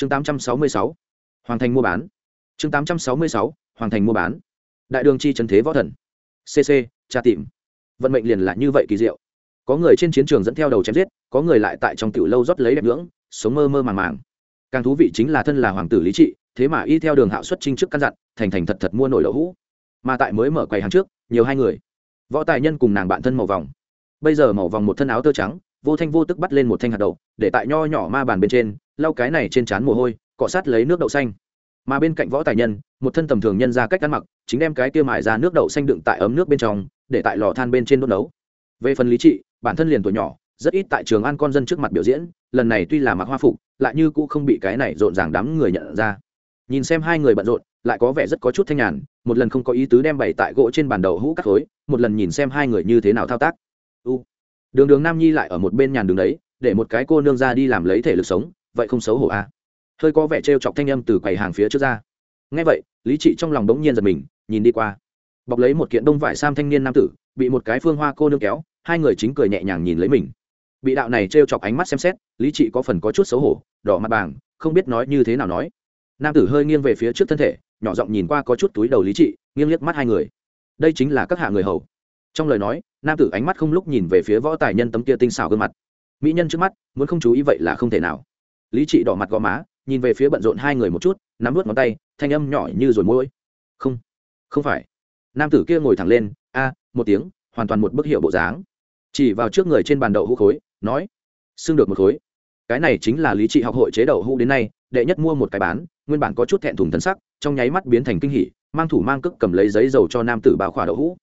chương 866, hoàng thành mua bán. chương 866, hoàng thành mua bán. đại đường chi trần thế võ thần. Cc tra tìm. vận mệnh liền là như vậy kỳ diệu. có người trên chiến trường dẫn theo đầu chém giết có người lại tại trong tiểu lâu rót lấy đẹp ngưỡng sống mơ mơ màng màng. càng thú vị chính là thân là hoàng tử lý trị thế mà y theo đường hạo xuất trinh trước căn dặn thành thành thật thật mua nổi lỗ hũ. mà tại mới mở quầy hàng trước nhiều hai người. võ tài nhân cùng nàng bạn thân màu vòng. bây giờ màu vòng một thân áo tơ trắng vô thanh vô tức bắt lên một thanh hạt đậu, để tại nho nhỏ ma bàn bên trên, lau cái này trên trán mồ hôi, cọ sát lấy nước đậu xanh. Mà bên cạnh võ tài nhân, một thân tầm thường nhân ra cách ăn mặc, chính đem cái kia mài ra nước đậu xanh đựng tại ấm nước bên trong, để tại lò than bên trên đốt nấu. Về phần lý trị, bản thân liền tuổi nhỏ, rất ít tại trường ăn con dân trước mặt biểu diễn, lần này tuy là mặc hoa phục, lại như cũ không bị cái này rộn ràng đám người nhận ra. Nhìn xem hai người bận rộn, lại có vẻ rất có chút thanh nhàn, một lần không có ý tứ đem bày tại gỗ trên bàn đầu hũ cắt khối, một lần nhìn xem hai người như thế nào thao tác. U đường đường nam nhi lại ở một bên nhàn đường đấy, để một cái cô nương ra đi làm lấy thể lực sống, vậy không xấu hổ à? hơi có vẻ trêu chọc thanh âm từ quầy hàng phía trước ra. Ngay vậy, lý trị trong lòng đống nhiên giật mình, nhìn đi qua. Bọc lấy một kiện đông vải sam thanh niên nam tử, bị một cái phương hoa cô nương kéo, hai người chính cười nhẹ nhàng nhìn lấy mình. Bị đạo này trêu chọc ánh mắt xem xét, lý trị có phần có chút xấu hổ, đỏ mặt bàng, không biết nói như thế nào nói. Nam tử hơi nghiêng về phía trước thân thể, nhỏ giọng nhìn qua có chút túi đầu lý trị, nghiêng liếc mắt hai người. Đây chính là các hạ người hầu trong lời nói, nam tử ánh mắt không lúc nhìn về phía võ tài nhân tấm kia tinh xảo gương mặt. Mỹ nhân trước mắt, muốn không chú ý vậy là không thể nào. Lý trị đỏ mặt gò má, nhìn về phía bận rộn hai người một chút, nắm vớt ngón tay, thanh âm nhỏ như rồi môi không không phải. Nam tử kia ngồi thẳng lên, a, một tiếng, hoàn toàn một bức hiệu bộ dáng. Chỉ vào trước người trên bàn đậu hũ khối, nói, xưng được một khối. Cái này chính là lý trị học hội chế đậu hũ đến nay, đệ nhất mua một cái bán, nguyên bản có chút thẹn thùng thân sắc, trong nháy mắt biến thành kinh hỉ, mang thủ mang cước cầm lấy giấy dầu cho nam tử bao khỏa đậu hũ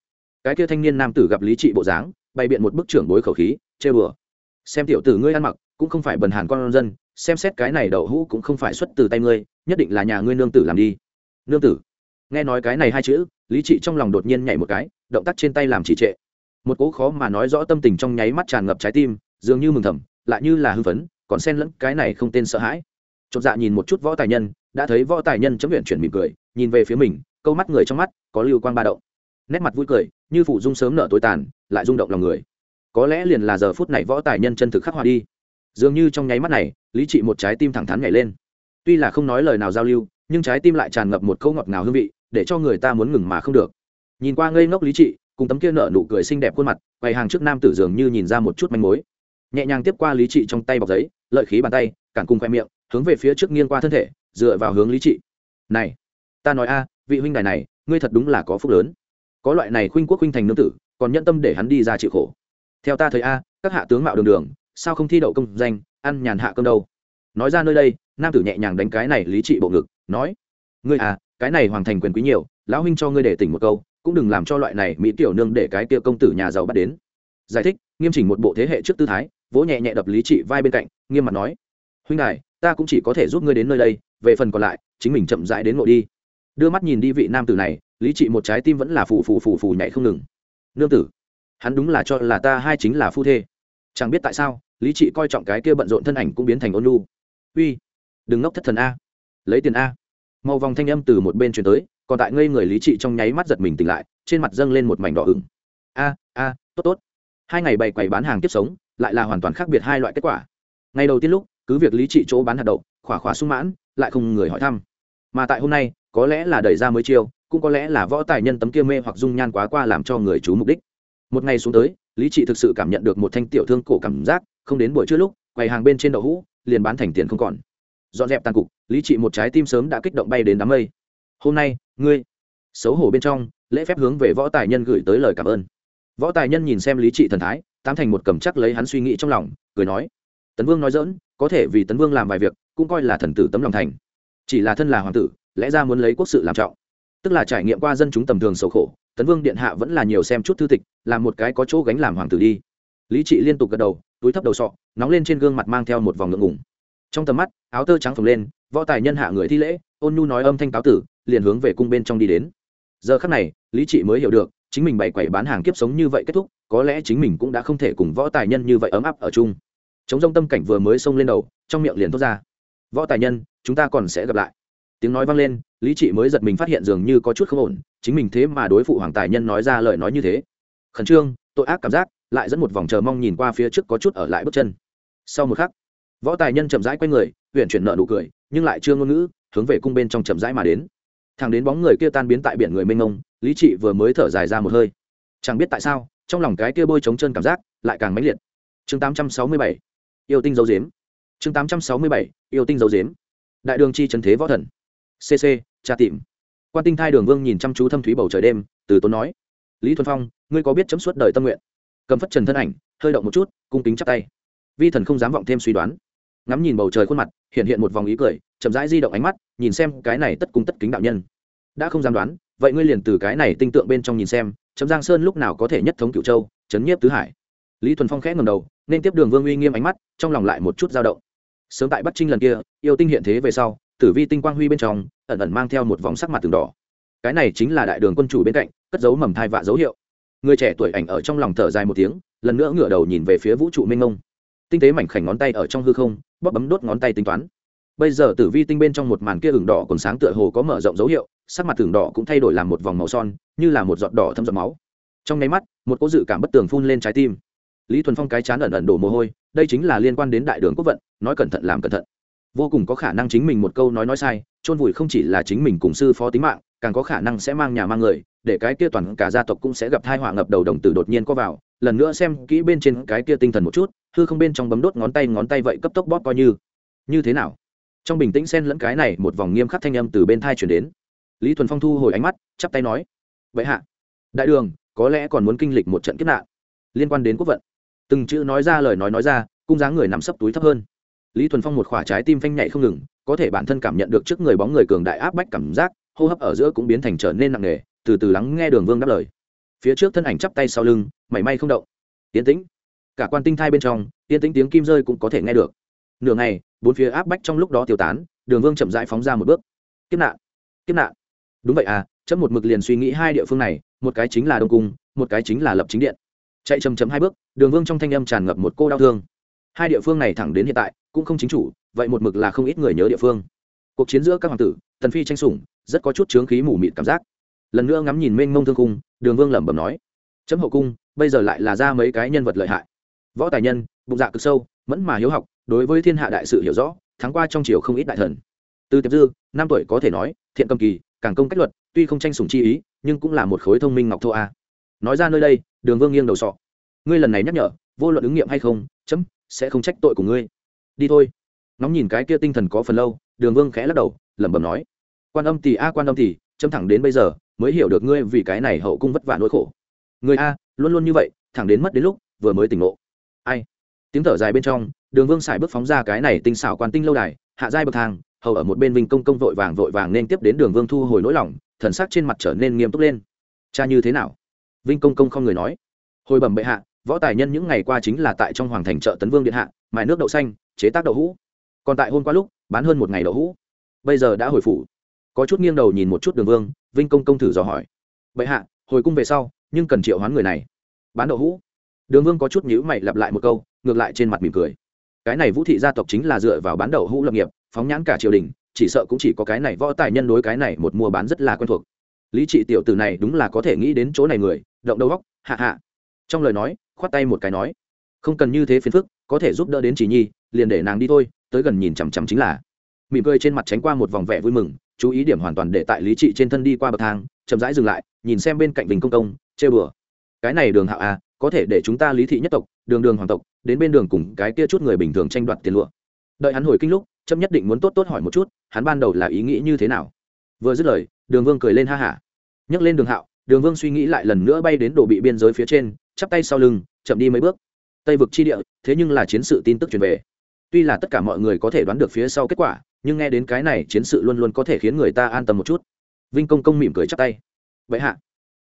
cái kia thanh niên nam tử gặp lý trị bộ dáng, bày biện một bức trưởng bối khẩu khí chê bừa xem tiểu tử ngươi ăn mặc, cũng không phải bần hàn con dân, xem xét cái này đậu hũ cũng không phải xuất từ tay ngươi, nhất định là nhà ngươi nương tử làm đi. Nương tử. Nghe nói cái này hai chữ, lý trị trong lòng đột nhiên nhảy một cái, động tác trên tay làm chỉ trệ. Một cố khó mà nói rõ tâm tình trong nháy mắt tràn ngập trái tim, dường như mừng thầm, lại như là hư phấn, còn xen lẫn cái này không tên sợ hãi. Chột dạ nhìn một chút võ tài nhân, đã thấy võ tài nhân chấm luyện chuyển mỉm cười, nhìn về phía mình, câu mắt người trong mắt, có lưu quan ba động. Nét mặt vui cười như phụ dung sớm nở tối tàn, lại rung động lòng người. Có lẽ liền là giờ phút này võ tài nhân chân thực khắc họa đi. Dường như trong nháy mắt này, lý trị một trái tim thẳng thắn nhảy lên. Tuy là không nói lời nào giao lưu, nhưng trái tim lại tràn ngập một câu ngọt ngào hương vị, để cho người ta muốn ngừng mà không được. Nhìn qua ngây ngốc lý trị, cùng tấm kia nở nụ cười xinh đẹp khuôn mặt, quầy hàng trước nam tử dường như nhìn ra một chút manh mối. Nhẹ nhàng tiếp qua lý trị trong tay bọc giấy, lợi khí bàn tay, cản cùng khoe miệng, hướng về phía trước nghiêng qua thân thể, dựa vào hướng lý trị. Này, ta nói a, vị huynh đài này, ngươi thật đúng là có phúc lớn có loại này khuynh quốc khuynh thành nương tử, còn nhận tâm để hắn đi ra chịu khổ. Theo ta thấy a, các hạ tướng mạo đường đường, sao không thi đậu công danh, ăn nhàn hạ cơm đâu? Nói ra nơi đây, nam tử nhẹ nhàng đánh cái này lý trị bộ ngực, nói, ngươi à cái này hoàng thành quyền quý nhiều, lão huynh cho ngươi để tỉnh một câu, cũng đừng làm cho loại này mỹ tiểu nương để cái kia công tử nhà giàu bắt đến. Giải thích, nghiêm chỉnh một bộ thế hệ trước tư thái, vỗ nhẹ nhẹ đập lý trị vai bên cạnh, nghiêm mặt nói, huynh đài, ta cũng chỉ có thể giúp ngươi đến nơi đây, về phần còn lại, chính mình chậm rãi đến ngộ đi. Đưa mắt nhìn đi vị nam tử này lý trị một trái tim vẫn là phù phù phù phù nhảy không ngừng. Nương tử, hắn đúng là cho là ta hai chính là phu thê. Chẳng biết tại sao, lý trị coi trọng cái kia bận rộn thân ảnh cũng biến thành ôn lu uy, đừng ngốc thất thần a. Lấy tiền a. Màu vòng thanh âm từ một bên chuyển tới, còn tại ngây người lý trị trong nháy mắt giật mình tỉnh lại, trên mặt dâng lên một mảnh đỏ ửng. A a, tốt tốt. Hai ngày bày quầy bán hàng tiếp sống, lại là hoàn toàn khác biệt hai loại kết quả. Ngày đầu tiên lúc, cứ việc lý trị chỗ bán hạt đậu, khỏa khỏa sung mãn, lại không người hỏi thăm. Mà tại hôm nay, có lẽ là đẩy ra mới chiêu cũng có lẽ là võ tài nhân tấm kia mê hoặc dung nhan quá qua làm cho người chú mục đích. Một ngày xuống tới, lý trị thực sự cảm nhận được một thanh tiểu thương cổ cảm giác, không đến buổi trưa lúc, quầy hàng bên trên đậu hũ, liền bán thành tiền không còn. Dọn dẹp tàn cục, lý trị một trái tim sớm đã kích động bay đến đám mây. Hôm nay, ngươi xấu hổ bên trong, lễ phép hướng về võ tài nhân gửi tới lời cảm ơn. Võ tài nhân nhìn xem lý trị thần thái, tám thành một cầm chắc lấy hắn suy nghĩ trong lòng, cười nói, tấn vương nói dỡn có thể vì tấn vương làm vài việc, cũng coi là thần tử tấm lòng thành. Chỉ là thân là hoàng tử, lẽ ra muốn lấy quốc sự làm trọng tức là trải nghiệm qua dân chúng tầm thường xấu khổ, tấn vương điện hạ vẫn là nhiều xem chút thư tịch, làm một cái có chỗ gánh làm hoàng tử đi. Lý trị liên tục gật đầu, túi thấp đầu sọ, nóng lên trên gương mặt mang theo một vòng ngượng ngùng. Trong tầm mắt, áo tơ trắng phồng lên, võ tài nhân hạ người thi lễ, ôn nhu nói âm thanh cáo tử, liền hướng về cung bên trong đi đến. Giờ khắc này, lý trị mới hiểu được, chính mình bày quẩy bán hàng kiếp sống như vậy kết thúc, có lẽ chính mình cũng đã không thể cùng võ tài nhân như vậy ấm áp ở chung. Chống rông tâm cảnh vừa mới xông lên đầu, trong miệng liền thốt ra. Võ tài nhân, chúng ta còn sẽ gặp lại. Tiếng nói vang lên lý trị mới giật mình phát hiện dường như có chút không ổn, chính mình thế mà đối phụ hoàng tài nhân nói ra lời nói như thế. Khẩn trương, tội ác cảm giác, lại dẫn một vòng chờ mong nhìn qua phía trước có chút ở lại bước chân. Sau một khắc, võ tài nhân chậm rãi q u a y người, huyện chuyển nợ nụ cười, nhưng lại chưa ngôn ngữ, hướng về cung bên trong chậm rãi mà đến. Thằng đến bóng người kia tan biến tại biển người mênh mông, lý trị vừa mới thở dài ra một hơi. Chẳng biết tại sao, trong lòng cái kia bôi trống chân cảm giác lại càng mãnh liệt. Chương 867 yêu tinh dấu dếm chương 867 yêu tinh dấu dếm đại đường chi trần thế võ thần. Cc tra tìm. Quan tinh thai đường vương nhìn chăm chú thâm thúy bầu trời đêm, từ tốn nói, lý thuần phong, ngươi có biết chấm suốt đời tâm nguyện? Cầm phất trần thân ảnh, hơi động một chút, cung kính chắp tay. Vi thần không dám vọng thêm suy đoán. Ngắm nhìn bầu trời khuôn mặt, hiện hiện một vòng ý cười, chậm rãi di động ánh mắt, nhìn xem cái này tất cung tất kính đạo nhân. Đã không dám đoán, vậy ngươi liền từ cái này tinh tượng bên trong nhìn xem, chấm giang sơn lúc nào có thể nhất thống cựu châu, chấn nhiếp tứ hải. Lý thuần phong khẽ ngầm đầu, nên tiếp đường vương uy nghiêm ánh mắt, trong lòng lại một chút dao động. Sớm tại bắc trinh lần kia, yêu tinh hiện thế về sau tử vi tinh quang huy bên trong, ẩn ẩn mang theo một vòng sắc mặt từng đỏ. Cái này chính là đại đường quân chủ bên cạnh, cất dấu mầm thai vạ dấu hiệu. Người trẻ tuổi ảnh ở trong lòng thở dài một tiếng, lần nữa ngửa đầu nhìn về phía vũ trụ minh ngông tinh tế mảnh khảnh ngón tay ở trong hư không, bóp bấm đốt ngón tay tính toán. Bây giờ tử vi tinh bên trong một màn kia ửng đỏ còn sáng tựa hồ có mở rộng dấu hiệu, sắc mặt ửng đỏ cũng thay đổi làm một vòng màu son, như là một giọt đỏ thâm giọt máu. Trong nháy mắt, một cỗ dự cảm bất tường phun lên trái tim. Lý thuần phong cái chán ẩn ẩn đổ mồ hôi, đây chính là liên quan đến đại đường quốc vận, nói cẩn thận làm cẩn thận vô cùng có khả năng chính mình một câu nói nói sai, chôn vùi không chỉ là chính mình cùng sư phó tính mạng, càng có khả năng sẽ mang nhà mang người, để cái kia toàn cả gia tộc cũng sẽ gặp thai họa ngập đầu đồng tử đột nhiên có vào, lần nữa xem kỹ bên trên cái kia tinh thần một chút, hư không bên trong bấm đốt ngón tay ngón tay vậy cấp tốc bóp coi như. Như thế nào? Trong bình tĩnh xen lẫn cái này một vòng nghiêm khắc thanh âm từ bên thai chuyển đến. Lý thuần phong thu hồi ánh mắt, chắp tay nói, vậy hạ, đại đường, có lẽ còn muốn kinh lịch một trận kiếp nạn liên quan đến quốc vận. Từng chữ nói ra lời nói nói ra, cung giá người nằm sấp túi thấp hơn lý thuần phong một khỏa trái tim phanh nhạy không ngừng, có thể bản thân cảm nhận được trước người bóng người cường đại áp bách cảm giác, hô hấp ở giữa cũng biến thành trở nên nặng nề, từ từ lắng nghe đường vương đáp lời. Phía trước thân ảnh chắp tay sau lưng, mảy may không động. Tiến tĩnh. Cả quan tinh thai bên trong, yên tĩnh tiếng kim rơi cũng có thể nghe được. Nửa ngày, bốn phía áp bách trong lúc đó tiêu tán, đường vương chậm rãi phóng ra một bước. Kiếp nạn. Kiếp nạn. Đúng vậy à chấm một mực liền suy nghĩ hai địa phương này, một cái chính là đông cung, một cái chính là lập chính điện. Chạy chầm chấm hai bước, đường vương trong thanh âm tràn ngập một cô đau thương hai địa phương này thẳng đến hiện tại cũng không chính chủ, vậy một mực là không ít người nhớ địa phương. Cuộc chiến giữa các hoàng tử, tần phi tranh sủng, rất có chút chướng khí mù mịt cảm giác. Lần nữa ngắm nhìn mênh mông thương cung, đường vương lẩm bẩm nói, chấm hậu cung, bây giờ lại là ra mấy cái nhân vật lợi hại. Võ tài nhân, bụng dạ cực sâu, mẫn mà hiếu học, đối với thiên hạ đại sự hiểu rõ tháng qua trong triều không ít đại thần. Từ tiệp dư, năm tuổi có thể nói, thiện cầm kỳ, càng công cách luật, tuy không tranh sủng chi ý, nhưng cũng là một khối thông minh ngọc thô a. Nói ra nơi đây, đường vương nghiêng đầu sọ, ngươi lần này nhắc nhở, vô luận ứng nghiệm hay không, chấm sẽ không trách tội của ngươi. Đi thôi. Nóng nhìn cái kia tinh thần có phần lâu, đường vương khẽ lắc đầu, lẩm bẩm nói, quan âm thì a, quan âm thì chấm thẳng đến bây giờ mới hiểu được ngươi vì cái này hậu cung vất vả nỗi khổ. Người a, luôn luôn như vậy, thẳng đến mất đến lúc vừa mới tỉnh ngộ. Ai? Tiếng thở dài bên trong, đường vương xài bước phóng ra cái này tinh xảo quan tinh lâu đài, hạ giai bậc thang, hầu ở một bên vinh công công vội vàng vội vàng nên tiếp đến đường vương thu hồi nỗi lòng, thần sắc trên mặt trở nên nghiêm túc lên. Cha như thế nào? Vinh công công không người nói. Hồi bẩm bệ hạ võ tài nhân những ngày qua chính là tại trong hoàng thành chợ tấn vương điện hạ, mài nước đậu xanh, chế tác đậu hũ. Còn tại hôm qua lúc, bán hơn một ngày đậu hũ. Bây giờ đã hồi phủ. Có chút nghiêng đầu nhìn một chút đường vương, vinh công công thử dò hỏi. Bệ hạ, hồi cung về sau, nhưng cần triệu hoán người này. Bán đậu hũ. Đường vương có chút nhữ mày lặp lại một câu, ngược lại trên mặt mỉm cười. Cái này vũ thị gia tộc chính là dựa vào bán đậu hũ lập nghiệp, phóng nhãn cả triều đình, chỉ sợ cũng chỉ có cái này võ tài nhân đối cái này một mua bán rất là quen thuộc. Lý trị tiểu tử này đúng là có thể nghĩ đến chỗ này người, động đầu góc hạ hạ. Trong lời nói khoát tay một cái nói, không cần như thế phiền phức, có thể giúp đỡ đến chỉ nhi, liền để nàng đi thôi, tới gần nhìn chằm chằm chính là. Mỉm cười trên mặt tránh qua một vòng vẻ vui mừng, chú ý điểm hoàn toàn để tại lý trị trên thân đi qua bậc thang, chậm rãi dừng lại, nhìn xem bên cạnh bình công công chê bừa cái này đường hạo a à, có thể để chúng ta lý thị nhất tộc, đường đường hoàng tộc, đến bên đường cùng cái kia chút người bình thường tranh đoạt tiền lụa. Đợi hắn hồi kinh lúc, trâm nhất định muốn tốt tốt hỏi một chút, hắn ban đầu là ý nghĩ như thế nào. Vừa dứt lời, đường vương cười lên ha hả. Nhấc lên đường hạo, đường vương suy nghĩ lại lần nữa bay đến đồ bị biên giới phía trên chắp tay sau lưng, chậm đi mấy bước. Tây vực chi địa, thế nhưng là chiến sự tin tức truyền về. Tuy là tất cả mọi người có thể đoán được phía sau kết quả, nhưng nghe đến cái này chiến sự luôn luôn có thể khiến người ta an tâm một chút. Vinh công công mỉm cười chắp tay. Vậy hạ,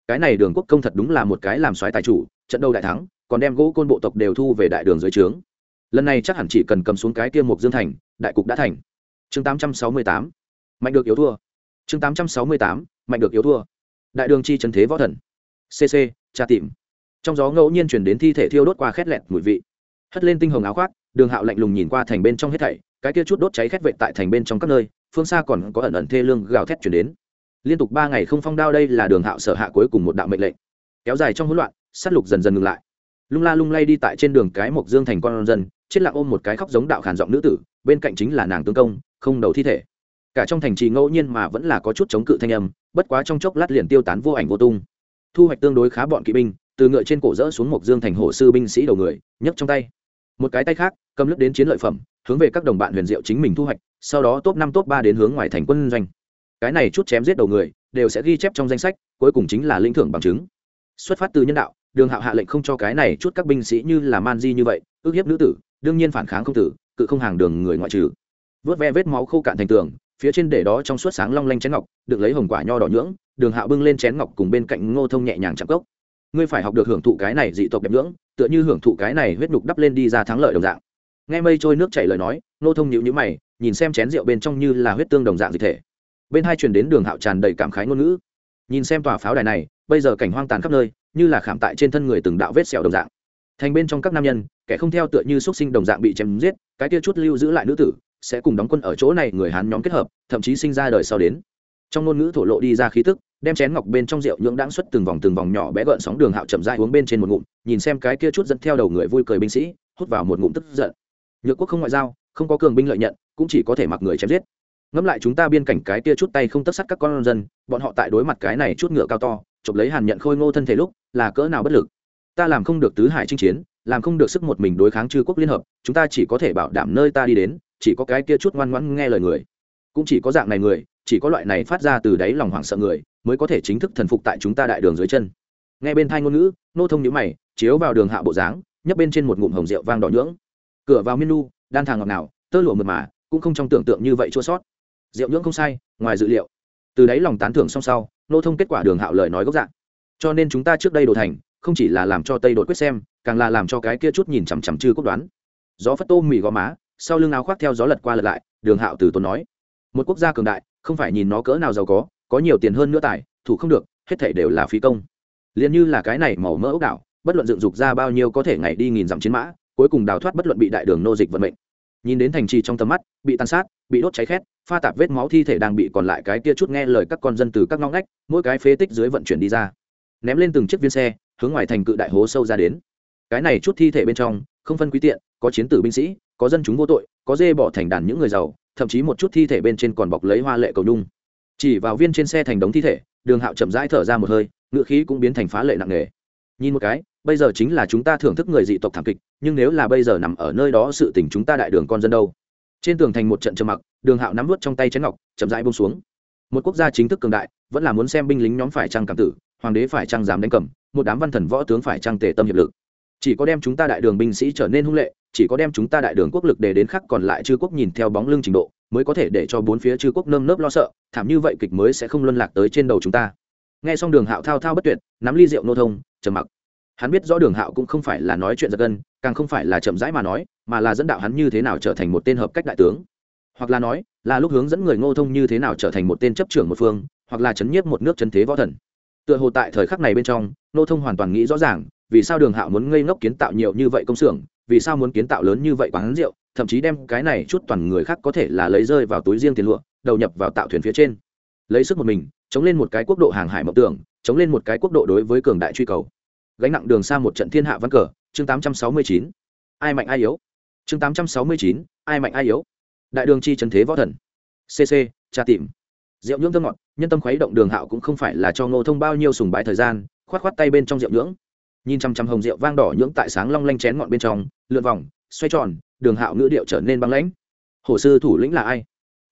cái này đường quốc công thật đúng là một cái làm soái tài chủ, trận đấu đại thắng, còn đem gỗ côn bộ tộc đều thu về đại đường dưới trướng. Lần này chắc hẳn chỉ cần cầm xuống cái kia mục dương thành, đại cục đã thành. Chương 868 mạnh được yếu thua. Chương 868 mạnh được yếu thua. Đại đường chi trần thế võ thần. Cc tra tìm trong gió ngẫu nhiên chuyển đến thi thể thiêu đốt qua khét lẹt mùi vị. Hất lên tinh hồng áo khoác, đường hạo lạnh lùng nhìn qua thành bên trong hết thảy, cái kia chút đốt cháy khét vệ tại thành bên trong các nơi, phương xa còn có ẩn ẩn thê lương gào thét chuyển đến. Liên tục ba ngày không phong đao đây là đường hạo sở hạ cuối cùng một đạo mệnh lệnh. Kéo dài trong hỗn loạn, sát lục dần dần ngừng lại. Lung la lung lay đi tại trên đường cái mộc dương thành con dân, chết lặng ôm một cái khóc giống đạo khản giọng nữ tử, bên cạnh chính là nàng tướng công, không đầu thi thể. Cả trong thành trì ngẫu nhiên mà vẫn là có chút chống cự thanh âm, bất quá trong chốc lát liền tiêu tán vô ảnh vô tung. Thu hoạch tương đối khá bọn kỵ binh từ ngựa trên cổ rỡ xuống một dương thành hổ sư binh sĩ đầu người, nhấc trong tay. Một cái tay khác, cầm lướt đến chiến lợi phẩm, hướng về các đồng bạn huyền diệu chính mình thu hoạch, sau đó top năm, top ba đến hướng ngoài thành quân doanh. Cái này chút chém giết đầu người, đều sẽ ghi chép trong danh sách, cuối cùng chính là lĩnh thưởng bằng chứng. Xuất phát từ nhân đạo, đường hạo hạ lệnh không cho cái này chút các binh sĩ như là man di như vậy, ước hiếp nữ tử, đương nhiên phản kháng không tử, cự không hàng đường người ngoại trừ. Vớt ve vết máu khô cạn thành tường, phía trên để đó trong suốt sáng long lanh chén ngọc, được lấy hồng quả nho đỏ nhưỡng, đường hạo bưng lên chén ngọc cùng bên cạnh ngô thông nhẹ nhàng chạm cốc ngươi phải học được hưởng thụ cái này dị tộc đẹp nhưỡng tựa như hưởng thụ cái này huyết nhục đắp lên đi ra thắng lợi đồng dạng. Nghe mây trôi nước chảy lời nói nô thông nhịu nhữ mày, nhìn xem chén rượu bên trong như là huyết tương đồng dạng dịch thể. Bên hai truyền đến đường hạo tràn đầy cảm khái ngôn ngữ. Nhìn xem tòa pháo đài này, bây giờ cảnh hoang tàn khắp nơi, như là khảm tại trên thân người từng đạo vết sẹo đồng dạng. Thành bên trong các nam nhân, kẻ không theo tựa như xuất sinh đồng dạng bị chém giết, cái kia chút lưu giữ lại nữ tử, sẽ cùng đóng quân ở chỗ này người hán nhóm kết hợp, thậm chí sinh ra đời sau đến. Trong ngôn ngữ thổ lộ đi ra khí tức đem chén ngọc bên trong rượu nhưỡng đãng xuất từng vòng từng vòng nhỏ bé gợn sóng đường hạo chậm dai uống bên trên một ngụm, nhìn xem cái kia chút dẫn theo đầu người vui cười binh sĩ, hút vào một ngụm tức giận. Nhược quốc không ngoại giao, không có cường binh lợi nhận, cũng chỉ có thể mặc người chém giết. Ngẫm lại chúng ta biên cảnh cái kia chút tay không tất sắt các con dân, bọn họ tại đối mặt cái này chút ngựa cao to, chụp lấy hàn nhận khôi ngô thân thể lúc, là cỡ nào bất lực. Ta làm không được tứ hải chinh chiến, làm không được sức một mình đối kháng chư quốc liên hợp, chúng ta chỉ có thể bảo đảm nơi ta đi đến, chỉ có cái kia chút ngoan ngoãn nghe lời người. Cũng chỉ có dạng này người chỉ có loại này phát ra từ đáy lòng hoảng sợ người mới có thể chính thức thần phục tại chúng ta đại đường dưới chân. Nghe bên thai ngôn ngữ, nô thông nhữ mày, chiếu vào đường hạ bộ dáng nhấp bên trên một ngụm hồng rượu vang đỏ nhưỡng. Cửa vào menu, đan thàng ngọt nào tơ lụa mượt mà, cũng không trong tưởng tượng như vậy chua sót. Rượu nhưỡng không sai, ngoài dự liệu. Từ đáy lòng tán thưởng song sau, nô thông kết quả đường hạo lời nói gốc dạng. Cho nên chúng ta trước đây đồ thành, không chỉ là làm cho tây đội quyết xem, càng là làm cho cái kia chút nhìn chằm chằm chư cốt đoán. Gió phất tô mì gò má, sau lưng áo khoác theo gió lật qua lật lại, đường hạo từ tốn nói. Một quốc gia cường đại không phải nhìn nó cỡ nào giàu có có nhiều tiền hơn nữa tài, thủ không được, hết thảy đều là phí công. Liền như là cái này màu mỡ ốc đảo, bất luận dựng dục ra bao nhiêu có thể ngày đi nghìn dặm chiến mã, cuối cùng đào thoát bất luận bị đại đường nô dịch vận mệnh. Nhìn đến thành trì trong tầm mắt, bị tàn sát, bị đốt cháy khét, pha tạp vết máu thi thể đang bị còn lại cái kia chút nghe lời các con dân từ các ngõ ngách, mỗi cái phế tích dưới vận chuyển đi ra. Ném lên từng chiếc viên xe, hướng ngoài thành cự đại hố sâu ra đến. Cái này chút thi thể bên trong, không phân quý tiện, có chiến tử binh sĩ, có dân chúng vô tội, có dê bỏ thành đàn những người giàu thậm chí một chút thi thể bên trên còn bọc lấy hoa lệ cầu nhung. Chỉ vào viên trên xe thành đống thi thể, đường hạo chậm rãi thở ra một hơi ngựa khí cũng biến thành phá lệ nặng nề. Nhìn một cái, bây giờ chính là chúng ta thưởng thức người dị tộc thảm kịch, nhưng nếu là bây giờ nằm ở nơi đó sự tình chúng ta đại đường con dân đâu? Trên tường thành một trận trầm mặc, đường hạo nắm vút trong tay chén ngọc, chậm rãi bông xuống. Một quốc gia chính thức cường đại, vẫn là muốn xem binh lính nhóm phải trăng cảm tử, hoàng đế phải trăng dám đánh cầm, một đám văn thần võ tướng phải trăng tề tâm hiệp lực. Chỉ có đem chúng ta đại đường binh sĩ trở nên hung lệ chỉ có đem chúng ta đại đường quốc lực để đến khắc còn lại chư quốc nhìn theo bóng lưng trình độ, mới có thể để cho bốn phía chư quốc nơm nớp lo sợ, thảm như vậy kịch mới sẽ không luân lạc tới trên đầu chúng ta. Nghe xong đường hạo thao thao bất tuyệt, nắm ly rượu nô thông, trầm mặc. Hắn biết rõ đường hạo cũng không phải là nói chuyện giật gân, càng không phải là chậm rãi mà nói, mà là dẫn đạo hắn như thế nào trở thành một tên hợp cách đại tướng. Hoặc là nói, là lúc hướng dẫn người ngô thông như thế nào trở thành một tên chấp trưởng một phương, hoặc là chấn nhiếp một nước chấn thế võ thần. Tựa hồ tại thời khắc này bên trong ngô thông hoàn toàn nghĩ rõ ràng, vì sao đường hạo muốn ngây ngốc kiến tạo nhiều như vậy công xưởng vì sao muốn kiến tạo lớn như vậy quán rượu, thậm chí đem cái này chút toàn người khác có thể là lấy rơi vào túi riêng tiền lụa, đầu nhập vào tạo thuyền phía trên. Lấy sức một mình, chống lên một cái quốc độ hàng hải mộng tưởng, chống lên một cái quốc độ đối với cường đại truy cầu. Gánh nặng đường xa một trận thiên hạ văn cờ, chương tám trăm sáu mươi chín. Ai mạnh ai yếu? Chương tám trăm sáu mươi chín, ai mạnh ai yếu? Đại đường chi trần thế võ thần. Cc tra tìm. Rượu nhưỡng thơm ngọt, nhân tâm khuấy động đường hạo cũng không phải là cho ngô thông bao nhiêu sùng bái thời gian, khoát khoát tay bên trong rượu nhưỡng nhìn chăm chăm hồng rượu vang đỏ nhưỡng tại sáng long lanh chén ngọn bên trong, lượn vòng, xoay tròn, đường hạo ngữ điệu trở nên băng lãnh. Hồ sư thủ lĩnh là ai?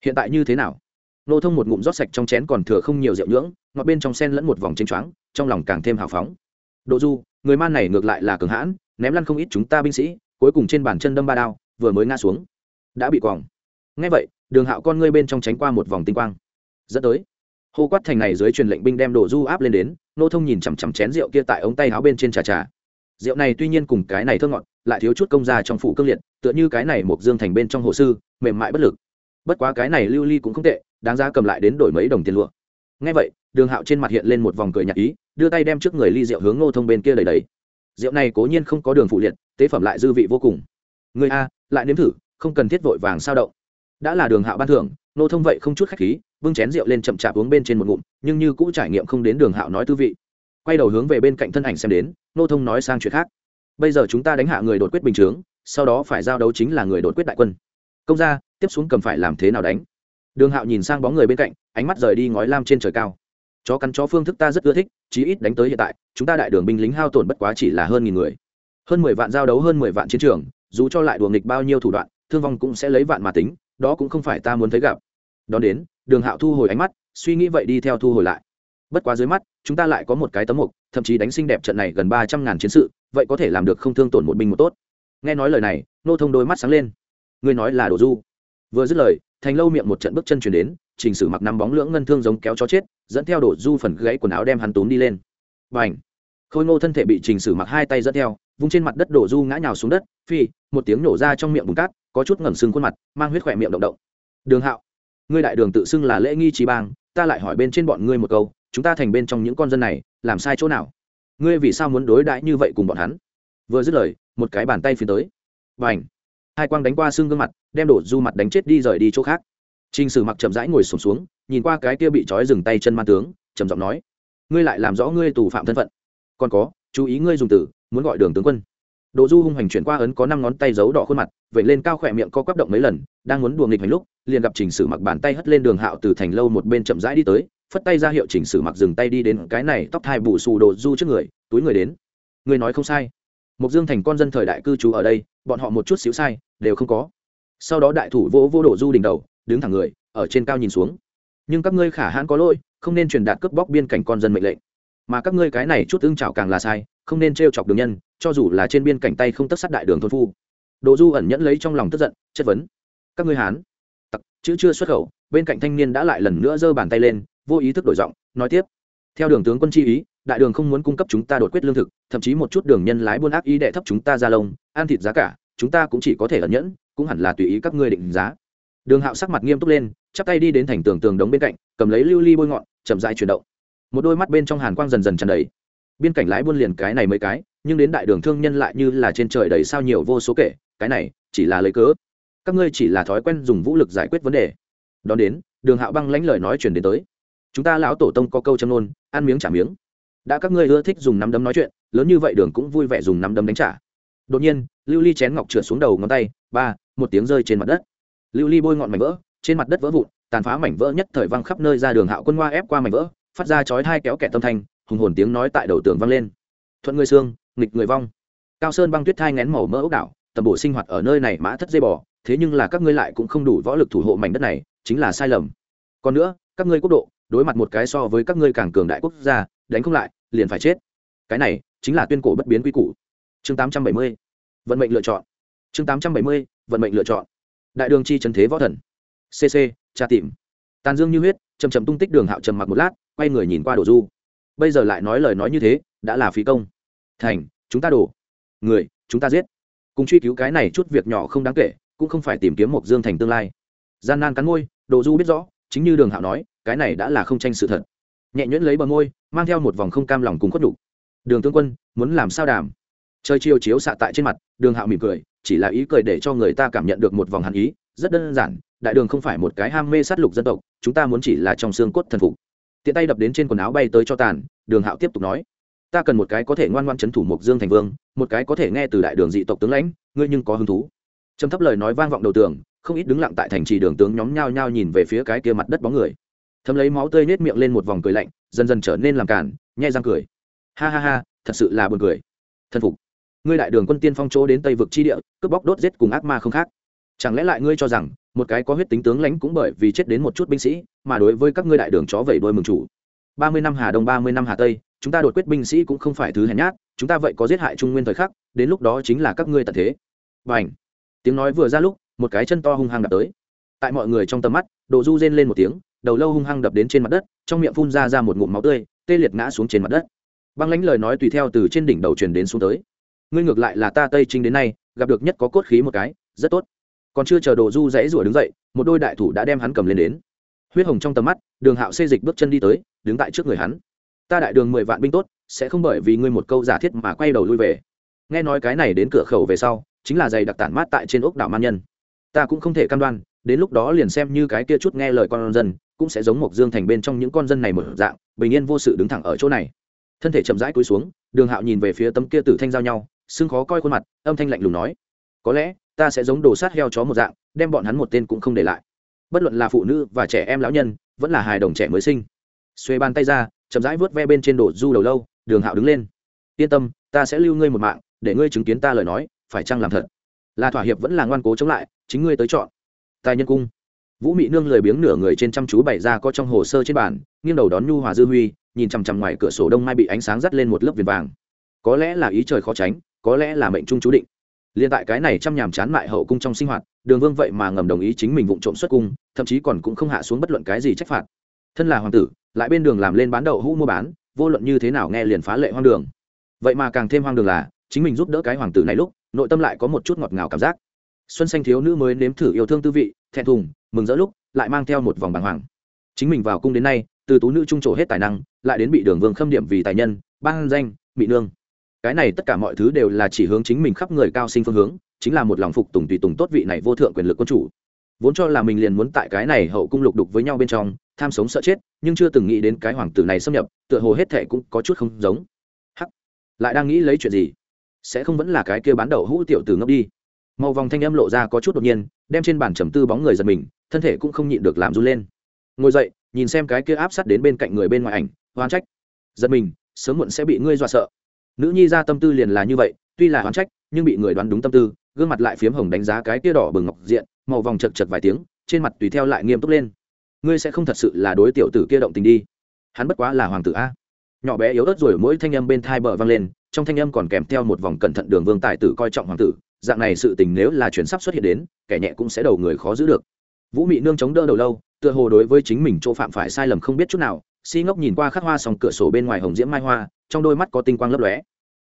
Hiện tại như thế nào? Nô thông một ngụm rót sạch trong chén còn thừa không nhiều rượu nhưỡng, ngọt bên trong sen lẫn một vòng chênh choáng, trong lòng càng thêm hào phóng. Đỗ du, người man này ngược lại là cường hãn, ném lăn không ít chúng ta binh sĩ, cuối cùng trên bàn chân đâm ba đao, vừa mới ngã xuống. Đã bị quòng. Ngay vậy, đường hạo con ngươi bên trong tránh qua một vòng tinh quang. Dẫn tới. Hô quát thành này dưới truyền lệnh binh đem đồ du áp lên đến nô thông nhìn chằm chằm chén rượu kia tại ống tay áo bên trên trà trà. Rượu này tuy nhiên cùng cái này thơ ngọt, lại thiếu chút công ra trong phủ cương liệt, tựa như cái này một dương thành bên trong hồ sư, mềm mại bất lực. Bất quá cái này lưu ly cũng không tệ, đáng ra cầm lại đến đổi mấy đồng tiền lụa. Ngay vậy, đường hạo trên mặt hiện lên một vòng cười nhạc ý, đưa tay đem trước người ly rượu hướng ngô thông bên kia đầy đầy rượu này cố nhiên không có đường phụ liệt, tế phẩm lại dư vị vô cùng. Người a, lại nếm thử, không cần thiết vội vàng sao động. Đã là đường hạo ban thưởng ngô thông vậy không chút khách khí bưng chén rượu lên chậm chạp uống bên trên một ngụm, nhưng như cũ trải nghiệm không đến đường hạo nói tư vị. Quay đầu hướng về bên cạnh thân ảnh xem đến, nô thông nói sang chuyện khác. Bây giờ chúng ta đánh hạ người đột quyết bình chướng, sau đó phải giao đấu chính là người đột quyết đại quân. Công ra tiếp xuống cầm phải làm thế nào đánh? Đường hạo nhìn sang bóng người bên cạnh, ánh mắt rời đi ngói lam trên trời cao. Chó cắn chó phương thức ta rất ưa thích, chí ít đánh tới hiện tại, chúng ta đại đường binh lính hao tổn bất quá chỉ là hơn nghìn người. Hơn mười vạn giao đấu hơn mười vạn chiến trường, dù cho lại đùa nghịch bao nhiêu thủ đoạn, thương vong cũng sẽ lấy vạn mà tính, đó cũng không phải ta muốn thấy gặp. Đón đến đường hạo thu hồi ánh mắt, suy nghĩ vậy đi theo thu hồi lại. Bất quá dưới mắt, chúng ta lại có một cái tấm mục, thậm chí đánh xinh đẹp trận này gần ba trăm ngàn chiến sự, vậy có thể làm được không thương tổn một binh một tốt. Nghe nói lời này, nô thông đôi mắt sáng lên. Ngươi nói là đồ du. Vừa dứt lời, thành lâu miệng một trận bước chân chuyển đến, trình sử mặc năm bóng lưỡng ngân thương giống kéo chó chết, dẫn theo đổ du phần gãy quần áo đem hắn túm đi lên. B à n h khôi ngô thân thể bị trình sử mặc hai tay dẫn theo, vung trên mặt đất đổ du ngã nhào xuống đất, phi, một tiếng nổ ra trong miệng bùn cát, có chút ngẩm sưng khuôn mặt, mang huyết khỏe miệng động động. Đường hạo ngươi đại đường tự xưng là lễ nghi trí bang ta lại hỏi bên trên bọn ngươi một câu chúng ta thành bên trong những con dân này làm sai chỗ nào? Ngươi vì sao muốn đối đãi như vậy cùng bọn hắn? Vừa dứt lời một cái bàn tay phiến tới. Và ảnh hai quang đánh qua xương gương mặt đem đổ du mặt đánh chết đi rời đi chỗ khác. T r ì n h sử mặc chậm rãi ngồi sùng xuống, xuống nhìn qua cái kia bị trói dừng tay chân man tướng trầm giọng nói ngươi lại làm rõ ngươi tù phạm thân phận. Còn có chú ý ngươi dùng từ muốn gọi đường tướng quân. Đỗ Du hung hành chuyển qua ấn có năm ngón tay giấu đỏ khuôn mặt, vậy lên cao khỏe miệng co quắp động mấy lần, đang muốn đùa nghịch hành lúc, liền gặp chỉnh Sử Mặc bàn tay hất lên Đường Hạo từ thành lâu một bên chậm rãi đi tới, phất tay ra hiệu chỉnh Sử Mặc dừng tay đi đến cái này tóc thai bù xù đồ Du trước người, túi người đến. Người nói không sai. Mục Dương thành con dân thời đại cư trú ở đây, bọn họ một chút xíu sai đều không có. Sau đó đại thủ vỗ vô đồ Du đỉnh đầu, đứng thẳng người, ở trên cao nhìn xuống. Nhưng các ngươi khả hãn có lỗi, không nên truyền đạt cướp bóc biên cảnh con dân mệnh lệnh. Mà các ngươi cái này chút ưng trào càng là sai, không nên trêu chọc đường nhân, cho dù là trên biên cảnh tay không tất sát đại đường thôn phu đồ du ẩn nhẫn lấy trong lòng tức giận chất vấn các ngươi hán chữ chưa xuất khẩu, bên cạnh thanh niên đã lại lần nữa giơ bàn tay lên, vô ý thức đổi giọng, nói tiếp. Theo đường tướng quân chi ý, đại đường không muốn cung cấp chúng ta đột quyết lương thực, thậm chí một chút đường nhân lái buôn ác ý đệ thấp chúng ta ra lông, ăn thịt giá cả, chúng ta cũng chỉ có thể ẩn nhẫn, cũng hẳn là tùy ý các ngươi định giá. Đường hạo sắc mặt nghiêm túc lên, chắp tay đi đến thành tường tường đống bên cạnh, cầm lấy lưu ly bôi ngọn, chậm dại chuyển động. Một đôi mắt bên trong hàn quang dần dần tràn đầy. Biên cảnh lái buôn liền cái này mấy cái, nhưng đến đại đường thương nhân lại như là trên trời đầy sao nhiều vô số kể, cái này chỉ là lấy cớ các ngươi chỉ là thói quen dùng vũ lực giải quyết vấn đề. Đón đến, đường hạo băng lãnh lời nói chuyển đến tới. Chúng ta lão tổ tông có câu châm nôn ăn miếng trả miếng. Đã các ngươi ưa thích dùng nắm đấm nói chuyện, lớn như vậy đường cũng vui vẻ dùng nắm đấm đánh trả. Đột nhiên, lưu ly chén ngọc trượt xuống đầu ngón tay, ba, một tiếng rơi trên mặt đất. Lưu ly bôi ngọn mảnh vỡ, trên mặt đất vỡ vụn, tàn phá mảnh vỡ nhất thời văng khắp nơi ra đường hạo quân hoa ép qua mảnh vỡ, phát ra chói hai kéo kẻ tâm thanh, hùng hồn tiếng nói tại đầu tường vang lên. Thuận người xương, nghịch người vong. Cao sơn băng tuyết thai ngén màu mỡ ốc đảo, tầm bổ sinh hoạt ở nơi này mã thất dây bò thế nhưng là các ngươi lại cũng không đủ võ lực thủ hộ mảnh đất này, chính là sai lầm. Còn nữa, các ngươi quốc độ, đối mặt một cái so với các ngươi càng cường đại quốc gia, đánh không lại, liền phải chết. Cái này, chính là tuyên cổ bất biến quy củ. Chương 870. vận mệnh lựa chọn. Chương 870. vận mệnh lựa chọn. Đại đường chi trần thế võ thần. Cc tra tìm. Tàn dương như huyết chầm chầm tung tích đường hạo trầm mặc một lát, quay người nhìn qua đồ du. Bây giờ lại nói lời nói như thế, đã là phí công. Thành, chúng ta đổ. Người, chúng ta giết. Cùng truy cứu cái này chút việc nhỏ không đáng kể cũng không phải tìm kiếm một dương thành tương lai. Gian nan cắn môi, đồ du biết rõ, chính như đường hạo nói, cái này đã là không tranh sự thật. Nhẹ nhuyễn lấy bờ môi, mang theo một vòng không cam lòng cùng khuất đục đường tướng quân, muốn làm sao đàm? Trời chiều chiếu xạ tại trên mặt, đường hạo mỉm cười, chỉ là ý cười để cho người ta cảm nhận được một vòng hàn ý, rất đơn giản, đại đường không phải một cái ham mê sát lục dân tộc, chúng ta muốn chỉ là trong xương cốt thần phục. Tiện tay đập đến trên quần áo bay tới cho tàn, đường hạo tiếp tục nói, ta cần một cái có thể ngoan ngoan c h ấ n thủ mộc dương thành vương, một cái có thể nghe từ đại đường dị tộc tướng lãnh, ngươi nhưng có hứng thú trầm thấp lời nói vang vọng đầu tường, không ít đứng lặng tại thành trì đường tướng nhóm nhao nhao nhìn về phía cái kia mặt đất bóng người. Thấm lấy máu tươi nết miệng lên một vòng cười lạnh, dần dần trở nên làm cản nhai răng cười. Ha ha ha, thật sự là buồn cười. Thân phục. Ngươi đại đường quân tiên phong chỗ đến tây vực chi địa, cướp bóc đốt giết cùng ác ma không khác. Chẳng lẽ lại ngươi cho rằng, một cái có huyết tính tướng lãnh cũng bởi vì chết đến một chút binh sĩ, mà đối với các ngươi đại đường chó vẩy đôi mừng chủ. Ba mươi năm hà đông, ba mươi năm hà tây, chúng ta đột quyết binh sĩ cũng không phải thứ hèn nhát, chúng ta vậy có giết hại trung nguyên thời khắc, đến lúc đó chính là các ngươi tận thế. Và ảnh tiếng nói vừa ra lúc, một cái chân to hung hăng đập tới. Tại mọi người trong tầm mắt, đồ du rên lên một tiếng, đầu lâu hung hăng đập đến trên mặt đất, trong miệng phun ra ra một ngụm máu tươi, tê liệt ngã xuống trên mặt đất. Băng lãnh lời nói tùy theo từ trên đỉnh đầu truyền đến xuống tới. Ngươi ngược lại là ta tây trinh đến nay, gặp được nhất có cốt khí một cái, rất tốt. Còn chưa chờ đồ du dãy rủa đứng dậy, một đôi đại thủ đã đem hắn cầm lên đến. Huyết hồng trong tầm mắt, đường hạo xê dịch bước chân đi tới, đứng tại trước người hắn. Ta đại đường mười vạn binh tốt, sẽ không bởi vì ngươi một câu giả thiết mà quay đầu lui về. Nghe nói cái này đến cửa khẩu về sau chính là giày đặc tản mát tại trên ốc đảo man nhân. Ta cũng không thể cam đoan, đến lúc đó liền xem như cái kia chút nghe lời con dân, cũng sẽ giống một dương thành bên trong những con dân này một dạng, bình yên vô sự đứng thẳng ở chỗ này. Thân thể chậm rãi cúi xuống, đường hạo nhìn về phía tấm kia tử thanh giao nhau xương khó coi khuôn mặt, âm thanh lạnh lùng nói, có lẽ, ta sẽ giống đồ sát heo chó một dạng, đem bọn hắn một tên cũng không để lại. Bất luận là phụ nữ và trẻ em lão nhân, vẫn là hài đồng trẻ mới sinh. Xuê bàn tay ra, chậm rãi vớt ve bên trên đồ du đầu lâu, đường hạo đứng lên. Yên tâm, ta sẽ lưu ngươi một mạng, để ngươi chứng kiến ta lời nói phải chăng làm thật? Là thỏa hiệp vẫn là ngoan cố chống lại, chính ngươi tới chọn. Tài nhân cung. Vũ mị nương lười biếng nửa người trên chăm chú bày ra có trong hồ sơ trên bàn, nghiêng đầu đón nhu hòa dư huy, nhìn chằm chằm ngoài cửa sổ đông mai bị ánh sáng dắt lên một lớp viền vàng. Có lẽ là ý trời khó tránh, có lẽ là mệnh trung chú định. Liên tại cái này chăm nhàm chán mại hậu cung trong sinh hoạt, đường vương vậy mà ngầm đồng ý chính mình vụ trộm xuất cung, thậm chí còn cũng không hạ xuống bất luận cái gì trách phạt. Thân là hoàng tử, lại bên đường làm lên bán đậu hũ mua bán, vô luận như thế nào nghe liền phá lệ hoang đường. Vậy mà càng thêm hoang đường là chính mình giúp đỡ cái hoàng tử này lúc, nội tâm lại có một chút ngọt ngào cảm giác. Xuân xanh thiếu nữ mới nếm thử yêu thương tư vị, thẹn thùng, mừng rỡ lúc, lại mang theo một vòng bàng hoàng. Chính mình vào cung đến nay, từ tú nữ trung trổ hết tài năng, lại đến bị đường vương khâm điểm vì tài nhân ban danh bị nương. Cái này tất cả mọi thứ đều là chỉ hướng chính mình khắp người cao sinh phương hướng, chính là một lòng phục tùng tùy tùng tốt vị này vô thượng quyền lực quân chủ. Vốn cho là mình liền muốn tại cái này hậu cung lục đục với nhau bên trong, tham sống sợ chết, nhưng chưa từng nghĩ đến cái hoàng tử này xâm nhập, tựa hồ hết thệ cũng có chút không giống. Hắc. Lại đang nghĩ lấy chuyện gì? Sẽ không vẫn là cái kia bán đậu hũ tiểu tử ngốc đi. Màu vòng thanh âm lộ ra có chút đột nhiên, đem trên bàn trầm tư bóng người giật mình, thân thể cũng không nhịn được làm run lên. Ngồi dậy, nhìn xem cái kia áp sát đến bên cạnh người bên ngoài ảnh, hoán trách. Giật mình, sớm muộn sẽ bị ngươi dọa sợ. Nữ nhi ra tâm tư liền là như vậy, tuy là hoán trách, nhưng bị người đoán đúng tâm tư, gương mặt lại phiếm hồng đánh giá cái kia đỏ bừng ngọc diện, màu vòng chật chật vài tiếng, trên mặt tùy theo lại nghiêm túc lên. Ngươi sẽ không thật sự là đối tiểu tử kia động tình đi. Hắn bất quá là hoàng tử a nhỏ bé yếu ớt rồi mỗi thanh âm bên thai bờ vang lên, trong thanh âm còn kèm theo một vòng cẩn thận đường vương tài tử coi trọng hoàng tử, dạng này sự tình nếu là chuyển sắp xuất hiện đến, kẻ nhẹ cũng sẽ đầu người khó giữ được. Vũ mị nương chống đỡ đầu lâu, tựa hồ đối với chính mình chỗ phạm phải sai lầm không biết chút nào, si ngốc nhìn qua khắc hoa sòng cửa sổ bên ngoài hồng diễm mai hoa, trong đôi mắt có tinh quang lấp lóe.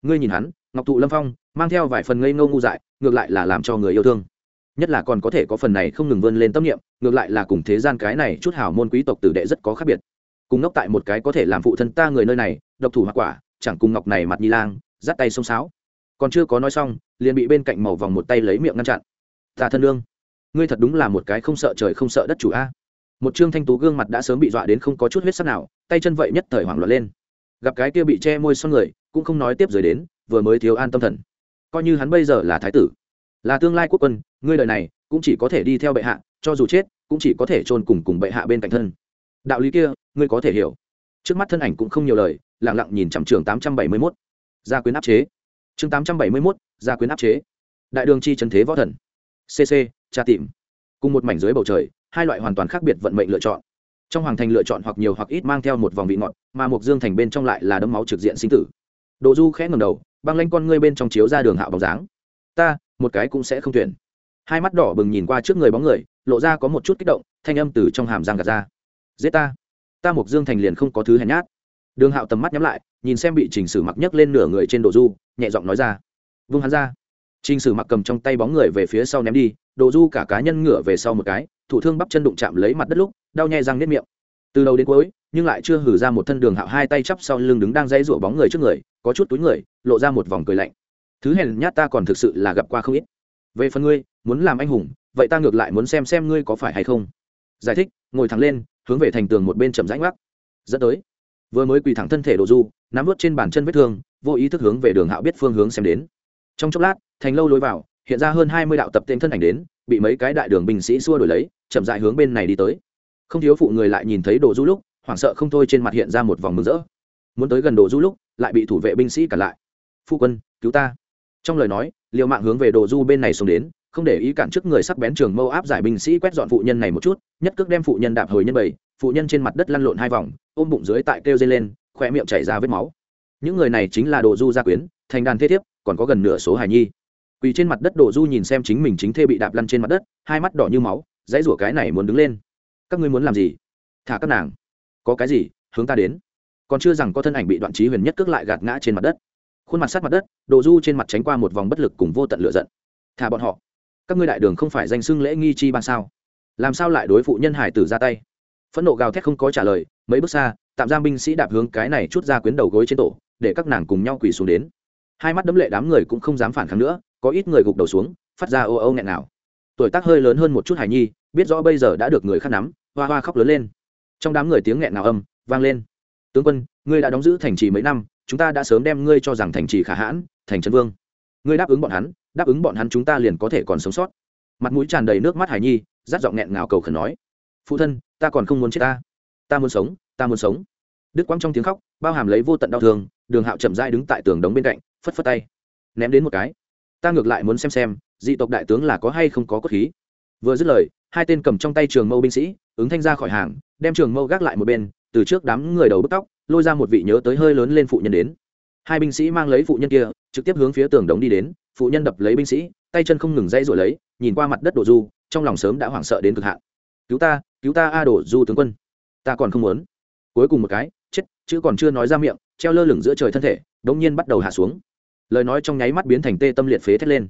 Ngươi nhìn hắn, ngọc thụ lâm phong, mang theo vài phần ngây ngô ngu dại, ngược lại là làm cho người yêu thương. Nhất là còn có thể có phần này không ngừng vươn lên tâm niệm, ngược lại là cùng thế gian cái này chút hào môn quý tộc tử đệ rất có khác biệt cùng ngốc tại một cái có thể làm phụ thân ta người nơi này, độc thủ hoặc quả, chẳng cùng ngọc này mặt nhi lang, dắt tay xông sáo còn chưa có nói xong, liền bị bên cạnh màu vòng một tay lấy miệng ngăn chặn. Ta thân lương, ngươi thật đúng là một cái không sợ trời không sợ đất chủ a. Một trương thanh tú gương mặt đã sớm bị dọa đến không có chút huyết sắc nào, tay chân vậy nhất thời hoảng loạn lên. Gặp cái kia bị che môi son người, cũng không nói tiếp rồi đến, vừa mới thiếu an tâm thần. Coi như hắn bây giờ là thái tử, là tương lai quốc quân, ngươi đời này cũng chỉ có thể đi theo bệ hạ, cho dù chết, cũng chỉ có thể chôn cùng cùng bệ hạ bên cạnh thân đạo lý kia, ngươi có thể hiểu. Trước mắt thân ảnh cũng không nhiều lời lẳng lặng nhìn chằm trường tám trăm bảy mươi mốt. Gia quyến áp chế. Chương tám trăm bảy mươi mốt, gia quyến áp chế. Đại đường chi trần thế võ thần. Cc tra tìm. Cùng một mảnh dưới bầu trời, hai loại hoàn toàn khác biệt vận mệnh lựa chọn. Trong hoàng thành lựa chọn hoặc nhiều hoặc ít mang theo một vòng vị ngọt, mà mục dương thành bên trong lại là đấm máu trực diện sinh tử. Đồ du khẽ ngầm đầu, băng lanh con ngươi bên trong chiếu ra đường hạo bóng dáng. Ta, một cái cũng sẽ không tuyển. Hai mắt đỏ bừng nhìn qua trước người bóng người, lộ ra có một chút kích động, thanh âm từ trong hàm răng gạt ra giết ta. Ta mục dương thành liền không có thứ hèn nhát. Đường hạo tầm mắt nhắm lại, nhìn xem bị chỉnh sử mặc nhấc lên nửa người trên đồ du, nhẹ giọng nói ra. Vung hắn ra. Chỉnh sử mặc cầm trong tay bóng người về phía sau ném đi, đồ du cả cá nhân ngửa về sau một cái, thủ thương bắp chân đụng chạm lấy mặt đất lúc, đau nhai răng nếp miệng. Từ đầu đến cuối, nhưng lại chưa hử ra một thân đường hạo hai tay chắp sau lưng đứng đang dãy rụa bóng người trước người, có chút túi người, lộ ra một vòng cười lạnh. Thứ hèn nhát ta còn thực sự là gặp qua không ít. Về phần ngươi, muốn làm anh hùng, vậy ta ngược lại muốn xem xem ngươi có phải hay không. Giải thích, ngồi thẳng lên hướng về thành tường một bên chậm rãi ngoắc. Dẫn tới, vừa mới quỳ thẳng thân thể đồ du, nắm vút trên bàn chân vết thương, vô ý thức hướng về đường hạo biết phương hướng xem đến. Trong chốc lát, thành lâu lối vào, hiện ra hơn hai mươi đạo tập tên thân ảnh đến, bị mấy cái đại đường binh sĩ xua đổi lấy, chậm dại hướng bên này đi tới. Không thiếu phụ người lại nhìn thấy đồ du lúc, hoảng sợ không thôi trên mặt hiện ra một vòng mừng rỡ. Muốn tới gần đồ du lúc, lại bị thủ vệ binh sĩ cản lại. Phu quân, cứu ta. Trong lời nói, liều mạng hướng về đồ du bên này xông đến không để ý cản trước người sắc bén trường mâu áp giải binh sĩ quét dọn phụ nhân này một chút, nhất cước đem phụ nhân đạp hồi nhân bầy, phụ nhân trên mặt đất lăn lộn hai vòng, ôm bụng dưới tại kêu dây lên khoe miệng chảy ra vết máu. Những người này chính là đồ du gia quyến, thành đàn thế thiếp, còn có gần nửa số hài nhi. Quỳ trên mặt đất đồ du nhìn xem chính mình chính thê bị đạp lăn trên mặt đất, hai mắt đỏ như máu, dãy rủa cái này muốn đứng lên. Các ngươi muốn làm gì? Thả các nàng. Có cái gì? Hướng ta đến. Còn chưa rằng có thân ảnh bị đoạn trí huyền nhất cước lại gạt ngã trên mặt đất. Khuôn mặt sát mặt đất, đồ du trên mặt tránh qua một vòng bất lực cùng vô tận lựa giận. Thả bọn họ các ngươi đại đường không phải danh xưng lễ nghi chi ban sao? Làm sao lại đối phụ nhân hải tử ra tay? Phẫn nộ gào thét không có trả lời, mấy bước xa, tạm giam binh sĩ đạp hướng cái này chút ra quyến đầu gối trên tổ, để các nàng cùng nhau quỳ xuống đến. Hai mắt đấm lệ đám người cũng không dám phản kháng nữa, có ít người gục đầu xuống, phát ra ô ô nghẹn nào tuổi tác hơi lớn hơn một chút hải nhi, biết rõ bây giờ đã được người khác nắm, hoa hoa khóc lớn lên. Trong đám người tiếng nghẹn nào âm vang lên. Tướng quân, ngươi đã đóng giữ thành trì mấy năm, chúng ta đã sớm đem ngươi cho rằng thành trì khả hãn, thành trấn vương. Ngươi đáp ứng bọn hắn đáp ứng bọn hắn chúng ta liền có thể còn sống sót. Mặt mũi tràn đầy nước mắt hải nhi, rát giọng nghẹn ngào cầu khẩn nói, phụ thân, ta còn không muốn chết ta. Ta muốn sống, ta muốn sống. Đức quang trong tiếng khóc, bao hàm lấy vô tận đau thương, đường hạo chậm dai đứng tại tường đống bên cạnh, phất phất tay, ném đến một cái. Ta ngược lại muốn xem xem, dị tộc đại tướng là có hay không có cốt khí. Vừa dứt lời, hai tên cầm trong tay trường mâu binh sĩ, ứng thanh ra khỏi hàng, đem trường mâu gác lại một bên, từ trước đám người đầu bức tóc, lôi ra một vị nhớ tới hơi lớn lên phụ nhân đến. Hai binh sĩ mang lấy phụ nhân kia, trực tiếp hướng phía tường đống đi đến phụ nhân đập lấy binh sĩ, tay chân không ngừng dãy rồi lấy, nhìn qua mặt đất đổ du, trong lòng sớm đã hoảng sợ đến cực hạn. Cứu ta cứu ta a đổ du tướng quân. Ta còn không muốn. Cuối cùng một cái, chết, chữ còn chưa nói ra miệng, treo lơ lửng giữa trời thân thể, đống nhiên bắt đầu hạ xuống. Lời nói trong nháy mắt biến thành tê tâm liệt phế thét lên.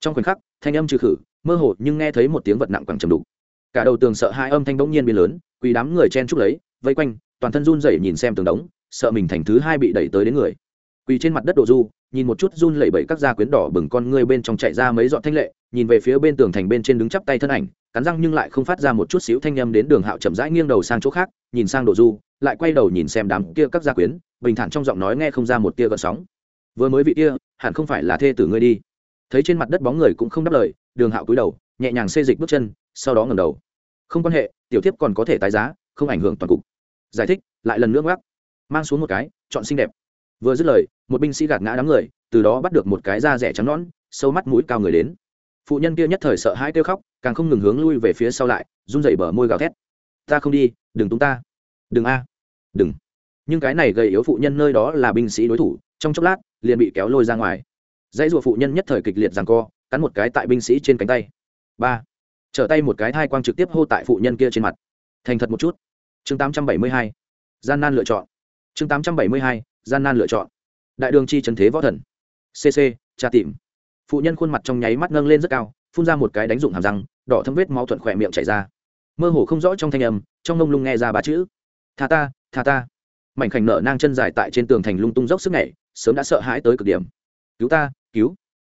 Trong khoảnh khắc, thanh âm trừ khử, mơ hồ nhưng nghe thấy một tiếng vật nặng quẳng trầm đục. Cả đầu tường sợ hai âm thanh đống nhiên biến lớn, quỳ đám người chen chúc lấy, vây quanh, toàn thân run rẩy nhìn xem tường đống, sợ mình thành thứ hai bị đẩy tới đến người quỳ trên mặt đất độ du, nhìn một chút run lẩy bẩy các gia quyến đỏ bừng con ngươi bên trong chạy ra mấy dọn thanh lệ, nhìn về phía bên tường thành bên trên đứng chắp tay thân ảnh, cắn răng nhưng lại không phát ra một chút xíu thanh â m đến đường hạo chậm rãi nghiêng đầu sang chỗ khác, nhìn sang độ du, lại quay đầu nhìn xem đám kia các gia quyến, bình thản trong giọng nói nghe không ra một tia gợn sóng. Vừa mới vị kia, hẳn không phải là thê tử ngươi đi. Thấy trên mặt đất bóng người cũng không đáp lời, đường hạo cúi đầu, nhẹ nhàng xê dịch bước chân, sau đó ngầm đầu. Không quan hệ, tiểu tiếp còn có thể tái giá, không ảnh hưởng toàn cục. Giải thích, lại lần nữa gác mang xuống một cái, chọn xinh đẹp vừa dứt lời, một binh sĩ gạt ngã đám người, từ đó bắt được một cái da rẻ trắng nõn, sâu mắt mũi cao người đến. Phụ nhân kia nhất thời sợ hãi kêu khóc, càng không ngừng hướng lui về phía sau lại, run dậy bờ môi gào thét. Ta không đi, đừng tung ta. Đừng a. Đừng. Nhưng cái này gây yếu phụ nhân nơi đó là binh sĩ đối thủ, trong chốc lát, liền bị kéo lôi ra ngoài. Dãy rùa phụ nhân nhất thời kịch liệt rằng co, cắn một cái tại binh sĩ trên cánh tay. Ba. Trở tay một cái thai quang trực tiếp hô tại phụ nhân kia trên mặt. Thành thật một chút. Chương 872. gian nan lựa chọn. Chương 872 gian nan lựa chọn. Đại đường chi trần thế võ thần. Cc tra tìm. Phụ nhân khuôn mặt trong nháy mắt nâng lên rất cao, phun ra một cái đánh dụng hàm răng, đỏ thâm vết máu thuận khỏe miệng chảy ra. Mơ hồ không rõ trong thanh âm, trong nông lung nghe ra ba chữ. Tha ta tha ta. Mảnh khảnh nở nang chân dài tại trên tường thành lung tung dốc sức nhảy, sớm đã sợ hãi tới cực điểm. Cứu ta, cứu.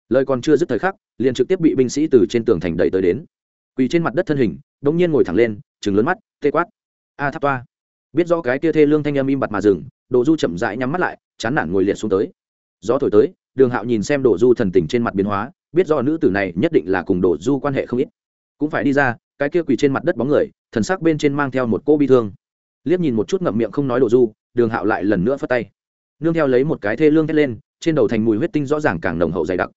Lời còn chưa dứt thời khắc, liền trực tiếp bị binh sĩ từ trên tường thành đẩy tới đến. Quỳ trên mặt đất thân hình đ ỗ n g nhiên ngồi thẳng lên chừng lớn mắt, tê quát. A tháp toa. Biết rõ cái kia thê lương thanh âm im bặt mà dừng đồ du chậm rãi nhắm mắt lại, chán nản ngồi liệt xuống tới. Gió thổi tới, đường hạo nhìn xem đồ du thần tình trên mặt biến hóa, biết do nữ tử này nhất định là cùng đồ du quan hệ không ít. Cũng phải đi ra, cái kia quỳ trên mặt đất bóng người, thần sắc bên trên mang theo một cô bi thương. Liếc nhìn một chút ngậm miệng không nói đồ du, đường hạo lại lần nữa phất tay. Nương theo lấy một cái thê lương thét lên, trên đầu thành mùi huyết tinh rõ ràng càng nồng hậu dày đặc.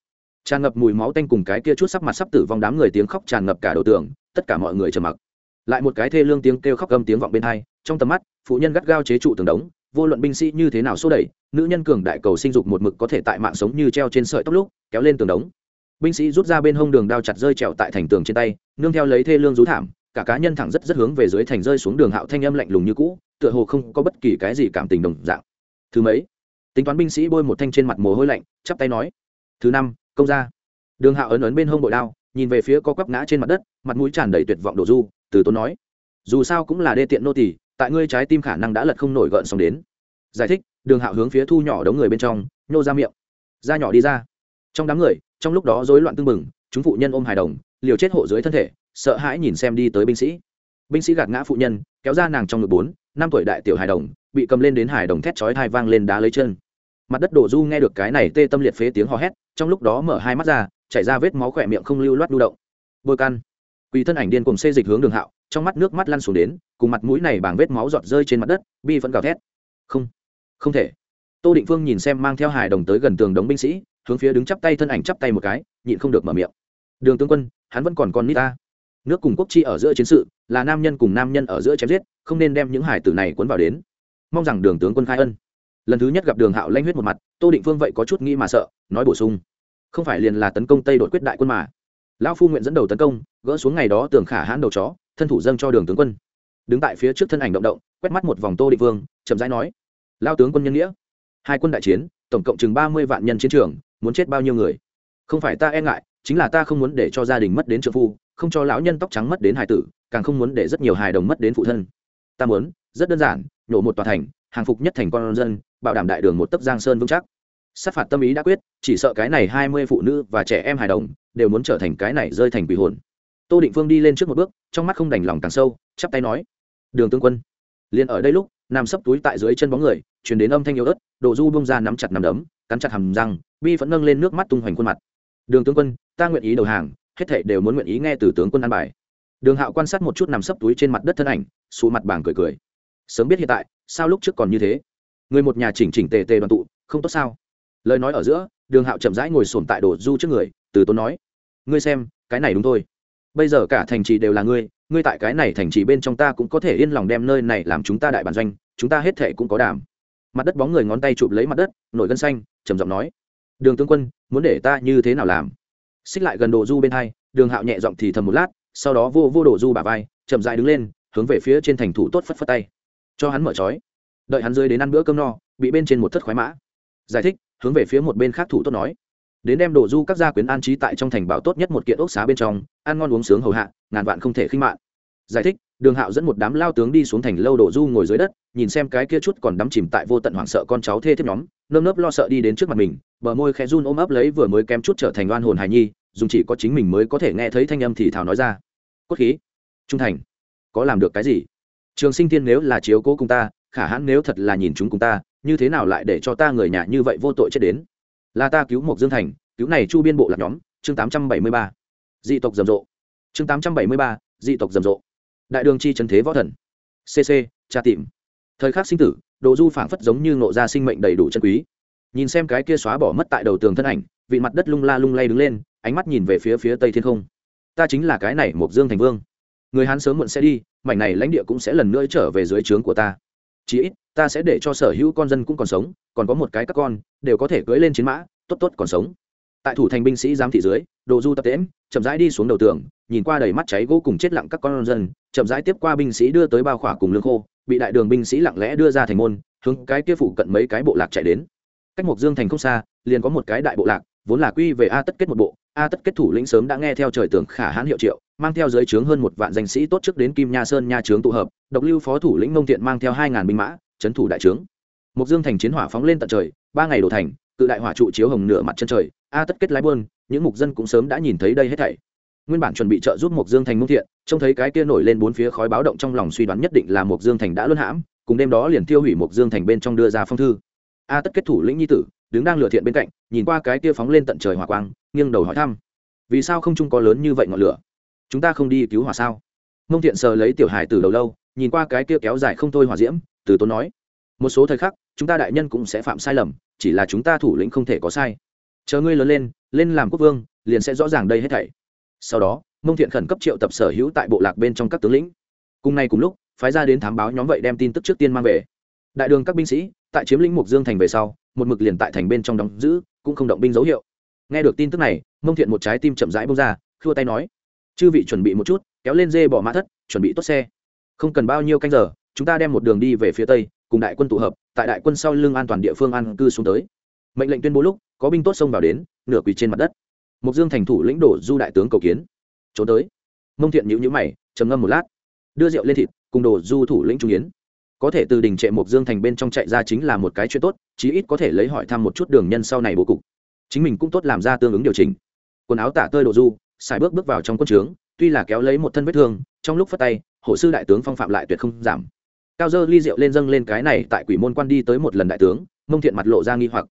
Tràn ngập mùi máu tanh cùng cái kia chút sắc mặt sắp tử vong đám người tiếng khóc tràn ngập cả đầu tường, tất cả mọi người trầm mặc. Lại một cái thê lương tiếng kêu khóc gầm tiếng vọng bên hai trong tầm mắt, phụ nhân gắt gao chế trụ tường đống, vô luận binh sĩ như thế nào xô đẩy, nữ nhân cường đại cầu sinh dục một mực có thể tại mạng sống như treo trên sợi tóc lúc, kéo lên tường đống. Binh sĩ rút ra bên hông đường đao chặt rơi trèo tại thành tường trên tay, nương theo lấy thê lương rú thảm, cả cá nhân thẳng rất rất hướng về dưới thành rơi xuống đường hạo thanh âm lạnh lùng như cũ, tựa hồ không có bất kỳ cái gì cảm tình đồng dạng. Thứ mấy? Tính toán binh sĩ bôi một thanh trên mặt mồ hôi lạnh, chắp tay nói. Thứ năm, công ra đường hạo ấn ấn bên hông bội đao, nhìn về phía có quắp ngã trên mặt đất, mặt mũi tràn đầy tuyệt vọng đổ du, từ tốn nói. Dù sao cũng là đê tiện nô tỳ tại ngươi trái tim khả năng đã lật không nổi gợn xong đến. Giải thích, đường hạo hướng phía thu nhỏ đống người bên trong, nhô ra miệng. Da nhỏ đi ra. Trong đám người, trong lúc đó rối loạn tưng bừng, chúng phụ nhân ôm hài đồng, liều chết hộ dưới thân thể, sợ hãi nhìn xem đi tới binh sĩ. Binh sĩ gạt ngã phụ nhân, kéo ra nàng trong ngực bốn, năm tuổi đại tiểu hài đồng, bị cầm lên đến hài đồng thét chói thai vang lên đá lấy chân. Mặt đất đổ du nghe được cái này tê tâm liệt phế tiếng hò hét, trong lúc đó mở hai mắt ra, chảy ra vết máu khỏe miệng không lưu loát lưu động. Bôi căn quỳ thân ảnh điên cùng xê dịch hướng đường hạo trong mắt nước mắt lăn xuống đến, cùng mặt mũi này bảng vết máu giọt rơi trên mặt đất, bi vẫn gào thét. Không không thể. Tô định phương nhìn xem mang theo hài đồng tới gần tường đống binh sĩ, hướng phía đứng chắp tay thân ảnh chắp tay một cái, nhịn không được mở miệng. Đường tướng quân, hắn vẫn còn con nít ta. Nước cùng quốc chi ở giữa chiến sự, là nam nhân cùng nam nhân ở giữa chém giết, không nên đem những hải tử này cuốn vào đến. Mong rằng đường tướng quân khai ân. Lần thứ nhất gặp đường hạo lanh huyết một mặt, tô định phương vậy có chút nghĩ mà sợ, nói bổ sung. Không phải liền là tấn công tây đội quyết đại quân mà. Lão phu nguyện dẫn đầu tấn công, gỡ xuống ngày đó tường khả hãn đầu chó thân thủ dâng cho đường tướng quân. Đứng tại phía trước thân ảnh động động, quét mắt một vòng tô định vương, chậm rãi nói, lao tướng quân nhân nghĩa, hai quân đại chiến, tổng cộng chừng ba mươi vạn nhân chiến trường, muốn chết bao nhiêu người? Không phải ta e ngại, chính là ta không muốn để cho gia đình mất đến trợ phu, không cho lão nhân tóc trắng mất đến hài tử, càng không muốn để rất nhiều hài đồng mất đến phụ thân. Ta muốn, rất đơn giản, nhổ một tòa thành, hàng phục nhất thành con dân, bảo đảm đại đường một tấc giang sơn vững chắc. Sát phạt tâm ý đã quyết, chỉ sợ cái này hai mươi phụ nữ và trẻ em hài đồng đều muốn trở thành cái này rơi thành quỷ hồn tô định phương đi lên trước một bước, trong mắt không đành lòng càng sâu, chắp tay nói, đường tướng quân. Liền ở đây lúc nằm sấp túi tại dưới chân bóng người chuyển đến âm thanh yếu ớt, đồ du bông ra nắm chặt nằm đấm, cắn chặt hầm răng, bi vẫn nâng lên nước mắt tung hoành khuôn mặt. Đường tướng quân, ta nguyện ý đầu hàng, hết thảy đều muốn nguyện ý nghe từ tướng quân an bài. Đường hạo quan sát một chút nằm sấp túi trên mặt đất thân ảnh, xù mặt bảng cười cười. Sớm biết hiện tại, sao lúc trước còn như thế? Người một nhà chỉnh chỉnh tề tề đoàn tụ, không tốt sao? Lời nói ở giữa, đường hạo chậm rãi ngồi sồn tại đồ du trước người, từ tốn nói, ngươi xem, cái này đúng thôi bây giờ cả thành trì đều là ngươi ngươi tại cái này thành trì bên trong ta cũng có thể yên lòng đem nơi này làm chúng ta đại bản doanh, chúng ta hết thể cũng có đảm. Mặt đất bóng người ngón tay chụp lấy mặt đất, nổi gân xanh, trầm giọng nói. Đường tướng quân, muốn để ta như thế nào làm? Xích lại gần đồ du bên hai, đường hạo nhẹ giọng thì thầm một lát, sau đó vô vô đồ du bà vai, chậm dại đứng lên, hướng về phía trên thành thủ tốt phất phất tay. Cho hắn mở trói. Đợi hắn rơi đến ăn bữa cơm no, bị bên trên một thất khoái mã. Giải thích, hướng về phía một bên khác thủ tốt nói đến đem đồ du các gia quyến an trí tại trong thành bảo tốt nhất một kiện ốc xá bên trong, ăn ngon uống sướng hầu hạ, ngàn vạn không thể khinh mạng. Giải thích, đường hạo dẫn một đám lao tướng đi xuống thành lâu đồ du ngồi dưới đất, nhìn xem cái kia chút còn đắm chìm tại vô tận hoảng sợ con cháu thê thiếp nhóm, nơm nớp lo sợ đi đến trước mặt mình, bờ môi khẽ run ôm ấp lấy vừa mới kém chút trở thành oan hồn hài nhi, dùng chỉ có chính mình mới có thể nghe thấy thanh âm thì thảo nói ra. Cốt khí, trung thành, có làm được cái gì? Trường sinh thiên nếu là chiếu cố cùng ta, khả hãn nếu thật là nhìn chúng cùng ta, như thế nào lại để cho ta người nhà như vậy vô tội chết đến? Là ta cứu một dương thành, cứu này chu biên bộ lạc nhóm, chương tám trăm bảy mươi ba. Dị tộc rầm rộ. Chương tám trăm bảy mươi ba, dị tộc rầm rộ. Đại đường chi trần thế võ thần. Cc tra tìm. Thời khắc sinh tử đồ du phảng phất giống như ngộ ra sinh mệnh đầy đủ chân quý. Nhìn xem cái kia xóa bỏ mất tại đầu tường thân ảnh, vị mặt đất lung la lung lay đứng lên, ánh mắt nhìn về phía phía tây thiên không. Ta chính là cái này mộc dương thành vương. Người hán sớm muộn sẽ đi, mảnh này lãnh địa cũng sẽ lần nữa trở về dưới trướng của ta chí ít, ta sẽ để cho sở hữu con dân cũng còn sống, còn có một cái các con, đều có thể cưỡi lên chiến mã, tốt tốt còn sống. Tại thủ thành binh sĩ giám thị dưới, đồ du tập tễm, chậm rãi đi xuống đầu tường, nhìn qua đầy mắt cháy gỗ cùng chết lặng các con dân, chậm rãi tiếp qua binh sĩ đưa tới bao khỏa cùng lương khô, bị đại đường binh sĩ lặng lẽ đưa ra thành môn, hướng cái kia phủ cận mấy cái bộ lạc chạy đến. Cách mộc dương thành không xa, liền có một cái đại bộ lạc vốn là quy về a tất kết một bộ, a tất kết thủ lĩnh sớm đã nghe theo trời tưởng khả hãn hiệu triệu, mang theo giới trướng hơn một vạn danh sĩ tốt trước đến kim nha sơn nha trướng tụ hợp, độc lưu phó thủ lĩnh mông thiện mang theo hai ngàn binh mã trấn thủ đại trướng. Mục dương thành chiến hỏa phóng lên tận trời, ba ngày đổ thành, cự đại hỏa trụ chiếu hồng nửa mặt chân trời, a tất kết lái buôn, những mục dân cũng sớm đã nhìn thấy đây hết thảy. Nguyên bản chuẩn bị trợ giúp mục dương thành mông thiện trông thấy cái kia nổi lên bốn phía khói báo động trong lòng suy đoán nhất định là mục dương thành đã luân hãm, cùng đêm đó liền tiêu hủy mục dương thành bên trong đưa ra phong thư a tất kết thủ lĩnh nhi tử, đứng đang lửa thiện bên cạnh, nhìn qua cái kia phóng lên tận trời hỏa quang, nghiêng đầu hỏi thăm. Vì sao không trung có lớn như vậy ngọn lửa? Chúng ta không đi cứu hỏa sao? Mông thiện sờ lấy tiểu hải từ đầu lâu, nhìn qua cái kia kéo dài không thôi hỏa diễm, từ tốn nói. Một số thời khắc, chúng ta đại nhân cũng sẽ phạm sai lầm, chỉ là chúng ta thủ lĩnh không thể có sai. Chờ ngươi lớn lên lên làm quốc vương, liền sẽ rõ ràng đây hết thảy. Sau đó, mông thiện khẩn cấp triệu tập sở hữu tại bộ lạc bên trong các tướng lĩnh. Cùng nay cùng lúc, phái ra đến thám báo nhóm vậy đem tin tức trước tiên mang về đại đường các binh sĩ, tại chiếm lĩnh mục dương thành về sau, một mực liền tại thành bên trong đóng giữ, cũng không động binh dấu hiệu. Nghe được tin tức này, mông thiện một trái tim chậm rãi bông ra, khua tay nói, chư vị chuẩn bị một chút, kéo lên dê bỏ mã thất, chuẩn bị tốt xe. Không cần bao nhiêu canh giờ, chúng ta đem một đường đi về phía tây, cùng đại quân tụ hợp, tại đại quân sau lưng an toàn địa phương an cư xuống tới. Mệnh lệnh tuyên bố lúc, có binh tốt xông vào đến, nửa quỳ trên mặt đất. Mục dương thành thủ lĩnh đổ du đại tướng cầu kiến. Trốn tới. Mông thiện nhữ nhữ mày, trầm ngâm một lát, đưa rượu lên thịt, cùng đồ du thủ lĩnh trung yến có thể từ đình trệ Mộc dương thành bên trong chạy ra chính là một cái chuyện tốt, chí ít có thể lấy hỏi thăm một chút đường nhân sau này bố cục. Chính mình cũng tốt làm ra tương ứng điều chỉnh. Quần áo tả tơi đồ du, xài bước bước vào trong quân trướng, tuy là kéo lấy một thân vết thương, trong lúc phát tay hộ sư đại tướng phong phạm lại tuyệt không giảm. Cao dơ ly rượu lên dâng lên cái này tại quỷ môn quan đi tới một lần đại tướng, mông thiện mặt lộ ra nghi hoặc.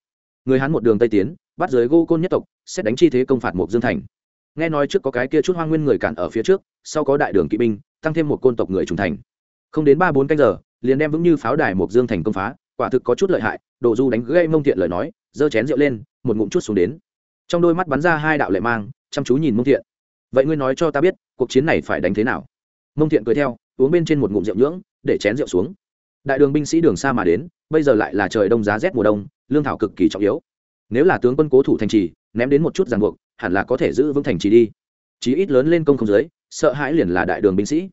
Người hắn một đường tây tiến, bắt giới gô côn nhất tộc, xét đánh chi thế công phạt Mộc dương thành. Nghe nói trước có cái kia chút hoang nguyên người cản ở phía trước, sau có đại đường kỵ binh, tăng thêm một côn tộc người trùng thành. Không đến ba bốn canh giờ liền đem vững như pháo đài mục dương thành công phá, quả thực có chút lợi hại, đồ du đánh gây mông thiện lời nói, giơ chén rượu lên, một ngụm chút xuống đến. Trong đôi mắt bắn ra hai đạo lệ mang, chăm chú nhìn mông thiện. Vậy ngươi nói cho ta biết, cuộc chiến này phải đánh thế nào? Mông thiện cười theo, uống bên trên một ngụm rượu nhưỡng, để chén rượu xuống. Đại đường binh sĩ đường xa mà đến, bây giờ lại là trời đông giá rét mùa đông, lương thảo cực kỳ trọng yếu. Nếu là tướng quân cố thủ thành trì, ném đến một chút ràng buộc, hẳn là có thể giữ vững thành trì đi. Chí ít lớn lên công không dưới, sợ hãi liền là đại đường binh sĩ.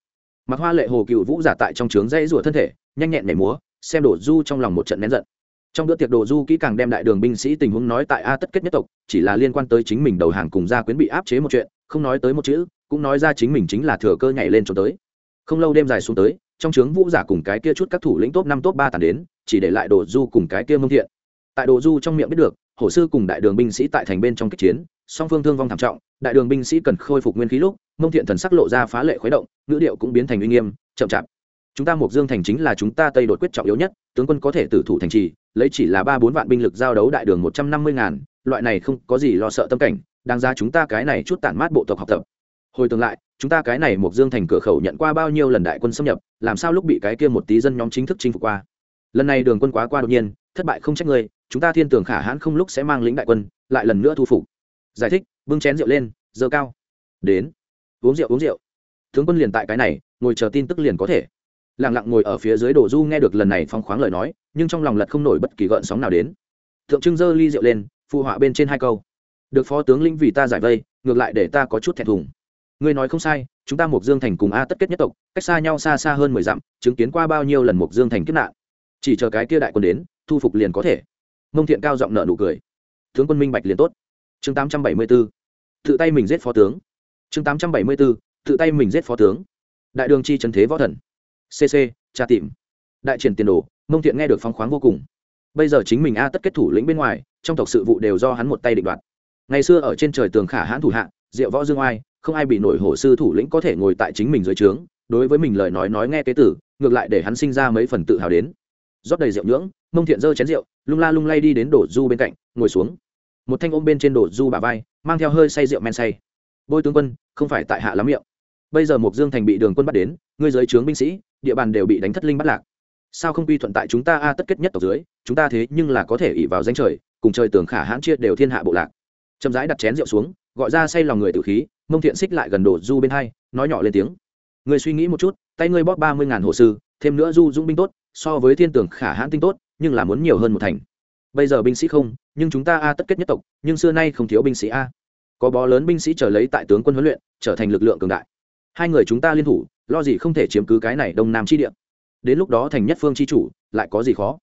Mặc hoa lệ hồ cựu vũ giả tại trong trướng dây rủa thân thể nhanh nhẹn nhảy múa, xem đổ du trong lòng một trận nén giận. Trong bữa tiệc đồ du kỹ càng đem đại đường binh sĩ tình huống nói tại a tất kết nhất tộc, chỉ là liên quan tới chính mình đầu hàng cùng gia quyến bị áp chế một chuyện, không nói tới một chữ, cũng nói ra chính mình chính là thừa cơ nhảy lên cho tới. Không lâu đêm dài xuống tới, trong trướng vũ giả cùng cái kia chút các thủ lĩnh top năm top ba tàn đến, chỉ để lại đồ du cùng cái kia mông thiện. Tại đồ du trong miệng biết được, hổ sư cùng đại đường binh sĩ tại thành bên trong kích chiến, song phương thương vong thảm trọng, đại đường binh sĩ cần khôi phục nguyên khí lúc, mông thiện thần sắc lộ ra phá lệ khuấy động, ngữ điệu cũng biến thành uy nghiêm, chậm chạp chúng ta mục dương thành chính là chúng ta tây đột quyết trọng yếu nhất, tướng quân có thể tử thủ thành trì, lấy chỉ là ba bốn vạn binh lực giao đấu đại đường một trăm năm mươi ngàn, loại này không có gì lo sợ tâm cảnh, đáng ra chúng ta cái này chút tản mát bộ tộc học tập. Hồi tương lại, chúng ta cái này mục dương thành cửa khẩu nhận qua bao nhiêu lần đại quân xâm nhập, làm sao lúc bị cái kia một tí dân nhóm chính thức chinh phục qua. Lần này đường quân quá qua đột nhiên, thất bại không trách người, chúng ta thiên tưởng khả hãn không lúc sẽ mang lính đại quân, lại lần nữa thu phục. Giải thích, bưng chén rượu lên dơ cao. Đến. Uống rượu uống rượu. Tướng quân liền tại cái này, ngồi chờ tin tức liền có thể lẳng lặng ngồi ở phía dưới đồ du nghe được lần này phong khoáng lời nói, nhưng trong lòng lật không nổi bất kỳ gợn sóng nào đến. Thượng trưng dơ ly rượu lên, phụ họa bên trên hai câu. Được phó tướng lĩnh vì ta giải vây, ngược lại để ta có chút thẹn thùng. Ngươi nói không sai, chúng ta mục dương thành cùng a tất kết nhất tộc, cách xa nhau xa xa hơn mười dặm, chứng kiến qua bao nhiêu lần mục dương thành kiếp nạn. Chỉ chờ cái kia đại quân đến, thu phục liền có thể. Mông thiện cao giọng nợ nụ cười. Tướng quân minh bạch liền tốt. Chương tám trăm bảy mươi b ố tự tay mình giết phó tướng. Chương tám trăm bảy mươi b ố tự tay mình giết phó tướng. Đại đường chi trần thế võ thần cc tra tìm. Đại triển tiền đồ, mông thiện nghe được phóng khoáng vô cùng. Bây giờ chính mình a tất kết thủ lĩnh bên ngoài, trong tộc sự vụ đều do hắn một tay định đoạt. Ngày xưa ở trên trời tường khả hãn thủ hạ, diệu võ dương oai, không ai bị nổi hổ sư thủ lĩnh có thể ngồi tại chính mình dưới trướng, đối với mình lời nói nói nghe tế tử, ngược lại để hắn sinh ra mấy phần tự hào đến. Rót đầy rượu nhưỡng, mông thiện giơ chén rượu, lung la lung lay đi đến đổ du bên cạnh, ngồi xuống. Một thanh ôm bên trên đổ du bà vai, mang theo hơi say rượu men say. Bôi tướng quân, không phải tại hạ lắm miệng. Bây giờ mục dương thành bị đường quân bắt đến, ngươi giới trướng binh sĩ địa bàn đều bị đánh thất linh bắt lạc. Sao không quy thuận tại chúng ta a tất kết nhất tộc dưới, chúng ta thế nhưng là có thể ỉ vào danh trời, cùng trời tường khả hãn chia đều thiên hạ bộ lạc. Chậm rãi đặt chén rượu xuống, gọi ra say lòng người tự khí, mông thiện xích lại gần đổ du bên hai, nói nhỏ lên tiếng. Người suy nghĩ một chút, tay ngươi bóp ba mươi ngàn hồ sư, thêm nữa du dũng binh tốt, so với thiên tường khả hãn tinh tốt, nhưng là muốn nhiều hơn một thành. Bây giờ binh sĩ không, nhưng chúng ta a tất kết nhất tộc, nhưng xưa nay không thiếu binh sĩ a. Có bó lớn binh sĩ trở lấy tại tướng quân huấn luyện, trở thành lực lượng cường đại hai người chúng ta liên thủ lo gì không thể chiếm cứ cái này đông nam chi địa đến lúc đó thành nhất phương chi chủ lại có gì khó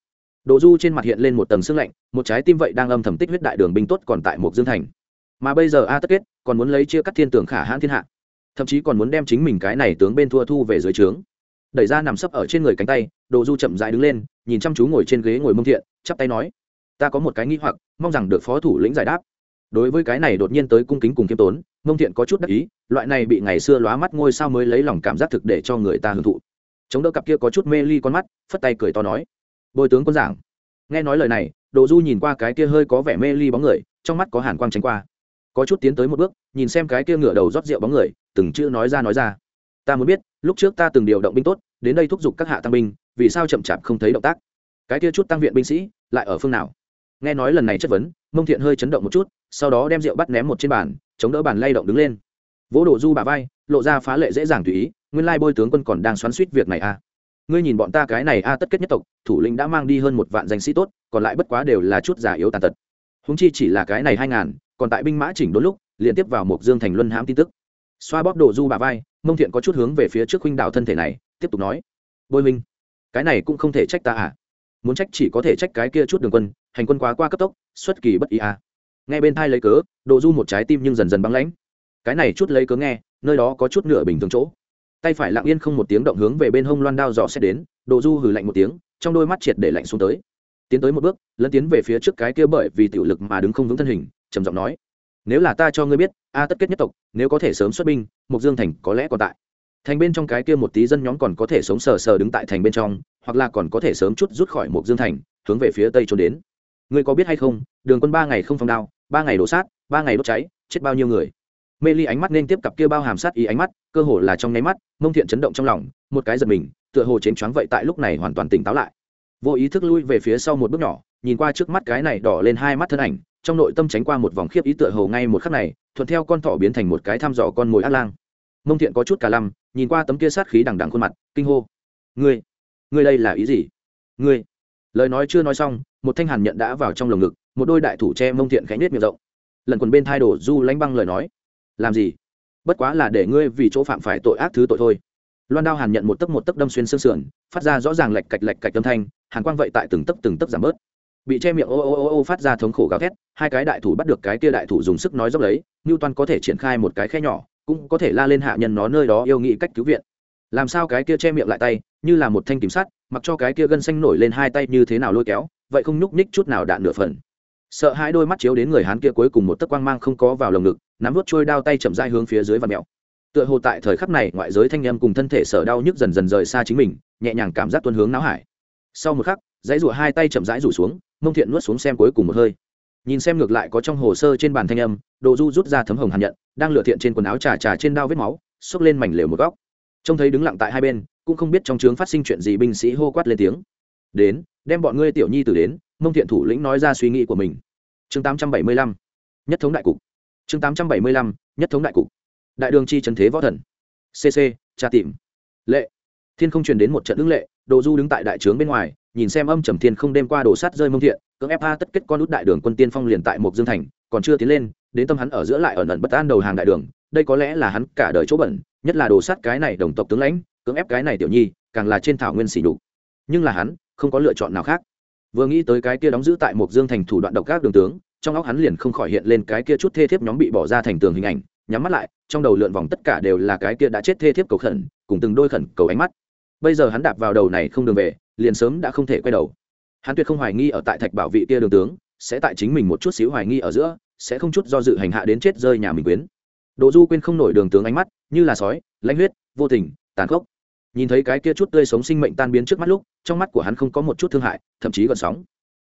Đồ Du trên mặt hiện lên một tầng sương lạnh, một trái tim vậy đang âm thầm tích huyết đại đường binh tốt còn tại một dương thành. Mà bây giờ A Tất Kết còn muốn lấy chia cắt thiên tưởng khả hãn thiên hạ, thậm chí còn muốn đem chính mình cái này tướng bên thua thu về dưới trướng. Đẩy ra nằm sấp ở trên người cánh tay, Đồ Du chậm rãi đứng lên, nhìn chăm chú ngồi trên ghế ngồi mông thiện, chắp tay nói: "Ta có một cái nghi hoặc, mong rằng được phó thủ lĩnh giải đáp." Đối với cái này đột nhiên tới cung kính cùng kiêm tốn, mông thiện có chút đắc ý, loại này bị ngày xưa lóa mắt ngôi sao mới lấy lòng cảm giác thực để cho người ta hưởng thụ. Chống đỡ cặp kia có chút mê ly con mắt, phất tay cười to nói: "Bồi tướng quân giảng." nghe nói lời này đồ du nhìn qua cái kia hơi có vẻ mê ly bóng người trong mắt có hàn quang tránh qua có chút tiến tới một bước nhìn xem cái kia ngửa đầu rót rượu bóng người từng chữ nói ra nói ra ta muốn biết lúc trước ta từng điều động binh tốt đến đây thúc giục các hạ tăng binh vì sao chậm chạp không thấy động tác cái kia chút tăng viện binh sĩ lại ở phương nào nghe nói lần này chất vấn mông thiện hơi chấn động một chút sau đó đem rượu bắt ném một trên bàn, chống đỡ bàn lay động đứng lên. Vỗ đổ du bà vai, lộ ra phá lệ dễ dàng tùy ý, nguyên lai bôi tướng quân còn đang xoắn suýt việc này à. Ngươi nhìn bọn ta cái này a, tất kết nhất tộc, thủ lĩnh đã mang đi hơn một vạn danh sĩ tốt, còn lại bất quá đều là chút giả yếu tàn tật. Húng chi chỉ là cái này hai ngàn, còn tại binh mã chỉnh đốn lúc, liên tiếp vào một dương thành luân hãm tin tức. Xoa bóp đồ du bà vai, mông thiện có chút hướng về phía trước huynh đạo thân thể này, tiếp tục nói. Bôi minh cái này cũng không thể trách ta à. Muốn trách chỉ có thể trách cái kia chút đường quân, hành quân quá qua cấp tốc, xuất kỳ bất ý à nghe bên thai lấy cớ độ du một trái tim nhưng dần dần băng lãnh. Cái này chút lấy cớ nghe, nơi đó có chút nửa bình thường chỗ. Tay phải lặng yên không một tiếng động hướng về bên hông loan đao dò xét đến độ du hừ lạnh một tiếng, trong đôi mắt triệt để lạnh xuống tới. Tiến tới một bước lẫn tiến về phía trước cái kia bởi vì tiểu lực mà đứng không vững thân hình, trầm giọng nói, nếu là ta cho ngươi biết, a, tất kết nhất tộc, nếu có thể sớm xuất binh mục dương thành có lẽ còn tại. Thành bên trong cái kia một tí dân nhóm còn có thể sống sờ sờ đứng tại thành bên trong, hoặc là còn có thể sớm chút rút khỏi mục dương thành, hướng về phía tây trốn đến. Ngươi có biết hay không, đường quân ba ngày không phong đao ba ngày đổ sát, ba ngày đốt cháy, chết bao nhiêu người. Mê ly ánh mắt nên tiếp cặp kia bao hàm sát ý ánh mắt, cơ hồ là trong nháy mắt, mông thiện chấn động trong lòng, một cái giật mình, tựa hồ chến choáng vậy tại lúc này hoàn toàn tỉnh táo lại. Vô ý thức lui về phía sau một bước nhỏ, nhìn qua trước mắt cái này đỏ lên hai mắt thân ảnh, trong nội tâm tránh qua một vòng khiếp ý tựa hồ ngay một khắc này, thuận theo con thỏ biến thành một cái thăm dò con mồi ác lang. Mông thiện có chút cả lăm, nhìn qua tấm kia sát khí đằng đằng khuôn mặt, kinh hô. Ngươi ngươi đây là ý gì? Ngươi? Lời nói chưa nói xong một thanh hàn nhận đã vào trong lồng ngực, một đôi đại thủ che mông thiện khẽ nết miệng rộng. Lần quần bên thai đổ du lánh băng lời nói, làm gì? Bất quá là để ngươi vì chỗ phạm phải tội ác thứ tội thôi. Loan đao hàn nhận một tấc một tấc đâm xuyên xương sườn, phát ra rõ ràng lạch cạch lạch cạch âm thanh, hàn quang vậy tại từng tấc từng tấc giảm bớt. Bị che miệng ô ô ô ô phát ra thống khổ gào thét, hai cái đại thủ bắt được cái kia đại thủ dùng sức nói dốc lấy như toàn có thể triển khai một cái khe nhỏ, cũng có thể la lên hạ nhân nó nơi đó yêu nghị cách cứu viện. Làm sao cái kia che miệng lại tay, như là một thanh kiểm sắt, mặc cho cái kia gân xanh nổi lên hai tay như thế nào lôi kéo vậy không nhúc ních chút nào đạn nửa phần. Sợ hai đôi mắt chiếu đến người hán kia cuối cùng một tấc quang mang không có vào lồng ngực, nắm vút trôi đao tay chậm dai hướng phía dưới và mẹo tựa hồ tại thời khắc này, ngoại giới thanh em cùng thân thể sở đau nhức dần dần rời xa chính mình, nhẹ nhàng cảm giác tuân hướng não hải. Sau một khắc, dãy rụa hai tay chậm rãi rủ xuống, mông thiện nuốt xuống xem cuối cùng một hơi. Nhìn xem ngược lại có trong hồ sơ trên bàn thanh âm, đồ du rút ra thấm hồng hàn nhận, đang lựa thiện trên quần áo trà trà trên đao vết máu, xốc lên mảnh lều một góc. Trông thấy đứng lặng tại hai bên, cũng không biết trong trướng phát sinh chuyện gì, binh sĩ hô quát lên tiếng. Đến đem bọn ngươi tiểu nhi tử đến, mông thiện thủ lĩnh nói ra suy nghĩ của mình. Chương tám trăm bảy mươi lăm, nhất thống đại cục. Chương tám trăm bảy mươi lăm, nhất thống đại cục. Đại đường chi trần thế võ thần. Cc tra tìm. Lệ. Thiên không truyền đến một trận ứng lệ, đồ du đứng tại đại trướng bên ngoài, nhìn xem âm trầm thiên không đêm qua đổ sát rơi mông thiện, cưỡng ép a tất kết con út đại đường quân tiên phong liền tại một dương thành, còn chưa tiến lên, đến tâm hắn ở giữa lại ẩn ẩn bất an đầu hàng đại đường, đây có lẽ là hắn cả đời chỗ bẩn, nhất là đồ sát cái này đồng tộc tướng lãnh, cưỡng ép cái này tiểu nhi, càng là trên thảo nguyên xỉ đục nhưng là hắn không có lựa chọn nào khác. Vừa nghĩ tới cái kia đóng giữ tại một dương thành thủ đoạn độc các đường tướng trong óc hắn liền không khỏi hiện lên cái kia chút thê thiếp nhóm bị bỏ ra thành tường hình ảnh nhắm mắt lại trong đầu lượn vòng tất cả đều là cái kia đã chết thê thiếp cầu khẩn cùng từng đôi khẩn cầu ánh mắt. Bây giờ hắn đạp vào đầu này không đường về liền sớm đã không thể quay đầu. Hắn tuyệt không hoài nghi ở tại thạch bảo vị kia đường tướng sẽ tại chính mình một chút xíu hoài nghi ở giữa sẽ không chút do dự hành hạ đến chết rơi nhà mình quyến. Đỗ Du quên không nổi đường tướng ánh mắt, như là sói, lãnh huyết, vô tình, tàn khốc. Nhìn thấy cái kia chút tươi sống sinh mệnh tan biến trước mắt lúc, trong mắt của hắn không có một chút thương hại, thậm chí còn sóng.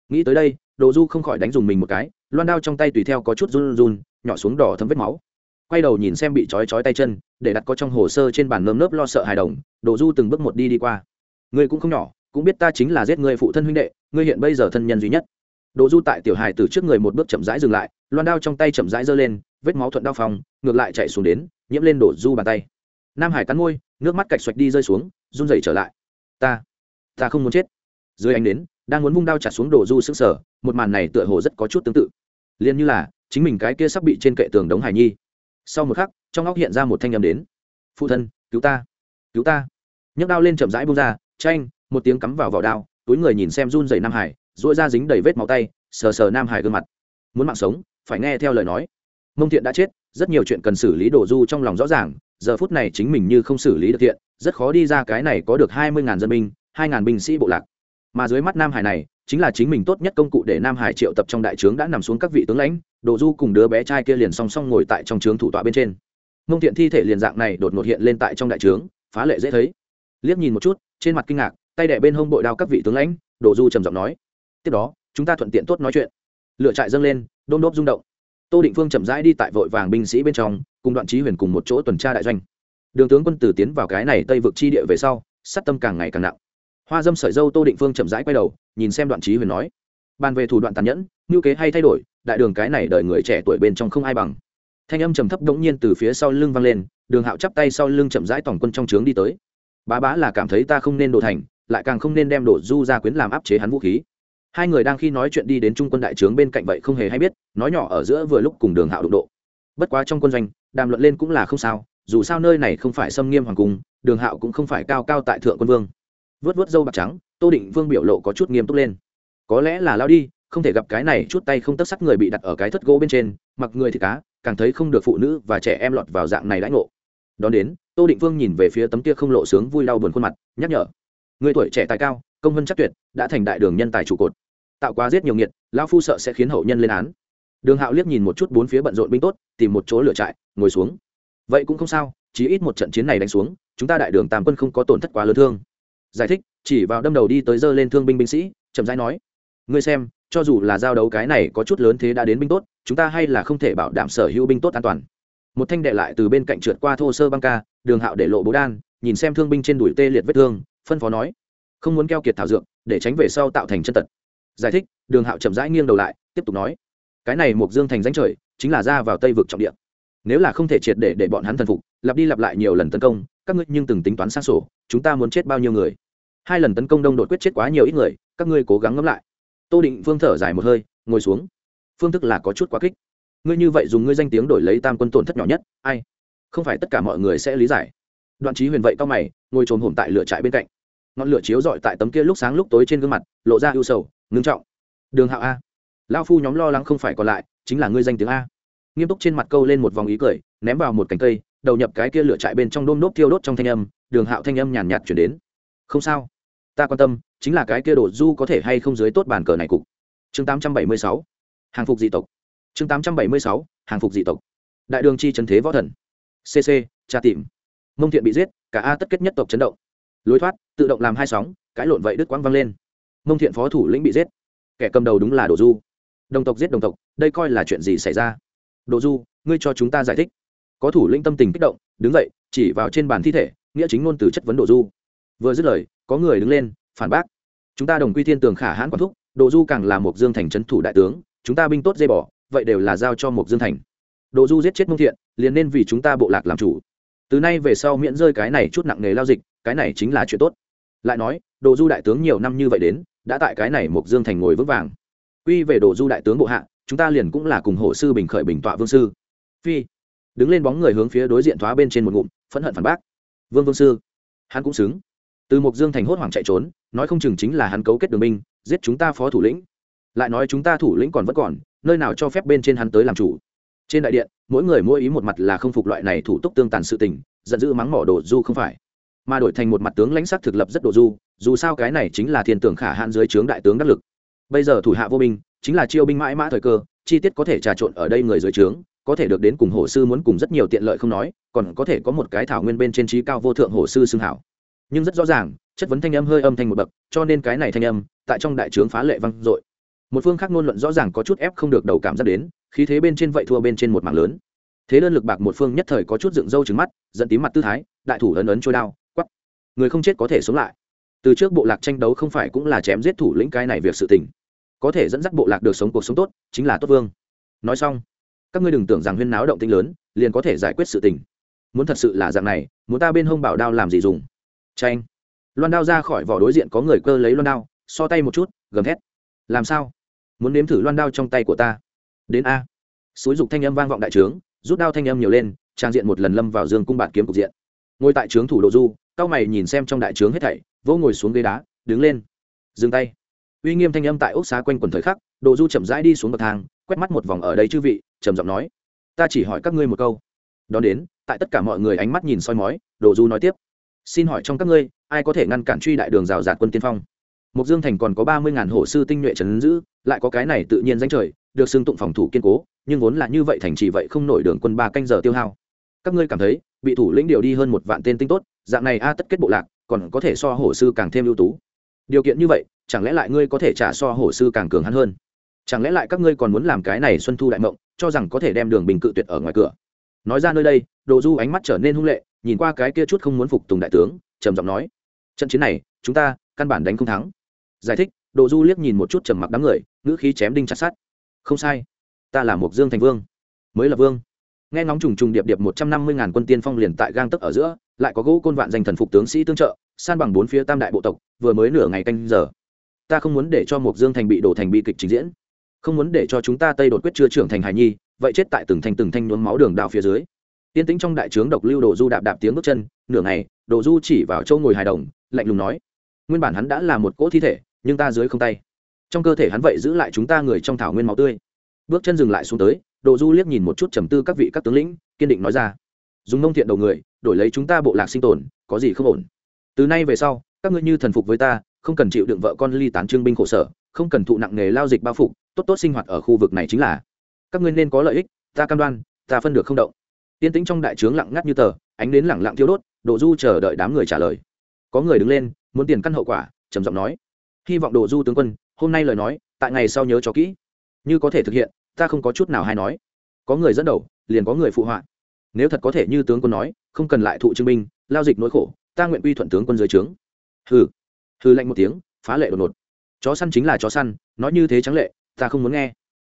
Nghĩ tới đây, Đỗ Du không khỏi đánh dùng mình một cái, loan đao trong tay tùy theo có chút run run, nhỏ xuống đỏ thấm vết máu. Quay đầu nhìn xem bị trói trói tay chân, để đặt có trong hồ sơ trên bàn nơm nớp lo sợ hài đồng, Đỗ Du từng bước một đi đi qua. Ngươi cũng không nhỏ, cũng biết ta chính là giết ngươi phụ thân huynh đệ, ngươi hiện bây giờ thân nhân duy nhất. Đỗ Du tại tiểu hài tử trước người một bước chậm rãi dừng lại, loan đao trong tay chậm rãi giơ lên, vết máu thuận đao phòng ngược lại chạy xuống đến nhiễm lên đổ du bàn tay nam hải cắn môi nước mắt cạch xoạch đi rơi xuống, run rẩy trở lại. Ta ta không muốn chết. Dưới ánh đến đang muốn vung đao chặt xuống đổ du sức sở một màn này tựa hồ rất có chút tương tự. Liền như là, chính mình cái kia sắp bị trên kệ tường đống hải nhi. Sau một khắc, trong óc hiện ra một thanh âm đến. Phụ thân, cứu ta cứu ta. Nhấc đao lên chậm rãi bung ra tranh một tiếng cắm vào vỏ đao, túi người nhìn xem run rẩy nam hải dội ra dính đầy vết máu tay, sờ sờ nam hải gương mặt. Muốn mạng sống, phải nghe theo lời nói. Mông thiện đã chết, rất nhiều chuyện cần xử lý đồ du trong lòng rõ ràng giờ phút này chính mình như không xử lý được thiện, rất khó đi ra cái này có được hai mươi ngàn dân binh, hai ngàn binh sĩ bộ lạc. Mà dưới mắt nam hải này, chính là chính mình tốt nhất công cụ để nam hải triệu tập trong đại trướng đã nằm xuống các vị tướng lãnh, đồ du cùng đứa bé trai kia liền song song ngồi tại trong trướng thủ tọa bên trên. Mông thiện thi thể liền dạng này đột ngột hiện lên tại trong đại trướng, phá lệ dễ thấy. Liếc nhìn một chút, trên mặt kinh ngạc, tay đẻ bên hông bội đao các vị tướng lãnh, đồ du trầm giọng nói, tiếp đó, chúng ta thuận tiện tốt nói chuyện. Lựa trại dâng lên, đôn đốp rung động. Tô định phương chậm rãi đi tại vội vàng binh sĩ bên trong cùng đoạn trí huyền cùng một chỗ tuần tra đại doanh. Đường tướng quân tử tiến vào cái này tây vực chi địa về sau sát tâm càng ngày càng nặng. Hoa dâm sợi dâu tô định phương chậm rãi quay đầu, nhìn xem đoạn trí huyền nói, bàn về thủ đoạn tàn nhẫn, ngữ kế hay thay đổi, đại đường cái này đợi người trẻ tuổi bên trong không ai bằng. Thanh âm trầm thấp đống nhiên từ phía sau lưng vang lên, đường hạo chắp tay sau lưng chậm rãi tổng quân trong trướng đi tới. Bá bá là cảm thấy ta không nên đổ thành, lại càng không nên đem đổ du ra quyến làm áp chế hắn vũ khí. Hai người đang khi nói chuyện đi đến trung quân đại trướng bên cạnh vậy không hề hay biết, nói nhỏ ở giữa vừa lúc cùng đường hạo đụng độ. Bất quá trong quân doanh đàm luận lên cũng là không sao, dù sao nơi này không phải xâm nghiêm hoàng cung, đường hạo cũng không phải cao cao tại thượng quân vương. Vớt vớt dâu bạc trắng, tô định vương biểu lộ có chút nghiêm túc lên. Có lẽ là lao đi, không thể gặp cái này chút tay không tất sắc người bị đặt ở cái thất gỗ bên trên, mặc người thì cá, càng thấy không được phụ nữ và trẻ em lọt vào dạng này đãi ngộ. Đón đến, tô định vương nhìn về phía tấm kia không lộ sướng vui đau buồn khuôn mặt, nhắc nhở. Người tuổi trẻ tài cao, công vân chắc tuyệt, đã thành đại đường nhân tài trụ cột. Tạo quá giết nhiều nghiệt, lão phu sợ sẽ khiến hậu nhân lên án đường hạo liếc nhìn một chút bốn phía bận rộn binh tốt, tìm một chỗ lửa trại, ngồi xuống. Vậy cũng không sao, chỉ ít một trận chiến này đánh xuống, chúng ta đại đường tam quân không có tổn thất quá lớn thương. Giải thích, chỉ vào đâm đầu đi tới dơ lên thương binh binh sĩ, chậm rãi nói, ngươi xem, cho dù là giao đấu cái này có chút lớn thế đã đến binh tốt, chúng ta hay là không thể bảo đảm sở hữu binh tốt an toàn. Một thanh đệ lại từ bên cạnh trượt qua thô sơ băng ca, đường hạo để lộ bố đan, nhìn xem thương binh trên đùi tê liệt vết thương, phân phó nói, không muốn keo kiệt thảo dược, để tránh về sau tạo thành chân tật. Giải thích, đường hạo chậm rãi nghiêng đầu lại, tiếp tục nói cái này mục dương thành danh trời chính là ra vào tây vực trọng địa. Nếu là không thể triệt để để bọn hắn thần phục, lặp đi lặp lại nhiều lần tấn công, các ngươi nhưng từng tính toán sang sổ, chúng ta muốn chết bao nhiêu người? Hai lần tấn công đông đột quyết chết quá nhiều ít người, các ngươi cố gắng ngẫm lại. Tô định phương thở dài một hơi, ngồi xuống. Phương thức là có chút quá kích. Ngươi như vậy dùng ngươi danh tiếng đổi lấy tam quân tổn thất nhỏ nhất, ai? Không phải tất cả mọi người sẽ lý giải. Đoạn trí huyền vậy cao mày, ngồi trồm hổm tại lửa trại bên cạnh. Ngọn lửa chiếu rọi tại tấm kia lúc sáng lúc tối trên gương mặt, lộ ra ưu sầu, ngưng trọng. Đường hạo a lao phu nhóm lo lắng không phải còn lại, chính là ngươi danh tiếng a. Nghiêm túc trên mặt câu lên một vòng ý cười, ném vào một cành cây, đầu nhập cái kia lửa chạy bên trong đôm nốt thiêu đốt trong thanh âm, đường hạo thanh âm nhàn nhạt chuyển đến. Không sao. Ta quan tâm, chính là cái kia đổ du có thể hay không dưới tốt bàn cờ này cục. Chương 876 hàng phục dị tộc. Chương 876 hàng phục dị tộc. Đại đường chi trần thế võ thần. Cc tra tìm. Mông thiện bị giết, cả a tất kết nhất tộc chấn động. Lối thoát, tự động làm hai sóng cãi lộn vậy đứt quãng văng lên. Mông thiện phó thủ lĩnh bị giết. Kẻ cầm đầu đúng là đồ du đồng tộc giết đồng tộc, đây coi là chuyện gì xảy ra? Đồ du, ngươi cho chúng ta giải thích. Có thủ lĩnh tâm tình kích động, đứng dậy, chỉ vào trên bàn thi thể, nghĩa chính ngôn từ chất vấn đồ du. Vừa dứt lời, có người đứng lên, phản bác. Chúng ta đồng quy thiên tường khả hãn quản thúc đồ du càng là một dương thành trấn thủ đại tướng, chúng ta binh tốt dây bỏ, vậy đều là giao cho một dương thành. Đồ du giết chết mông thiện, liền nên vì chúng ta bộ lạc làm chủ. Từ nay về sau miễn rơi cái này chút nặng nghề lao dịch, cái này chính là chuyện tốt. Lại nói đồ du đại tướng nhiều năm như vậy đến, đã tại cái này một dương thành ngồi vững vàng quy về đồ du đại tướng bộ hạ, chúng ta liền cũng là cùng hộ sư bình khởi bình tọa vương sư. Phi, đứng lên bóng người hướng phía đối diện thoá bên trên một ngụm, phẫn hận phản bác. Vương vương sư, hắn cũng xứng. Từ một dương thành hốt hoảng chạy trốn, nói không chừng chính là hắn cấu kết đường binh, giết chúng ta phó thủ lĩnh. Lại nói chúng ta thủ lĩnh còn vẫn còn, nơi nào cho phép bên trên hắn tới làm chủ. Trên đại điện, mỗi người mỗi ý một mặt là không phục loại này thủ tục tương tàn sự tình, giận dữ mắng mỏ đồ du không phải. Mà đổi thành một mặt tướng lãnh sắc thực lập rất đồ du, dù sao cái này chính là thiên tưởng khả hạn dưới trướng đại tướng đắc lực bây giờ thủ hạ vô binh, chính là chiêu binh mãi mã thời cơ, chi tiết có thể trà trộn ở đây người dưới trướng, có thể được đến cùng hồ sư muốn cùng rất nhiều tiện lợi không nói, còn có thể có một cái thảo nguyên bên trên trí cao vô thượng hồ sư xưng hảo. Nhưng rất rõ ràng, chất vấn thanh âm hơi âm thanh một bậc, cho nên cái này thanh âm, tại trong đại trướng phá lệ văng dội. Một phương khác ngôn luận rõ ràng có chút ép không được đầu cảm giác đến, khí thế bên trên vậy thua bên trên một mảng lớn. Thế đơn lực bạc một phương nhất thời có chút dựng râu trứng mắt dẫn tím mặt tư thái, đại thủ ấn ấn trôi đao quắp người không chết có thể sống lại từ trước bộ lạc tranh đấu không phải cũng là chém giết thủ lĩnh cái này việc sự tình. Có thể dẫn dắt bộ lạc được sống cuộc sống tốt, chính là tốt vương. Nói xong, các ngươi đừng tưởng rằng huyên náo động tinh lớn, liền có thể giải quyết sự tình. Muốn thật sự là dạng này, muốn ta bên hông bảo đao làm gì dùng? Tranh. Loan đao ra khỏi vỏ đối diện có người cơ lấy loan đao, so tay một chút, gầm thét. Làm sao? Muốn nếm thử loan đao trong tay của ta. Đến a. Xúi dục thanh âm vang vọng đại trướng, rút đao thanh âm nhiều lên, trang diện một lần lâm vào dương cung bạt kiếm cục diện. Ngồi tại trướng thủ độ du, cao mày nhìn xem trong đại trướng hết thảy vỗ ngồi xuống ghế đá đứng lên. Dừng tay. Uy nghiêm thanh âm tại ốc xá quanh quần thời khắc đồ du chậm rãi đi xuống bậc thang quét mắt một vòng ở đây chư vị trầm giọng nói ta chỉ hỏi các ngươi một câu. Đón đến tại tất cả mọi người ánh mắt nhìn soi mói đồ du nói tiếp xin hỏi trong các ngươi ai có thể ngăn cản truy đại đường rào rạt quân tiên phong? Mục Dương Thành còn có ba mươi ngàn hổ sư tinh nhuệ trấn giữ, lại có cái này tự nhiên danh trời, được xưng tụng phòng thủ kiên cố, nhưng vốn là như vậy thành trì vậy không nổi đường quân ba canh giờ tiêu hao. Các ngươi cảm thấy, bị thủ lĩnh điều đi hơn một vạn tên tinh tốt, dạng này a tất kết bộ lạc, còn có thể so hổ sư càng thêm ưu tú. Điều kiện như vậy, chẳng lẽ lại ngươi có thể trả so hổ sư càng cường hắn hơn? Chẳng lẽ lại các ngươi còn muốn làm cái này xuân thu đại mộng, cho rằng có thể đem đường bình cự tuyệt ở ngoài cửa? Nói ra nơi đây, Đồ Du ánh mắt trở nên hung lệ, nhìn qua cái kia chút không muốn phục tùng đại tướng, trầm giọng nói: "Trận chiến này, chúng ta căn bản đánh không thắng." giải thích đồ du liếc nhìn một chút trầm mặc đám người ngữ khí chém đinh chặt sát không sai ta là một dương thành vương mới là vương nghe ngóng trùng trùng điệp điệp một trăm năm mươi ngàn quân tiên phong liền tại gang tấc ở giữa, lại có gỗ côn vạn danh thần phục tướng sĩ tương trợ, san bằng bốn phía tam đại bộ tộc, vừa mới nửa ngày canh giờ. Ta không muốn để cho một dương thành bị đổ thành bi kịch trình diễn. Không muốn để cho chúng ta tây đột quyết chưa trưởng thành hải nhi, vậy chết tại từng thành từng thanh nhuốm máu đường đạo phía dưới. Tiên tĩnh trong đại trướng độc lưu đồ du đạp đạp tiếng bước chân, nửa ngày, đồ du chỉ vào châu ngồi hài đồng, lạnh lùng nói, nguyên bản hắn đã là một cỗ thi thể, nhưng ta dưới không tay. Trong cơ thể hắn vậy giữ lại chúng ta người trong thảo nguyên máu tươi. Bước chân dừng lại xuống tới đồ du liếc nhìn một chút trầm tư các vị các tướng lĩnh, kiên định nói ra. Dùng nông thiện đầu người, đổi lấy chúng ta bộ lạc sinh tồn, có gì không ổn? Từ nay về sau, các ngươi như thần phục với ta, không cần chịu đựng vợ con ly tán trương binh khổ sở, không cần thụ nặng nghề lao dịch bao phục, tốt tốt sinh hoạt ở khu vực này chính là. Các ngươi nên có lợi ích, ta cam đoan, ta phân được không động. Tiên tĩnh trong đại trướng lặng ngắt như tờ, ánh đến lẳng lặng thiêu đốt, đồ du chờ đợi đám người trả lời. Có người đứng lên, muốn tiền căn hậu quả, trầm giọng nói. Hy vọng đồ du tướng quân, hôm nay lời nói, tại ngày sau nhớ cho kỹ. Như có thể thực hiện ta không có chút nào hay nói. Có người dẫn đầu, liền có người phụ họa. Nếu thật có thể như tướng quân nói, không cần lại thụ chứng minh, lao dịch nỗi khổ, ta nguyện quy thuận tướng quân dưới trướng. Hừ. Hừ lạnh một tiếng, phá lệ đột ngột. Chó săn chính là chó săn, nói như thế trắng lệ, ta không muốn nghe.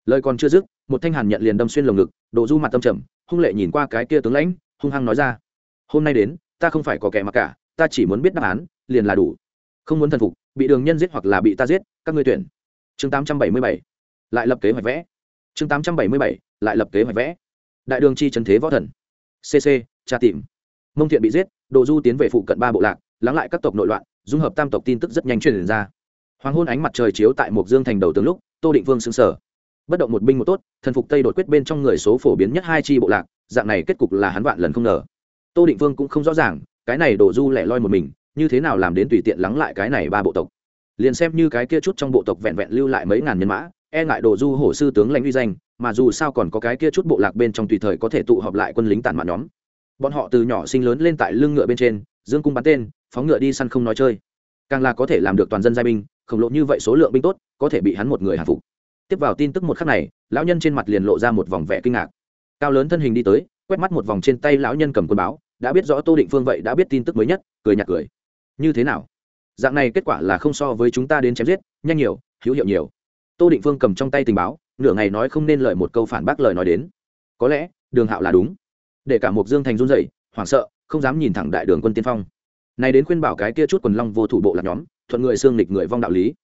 Lời còn chưa dứt, một thanh hàn nhận liền đâm xuyên lồng ngực độ du mặt tâm trầm, hung lệ nhìn qua cái kia tướng lãnh, hung hăng nói ra. Hôm nay đến, ta không phải có kẻ mặc cả, ta chỉ muốn biết đáp án, liền là đủ. Không muốn thần phục, bị đường nhân giết hoặc là bị ta giết, các ngươi tuyển. Chương tám trăm bảy mươi bảy. Lại lập kế hoạch vẽ chương tám trăm bảy mươi bảy, lại lập kế hoạch vẽ. Đại đường chi trần thế võ thần. Cc tra tìm. Mông thiện bị giết, đồ du tiến về phụ cận ba bộ lạc, lắng lại các tộc nội loạn, dung hợp tam tộc tin tức rất nhanh truyền ra. Hoàng hôn ánh mặt trời chiếu tại một dương thành đầu tướng lúc, tô định vương xứng sở bất động một binh một tốt, thần phục tây đột quyết bên trong người số phổ biến nhất hai chi bộ lạc, dạng này kết cục là hắn vạn lần không ngờ. Tô định vương cũng không rõ ràng, cái này đổ du lẻ loi một mình, như thế nào làm đến tùy tiện lắng lại cái này ba bộ tộc. Liền xem như cái kia chút trong bộ tộc vẹn vẹn lưu lại mấy ngàn nhân mã e ngại đồ du hổ sư tướng lãnh uy danh, mà dù sao còn có cái kia chút bộ lạc bên trong tùy thời có thể tụ họp lại quân lính tàn mạn nhóm. Bọn họ từ nhỏ sinh lớn lên tại lưng ngựa bên trên, dương cung bắn tên, phóng ngựa đi săn không nói chơi. Càng là có thể làm được toàn dân giai binh, khổng lộ như vậy số lượng binh tốt, có thể bị hắn một người hạ phục. Tiếp vào tin tức một khắc này, lão nhân trên mặt liền lộ ra một vòng vẻ kinh ngạc. Cao lớn thân hình đi tới, quét mắt một vòng trên tay lão nhân cầm quân báo, đã biết rõ tô định phương vậy đã biết tin tức mới nhất, cười nhạt cười. Như thế nào? Dạng này kết quả là không so với chúng ta đến chém giết, nhanh nhiều, hữu hiệu nhiều tô định phương cầm trong tay tình báo, nửa ngày nói không nên lời một câu phản bác lời nói đến. Có lẽ, đường hạo là đúng. Để cả một dương thành run dậy hoảng sợ, không dám nhìn thẳng đại đường quân tiên phong. Này đến khuyên bảo cái kia chút quần long vô thủ bộ lạc nhóm, thuận người xương lịch người vong đạo lý.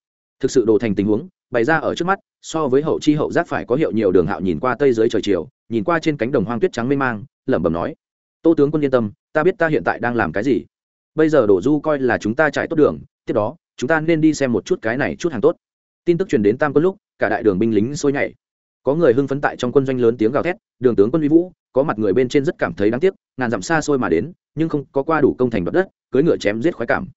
Thực sự đồ thành tình huống, bày ra ở trước mắt, so với hậu chi hậu giác phải có hiệu nhiều đường hạo nhìn qua tây dưới trời chiều, nhìn qua trên cánh đồng hoang tuyết trắng mênh mang, lẩm bẩm nói, tô tướng quân yên tâm, ta biết ta hiện tại đang làm cái gì. Bây giờ đổ du coi là chúng ta chạy tốt đường, tiếp đó, chúng ta nên đi xem một chút cái này chút hàng tốt tin tức truyền đến tam quân lúc, cả đại đường binh lính sôi nhảy. Có người hưng phấn tại trong quân doanh lớn tiếng gào thét, đường tướng quân uy vũ, có mặt người bên trên rất cảm thấy đáng tiếc, ngàn dặm xa xôi mà đến, nhưng không có qua đủ công thành đoạt đất cưới ngựa chém giết khoái cảm.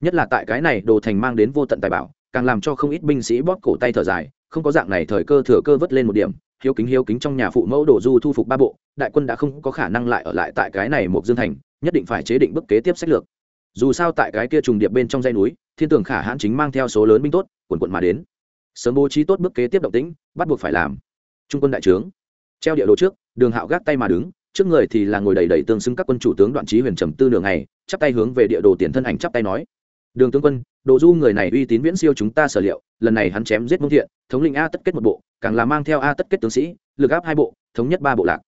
Nhất là tại cái này đồ thành mang đến vô tận tài bảo, càng làm cho không ít binh sĩ bóp cổ tay thở dài, không có dạng này thời cơ thừa cơ vớt lên một điểm, hiếu kính hiếu kính trong nhà phụ mẫu đổ du thu phục ba bộ, đại quân đã không có khả năng lại ở lại tại cái này một dương thành, nhất định phải chế định bức kế tiếp sách lược. Dù sao tại cái kia trùng điệp bên trong dây núi, thiên tường khả hãn chính mang theo số lớn binh tốt, quần quận mà đến sớm bố trí tốt bước kế tiếp động tĩnh, bắt buộc phải làm. Trung quân đại trướng. Treo địa đồ trước, đường hạo gác tay mà đứng, trước người thì là ngồi đầy đầy tương xứng các quân chủ tướng đoạn trí huyền trầm tư nửa ngày, chắp tay hướng về địa đồ tiền thân ảnh chắp tay nói. Đường tướng quân, đồ du người này uy tín viễn siêu chúng ta sở liệu, lần này hắn chém giết mông thiện, thống lĩnh a tất kết một bộ, càng là mang theo a tất kết tướng sĩ, lực áp hai bộ, thống nhất ba bộ lạc.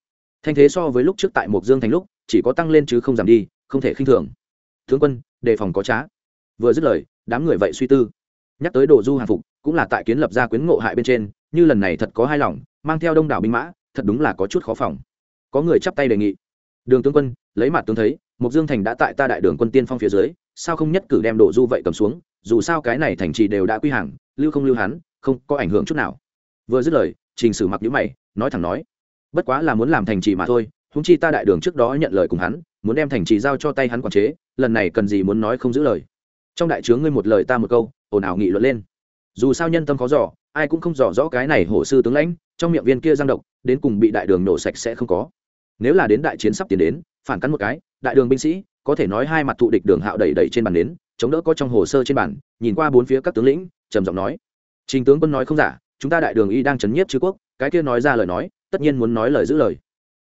Thanh thế so với lúc trước tại mộc dương thành lúc, chỉ có tăng lên chứ không giảm đi, không thể khinh thường. Tướng quân, đề phòng có trá. Vừa dứt lời, đám người vậy suy tư nhắc tới đồ du hàng phục, cũng là tại kiến lập ra quyến ngộ hại bên trên, như lần này thật có hai lòng, mang theo đông đảo binh mã, thật đúng là có chút khó phòng. Có người chắp tay đề nghị. Đường tướng quân, lấy mặt tướng thấy mục dương thành đã tại ta đại đường quân tiên phong phía dưới, sao không nhất cử đem đồ du vậy cầm xuống, dù sao cái này thành trì đều đã quy hàng, lưu không lưu hắn, không có ảnh hưởng chút nào. Vừa dứt lời, trình sử mặc nhữ mày, nói thẳng nói, bất quá là muốn làm thành trì mà thôi húng chi ta đại đường trước đó nhận lời cùng hắn, muốn đem thành trì giao cho tay hắn quản chế, lần này cần gì muốn nói không giữ lời. Trong đại trướng ngươi một lời ta một câu ồn ào nghị luận lên. Dù sao nhân tâm khó giỏ ai cũng không rõ rõ cái này hổ sư tướng lãnh, trong miệng viên kia giang độc, đến cùng bị đại đường nổ sạch sẽ không có. Nếu là đến đại chiến sắp tiến đến, phản cắn một cái, đại đường binh sĩ, có thể nói hai mặt thụ địch đường hạo đẩy đẩy trên bàn đến chống đỡ có trong hồ sơ trên bàn, nhìn qua bốn phía các tướng lĩnh, trầm giọng nói. Trình tướng quân nói không giả, chúng ta đại đường y đang chấn nhiếp chư quốc, cái kia nói ra lời nói, tất nhiên muốn nói lời giữ lời.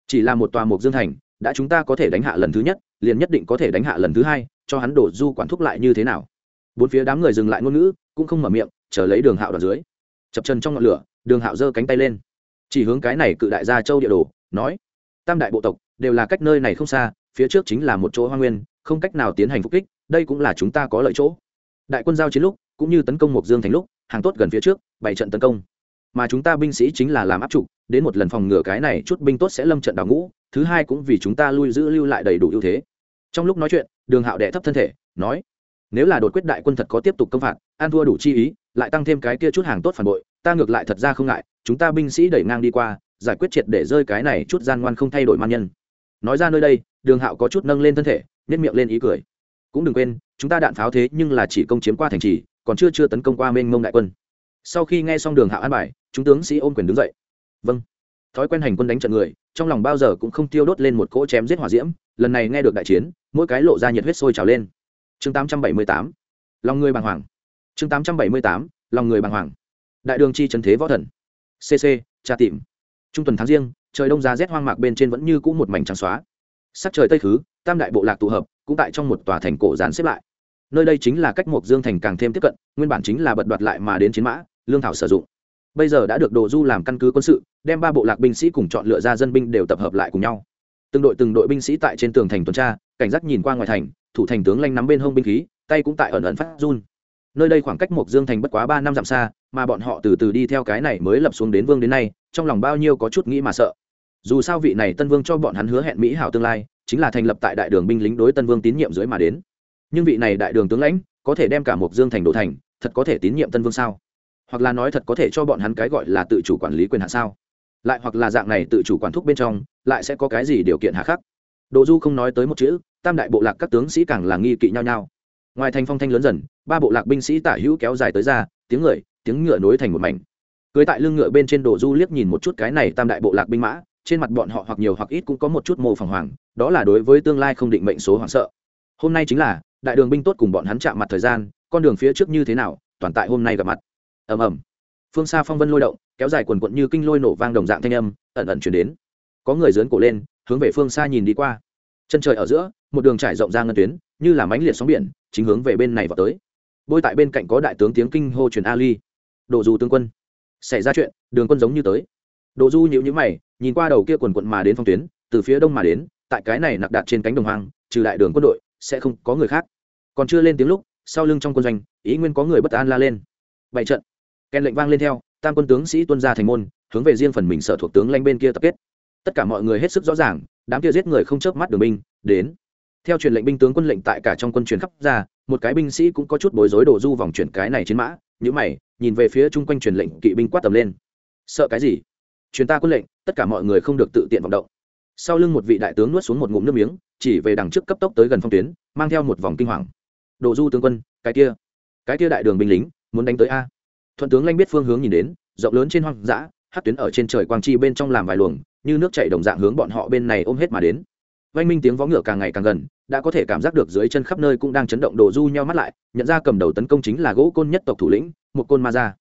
Chỉ là một tòa mục dương thành, đã chúng ta có thể đánh hạ lần thứ nhất, liền nhất định có thể đánh hạ lần thứ hai, cho hắn đổ du quản thúc lại như thế nào? Bốn phía đám người dừng lại ngôn ngữ, cũng không mở miệng, chờ lấy đường hạo đoạn dưới. Chập chân trong ngọn lửa, đường hạo giơ cánh tay lên. Chỉ hướng cái này cự đại gia châu địa đồ, nói, tam đại bộ tộc, đều là cách nơi này không xa, phía trước chính là một chỗ hoa nguyên, không cách nào tiến hành phục kích, đây cũng là chúng ta có lợi chỗ. Đại quân giao chiến lúc, cũng như tấn công mộc dương thành lúc, hàng tốt gần phía trước bảy trận tấn công. Mà chúng ta binh sĩ chính là làm áp trụ, đến một lần phòng ngừa cái này chút binh tốt sẽ lâm trận đào ngũ, thứ hai cũng vì chúng ta lui giữ lưu lại đầy đủ ưu thế. Trong lúc nói chuyện, đường hạo đệ thấp thân thể, nói nếu là đột quyết đại quân thật có tiếp tục công phạt an thua đủ chi ý, lại tăng thêm cái kia chút hàng tốt phản bội, ta ngược lại thật ra không ngại, chúng ta binh sĩ đẩy ngang đi qua, giải quyết triệt để rơi cái này chút gian ngoan không thay đổi man nhân. Nói ra nơi đây, đường hạo có chút nâng lên thân thể nhét miệng lên ý cười. Cũng đừng quên, chúng ta đạn pháo thế nhưng là chỉ công chiếm qua thành trì, còn chưa chưa tấn công qua mênh mông đại quân. Sau khi nghe xong đường hạo an bài, chúng tướng sĩ ôm quyền đứng dậy. Vâng. Thói quen hành quân đánh trận người, trong lòng bao giờ cũng không tiêu đốt lên một cỗ chém giết hỏa diễm, lần này nghe được đại chiến, mỗi cái lộ ra nhiệt huyết sôi trào lên chương 878 lòng người bàng hoàng. Chương 878 lòng người bàng hoàng. Đại đường chi trần thế võ thần. Cc tra tìm. Trung tuần tháng riêng, trời đông giá rét hoang mạc bên trên vẫn như cũ một mảnh trắng xóa. Sắc trời tây khứ, tam đại bộ lạc tụ hợp, cũng tại trong một tòa thành cổ dàn xếp lại. Nơi đây chính là cách mộc dương thành càng thêm tiếp cận, nguyên bản chính là bật đoạt lại mà đến chiến mã, lương thảo sử dụng. Bây giờ đã được đồ du làm căn cứ quân sự, đem ba bộ lạc binh sĩ cùng chọn lựa ra dân binh đều tập hợp lại cùng nhau. Từng đội từng đội binh sĩ tại trên tường thành tuần tra, cảnh giác nhìn qua ngoài thành thủ thành tướng lanh nắm bên hông binh khí, tay cũng tại ẩn ẩn phát run. Nơi đây khoảng cách mộc dương thành bất quá ba năm dặm xa, mà bọn họ từ từ đi theo cái này mới lập xuống đến vương đến nay, trong lòng bao nhiêu có chút nghĩ mà sợ. Dù sao vị này tân vương cho bọn hắn hứa hẹn mỹ hảo tương lai, chính là thành lập tại đại đường binh lính đối tân vương tín nhiệm dưới mà đến. Nhưng vị này đại đường tướng lãnh, có thể đem cả mộc dương thành đổ thành, thật có thể tín nhiệm tân vương sao? Hoặc là nói thật có thể cho bọn hắn cái gọi là tự chủ quản lý quyền hạ sao? Lại hoặc là dạng này tự chủ quản thúc bên trong, lại sẽ có cái gì điều kiện hạ khắc? Đỗ du không nói tới một chữ, tam đại bộ lạc các tướng sĩ càng là nghi kỵ nhau nhau. Ngoài thành phong thanh lớn dần, ba bộ lạc binh sĩ tả hữu kéo dài tới ra, tiếng người, tiếng ngựa nối thành một mảnh. Cưới tại lưng ngựa bên trên Đỗ du liếc nhìn một chút cái này tam đại bộ lạc binh mã, trên mặt bọn họ hoặc nhiều hoặc ít cũng có một chút mô phỏng hoàng, đó là đối với tương lai không định mệnh số hoảng sợ. Hôm nay chính là, đại đường binh tốt cùng bọn hắn chạm mặt thời gian, con đường phía trước như thế nào, toàn tại hôm nay gặp mặt. Ầm ầm. Phương xa phong vân lôi động, kéo dài quần quần như kinh lôi nổ vang đồng dạng thanh âm, ẩn ẩn truyền đến. Có người dướn cổ lên hướng về phương xa nhìn đi qua. Chân trời ở giữa, một đường trải rộng ra ngân tuyến, như là mánh liệt sóng biển, chính hướng về bên này vào tới. Bôi tại bên cạnh có đại tướng tiếng kinh hô truyền ali. Độ du tướng quân, xảy ra chuyện, đường quân giống như tới. Độ du nhịu nhữ mày, nhìn qua đầu kia quần quận mà đến phong tuyến, từ phía đông mà đến, tại cái này nặc đạt trên cánh đồng hoang, trừ đại đường quân đội, sẽ không có người khác. Còn chưa lên tiếng lúc, sau lưng trong quân doanh, ý nguyên có người bất an la lên. Bảy trận. Kèn lệnh vang lên theo, tam quân tướng sĩ tuân ra thành môn, hướng về riêng phần mình sở thuộc tướng lanh bên kia tập kết tất cả mọi người hết sức rõ ràng, đám kia giết người không chớp mắt đường binh, đến. Theo truyền lệnh binh tướng quân lệnh tại cả trong quân truyền khắp ra, một cái binh sĩ cũng có chút bối rối đổ du vòng chuyển cái này chiến mã nhữ mày, nhìn về phía chung quanh truyền lệnh kỵ binh quát tầm lên. Sợ cái gì? Truyền ta quân lệnh, tất cả mọi người không được tự tiện vọng động. Sau lưng một vị đại tướng nuốt xuống một ngụm nước miếng, chỉ về đằng trước cấp tốc tới gần phong tuyến, mang theo một vòng kinh hoàng. Đổ du tướng quân, cái kia cái kia đại đường binh lính, muốn đánh tới a. Thuận tướng lanh biết phương hướng nhìn đến, rộng lớn trên hoang dã hát tuyến ở trên trời quang chi bên trong làm vài luồng như nước chảy đồng dạng hướng bọn họ bên này ôm hết mà đến. Vang minh tiếng vó ngựa càng ngày càng gần, đã có thể cảm giác được dưới chân khắp nơi cũng đang chấn động đồ du nhau mắt lại, nhận ra cầm đầu tấn công chính là gỗ côn nhất tộc thủ lĩnh, một côn ma ra.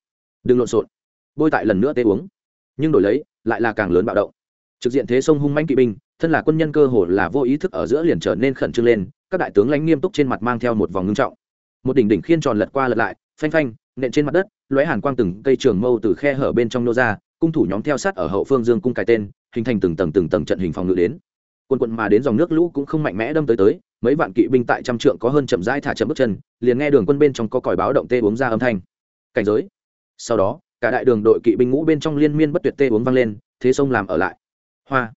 Đừng lộn xộn. Bôi tại lần nữa tê uống. Nhưng đổi lấy, lại là càng lớn bạo động. Trực diện thế sông hung manh kỵ binh, thân là quân nhân cơ hồ là vô ý thức ở giữa liền trở nên khẩn trương lên, các đại tướng lãnh nghiêm túc trên mặt mang theo một vòng ngưng trọng. Một đỉnh đỉnh khiên tròn lật qua lật lại, phanh phanh, nện trên mặt đất, lóe hàn quang từng cây trường mâu từ khe hở bên trong nô ra cung thủ nhóm theo sát ở hậu phương dương cung cài tên, hình thành từng tầng từng tầng trận hình phòng ngự đến. Quân quận mà đến dòng nước lũ cũng không mạnh mẽ đâm tới tới, mấy vạn kỵ binh tại trăm trượng có hơn chậm rãi thả chậm bước chân, liền nghe đường quân bên trong có còi báo động tê uống ra âm thanh. Cảnh giới. Sau đó, cả đại đường đội kỵ binh ngũ bên trong liên miên bất tuyệt tê uống vang lên, thế sông làm ở lại. Hoa.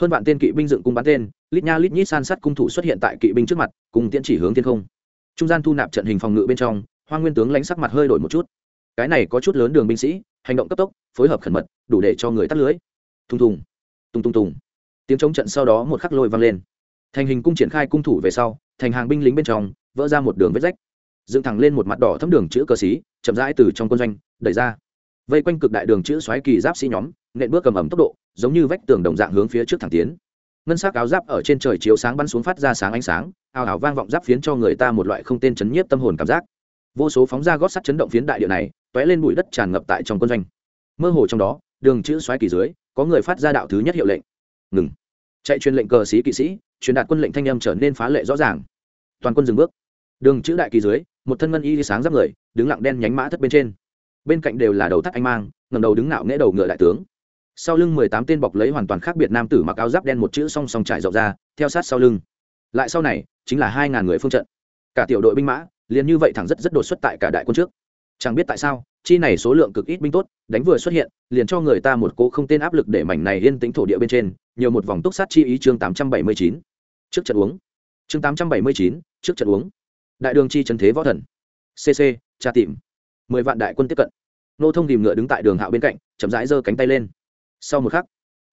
Hơn vạn tên kỵ binh dựng cung bắn tên, lít nha lít nhít san sát cung thủ xuất hiện tại kỵ binh trước mặt, cùng tiễn chỉ hướng thiên không. Trung gian thu nạp trận hình phòng ngự bên trong, hoa nguyên tướng lãnh sắc mặt hơi đổi một chút cái này có chút lớn đường binh sĩ, hành động cấp tốc, phối hợp khẩn mật, đủ để cho người tắt lưới. Thùng thùng tung tung tùng. Tiếng chống trận sau đó một khắc lôi vang lên. Thành hình cung triển khai cung thủ về sau, thành hàng binh lính bên trong, vỡ ra một đường vết rách. Dựng thẳng lên một mặt đỏ thấm đường chữ cờ xí, chậm rãi từ trong quân doanh, đẩy ra. Vây quanh cực đại đường chữ xoáy kỳ giáp sĩ nhóm, nện bước cầm ẩm tốc độ, giống như vách tường đồng dạng hướng phía trước thẳng tiến. Ngân sắc áo giáp ở trên trời chiếu sáng bắn xuống phát ra sáng ánh sáng, ào ào vang vọng giáp phiến cho người ta một loại không tên chấn nhiếp tâm hồn cảm giác. Vô số phóng ra gót sắt chấn động phiến đại địa này tóe lên bụi đất tràn ngập tại trong quân doanh. Mơ hồ trong đó, đường chữ xoáy kỳ dưới, có người phát ra đạo thứ nhất hiệu lệnh. Ngừng. Chạy truyền lệnh cờ sĩ kỵ sĩ, truyền đạt quân lệnh thanh âm trở nên phá lệ rõ ràng. Toàn quân dừng bước. Đường chữ đại kỳ dưới, một thân ngân y sáng giáp người, đứng lặng đen nhánh mã thất bên trên. Bên cạnh đều là đầu thắt anh mang ngầm đầu đứng nạo nghễ đầu ngựa đại tướng. Sau lưng mười tám tên bọc lấy hoàn toàn khác biệt nam tử mặc áo giáp đen một chữ song song trải rộng ra, theo sát sau lưng. Lại sau này, chính là hai ngàn người phương trận. Cả tiểu đội binh mã, liền như vậy thẳng rất rất đột xuất tại cả đại quân trước chẳng biết tại sao, chi này số lượng cực ít binh tốt, đánh vừa xuất hiện, liền cho người ta một cố không tên áp lực để mảnh này yên tĩnh thổ địa bên trên, nhiều một vòng túc sát chi ý chương tám trăm bảy mươi chín. Trước trận uống. Chương tám trăm bảy mươi chín, trước trận uống. Đại đường chi trần thế võ thần. Cc tra tìm. Mười vạn đại quân tiếp cận. Nô thông tìm ngựa đứng tại đường hạo bên cạnh, chậm rãi giơ cánh tay lên. Sau một khắc,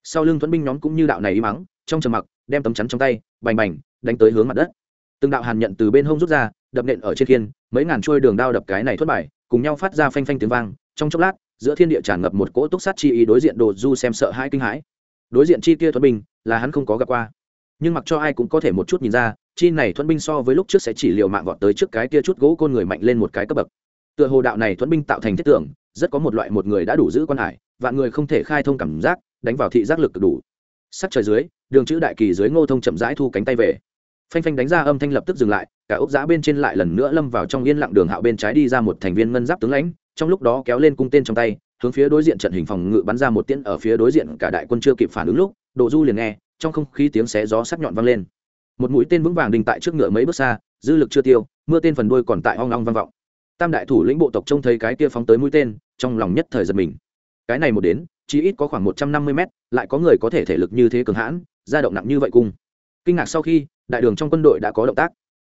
sau lưng thuẫn binh nhóm cũng như đạo này y mắng, trong trầm mặc, đem tấm chắn trong tay, bành bành, đánh tới hướng mặt đất. Từng đạo hàn nhận từ bên hông rút ra, đập nện ở trên khiên, mấy ngàn trôi đường đao đập cái này thất bại cùng nhau phát ra phanh phanh tiếng vang, trong chốc lát, giữa thiên địa tràn ngập một cỗ túc sát chi ý đối diện đồ du xem sợ hãi kinh hãi. Đối diện chi kia thuẫn binh, là hắn không có gặp qua. Nhưng mặc cho ai cũng có thể một chút nhìn ra, chi này thuẫn binh so với lúc trước sẽ chỉ liều mạng vọt tới trước cái kia chút gỗ côn người mạnh lên một cái cấp bậc. Tựa hồ đạo này thuẫn binh tạo thành thiết tưởng, rất có một loại một người đã đủ giữ quan hải, vạn người không thể khai thông cảm giác, đánh vào thị giác lực đủ. Sắc trời dưới, đường chữ đại kỳ dưới ngô thông chậm rãi thu cánh tay về phanh phanh đánh ra âm thanh lập tức dừng lại, cả ốc giã bên trên lại lần nữa lâm vào trong yên lặng đường hạo bên trái đi ra một thành viên ngân giáp tướng lãnh, trong lúc đó kéo lên cung tên trong tay, hướng phía đối diện trận hình phòng ngự bắn ra một tiễn ở phía đối diện cả đại quân chưa kịp phản ứng lúc độ du liền nghe, trong không khí tiếng xé gió sắc nhọn vang lên. Một mũi tên vững vàng đình tại trước ngựa mấy bước xa, dư lực chưa tiêu, mưa tên phần đuôi còn tại ong ong vang vọng. Tam đại thủ lĩnh bộ tộc trông thấy cái kia phóng tới mũi tên, trong lòng nhất thời giật mình. Cái này một đến, chỉ ít có khoảng một trăm năm mươi mét, lại có người có thể thể lực như thế cường hãn ra động nặng như vậy cung kinh ngạc sau khi đại đường trong quân đội đã có động tác.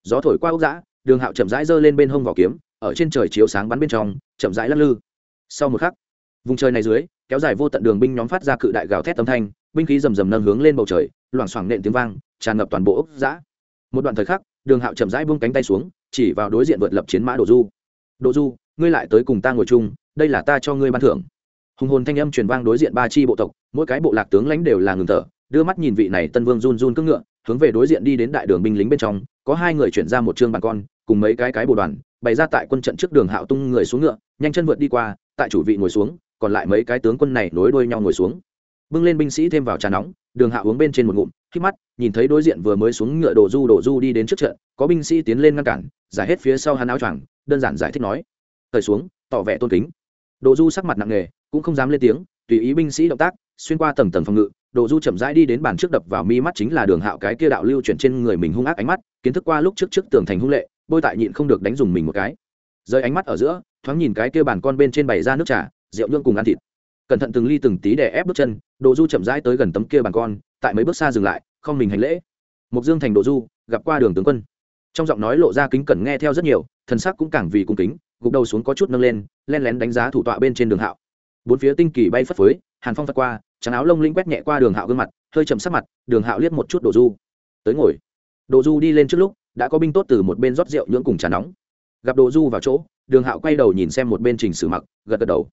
Gió thổi qua ốc giã đường hạo chậm rãi giơ lên bên hông vỏ kiếm, ở trên trời chiếu sáng bắn bên trong, chậm rãi lắc lư. Sau một khắc, vùng trời này dưới, kéo dài vô tận đường binh nhóm phát ra cự đại gào thét âm thanh, binh khí rầm rầm nâng hướng lên bầu trời, loảng xoảng nện tiếng vang, tràn ngập toàn bộ ốc giã một đoạn thời khắc, đường hạo chậm rãi buông cánh tay xuống, chỉ vào đối diện vượt lập chiến mã đồ du. Đồ du, ngươi lại tới cùng ta ngồi chung, đây là ta cho ngươi ban thưởng. Hùng hồn thanh âm truyền vang đối diện ba chi bộ tộc, mỗi cái bộ lạc tướng lãnh đều là ngừng thở, đưa mắt nhìn vị này tân vương run run cưỡng ngựa hướng về đối diện đi đến đại đường binh lính bên trong, có hai người chuyển ra một chương bàn con, cùng mấy cái cái bộ đoàn, bày ra tại quân trận trước đường hạo tung người xuống ngựa, nhanh chân vượt đi qua, tại chủ vị ngồi xuống, còn lại mấy cái tướng quân này nối đuôi nhau ngồi xuống. Bưng lên binh sĩ thêm vào trà nóng, đường hạ uống bên trên một ngụm khi mắt, nhìn thấy đối diện vừa mới xuống ngựa đồ du đồ du đi đến trước trận, có binh sĩ tiến lên ngăn cản, giải hết phía sau hắn áo choàng, đơn giản giải thích nói, thời xuống, tỏ vẻ tôn kính. Đồ du sắc mặt nặng nề, cũng không dám lên tiếng, tùy ý binh sĩ động tác, xuyên qua tầng tầng phòng ngự đồ du chậm rãi đi đến bàn trước đập vào mi mắt chính là đường hạo cái kia đạo lưu chuyển trên người mình hung ác ánh mắt, kiến thức qua lúc trước trước tường thành hung lệ, bôi tại nhịn không được đánh dùng mình một cái. Rơi ánh mắt ở giữa, thoáng nhìn cái kia bàn con bên trên bày ra nước trà, rượu nhương cùng ăn thịt. Cẩn thận từng ly từng tí để ép bước chân, đồ du chậm rãi tới gần tấm kia bàn con, tại mấy bước xa dừng lại, không mình hành lễ. Mục dương thành đồ du, gặp qua đường tướng quân. Trong giọng nói lộ ra kính cẩn nghe theo rất nhiều, thần sắc cũng càng vì cung kính, gục đầu xuống có chút nâng lên, len lén đánh giá thủ tọa bên trên đường hạo bốn phía tinh kỳ bay phất phới, hàn phong phật qua, trắng áo lông linh quét nhẹ qua đường hạo gương mặt, hơi chậm sắc mặt, đường hạo liếc một chút đồ du. Tới ngồi. Đồ du đi lên trước lúc, đã có binh tốt từ một bên rót rượu nhưỡng cùng trà nóng. Gặp đồ du vào chỗ, đường hạo quay đầu nhìn xem một bên trình sử mặc, gật gật đầu.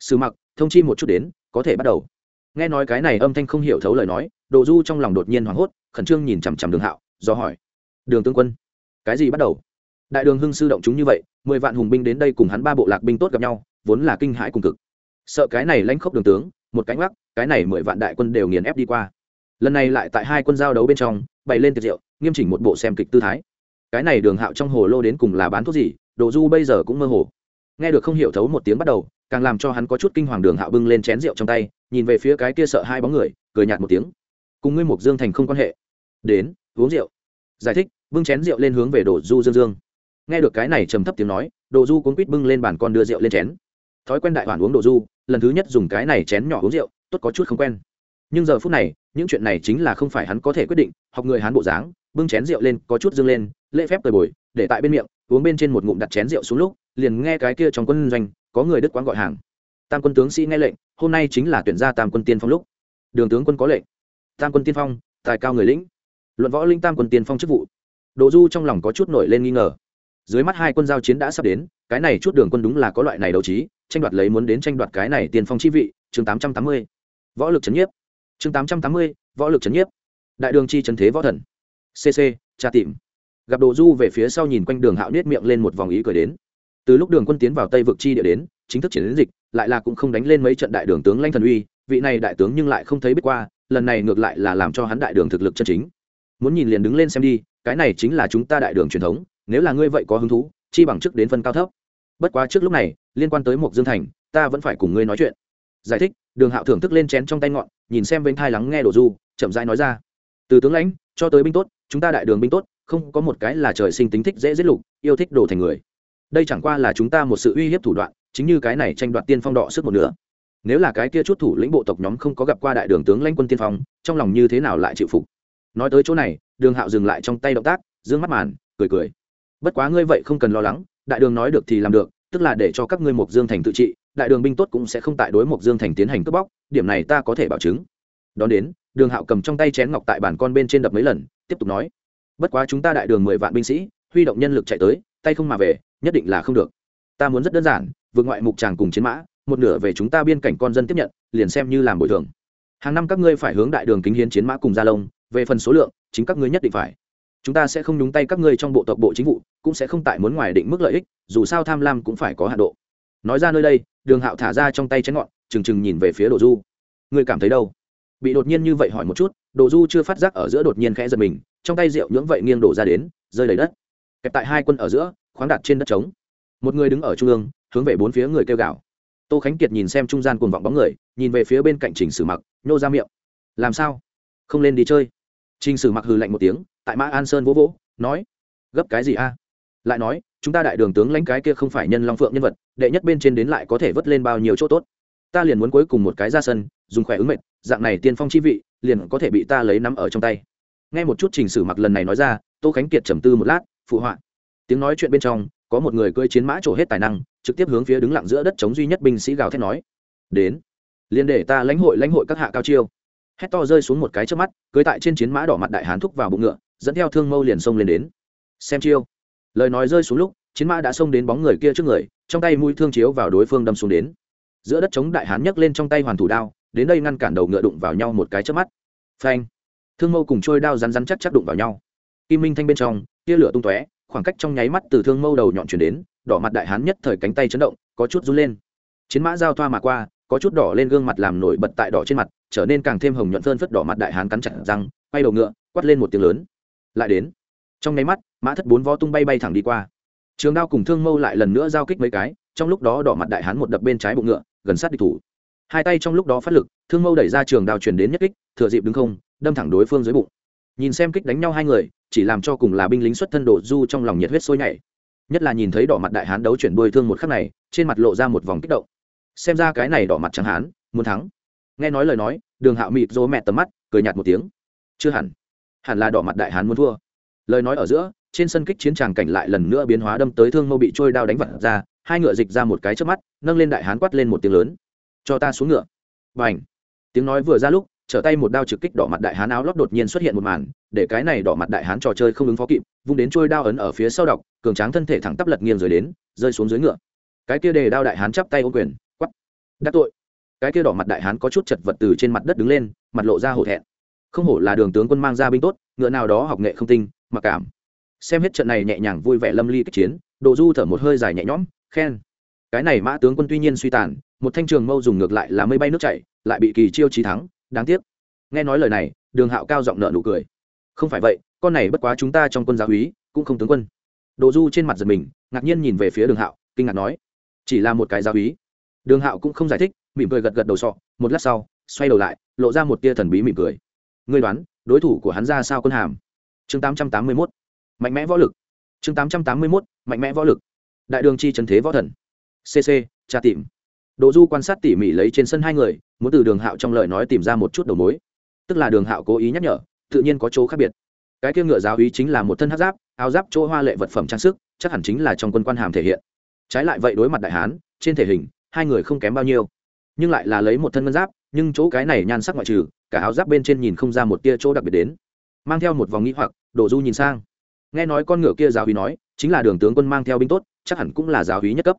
Sử mặc, thông chi một chút đến, có thể bắt đầu. Nghe nói cái này âm thanh không hiểu thấu lời nói, đồ du trong lòng đột nhiên hoảng hốt, khẩn trương nhìn chằm chằm đường hạo, do hỏi, đường Tương quân, cái gì bắt đầu? Đại đường hưng sư động chúng như vậy, mười vạn hùng binh đến đây cùng hắn ba bộ lạc binh tốt gặp nhau, vốn là kinh hãi cùng cực sợ cái này lãnh khốc đường tướng, một cánh gác, cái này mười vạn đại quân đều nghiền ép đi qua. Lần này lại tại hai quân giao đấu bên trong, bày lên tiệc rượu, nghiêm chỉnh một bộ xem kịch tư thái. Cái này đường hạo trong hồ lô đến cùng là bán thuốc gì, đồ du bây giờ cũng mơ hồ. Nghe được không hiểu thấu một tiếng bắt đầu, càng làm cho hắn có chút kinh hoàng đường hạo bưng lên chén rượu trong tay, nhìn về phía cái kia sợ hai bóng người, cười nhạt một tiếng. Cùng ngươi mục dương thành không quan hệ. Đến, uống rượu. Giải thích, bưng chén rượu lên hướng về đồ du dương dương. Nghe được cái này trầm thấp tiếng nói, đồ du cuốn quýt bưng lên bàn con đưa rượu lên chén thói quen đại hoàn uống đồ du, lần thứ nhất dùng cái này chén nhỏ uống rượu, tốt có chút không quen. Nhưng giờ phút này, những chuyện này chính là không phải hắn có thể quyết định, học người hắn bộ dáng, bưng chén rượu lên, có chút dâng lên, lễ phép cười bồi, để tại bên miệng, uống bên trên một ngụm đặt chén rượu xuống lúc, liền nghe cái kia trong quân doanh, có người đức quán gọi hàng. Tam quân tướng sĩ nghe lệnh, hôm nay chính là tuyển ra tam quân tiên phong lúc. Đường tướng quân có lệnh. Tam quân tiên phong, tài cao người lĩnh. Luận võ linh tam quân tiên phong chức vụ. Đồ du trong lòng có chút nổi lên nghi ngờ dưới mắt hai quân giao chiến đã sắp đến, cái này chút đường quân đúng là có loại này đấu trí, tranh đoạt lấy muốn đến tranh đoạt cái này tiền phong chi vị, chương tám trăm tám mươi, võ lực trấn nhiếp. Chương tám trăm tám mươi, võ lực trấn nhiếp. Đại đường chi trần thế võ thần. Cc tra tìm. Gặp đồ du về phía sau nhìn quanh đường hạo nết miệng lên một vòng ý cười đến. Từ lúc đường quân tiến vào tây vực chi địa đến, chính thức chiến đến dịch, lại là cũng không đánh lên mấy trận đại đường tướng lanh thần uy, vị này đại tướng nhưng lại không thấy biết qua, lần này ngược lại là làm cho hắn đại đường thực lực chân chính. Muốn nhìn liền đứng lên xem đi, cái này chính là chúng ta đại đường truyền thống nếu là ngươi vậy có hứng thú, chi bằng chức đến phân cao thấp. Bất quá trước lúc này, liên quan tới mộc dương thành, ta vẫn phải cùng ngươi nói chuyện. Giải thích, đường hạo thưởng thức lên chén trong tay ngọn, nhìn xem bên thai lắng nghe đồ du, chậm rãi nói ra. Từ tướng lãnh, cho tới binh tốt, chúng ta đại đường binh tốt, không có một cái là trời sinh tính thích dễ giết lục, yêu thích đổ thành người. Đây chẳng qua là chúng ta một sự uy hiếp thủ đoạn, chính như cái này tranh đoạt tiên phong đọ sức một nữa nếu là cái kia chút thủ lĩnh bộ tộc nhóm không có gặp qua đại đường tướng lãnh quân tiên phong, trong lòng như thế nào lại chịu phục? Nói tới chỗ này, đường hạo dừng lại trong tay động tác d ư ơ n g mắt màn, cười cười bất quá ngươi vậy không cần lo lắng, đại đường nói được thì làm được, tức là để cho các ngươi mộc dương thành tự trị, đại đường binh tốt cũng sẽ không tại đối mộc dương thành tiến hành cướp bóc, điểm này ta có thể bảo chứng. Đón đến, đường hạo cầm trong tay chén ngọc tại bản con bên trên đập mấy lần, tiếp tục nói. Bất quá chúng ta đại đường mười vạn binh sĩ, huy động nhân lực chạy tới, tay không mà về, nhất định là không được. Ta muốn rất đơn giản, vượt ngoại mục tràng cùng chiến mã, một nửa về chúng ta biên cảnh con dân tiếp nhận, liền xem như làm bồi thường. Hàng năm các ngươi phải hướng đại đường kính hiến chiến mã cùng gia lông, về phần số lượng, chính các ngươi nhất định phải chúng ta sẽ không nhúng tay các ngươi trong bộ tộc bộ chính vụ, cũng sẽ không tại muốn ngoài định mức lợi ích, dù sao tham lam cũng phải có hạ độ. Nói ra nơi đây, đường hạo thả ra trong tay chén ngọn, trừng trừng nhìn về phía đồ du. Ngươi cảm thấy đâu? Bị đột nhiên như vậy hỏi một chút, đồ du chưa phát giác ở giữa đột nhiên khẽ giật mình, trong tay rượu nhưỡng vậy nghiêng đổ ra đến, rơi đầy đất. Kẹp tại hai quân ở giữa, khoáng đặt trên đất trống. Một người đứng ở trung ương, hướng về bốn phía người kêu gào. Tô khánh kiệt nhìn xem trung gian cuồng vọng bóng người, nhìn về phía bên cạnh trình sử mặc, nhô ra miệng. Làm sao? Không lên đi chơi? Trình sử mặc hừ lạnh một tiếng tại mã an sơn vỗ vỗ, nói, gấp cái gì a? Lại nói, chúng ta đại đường tướng lãnh cái kia không phải nhân long phượng nhân vật, đệ nhất bên trên đến lại có thể vớt lên bao nhiêu chỗ tốt. Ta liền muốn cuối cùng một cái ra sân, dùng khỏe ứng mệnh, dạng này tiên phong chi vị, liền có thể bị ta lấy nắm ở trong tay. Nghe một chút trình sử mặc lần này nói ra, tô khánh kiệt trầm tư một lát, phụ họa. Tiếng nói chuyện bên trong, có một người cưỡi chiến mã trổ hết tài năng, trực tiếp hướng phía đứng lặng giữa đất chống duy nhất binh sĩ gào thét nói, đến, liền để ta lãnh hội lãnh hội các hạ cao chiêu. Hét to rơi xuống một cái trước mắt cưới tại trên chiến mã đỏ mặt đại hán thúc vào bụng ngựa dẫn theo thương mâu liền xông lên đến. Xem chiêu. Lời nói rơi xuống lúc, chiến mã đã xông đến bóng người kia trước người, trong tay mũi thương chiếu vào đối phương đâm xuống đến. Giữa đất chống đại hán nhấc lên trong tay hoàn thủ đao, đến đây ngăn cản đầu ngựa đụng vào nhau một cái trước mắt. Phanh. Thương mâu cùng trôi đao rắn rắn chắc chắc đụng vào nhau. Kim minh thanh bên trong, tia lửa tung tóe, khoảng cách trong nháy mắt từ thương mâu đầu nhọn chuyển đến, đỏ mặt đại hán nhất thời cánh tay chấn động, có chút run lên. Chiến mã giao thoa mà qua, có chút đỏ lên gương mặt làm nổi bật tại đỏ trên mặt, trở nên càng thêm hồng nhuận phơn phất đỏ mặt đại hán cắn chặt răng, quay đầu ngựa quắt lên một tiếng lớn lại đến. Trong nháy mắt, mã thất bốn vó tung bay bay thẳng đi qua. Trường đao cùng thương mâu lại lần nữa giao kích mấy cái, trong lúc đó đỏ mặt đại hán một đập bên trái bụng ngựa, gần sát địch thủ. Hai tay trong lúc đó phát lực, thương mâu đẩy ra trường đao chuyển đến nhất kích, thừa dịp đứng không, đâm thẳng đối phương dưới bụng. Nhìn xem kích đánh nhau hai người, chỉ làm cho cùng là binh lính xuất thân đổ du trong lòng nhiệt huyết sôi nhảy. Nhất là nhìn thấy đỏ mặt đại hán đấu chuyển đuôi thương một khắc này, trên mặt lộ ra một vòng kích động. Xem ra cái này đỏ mặt chẳng hán, muốn thắng. Nghe nói lời nói, đường hạo mịt rô mẹ tầm mắt, cười nhạt một tiếng. Chưa hẳn hẳn là đỏ mặt đại hán muốn thua. Lời nói ở giữa, trên sân kích chiến tràng cảnh lại lần nữa biến hóa đâm tới thương mâu bị trôi đao đánh vặn ra, hai ngựa dịch ra một cái trước mắt, nâng lên đại hán quát lên một tiếng lớn. Cho ta xuống ngựa. Và tiếng nói vừa ra lúc, trở tay một đao trực kích đỏ mặt đại hán áo lót đột nhiên xuất hiện một màn, để cái này đỏ mặt đại hán trò chơi không ứng phó kịp, vung đến trôi đao ấn ở phía sau đọc, cường tráng thân thể thẳng tắp lật nghiêng rồi đến, rơi xuống dưới ngựa. Cái kia đề đao đại hán chắp tay ô quyền quắp đắc tội. Cái kia đỏ mặt đại hán có chút chật vật từ trên mặt đất đứng lên, mặt lộ ra hổ thẹn không hổ là đường tướng quân mang ra binh tốt, ngựa nào đó học nghệ không tinh, mặc cảm. Xem hết trận này nhẹ nhàng vui vẻ lâm ly kích chiến, đồ du thở một hơi dài nhẹ nhõm, khen. Cái này mã tướng quân tuy nhiên suy tàn, một thanh trường mâu dùng ngược lại là mây bay nước chảy, lại bị kỳ chiêu trí thắng, đáng tiếc. Nghe nói lời này, đường hạo cao giọng nợ nụ cười. Không phải vậy, con này bất quá chúng ta trong quân gia úy, cũng không tướng quân. Đồ du trên mặt giật mình, ngạc nhiên nhìn về phía đường hạo, kinh ngạc nói, chỉ là một cái gia úy. Đường hạo cũng không giải thích, mỉm cười gật gật đầu sọ, một lát sau, xoay đầu lại, lộ ra một tia thần bí mỉm cười ngươi đoán đối thủ của hắn ra sao quân hàm chương tám trăm tám mươi mốt mạnh mẽ võ lực chương tám trăm tám mươi mốt mạnh mẽ võ lực đại đường chi trần thế võ thần cc tra tìm Đỗ Du quan sát tỉ mỉ lấy trên sân hai người, muốn từ Đường Hạo trong lời nói tìm ra một chút đầu mối. Tức là Đường Hạo cố ý nhắc nhở, tự nhiên có chỗ khác biệt. Cái kia ngựa giáo ý chính là một thân hắc giáp, áo giáp chỗ hoa lệ vật phẩm trang sức, chắc hẳn chính là trong quân quan hàm thể hiện. Trái lại vậy đối mặt đại hán, trên thể hình, hai người không kém bao nhiêu, nhưng lại là lấy một thân ngân giáp, nhưng chỗ cái này nhan sắc ngoại trừ, cả áo giáp bên trên nhìn không ra một tia chỗ đặc biệt đến. Mang theo một vòng nghĩ hoặc, đồ Du nhìn sang. Nghe nói con ngựa kia giáo hí nói, chính là Đường tướng quân mang theo binh tốt, chắc hẳn cũng là giáo hí nhất cấp.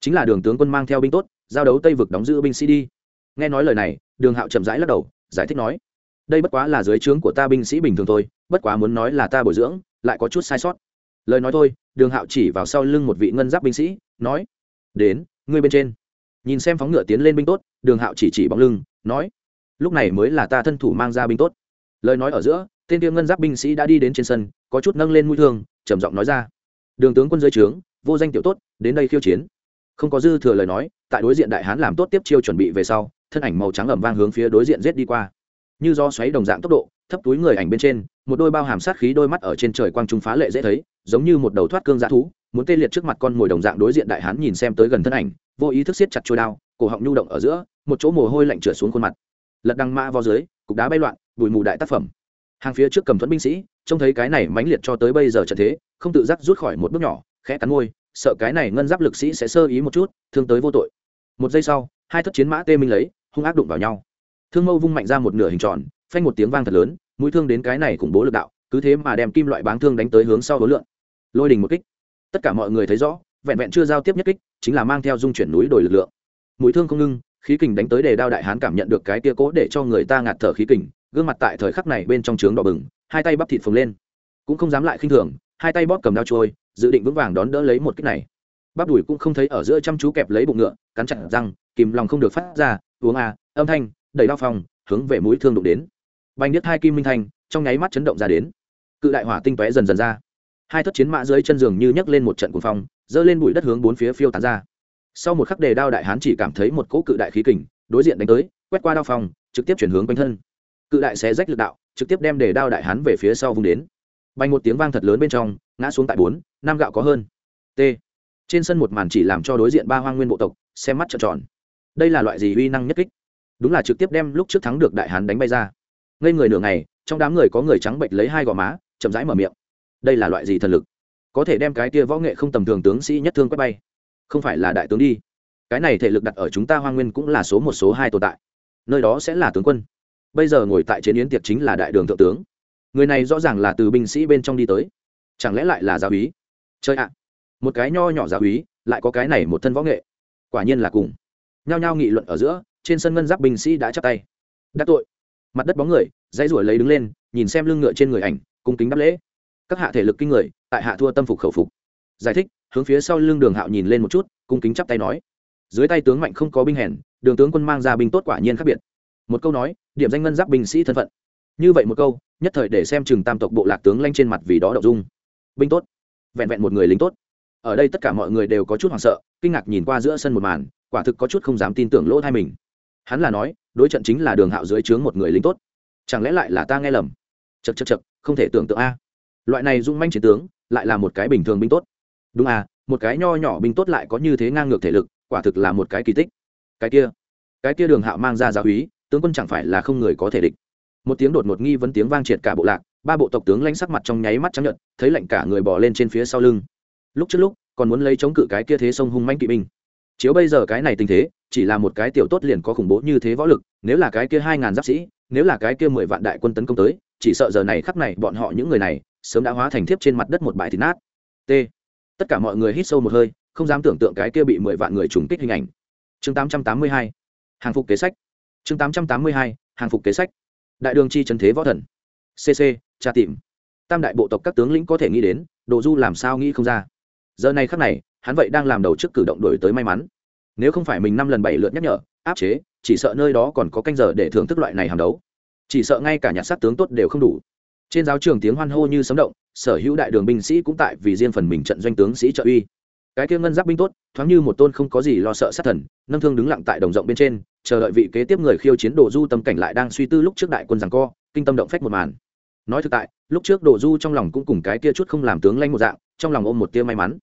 Chính là Đường tướng quân mang theo binh tốt, giao đấu tây vực đóng giữ binh sĩ đi nghe nói lời này đường hạo chậm rãi lắc đầu giải thích nói đây bất quá là dưới trướng của ta binh sĩ bình thường thôi bất quá muốn nói là ta bồi dưỡng lại có chút sai sót lời nói thôi đường hạo chỉ vào sau lưng một vị ngân giáp binh sĩ nói đến ngươi bên trên nhìn xem phóng ngựa tiến lên binh tốt đường hạo chỉ chỉ bóng lưng nói lúc này mới là ta thân thủ mang ra binh tốt. Lời nói ở giữa, tên tiêu ngân giáp binh sĩ đã đi đến trên sân, có chút nâng lên mũi thương, trầm giọng nói ra. Đường tướng quân dưới trướng, vô danh tiểu tốt, đến đây khiêu chiến. Không có dư thừa lời nói, tại đối diện đại hán làm tốt tiếp chiêu chuẩn bị về sau, thân ảnh màu trắng ẩm vang hướng phía đối diện giết đi qua. Như do xoáy đồng dạng tốc độ, thấp túi người ảnh bên trên, một đôi bao hàm sát khí đôi mắt ở trên trời quang trung phá lệ dễ thấy, giống như một đầu thoát cương dã thú, muốn tê liệt trước mặt con mồi đồng dạng đối diện đại hán nhìn xem tới gần thân ảnh, vô ý thức siết chặt trôi đao, cổ họng nhu động ở giữa, một chỗ mồ hôi lạnh trượt xuống khuôn mặt lật đăng mã vào dưới cục đá bay loạn, bụi mù đại tác phẩm. Hàng phía trước cầm thuẫn binh sĩ, trông thấy cái này mãnh liệt cho tới bây giờ trận thế, không tự giác rút khỏi một bước nhỏ, khẽ cắn môi, sợ cái này ngân giáp lực sĩ sẽ sơ ý một chút, thương tới vô tội. Một giây sau, hai thất chiến mã tê minh lấy, hung ác đụng vào nhau. Thương mâu vung mạnh ra một nửa hình tròn, phanh một tiếng vang thật lớn, mũi thương đến cái này khủng bố lực đạo, cứ thế mà đem kim loại báng thương đánh tới hướng sau hối lượng lôi đình một kích. Tất cả mọi người thấy rõ, vẹn vẹn chưa giao tiếp nhất kích, chính là mang theo dung chuyển núi đổi lực lượng. Mũi thương không ngưng khí kình đánh tới đề đao đại hán cảm nhận được cái tia cố để cho người ta ngạt thở khí kình, gương mặt tại thời khắc này bên trong trướng đỏ bừng, hai tay bắp thịt phồng lên. Cũng không dám lại khinh thường, hai tay bóp cầm đao trôi, dự định vững vàng đón đỡ lấy một kích này. Bắp đùi cũng không thấy ở giữa chăm chú kẹp lấy bụng ngựa, cắn chặt răng, kìm lòng không được phát ra, uống à âm thanh, đẩy đao phòng, hướng về mũi thương đụng đến. Bành đứt hai kim minh thanh trong nháy mắt chấn động ra đến. Cự đại hỏa tinh tóe dần dần ra. Hai thất chiến mã dưới chân giường như nhấc lên một trận cuồng phong dơ lên bụi đất hướng bốn phía phiêu tán ra sau một khắc đề đao đại hán chỉ cảm thấy một cỗ cự đại khí kình, đối diện đánh tới, quét qua đao phòng, trực tiếp chuyển hướng quanh thân. Cự đại xé rách lực đạo, trực tiếp đem đề đao đại hán về phía sau vùng đến. Bay một tiếng vang thật lớn bên trong, ngã xuống tại bốn, năm gạo có hơn. T. Trên sân một màn chỉ làm cho đối diện ba hoang nguyên bộ tộc, xem mắt trợn tròn. Đây là loại gì uy năng nhất kích? Đúng là trực tiếp đem lúc trước thắng được đại hán đánh bay ra. Ngây người nửa ngày, trong đám người có người trắng bệnh lấy hai gò má, chậm rãi mở miệng. Đây là loại gì thần lực? Có thể đem cái tia võ nghệ không tầm thường tướng sĩ nhất thương quét bay không phải là đại tướng đi. Cái này thể lực đặt ở chúng ta hoang nguyên cũng là số một, số hai tồn tại. Nơi đó sẽ là tướng quân. Bây giờ ngồi tại chiến yến tiệc chính là đại đường thượng tướng. Người này rõ ràng là từ binh sĩ bên trong đi tới. Chẳng lẽ lại là giáo úy chơi ạ. Một cái nho nhỏ giáo úy lại có cái này một thân võ nghệ. Quả nhiên là cùng. Nhao nhao nghị luận ở giữa, trên sân ngân giáp binh sĩ đã chắp tay. Đắc tội. Mặt đất bóng người, dãy ruổi lấy đứng lên, nhìn xem lưng ngựa trên người ảnh, cung kính đáp lễ. Các hạ thể lực kinh người, tại hạ thua tâm phục khẩu phục. Giải thích hướng phía sau lưng đường hạo nhìn lên một chút, cung kính chắp tay nói. Dưới tay tướng mạnh không có binh hèn, đường tướng quân mang ra binh tốt quả nhiên khác biệt. Một câu nói, điểm danh ngân giáp binh sĩ thân phận. Như vậy một câu, nhất thời để xem chừng tam tộc bộ lạc tướng lanh trên mặt vì đó đậu dung. Binh tốt. Vẹn vẹn một người lính tốt. Ở đây tất cả mọi người đều có chút hoảng sợ, kinh ngạc nhìn qua giữa sân một màn, quả thực có chút không dám tin tưởng lỗ thai mình. Hắn là nói, đối trận chính là đường hạo dưới trướng một người lính tốt. Chẳng lẽ lại là ta nghe lầm? Chật chật chật không thể tưởng tượng a. Loại này dung manh chiến tướng, lại là một cái bình thường binh tốt đúng à một cái nho nhỏ binh tốt lại có như thế ngang ngược thể lực, quả thực là một cái kỳ tích. Cái kia cái kia đường hạo mang ra giáo húy tướng quân chẳng phải là không người có thể địch. Một tiếng đột ngột nghi vấn tiếng vang triệt cả bộ lạc, ba bộ tộc tướng lãnh sắc mặt trong nháy mắt trắng nhận thấy lạnh cả người bỏ lên trên phía sau lưng. Lúc trước lúc, còn muốn lấy chống cự cái kia thế sông hung manh kỵ binh. Chiếu bây giờ cái này tình thế, chỉ là một cái tiểu tốt liền có khủng bố như thế võ lực, nếu là cái kia hai ngàn giáp sĩ, nếu là cái kia mười vạn đại quân tấn công tới, chỉ sợ giờ này khắc này bọn họ những người này, sớm đã hóa thành thiếp trên mặt đất một bãi thịt nát. T tất cả mọi người hít sâu một hơi, không dám tưởng tượng cái kia bị mười vạn người trùng kích hình ảnh. Chương tám trăm tám mươi hai, hàng phục kế sách. Chương tám trăm tám mươi hai, hàng phục kế sách. Đại đường chi trần thế võ thần. Cc tra tìm. Tam đại bộ tộc các tướng lĩnh có thể nghĩ đến, đồ du làm sao nghĩ không ra. Giờ này khắc này, hắn vậy đang làm đầu trước cử động đổi tới may mắn. Nếu không phải mình năm lần bảy lượt nhắc nhở, áp chế, chỉ sợ nơi đó còn có canh giờ để thưởng thức loại này hàng đấu. Chỉ sợ ngay cả nhà sát tướng tốt đều không đủ trên giáo trường tiếng hoan hô như sấm động, sở hữu đại đường binh sĩ cũng tại vì riêng phần mình trận doanh tướng sĩ trợ uy. Cái kia ngân giáp binh tốt, thoáng như một tôn không có gì lo sợ sát thần, nâng thương đứng lặng tại đồng rộng bên trên, chờ đợi vị kế tiếp người khiêu chiến đồ du tâm cảnh lại đang suy tư lúc trước đại quân rằng co, kinh tâm động phách một màn. Nói thực tại, lúc trước đồ du trong lòng cũng cùng cái kia chút không làm tướng lãnh một dạng, trong lòng ôm một tia may mắn.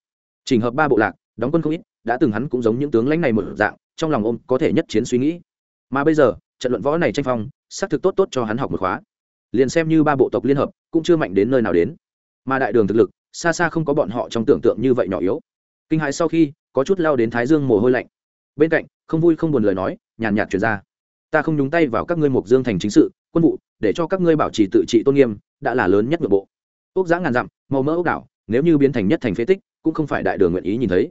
Trình hợp ba bộ lạc, đóng quân không ít, đã từng hắn cũng giống những tướng lãnh này một dạng, trong lòng ôm có thể nhất chiến suy nghĩ. Mà bây giờ, trận luận võ này tranh phong, xác thực tốt tốt cho hắn học một khóa liền xem như ba bộ tộc liên hợp, cũng chưa mạnh đến nơi nào đến. Mà đại đường thực lực, xa xa không có bọn họ trong tưởng tượng như vậy nhỏ yếu. Kinh hãi sau khi, có chút lao đến thái dương mồ hôi lạnh. Bên cạnh, không vui không buồn lời nói, nhàn nhạt chuyển ra. Ta không nhúng tay vào các ngươi mục dương thành chính sự, quân vụ, để cho các ngươi bảo trì tự trị tôn nghiêm, đã là lớn nhất nội bộ. Ốc giã ngàn dặm, màu mỡ ốc đảo, nếu như biến thành nhất thành phế tích, cũng không phải đại đường nguyện ý nhìn thấy.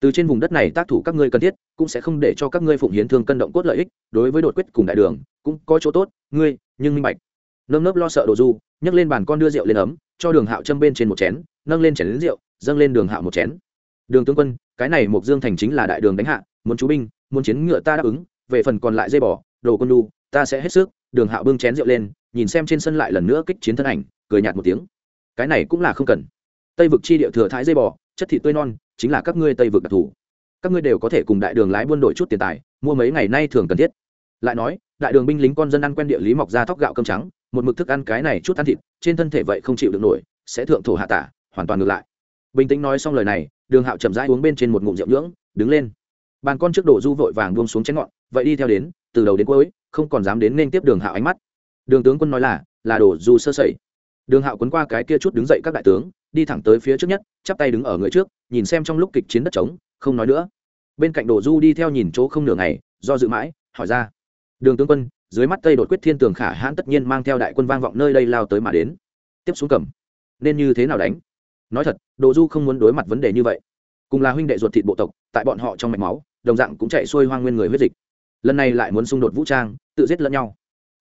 Từ trên vùng đất này tác thủ các ngươi cần thiết, cũng sẽ không để cho các ngươi phụng hiến thương cân động cốt lợi ích, đối với đột quyết cùng đại đường, cũng có chỗ tốt, ngươi, nhưng minh bạch nơm nớp lo sợ đồ du, nhấc lên bàn con đưa rượu lên ấm, cho đường hạo châm bên trên một chén, nâng lên chén đến rượu, dâng lên đường hạo một chén. Đường tướng quân, cái này mục dương thành chính là đại đường đánh hạ, muốn chú binh, muốn chiến ngựa ta đáp ứng, về phần còn lại dây bỏ đồ quân đu ta sẽ hết sức. Đường hạo bưng chén rượu lên, nhìn xem trên sân lại lần nữa kích chiến thân ảnh, cười nhạt một tiếng. Cái này cũng là không cần. Tây vực chi địa thừa thái dây bò, chất thịt tươi non, chính là các ngươi tây vực đặc thù. Các ngươi đều có thể cùng đại đường lái buôn đổi chút tiền tài, mua mấy ngày nay thường cần thiết. Lại nói đại đường binh lính con dân ăn quen địa lý mọc ra thóc gạo cơm trắng, một mực thức ăn cái này chút ăn thịt, trên thân thể vậy không chịu được nổi, sẽ thượng thổ hạ tả, hoàn toàn ngược lại. Bình tĩnh nói xong lời này, đường hạo chậm rãi uống bên trên một ngụm rượu nhưỡng, đứng lên. Bàn con trước đổ du vội vàng buông xuống chén ngọn, vậy đi theo đến, từ đầu đến cuối, không còn dám đến nên tiếp đường hạo ánh mắt. Đường tướng quân nói là là đổ du sơ sẩy. Đường hạo quấn qua cái kia chút đứng dậy các đại tướng, đi thẳng tới phía trước nhất, chắp tay đứng ở người trước, nhìn xem trong lúc kịch chiến đất trống, không nói nữa. Bên cạnh đổ du đi theo nhìn chỗ không nửa ngày, do dự mãi, hỏi ra đường tướng quân, dưới mắt tây đột quyết thiên tường khả hãn tất nhiên mang theo đại quân vang vọng nơi đây lao tới mà đến. Tiếp xuống cầm. Nên như thế nào đánh? Nói thật, đồ du không muốn đối mặt vấn đề như vậy. Cùng là huynh đệ ruột thịt bộ tộc, tại bọn họ trong mạch máu, đồng dạng cũng chạy xuôi hoang nguyên người huyết dịch. Lần này lại muốn xung đột vũ trang, tự giết lẫn nhau.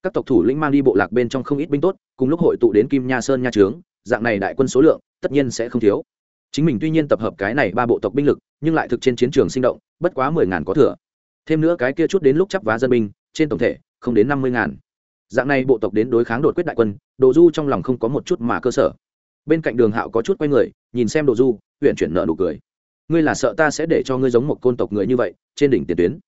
Các tộc thủ lĩnh mang đi bộ lạc bên trong không ít binh tốt, cùng lúc hội tụ đến kim nha sơn nha trướng, dạng này đại quân số lượng, tất nhiên sẽ không thiếu. Chính mình tuy nhiên tập hợp cái này ba bộ tộc binh lực, nhưng lại thực trên chiến trường sinh động, bất quá mười ngàn có thừa. Thêm nữa cái kia chút đến lúc chắp vá dân binh trên tổng thể, không đến năm mươi ngàn. Dạng này bộ tộc đến đối kháng đột quyết đại quân, đồ du trong lòng không có một chút mà cơ sở. Bên cạnh đường hạo có chút quay người, nhìn xem đồ du huyện chuyển nợ nụ cười. Ngươi là sợ ta sẽ để cho ngươi giống một côn tộc người như vậy, trên đỉnh tiền tuyến.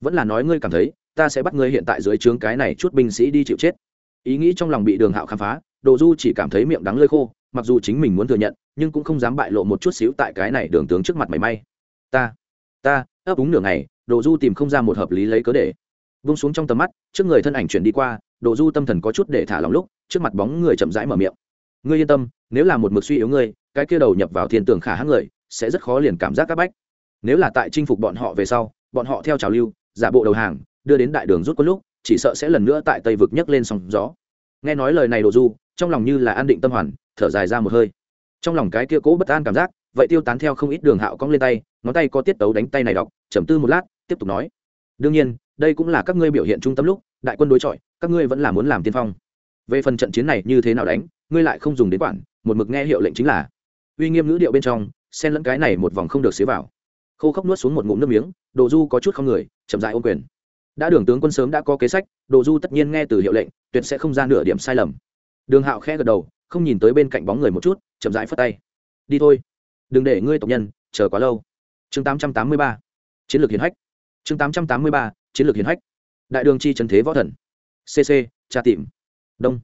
Vẫn là nói ngươi cảm thấy, ta sẽ bắt ngươi hiện tại dưới trướng cái này chút binh sĩ đi chịu chết. Ý nghĩ trong lòng bị đường hạo khám phá, đồ du chỉ cảm thấy miệng đắng lơi khô, mặc dù chính mình muốn thừa nhận, nhưng cũng không dám bại lộ một chút xíu tại cái này đường tướng trước mặt mày may. Ta ta, ấp úng nửa ngày, đồ du tìm không ra một hợp lý lấy cớ để vung xuống trong tầm mắt, trước người thân ảnh chuyển đi qua độ du tâm thần có chút để thả lòng lúc, trước mặt bóng người chậm rãi mở miệng. Ngươi yên tâm, nếu là một mực suy yếu ngươi, cái kia đầu nhập vào thiên tường khả hãng người, sẽ rất khó liền cảm giác các bách. Nếu là tại chinh phục bọn họ về sau, bọn họ theo trào lưu, giả bộ đầu hàng, đưa đến đại đường rút có lúc, chỉ sợ sẽ lần nữa tại tây vực nhấc lên sóng gió. Nghe nói lời này đồ du, trong lòng như là an định tâm hoàn, thở dài ra một hơi. Trong lòng cái kia cố bất an cảm giác, vậy tiêu tán theo không ít đường hạo cong lên tay, ngón tay có tiết tấu đánh tay này đọc, trầm tư một lát, tiếp tục nói. Đương nhiên đây cũng là các ngươi biểu hiện trung tâm lúc, đại quân đối chọi, các ngươi vẫn là muốn làm tiên phong. Về phần trận chiến này như thế nào đánh, ngươi lại không dùng đến quản, một mực nghe hiệu lệnh chính là. Uy nghiêm ngữ điệu bên trong, xen lẫn cái này một vòng không được xế vào. Khô khốc nuốt xuống một ngụm nước miếng, đồ du có chút không người, chậm dại ôm quyền. Đã đường tướng quân sớm đã có kế sách, đồ du tất nhiên nghe từ hiệu lệnh, tuyệt sẽ không ra nửa điểm sai lầm. Đường hạo khẽ gật đầu, không nhìn tới bên cạnh bóng người một chút, chậm rãi phất tay. Đi thôi. Đừng để ngươi tộc nhân chờ quá lâu. Chương 883 chiến lược hiển hách. Chương 883 chiến lược hiển hách. Đại đường chi trần thế võ thần. Cc tra tìm. Đông.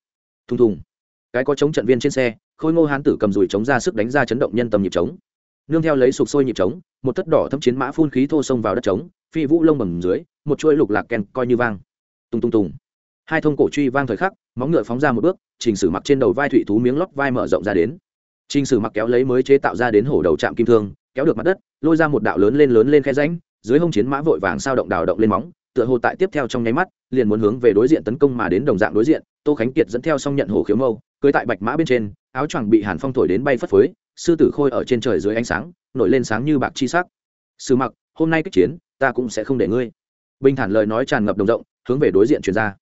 Thùng thùng. Cái có chống trận viên trên xe, khôi ngô hán tử cầm dùi chống ra sức đánh ra chấn động nhân tầm nhịp trống. Nương theo lấy sụp sôi nhịp trống, một thất đỏ thâm chiến mã phun khí thô sông vào đất trống, phi vũ lông bầm dưới, một chuỗi lục lạc kèn coi như vang. Tung tung tùng. Hai thông cổ truy vang thời khắc, móng ngựa phóng ra một bước, trình sử mặc trên đầu vai thủy thú miếng lót vai mở rộng ra đến. Trình sử mặc kéo lấy mới chế tạo ra đến hổ đầu trạm kim thương, kéo được mặt đất, lôi ra một đạo lớn lên lớn lên khe ránh dưới hông chiến mã vội vàng sao động đào động lên móng tựa hồ tại tiếp theo trong nháy mắt liền muốn hướng về đối diện tấn công mà đến đồng dạng đối diện tô khánh kiệt dẫn theo xong nhận hồ khiếu mâu cưới tại bạch mã bên trên áo choàng bị hàn phong thổi đến bay phất phới sư tử khôi ở trên trời dưới ánh sáng nổi lên sáng như bạc chi sắc sư mặc hôm nay kích chiến ta cũng sẽ không để ngươi bình thản lời nói tràn ngập đồng rộng hướng về đối diện chuyển ra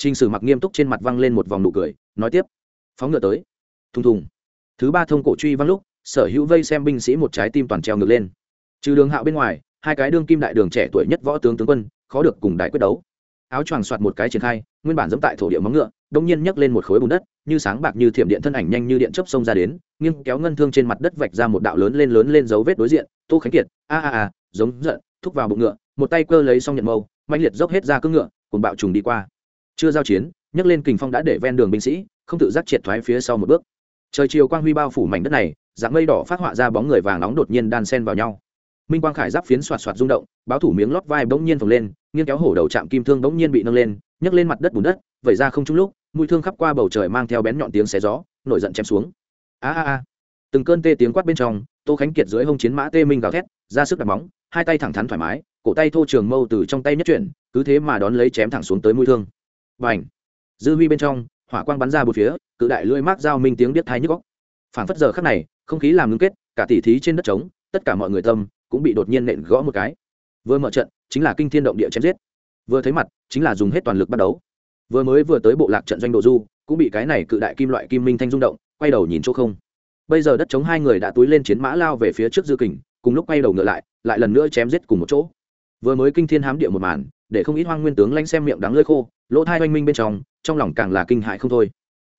Trình Sử Mặc nghiêm túc trên mặt văng lên một vòng nụ cười, nói tiếp: "Phóng ngựa tới." Thùng thùng. Thứ ba thông cổ truy văng lúc, sở hữu vây xem binh sĩ một trái tim toàn treo ngược lên. Trừ Đường Hạo bên ngoài, hai cái đương kim đại đường trẻ tuổi nhất võ tướng tướng quân, khó được cùng đại quyết đấu. Áo choàng soạt một cái triển khai, nguyên bản giẫm tại thổ địa móng ngựa, đông nhiên nhấc lên một khối bùn đất, như sáng bạc như thiểm điện thân ảnh nhanh như điện chớp sông ra đến, nghiêng kéo ngân thương trên mặt đất vạch ra một đạo lớn lên lớn lên dấu vết đối diện, Tô Khánh Kiệt, a a a, giống giận, thúc vào bụng ngựa, một tay cơ lấy xong nhận mâu, mãnh liệt dốc hết ra cương ngựa, cùng bạo trùng đi qua. Chưa giao chiến nhấc lên kình phong đã để ven đường binh sĩ không tự giác triệt thoái phía sau một bước. Trời chiều quang huy bao phủ mảnh đất này dạng mây đỏ phát họa ra bóng người vàng nóng đột nhiên đan sen vào nhau minh quang khải giáp phiến xoạt xoạt rung động, báo thủ miếng lót vai bỗng nhiên phồng lên, nghiêng kéo hổ đầu chạm kim thương bỗng nhiên bị nâng lên, nhấc lên mặt đất bùn đất, vẩy ra không chung lúc, mũi thương khắp qua bầu trời mang theo bén nhọn tiếng xé gió, nổi giận chém xuống. A a a. Từng cơn tê tiếng quát bên trong, tô khánh kiệt dưới hông chiến mã tê minh gào thét, ra sức đặt móng, hai tay thẳng thắn thoải mái, cổ tay thô trường mâu từ trong tay nhất chuyển, cứ thế mà đón lấy chém thẳng xuống tới mũi thương. Và ảnh dư huy bên trong, hỏa quang bắn ra một phía, cự đại lưỡi mác dao minh tiếng biết thai nhức góc phản phất giờ khắc này, không khí làm ngưng kết, cả tỉ thí trên đất trống, tất cả mọi người tâm cũng bị đột nhiên nện gõ một cái. Vừa mở trận, chính là kinh thiên động địa chém giết. Vừa thấy mặt, chính là dùng hết toàn lực bắt đấu vừa mới vừa tới bộ lạc trận doanh độ du, cũng bị cái này cự đại kim loại kim minh thanh rung động, quay đầu nhìn chỗ không. Bây giờ đất chống hai người đã túi lên chiến mã lao về phía trước dư kình, cùng lúc quay đầu ngựa lại lại lần nữa chém giết cùng một chỗ. Vừa mới kinh thiên hám địa một màn, để không ít hoang nguyên tướng lanh xem miệng đắng lơi khô, lỗ thai oanh minh bên trong trong lòng càng là kinh hại không thôi.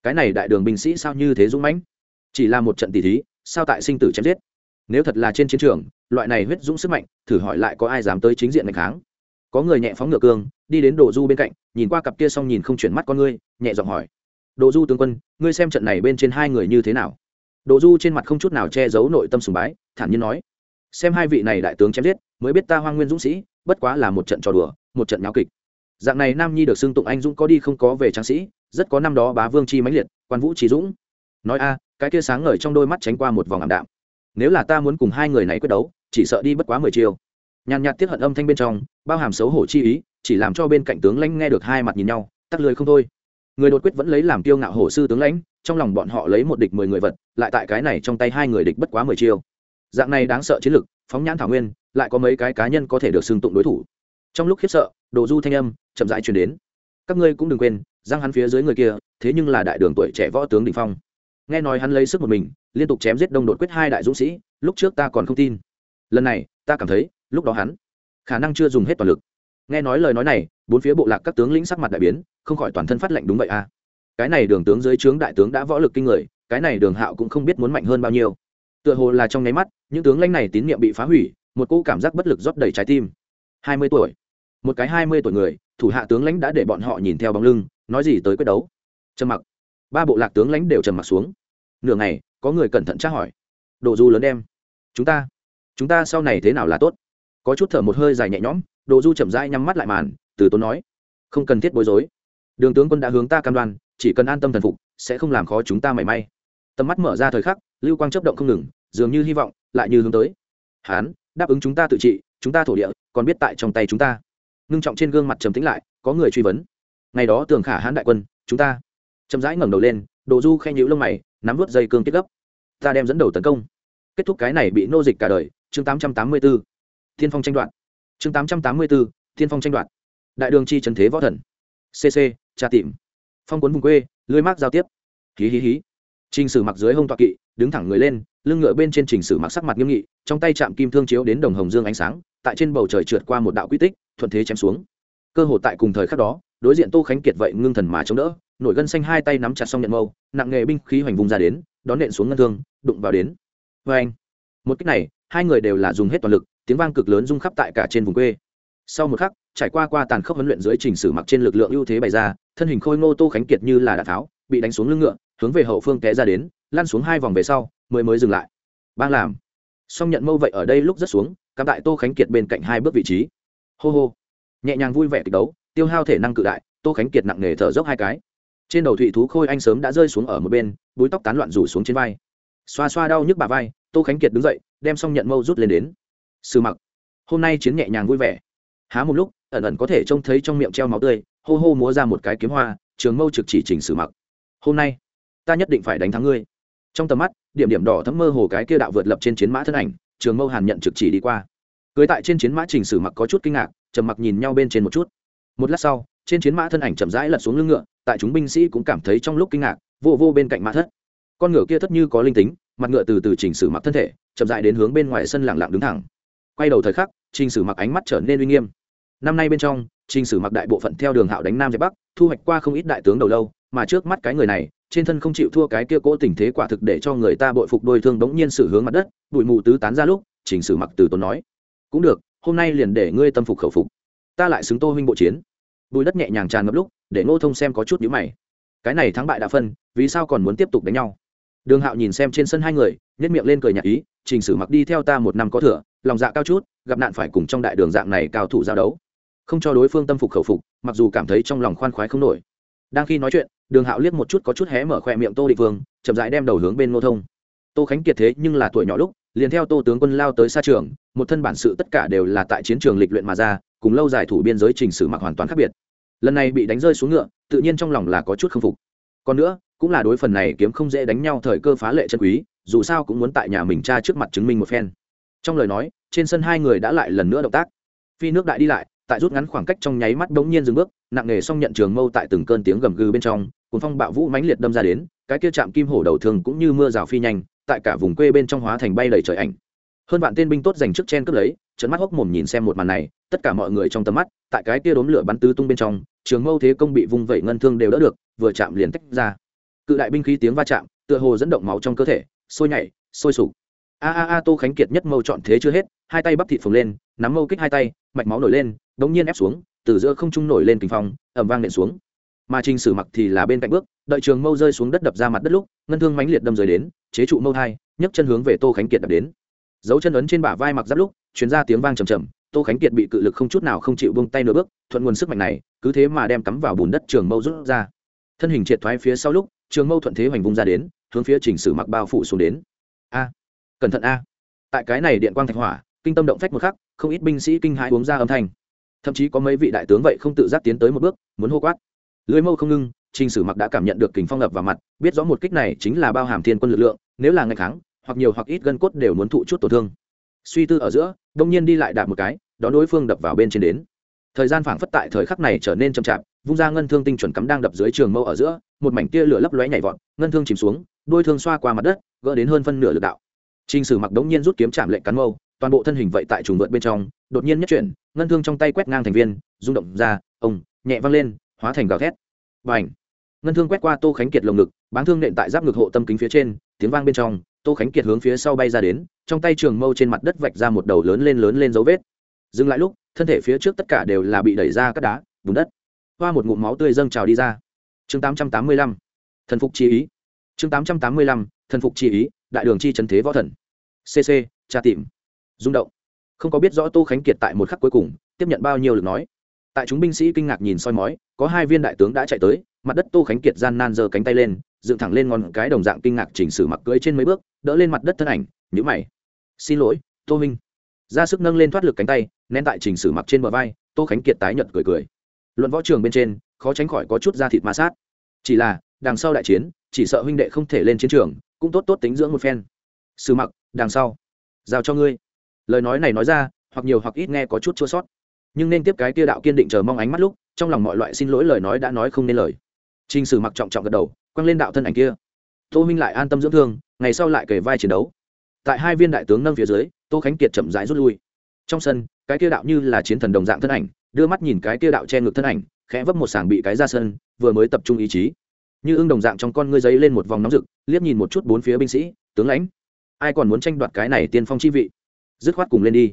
Cái này đại đường binh sĩ sao như thế dũng mãnh? Chỉ là một trận tỷ thí, sao tại sinh tử chém giết? Nếu thật là trên chiến trường loại này huyết dũng sức mạnh, thử hỏi lại có ai dám tới chính diện ngày kháng? Có người nhẹ phóng ngựa cương, đi đến đồ du bên cạnh, nhìn qua cặp kia xong nhìn không chuyển mắt con ngươi, nhẹ giọng hỏi. Đồ du tướng quân, ngươi xem trận này bên trên hai người như thế nào? Đồ du trên mặt không chút nào che giấu nội tâm sùng bái, thản nhiên nói. Xem hai vị này đại tướng chém giết, mới biết ta hoang nguyên dũng sĩ, bất quá là một trận trò đùa, một trận nháo kịch. Dạng này nam nhi được xưng tụng anh dũng có đi không có về tráng sĩ, rất có năm đó bá vương chi mãnh liệt, quan vũ trí dũng. Nói a, cái kia sáng ngời trong đôi mắt tránh qua một vòng ảm đạm. Nếu là ta muốn cùng hai người này quyết đấu chỉ sợ đi bất quá mười chiêu. Nhàn nhạt tiết hận âm thanh bên trong, bao hàm xấu hổ chi ý, chỉ làm cho bên cạnh tướng lãnh nghe được hai mặt nhìn nhau, tắt lười không thôi. Người đột quyết vẫn lấy làm tiêu ngạo hổ sư tướng lãnh, trong lòng bọn họ lấy một địch mười người vật, lại tại cái này trong tay hai người địch bất quá mười chiêu. Dạng này đáng sợ chiến lực, phóng nhãn thảo nguyên, lại có mấy cái cá nhân có thể được xưng tụng đối thủ. Trong lúc khiếp sợ, đồ du thanh âm chậm rãi truyền đến. Các ngươi cũng đừng quên, giang hắn phía dưới người kia, thế nhưng là đại đường tuổi trẻ võ tướng đình phong. Nghe nói hắn lấy sức một mình, liên tục chém giết đông đột quyết hai đại dũng sĩ, lúc trước ta còn không tin lần này ta cảm thấy lúc đó hắn khả năng chưa dùng hết toàn lực nghe nói lời nói này bốn phía bộ lạc các tướng lĩnh sắc mặt đại biến không khỏi toàn thân phát lệnh đúng vậy à. cái này đường tướng dưới trướng đại tướng đã võ lực kinh người cái này đường hạo cũng không biết muốn mạnh hơn bao nhiêu tựa hồ là trong nháy mắt những tướng lãnh này tín nhiệm bị phá hủy một cô cảm giác bất lực rót đầy trái tim hai mươi tuổi một cái hai mươi tuổi người thủ hạ tướng lãnh đã để bọn họ nhìn theo bóng lưng nói gì tới quyết đấu trầm mặc ba bộ lạc tướng lãnh đều trầm mặc xuống nửa ngày có người cẩn thận tra hỏi độ du lớn đem chúng ta chúng ta sau này thế nào là tốt? Có chút thở một hơi dài nhẹ nhõm, đồ du chậm rãi nhắm mắt lại màn, từ tốn nói, không cần thiết bối rối. Đường tướng quân đã hướng ta cam đoan, chỉ cần an tâm thần phục, sẽ không làm khó chúng ta mảy may. Tầm mắt mở ra thời khắc, lưu quang chấp động không ngừng, dường như hy vọng, lại như hướng tới. Hán, đáp ứng chúng ta tự trị, chúng ta thổ địa, còn biết tại trong tay chúng ta. Ngưng trọng trên gương mặt trầm tĩnh lại, có người truy vấn. Ngày đó tường khả hãn đại quân, chúng ta. Chậm rãi ngẩng đầu lên, đồ du khen nhữ lông mày, nắm vút dây cương tiết gấp. Ta đem dẫn đầu tấn công. Kết thúc cái này bị nô dịch cả đời chương tám trăm tám mươi b ố thiên phong tranh đoạn chương tám trăm tám mươi b ố thiên phong tranh đoạn đại đường chi trần thế võ thần. Cc trà tìm. phong cuốn vùng quê, lưới mác giao tiếp. hí hí hí. trình sử mặc dưới hông tọa kỵ, đứng thẳng người lên, lưng ngựa bên trên trình sử mặc sắc mặt nghiêm nghị, trong tay chạm kim thương chiếu đến đồng hồng dương ánh sáng, tại trên bầu trời trượt qua một đạo quy tích, thuận thế chém xuống. cơ hội tại cùng thời khắc đó, đối diện tô khánh kiệt vậy ngưng thần mà chống đỡ, nổi gân xanh hai tay nắm chặt xong nhận mâu, nặng nghề binh khí hoành vùng ra đến, đón nện xuống ngân thương, đụng vào đến. Vê anh một cái này hai người đều là dùng hết toàn lực, tiếng vang cực lớn rung khắp tại cả trên vùng quê. Sau một khắc, trải qua qua tàn khốc huấn luyện dưới trình sử mặc trên lực lượng ưu thế bày ra, thân hình khôi ngô tô khánh kiệt như là đạn tháo, bị đánh xuống lưng ngựa, hướng về hậu phương té ra đến, lăn xuống hai vòng về sau, mới mới dừng lại. Bang làm. Song nhận mâu vậy ở đây lúc rất xuống, cắm tại tô khánh kiệt bên cạnh hai bước vị trí. Hô hô. Nhẹ nhàng vui vẻ kịch đấu, tiêu hao thể năng cự đại, tô khánh kiệt nặng nề thở dốc hai cái. Trên đầu thụy thú khôi anh sớm đã rơi xuống ở một bên, búi tóc tán loạn rủ xuống trên vai. Xoa xoa đau nhức bà vai, tô khánh kiệt đứng dậy đem xong nhận mâu rút lên đến. Sư mặc, hôm nay chiến nhẹ nhàng vui vẻ. Há một lúc, ẩn ẩn có thể trông thấy trong miệng treo máu tươi, hô hô múa ra một cái kiếm hoa, trường mâu trực chỉ chỉnh sử mặc. Hôm nay, ta nhất định phải đánh thắng ngươi. Trong tầm mắt, điểm điểm đỏ thấm mơ hồ cái kia đạo vượt lập trên chiến mã thân ảnh, trường mâu hàn nhận trực chỉ đi qua. Cưới tại trên chiến mã trình sử mặc có chút kinh ngạc, trầm mặc nhìn nhau bên trên một chút. Một lát sau, trên chiến mã thân ảnh chậm rãi lật xuống lưng ngựa, tại chúng binh sĩ cũng cảm thấy trong lúc kinh ngạc, vô vô bên cạnh mã thất. Con ngựa kia thất như có linh tính mặt ngựa từ từ chỉnh sử mặc thân thể, chậm rãi đến hướng bên ngoài sân lặng lặng đứng thẳng. Quay đầu thời khắc trình sử mặc ánh mắt trở nên uy nghiêm. Năm nay bên trong trình sử mặc đại bộ phận theo đường hạo đánh nam dẹp bắc, thu hoạch qua không ít đại tướng đầu lâu, mà trước mắt cái người này, trên thân không chịu thua cái kia cố tình thế quả thực để cho người ta bội phục đôi thương đống nhiên sự hướng mặt đất, bụi mù tứ tán ra lúc trình sử mặc từ tốn nói, cũng được, hôm nay liền để ngươi tâm phục khẩu phục. Ta lại xứng tô huynh bộ chiến. Bùi đất nhẹ nhàng tràn ngập lúc, để ngô thông xem có chút nhữ mày. Cái này thắng bại đã phân, vì sao còn muốn tiếp tục đánh nhau? Đường hạo nhìn xem trên sân hai người nhét miệng lên cười nhạc ý, trình sử mặc đi theo ta một năm có thừa, lòng dạ cao chút, gặp nạn phải cùng trong đại đường dạng này cao thủ giao đấu. Không cho đối phương tâm phục khẩu phục, mặc dù cảm thấy trong lòng khoan khoái không nổi. Đang khi nói chuyện, đường hạo liếc một chút có chút hé mở khoe miệng tô định vương, chậm rãi đem đầu hướng bên ngô thông. Tô khánh kiệt thế nhưng là tuổi nhỏ lúc, liền theo tô tướng quân lao tới xa trường, một thân bản sự tất cả đều là tại chiến trường lịch luyện mà ra, cùng lâu dài thủ biên giới trình sử mặc hoàn toàn khác biệt. Lần này bị đánh rơi xuống ngựa, tự nhiên trong lòng là có chút k phục. Còn nữa cũng là đối phần này kiếm không dễ đánh nhau thời cơ phá lệ chân quý, dù sao cũng muốn tại nhà mình cha trước mặt chứng minh một phen. Trong lời nói, trên sân hai người đã lại lần nữa động tác. Phi nước đại đi lại, tại rút ngắn khoảng cách trong nháy mắt bỗng nhiên dừng bước, nặng nề xong nhận trường mâu tại từng cơn tiếng gầm gừ bên trong cuốn phong bạo vũ mãnh liệt đâm ra đến, cái kia chạm kim hổ đầu thường cũng như mưa rào phi nhanh, tại cả vùng quê bên trong hóa thành bay đầy trời ảnh. Hơn vạn tên binh tốt giành trước chen cướp lấy trận mắt hốc mồm nhìn xem một màn này, tất cả mọi người trong tầm mắt, tại cái kia đốm lửa bắn tứ tung bên trong, trường mâu thế công bị vung vẩy ngân thương đều đỡ được, vừa chạm liền tách ra cự đại binh khí tiếng va chạm, tựa hồ dẫn động máu trong cơ thể, sôi nhảy, sôi sục. A a a, tô khánh kiệt nhất mâu chọn thế chưa hết, hai tay bắp thịt phồng lên, nắm mâu kích hai tay, mạch máu nổi lên, đống nhiên ép xuống, từ giữa không trung nổi lên kinh phong ẩm vang nện xuống. Mà trình sử mặc thì là bên cạnh bước, đợi trường mâu rơi xuống đất đập ra mặt đất lúc, ngân thương mãnh liệt đâm rơi đến, chế trụ mâu hai nhấc chân hướng về tô khánh kiệt đập đến. Dấu chân ấn trên bả vai mặc giáp lúc chuyến ra tiếng vang trầm trầm tô khánh kiệt bị cự lực không chút nào không chịu buông tay nửa bước, thuận nguồn sức mạnh này, cứ thế mà đem cắm vào bùn đất trường mâu rút ra. Thân hình triệt thoái phía sau lúc trường mâu thuận thế hoành vung ra đến, hướng phía chỉnh sử mặc bao phủ xuống đến. A, cẩn thận a. Tại cái này điện quang thạch hỏa, kinh tâm động phách một khắc, không ít binh sĩ kinh hãi uống ra âm thanh. Thậm chí có mấy vị đại tướng vậy không tự giác tiến tới một bước, muốn hô quát. Lưới mâu không ngưng, trình sử mặc đã cảm nhận được kình phong lập vào mặt, biết rõ một kích này chính là bao hàm thiên quân lực lượng, nếu là ngày kháng, hoặc nhiều hoặc ít gân cốt đều muốn thụ chút tổn thương. Suy tư ở giữa, đông nhiên đi lại đạp một cái đón đối phương đập vào bên trên đến. Thời gian phảng phất tại thời khắc này trở nên chậm chạp, vung ra ngân thương tinh chuẩn cắm đang đập dưới trường mâu ở giữa một mảnh tia lửa lấp lóe nhảy vọt ngân thương chìm xuống đuôi thương xoa qua mặt đất gỡ đến hơn phân nửa lực đạo Trình Sử Mặc đống nhiên rút kiếm chạm lệnh cắn mâu, toàn bộ thân hình vậy tại trùng vượt bên trong, đột nhiên nhất chuyển, ngân thương trong tay quét ngang thành viên, rung động ra, ông, nhẹ văng lên, hóa thành gào thét. Bành! Ngân thương quét qua Tô Khánh Kiệt lồng ngực, báng thương nện tại giáp ngực hộ tâm kính phía trên, tiếng vang bên trong, Tô Khánh Kiệt hướng phía sau bay ra đến, trong tay trường mâu trên mặt đất vạch ra một đầu lớn lên lớn lên dấu vết. Dừng lại lúc, thân thể phía trước tất cả đều là bị đẩy ra các đá, bùn đất. Hoa một ngụm máu tươi dâng trào đi ra. Chương 885. Thần phục chi ý. Chương 885. Thần phục chi ý, đại đường chi trấn thế võ thần cc tra tìm rung động không có biết rõ tô khánh kiệt tại một khắc cuối cùng tiếp nhận bao nhiêu lực nói tại chúng binh sĩ kinh ngạc nhìn soi mói có hai viên đại tướng đã chạy tới mặt đất tô khánh kiệt gian nan giơ cánh tay lên dựng thẳng lên ngọn cái đồng dạng kinh ngạc chỉnh sử mặc cưới trên mấy bước đỡ lên mặt đất thân ảnh nhữ mày xin lỗi tô minh ra sức nâng lên thoát lực cánh tay nén tại chỉnh sử mặc trên bờ vai tô khánh kiệt tái nhợt cười cười luận võ trường bên trên khó tránh khỏi có chút da thịt ma sát. Chỉ là, đằng sau đại chiến, chỉ sợ huynh đệ không thể lên chiến trường, cũng tốt tốt tính dưỡng một phen. Sư mặc, đằng sau, giao cho ngươi. Lời nói này nói ra, hoặc nhiều hoặc ít nghe có chút chua sót. Nhưng nên tiếp cái kia đạo kiên định chờ mong ánh mắt lúc, trong lòng mọi loại xin lỗi lời nói đã nói không nên lời. T r ì n h sử mặc trọng trọng gật đầu, quăng lên đạo thân ảnh kia. Tô minh lại an tâm dưỡng thương, ngày sau lại kể vai chiến đấu. Tại hai viên đại tướng nâng phía dưới, tô khánh kiệt chậm rãi rút lui. Trong sân, cái kia đạo như là chiến thần đồng dạng thân ảnh đưa mắt nhìn cái kia đạo che ngực thân ảnh, khẽ vấp một sàng bị cái ra sân, vừa mới tập trung ý chí. Như ưng đồng dạng trong con ngươi giấy lên một vòng nóng rực, liếc nhìn một chút bốn phía binh sĩ, tướng lãnh. Ai còn muốn tranh đoạt cái này tiên phong chi vị? Dứt khoát cùng lên đi.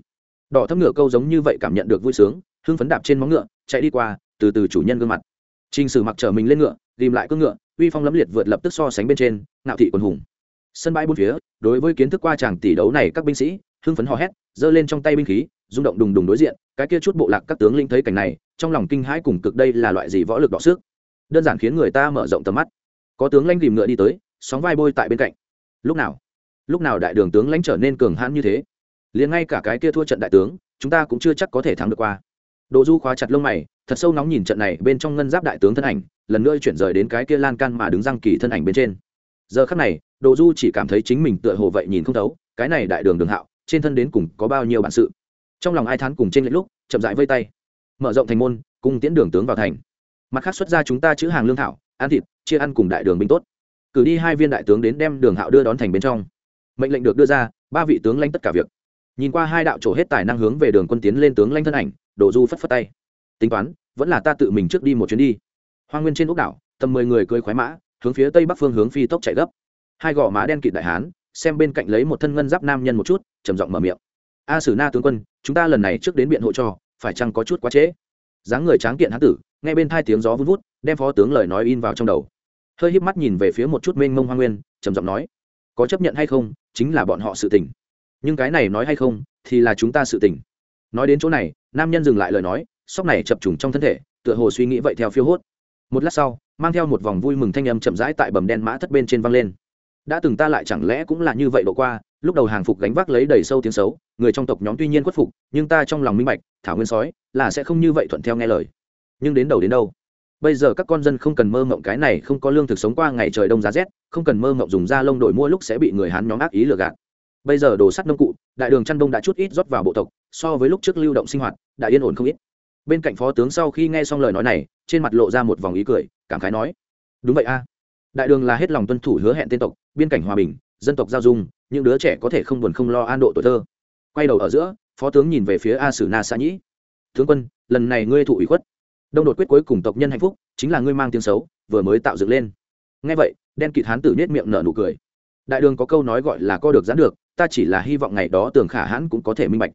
Đỏ thấp ngựa câu giống như vậy cảm nhận được vui sướng, hưng phấn đạp trên móng ngựa, chạy đi qua, từ từ chủ nhân gương mặt. Trình sử mặc trở mình lên ngựa ghìm lại cưỡng ngựa, uy phong lẫm liệt vượt lập tức so sánh bên trên, ngạo thị quần hùng. Sân bãi bốn phía, đối với kiến thức qua chàng tỷ đấu này các binh sĩ, hưng phấn hò hét, giơ lên trong tay binh khí rung động đùng đùng đối diện, cái kia chút bộ lạc các tướng linh thấy cảnh này, trong lòng kinh hãi cùng cực đây là loại gì võ lực đọ sức. Đơn giản khiến người ta mở rộng tầm mắt. Có tướng lãnh tìm ngựa đi tới, sóng vai bôi tại bên cạnh. Lúc nào? Lúc nào đại đường tướng lãnh trở nên cường hãn như thế? Liền ngay cả cái kia thua trận đại tướng, chúng ta cũng chưa chắc có thể thắng được qua. Đồ du khóa chặt lông mày, thật sâu nóng nhìn trận này bên trong ngân giáp đại tướng thân ảnh, lần nữa chuyển rời đến cái kia lan can mà đứng răng kỳ thân ảnh bên trên. Giờ khắc này đồ du chỉ cảm thấy chính mình tựa hồ vậy nhìn không thấu, cái này đại đường đường hạo, trên thân đến cùng có bao nhiêu bản sự trong lòng ai thán cùng trên lệch lúc, chậm rãi vây tay. Mở rộng thành môn, cùng tiễn đường tướng vào thành. Mặt khác xuất ra chúng ta chữ hàng lương thảo, ăn thịt, chia ăn cùng đại đường binh tốt. Cử đi hai viên đại tướng đến đem đường hạo đưa đón thành bên trong. Mệnh lệnh được đưa ra, ba vị tướng lãnh tất cả việc. Nhìn qua hai đạo trổ hết tài năng hướng về đường quân tiến lên tướng lãnh thân ảnh đổ du phất phất tay. Tính toán, vẫn là ta tự mình trước đi một chuyến đi. Hoa nguyên trên ốc đảo, tầm mười người cưới khoái mã, hướng phía tây bắc phương hướng phi tốc chạy gấp. Hai gò má đen kịt đại hán, xem bên cạnh lấy một thân ngân giáp nam nhân một chút, trầm giọng mở miệng a sử na tướng quân, chúng ta lần này trước đến biện hộ cho, phải chăng có chút quá trễ? Dáng người tráng kiện hán tử, nghe bên thai tiếng gió vun vút, đem phó tướng lời nói in vào trong đầu. Hơi híp mắt nhìn về phía một chút mênh mông hoa nguyên, trầm giọng nói, có chấp nhận hay không? Chính là bọn họ sự tình. Nhưng cái này nói hay không, thì là chúng ta sự tình. Nói đến chỗ này, nam nhân dừng lại lời nói, sóc này chập trùng trong thân thể, tựa hồ suy nghĩ vậy theo phiêu hốt. Một lát sau, mang theo một vòng vui mừng thanh âm chậm rãi tại bầm đen mã thất bên trên văng lên. Đã từng ta lại chẳng lẽ cũng là như vậy độ qua lúc đầu hàng phục gánh vác lấy đầy sâu tiếng xấu, người trong tộc nhóm tuy nhiên khuất phục, nhưng ta trong lòng minh bạch, thảo nguyên sói là sẽ không như vậy thuận theo nghe lời. Nhưng đến đầu đến đâu? Bây giờ các con dân không cần mơ mộng cái này không có lương thực sống qua ngày trời đông giá rét, không cần mơ mộng dùng da lông đổi mua lúc sẽ bị người hán nhóm ác ý lừa gạt. Bây giờ đồ sắt nông cụ, đại đường chăn đông đã chút ít rót vào bộ tộc, so với lúc trước lưu động sinh hoạt, đã yên ổn không ít. Bên cạnh phó tướng sau khi nghe xong lời nói này, trên mặt lộ ra một vòng ý cười, cảm khái nói, đúng vậy a. Đại đường là hết lòng tuân thủ hứa hẹn tên tộc, biên cảnh hòa bình dân tộc giao dung, những đứa trẻ có thể không buồn không lo an độ tuổi thơ. Quay đầu ở giữa, phó tướng nhìn về phía a sử na xã nhĩ. Tướng quân, lần này ngươi thụ ủy khuất. Đông đột quyết cuối cùng tộc nhân hạnh phúc, chính là ngươi mang tiếng xấu, vừa mới tạo dựng lên. Ngay vậy, đen kịt hán tử nết miệng nở nụ cười. Đại đường có câu nói gọi là co được gián được ta chỉ là hy vọng ngày đó tường khả hãn cũng có thể minh bạch.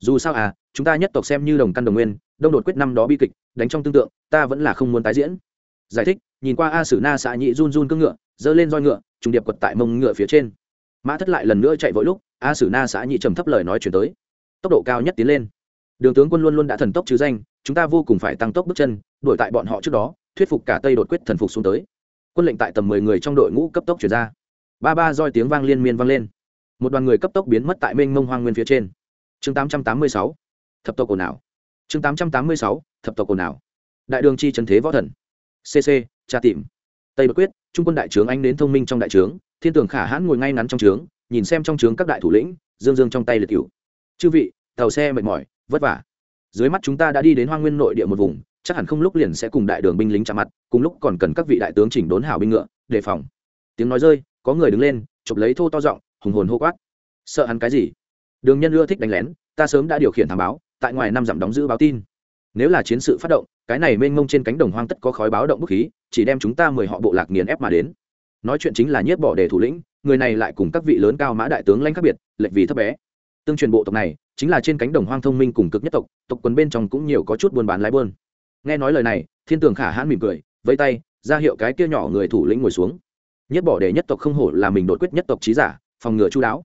Dù sao à chúng ta nhất tộc xem như đồng căn đồng nguyên, đông đột quyết năm đó bi kịch, đánh trong tương tượng, ta vẫn là không muốn tái diễn. Giải thích, nhìn qua a sử na xạ nhị run run cưỡng ngựa giơ lên roi ngựa, trùng điệp quật tại mông ngựa phía trên. Mã thất lại lần nữa chạy vội lúc, a sử na xã nhị trầm thấp lời nói chuyển tới. Tốc độ cao nhất tiến lên. Đường tướng quân luôn luôn đã thần tốc chứ danh, chúng ta vô cùng phải tăng tốc bước chân, đuổi tại bọn họ trước đó, thuyết phục cả tây đột quyết thần phục xuống tới. Quân lệnh tại tầm mười người trong đội ngũ cấp tốc chuyển ra. Ba ba roi tiếng vang liên miên vang lên. Một đoàn người cấp tốc biến mất tại mênh mông hoang nguyên phía trên. Chương tám trăm tám mươi sáu, thập tộc cổ nào chương tám trăm tám mươi sáu, thập tộc cổ nào đại đường chi trần thế võ thần. Cc tra tìm tây bất quyết, trung quân đại trướng anh đến thông minh trong đại trướng, thiên tường khả hãn ngồi ngay ngắn trong trướng, nhìn xem trong trướng các đại thủ lĩnh, dương dương trong tay liệt cựu chư vị, tàu xe mệt mỏi, vất vả. Dưới mắt chúng ta đã đi đến hoang nguyên nội địa một vùng, chắc hẳn không lúc liền sẽ cùng đại đường binh lính chạm mặt, cùng lúc còn cần các vị đại tướng chỉnh đốn hảo binh ngựa, đề phòng. Tiếng nói rơi, có người đứng lên, chụp lấy thô to giọng, hùng hồn hô quát. Sợ hắn cái gì? Đường nhân ưa thích đánh lén, ta sớm đã điều khiển thám báo, tại ngoài năm dặm đóng giữ báo tin nếu là chiến sự phát động, cái này mênh mông trên cánh đồng hoang tất có khói báo động bức khí, chỉ đem chúng ta mười họ bộ lạc nghiền ép mà đến. Nói chuyện chính là nhiếp bỏ đề thủ lĩnh, người này lại cùng các vị lớn cao mã đại tướng lãnh khác biệt lệnh vì thấp bé. Tương truyền bộ tộc này, chính là trên cánh đồng hoang thông minh cùng cực nhất tộc tộc quần bên trong cũng nhiều có chút buôn bán lái bơn. Nghe nói lời này, thiên tường khả hãn mỉm cười, vẫy tay, ra hiệu cái kia nhỏ người thủ lĩnh ngồi xuống. Nhất bỏ đề nhất tộc không hổ là mình đột quyết nhất tộc trí giả, phòng ngừa chú đáo.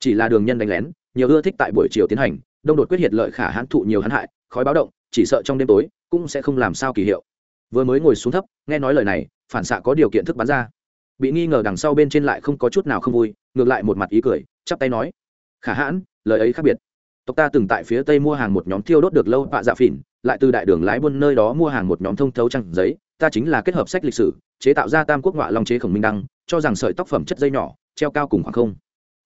Chỉ là đường nhân đánh lén, nhiều ưa thích tại buổi chiều tiến hành, đông đột quyết hiệt lợi khả hãn thụ nhiều hắn hại, khói báo động chỉ sợ trong đêm tối cũng sẽ không làm sao kỳ hiệu. Vừa mới ngồi xuống thấp, nghe nói lời này, phản xạ có điều kiện thức bắn ra. Bị nghi ngờ đằng sau bên trên lại không có chút nào không vui, ngược lại một mặt ý cười, chắp tay nói, khả hãn, lời ấy khác biệt. Tộc ta từng tại phía tây mua hàng một nhóm thiêu đốt được lâu bạ dạ phỉn, lại từ đại đường lái buôn nơi đó mua hàng một nhóm thông thấu trăng giấy, ta chính là kết hợp sách lịch sử, chế tạo ra tam quốc ngọa long chế khổng minh đăng, cho rằng sợi tóc phẩm chất dây nhỏ, treo cao cùng khoảng không.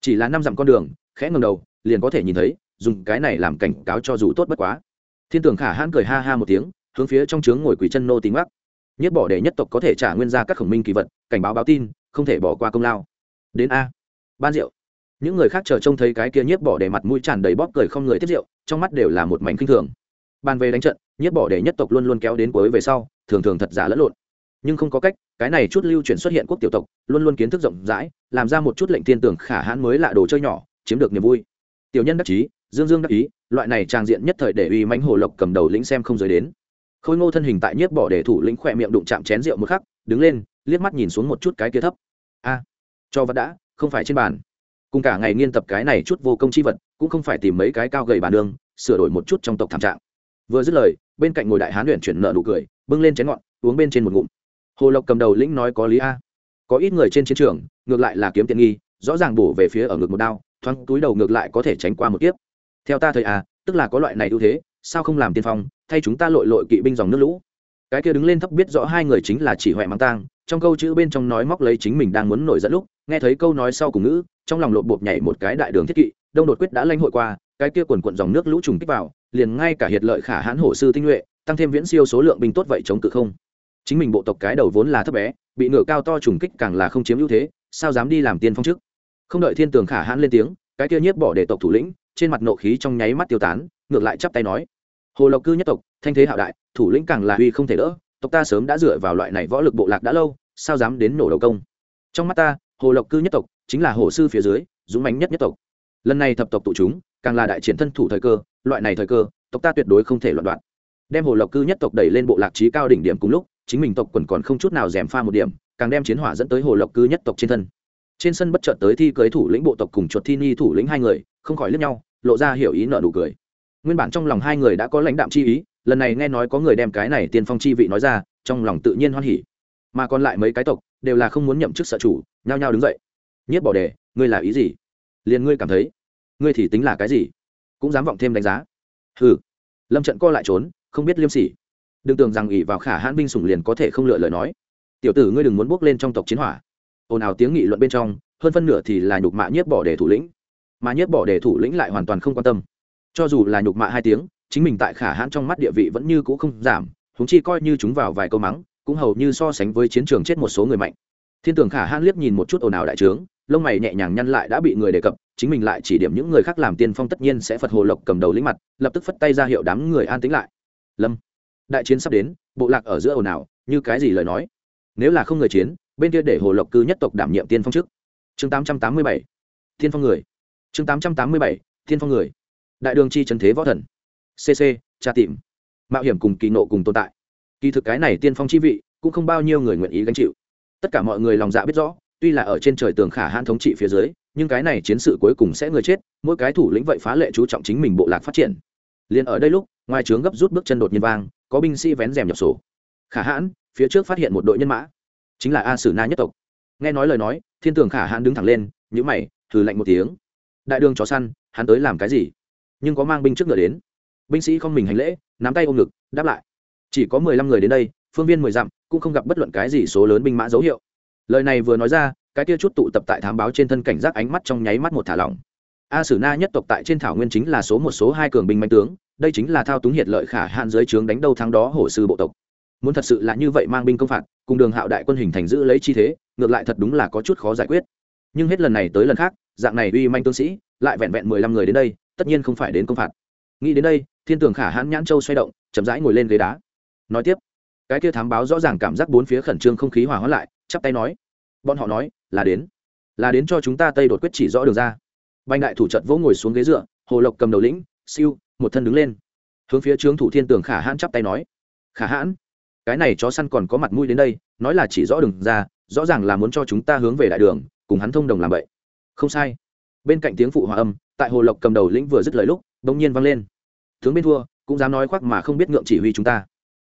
Chỉ là năm dặm con đường, khẽ ngầm đầu, liền có thể nhìn thấy, dùng cái này làm cảnh cáo cho dù tốt bất quá thiên tưởng khả hãn cười ha ha một tiếng, hướng phía trong trướng ngồi quỷ chân nô tím mắc nhất bỏ để nhất tộc có thể trả nguyên ra các khổng minh kỳ vật, cảnh báo báo tin, không thể bỏ qua công lao. Đến a. Ban rượu những người khác chờ trông thấy cái kia nhiếp bỏ để mặt mũi tràn đầy bóp cười không người tiếp rượu, trong mắt đều là một mảnh kinh thường. Ban về đánh trận, nhất bỏ để nhất tộc luôn luôn kéo đến cuối về sau, thường thường thật giả lẫn lộn. Nhưng không có cách, cái này chút lưu chuyển xuất hiện quốc tiểu tộc, luôn luôn kiến thức rộng rãi, làm ra một chút lệnh thiên tưởng khả hãn mới lạ đồ chơi nhỏ, chiếm được niềm vui. Tiểu nhân đắc chí dương dương đắc ý, loại này trang diện nhất thời để uy mãnh hồ lộc cầm đầu lĩnh xem không rời đến. Khôi ngô thân hình tại nhiếp bỏ để thủ lĩnh khỏe miệng đụng chạm chén rượu một khắc, đứng lên, liếc mắt nhìn xuống một chút cái kia thấp. A, cho vật đã, không phải trên bàn. Cùng cả ngày nghiên tập cái này chút vô công chi vật, cũng không phải tìm mấy cái cao gầy bàn đường sửa đổi một chút trong tộc thảm trạng. Vừa dứt lời, bên cạnh ngồi đại hán luyện chuyển nợ nụ cười, bưng lên chén ngọn uống bên trên một ngụm. Hồ lộc cầm đầu lĩnh nói có lý a. Có ít người trên chiến trường, ngược lại là kiếm tiện nghi, rõ ràng bổ về phía ở ngực một đao, thoáng túi đầu ngược lại có thể tránh qua một kiếp theo ta thời à, tức là có loại này ưu thế sao không làm tiên phong thay chúng ta lội lội kỵ binh dòng nước lũ? Cái kia đứng lên thấp biết rõ hai người chính là chỉ huệ mang tang trong câu chữ bên trong nói móc lấy chính mình đang muốn nổi dẫn lúc nghe thấy câu nói sau cùng ngữ trong lòng lộn bột nhảy một cái đại đường thiết kỵ đông đột quyết đã lanh hội qua cái kia quần quận dòng nước lũ trùng kích vào liền ngay cả hiệt lợi khả hãn hổ sư tinh nhuệ tăng thêm viễn siêu số lượng binh tốt vậy chống cự không? Chính mình bộ tộc cái đầu vốn là thấp bé bị ngựa cao to trùng kích càng là không chiếm ưu thế sao dám đi làm tiên phong trước? Không đợi thiên tường khả hãn lên tiếng cái kia nhiếp bỏ để tộc thủ lĩnh trên mặt nộ khí trong nháy mắt tiêu tán, ngược lại chắp tay nói, hồ lộc cư nhất tộc, thanh thế hạo đại, thủ lĩnh càng là uy không thể đỡ, tộc ta sớm đã dựa vào loại này võ lực bộ lạc đã lâu, sao dám đến nổ đầu công? Trong mắt ta, hồ lộc cư nhất tộc chính là hồ sư phía dưới, dũng mãnh nhất nhất tộc. Lần này thập tộc tụ chúng, càng là đại chiến thân thủ thời cơ, loại này thời cơ, tộc ta tuyệt đối không thể loạn đoạn đem hồ lộc cư nhất tộc đẩy lên bộ lạc trí cao đỉnh điểm cùng lúc, chính mình tộc quần còn không chút nào dèm pha một điểm, càng đem chiến hỏa dẫn tới hồ lộc cư nhất tộc trên thân trên sân bất chợt tới thi cưới thủ lĩnh bộ tộc cùng chuột thi ni thủ lĩnh hai người, không khỏi lướt nhau, lộ ra hiểu ý nợ nụ cười. Nguyên bản trong lòng hai người đã có lãnh đạm chi ý, lần này nghe nói có người đem cái này tiên phong chi vị nói ra, trong lòng tự nhiên hoan hỉ. Mà còn lại mấy cái tộc, đều là không muốn nhậm chức sợ chủ, nhao nhao đứng dậy. Nhất bỏ đề, ngươi là ý gì? Liền ngươi cảm thấy, ngươi thì tính là cái gì? Cũng dám vọng thêm đánh giá. Hừ. Lâm trận co lại trốn, không biết liêm sỉ. Đừng tưởng rằng ỷ vào khả hãn binh sủng liền có thể không lựa lời nói. Tiểu tử ngươi đừng muốn bước lên trong tộc chiến hỏa ồn ào tiếng nghị luận bên trong, hơn phân nửa thì là nhục mạ nhiếp bỏ để thủ lĩnh. Mà nhiếp bỏ để thủ lĩnh lại hoàn toàn không quan tâm. Cho dù là nhục mạ hai tiếng, chính mình tại khả hãn trong mắt địa vị vẫn như cũ không giảm húng chi coi như chúng vào vài câu mắng, cũng hầu như so sánh với chiến trường chết một số người mạnh. Thiên tưởng khả hãn liếc nhìn một chút ồn ào đại trướng, lông mày nhẹ nhàng nhăn lại đã bị người đề cập, chính mình lại chỉ điểm những người khác làm tiên phong tất nhiên sẽ phật hồ lộc cầm đầu lĩnh mặt, lập tức phất tay ra hiệu đám người an tính lại. Lâm, đại chiến sắp đến, bộ lạc ở giữa ồn ào, như cái gì lời nói? Nếu là không người chiến bên kia để hồ lộc cư nhất tộc đảm nhiệm tiên phong trước chương tám trăm tám mươi bảy tiên phong người. Chương tám trăm tám mươi bảy tiên phong người. Đại đường chi trần thế võ thần. Cc tra tìm. Mạo hiểm cùng kỳ nộ cùng tồn tại. Kỳ thực cái này tiên phong chi vị, cũng không bao nhiêu người nguyện ý gánh chịu. Tất cả mọi người lòng dạ biết rõ, tuy là ở trên trời tường khả hãn thống trị phía dưới, nhưng cái này chiến sự cuối cùng sẽ người chết, mỗi cái thủ lĩnh vậy phá lệ chú trọng chính mình bộ lạc phát triển. Liền ở đây lúc, ngoài trướng gấp rút bước chân đột nhiên vang, có binh sĩ vén rèm nhập sổ. Khả hãn, phía trước phát hiện một đội nhân mã chính là a sử na nhất tộc. Nghe nói lời nói, thiên tường khả hãn đứng thẳng lên nhữ mày thử lạnh một tiếng. Đại đường chó săn, hắn tới làm cái gì? Nhưng có mang binh trước ngựa đến. Binh sĩ không mình hành lễ, nắm tay ôm ngực, đáp lại. Chỉ có mười lăm người đến đây, phương viên mười dặm, cũng không gặp bất luận cái gì số lớn binh mã dấu hiệu. Lời này vừa nói ra, cái kia chút tụ tập tại thám báo trên thân cảnh giác ánh mắt trong nháy mắt một thả lỏng. A sử na nhất tộc tại trên thảo nguyên chính là số một, số hai cường binh manh tướng, đây chính là thao túng hiệt lợi khả hạn dưới trướng đánh đâu thắng đó hổ sư bộ tộc muốn thật sự là như vậy mang binh công phạt, cùng đường hạo đại quân hình thành giữ lấy chi thế, ngược lại thật đúng là có chút khó giải quyết. Nhưng hết lần này tới lần khác, dạng này uy manh tướng sĩ, lại vẹn vẹn mười lăm người đến đây, tất nhiên không phải đến công phạt. Nghĩ đến đây, thiên tường khả hãn nhãn châu xoay động, chậm rãi ngồi lên ghế đá. Nói tiếp, cái kia thám báo rõ ràng cảm giác bốn phía khẩn trương không khí hòa hóa lại, chắp tay nói, bọn họ nói, là đến là đến cho chúng ta tây đột quyết chỉ rõ đường ra. Banh đại thủ trận vỗ ngồi xuống ghế dựa, hồ lộc cầm đầu lĩnh, siêu, một thân đứng lên. Hướng phía trướng thủ thiên tường khả hãn chắp tay nói, khả hãn cái này chó săn còn có mặt mũi đến đây, nói là chỉ rõ đường ra, rõ ràng là muốn cho chúng ta hướng về đại đường, cùng hắn thông đồng làm vậy. Không sai. Bên cạnh tiếng phụ hòa âm, tại hồ lộc cầm đầu lĩnh vừa dứt lời lúc, bỗng nhiên vang lên. Tướng bên thua, cũng dám nói khoác mà không biết ngượng chỉ huy chúng ta.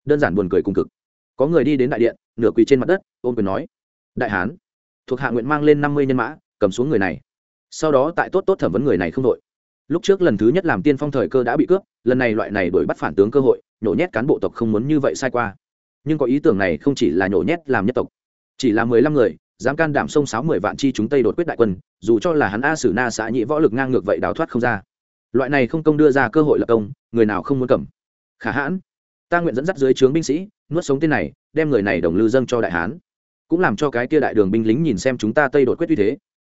Đơn giản buồn cười cùng cực. Có người đi đến đại điện, nửa quỳ trên mặt đất ôm quyền nói, đại hán, thuộc hạ nguyện mang lên năm mươi nhân mã, cầm xuống người này. Sau đó tại tốt tốt thẩm vấn người này không đội. Lúc trước lần thứ nhất làm tiên phong thời cơ đã bị cướp, lần này loại này đổi bắt phản tướng cơ hội, nhổ nhét cán bộ tộc không muốn như vậy sai qua nhưng có ý tưởng này không chỉ là nhổ nhét làm nhất tộc. Chỉ là mười lăm người, dám can đảm sông sáo mười vạn chi chúng tây đột quyết đại quân, dù cho là hắn a sử na xã nhị võ lực ngang ngược vậy đào thoát không ra. Loại này không công đưa ra cơ hội lập công, người nào không muốn cầm? Khả hãn. Ta nguyện dẫn dắt dưới trướng binh sĩ, nuốt sống tên này, đem người này đồng lư dâng cho đại hán. Cũng làm cho cái kia đại đường binh lính nhìn xem chúng ta tây đột quyết uy thế.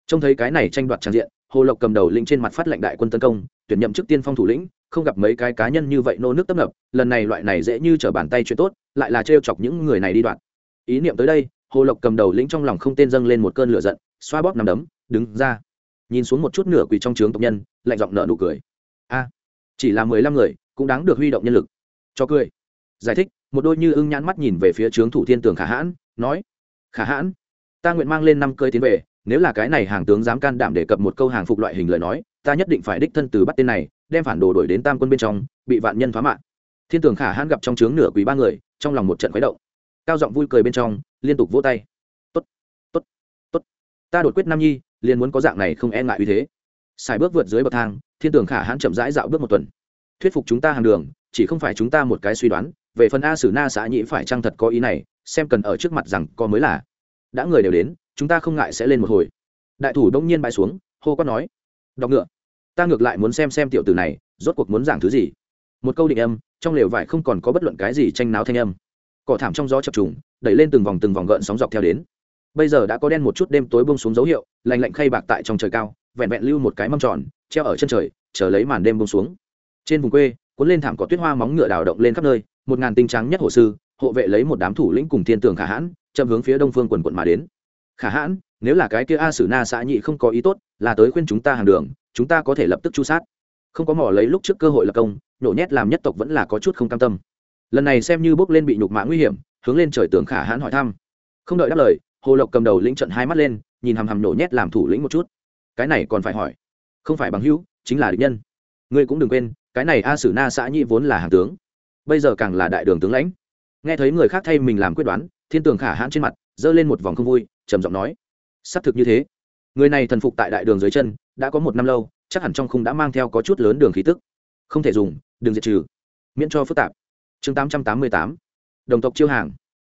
Trông thấy cái này tranh đoạt trang diện, hồ lộc cầm đầu lĩnh trên mặt phát lệnh đại quân tấn công, tuyển nhậm chức tiên phong thủ lĩnh không gặp mấy cái cá nhân như vậy nô nước tấp nập, lần này loại này dễ như t r ở bàn tay chuyện tốt, lại là trêu chọc những người này đi đoạn. Ý niệm tới đây, hồ lộc cầm đầu lĩnh trong lòng không tên dâng lên một cơn lửa giận, xoa bóp nằm đấm, đứng ra. Nhìn xuống một chút nửa quỳ trong trướng tộc nhân, lạnh giọng nợ nụ cười. A, chỉ là mười lăm người, cũng đáng được huy động nhân lực. Cho cười. Giải thích, một đôi như ưng nhãn mắt nhìn về phía trướng thủ thiên tường khả hãn, nói, khả hãn, ta nguyện mang lên năm cơi tiến về, nếu là cái này hàng tướng dám can đảm đề cập một câu hàng phục loại hình lời nói ta nhất định phải đích thân từ bắt tên này, đem phản đồ đổi đến tam quân bên trong, bị vạn nhân phá mạng. Thiên tường khả hãn gặp trong trướng nửa quý ba người, trong lòng một trận khuấy động. Cao giọng vui cười bên trong, liên tục vỗ tay. Tốt tốt tốt. Ta đột quyết nam nhi, liền muốn có dạng này không e ngại uy thế. Xài bước vượt dưới bậc thang, thiên tường khả hãn chậm rãi dạo bước một tuần. Thuyết phục chúng ta hàng đường, chỉ không phải chúng ta một cái suy đoán, về phần a sử na xã nhĩ phải chăng thật có ý này, xem cần ở trước mặt rằng có mới là. Đã người đều đến, chúng ta không ngại sẽ lên một hồi. Đại thủ đông nhiên bãi xuống, hô quát nói. Đọc ngựa ta ngược lại muốn xem xem tiểu tử này, rốt cuộc muốn giảng thứ gì. Một câu định âm, trong lều vải không còn có bất luận cái gì tranh náo thanh âm. Cỏ thảm trong gió chập trùng, đẩy lên từng vòng từng vòng gợn sóng dọc theo đến. Bây giờ đã có đen một chút đêm tối bông xuống dấu hiệu lành lạnh khay bạc tại trong trời cao, vẹn vẹn lưu một cái mâm tròn, treo ở chân trời, chờ lấy màn đêm bông xuống. Trên vùng quê, cuốn lên thảm có tuyết hoa móng ngựa đào động lên khắp nơi, một ngàn tinh trắng nhất hồ sư, hộ vệ lấy một đám thủ lĩnh cùng thiên tường khả hãn, chậm hướng phía đông phương quần quận mà đến. Khả hãn nếu là cái kia a sử na xã nhị không có ý tốt, là tới khuyên chúng ta hàng đường, chúng ta có thể lập tức chu sát. Không có mỏ lấy lúc trước cơ hội lập công, nhổ nhét làm nhất tộc vẫn là có chút không cam tâm. Lần này xem như bước lên bị nhục mã nguy hiểm, hướng lên trời tường khả hãn hỏi thăm. Không đợi đáp lời, hồ lộc cầm đầu lĩnh trận hai mắt lên, nhìn hằm hằm nổ nhét làm thủ lĩnh một chút. Cái này còn phải hỏi. Không phải bằng hữu, chính là địch nhân. Ngươi cũng đừng quên, cái này a sử na xã nhị vốn là hàng tướng. Bây giờ càng là đại đường tướng lãnh. Nghe thấy người khác thay mình làm quyết đoán, thiên tường khả hãn trên mặt, giơ lên một vòng không vui, trầm giọng nói xác thực như thế. Người này thần phục tại đại đường dưới chân, đã có một năm lâu, chắc hẳn trong khung đã mang theo có chút lớn đường khí tức. Không thể dùng, đừng diệt trừ. Miễn cho phức tạp. Chương tám trăm tám mươi tám. Đồng tộc chiêu hàng.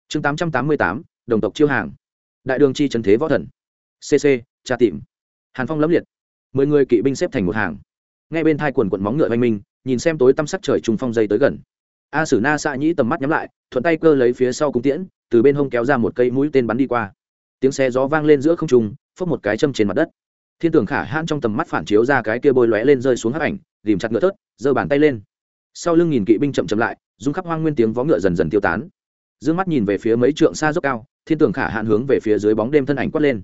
Chương tám trăm tám mươi tám. Đồng tộc chiêu hàng. Đại đường chi trần thế võ thần. Cc tra tìm. Hàn phong lẫm liệt. Mười người kỵ binh xếp thành một hàng. Ngay bên thai quần quận móng ngựa oanh minh, nhìn xem tối tăm sắc trời trùng phong dây tới gần. A sử na xạ nhĩ tầm mắt nhắm lại, thuận tay cơ lấy phía sau cung tiễn, từ bên hông kéo ra một cây mũi tên bắn đi qua tiếng xe gió vang lên giữa không trung, phốc một cái châm trên mặt đất. Thiên tường khả hãn trong tầm mắt phản chiếu ra cái kia bôi lóe lên rơi xuống hấp ảnh ghìm chặt ngựa thớt, giơ bàn tay lên. Sau lưng nhìn kỵ binh chậm chậm lại, rung khắp hoang nguyên tiếng vó ngựa dần dần tiêu tán. D mắt nhìn về phía mấy trượng xa dốc cao, thiên tường khả hãn hướng về phía dưới bóng đêm thân ảnh quát lên.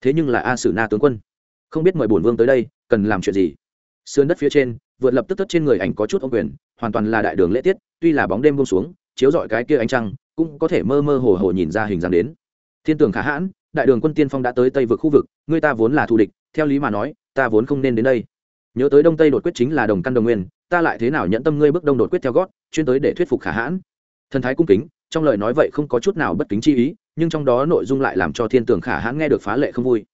Thế nhưng là a sử na tướng quân, không biết mời bổn vương tới đây, cần làm chuyện gì? Sườn đất phía trên, vượt lập tức tất trên người ảnh có chút ô quyền, hoàn toàn là đại đường lễ tiết, tuy là bóng đêm bông xuống, chiếu dọi cái kia ánh trăng, cũng có thể mơ mơ hồ hồ nhìn ra hình dáng đến thiên tường khả hãn, đại đường quân tiên phong đã tới tây vực khu vực người ta vốn là thù địch, theo lý mà nói, ta vốn không nên đến đây. Nhớ tới đông tây đột quyết chính là đồng căn đồng nguyên, ta lại thế nào nhận tâm ngươi bước đông đột quyết theo gót, chuyên tới để thuyết phục khả hãn. Thần thái cung kính, trong lời nói vậy không có chút nào bất kính chi ý, nhưng trong đó nội dung lại làm cho thiên tường khả hãn nghe được phá lệ không vui.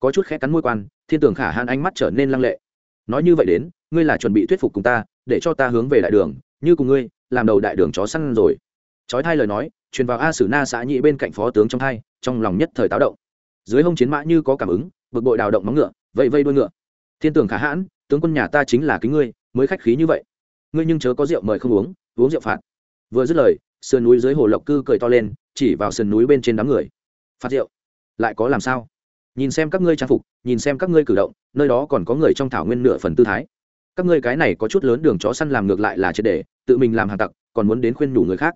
Có chút khẽ cắn môi quan, thiên tường khả hãn ánh mắt trở nên lăng lệ. Nói như vậy đến, ngươi là chuẩn bị thuyết phục cùng ta, để cho ta hướng về đại đường, như cùng ngươi, làm đầu đại đường chó săn rồi. Chói thai lời nói, truyền vào a sử na xã nhị bên cạnh phó tướng trong thai trong lòng nhất thời táo động. Dưới hông chiến mã như có cảm ứng, bực bội đào động móng ngựa vậy vây đuôi ngựa. Thiên tường khả hãn, tướng quân nhà ta chính là kính ngươi, mới khách khí như vậy. Ngươi nhưng chớ có rượu mời không uống uống rượu phạt. Vừa dứt lời, sườn núi dưới hồ lộc cư cười to lên, chỉ vào sườn núi bên trên đám người. Phạt rượu? Lại có làm sao? Nhìn xem các ngươi trang phục, nhìn xem các ngươi cử động, nơi đó còn có người trong thảo nguyên nửa phần tư thái. Các ngươi cái này có chút lớn đường chó săn làm ngược lại là triệt để, tự mình làm hàng tặc, còn muốn đến khuyên nhủ người khác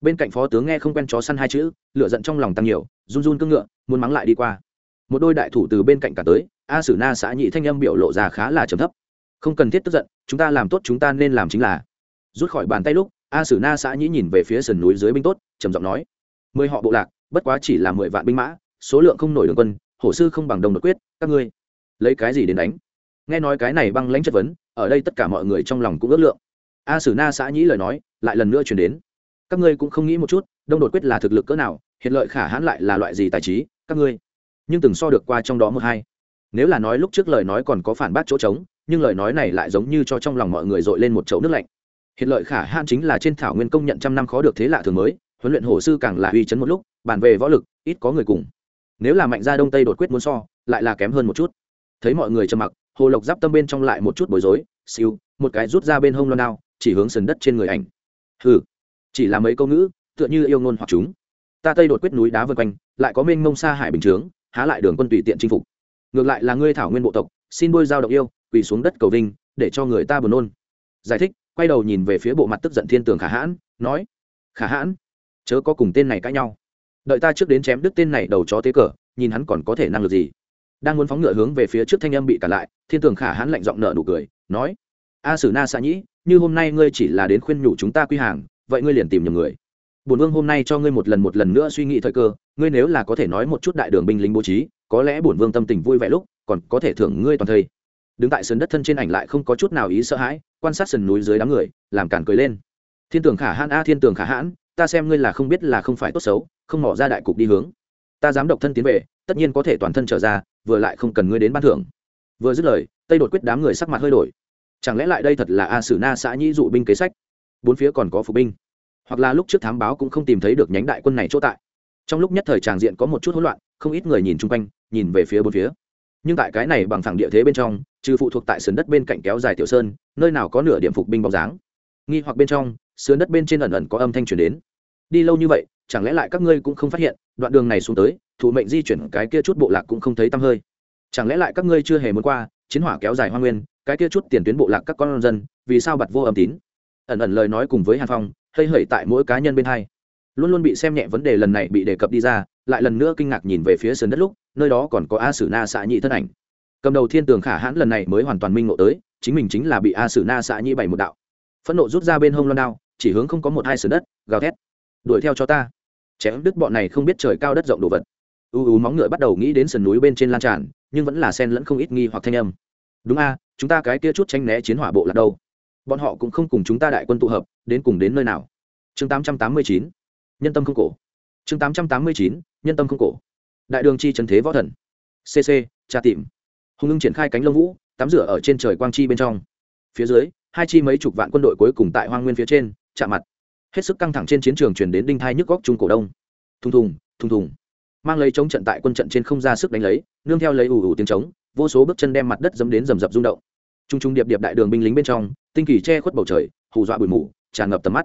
bên cạnh phó tướng nghe không quen chó săn hai chữ lựa giận trong lòng tăng nhiều, run run cưng ngựa, muốn mắng lại đi qua. Một đôi đại thủ từ bên cạnh cả tới, a sử na xã nhị thanh âm biểu lộ ra khá là trầm thấp. Không cần thiết tức giận, chúng ta làm tốt chúng ta nên làm chính là. Rút khỏi bàn tay lúc, a sử na xã nhĩ nhìn về phía sườn núi dưới binh tốt, trầm giọng nói. Mười họ bộ lạc, bất quá chỉ là mười vạn binh mã, số lượng không nổi đường quân, hổ sư không bằng đồng đột quyết, các ngươi lấy cái gì đến đánh? Nghe nói cái này băng lãnh chất vấn, ở đây tất cả mọi người trong lòng cũng ước lượng. A sử na xã nhĩ lời nói, lại lần nữa chuyển đến các ngươi cũng không nghĩ một chút, đông đột quyết là thực lực cỡ nào, hiện lợi khả hãn lại là loại gì tài trí, các ngươi. Nhưng từng so được qua trong đó một hai. Nếu là nói lúc trước lời nói còn có phản bác chỗ trống, nhưng lời nói này lại giống như cho trong lòng mọi người dội lên một chậu nước lạnh. Hiện lợi khả hãn chính là trên thảo nguyên công nhận trăm năm khó được thế lạ thường mới, huấn luyện hồ sư càng là uy chấn một lúc, bàn về võ lực, ít có người cùng. Nếu là mạnh gia đông tây đột quyết muốn so, lại là kém hơn một chút. Thấy mọi người trầm mặc, hồ lộc giáp tâm bên trong lại một chút bối rối, siêu, một cái rút ra bên hông lo nao chỉ hướng sườn đất trên người ảnh. Hừ chỉ là mấy câu ngữ, tựa như yêu ngôn hoặc chúng. Ta tây đột quyết núi đá vân quanh, lại có mênh mông xa hải bình chướng, há lại đường quân tùy tiện chinh phục. Ngược lại là ngươi thảo nguyên bộ tộc, xin đôi dao động yêu, quỳ xuống đất cầu vinh, để cho người ta buồn nôn. Giải thích, quay đầu nhìn về phía bộ mặt tức giận thiên tường khả hãn, nói, khả hãn, chớ có cùng tên này cãi nhau. Đợi ta trước đến chém đứt tên này đầu chó tế cờ, nhìn hắn còn có thể năng lực gì. Đang muốn phóng ngựa hướng về phía trước thanh âm bị cản lại, thiên tường khả hãn lạnh giọng nợ nụ cười, nói, a sử na xã nhĩ, như hôm nay ngươi chỉ là đến khuyên nhủ chúng ta quy hàng vậy ngươi liền tìm nhầm người. Bổn vương hôm nay cho ngươi một lần một lần nữa suy nghĩ thời cơ, ngươi nếu là có thể nói một chút đại đường binh lính bố trí, có lẽ bổn vương tâm tình vui vẻ lúc, còn có thể thưởng ngươi toàn thây. Đứng tại sườn đất thân trên ảnh lại không có chút nào ý sợ hãi, quan sát sườn núi dưới đám người, làm cản cười lên. Thiên tường khả hãn a, thiên tường khả hãn, ta xem ngươi là không biết là không phải tốt xấu, không mỏ ra đại cục đi hướng. Ta dám độc thân tiến về, tất nhiên có thể toàn thân trở ra, vừa lại không cần ngươi đến ban thưởng. Vừa dứt lời, tây đột quyết đám người sắc mặt hơi đổi. Chẳng lẽ lại đây thật là a sử na xã nhĩ dụ binh kế sách? Bốn phía còn có phục binh. Hoặc là lúc trước thám báo cũng không tìm thấy được nhánh đại quân này chỗ tại. Trong lúc nhất thời tràng diện có một chút hỗn loạn, không ít người nhìn chung quanh, nhìn về phía bốn phía. Nhưng tại cái này bằng thẳng địa thế bên trong, trừ phụ thuộc tại sườn đất bên cạnh kéo dài tiểu sơn, nơi nào có nửa điểm phục binh bóng dáng. Nghi hoặc bên trong, sườn đất bên trên ẩn ẩn có âm thanh truyền đến. Đi lâu như vậy, chẳng lẽ lại các ngươi cũng không phát hiện, đoạn đường này xuống tới, thủ mệnh di chuyển cái kia chút bộ lạc cũng không thấy tăm hơi. Chẳng lẽ lại các ngươi chưa hề muốn qua, chiến hỏa kéo dài hoa nguyên, cái kia chút tiền tuyến bộ lạc các con dân, vì sao bật vô âm tín? Ẩn ẩn lời nói cùng với hàn phong hơi hởi tại mỗi cá nhân bên hai. Luôn luôn bị xem nhẹ vấn đề lần này bị đề cập đi ra, lại lần nữa kinh ngạc nhìn về phía sườn đất lúc, nơi đó còn có a sử na xạ nhị thân ảnh. Cầm đầu thiên tường khả hãn lần này mới hoàn toàn minh ngộ tới, chính mình chính là bị a sử na xạ nhị bảy một đạo. Phẫn nộ rút ra bên hông loan đao, chỉ hướng không có một hai sườn đất, gào thét. Đuổi theo cho ta. Chém đứt bọn này không biết trời cao đất rộng đồ vật. U u móng ngựa bắt đầu nghĩ đến sườn núi bên trên lan tràn, nhưng vẫn là sen lẫn không ít nghi hoặc thanh âm. Đúng a, chúng ta cái kia chút tranh né chiến hỏa bộ là đâu? Bọn họ cũng không cùng chúng ta đại quân tụ hợp, đến cùng đến nơi nào? Chương tám trăm tám mươi chín, nhân tâm không cổ. Chương tám trăm tám mươi chín, nhân tâm không cổ. Đại đường chi trần thế võ thần. Cc tra tìm. Hùng ưng triển khai cánh lông vũ, tắm rửa ở trên trời quang chi bên trong. Phía dưới, hai chi mấy chục vạn quân đội cuối cùng tại hoang nguyên phía trên, chạm mặt. Hết sức căng thẳng trên chiến trường chuyển đến đinh thai nhức góc trung cổ đông. Thùng thùng thùng thùng. Mang lấy chống trận tại quân trận trên không ra sức đánh lấy, nương theo lấy ủ ủ tiếng trống, vô số bước chân đem mặt đất dấm đến rầm rập rung động t r u n g t r u n g điệp điệp đại đường binh lính bên trong, tinh kỳ che khuất bầu trời, hù dọa bụi mù, tràn ngập tầm mắt.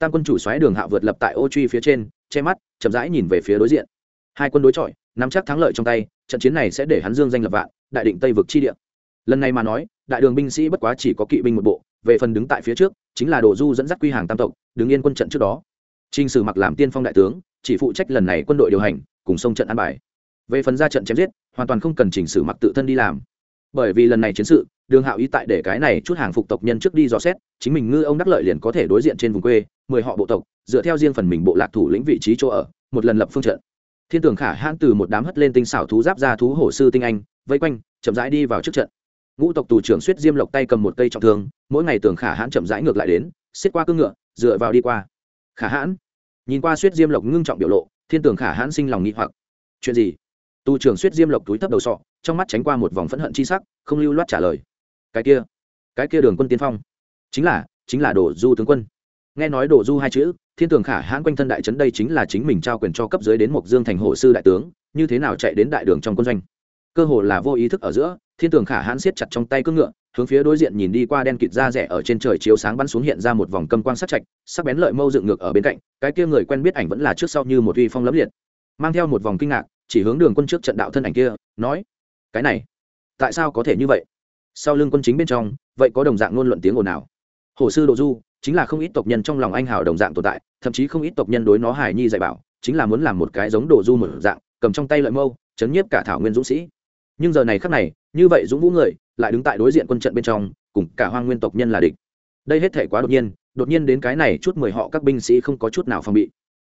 Tam quân chủ xoáy đường hạ vượt lập tại ô truy phía trên, che mắt, chậm rãi nhìn về phía đối diện. Hai quân đối chọi, nắm chắc thắng lợi trong tay, trận chiến này sẽ để hắn dương danh lập vạn, đại định tây vực chi địa. Lần này mà nói, đại đường binh sĩ bất quá chỉ có kỵ binh một bộ, về phần đứng tại phía trước, chính là đồ du dẫn dắt quy hàng tam tộc, đứng yên quân trận trước đó. Trình sử mặc làm tiên phong đại tướng, chỉ phụ trách lần này quân đội điều hành, cùng sông trận an bài. Về phần ra trận chém giết, hoàn toàn không cần chỉnh sử mặc tự thân đi làm bởi vì lần này chiến sự, đường hạo ý tại để cái này chút hàng phục tộc nhân trước đi dò xét, chính mình ngư ông đắc lợi liền có thể đối diện trên vùng quê, mười họ bộ tộc, dựa theo riêng phần mình bộ lạc thủ lĩnh vị trí chỗ ở, một lần lập phương trận. Thiên tường khả hãn từ một đám hất lên tinh xảo thú giáp ra thú hổ sư tinh anh, vây quanh, chậm rãi đi vào trước trận. Ngũ tộc tù trưởng suýt diêm lộc tay cầm một cây trọng thương, mỗi ngày tường khả hãn chậm rãi ngược lại đến, xiết qua cương ngựa, dựa vào đi qua. Khả hãn, nhìn qua suýt diêm lộc ngưng trọng biểu lộ, thiên tường khả hãn sinh lòng nghĩ hoặc. Chuyện gì? Tù trưởng suýt diêm lộc túi thấp đầu sọ trong mắt tránh qua một vòng phẫn hận chi sắc, không lưu loát trả lời. Cái kia cái kia đường quân tiên phong. Chính là chính là đồ du tướng quân. Nghe nói đồ du hai chữ, thiên tường khả hãn quanh thân đại trấn đây chính là chính mình trao quyền cho cấp dưới đến mộc dương thành hộ sư đại tướng, như thế nào chạy đến đại đường trong quân doanh? Cơ hồ là vô ý thức ở giữa, thiên tường khả hãn siết chặt trong tay cưỡng ngựa, hướng phía đối diện nhìn đi qua đen kịt da rẻ ở trên trời chiếu sáng bắn xuống hiện ra một vòng cầm quang sắc chạch sắc bén lợi mâu dựng ngược ở bên cạnh, cái kia người quen biết ảnh vẫn là trước sau như một uy phong lẫm liệt. Mang theo một vòng kinh ngạc, chỉ hướng đường quân trước trận đạo thân ảnh kia, nói cái này, tại sao có thể như vậy? Sau lưng quân chính bên trong, vậy có đồng dạng ngôn luận tiếng ồn nào? Hồ sư đồ du, chính là không ít tộc nhân trong lòng anh hào đồng dạng tồn tại, thậm chí không ít tộc nhân đối nó hài nhi dạy bảo, chính là muốn làm một cái giống đồ du một dạng, cầm trong tay lợi mâu, chấn nhiếp cả thảo nguyên dũng sĩ. Nhưng giờ này khắc này, như vậy dũng vũ người, lại đứng tại đối diện quân trận bên trong, cùng cả hoang nguyên tộc nhân là địch. Đây hết thể quá đột nhiên đột nhiên đến cái này chút mười họ các binh sĩ không có chút nào phòng bị.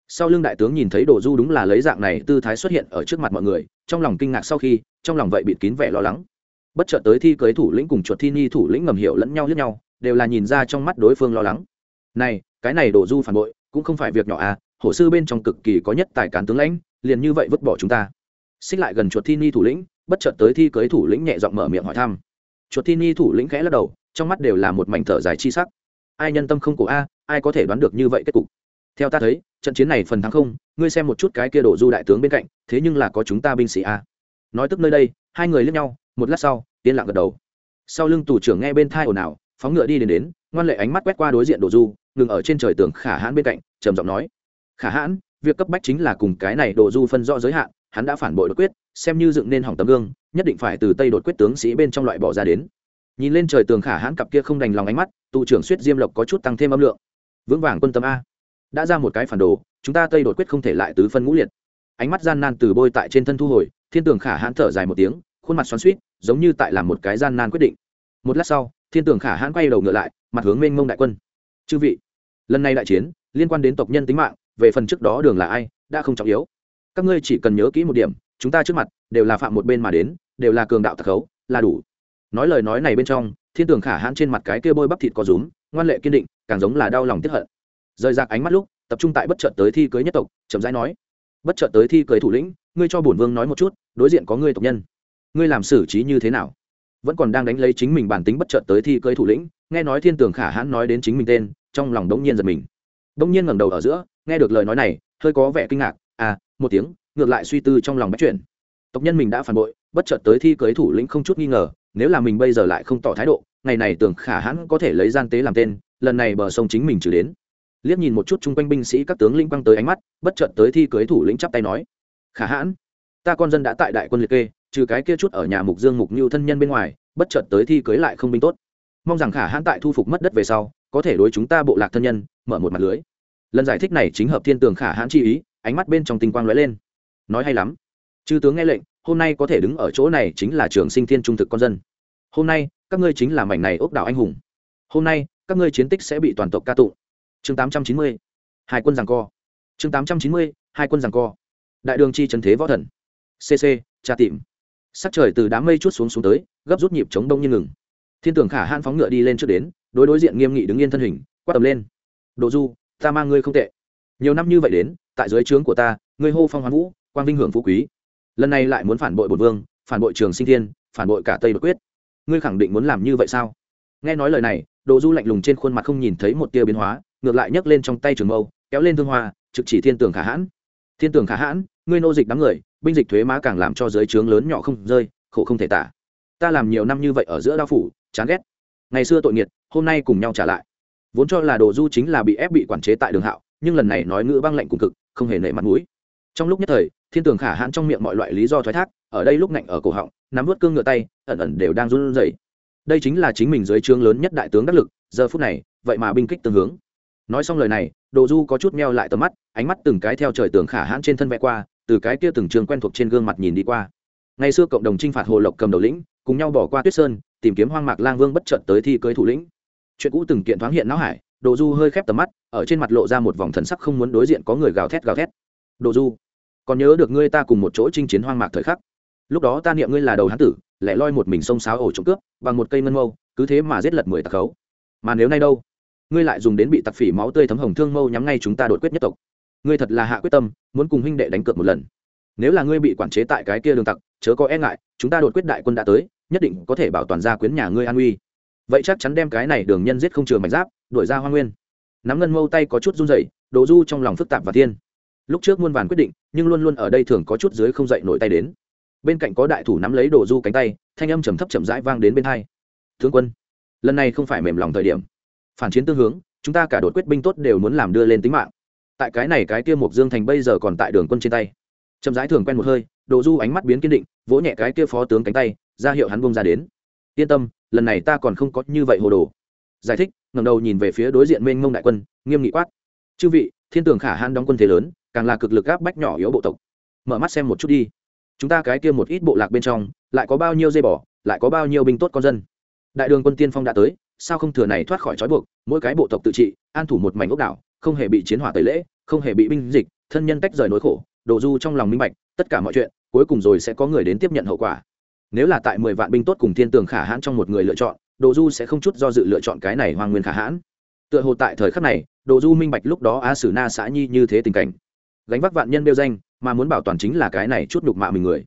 Sau lưng đại tướng nhìn thấy đồ du đúng là lấy dạng này tư thái xuất hiện ở trước mặt mọi người, trong lòng kinh ngạc sau khi trong lòng vậy bịt kín vẻ lo lắng. Bất chợt tới thi cưới thủ lĩnh cùng chuột thi ni thủ lĩnh ngầm hiểu lẫn nhau lẫn nhau, đều là nhìn ra trong mắt đối phương lo lắng. Này, cái này đổ du phản bội, cũng không phải việc nhỏ à hổ sư bên trong cực kỳ có nhất tài cán tướng lãnh, liền như vậy vứt bỏ chúng ta. Xích lại gần chuột thi ni thủ lĩnh, bất chợt tới thi cưới thủ lĩnh nhẹ giọng mở miệng hỏi thăm. Chuột thi ni thủ lĩnh khẽ lắc đầu, trong mắt đều là một mảnh thở dài chi sắc. Ai nhân tâm không cổ a, ai có thể đoán được như vậy kết cục? Theo ta thấy, trận chiến này phần thắng không, ngươi xem một chút cái kia đổ du đại tướng bên cạnh, thế nhưng là có chúng ta binh sĩ a nói tức nơi đây, hai người liếc nhau, một lát sau, yên lặng gật đầu. Sau lưng tù trưởng nghe bên thai ồn ào, phóng ngựa đi đến đến, ngoan lệ ánh mắt quét qua đối diện đồ du, ngừng ở trên trời tường khả hãn bên cạnh, trầm giọng nói, khả hãn, việc cấp bách chính là cùng cái này đồ du phân rõ giới hạn, hắn đã phản bội đột quyết, xem như dựng nên hỏng tấm gương, nhất định phải từ tây đột quyết tướng sĩ bên trong loại bỏ ra đến. Nhìn lên trời tường khả hãn cặp kia không đành lòng ánh mắt, tù trưởng suýt diêm lộc có chút tăng thêm âm lượng. Vững vàng quân tâm a, đã ra một cái phản đồ, chúng ta tây đột quyết không thể lại tứ phân ngũ liệt. Ánh mắt gian nan từ bôi tại trên thân thu hồi thiên tường khả hãn thở dài một tiếng, khuôn mặt xoắn suýt giống như tại làm một cái gian nan quyết định. Một lát sau, thiên tường khả hãn quay đầu ngựa lại, mặt hướng mênh mông đại quân. Chư vị, lần này đại chiến, liên quan đến tộc nhân tính mạng, về phần trước đó đường là ai, đã không trọng yếu. Các ngươi chỉ cần nhớ kỹ một điểm, chúng ta trước mặt đều là phạm một bên mà đến, đều là cường đạo tặc khấu, là đủ. Nói lời nói này bên trong, thiên tường khả hãn trên mặt cái kia bôi bắp thịt có rúm, ngoan lệ kiên định, càng giống là đau lòng tiếp hận. Rời rạc ánh mắt lúc, tập trung tại bất chợt tới thi cưới nhất tộc, chậm rãi nói, bất chợt tới thi cưới thủ lĩnh, ngươi cho bổn vương nói một chút đối diện có ngươi tộc nhân. Ngươi làm xử trí như thế nào? Vẫn còn đang đánh lấy chính mình bản tính bất chợt tới thi cưới thủ lĩnh, nghe nói thiên tường khả hãn nói đến chính mình tên, trong lòng đống nhiên giật mình. Đống nhiên ngẩng đầu ở giữa, nghe được lời nói này, hơi có vẻ kinh ngạc. À một tiếng, ngược lại suy tư trong lòng bắt chuyển. Tộc nhân mình đã phản bội, bất chợt tới thi cưới thủ lĩnh không chút nghi ngờ, nếu là mình bây giờ lại không tỏ thái độ, ngày này tưởng khả hãn có thể lấy gian tế làm tên, lần này bờ sông chính mình trừ đến. Liếc nhìn một chút chung quanh binh sĩ các tướng lĩnh quăng tới ánh mắt, bất chợt tới thi cưới thủ lĩnh chắp tay nói, khả hãn ta con dân đã tại đại quân liệt kê, trừ cái kia chút ở nhà mục dương, mục như thân nhân bên ngoài, bất chợt tới thi cưới lại không binh tốt. Mong rằng khả hãn tại thu phục mất đất về sau, có thể đối chúng ta bộ lạc thân nhân, mở một mặt lưới. Lần giải thích này chính hợp thiên tường khả hãn chi ý, ánh mắt bên trong tinh quang lóe lên. Nói hay lắm. Chư tướng nghe lệnh, hôm nay có thể đứng ở chỗ này chính là trường sinh thiên trung thực con dân. Hôm nay, các ngươi chính là mảnh này ốc đảo anh hùng. Hôm nay, các ngươi chiến tích sẽ bị toàn tộc ca tụng. Chương tám trăm chín mươi, hai quân giằng co. Chương tám trăm chín mươi, hai quân giằng co. Đại đường chi trần thế võ thần cc tra tìm. Sắc trời từ đám mây chút xuống xuống tới, gấp rút nhịp chống đông như ngừng. Thiên tưởng khả hãn phóng ngựa đi lên trước đến, đối đối diện nghiêm nghị đứng yên thân hình, quát tầm lên. Đồ du, ta mang ngươi không tệ. Nhiều năm như vậy đến, tại dưới trướng của ta, ngươi hô phong hoán vũ, quang vinh hưởng phú quý. Lần này lại muốn phản bội bột vương, phản bội trường sinh thiên, phản bội cả tây đột quyết. Ngươi khẳng định muốn làm như vậy sao? Nghe nói lời này, đồ du lạnh lùng trên khuôn mặt không nhìn thấy một tia biến hóa, ngược lại nhấc lên trong tay trường mâu, kéo lên thương hoa, trực chỉ thiên tường khả hãn. Thiên tường khả hãn, ngươi nô dịch đám người binh dịch thuế má càng làm cho giới trướng lớn nhỏ không rơi, khổ không thể tả. Ta làm nhiều năm như vậy ở giữa đao phủ, chán ghét. Ngày xưa tội nghiệt, hôm nay cùng nhau trả lại. Vốn cho là đồ du chính là bị ép bị quản chế tại đường hạo, nhưng lần này nói ngữ băng lạnh cùng cực, không hề nể mặt mũi. Trong lúc nhất thời, thiên tường khả hãn trong miệng mọi loại lý do thoái thác, ở đây lúc ngạnh ở cổ họng, nắm vớt cương ngựa tay, ẩn ẩn đều đang run rẩy. Đây chính là chính mình dưới trướng lớn nhất đại tướng đắc lực, giờ phút này, vậy mà binh kích tương hướng. Nói xong lời này, đồ du có chút meo lại tầm mắt, ánh mắt từng cái theo trời tường khả hãn trên thân vẽ qua từ cái kia từng trường quen thuộc trên gương mặt nhìn đi qua. Ngày xưa cộng đồng t r i n h phạt hồ lộc cầm đầu lĩnh, cùng nhau bỏ qua tuyết sơn, tìm kiếm hoang mạc lang vương bất chợt tới thi cưới thủ lĩnh. Chuyện cũ từng kiện thoáng hiện não hải, đồ du hơi khép tầm mắt, ở trên mặt lộ ra một vòng thần sắc không muốn đối diện có người gào thét gào thét. Đồ du, còn nhớ được ngươi ta cùng một chỗ chinh chiến hoang mạc thời khắc? Lúc đó ta niệm ngươi là đầu hán tử, lẻ loi một mình xông xáo ổ trộm cướp, bằng một cây ngân mâu, cứ thế mà giết lật mười tặc khấu. Mà nếu nay đâu, ngươi lại dùng đến bị tặc phỉ máu tươi thấm hồng thương mâu nhắm ngay chúng ta đột quyết nhất tộc ngươi thật là hạ quyết tâm, muốn cùng huynh đệ đánh cược một lần. Nếu là ngươi bị quản chế tại cái kia đường tặc, chớ có e ngại, chúng ta đột quyết đại quân đã tới, nhất định có thể bảo toàn gia quyến nhà ngươi an uy. Vậy chắc chắn đem cái này đường nhân giết không chừa mảnh giáp, đuổi ra hoa nguyên. Nắm ngân mâu tay có chút run rẩy đồ du trong lòng phức tạp và thiên. Lúc trước muôn vàn quyết định, nhưng luôn luôn ở đây thường có chút dưới không dậy nổi tay đến. Bên cạnh có đại thủ nắm lấy đồ du cánh tay, thanh âm trầm thấp chậm rãi vang đến bên hai. Tướng quân, lần này không phải mềm lòng thời điểm. Phản chiến tương hướng, chúng ta cả đột quyết binh tốt đều muốn làm đưa lên tính mạng tại cái này cái kia mục dương thành bây giờ còn tại đường quân trên tay. Chậm rãi thường quen một hơi, đồ du ánh mắt biến kiên định, vỗ nhẹ cái kia phó tướng cánh tay, ra hiệu hắn bông ra đến. Yên tâm, lần này ta còn không có như vậy hồ đồ. Giải thích ngầm đầu nhìn về phía đối diện mênh mông đại quân, nghiêm nghị quát. Chư vị, thiên tường khả han đóng quân thế lớn, càng là cực lực gáp bách nhỏ yếu bộ tộc. Mở mắt xem một chút đi. Chúng ta cái kia một ít bộ lạc bên trong, lại có bao nhiêu dây bỏ, lại có bao nhiêu binh tốt con dân? Đại đường quân tiên phong đã tới, sao không thừa này thoát khỏi trói buộc, mỗi cái bộ tộc tự trị, an thủ một mảnh ốc đảo không hề bị chiến hỏa tẩy lễ, không hề bị binh dịch, thân nhân tách rời nỗi khổ, đồ du trong lòng minh bạch, tất cả mọi chuyện, cuối cùng rồi sẽ có người đến tiếp nhận hậu quả. Nếu là tại mười vạn binh tốt cùng thiên tường khả hãn trong một người lựa chọn, đồ du sẽ không chút do dự lựa chọn cái này hoàng nguyên khả hãn. Tựa hồ tại thời khắc này, đồ du minh bạch lúc đó a sử na xã nhi như thế tình cảnh. Gánh vác vạn nhân đeo danh, mà muốn bảo toàn chính là cái này chút đục mạ mình người.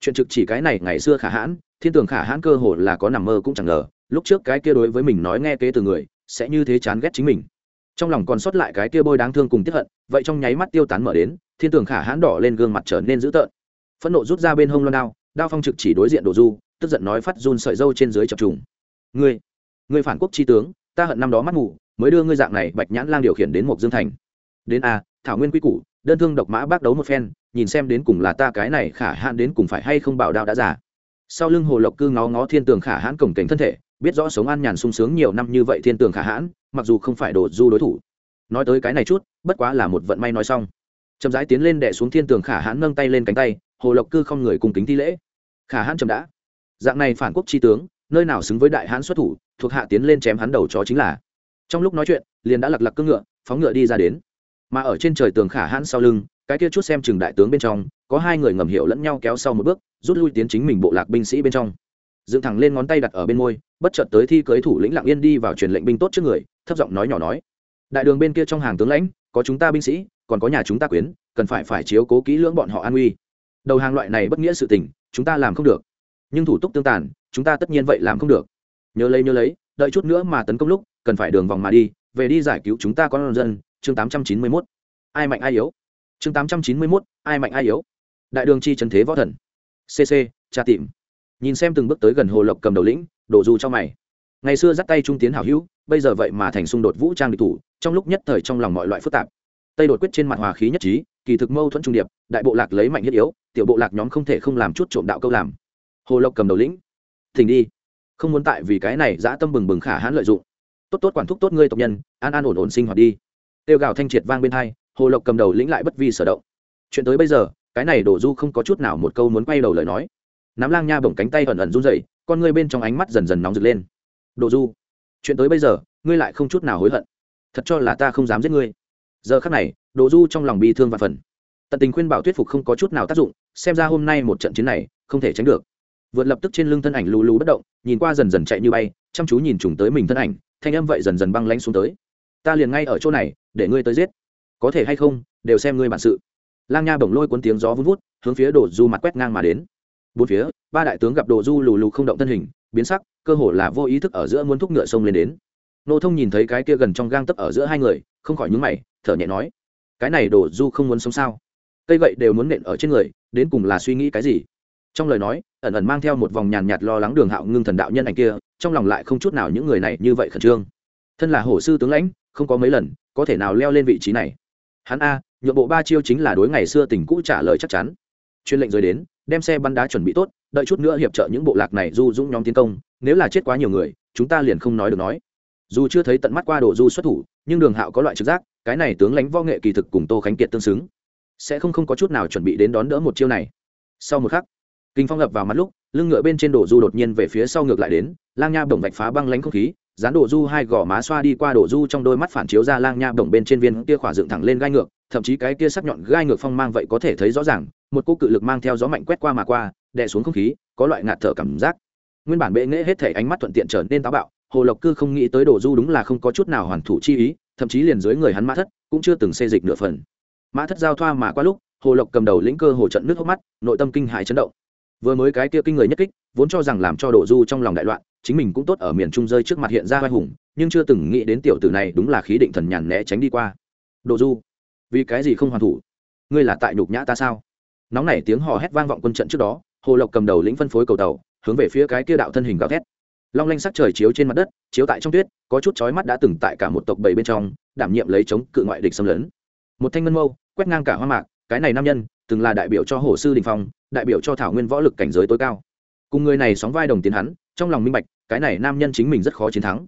Chuyện trực chỉ cái này ngày xưa khả hãn, thiên tường khả hãn cơ hồ là có nằm mơ cũng chẳng ngờ, lúc trước cái kia đối với mình nói nghe kế từ người, sẽ như thế chán ghét chính mình trong lòng còn sót lại cái kia bôi đáng thương cùng tiếp hận, vậy trong nháy mắt tiêu tán mở đến, thiên tường khả hãn đỏ lên gương mặt trở nên dữ tợn. Phẫn nộ rút ra bên hông loan đao đao phong trực chỉ đối diện đồ du, tức giận nói phát run sợi dâu trên dưới chập trùng. Ngươi ngươi phản quốc chi tướng, ta hận năm đó mắt ngủ mới đưa ngươi dạng này bạch nhãn lang điều khiển đến một dương thành. Đến a, thảo nguyên quy củ, đơn thương độc mã bác đấu một phen, nhìn xem đến cùng là ta cái này khả hãn đến cùng phải hay không bảo đạo đã giả sau lưng hồ lộc cư ngó ngó thiên tường khả hãn cổng cảnh thân thể biết rõ sống an nhàn sung sướng nhiều năm như vậy thiên tường khả hãn, mặc dù không phải đồ du đối thủ. Nói tới cái này chút, bất quá là một vận may nói xong. Chậm rãi tiến lên đẻ xuống thiên tường khả hãn nâng tay lên cánh tay, hồ lộc cư không người cùng kính thi lễ. Khả hãn chậm đã. Dạng này phản quốc tri tướng, nơi nào xứng với đại hãn xuất thủ, thuộc hạ tiến lên chém hắn đầu chó chính là. Trong lúc nói chuyện, liền đã lặc lặc cưỡng ngựa, phóng ngựa đi ra đến. Mà ở trên trời tường khả hãn sau lưng, cái kia chút xem chừng đại tướng bên trong, có hai người ngầm hiểu lẫn nhau kéo sau một bước, rút lui tiến chính mình bộ lạc binh sĩ bên trong dựng thẳng lên ngón tay đặt ở bên môi bất chợt tới thi cưới thủ lĩnh lặng yên đi vào truyền lệnh binh tốt trước người thấp giọng nói nhỏ nói. Đại đường bên kia trong hàng tướng lãnh có chúng ta binh sĩ còn có nhà chúng ta quyến cần phải phải chiếu cố kỹ lưỡng bọn họ an nguy đầu hàng loại này bất nghĩa sự tình chúng ta làm không được. Nhưng thủ tục tương tàn chúng ta tất nhiên vậy làm không được. Nhớ lấy nhớ lấy đợi chút nữa mà tấn công lúc cần phải đường vòng mà đi về đi giải cứu chúng ta con dân. Chương tám trăm chín mươi 891. ai mạnh ai yếu? Chương tám trăm chín mươi 891, ai mạnh ai yếu? Đại đường chi trần thế võ thần. Cc tra tìm nhìn xem từng bước tới gần hồ lộc cầm đầu lĩnh, đổ du cho mày. Ngày xưa dắt tay trung tiến hảo hữu, bây giờ vậy mà thành xung đột vũ trang địch thủ, trong lúc nhất thời trong lòng mọi loại phức tạp. Tây đột quyết trên mặt hòa khí nhất trí, kỳ thực mâu thuẫn trung điệp, đại bộ lạc lấy mạnh thiết yếu, tiểu bộ lạc nhóm không thể không làm chút trộm đạo câu làm. Hồ lộc cầm đầu lĩnh, thỉnh đi. Không muốn tại vì cái này dã tâm bừng bừng khả hãn lợi dụng. Tốt tốt quản thúc tốt ngươi tộc nhân, an an ổn ổn sinh hoạt đi. Tiêu gào thanh triệt vang bên hai, hồ lộc cầm đầu lĩnh lại bất vi sở động. Chuyện tới bây giờ, cái này đổ du không có chút nào một câu muốn quay đầu lời nói nắm lang nha bổng cánh tay ẩn ẩn run rẩy, con ngươi bên trong ánh mắt dần dần nóng rực lên. Đồ du chuyện tới bây giờ ngươi lại không chút nào hối hận. Thật cho là ta không dám giết ngươi. Giờ khắc này đồ du trong lòng bi thương và phần. Tận tình khuyên bảo thuyết phục không có chút nào tác dụng xem ra hôm nay một trận chiến này không thể tránh được. Vượt lập tức trên lưng thân ảnh lù lù bất động nhìn qua dần dần chạy như bay chăm chú nhìn trùng tới mình thân ảnh thanh âm vậy dần dần băng lanh xuống tới. Ta liền ngay ở chỗ này để ngươi tới giết. Có thể hay không đều xem ngươi bản sự. Lang nha bổng lôi cuốn tiếng gió vun vút hướng phía đồ du mặt quét ngang mà đến bốn phía, ba đại tướng gặp đồ du lù lù không động thân hình, biến sắc, cơ hồ là vô ý thức ở giữa muốn thúc ngựa sông lên đến. Nô thông nhìn thấy cái kia gần trong gang tấp ở giữa hai người, không khỏi nhúng mày, thở nhẹ nói, cái này đồ du không muốn sống sao? Cây gậy đều muốn nện ở trên người, đến cùng là suy nghĩ cái gì? Trong lời nói, ẩn ẩn mang theo một vòng nhàn nhạt lo lắng đường hạo ngưng thần đạo nhân ảnh kia, trong lòng lại không chút nào những người này như vậy khẩn trương. Thân là hổ sư tướng lãnh, không có mấy lần, có thể nào leo lên vị trí này? Hắn a, nhượng bộ ba chiêu chính là đối ngày xưa tình cũ trả lời chắc chắn. Chuyên lệnh rời đến đem xe bắn đá chuẩn bị tốt, đợi chút nữa hiệp trợ những bộ lạc này du dũng nhóm tiến công, nếu là chết quá nhiều người, chúng ta liền không nói được nói. Dù chưa thấy tận mắt qua đồ du xuất thủ, nhưng đường hạo có loại trực giác, cái này tướng lãnh võ nghệ kỳ thực cùng tô khánh kiệt tương xứng. Sẽ không không có chút nào chuẩn bị đến đón đỡ một chiêu này. Sau một khắc, kinh phong lập vào mắt lúc, lưng ngựa bên trên đồ du đột nhiên về phía sau ngược lại đến, lang nha bổng vạch phá băng lánh không khí, dán đồ du hai gò má xoa đi qua đồ du trong đôi mắt phản chiếu ra lang nha bổng bên trên viên kia khỏa dựng thẳng lên gai ngược, thậm chí cái kia sắc nhọn gai ngược phong mang vậy có thể thấy rõ ràng một cô cự lực mang theo gió mạnh quét qua mà qua, đè xuống không khí, có loại ngạt thở cảm giác. Nguyên bản bệ nghễ hết thể ánh mắt thuận tiện trở nên táo bạo, hồ lộc cư không nghĩ tới đồ du đúng là không có chút nào hoàn thủ chi ý, thậm chí liền dưới người hắn mã thất cũng chưa từng xê dịch nửa phần. Mã thất giao thoa mà qua lúc, hồ lộc cầm đầu lĩnh cơ hồ trận nước hốc mắt, nội tâm kinh hại chấn động. Vừa mới cái kia kinh người nhất kích, vốn cho rằng làm cho đồ du trong lòng đại loạn, chính mình cũng tốt ở miền trung rơi trước mặt hiện ra vai hùng, nhưng chưa từng nghĩ đến tiểu tử này đúng là khí định thần nhàn né tránh đi qua. Đồ du, vì cái gì không hoàn thủ? Ngươi là tại nhục nhã ta sao? Nóng nảy tiếng hò hét vang vọng quân trận trước đó, hồ lộc cầm đầu lĩnh phân phối cầu tàu, hướng về phía cái kia đạo thân hình gào thét. Long lanh sắc trời chiếu trên mặt đất, chiếu tại trong tuyết, có chút chói mắt đã từng tại cả một tộc bầy bên trong, đảm nhiệm lấy chống cự ngoại địch xâm lấn. Một thanh ngân mâu, quét ngang cả hoa mạc, cái này nam nhân, từng là đại biểu cho hồ sư đình phong, đại biểu cho thảo nguyên võ lực cảnh giới tối cao. Cùng người này sóng vai đồng tiến hắn, trong lòng minh bạch, cái này nam nhân chính mình rất khó chiến thắng.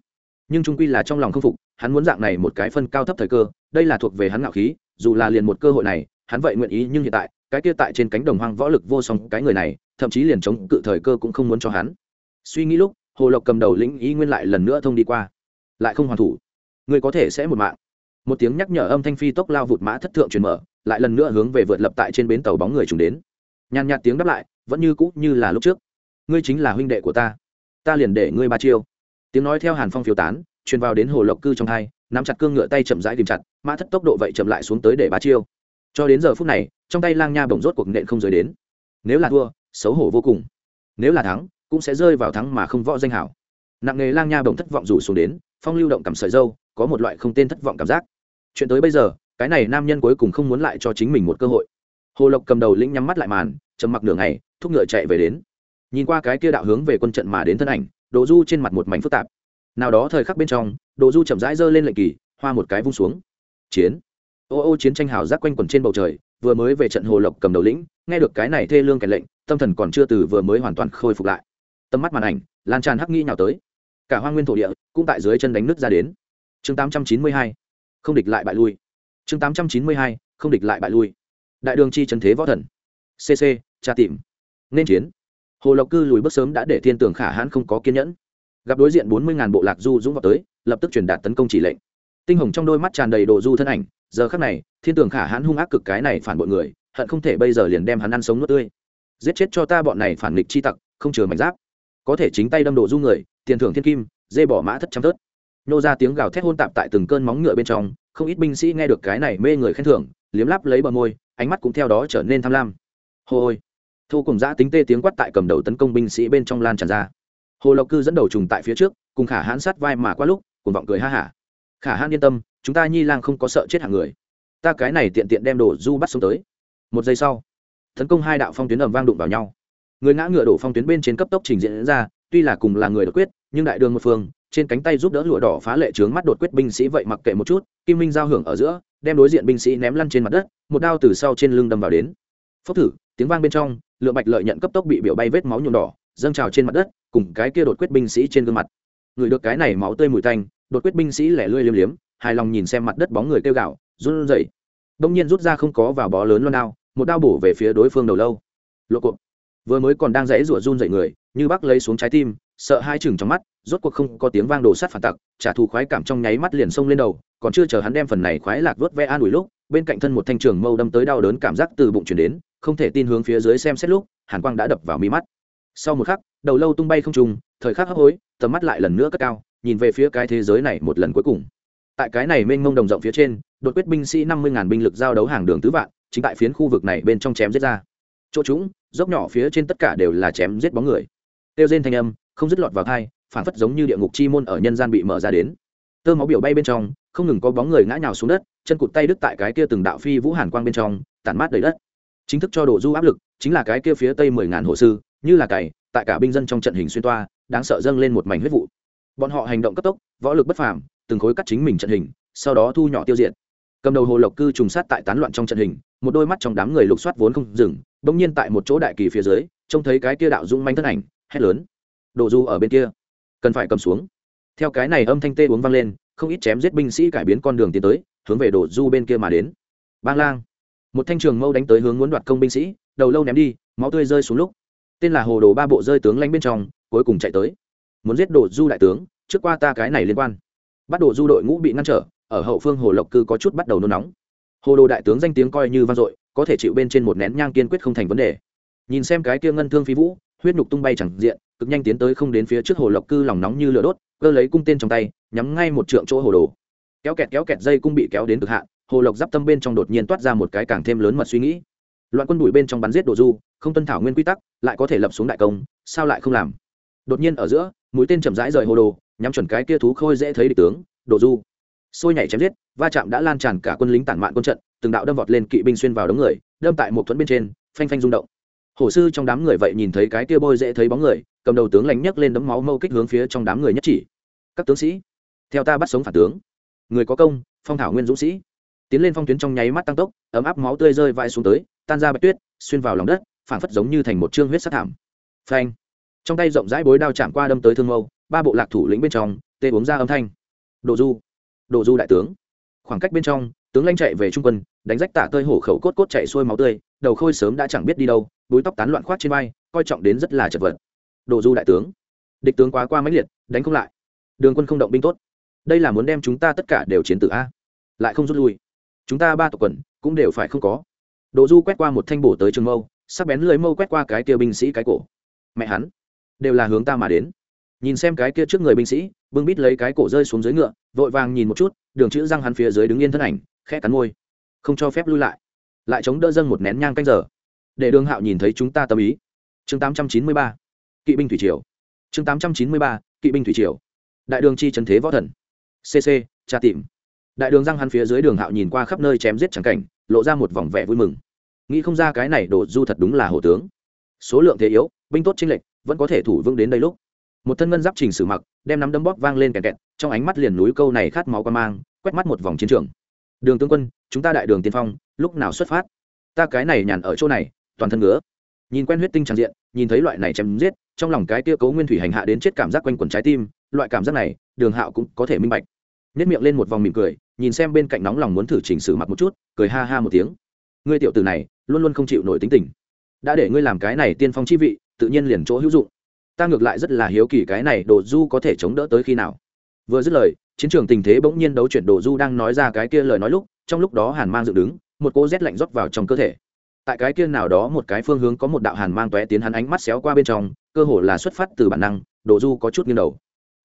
Nhưng trung quy là trong lòng không phục, hắn muốn dạng này một cái phân cao thấp thời cơ, đây là thuộc về hắn ngạo khí, dù là liền một cơ hội này hắn vậy nguyện ý nhưng hiện tại, cái kia tại trên cánh đồng hoang võ lực vô song cái người này, thậm chí liền chống cự thời cơ cũng không muốn cho hắn. Suy nghĩ lúc, hồ lộc cầm đầu lĩnh ý nguyên lại lần nữa thông đi qua. Lại không hoàn thủ. Người có thể sẽ một mạng. Một tiếng nhắc nhở âm thanh phi tốc lao vụt mã thất thượng truyền mở, lại lần nữa hướng về vượt lập tại trên bến tàu bóng người trùng đến. Nhàn nhạt tiếng đáp lại, vẫn như cũ như là lúc trước. Ngươi chính là huynh đệ của ta. Ta liền để ngươi ba chiêu. Tiếng nói theo hàn phong phiêu tán, truyền vào đến hồ lộc cư trong hai, nắm chặt cương ngựa tay chậm rãi tìm chặt, mã thất tốc độ vậy chậm lại xuống tới để ba chiêu cho đến giờ phút này, trong tay lang nha bổng rốt cuộc nện không rời đến. Nếu là thua, xấu hổ vô cùng. Nếu là thắng, cũng sẽ rơi vào thắng mà không võ danh hảo. Nặng nghề lang nha bổng thất vọng rủ xuống đến, phong lưu động cầm sợi dâu, có một loại không tên thất vọng cảm giác. Chuyện tới bây giờ, cái này nam nhân cuối cùng không muốn lại cho chính mình một cơ hội. Hồ lộc cầm đầu lĩnh nhắm mắt lại màn, trầm mặc nửa ngày, thúc ngựa chạy về đến. Nhìn qua cái kia đạo hướng về quân trận mà đến thân ảnh đồ du trên mặt một mảnh phức tạp. Nào đó thời khắc bên trong đồ du chậm rãi giơ lên lệnh kỳ, hoa một cái vung xuống. Chiến ô ô chiến tranh hào giác quanh quẩn trên bầu trời, vừa mới về trận hồ lộc cầm đầu lĩnh, nghe được cái này thê lương kèn lệnh, tâm thần còn chưa từ vừa mới hoàn toàn khôi phục lại. Tầm mắt màn ảnh, lan tràn hắc nghi nhào tới. Cả hoa nguyên thổ địa, cũng tại dưới chân đánh nước ra đến. Chương 892 không địch lại bại lui. Chương 892 không địch lại bại lui. Đại đường chi trần thế võ thần. Cc tra tìm. Nên chiến. Hồ lộc cư lùi bước sớm đã để thiên tưởng khả hãn không có kiên nhẫn. Gặp đối diện bốn mươi ngàn bộ lạc du dũng vào tới, lập tức truyền đạt tấn công chỉ lệnh. Tinh hồng trong đôi mắt tràn đầy đồ du thân ảnh giờ khắc này, thiên tường khả hãn hung ác cực cái này phản bội người, hận không thể bây giờ liền đem hắn ăn sống nuốt tươi. Giết chết cho ta bọn này phản nghịch chi tặc, không chừa mảnh giáp. Có thể chính tay đâm đổ du người, tiền thưởng thiên kim, dê bỏ mã thất trăm thớt. Nô ra tiếng gào thét hôn tạp tại từng cơn móng ngựa bên trong, không ít binh sĩ nghe được cái này mê người khen thưởng, liếm láp lấy bờ môi, ánh mắt cũng theo đó trở nên tham lam. Hồ ôi. Thu cùng giã tính tê tiếng quát tại cầm đầu tấn công binh sĩ bên trong lan tràn ra. Hồ lộc cư dẫn đầu trùng tại phía trước, cùng khả hãn sát vai mà qua lúc, cùng vọng cười ha hả khả hãn yên tâm, chúng ta nhi lang không có sợ chết hàng người. Ta cái này tiện tiện đem đổ du bắt xuống tới. Một giây sau, tấn công hai đạo phong tuyến ầm vang đụng vào nhau. Người ngã ngựa đổ phong tuyến bên trên cấp tốc trình diễn ra, tuy là cùng là người đột quyết, nhưng đại đường một phương, trên cánh tay giúp đỡ lụa đỏ phá lệ trướng mắt đột quyết binh sĩ vậy mặc kệ một chút, kim minh giao hưởng ở giữa, đem đối diện binh sĩ ném lăn trên mặt đất, một đao từ sau trên lưng đâm vào đến. Phốc thử, tiếng vang bên trong Lựa bạch lợi nhận cấp tốc bị biểu bay vết máu nhuộm đỏ, dâng trào trên mặt đất, cùng cái kia đột quyết binh sĩ trên gương mặt. Người được cái này máu tươi mùi tanh đột quyết binh sĩ lẻ lươi liếm liếm, hài lòng nhìn xem mặt đất bóng người kêu gạo run rẩy. Đông nhiên rút ra không có vào bó lớn loan đao, một đao bổ về phía đối phương đầu lâu. Lộ cộm vừa mới còn đang dãy rủa run dậy người, như bác lấy xuống trái tim, sợ hai chừng trong mắt, rốt cuộc không có tiếng vang đồ sắt phản tặc, trả thù khoái cảm trong nháy mắt liền xông lên đầu, còn chưa chờ hắn đem phần này khoái lạc vớt ve an ủi lúc, bên cạnh thân một thanh trường mâu đâm tới đau đớn cảm giác từ bụng chuyển đến, không thể tin hướng phía dưới xem xét lúc, hàn quang đã đập vào mi mắt. Sau một khắc, đầu lâu tung bay không trùng thời khắc hấp hối, tầm mắt lại lần nữa cất cao nhìn về phía cái thế giới này một lần cuối cùng. Tại cái này mênh mông đồng rộng phía trên, đột quyết binh sĩ năm mươi ngàn binh lực giao đấu hàng đường tứ vạn, chính tại phiến khu vực này bên trong chém giết ra. Chỗ chúng, dốc nhỏ phía trên tất cả đều là chém giết bóng người. Tiêu rên thanh âm, không dứt lọt vào thai phản phất giống như địa ngục chi môn ở nhân gian bị mở ra đến. Tơ máu biểu bay bên trong, không ngừng có bóng người ngã nhào xuống đất, chân cụt tay đứt tại cái kia từng đạo phi vũ hàn quang bên trong, tản mát đầy đất. Chính thức cho đổ du áp lực, chính là cái kia phía tây mười ngàn hộ sư, như là cày, tại cả binh dân trong trận hình xuyên toa, đáng sợ dâng lên một mảnh huyết vụ bọn họ hành động cấp tốc, võ lực bất phàm, từng khối cắt chính mình trận hình, sau đó thu nhỏ tiêu diệt. Cầm đầu hồ lộc cư trùng sát tại tán loạn trong trận hình, một đôi mắt trong đám người lục soát vốn không dừng, bỗng nhiên tại một chỗ đại kỳ phía dưới, trông thấy cái kia đạo dung manh thân ảnh, hét lớn. Đồ du ở bên kia, cần phải cầm xuống. Theo cái này âm thanh tê uống vang lên, không ít chém giết binh sĩ cải biến con đường tiến tới, hướng về đồ du bên kia mà đến. Bang lang. Một thanh trường mâu đánh tới hướng muốn đoạt công binh sĩ, đầu lâu ném đi, máu tươi rơi xuống lúc. Tên là hồ đồ ba bộ rơi tướng lanh bên trong, cuối cùng chạy tới muốn giết đồ du đại tướng, trước qua ta cái này liên quan. Bắt đồ du đội ngũ bị ngăn trở, ở hậu phương hồ lộc cư có chút bắt đầu nôn nóng. Hồ đồ đại tướng danh tiếng coi như vang dội, có thể chịu bên trên một nén nhang kiên quyết không thành vấn đề. Nhìn xem cái kia ngân thương phi vũ, huyết nhục tung bay chẳng diện, cực nhanh tiến tới không đến phía trước hồ lộc cư lòng nóng như lửa đốt, cơ lấy cung tên trong tay, nhắm ngay một trượng chỗ hồ đồ. Kéo kẹt kéo kẹt dây cung bị kéo đến cực hạn, hồ lộc giáp tâm bên trong đột nhiên toát ra một cái càng thêm lớn mật suy nghĩ. Loạn quân bụi bên trong bắn giết đồ du, không tuân thảo nguyên quy tắc, lại có thể lập xuống đại công, sao lại không làm? Đột nhiên ở giữa, mũi tên chậm rãi rời hồ đồ, nhắm chuẩn cái kia thú khôi dễ thấy địch tướng, đồ du. Sôi nhảy chém giết, va chạm đã lan tràn cả quân lính tản mạn quân trận, từng đạo đâm vọt lên kỵ binh xuyên vào đống người, đâm tại một thuẫn bên trên, phanh phanh rung động. Hổ sư trong đám người vậy nhìn thấy cái kia bôi dễ thấy bóng người, cầm đầu tướng lánh nhấc lên đấm máu mâu kích hướng phía trong đám người nhất chỉ. Các tướng sĩ, theo ta bắt sống phản tướng. Người có công, phong thảo nguyên dũng sĩ. Tiến lên phong tuyến trong nháy mắt tăng tốc, ấm áp máu tươi rơi vãi xuống tới, tan ra bạch tuyết, xuyên vào lòng đất phản phất giống như thành một trương huyết sát thảm. Phanh trong tay rộng rãi bối đao chạm qua đâm tới thương mâu, ba bộ lạc thủ lĩnh bên trong, tê uống ra âm thanh. Đồ du đồ du đại tướng. Khoảng cách bên trong, tướng lanh chạy về trung quân, đánh rách tả tơi hổ khẩu cốt cốt chạy xuôi máu tươi, đầu khôi sớm đã chẳng biết đi đâu, búi tóc tán loạn khoát trên vai, coi trọng đến rất là chật vật. Đồ du đại tướng. Địch tướng quá qua máy liệt, đánh không lại. Đường quân không động binh tốt. Đây là muốn đem chúng ta tất cả đều chiến tử a. Lại không rút lui. Chúng ta ba tộc quần, cũng đều phải không có. Đồ du quét qua một thanh bổ tới trường mâu, sắc bén lưới mâu quét qua cái tiêu binh sĩ cái cổ. Mẹ hắn đều là hướng ta mà đến. Nhìn xem cái kia trước người binh sĩ bưng bít lấy cái cổ rơi xuống dưới ngựa, vội vàng nhìn một chút, đường chữ răng hắn phía dưới đứng yên thân ảnh, khẽ cắn môi. Không cho phép lui lại. Lại chống đỡ dâng một nén nhang canh giờ. Để đường hạo nhìn thấy chúng ta tâm ý. Chương tám trăm chín mươi ba, kỵ binh thủy triều. Chương tám trăm chín mươi ba, kỵ binh thủy triều. Đại đường chi trần thế võ thần. Cc tra tìm. Đại đường răng hắn phía dưới đường hạo nhìn qua khắp nơi chém giết chẳng cảnh, lộ ra một vòng vẻ vui mừng. Nghĩ không ra cái này đổ du thật đúng là hổ tướng. Số lượng thế yếu, binh tốt chênh lệch vẫn có thể thủ vững đến đây lúc. Một thân ngân giáp trình sử mặc, đem nắm đấm bóp vang lên kẹt kẹt, trong ánh mắt liền núi câu này khát máu qua mang, quét mắt một vòng chiến trường. Đường tướng quân, chúng ta đại đường tiên phong, lúc nào xuất phát? Ta cái này nhàn ở chỗ này, toàn thân ngứa. Nhìn quen huyết tinh tràn diện, nhìn thấy loại này chém giết, trong lòng cái kia cấu nguyên thủy hành hạ đến chết cảm giác quanh quần trái tim, loại cảm giác này, đường hạo cũng có thể minh bạch. Nhất miệng lên một vòng mỉm cười, nhìn xem bên cạnh nóng lòng muốn thử chỉnh sử mặc một chút, cười ha ha một tiếng. Ngươi tiểu tử này, luôn luôn không chịu nổi tính tình. Đã để ngươi làm cái này tiên phong chi vị tự nhiên liền chỗ hữu dụng. Ta ngược lại rất là hiếu kỳ cái này đồ du có thể chống đỡ tới khi nào. Vừa dứt lời, chiến trường tình thế bỗng nhiên đấu chuyển đồ du đang nói ra cái kia lời nói lúc, trong lúc đó hàn mang dựng đứng, một cỗ rét lạnh rót vào trong cơ thể. Tại cái kia nào đó một cái phương hướng có một đạo hàn mang tóe tiến hắn ánh mắt xéo qua bên trong, cơ hồ là xuất phát từ bản năng, đồ du có chút nghiêng đầu.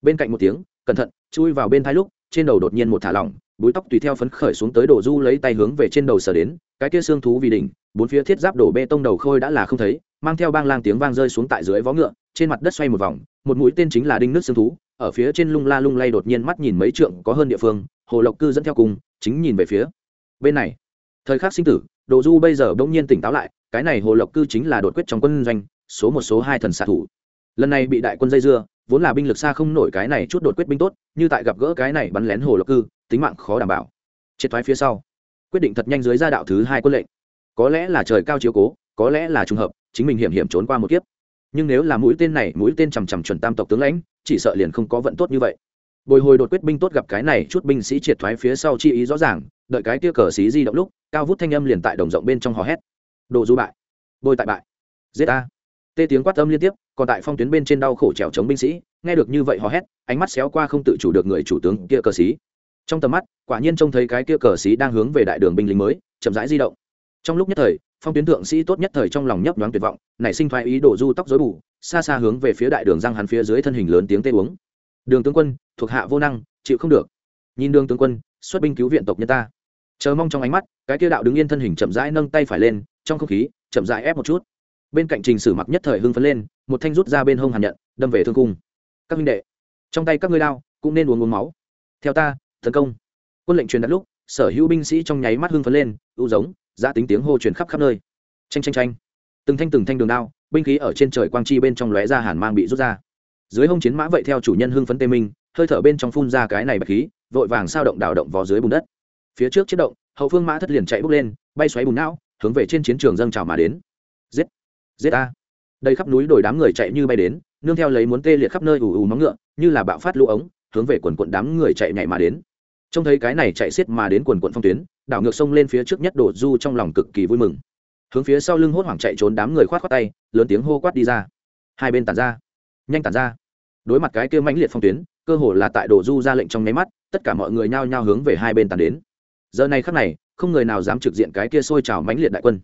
Bên cạnh một tiếng, cẩn thận, chui vào bên thái lúc, trên đầu đột nhiên một thả lỏng, búi tóc tùy theo phấn khởi xuống tới đồ du lấy tay hướng về trên đầu sờ đến, cái kia xương thú vì đỉnh, bốn phía thiết giáp đổ bê tông đầu khôi đã là không thấy mang theo bang lang tiếng vang rơi xuống tại dưới vó ngựa, trên mặt đất xoay một vòng, một mũi tên chính là đinh nước xương thú, ở phía trên lung la lung lay đột nhiên mắt nhìn mấy trượng có hơn địa phương, hồ lộc cư dẫn theo cùng, chính nhìn về phía bên này. Thời khắc sinh tử, đồ du bây giờ bỗng nhiên tỉnh táo lại, cái này hồ lộc cư chính là đột quyết trong quân doanh, số một, số hai thần xạ thủ. Lần này bị đại quân dây dưa, vốn là binh lực xa không nổi cái này chút đột quyết binh tốt, như tại gặp gỡ cái này bắn lén hồ lộc cư, tính mạng khó đảm bảo. Triệt thoái phía sau, quyết định thật nhanh dưới ra đạo thứ hai quân lệnh. Có lẽ là trời cao chiếu cố, có lẽ là trùng hợp chính mình hiểm hiểm trốn qua một kiếp. Nhưng nếu là mũi tên này, mũi tên chằm chằm chuẩn tam tộc tướng lãnh, chỉ sợ liền không có vận tốt như vậy. Bồi hồi đột quyết binh tốt gặp cái này, chút binh sĩ triệt thoái phía sau chi ý rõ ràng, đợi cái tia cờ xí di động lúc, cao vút thanh âm liền tại đồng rộng bên trong hò hét. Đồ du bại. Bôi tại bại. Giết a tê tiếng quát âm liên tiếp, còn tại phong tuyến bên trên đau khổ trèo chống binh sĩ, nghe được như vậy hò hét, ánh mắt xéo qua không tự chủ được người chủ tướng kia cờ xí. Trong tầm mắt, quả nhiên trông thấy cái kia cờ xí đang hướng về đại đường binh lính mới, chậm rãi di động. Trong lúc nhất thời phong tuyến thượng sĩ tốt nhất thời trong lòng nhấp nhoáng tuyệt vọng, nảy sinh thoái ý đổ du tóc dối bù, xa xa hướng về phía đại đường răng hắn phía dưới thân hình lớn tiếng tê uống. Đường tướng quân, thuộc hạ vô năng, chịu không được. Nhìn đường tướng quân, xuất binh cứu viện tộc nhân ta. Chờ mong trong ánh mắt, cái kia đạo đứng yên thân hình chậm rãi nâng tay phải lên, trong không khí, chậm rãi ép một chút. Bên cạnh trình sử mặc nhất thời hưng phấn lên, một thanh rút ra bên hông hàn nhận, đâm về thương cung. Các minh đệ, trong tay các ngươi lao cũng nên uống uống máu. Theo ta, tấn công. Quân lệnh truyền đặt lúc, sở hữu binh sĩ trong nháy mắt hưng phấn lên ưu giống giã tính tiếng hô truyền khắp khắp nơi. Tranh tranh tranh từng thanh từng thanh đường đao, binh khí ở trên trời quang chi bên trong lóe ra hàn mang bị rút ra. Dưới hông chiến mã vậy theo chủ nhân hưng phấn tê minh, hơi thở bên trong phun ra cái này bạch khí, vội vàng sao động đào động vào dưới bùn đất. Phía trước chiếc động, hậu phương mã thất liền chạy bốc lên, bay xoáy bùn não, hướng về trên chiến trường dâng trào mà đến. Giết! Giết a! Đây khắp núi đồi đám người chạy như bay đến, nương theo lấy muốn tê liệt khắp nơi ù ù móng ngựa, như là bạo phát lũ ống, hướng về quần quận đám người chạy nhảy mà đến trông thấy cái này chạy xiết mà đến quần quận phong tuyến, đảo ngược sông lên phía trước nhất đổ du trong lòng cực kỳ vui mừng. Hướng phía sau lưng hốt hoảng chạy trốn đám người khoát khoát tay, lớn tiếng hô quát đi ra. Hai bên tản ra. Nhanh tản ra. Đối mặt cái kia mãnh liệt phong tuyến, cơ hồ là tại đổ du ra lệnh trong nháy mắt, tất cả mọi người nhao nhao hướng về hai bên tàn đến. Giờ này khắc này, không người nào dám trực diện cái kia sôi trào mãnh liệt đại quân.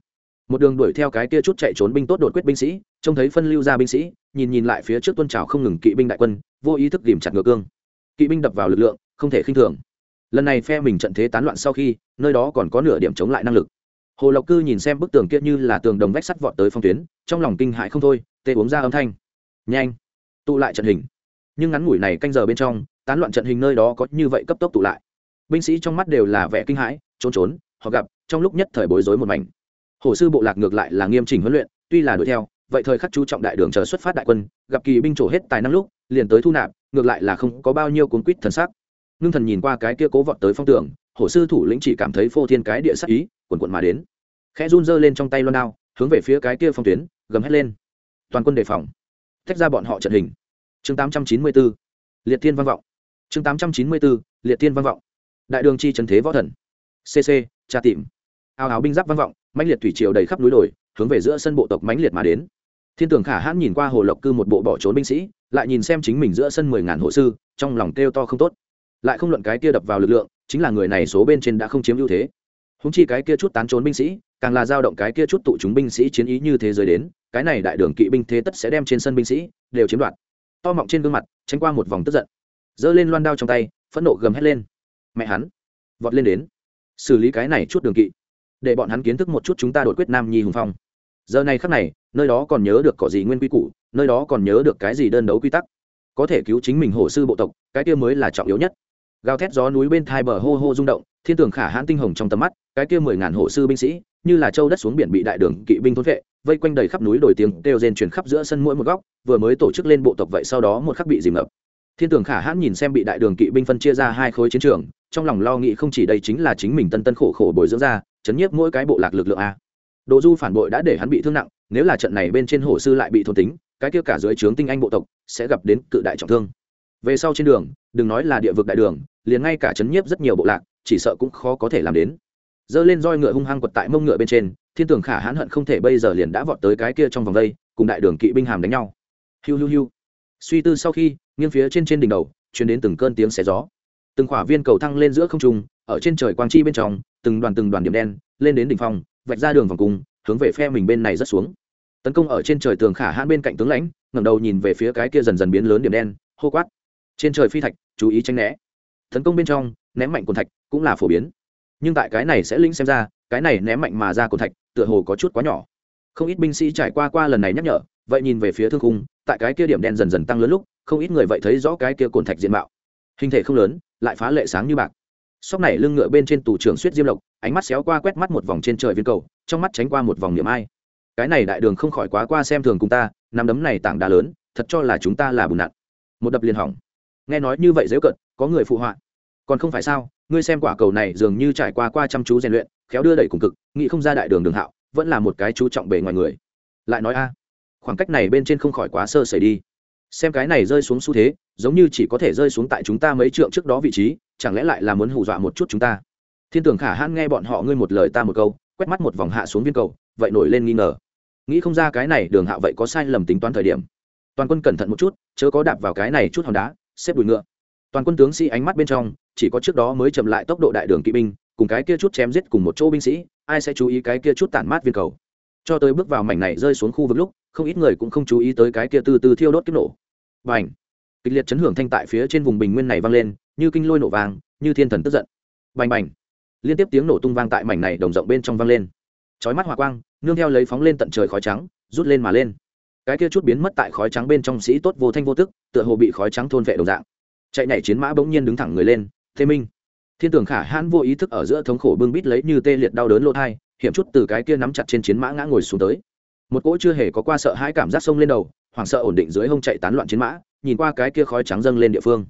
Một đường đuổi theo cái kia chút chạy trốn binh tốt đột quyết binh sĩ, trông thấy phân lưu ra binh sĩ, nhìn nhìn lại phía trước tuân trào không ngừng kỵ binh đại quân, vô ý thức tìm chặt ngựa cương. Kỵ binh đập vào lực lượng, không thể khinh thường lần này phe mình trận thế tán loạn sau khi, nơi đó còn có nửa điểm chống lại năng lực. Hồ lộc cư nhìn xem bức tường kia như là tường đồng vách sắt vọt tới phong tuyến, trong lòng kinh hãi không thôi, tê uống ra âm thanh. Nhanh, tụ lại trận hình. Nhưng ngắn ngủi này canh giờ bên trong, tán loạn trận hình nơi đó có như vậy cấp tốc tụ lại. Binh sĩ trong mắt đều là vẻ kinh hãi, trốn trốn, họ gặp, trong lúc nhất thời bối rối một mảnh. Hồ sư bộ lạc ngược lại là nghiêm chỉnh huấn luyện, tuy là đuổi theo, vậy thời khắc chú trọng đại đường chờ xuất phát đại quân, gặp kỳ binh trổ hết tài năng lúc, liền tới thu nạp, ngược lại là không có bao nhiêu cuốn quýt thần sắc ngưng thần nhìn qua cái kia cố vọt tới phong tường hổ sư thủ lĩnh chỉ cảm thấy phô thiên cái địa sắc ý quần quận mà đến. Khẽ run dơ lên trong tay loan đao hướng về phía cái kia phong tuyến gầm hét lên. Toàn quân đề phòng. Tách ra bọn họ trận hình. Chương 894, liệt thiên văn vọng. Chương 894, liệt thiên văn vọng. Đại đường chi trần thế võ thần. Cc tra tìm. Áo áo binh giáp văn vọng mãnh liệt thủy triều đầy khắp núi đồi hướng về giữa sân bộ tộc mãnh liệt mà đến. Thiên tường khả hãn nhìn qua hồ lộc cư một bộ bỏ trốn binh sĩ lại nhìn xem chính mình giữa sân mười ngàn hộ sư trong lòng kêu to không tốt lại không luận cái kia đập vào lực lượng, chính là người này số bên trên đã không chiếm ưu thế. Húng chi cái kia chút tán trốn binh sĩ, càng là dao động cái kia chút tụ chúng binh sĩ chiến ý như thế giới đến, cái này đại đường kỵ binh thế tất sẽ đem trên sân binh sĩ, đều chiếm đoạt. To mọng trên gương mặt, tránh qua một vòng tức giận. Giơ lên loan đao trong tay, phẫn nộ gầm hét lên. Mẹ hắn, vọt lên đến. Xử lý cái này chút đường kỵ. Để bọn hắn kiến thức một chút chúng ta đột quyết nam nhi hùng phong. Giờ này khắc này, nơi đó còn nhớ được có gì nguyên quy củ, nơi đó còn nhớ được cái gì đơn đấu quy tắc. Có thể cứu chính mình hồ sư bộ tộc, cái kia mới là trọng yếu nhất gào thét gió núi bên thai bờ hô hô rung động thiên tường khả hãn tinh hồng trong tầm mắt cái kia mười ngàn hộ sư binh sĩ như là châu đất xuống biển bị đại đường kỵ binh thốn vệ vây quanh đầy khắp núi đồi tiếng kêu rên truyền khắp giữa sân mỗi một góc vừa mới tổ chức lên bộ tộc vậy sau đó một khắc bị dìm ngập thiên tường khả hãn nhìn xem bị đại đường kỵ binh phân chia ra hai khối chiến trường trong lòng lo nghĩ không chỉ đây chính là chính mình tân tân khổ khổ bồi dưỡng ra chấn nhiếp mỗi cái bộ lạc lực lượng a Đồ Du phản bội đã để hắn bị thương nặng, nếu là trận này bên trên hồ sư lại bị thôn tính, cái kia cả dưới trướng tinh anh bộ tộc sẽ gặp đến cự đại trọng thương về sau trên đường, đừng nói là địa vực đại đường, liền ngay cả chấn nhiếp rất nhiều bộ lạc, chỉ sợ cũng khó có thể làm đến. Dơ lên roi ngựa hung hăng quật tại mông ngựa bên trên, thiên tường khả hãn hận không thể bây giờ liền đã vọt tới cái kia trong vòng đây cùng đại đường kỵ binh hàm đánh nhau. Hiu hiu hiu. Suy tư sau khi, nghiêng phía trên trên đỉnh đầu chuyển đến từng cơn tiếng xé gió. Từng khỏa viên cầu thăng lên giữa không trung, ở trên trời quang chi bên trong, từng đoàn từng đoàn điểm đen, lên đến đỉnh phong, vạch ra đường vòng cung, hướng về phe mình bên này rất xuống. Tấn công ở trên trời tường khả hãn bên cạnh tướng lãnh, ngẩng đầu nhìn về phía cái kia dần dần biến lớn điểm đen, hô quát trên trời phi thạch, chú ý tranh né. Tấn công bên trong, ném mạnh cồn thạch cũng là phổ biến. Nhưng tại cái này sẽ linh xem ra, cái này ném mạnh mà ra cồn thạch, tựa hồ có chút quá nhỏ. Không ít binh sĩ trải qua qua lần này nhắc nhở, vậy nhìn về phía thương khung, tại cái kia điểm đen dần dần tăng lớn lúc, không ít người vậy thấy rõ cái kia cồn thạch diện mạo. Hình thể không lớn, lại phá lệ sáng như bạc. Sóc này lưng ngựa bên trên tủ trưởng suýt diêm lộc, ánh mắt xéo qua quét mắt một vòng trên trời viên cầu, trong mắt tránh qua một vòng niệm ai. Cái này đại đường không khỏi quá qua xem thường cùng ta, nắm đấm này tảng đá lớn, thật cho là chúng ta là bùn nặn. Một đập liền hỏng nghe nói như vậy dễ cận, có người phụ họa. Còn không phải sao, ngươi xem quả cầu này dường như trải qua qua chăm chú rèn luyện, khéo đưa đẩy cùng cực, nghĩ không ra đại đường đường hạo, vẫn là một cái chú trọng bề ngoài người. Lại nói a, khoảng cách này bên trên không khỏi quá sơ sẩy đi. Xem cái này rơi xuống xu thế, giống như chỉ có thể rơi xuống tại chúng ta mấy trượng trước đó vị trí, chẳng lẽ lại là muốn hù dọa một chút chúng ta? Thiên tưởng khả hãn nghe bọn họ ngươi một lời ta một câu, quét mắt một vòng hạ xuống viên cầu, vậy nổi lên nghi ngờ. Nghĩ không ra cái này đường hạ vậy có sai lầm tính toán thời điểm. Toàn quân cẩn thận một chút, chớ có đạp vào cái này chút hòn đá xếp đùi ngựa. Toàn quân tướng sĩ ánh mắt bên trong, chỉ có trước đó mới chậm lại tốc độ đại đường kỵ binh, cùng cái kia chút chém giết cùng một chỗ binh sĩ, ai sẽ chú ý cái kia chút tản mát viên cầu. Cho tới bước vào mảnh này rơi xuống khu vực lúc, không ít người cũng không chú ý tới cái kia từ từ thiêu đốt kích nổ. Và ảnh kịch liệt chấn hưởng thanh tại phía trên vùng bình nguyên này vang lên, như kinh lôi nổ vàng như thiên thần tức giận. Bành bành! Liên tiếp tiếng nổ tung vang tại mảnh này đồng rộng bên trong vang lên. Chói mắt hỏa quang, nương theo lấy phóng lên tận trời khói trắng, rút lên mà lên cái kia chút biến mất tại khói trắng bên trong sĩ tốt vô thanh vô tức, tựa hồ bị khói trắng thôn vệ đồng dạng. Chạy nhảy chiến mã bỗng nhiên đứng thẳng người lên thế minh. Thiên tưởng khả hãn vô ý thức ở giữa thống khổ bưng bít lấy như tê liệt đau đớn lỗ thai, hiểm chút từ cái kia nắm chặt trên chiến mã ngã ngồi xuống tới. Một cỗ chưa hề có qua sợ hãi cảm giác sông lên đầu, hoảng sợ ổn định dưới hông chạy tán loạn chiến mã, nhìn qua cái kia khói trắng dâng lên địa phương.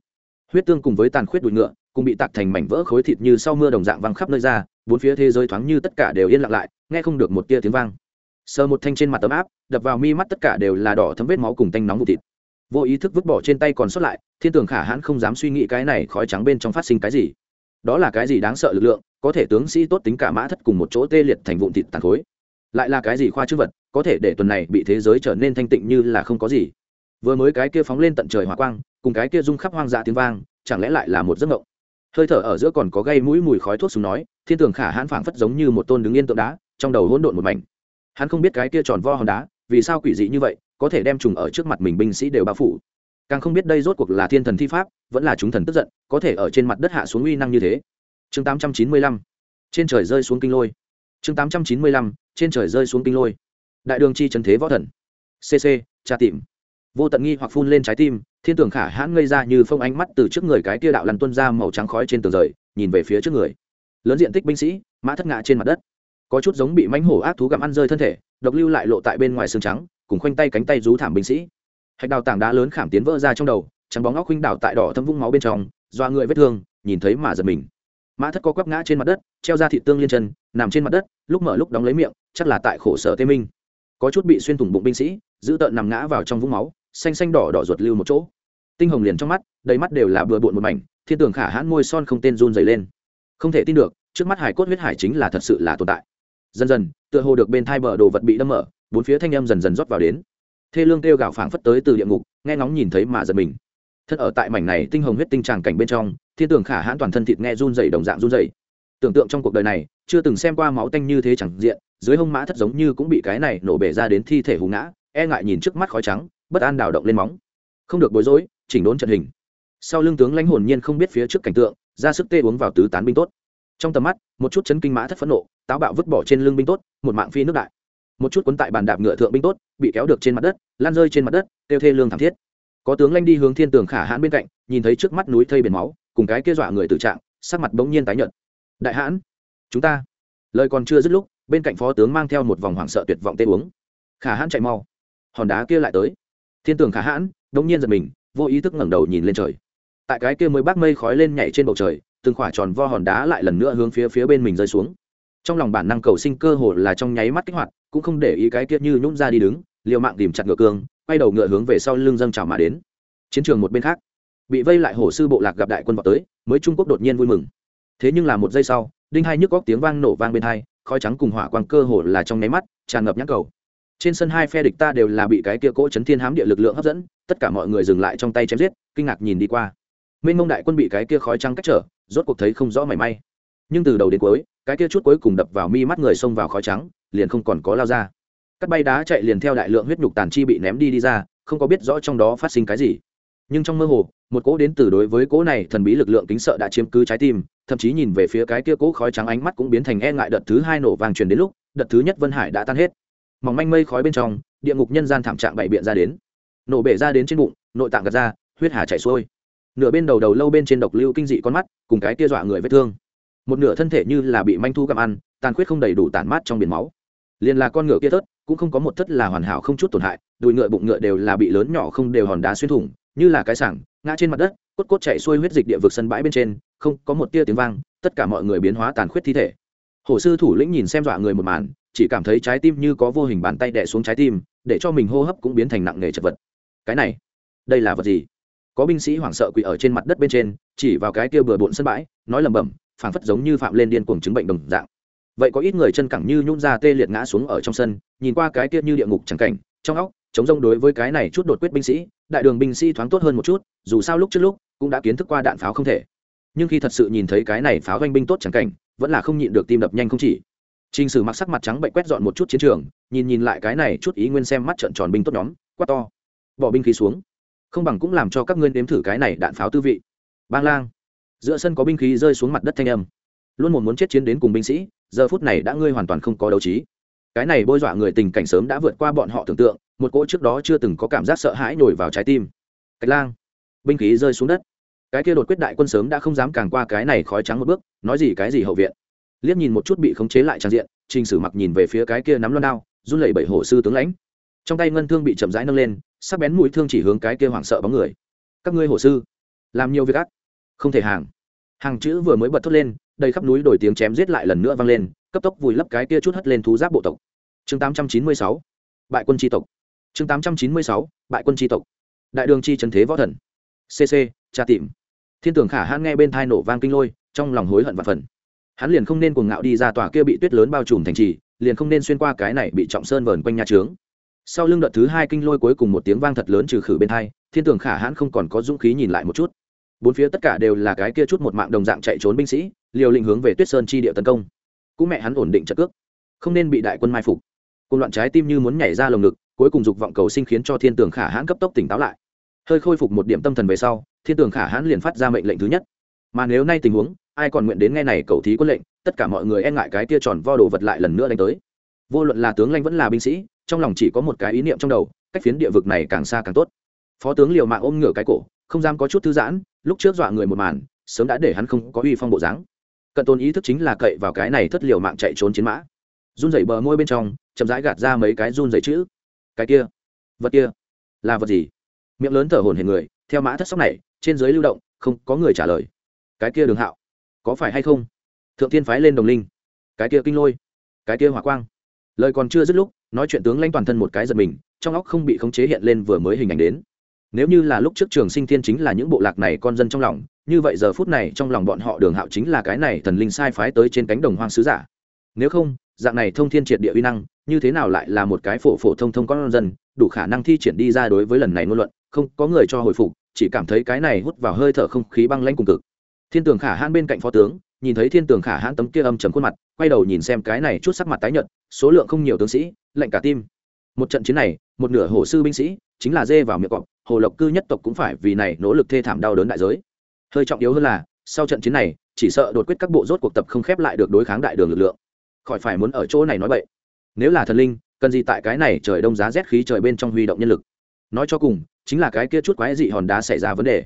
Huyết tương cùng với tàn khuyết đùi ngựa, cùng bị tạc thành mảnh vỡ khối thịt như sau mưa đồng dạng văng khắp nơi ra, bốn phía thế giới thoáng như tất cả đều yên lặng lại, nghe không được một tia tiếng vang sờ một thanh trên mặt tấm áp, đập vào mi mắt tất cả đều là đỏ thấm vết máu cùng tanh nóng vụ thịt. Vô ý thức vứt bỏ trên tay còn sót lại, thiên tường khả hãn không dám suy nghĩ cái này khói trắng bên trong phát sinh cái gì. Đó là cái gì đáng sợ lực lượng, có thể tướng sĩ tốt tính cả mã thất cùng một chỗ tê liệt thành vụn thịt tàn khối. Lại là cái gì khoa chữ vật, có thể để tuần này bị thế giới trở nên thanh tịnh như là không có gì. Vừa mới cái kia phóng lên tận trời hỏa quang, cùng cái kia rung khắp hoang dã tiếng vang, chẳng lẽ lại là một giấc mộng? Hơi thở ở giữa còn có gây mũi mùi khói thuốc súng nói, thiên tường khả hãn phảng phất giống như một tôn đứng yên tượng đá, trong đầu hỗn độn một mảnh hắn không biết cái kia tròn vo hòn đá, vì sao quỷ dị như vậy, có thể đem trùng ở trước mặt mình binh sĩ đều bao phủ. Càng không biết đây rốt cuộc là thiên thần thi pháp, vẫn là chúng thần tức giận, có thể ở trên mặt đất hạ xuống uy năng như thế. Chương 895 trên trời rơi xuống kinh lôi. Chương 895 trên trời rơi xuống kinh lôi. Đại đường chi trần thế võ thần. Cc tra tìm. Vô tận nghi hoặc phun lên trái tim, thiên tưởng khả hãn ngây ra như phông ánh mắt từ trước người cái kia đạo lằn tuân ra màu trắng khói trên tường rời, nhìn về phía trước người. Lớn diện tích binh sĩ, mã thất ngã trên mặt đất có chút giống bị mánh hổ ác thú gặm ăn rơi thân thể, độc lưu lại lộ tại bên ngoài xương trắng, cùng khoanh tay cánh tay rú thảm binh sĩ. Hạch đào tảng đá lớn khảm tiến vỡ ra trong đầu, trắng bóng óc khuynh đào tại đỏ thâm vũng máu bên trong, doa người vết thương, nhìn thấy mà giật mình. Mã thất có quắp ngã trên mặt đất, treo ra thị tương liên chân, nằm trên mặt đất, lúc mở lúc đóng lấy miệng, chắc là tại khổ sở tê minh. Có chút bị xuyên thủng bụng binh sĩ, giữ tợn nằm ngã vào trong vũng máu, xanh xanh đỏ đỏ ruột lưu một chỗ. Tinh hồng liền trong mắt, đầy mắt đều là bừa bộn một mảnh, thiên tường khả hãn môi son không tên run dày lên. Không thể tin được, trước mắt hải cốt huyết hải chính là thật sự là tồn tại dần dần, tựa hồ được bên thai bờ đồ vật bị đâm mở, bốn phía thanh âm dần dần rót vào đến. Thê lương kêu gào phảng phất tới từ địa ngục, nghe ngóng nhìn thấy mà giật mình. Thân ở tại mảnh này tinh hồng huyết tinh tràng cảnh bên trong, thiên tưởng khả hãn toàn thân thịt nghe run dày đồng dạng run dày tưởng tượng trong cuộc đời này, chưa từng xem qua máu tanh như thế chẳng diện, dưới hông mã thất giống như cũng bị cái này nổ bể ra đến thi thể hùng ngã e ngại nhìn trước mắt khói trắng, bất an đào động lên móng. Không được bối rối, chỉnh đốn trận hình. Sau lưng tướng lãnh hồn nhiên không biết phía trước cảnh tượng, ra sức tê uống vào tứ tán binh tốt trong tầm mắt, một chút chấn kinh mã thất phẫn nộ, táo bạo vứt bỏ trên lưng binh tốt, một mạng phi nước đại. Một chút cuốn tại bàn đạp ngựa thượng binh tốt, bị kéo được trên mặt đất, lan rơi trên mặt đất tiêu thê lương thảm thiết. Có tướng lanh đi hướng thiên tường khả hãn bên cạnh, nhìn thấy trước mắt núi thây biển máu, cùng cái kia dọa người tự trạng, sắc mặt bỗng nhiên tái nhợt. Đại hãn, chúng ta. Lời còn chưa dứt lúc, bên cạnh phó tướng mang theo một vòng hoảng sợ tuyệt vọng tê uống. Khả hãn chạy mau. Hòn đá kia lại tới. Thiên tường khả hãn, bỗng nhiên giật mình, vô ý thức ngẩng đầu nhìn lên trời tại cái kia mới bác mây khói lên nhảy trên bầu trời, từng khỏa tròn vo hòn đá lại lần nữa hướng phía phía bên mình rơi xuống. Trong lòng bản năng cầu sinh cơ hồ là trong nháy mắt kích hoạt, cũng không để ý cái kia như nhũng ra đi đứng, liều mạng tìm chặt ngựa cương, quay đầu ngựa hướng về sau lưng dâng trào mà đến. Chiến trường một bên khác, bị vây lại hổ sư bộ lạc gặp đại quân vào tới, mới trung quốc đột nhiên vui mừng. Thế nhưng là một giây sau, đinh hai nhức góc tiếng vang nổ vang bên hai, khói trắng cùng hỏa quang cơ hồ là trong nháy mắt tràn ngập nhãn cầu. Trên sân hai phe địch ta đều là bị cái kia cỗ chấn thiên hám địa lực lượng hấp dẫn, tất cả mọi người dừng lại trong tay chém giết, kinh ngạc nhìn đi qua mênh mông đại quân bị cái kia khói trắng cách trở, rốt cuộc thấy không rõ mảy may. Nhưng từ đầu đến cuối, cái kia chút cuối cùng đập vào mi mắt người xông vào khói trắng, liền không còn có lao ra. Cắt bay đá chạy liền theo đại lượng huyết nhục tàn chi bị ném đi đi ra, không có biết rõ trong đó phát sinh cái gì. Nhưng trong mơ hồ, một cỗ đến từ đối với cỗ này thần bí lực lượng kính sợ đã chiếm cứ trái tim, thậm chí nhìn về phía cái kia cỗ khói trắng ánh mắt cũng biến thành e ngại đợt thứ hai nổ vàng truyền đến lúc, đợt thứ nhất vân hải đã tan hết. Mỏng manh mây khói bên trong, địa ngục nhân gian thảm trạng bày biện ra đến. Nổ bể ra đến trên bụng, nội tạng gạt ra, huyết hà chảy xuôi nửa bên đầu đầu lâu bên trên độc lưu kinh dị con mắt, cùng cái kia dọa người vết thương. Một nửa thân thể như là bị manh thu gặm ăn, tàn khuyết không đầy đủ tản mát trong biển máu. Liền là con ngựa kia thớt, cũng không có một thất là hoàn hảo không chút tổn hại, đùi ngựa bụng ngựa đều là bị lớn nhỏ không đều hòn đá xuyên thủng, như là cái sảng, ngã trên mặt đất, cốt cốt chạy xuôi huyết dịch địa vực sân bãi bên trên, không, có một tia tiếng vang, tất cả mọi người biến hóa tàn khuyết thi thể. Hổ sư thủ lĩnh nhìn xem dọa người một màn, chỉ cảm thấy trái tim như có vô hình bàn tay đè xuống trái tim, để cho mình hô hấp cũng biến thành nặng nề chật vật. Cái này, đây là vật gì? Có binh sĩ hoảng sợ quỳ ở trên mặt đất bên trên chỉ vào cái kia bừa bộn sân bãi nói lẩm bẩm phảng phất giống như phạm lên điên cuồng chứng bệnh đồng dạng vậy có ít người chân cẳng như nhún ra tê liệt ngã xuống ở trong sân nhìn qua cái kia như địa ngục chẳng cảnh trong óc chống rông đối với cái này chút đột quyết binh sĩ đại đường binh sĩ thoáng tốt hơn một chút dù sao lúc trước lúc cũng đã kiến thức qua đạn pháo không thể nhưng khi thật sự nhìn thấy cái này pháo doanh binh tốt chẳng cảnh vẫn là không nhịn được tim đập nhanh không chỉ Trình Sử mặc sắc mặt trắng bệnh quét dọn một chút chiến trường, nhìn nhìn lại cái này chút ý nguyên xem mắt trợn tròn binh tốt nhóm, quát to. Bỏ binh khí xuống. Không bằng cũng làm cho các ngươi đếm thử cái này đạn pháo tư vị. Bang lang. Giữa sân có binh khí rơi xuống mặt đất thanh âm. Luôn một muốn chết chiến đến cùng binh sĩ, giờ phút này đã ngươi hoàn toàn không có đấu trí. Cái này bôi dọa người tình cảnh sớm đã vượt qua bọn họ tưởng tượng, một cỗ trước đó chưa từng có cảm giác sợ hãi nổi vào trái tim. Cách lang. Binh khí rơi xuống đất. Cái kia đột quyết đại quân sớm đã không dám càng qua cái này khói trắng một bước, nói gì cái gì hậu viện liếc nhìn một chút bị khống chế lại trang diện trình sử mặc nhìn về phía cái kia nắm loan đao run lẩy bẩy hổ sư tướng lãnh trong tay ngân thương bị chậm rãi nâng lên, sắc bén mũi thương chỉ hướng cái kia hoảng sợ bóng người. Các ngươi hồ sư, làm nhiều việc ác. Không thể hàng. Hàng chữ vừa mới bật thốt lên, đầy khắp núi đổi tiếng chém giết lại lần nữa vang lên, cấp tốc vùi lấp cái kia chút hất lên thú giáp bộ tộc. Chương 896 bại quân tri tộc. Chương 896 bại quân tri tộc. Đại đường chi trần thế võ thần. Cc tra tìm. Thiên tưởng khả hãn nghe bên thai nổ vang kinh lôi, trong lòng hối hận và phần hắn liền không nên cuồng ngạo đi ra tòa kia bị tuyết lớn bao trùm thành trì, liền không nên xuyên qua cái này bị trọng sơn vờn quanh nhà trướng sau lưng đợt thứ hai kinh lôi cuối cùng một tiếng vang thật lớn trừ khử bên hai, thiên tường khả hãn không còn có dũng khí nhìn lại một chút. Bốn phía tất cả đều là cái kia chút một mạng đồng dạng chạy trốn binh sĩ, liều lĩnh hướng về tuyết sơn chi địa tấn công. Cũng mẹ hắn ổn định trận cước, không nên bị đại quân mai phục. Cùng loạn trái tim như muốn nhảy ra lồng ngực, cuối cùng dục vọng cầu sinh khiến cho thiên tường khả hãn cấp tốc tỉnh táo lại. Hơi khôi phục một điểm tâm thần về sau, thiên tường khả hãn liền phát ra mệnh lệnh thứ nhất. Mà nếu nay tình huống, ai còn nguyện đến nghe này cầu thí quân lệnh, tất cả mọi người e ngại cái kia tròn vo đồ vật lại lần nữa đánh tới. Vô luận là tướng lãnh vẫn là binh sĩ trong lòng chỉ có một cái ý niệm trong đầu, cách phiến địa vực này càng xa càng tốt. Phó tướng liều mạng ôm ngửa cái cổ, không dám có chút thư giãn, lúc trước dọa người một màn, sớm đã để hắn không có uy phong bộ dáng. Cận tôn ý thức chính là cậy vào cái này thất liều mạng chạy trốn chiến mã. Run rẩy bờ môi bên trong, chậm rãi gạt ra mấy cái run rẩy chữ. Cái kia, vật kia, là vật gì? Miệng lớn thở hổn hển người, theo mã thất sóc này, trên dưới lưu động, không có người trả lời. Cái kia đường hạo, có phải hay không? Thượng tiên phái lên đồng linh. Cái kia kinh lôi, cái kia hỏa quang. Lời còn chưa dứt lúc nói chuyện tướng lãnh toàn thân một cái giật mình, trong óc không bị khống chế hiện lên vừa mới hình ảnh đến. Nếu như là lúc trước trường sinh thiên chính là những bộ lạc này con dân trong lòng, như vậy giờ phút này trong lòng bọn họ đường hạo chính là cái này thần linh sai phái tới trên cánh đồng hoang sứ giả. Nếu không, dạng này thông thiên triệt địa uy năng, như thế nào lại là một cái phổ phổ thông thông con dân, đủ khả năng thi triển đi ra đối với lần này ngôn luận, không có người cho hồi phục, chỉ cảm thấy cái này hút vào hơi thở không khí băng lanh cùng cực. Thiên tường khả hãn bên cạnh phó tướng, nhìn thấy thiên tường khả hãn tấm kia âm chấm khuôn mặt, quay đầu nhìn xem cái này chút sắc mặt tái nhợt, số lượng không nhiều tướng sĩ lệnh cả tim. Một trận chiến này, một nửa hồ sư binh sĩ chính là dê vào miệng cọp, hồ lộc cư nhất tộc cũng phải vì này nỗ lực thê thảm đau đớn đại giới. Hơi trọng yếu hơn là, sau trận chiến này, chỉ sợ đột quyết các bộ rốt cuộc tập không khép lại được đối kháng đại đường lực lượng. Khỏi phải muốn ở chỗ này nói vậy nếu là thần linh, cần gì tại cái này trời đông giá rét khí trời bên trong huy động nhân lực? Nói cho cùng, chính là cái kia chút quái dị hòn đá xảy ra vấn đề.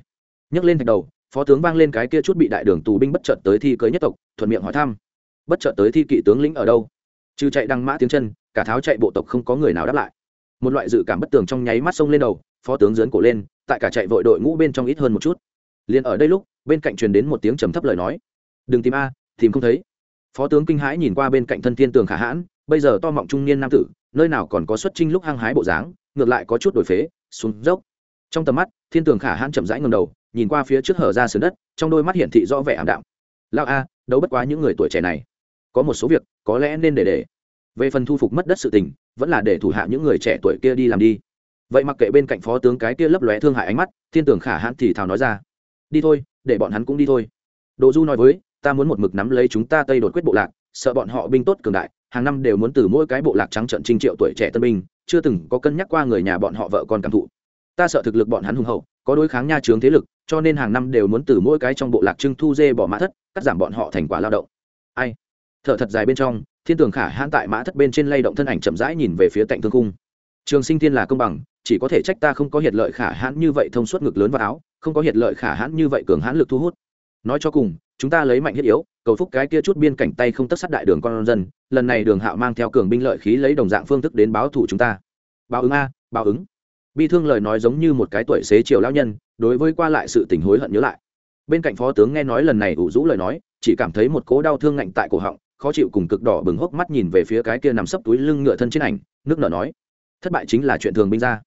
Nhấc lên thạch đầu, phó tướng vang lên cái kia chút bị đại đường tù binh bất chợt tới thi cưới nhất tộc, thuận miệng hỏi thăm. Bất chợt tới thi kỵ tướng lĩnh ở đâu? Trừ chạy đăng mã tiếng chân cả tháo chạy bộ tộc không có người nào đáp lại. Một loại dự cảm bất tường trong nháy mắt sông lên đầu, phó tướng dướn cổ lên, tại cả chạy vội đội ngũ bên trong ít hơn một chút. Liền ở đây lúc, bên cạnh truyền đến một tiếng trầm thấp lời nói. Đừng tìm a, tìm không thấy. Phó tướng kinh hãi nhìn qua bên cạnh thân thiên tường khả hãn, bây giờ to mọng trung niên nam tử, nơi nào còn có xuất trinh lúc hăng hái bộ dáng, ngược lại có chút đổi phế, xuống dốc. Trong tầm mắt, thiên tường khả hãn chậm rãi ngầm đầu, nhìn qua phía trước hở ra sườn đất, trong đôi mắt hiển thị rõ vẻ ảm đạm. Lao a, đấu bất quá những người tuổi trẻ này. Có một số việc, có lẽ nên để để về phần thu phục mất đất sự tình, vẫn là để thủ hạ những người trẻ tuổi kia đi làm đi. Vậy mặc kệ bên cạnh phó tướng cái kia lấp lóe thương hại ánh mắt, thiên tưởng khả hãn thì thào nói ra. Đi thôi, để bọn hắn cũng đi thôi. Đồ du nói với, ta muốn một mực nắm lấy chúng ta tây đột quyết bộ lạc, sợ bọn họ binh tốt cường đại, hàng năm đều muốn từ mỗi cái bộ lạc trắng trận trinh triệu tuổi trẻ tân binh, chưa từng có cân nhắc qua người nhà bọn họ vợ con cảm thụ. Ta sợ thực lực bọn hắn hùng hậu, có đối kháng nha trướng thế lực, cho nên hàng năm đều muốn từ mỗi cái trong bộ lạc trưng thu dê bỏ mã thất, cắt giảm bọn họ thành quả lao động. Ai? Thở thật dài bên trong thiên tường khả hãn tại mã thất bên trên lay động thân ảnh chậm rãi nhìn về phía cạnh thương cung trường sinh thiên là công bằng, chỉ có thể trách ta không có hiện lợi khả hãn như vậy thông suốt ngực lớn vào áo, không có hiện lợi khả hãn như vậy cường hãn lực thu hút. Nói cho cùng, chúng ta lấy mạnh thiết yếu, cầu phúc cái kia chút biên cảnh tay không tất sát đại đường con dân, lần này đường hạo mang theo cường binh lợi khí lấy đồng dạng phương thức đến báo thủ chúng ta. Báo ứng a, báo ứng. Bi thương lời nói giống như một cái tuổi xế chiều lão nhân, đối với qua lại sự tình hối hận nhớ lại. Bên cạnh phó tướng nghe nói lần này ủ rũ lời nói, chỉ cảm thấy một cố đau thương ngạnh tại cổ họng khó chịu cùng cực đỏ bừng hốc mắt nhìn về phía cái kia nằm sấp túi lưng ngựa thân trên ảnh, nước nở nói, thất bại chính là chuyện thường binh ra.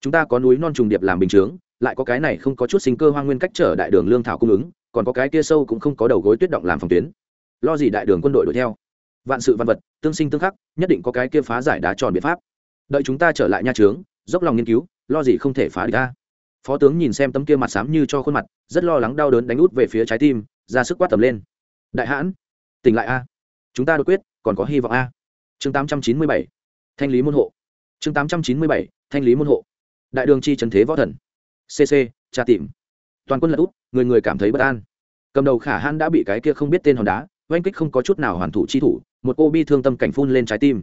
Chúng ta có núi non trùng điệp làm bình chướng, lại có cái này không có chút sinh cơ hoang nguyên cách trở đại đường lương thảo cung ứng, còn có cái kia sâu cũng không có đầu gối tuyết động làm phòng tuyến. Lo gì đại đường quân đội đuổi theo? Vạn sự văn vật, tương sinh tương khắc, nhất định có cái kia phá giải đá tròn biện pháp. Đợi chúng ta trở lại nha trướng, dốc lòng nghiên cứu, lo gì không thể phá được ta phó tướng nhìn xem tấm kia mặt xám như cho khuôn mặt, rất lo lắng đau đớn đánh út về phía trái tim, ra sức quát tầm lên. Đại hãn, tỉnh lại a chúng ta đột quyết, còn có hy vọng a. Chương tám trăm chín mươi bảy, thanh lý môn hộ. Chương tám trăm chín mươi bảy, thanh lý môn hộ. Đại đường chi trần thế võ thần. Cc tra tìm. Toàn quân lật út người người cảm thấy bất an. Cầm đầu khả hãn đã bị cái kia không biết tên hòn đá, oanh kích không có chút nào hoàn thủ chi thủ, một cô bi thương tâm cảnh phun lên trái tim.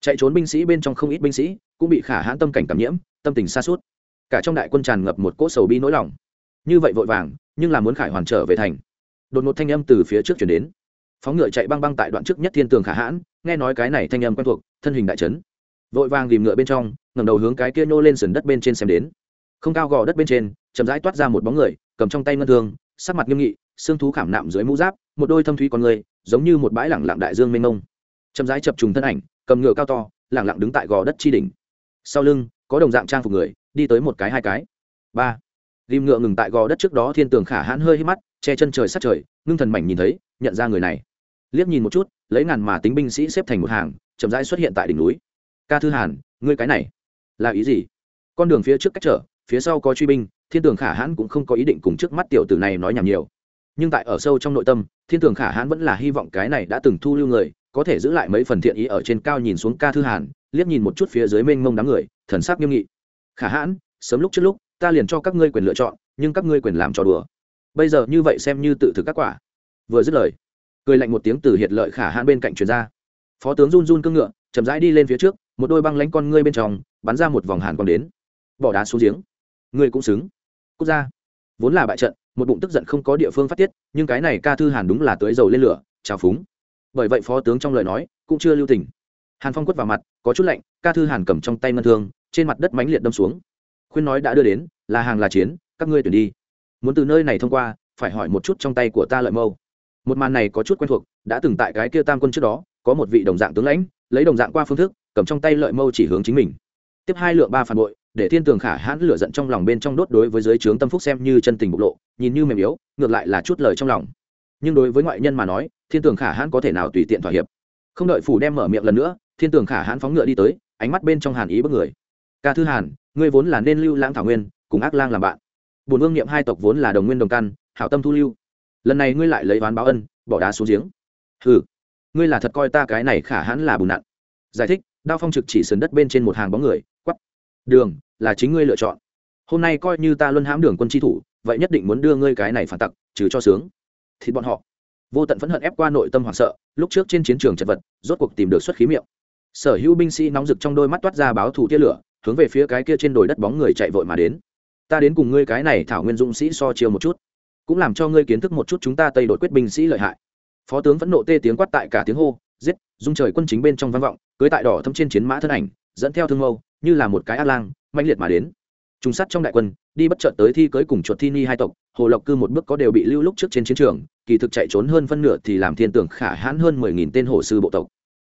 Chạy trốn binh sĩ bên trong không ít binh sĩ cũng bị khả hãn tâm cảnh cảm nhiễm, tâm tình xa suốt cả trong đại quân tràn ngập một cỗ sầu bi nỗi lòng. Như vậy vội vàng, nhưng là muốn khải hoàn trở về thành. Đột ngột thanh âm từ phía trước chuyển đến phóng ngựa chạy băng băng tại đoạn trước nhất thiên tường khả hãn, nghe nói cái này thanh âm quen thuộc, thân hình đại trấn vội vàng tìm ngựa bên trong ngầm đầu hướng cái kia nhô lên sườn đất bên trên xem đến. Không cao gò đất bên trên, chậm rãi toát ra một bóng người, cầm trong tay ngân thương, sắc mặt nghiêm nghị, xương thú khảm nạm dưới mũ giáp, một đôi thâm thúy con người, giống như một bãi lẳng lặng đại dương mênh mông. Chậm rãi chập trùng thân ảnh, cầm ngựa cao to, lẳng lặng đứng tại gò đất chi đỉnh. Sau lưng, có đồng dạng trang phục người, đi tới một cái hai cái. Ba. Ghim ngựa ngừng tại gò đất trước đó thiên tường khả hãn hơi hít mắt, che chân trời sát trời, ngưng thần mảnh nhìn thấy, nhận ra người này liếc nhìn một chút, lấy ngàn mà tính binh sĩ xếp thành một hàng, chậm rãi xuất hiện tại đỉnh núi. Ca thư hàn, ngươi cái này là ý gì? Con đường phía trước cách trở, phía sau có truy binh, thiên tường khả hãn cũng không có ý định cùng trước mắt tiểu tử này nói nhảm nhiều. Nhưng tại ở sâu trong nội tâm, thiên tường khả hãn vẫn là hy vọng cái này đã từng thu lưu người, có thể giữ lại mấy phần thiện ý ở trên cao nhìn xuống ca thư hàn, liếc nhìn một chút phía dưới mênh mông đám người, thần sắc nghiêm nghị. Khả hãn, sớm lúc trước lúc, ta liền cho các ngươi quyền lựa chọn, nhưng các ngươi quyền làm trò đùa. Bây giờ như vậy xem như tự thực các quả. Vừa dứt lời cười lạnh một tiếng từ hiệt lợi khả hãn bên cạnh truyền ra. Phó tướng run run cương ngựa, chậm rãi đi lên phía trước, một đôi băng lánh con ngươi bên trong, bắn ra một vòng hàn quang đến. Bỏ đá xuống giếng. Ngươi cũng xứng. Quốc gia. Vốn là bại trận, một bụng tức giận không có địa phương phát tiết, nhưng cái này ca thư hàn đúng là tưới dầu lên lửa, trào phúng. Bởi vậy phó tướng trong lời nói cũng chưa lưu tình. Hàn phong quất vào mặt, có chút lạnh, ca thư hàn cầm trong tay ngân thương, trên mặt đất mánh liệt đâm xuống. Khuyên nói đã đưa đến, là hàng là chiến, các ngươi tuyển đi. Muốn từ nơi này thông qua, phải hỏi một chút trong tay của ta lợi mâu một màn này có chút quen thuộc, đã từng tại cái kia tam quân trước đó, có một vị đồng dạng tướng lãnh, lấy đồng dạng qua phương thức, cầm trong tay lợi mâu chỉ hướng chính mình. Tiếp hai lượng ba phản bội, để thiên tường khả hãn lửa giận trong lòng bên trong đốt đối với giới trướng tâm phúc xem như chân tình bộc lộ, nhìn như mềm yếu, ngược lại là chút lời trong lòng. Nhưng đối với ngoại nhân mà nói, thiên tường khả hãn có thể nào tùy tiện thỏa hiệp? Không đợi phủ đem mở miệng lần nữa, thiên tường khả hãn phóng ngựa đi tới, ánh mắt bên trong hàn ý bất người. Ca thư hàn, ngươi vốn là nên lưu lãng thảo nguyên, cùng ác lang làm bạn. Bùn vương niệm hai tộc vốn là đồng nguyên đồng căn, hảo tâm thu lưu lần này ngươi lại lấy oán báo ân, bỏ đá xuống giếng. Hừ, ngươi là thật coi ta cái này khả hãn là bùn nặn. Giải thích, đao phong trực chỉ sườn đất bên trên một hàng bóng người, quắp. Đường, là chính ngươi lựa chọn. Hôm nay coi như ta luân hãm đường quân tri thủ, vậy nhất định muốn đưa ngươi cái này phản tặc, trừ cho sướng. Thì bọn họ. Vô tận phẫn hận ép qua nội tâm hoảng sợ, lúc trước trên chiến trường chật vật, rốt cuộc tìm được xuất khí miệng. Sở hữu binh sĩ nóng rực trong đôi mắt toát ra báo thủ tia lửa, hướng về phía cái kia trên đồi đất bóng người chạy vội mà đến. Ta đến cùng ngươi cái này thảo nguyên dũng sĩ so chiều một chút cũng làm cho ngươi kiến thức một chút chúng ta tây đột quyết binh sĩ lợi hại. Phó tướng vẫn nộ tê tiếng quát tại cả tiếng hô, giết, dung trời quân chính bên trong vang vọng, cưới tại đỏ thâm trên chiến mã thân ảnh, dẫn theo thương mâu, như là một cái ác lang manh liệt mà đến. Trùng sát trong đại quân, đi bất chợt tới thi cưới cùng chuột thi ni hai tộc, hồ lộc cư một bước có đều bị lưu lúc trước trên chiến trường, kỳ thực chạy trốn hơn phân nửa thì làm thiên tưởng khả hãn hơn mười nghìn tên hồ sư bộ tộc.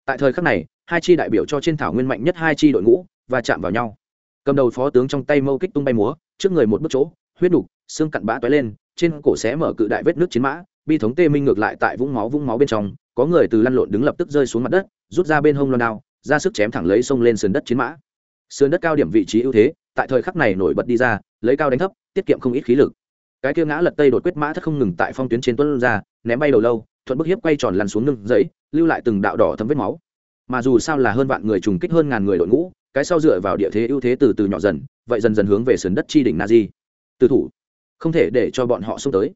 Tại thời khắc này, hai chi đại biểu cho trên thảo nguyên mạnh nhất hai chi đội ngũ và chạm vào nhau. Cầm đầu phó tướng trong tay mâu kích tung bay múa, trước người một bước chỗ, huyết đục, xương cặn bã toái lên trên cổ xé mở cự đại vết nước chiến mã, bi thống tê minh ngược lại tại vũng máu vũng máu bên trong, có người từ lăn lộn đứng lập tức rơi xuống mặt đất, rút ra bên hông loan đao, ra sức chém thẳng lấy sông lên sườn đất chiến mã. Sườn đất cao điểm vị trí ưu thế, tại thời khắc này nổi bật đi ra, lấy cao đánh thấp, tiết kiệm không ít khí lực. Cái kia ngã lật tây đột quyết mã thất không ngừng tại phong tuyến trên tuấn ra, ném bay đầu lâu, thuận bức hiếp quay tròn lăn xuống nương dãy lưu lại từng đạo đỏ thấm vết máu. Mà dù sao là hơn vạn người trùng kích hơn ngàn người đội ngũ, cái sau dựa vào địa thế ưu thế từ từ nhỏ dần, vậy dần dần hướng về sườn đất chi đỉnh na di từ thủ không thể để cho bọn họ xông tới.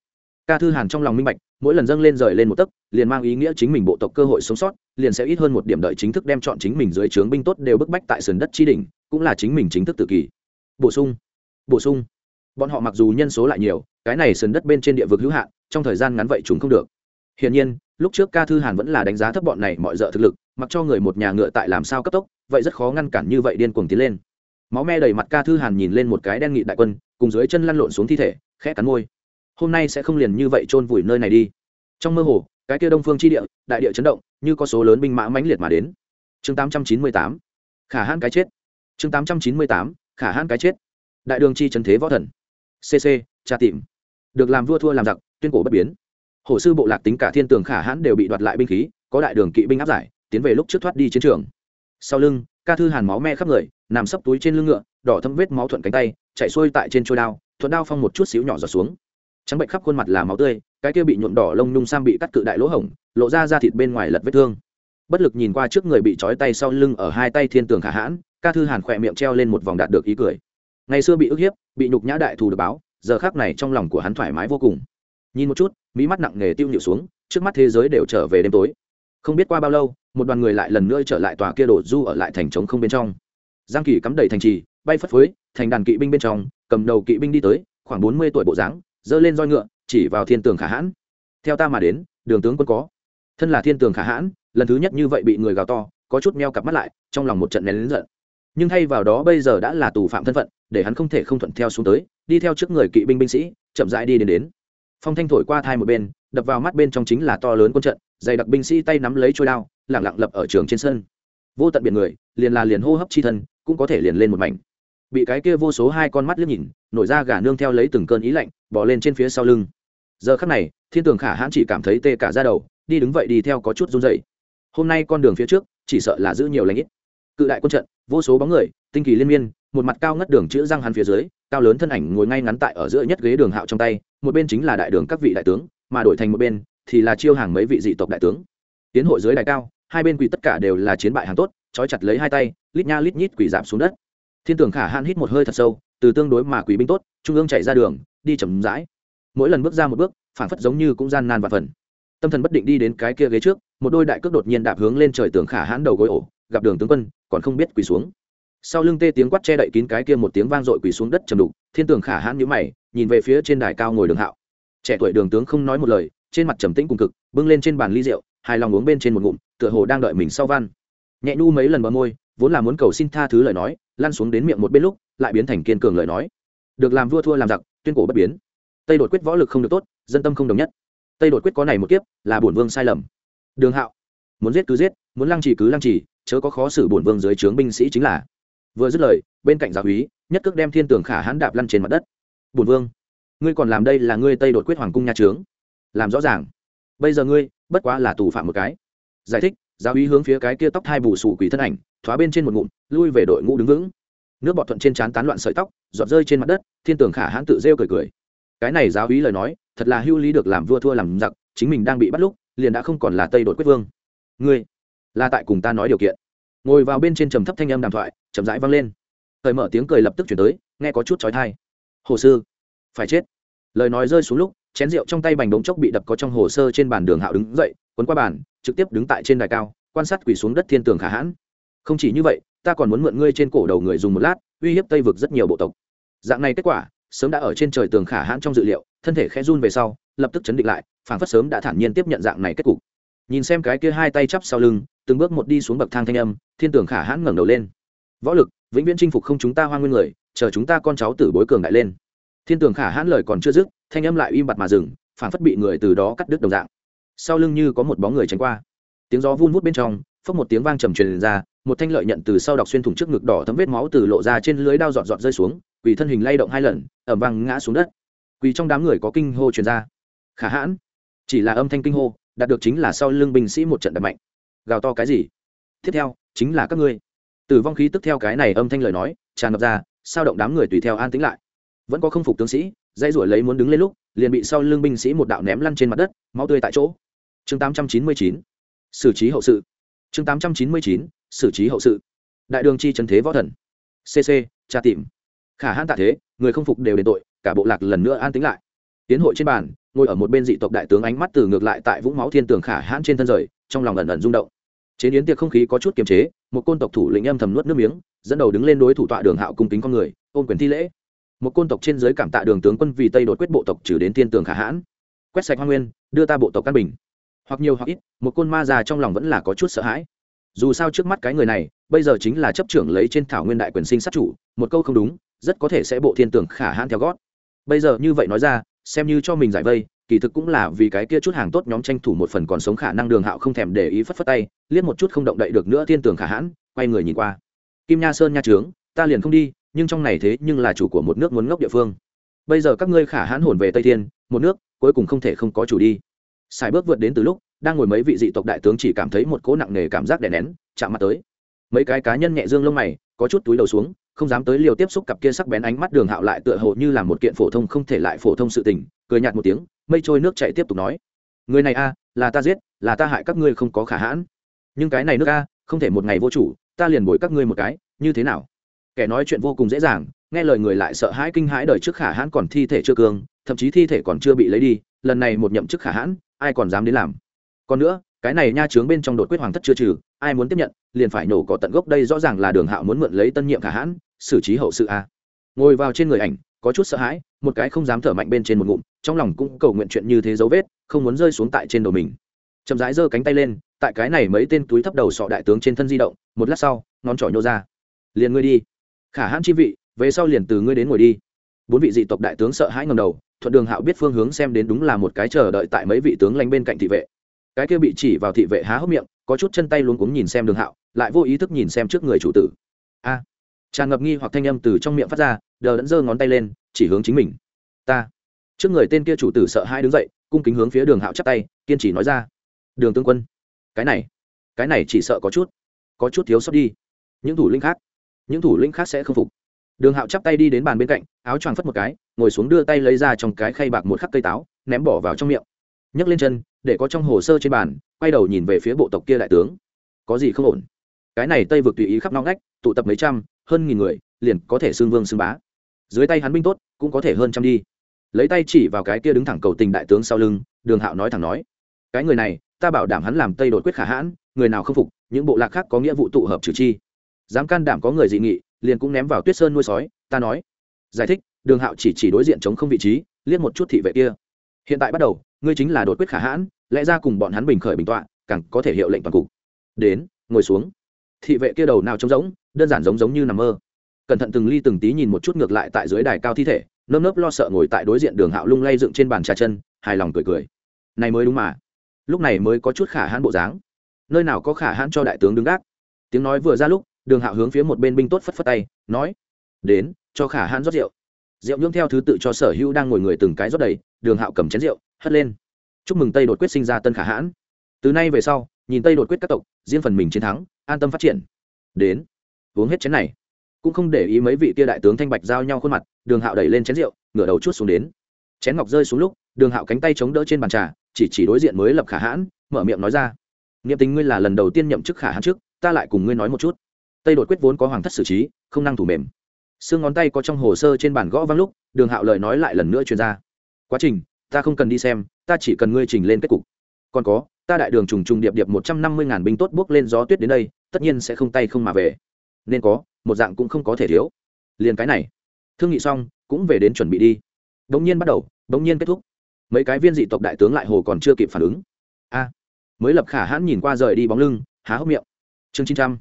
Ca thư hàn trong lòng minh bạch, mỗi lần dâng lên rời lên một tấc, liền mang ý nghĩa chính mình bộ tộc cơ hội sống sót, liền sẽ ít hơn một điểm đợi chính thức đem chọn chính mình dưới trướng binh tốt đều bức bách tại sườn đất chi đỉnh, cũng là chính mình chính thức tự kỳ bổ sung. Bổ sung. Bọn họ mặc dù nhân số lại nhiều, cái này sườn đất bên trên địa vực hữu hạn, trong thời gian ngắn vậy chúng không được. Hiển nhiên, lúc trước ca thư hàn vẫn là đánh giá thấp bọn này mọi d thực lực, mặc cho người một nhà ngựa tại làm sao cấp tốc, vậy rất khó ngăn cản như vậy điên cuồng tiến lên. Máu me đầy mặt ca thư hàn nhìn lên một cái đen nghị đại quân, cùng dưới chân lăn lộn xuống thi thể khẽ cắn môi. Hôm nay sẽ không liền như vậy chôn vùi nơi này đi. Trong mơ hồ, cái kia đông phương chi địa, đại địa chấn động, như có số lớn binh mã mãnh liệt mà đến. Chương 898 khả hãn cái chết. Chương 898 khả hãn cái chết. Đại đường chi trần thế võ thần. Cc tra tìm. Được làm vua thua làm giặc, tuyên cổ bất biến. Hồ sư bộ lạc tính cả thiên tường khả hãn đều bị đoạt lại binh khí, có đại đường kỵ binh áp giải, tiến về lúc trước thoát đi chiến trường. Sau lưng, ca thư hàn máu me khắp người, nằm sấp túi trên lưng ngựa, đỏ thâm vết máu thuận cánh tay, chạy xuôi tại trên trôi đao thuận đao phong một chút xíu nhỏ giọt xuống. Trắng bệnh khắp khuôn mặt là máu tươi, cái kia bị nhuộm đỏ lông nhung sam bị cắt cự đại lỗ hổng, lộ ra da thịt bên ngoài lật vết thương. Bất lực nhìn qua trước người bị trói tay sau lưng ở hai tay thiên tường khả hãn, ca thư hàn khỏe miệng treo lên một vòng đạt được ý cười. Ngày xưa bị ức hiếp, bị nhục nhã đại thù được báo, giờ khác này trong lòng của hắn thoải mái vô cùng. Nhìn một chút mỹ mắt nặng nề tiêu nhịu xuống, trước mắt thế giới đều trở về đêm tối. Không biết qua bao lâu, một đoàn người lại lần nữa trở lại tòa kia đổ du ở lại thành trống không bên trong. Giang kỳ cắm đầy thành trì bay phất phới, thành đàn kỵ binh bên trong, cầm đầu kỵ binh đi tới, khoảng bốn mươi tuổi bộ dáng, giơ lên roi ngựa, chỉ vào thiên tường khả hãn. Theo ta mà đến, đường tướng quân có. Thân là thiên tường khả hãn, lần thứ nhất như vậy bị người gào to, có chút meo cặp mắt lại, trong lòng một trận nén lớn giận. Nhưng thay vào đó bây giờ đã là tù phạm thân phận, để hắn không thể không thuận theo xuống tới, đi theo trước người kỵ binh binh sĩ, chậm rãi đi đến đến. Phong thanh thổi qua thai một bên, đập vào mắt bên trong chính là to lớn quân trận, dày đặc binh sĩ tay nắm lấy trôi đao, lẳng lặng lập ở trường trên sân. Vô tận biển người, liền là liền hô hấp chi thân, cũng có thể liền lên một mảnh bị cái kia vô số hai con mắt liếc nhìn, nổi ra gà nương theo lấy từng cơn ý lạnh bỏ lên trên phía sau lưng. Giờ khắc này, thiên tường khả hãn chỉ cảm thấy tê cả ra đầu, đi đứng vậy đi theo có chút run dậy hôm nay con đường phía trước, chỉ sợ là giữ nhiều lãnh ít. Cự đại quân trận, vô số bóng người, tinh kỳ liên miên, một mặt cao ngất đường chữ răng hắn phía dưới, cao lớn thân ảnh ngồi ngay ngắn tại ở giữa nhất ghế đường hạo trong tay, một bên chính là đại đường các vị đại tướng, mà đổi thành một bên, thì là chiêu hàng mấy vị dị tộc đại tướng. Tiến hội dưới đại cao, hai bên quỳ tất cả đều là chiến bại hàng tốt, trói chặt lấy hai tay, lít nha lít nhít quỳ giảm xuống đất thiên Tưởng khả hãn hít một hơi thật sâu, từ tương đối mà quỷ binh tốt, trung ương chạy ra đường, đi chậm rãi. Mỗi lần bước ra một bước phản phất giống như cũng gian nan và phần. Tâm thần bất định đi đến cái kia ghế trước, một đôi đại cước đột nhiên đạp hướng lên trời tường khả hãn đầu gối ổ, gặp đường tướng quân, còn không biết quỳ xuống. Sau lưng tê tiếng quát che đậy kín cái kia một tiếng vang dội quỳ xuống đất trầm đục, thiên tường khả hãn nhíu mày, nhìn về phía trên đài cao ngồi đường hạo. Trẻ tuổi đường tướng không nói một lời, trên mặt trầm tĩnh cùng cực, bưng lên trên bàn ly rượu, hài lòng uống bên trên một ngụm, tựa hồ đang đợi mình sau văn nhẹ nu mấy lần bờ môi, vốn là muốn cầu xin tha thứ lời nói lăn xuống đến miệng một bên lúc, lại biến thành kiên cường lời nói. Được làm vua thua làm giặc, tuyên cổ bất biến. Tây đột quyết võ lực không được tốt, dân tâm không đồng nhất. Tây đột quyết có này một kiếp, là bổn vương sai lầm. Đường hạo, muốn giết cứ giết, muốn lăng trì cứ lăng trì, chớ có khó xử bổn vương dưới trướng binh sĩ chính là. Vừa dứt lời, bên cạnh giáo úy, nhất cước đem thiên tường khả hãn đạp lăn trên mặt đất. Bổn vương, ngươi còn làm đây là ngươi tây đột quyết hoàng cung nhà trướng. Làm rõ ràng. Bây giờ ngươi, bất quá là tù phạm một cái. Giải thích giáo ý hướng phía cái kia tóc hai bù sù quỷ thân ảnh, thoá bên trên một ngụm, lui về đội ngũ đứng vững. Nước bọt thuận trên trán tán loạn sợi tóc, giọt rơi trên mặt đất, thiên tường khả hãn tự rêu cười cười. Cái này giáo úy lời nói, thật là hưu lý được làm vua thua làm giặc, chính mình đang bị bắt lúc, liền đã không còn là tây đột quyết vương. Ngươi, là tại cùng ta nói điều kiện. Ngồi vào bên trên trầm thấp thanh âm đàm thoại, chậm rãi vang lên. Thời mở tiếng cười lập tức chuyển tới, nghe có chút trói thai hồ sư, phải chết. Lời nói rơi xuống lúc chén rượu trong tay bành đống chốc bị đập có trong hồ sơ trên bàn đường hạo đứng dậy, quấn qua bàn, trực tiếp đứng tại trên đài cao, quan sát quỳ xuống đất thiên tường khả hãn. Không chỉ như vậy, ta còn muốn mượn ngươi trên cổ đầu người dùng một lát, uy hiếp tây vực rất nhiều bộ tộc. Dạng này kết quả, sớm đã ở trên trời tường khả hãn trong dự liệu, thân thể khẽ run về sau, lập tức chấn định lại phản phất sớm đã thản nhiên tiếp nhận dạng này kết cục. Nhìn xem cái kia hai tay chắp sau lưng, từng bước một đi xuống bậc thang thanh âm, thiên tường khả hãn ngẩng đầu lên. Võ lực, vĩnh viễn chinh phục không chúng ta hoa nguyên người, chờ chúng ta con cháu tử bối cường đại lên. Thiên tường khả hãn lời còn chưa dứt thanh âm lại im bặt mà dừng phản phất bị người từ đó cắt đứt đồng dạng. Sau lưng như có một bóng người tránh qua. Tiếng gió vun vút bên trong, phốc một tiếng vang trầm truyền ra, một thanh lợi nhận từ sau đọc xuyên thủng trước ngực đỏ thấm vết máu từ lộ ra trên lưới đao dọn dọn rơi xuống, quỳ thân hình lay động hai lần ẩm vang ngã xuống đất. Quỳ trong đám người có kinh hô truyền ra. Khả hãn. Chỉ là âm thanh kinh hô, đạt được chính là sau lưng binh sĩ một trận đập mạnh. Gào to cái gì? Tiếp theo, chính là các ngươi. Tử vong khí tức theo cái này âm thanh lời nói, tràn ngập ra, sao động đám người tùy theo an tĩnh lại vẫn có không phục tướng sĩ dây rủi lấy muốn đứng lên lúc, liền bị sau lưng binh sĩ một đạo ném lăn trên mặt đất, máu tươi tại chỗ. Chương 899 xử trí hậu sự. Chương 899 xử trí hậu sự. Đại đường chi trần thế võ thần. Cc tra tìm. Khả hãn tạ thế, người không phục đều đền tội, cả bộ lạc lần nữa an tĩnh lại. Tiến hội trên bàn, ngồi ở một bên dị tộc đại tướng ánh mắt từ ngược lại tại vũng máu thiên tường khả hãn trên thân rời, trong lòng ẩn ẩn rung động. Chế biến tiệc không khí có chút kiềm chế, một côn tộc thủ lĩnh âm thầm nuốt nước miếng, dẫn đầu đứng lên đối thủ tọa đường hạo cung kính con người, ôm quyền thi lễ một côn tộc trên giới cảm tạ đường tướng quân vì tây đột quyết bộ tộc trừ đến thiên tường khả hãn. Quét sạch hoa nguyên, đưa ta bộ tộc căn bình. Hoặc nhiều hoặc ít, một côn ma già trong lòng vẫn là có chút sợ hãi. Dù sao trước mắt cái người này, bây giờ chính là chấp trưởng lấy trên thảo nguyên đại quyền sinh sát chủ, một câu không đúng, rất có thể sẽ bộ thiên tường khả hãn theo gót. Bây giờ như vậy nói ra, xem như cho mình giải vây, kỳ thực cũng là vì cái kia chút hàng tốt nhóm tranh thủ một phần còn sống khả năng đường hạo không thèm để ý phất phất tay, liếc một chút không động đậy được nữa thiên tường khả hãn, quay người nhìn qua. Kim nha sơn nha trướng, ta liền không đi nhưng trong này thế nhưng là chủ của một nước muốn ngốc địa phương. Bây giờ các ngươi khả hãn hồn về tây thiên, một nước, cuối cùng không thể không có chủ đi. Sài bước vượt đến từ lúc, đang ngồi mấy vị dị tộc đại tướng chỉ cảm thấy một cỗ nặng nề cảm giác đè nén, chạm mặt tới. Mấy cái cá nhân nhẹ dương lông mày, có chút túi đầu xuống, không dám tới liều tiếp xúc cặp kia sắc bén ánh mắt đường hạo lại tựa hồ như là một kiện phổ thông không thể lại phổ thông sự tình, cười nhạt một tiếng, mây trôi nước chạy tiếp tục nói. Người này a, là ta giết, là ta hại các ngươi không có khả hãn. Nhưng cái này nước a, không thể một ngày vô chủ, ta liền bồi các ngươi một cái, như thế nào? Kẻ nói chuyện vô cùng dễ dàng, nghe lời người lại sợ hãi kinh hãi đời trước khả hãn còn thi thể chưa cương thậm chí thi thể còn chưa bị lấy đi, lần này một nhậm chức khả hãn, ai còn dám đến làm? Còn nữa, cái này nha trướng bên trong đột quyết hoàng thất chưa trừ, ai muốn tiếp nhận, liền phải nổ cỏ tận gốc đây rõ ràng là đường hạo muốn mượn lấy tân nhiệm khả hãn, xử trí hậu sự a. Ngồi vào trên người ảnh, có chút sợ hãi, một cái không dám thở mạnh bên trên một ngụm, trong lòng cũng cầu nguyện chuyện như thế dấu vết, không muốn rơi xuống tại trên đầu mình. Chậm rãi giơ cánh tay lên, tại cái này mấy tên túi thấp đầu sọ đại tướng trên thân di động, một lát sau, ngón trỏ nhô ra. Liền ngươi đi khả hãn chi vị, về sau liền từ ngươi đến ngồi đi. Bốn vị dị tộc đại tướng sợ hãi ngầm đầu, thuận đường hạo biết phương hướng xem đến đúng là một cái chờ đợi tại mấy vị tướng lanh bên cạnh thị vệ. Cái kia bị chỉ vào thị vệ há hốc miệng, có chút chân tay luống cuống nhìn xem đường hạo, lại vô ý thức nhìn xem trước người chủ tử. A! Tràn ngập nghi hoặc thanh âm từ trong miệng phát ra, đờ đẫn giơ ngón tay lên, chỉ hướng chính mình. Ta! Trước người tên kia chủ tử sợ hai đứng dậy, cung kính hướng phía đường hạo chắp tay, kiên trì nói ra. Đường tướng quân, cái này cái này chỉ sợ có chút có chút thiếu sót đi. Những thủ lĩnh khác những thủ lĩnh khác sẽ không phục. Đường hạo chắp tay đi đến bàn bên cạnh, áo choàng phất một cái, ngồi xuống đưa tay lấy ra trong cái khay bạc một khắc cây táo, ném bỏ vào trong miệng. Nhấc lên chân, để có trong hồ sơ trên bàn, quay đầu nhìn về phía bộ tộc kia đại tướng. Có gì không ổn? Cái này tây vực tùy ý khắp nóng ngách, tụ tập mấy trăm, hơn nghìn người, liền có thể xưng vương xưng bá. Dưới tay hắn binh tốt, cũng có thể hơn trăm đi. Lấy tay chỉ vào cái kia đứng thẳng cầu tình đại tướng sau lưng, đường hạo nói thẳng nói, cái người này, ta bảo đảm hắn làm tây đột quyết khả hãn, người nào không phục, những bộ lạc khác có nghĩa vụ tụ hợp trừ chi dám can đảm có người dị nghị, liền cũng ném vào tuyết sơn nuôi sói, ta nói. Giải thích, đường hạo chỉ chỉ đối diện chống không vị trí, liếc một chút thị vệ kia. Hiện tại bắt đầu, ngươi chính là đột quyết khả hãn, lẽ ra cùng bọn hắn bình khởi bình tọa, càng có thể hiệu lệnh toàn cục. Đến, ngồi xuống. Thị vệ kia đầu nào trống rỗng, đơn giản giống giống như nằm mơ. Cẩn thận từng ly từng tí nhìn một chút ngược lại tại dưới đài cao thi thể, nơm nớp lo sợ ngồi tại đối diện đường hạo lung lay dựng trên bàn trà chân, hài lòng cười cười. Này mới đúng mà. Lúc này mới có chút khả hãn bộ dáng. Nơi nào có khả hãn cho đại tướng đứng gác? Tiếng nói vừa ra lúc đường hạo hướng phía một bên binh tốt phất phất tay, nói, đến, cho khả hãn rót rượu. Rượu nhương theo thứ tự cho sở hữu đang ngồi người từng cái rót đầy, đường hạo cầm chén rượu, hất lên. Chúc mừng tây đột quyết sinh ra tân khả hãn. Từ nay về sau, nhìn tây đột quyết các tộc, riêng phần mình chiến thắng, an tâm phát triển. Đến, uống hết chén này. Cũng không để ý mấy vị tia đại tướng thanh bạch giao nhau khuôn mặt, đường hạo đẩy lên chén rượu, ngửa đầu chút xuống đến. Chén ngọc rơi xuống lúc, đường hạo cánh tay chống đỡ trên bàn trà, chỉ chỉ đối diện mới lập khả hãn, mở miệng nói ra nghiệm tình ngươi là lần đầu tiên nhậm chức khả hãn trước, ta lại cùng ngươi nói một chút tây đột quyết vốn có hoàng thất xử trí, không năng thủ mềm. Xương ngón tay có trong hồ sơ trên bản gõ văng lúc, đường hạo lời nói lại lần nữa truyền ra. Quá trình, ta không cần đi xem, ta chỉ cần ngươi trình lên kết cục. Còn có, ta đại đường trùng trùng điệp điệp một trăm năm mươi ngàn binh tốt bước lên gió tuyết đến đây, tất nhiên sẽ không tay không mà về. Nên có, một dạng cũng không có thể thiếu. Liền cái này. Thương nghị xong, cũng về đến chuẩn bị đi. Đống nhiên bắt đầu, đống nhiên kết thúc. Mấy cái viên dị tộc đại tướng lại hồ còn chưa kịp phản ứng. A, mới lập khả hãn nhìn qua rời đi bóng lưng, há hốc miệng. Chương chín trăm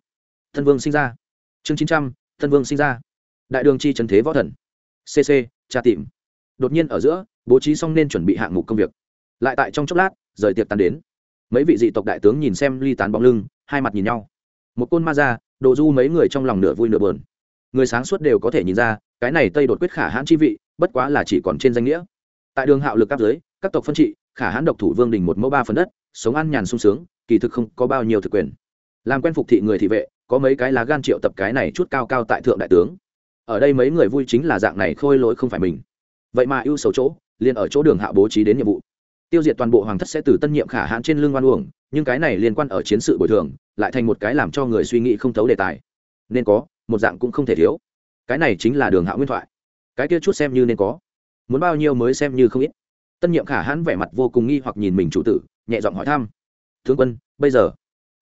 thân vương sinh ra. Chương chín trăm, thân vương sinh ra. Đại đường chi trần thế võ thần. Cc tra tìm. Đột nhiên ở giữa, bố trí xong nên chuẩn bị hạng mục công việc. Lại tại trong chốc lát, rời tiệc tàn đến. Mấy vị dị tộc đại tướng nhìn xem ly tán bóng lưng, hai mặt nhìn nhau. Một côn ma ra, đồ du mấy người trong lòng nửa vui nửa bờn người sáng suốt đều có thể nhìn ra, cái này tây đột quyết khả hãn chi vị, bất quá là chỉ còn trên danh nghĩa. Tại đường hạo lực các giới các tộc phân trị, khả hãn độc thủ vương đình một mẫu ba phần đất, sống ăn nhàn sung sướng, kỳ thực không có bao nhiêu thực quyền. Làm quen phục thị người thị vệ có mấy cái lá gan triệu tập cái này chút cao cao tại thượng đại tướng. Ở đây mấy người vui chính là dạng này khôi lỗi không phải mình. Vậy mà ưu xấu chỗ, liền ở chỗ đường hạ bố trí đến nhiệm vụ. Tiêu diệt toàn bộ hoàng thất sẽ từ tân nhiệm khả hãn trên lưng oan uổng, nhưng cái này liên quan ở chiến sự bồi thường, lại thành một cái làm cho người suy nghĩ không thấu đề tài. Nên có, một dạng cũng không thể thiếu. Cái này chính là đường hạ nguyên thoại. Cái kia chút xem như nên có. Muốn bao nhiêu mới xem như không ít. Tân nhiệm khả hãn vẻ mặt vô cùng nghi hoặc nhìn mình chủ tử, nhẹ giọng hỏi thăm. Tướng quân, bây giờ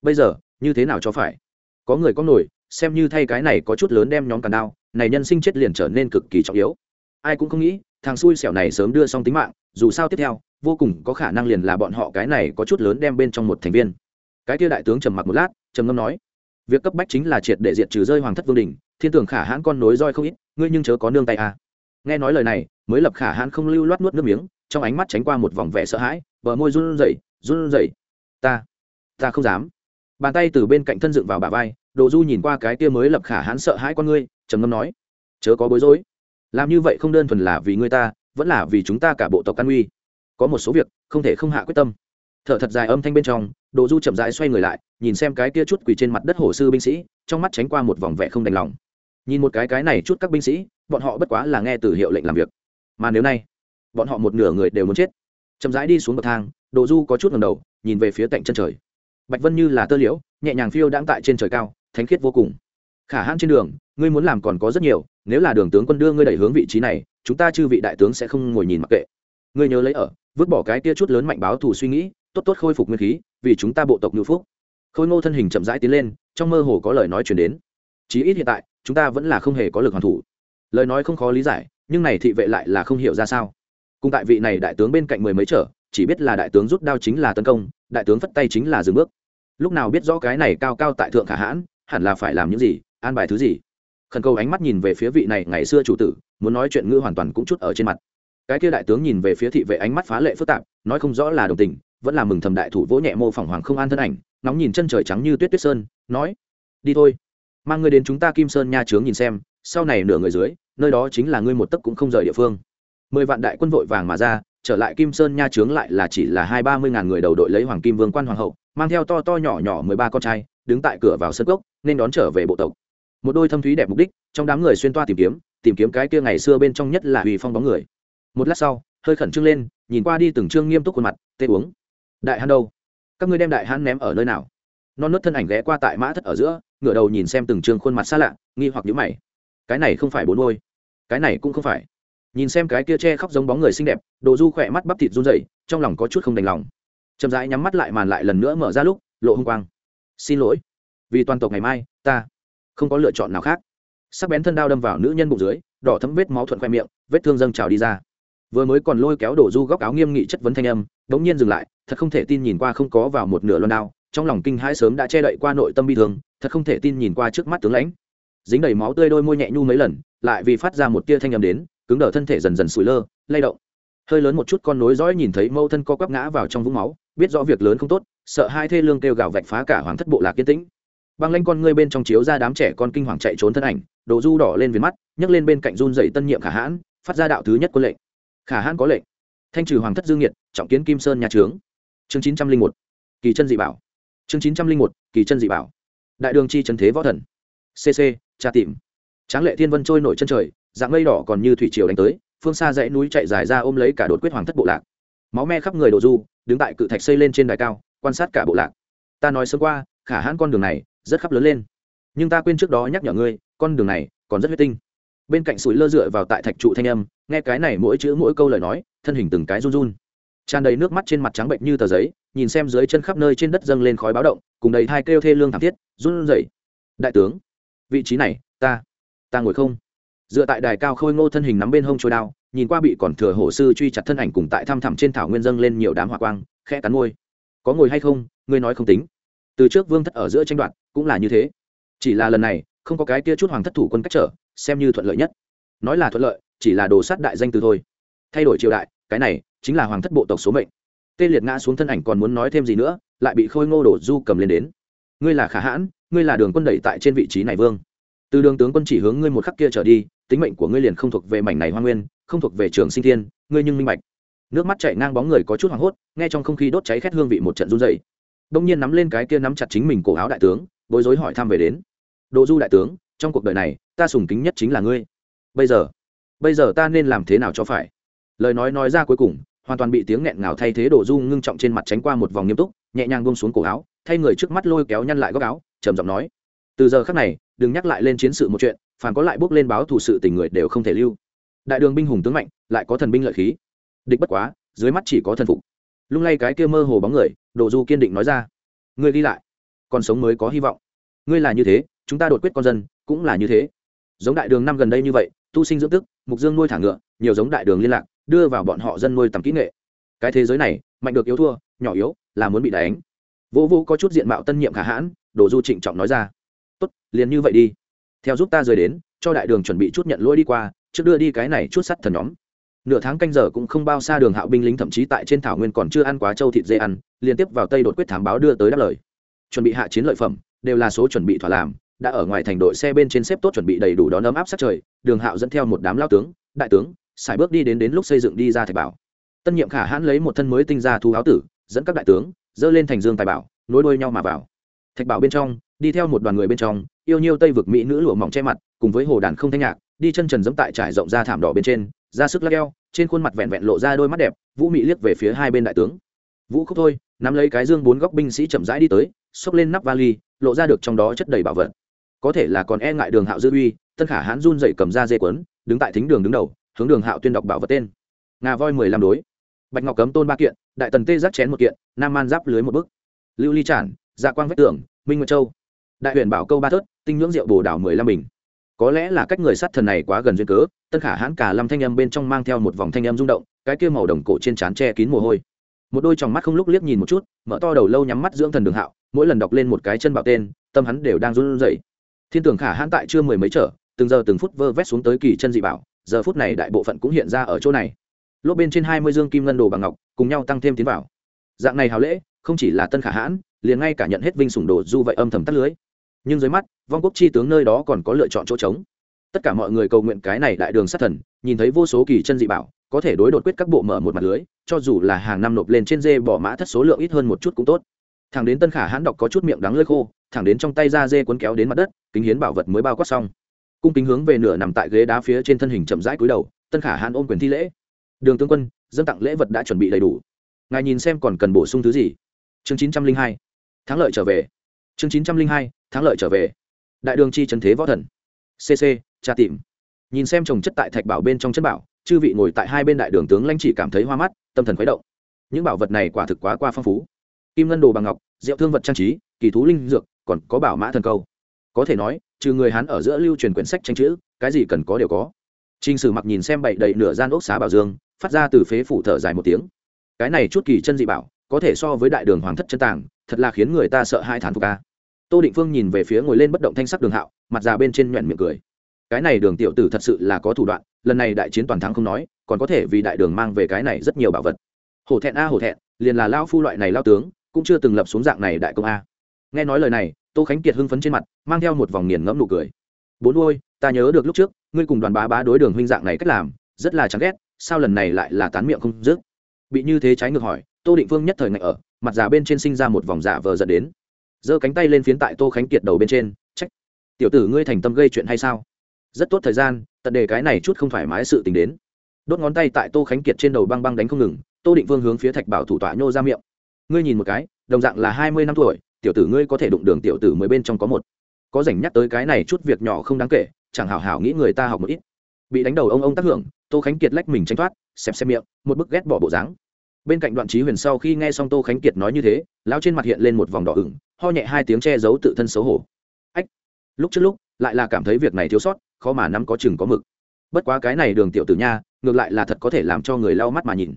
bây giờ, như thế nào cho phải? Có người có nổi, xem như thay cái này có chút lớn đem nhóm càn đao, này nhân sinh chết liền trở nên cực kỳ trọng yếu. Ai cũng không nghĩ, thằng xui xẻo này sớm đưa xong tính mạng, dù sao tiếp theo, vô cùng có khả năng liền là bọn họ cái này có chút lớn đem bên trong một thành viên. Cái kia đại tướng trầm mặc một lát, trầm ngâm nói, việc cấp bách chính là triệt để diệt trừ rơi hoàng thất vương đình thiên tưởng khả hãn con nối roi không ít, ngươi nhưng chớ có nương tay à. nghe nói lời này, mới lập khả hãn không lưu loát nuốt nước miếng, trong ánh mắt tránh qua một vòng vẻ sợ hãi, bờ môi run rẩy run rẩy. Ta ta không dám bàn tay từ bên cạnh thân dựng vào bả vai, đồ du nhìn qua cái kia mới lập khả hãn sợ hãi con ngươi, trầm ngâm nói, chớ có bối rối. Làm như vậy không đơn thuần là vì ngươi ta, vẫn là vì chúng ta cả bộ tộc căn uy. Có một số việc, không thể không hạ quyết tâm. Thở thật dài âm thanh bên trong, đồ du chậm rãi xoay người lại, nhìn xem cái kia chút quỳ trên mặt đất hồ sư binh sĩ, trong mắt tránh qua một vòng vẻ không đành lòng. Nhìn một cái cái này chút các binh sĩ, bọn họ bất quá là nghe từ hiệu lệnh làm việc. Mà nếu nay, bọn họ một nửa người đều muốn chết. Chậm rãi đi xuống bậc thang, đồ du có chút ngầm đầu, nhìn về phía cạnh chân trời bạch vân như là tơ liễu, nhẹ nhàng phiêu đãng tại trên trời cao, thánh khiết vô cùng. Khả hãn trên đường, ngươi muốn làm còn có rất nhiều, nếu là đường tướng quân đưa ngươi đẩy hướng vị trí này, chúng ta chư vị đại tướng sẽ không ngồi nhìn mặc kệ. Ngươi nhớ lấy ở, vứt bỏ cái tia chút lớn mạnh báo thù suy nghĩ, tốt tốt khôi phục nguyên khí, vì chúng ta bộ tộc ngữ phúc. Khôi ngô thân hình chậm rãi tiến lên, trong mơ hồ có lời nói chuyển đến. Chí ít hiện tại, chúng ta vẫn là không hề có lực hoàn thủ. Lời nói không khó lý giải, nhưng này thị vệ lại là không hiểu ra sao. Cùng tại vị này đại tướng bên cạnh mười mấy trở, chỉ biết là đại tướng rút đao chính là tấn công, đại tướng phất tay chính là dừng bước lúc nào biết rõ cái này cao cao tại thượng khả hãn, hẳn là phải làm những gì, an bài thứ gì. Khẩn cầu ánh mắt nhìn về phía vị này ngày xưa chủ tử, muốn nói chuyện ngữ hoàn toàn cũng chút ở trên mặt. Cái kia đại tướng nhìn về phía thị vệ ánh mắt phá lệ phức tạp, nói không rõ là đồng tình, vẫn là mừng thầm đại thủ vỗ nhẹ mô phỏng hoàng không an thân ảnh nóng nhìn chân trời trắng như tuyết tuyết sơn, nói, đi thôi, mang ngươi đến chúng ta kim sơn nha trướng nhìn xem, sau này nửa người dưới, nơi đó chính là ngươi một tấc cũng không rời địa phương. Mười vạn đại quân vội vàng mà ra trở lại kim sơn nha trướng lại là chỉ là hai ba mươi ngàn người đầu đội lấy hoàng kim vương quan hoàng hậu, mang theo to to nhỏ nhỏ mười ba con trai, đứng tại cửa vào sân gốc nên đón trở về bộ tộc. Một đôi thâm thúy đẹp mục đích, trong đám người xuyên toa tìm kiếm tìm kiếm cái kia ngày xưa bên trong nhất là hủy phong bóng người. Một lát sau, hơi khẩn trương lên, nhìn qua đi từng trương nghiêm túc khuôn mặt, tê uống. Đại hán đâu? Các ngươi đem đại hán ném ở nơi nào? Non nớt thân ảnh ghé qua tại mã thất ở giữa, ngửa đầu nhìn xem từng trương khuôn mặt xa lạ, nghi hoặc nhíu mày. Cái này không phải bốn ngôi cái này cũng không phải nhìn xem cái kia che khóc giống bóng người xinh đẹp, đồ du khỏe mắt bắp thịt run rẩy, trong lòng có chút không đành lòng. Chậm rãi nhắm mắt lại màn lại lần nữa mở ra lúc, lộ hung quang. Xin lỗi, vì toàn tộc ngày mai, ta không có lựa chọn nào khác. Sắc bén thân đao đâm vào nữ nhân bụng dưới, đỏ thấm vết máu thuận khoe miệng, vết thương dâng trào đi ra. Vừa mới còn lôi kéo đổ du góc áo nghiêm nghị chất vấn thanh âm đ ỗ n g nhiên dừng lại, thật không thể tin nhìn qua không có vào một nửa loan đao, trong lòng kinh hãi sớm đã che đậy qua nội tâm bi thương, thật không thể tin nhìn qua trước mắt tướng lãnh. Dính đầy máu tươi đôi môi nhẹ nhu mấy lần, lại vì phát ra một tia thanh âm đến cứng đờ thân thể dần dần sủi lơ, lay động. Hơi lớn một chút con nối dõi nhìn thấy mâu thân co quắp ngã vào trong vũng máu, biết rõ việc lớn không tốt, sợ hai thê lương kêu gào vạch phá cả hoàng thất bộ lạc kiên tĩnh. Băng lanh con ngươi bên trong chiếu ra đám trẻ con kinh hoàng chạy trốn thân ảnh, đồ du đỏ lên viền mắt, nhấc lên bên cạnh run dậy tân nhiệm khả hãn, phát ra đạo thứ nhất quân lệnh. Khả hãn có lệnh. Thanh trừ hoàng thất dương nhiệt trọng kiến kim sơn nhà trướng. Chương chín trăm linh một, kỳ chân dị bảo. Chương chín trăm linh một, kỳ chân dị bảo. Đại đường chi trần thế võ thần. Cc tra tìm. Tráng lệ thiên vân trôi nổi chân trời dạng mây đỏ còn như thủy triều đánh tới, phương xa dãy núi chạy dài ra ôm lấy cả đột quyết hoàng thất bộ lạc. Máu me khắp người đồ du, đứng tại cự thạch xây lên trên đài cao, quan sát cả bộ lạc. Ta nói sớm qua, khả hãn con đường này rất khắp lớn lên. Nhưng ta quên trước đó nhắc nhở ngươi, con đường này còn rất huyết tinh. Bên cạnh sủi lơ dựa vào tại thạch trụ thanh âm, nghe cái này mỗi chữ mỗi câu lời nói, thân hình từng cái run run. Tràn đầy nước mắt trên mặt trắng bệnh như tờ giấy, nhìn xem dưới chân khắp nơi trên đất dâng lên khói báo động, cùng đầy hai kêu thê lương thảm thiết, run rẩy. Đại tướng, vị trí này, ta ta ngồi không? Dựa tại đài cao khôi ngô thân hình nắm bên hông trôi đao, nhìn qua bị còn thừa hổ sư truy chặt thân ảnh cùng tại thăm thẳm trên thảo nguyên dâng lên nhiều đám hỏa quang, khẽ cắn môi. Có ngồi hay không? Ngươi nói không tính. Từ trước vương thất ở giữa tranh đoạt, cũng là như thế. Chỉ là lần này, không có cái kia chút hoàng thất thủ quân cách trở, xem như thuận lợi nhất. Nói là thuận lợi, chỉ là đồ sát đại danh từ thôi. Thay đổi triều đại, cái này chính là hoàng thất bộ tộc số mệnh. Tê liệt ngã xuống thân ảnh còn muốn nói thêm gì nữa, lại bị khôi ngô đổ du cầm lên đến. Ngươi là khả hãn, ngươi là đường quân đẩy tại trên vị trí này vương từ đường tướng quân chỉ hướng ngươi một khắc kia trở đi, tính mệnh của ngươi liền không thuộc về mảnh này hoa nguyên, không thuộc về trường sinh thiên, ngươi nhưng minh bạch. Nước mắt chảy ngang bóng người có chút hoảng hốt, nghe trong không khí đốt cháy khét hương vị một trận run dày đông nhiên nắm lên cái kia nắm chặt chính mình cổ áo đại tướng, bối rối hỏi thăm về đến. Độ du đại tướng, trong cuộc đời này, ta sùng kính nhất chính là ngươi. Bây giờ bây giờ ta nên làm thế nào cho phải? Lời nói nói ra cuối cùng, hoàn toàn bị tiếng nghẹn ngào thay thế đổ du ngưng trọng trên mặt tránh qua một vòng nghiêm túc, nhẹ nhàng buông xuống cổ áo, thay người trước mắt lôi kéo nhăn lại góc áo, trầm giọng nói từ giờ khắc này, đừng nhắc lại lên chiến sự một chuyện phản có lại bước lên báo thủ sự tình người đều không thể lưu. Đại đường binh hùng tướng mạnh, lại có thần binh lợi khí. Địch bất quá, dưới mắt chỉ có thần phục. Lung lay cái kia mơ hồ bóng người đồ du kiên định nói ra. Ngươi đi lại, còn sống mới có hy vọng. Ngươi là như thế, chúng ta đột quyết con dân, cũng là như thế. Giống đại đường năm gần đây như vậy, tu sinh dưỡng tức, mục dương nuôi thả ngựa, nhiều giống đại đường liên lạc, đưa vào bọn họ dân nuôi tầm kỹ nghệ. Cái thế giới này, mạnh được yếu thua, nhỏ yếu, là muốn bị đánh. Vô vô có chút diện mạo tân nhiệm khả hãn đồ du trịnh trọng nói ra tốt, liền như vậy đi. Theo giúp ta rời đến, cho đại đường chuẩn bị chút nhận lỗi đi qua, trước đưa đi cái này chút sắt thần nhóm. Nửa tháng canh giờ cũng không bao xa đường hạo binh lính thậm chí tại trên thảo nguyên còn chưa ăn quá trâu thịt dê ăn, liên tiếp vào tây đột quyết thám báo đưa tới đáp lời. Chuẩn bị hạ chiến lợi phẩm, đều là số chuẩn bị thỏa làm, đã ở ngoài thành đội xe bên trên xếp tốt chuẩn bị đầy đủ đón ấm áp sát trời, đường hạo dẫn theo một đám lao tướng, đại tướng xài bước đi đến đến lúc xây dựng đi ra thạch bảo. Tân nhiệm khả hãn lấy một thân mới tinh ra thu áo tử, dẫn các đại tướng, dơ lên thành dương tài bảo, nối đuôi nhau mà vào. Thạch bảo bên trong đi theo một đoàn người bên trong, yêu nhiêu tây vực mỹ nữ lụa mỏng che mặt, cùng với hồ đàn không thanh nhạc, đi chân trần dẫm tại trải rộng ra thảm đỏ bên trên, ra sức lắc eo, trên khuôn mặt vẹn vẹn lộ ra đôi mắt đẹp, vũ mị liếc về phía hai bên đại tướng. Vũ khúc thôi, nắm lấy cái dương bốn góc binh sĩ chậm rãi đi tới, xốc lên nắp vali, lộ ra được trong đó chất đầy bảo vật. Có thể là còn e ngại đường hạo dư uy, tân khả hãn run dậy cầm ra dê quấn, đứng tại thính đường đứng đầu, hướng đường hạo tuyên đọc bảo vật tên. Ngà voi mười lăm đối. Bạch ngọc cấm tôn ba kiện, đại tần tê giác chén một kiện, nam man giáp lưới một bức. Lưu ly trản dạ quang vách tường, minh nguyệt châu đại huyện bảo câu ba thớt, tinh nhưỡng rượu bồ đảo mười lăm bình. Có lẽ là cách người sát thần này quá gần duyên cớ, tân khả hãn cả lâm thanh âm bên trong mang theo một vòng thanh âm rung động, cái kia màu đồng cổ trên trán che kín mồ hôi. Một đôi tròng mắt không lúc liếc nhìn một chút, mở to đầu lâu nhắm mắt dưỡng thần đường hạo, mỗi lần đọc lên một cái chân bảo tên, tâm hắn đều đang run rẩy. Thiên tường khả hãn tại chưa mười mấy trở, từng giờ từng phút vơ vét xuống tới kỳ chân dị bảo, giờ phút này đại bộ phận cũng hiện ra ở chỗ này. Lốp bên trên hai mươi dương kim ngân đồ bằng ngọc, cùng nhau tăng thêm tiến vào. Dạng này hào lễ, không chỉ là tân khả hãn, liền ngay cả nhận hết vinh sủng đồ du vậy âm thầm tắt lưới nhưng dưới mắt, vong quốc chi tướng nơi đó còn có lựa chọn chỗ trống. Tất cả mọi người cầu nguyện cái này đại đường sát thần, nhìn thấy vô số kỳ chân dị bảo, có thể đối đột quyết các bộ mở một mặt lưới, cho dù là hàng năm nộp lên trên dê bỏ mã thất số lượng ít hơn một chút cũng tốt. Thằng đến tân khả hãn đọc có chút miệng đắng lơi khô, thẳng đến trong tay ra dê cuốn kéo đến mặt đất, kính hiến bảo vật mới bao quát xong. Cung kính hướng về nửa nằm tại ghế đá phía trên thân hình chậm rãi cúi đầu, tân khả hãn ôm quyền thi lễ. Đường tướng quân dân tặng lễ vật đã chuẩn bị đầy đủ. Ngài nhìn xem còn cần bổ sung thứ gì. Chương chín trăm linh hai. Thắng lợi trở về. Chương chín trăm linh hai thắng lợi trở về. Đại đường chi trần thế võ thần. Cc tra tìm. Nhìn xem trồng chất tại thạch bảo bên trong chân bảo, chư vị ngồi tại hai bên đại đường tướng lãnh chỉ cảm thấy hoa mắt, tâm thần khuấy động. Những bảo vật này quả thực quá qua phong phú. Kim ngân đồ bằng ngọc, rượu thương vật trang trí, kỳ thú linh dược, còn có bảo mã thần câu. Có thể nói, trừ người hán ở giữa lưu truyền quyển sách tranh chữ, cái gì cần có đều có. T r n h sử mặc nhìn xem bậy đầy nửa gian ốc xá bảo dương, phát ra từ phế phủ thở dài một tiếng. Cái này chút kỳ chân dị bảo, có thể so với đại đường hoàng thất chân tàng, thật là khiến người ta sợ hai thán phục ca tô định phương nhìn về phía ngồi lên bất động thanh sắc đường hạo, mặt già bên trên nhoẹn miệng cười. Cái này đường tiểu tử thật sự là có thủ đoạn, lần này đại chiến toàn thắng không nói, còn có thể vì đại đường mang về cái này rất nhiều bảo vật. Hổ thẹn a, hổ thẹn, liền là lao phu loại này lao tướng, cũng chưa từng lập xuống dạng này đại công a. Nghe nói lời này, tô khánh kiệt hưng phấn trên mặt, mang theo một vòng nghiền ngẫm nụ cười. Bốn ôi, ta nhớ được lúc trước, ngươi cùng đoàn bá bá đối đường huynh dạng này cách làm, rất là chán ghét, sao lần này lại là tán miệng không dứt? Bị như thế trái ngược hỏi, tô định phương nhất thời ngại ở, mặt già bên trên sinh ra một vòng giả vờ dẫn đến giơ cánh tay lên phiến tại tô khánh kiệt đầu bên trên, trách, tiểu tử ngươi thành tâm gây chuyện hay sao? Rất tốt thời gian, tận đề cái này chút không thoải mái sự tình đến. Đốt ngón tay tại tô khánh kiệt trên đầu băng băng đánh không ngừng, tô định vương hướng phía thạch bảo thủ tọa nhô ra miệng. Ngươi nhìn một cái, đồng dạng là hai mươi năm tuổi, tiểu tử ngươi có thể đụng đường tiểu tử mới bên trong có một. Có rảnh nhắc tới cái này chút việc nhỏ không đáng kể, chẳng hảo hảo nghĩ người ta học một ít. Bị đánh đầu ông ông tác hưởng, tô khánh kiệt lách mình tranh thoát xem xem miệng, một bức ghét bỏ bộ dáng bên cạnh đoạn trí huyền sau khi nghe xong tô khánh kiệt nói như thế lao trên mặt hiện lên một vòng đỏ ửng, ho nhẹ hai tiếng che giấu tự thân xấu hổ. Ách, lúc trước lúc, lại là cảm thấy việc này thiếu sót, khó mà nắm có chừng có mực. Bất quá cái này đường tiểu tử nha, ngược lại là thật có thể làm cho người lau mắt mà nhìn.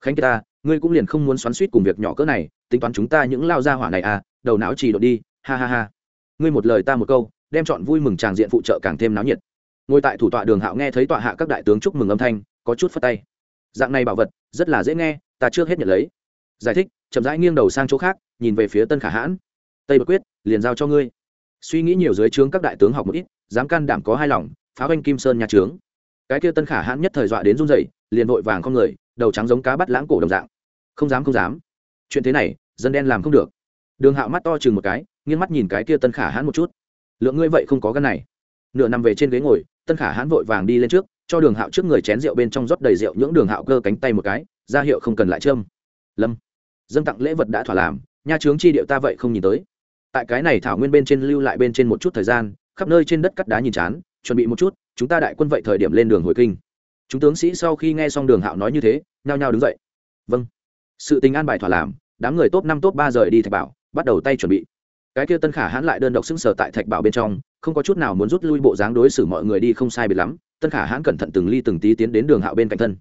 Khánh kiệt ta, ngươi cũng liền không muốn xoắn suýt cùng việc nhỏ cỡ này, tính toán chúng ta những lao ra hỏa này à đầu não chỉ đột đi, ha ha ha. Ngươi một lời ta một câu, đem chọn vui mừng tràng diện phụ trợ càng thêm náo nhiệt. Ngồi tại thủ tọa đường hạo nghe thấy tọa hạ các đại tướng chúc mừng âm thanh, có chút phất tay dạng này bảo vật, rất là dễ nghe, ta trước hết nhận lấy. Giải thích, chậm rãi nghiêng đầu sang chỗ khác, nhìn về phía tân khả hãn. Tây bất quyết, liền giao cho ngươi. Suy nghĩ nhiều dưới trướng các đại tướng học một ít, dám can đảm có hai lòng, phá anh kim sơn nhà trướng. Cái kia tân khả hãn nhất thời dọa đến run dậy liền vội vàng con người, đầu trắng giống cá bắt lãng cổ đồng dạng. Không dám không dám. Chuyện thế này, dân đen làm không được. Đường hạo mắt to chừng một cái, nghiêng mắt nhìn cái kia tân khả hãn một chút. Lượng ngươi vậy không có gân này. Nửa nằm về trên ghế ngồi, tân khả hãn vội vàng đi lên trước cho đường hạo trước người chén rượu bên trong rót đầy rượu những đường hạo cơ cánh tay một cái, ra hiệu không cần lại trơm lâm. Dâng tặng lễ vật đã thỏa làm, nha trướng chi điệu ta vậy không nhìn tới. Tại cái này thảo nguyên bên trên lưu lại bên trên một chút thời gian, khắp nơi trên đất cắt đá nhìn chán, chuẩn bị một chút, chúng ta đại quân vậy thời điểm lên đường hồi kinh. Chúng tướng sĩ sau khi nghe xong đường hạo nói như thế, nhao nhao đứng dậy. Vâng. Sự tình an bài thỏa làm, đám người top năm, top ba rời đi thạch bảo, bắt đầu tay chuẩn bị. Cái kia tân khả hãn lại đơn độc xứng sở tại thạch bảo bên trong, không có chút nào muốn rút lui bộ dáng đối xử mọi người đi không sai biệt lắm tân khả hãn cẩn thận từng ly từng tí tiến đến đường hạo bên cạnh thân.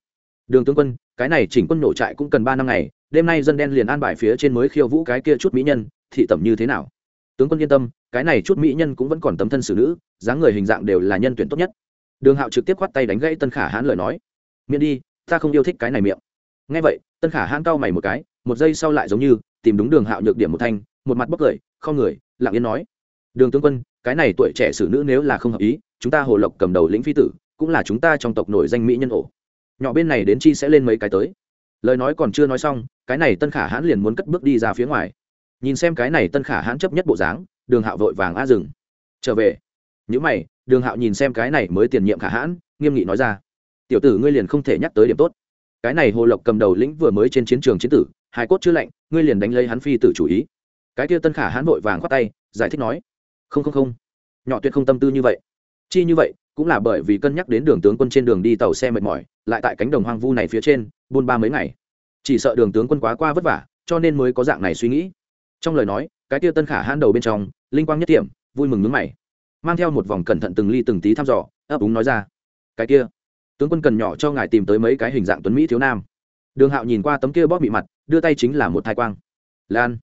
Đường tướng quân, cái này chỉnh quân nổ trại cũng cần ba năm ngày, đêm nay dân đen liền an bài phía trên mới khiêu vũ cái kia chút mỹ nhân, thị tẩm như thế nào? Tướng quân yên tâm, cái này chút mỹ nhân cũng vẫn còn tấm thân xử nữ, dáng người hình dạng đều là nhân tuyển tốt nhất. Đường hạo trực tiếp khoắt tay đánh gãy tân khả hãn lời nói. Miệng đi, ta không yêu thích cái này miệng. Ngay vậy, tân khả hãn cau mày một cái, một giây sau lại giống như tìm đúng đường hạo nhược điểm một thanh, một mặt bốc cười, không người, lặng yên nói. Đường tướng quân, cái này tuổi trẻ xử nữ nếu là không hợp ý, chúng ta hồ lộc cầm đầu lĩnh phi tử cũng là chúng ta trong tộc nổi danh mỹ nhân ổ. Nhỏ bên này đến chi sẽ lên mấy cái tới. Lời nói còn chưa nói xong, cái này tân khả hãn liền muốn cất bước đi ra phía ngoài. Nhìn xem cái này tân khả hãn chấp nhất bộ dáng, đường hạo vội vàng a dừng. Trở về. Những mày, đường hạo nhìn xem cái này mới tiền nhiệm khả hãn, nghiêm nghị nói ra. Tiểu tử ngươi liền không thể nhắc tới điểm tốt. Cái này hồ lộc cầm đầu lĩnh vừa mới trên chiến trường chiến tử hai cốt chưa lạnh, ngươi liền đánh lấy hắn phi tử chủ ý. Cái kia tân khả hãn vội vàng khoát tay, giải thích nói. Không không không. Nhỏ tuyệt không tâm tư như vậy. Chi như vậy cũng là bởi vì cân nhắc đến đường tướng quân trên đường đi tàu xe mệt mỏi, lại tại cánh đồng hoang vu này phía trên, buôn ba mấy ngày. Chỉ sợ đường tướng quân quá qua vất vả, cho nên mới có dạng này suy nghĩ. Trong lời nói, cái kia tân khả hãn đầu bên trong, linh quang nhất điểm vui mừng ngứng mày. Mang theo một vòng cẩn thận từng ly từng tí thăm dò, ấp úng nói ra, cái kia, tướng quân cần nhỏ cho ngài tìm tới mấy cái hình dạng tuấn mỹ thiếu nam. Đường hạo nhìn qua tấm kia bóp bị mặt, đưa tay chính là một thai quang. Lan.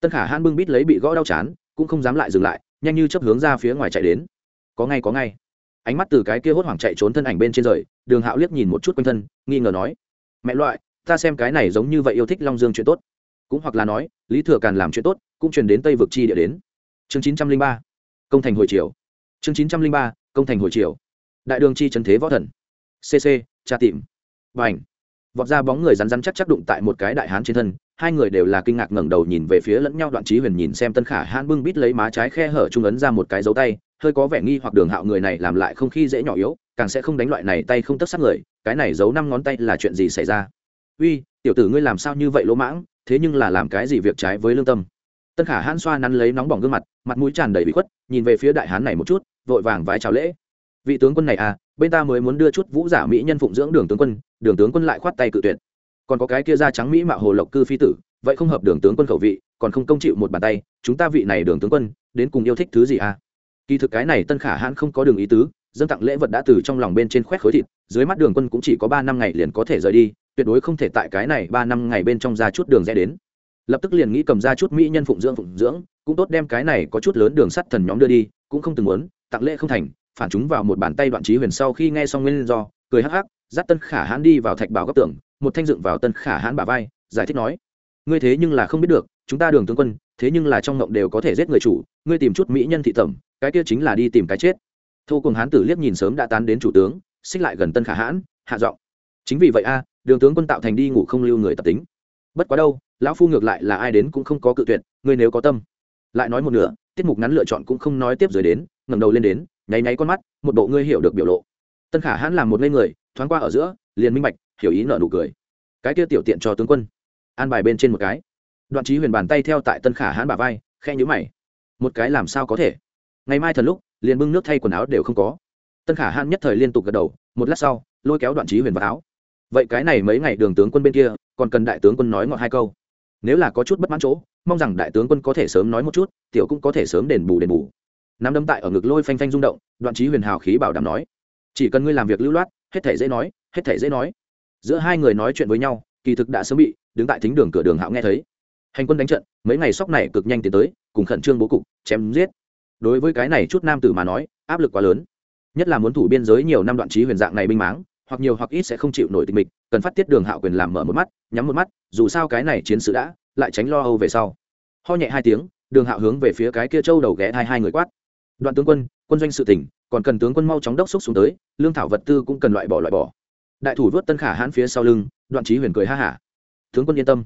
Tân khả hãn bưng bít lấy bị gõ đau chán, cũng không dám lại dừng lại, nhanh như chấp hướng ra phía ngoài chạy đến. Có ngay có ngay ánh mắt từ cái kia hốt hoảng chạy trốn thân ảnh bên trên rời, đường hạo liếc nhìn một chút quanh thân, nghi ngờ nói, mẹ loại, ta xem cái này giống như vậy yêu thích long dương chuyện tốt. Cũng hoặc là nói, lý thừa càn làm chuyện tốt, cũng truyền đến tây vực chi địa đến. Chương chín trăm linh ba, công thành hồi triều. Chương chín trăm linh ba, công thành hồi triều. Đại đường chi trần thế võ thần. Cc tra tìm. Và ảnh vọt ra bóng người rắn rắn chắc chắc đụng tại một cái đại hán trên thân, hai người đều là kinh ngạc ngẩng đầu nhìn về phía lẫn nhau, đoạn trí huyền nhìn xem tân khả hãn bưng bít lấy má trái khe hở trung ấn ra một cái dấu tay hơi có vẻ nghi hoặc đường hạo người này làm lại không khi dễ nhỏ yếu, càng sẽ không đánh loại này tay không tất sát người, cái này giấu năm ngón tay là chuyện gì xảy ra? Uy, tiểu tử ngươi làm sao như vậy lỗ mãng, thế nhưng là làm cái gì việc trái với lương tâm? Tân khả hãn xoa nắn lấy nóng bỏng gương mặt mặt mũi tràn đầy bị khuất, nhìn về phía đại hán này một chút, vội vàng vái chào lễ. Vị tướng quân này à bên ta mới muốn đưa chút vũ giả mỹ nhân phụng dưỡng đường tướng quân, đường tướng quân lại khoát tay cự tuyệt. Còn có cái kia da trắng mỹ mạo hồ lộc cư phi tử, vậy không hợp đường tướng quân khẩu vị, còn không công chịu một bàn tay, chúng ta vị này đường tướng quân, đến cùng yêu thích thứ gì à? Kỳ thực cái này tân khả hãn không có đường ý tứ dân tặng lễ vật đã từ trong lòng bên trên khoét khối thịt, dưới mắt đường quân cũng chỉ có ba năm ngày liền có thể rời đi, tuyệt đối không thể tại cái này ba năm ngày bên trong ra chút đường rẽ đến. Lập tức liền nghĩ cầm ra chút mỹ nhân phụng dưỡng phụng dưỡng, cũng tốt đem cái này có chút lớn đường sắt thần nhóm đưa đi, cũng không từng muốn, tặng lễ không thành, phản chúng vào một bàn tay đoạn trí huyền sau khi nghe xong nguyên do, cười hắc hắc, dắt tân khả hãn đi vào thạch bảo góc tường, một thanh dựng vào tân khả hãn bả vai, giải thích nói, ngươi thế nhưng là không biết được, chúng ta đường tướng quân thế nhưng là trong ngộng đều có thể giết người chủ, ngươi tìm chút mỹ nhân thị tẩm, cái kia chính là đi tìm cái chết. Thu cùng hán tử liếc nhìn sớm đã tán đến chủ tướng, xích lại gần tân khả hãn, hạ giọng. Chính vì vậy a, đường tướng quân tạo thành đi ngủ không lưu người tập tính. Bất quá đâu, lão phu ngược lại là ai đến cũng không có cự tuyệt, ngươi nếu có tâm. Lại nói một nửa, tiết mục ngắn lựa chọn cũng không nói tiếp rồi đến, ngẩng đầu lên đến, nháy nháy con mắt, một bộ ngươi hiểu được biểu lộ. Tân khả hãn làm một ngây người, thoáng qua ở giữa, liền minh bạch, hiểu ý nợ nụ cười. Cái kia tiểu tiện cho tướng quân. An bài bên trên một cái đoạn trí huyền bàn tay theo tại tân khả hãn bà vai khe nhữ mày. Một cái làm sao có thể? Ngày mai thần lúc, liền bưng nước thay quần áo đều không có. Tân khả hãn nhất thời liên tục gật đầu, một lát sau, lôi kéo đoạn trí huyền vào áo. Vậy cái này mấy ngày đường tướng quân bên kia, còn cần đại tướng quân nói ngọt hai câu. Nếu là có chút bất mãn chỗ, mong rằng đại tướng quân có thể sớm nói một chút, tiểu cũng có thể sớm đền bù đền bù. Nắm đấm tại ở ngực lôi phanh phanh rung động, đoạn trí huyền hào khí bảo đảm nói. Chỉ cần ngươi làm việc lưu loát, hết thể dễ nói, hết thể dễ nói. Giữa hai người nói chuyện với nhau, kỳ thực đã sớm bị, đứng tại thính đường cửa đường hạo nghe thấy hành quân đánh trận, mấy ngày sóc này cực nhanh tiến tới, cùng khẩn trương bố cục, chém giết. Đối với cái này chút nam tử mà nói, áp lực quá lớn. Nhất là muốn thủ biên giới nhiều năm đoạn trí huyền dạng này binh máng, hoặc nhiều hoặc ít sẽ không chịu nổi tình mịch, cần phát tiết đường hạo quyền làm mở một mắt, nhắm một mắt, dù sao cái này chiến sự đã, lại tránh lo âu về sau. Ho nhẹ hai tiếng, đường hạo hướng về phía cái kia châu đầu ghé hai hai người quát. Đoạn tướng quân quân doanh sự tỉnh, còn cần tướng quân mau chóng đốc xúc xuống tới, lương thảo vật tư cũng cần loại bỏ loại bỏ. Đại thủ vớt tân khả hãn phía sau lưng, đoạn trí huyền cười ha hả. Tướng quân yên tâm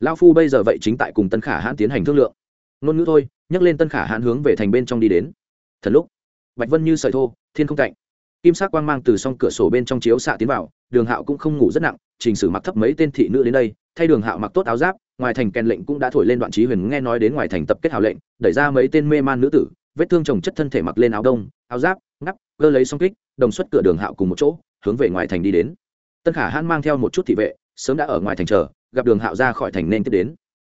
lao phu bây giờ vậy chính tại cùng tân khả hãn tiến hành thương lượng. Ngôn ngữ thôi nhắc lên tân khả hãn hướng về thành bên trong đi đến. Thần lúc, bạch vân như sợi thô, thiên không cạnh. Kim sắc quang mang từ s cửa sổ bên trong chiếu xạ tiến vào, đường hạo cũng không ngủ rất nặng, trình sử mặc thấp mấy tên thị nữ đến đây, thay đường hạo mặc tốt áo giáp, ngoài thành kèn lệnh cũng đã thổi lên đoạn trí huyền nghe nói đến ngoài thành tập kết hào lệnh, đẩy ra mấy tên mê man nữ tử, vết thương trồng chất thân thể mặc lên áo đông, áo giáp, ngắp, cơ lấy song kích, đồng xuất cửa đường hạo cùng một chỗ, hướng về ngoài thành đi đến. Tân khả hãn mang theo một chút thị vệ, sớm đã ở ngoài thành chờ gặp đường hạo ra khỏi thành nên tiếp đến.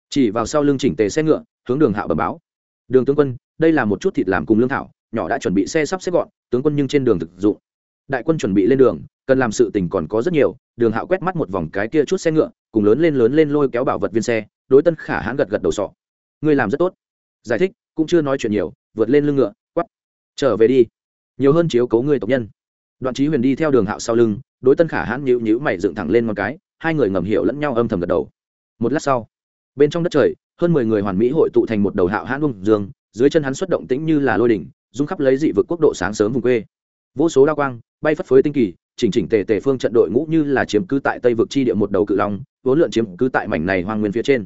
Chỉ vào sau lưng chỉnh tề xe ngựa, hướng đường hạo bẩm báo. Đường tướng quân, đây là một chút thịt làm cùng lương thảo, nhỏ đã chuẩn bị xe sắp xếp gọn, tướng quân nhưng trên đường thực dụng. Đại quân chuẩn bị lên đường, cần làm sự tình còn có rất nhiều, đường hạo quét mắt một vòng cái kia chút xe ngựa, cùng lớn lên lớn lên lôi kéo bảo vật viên xe, đối tân khả hãn gật gật đầu sọ. Ngươi làm rất tốt. Giải thích, cũng chưa nói chuyện nhiều, vượt lên lưng ngựa, quắp. Trở về đi. Nhiều hơn chiếu cấu ngươi tộc nhân. Đoạn trí huyền đi theo đường hạo sau lưng, đối tân khả hãn nhữ nhữ mày dựng thẳng lên một cái hai người ngầm hiểu lẫn nhau âm thầm gật đầu. Một lát sau, bên trong đất trời, hơn mười người hoàn mỹ hội tụ thành một đầu hạo hãn bông dương, dưới chân hắn xuất động tĩnh như là lôi đỉnh, dung khắp lấy dị vực quốc độ sáng sớm vùng quê. Vô số đao quang bay phất phới tinh kỳ, chỉnh chỉnh tề tề phương trận đội ngũ như là chiếm cứ tại tây vực chi địa một đầu cự long, vốn lượn chiếm cứ tại mảnh này hoang nguyên phía trên.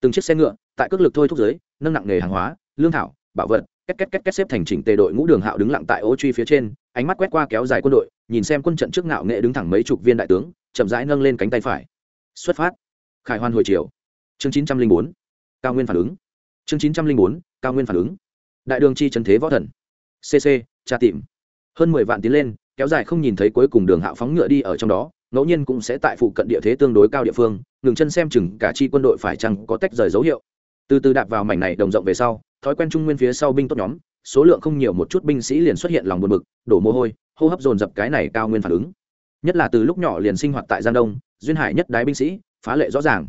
Từng chiếc xe ngựa, tại cước lực thôi thúc giới nâng nặng nghề hàng hóa, lương thảo, bảo vật, két két két két xếp thành chỉnh tề đội ngũ đường hạo đứng lặng tại ô truy phía trên, ánh mắt quét qua kéo dài quân đội, nhìn xem quân trận trước ngạo nghệ đứng thẳng mấy chục viên đại tướng chậm rãi nâng lên cánh tay phải. Xuất phát. Khải hoan hồi chiều. Chương chín trăm linh bốn. Cao nguyên phản ứng. Chương chín trăm linh bốn, cao nguyên phản ứng. Đại đường chi trần thế võ thần. Cc tra tìm. Hơn mười vạn tiến lên, kéo dài không nhìn thấy cuối cùng đường hạo phóng ngựa đi ở trong đó, ngẫu nhiên cũng sẽ tại phụ cận địa thế tương đối cao địa phương, ngừng chân xem chừng cả chi quân đội phải chăng có tách rời dấu hiệu. Từ từ đạp vào mảnh này đồng rộng về sau, thói quen trung nguyên phía sau binh tốt nhóm, số lượng không nhiều một chút binh sĩ liền xuất hiện lòng buồn bực, đổ mồ hôi, hô hấp dồn dập cái này cao nguyên phản ứng nhất là từ lúc nhỏ liền sinh hoạt tại giang đông duyên hải nhất đái binh sĩ phá lệ rõ ràng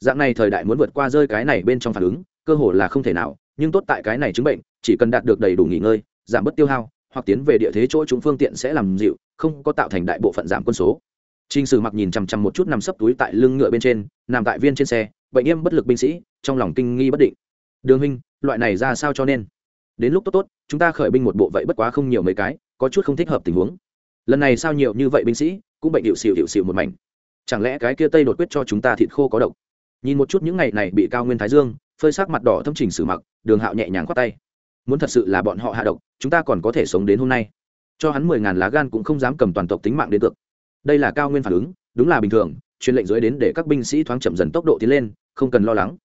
dạng này thời đại muốn vượt qua rơi cái này bên trong phản ứng cơ hồ là không thể nào nhưng tốt tại cái này chứng bệnh chỉ cần đạt được đầy đủ nghỉ ngơi giảm bớt tiêu hao hoặc tiến về địa thế chỗ chúng phương tiện sẽ làm dịu không có tạo thành đại bộ phận giảm quân số Trình Sử Mặc nhìn chằm chằm một chút nằm sấp túi tại lưng ngựa bên trên, nằm tại viên trên xe, bệnh nghiêm bất lực binh sĩ, trong lòng kinh nghi bất định. Đường huynh, loại này ra sao cho nên? Đến lúc tốt tốt, chúng ta khởi binh một bộ vậy bất quá không nhiều mấy cái, có chút không thích hợp tình huống. Lần này sao nhiều như vậy binh sĩ, cũng bệnh hiệu xỉu hiệu xỉu một mảnh. Chẳng lẽ cái kia Tây đột quyết cho chúng ta thịt khô có độc? Nhìn một chút những ngày này bị cao nguyên thái dương, phơi sắc mặt đỏ thâm Trình Sử Mặc, Đường Hạo nhẹ nhàng quát tay. Muốn thật sự là bọn họ hạ độc, chúng ta còn có thể sống đến hôm nay. Cho hắn mười ngàn lá gan cũng không dám cầm toàn tộc tính mạng đến cược đây là cao nguyên phản ứng đúng là bình thường truyền lệnh dưới đến để các binh sĩ thoáng chậm dần tốc độ tiến lên không cần lo lắng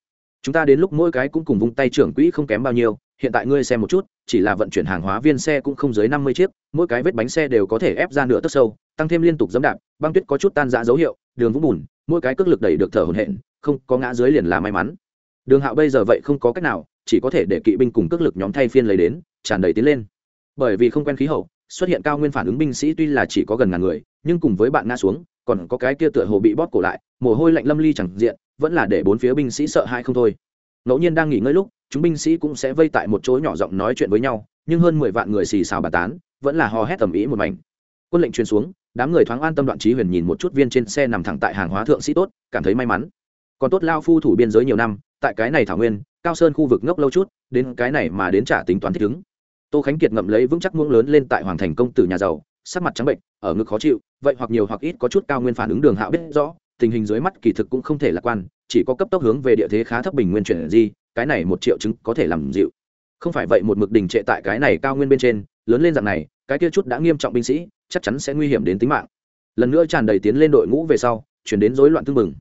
chúng ta đến lúc mỗi cái cũng cùng vung tay trưởng quỹ không kém bao nhiêu hiện tại ngươi xem một chút, chỉ là vận chuyển hàng hóa viên xe cũng không dưới năm mươi chiếc, mỗi cái vết bánh xe đều có thể ép ra nửa tấc sâu, tăng thêm liên tục dẫm đạp, băng tuyết có chút tan dã dấu hiệu, đường vũng bùn, mỗi cái cước lực đẩy được thở hổn hển, không có ngã dưới liền là may mắn. Đường hạo bây giờ vậy không có cách nào, chỉ có thể để kỵ binh cùng cước lực nhóm thay phiên lấy đến, tràn đầy tiến lên. Bởi vì không quen khí hậu, xuất hiện cao nguyên phản ứng binh sĩ tuy là chỉ có gần ngàn người, nhưng cùng với bạn ngã xuống, còn có cái kia tựa hồ bị bóp cổ lại, mồ hôi lạnh lâm ly chẳng diện, vẫn là để bốn phía binh sĩ sợ hãi không thôi. Ngẫu nhiên đang nghỉ ngơi lúc chúng binh sĩ cũng sẽ vây tại một chỗ nhỏ giọng nói chuyện với nhau, nhưng hơn mười vạn người xì xào bà tán, vẫn là hò hét tầm ý một mảnh. Quân lệnh truyền xuống, đám người thoáng an tâm đoạn trí huyền nhìn một chút viên trên xe nằm thẳng tại hàng hóa thượng sĩ tốt, cảm thấy may mắn. Còn tốt lao phu thủ biên giới nhiều năm, tại cái này thảo nguyên, cao sơn khu vực ngốc lâu chút, đến cái này mà đến trả tính toán thích ứng. Tô khánh kiệt ngậm lấy vững chắc muỗng lớn lên tại hoàng thành công tử nhà giàu, sắc mặt trắng bệnh, ở ngực khó chịu, vậy hoặc nhiều hoặc ít có chút cao nguyên phản ứng đường hạo biết rõ, tình hình dưới mắt kỳ thực cũng không thể lạc quan, chỉ có cấp tốc hướng về địa thế khá thấp bình nguyên chuyển di cái này một triệu chứng có thể làm dịu. Không phải vậy một mực đình trệ tại cái này cao nguyên bên trên lớn lên dạng này cái kia chút đã nghiêm trọng binh sĩ chắc chắn sẽ nguy hiểm đến tính mạng. Lần nữa tràn đầy tiến lên đội ngũ về sau chuyển đến rối loạn tương mừng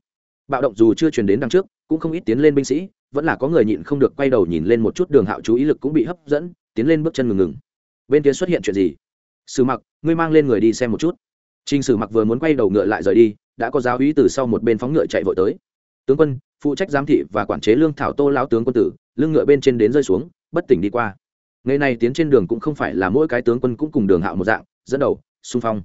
bạo động dù chưa chuyển đến đằng trước cũng không ít tiến lên binh sĩ vẫn là có người nhịn không được quay đầu nhìn lên một chút đường hạo chú ý lực cũng bị hấp dẫn tiến lên bước chân ngừng ngừng. Bên kia xuất hiện chuyện gì? Sử mặc ngươi mang lên người đi xem một chút. Trình Sử Mặc vừa muốn quay đầu ngựa lại rời đi, đã có giáo úy từ sau một bên phóng ngựa chạy vội tới. Tướng quân, phụ trách giám thị và quản chế lương thảo Tô lão tướng quân tử, lưng ngựa bên trên đến rơi xuống, bất tỉnh đi qua. Ngày này tiến trên đường cũng không phải là mỗi cái tướng quân cũng cùng đường hạo một dạng, dẫn đầu, xung phong.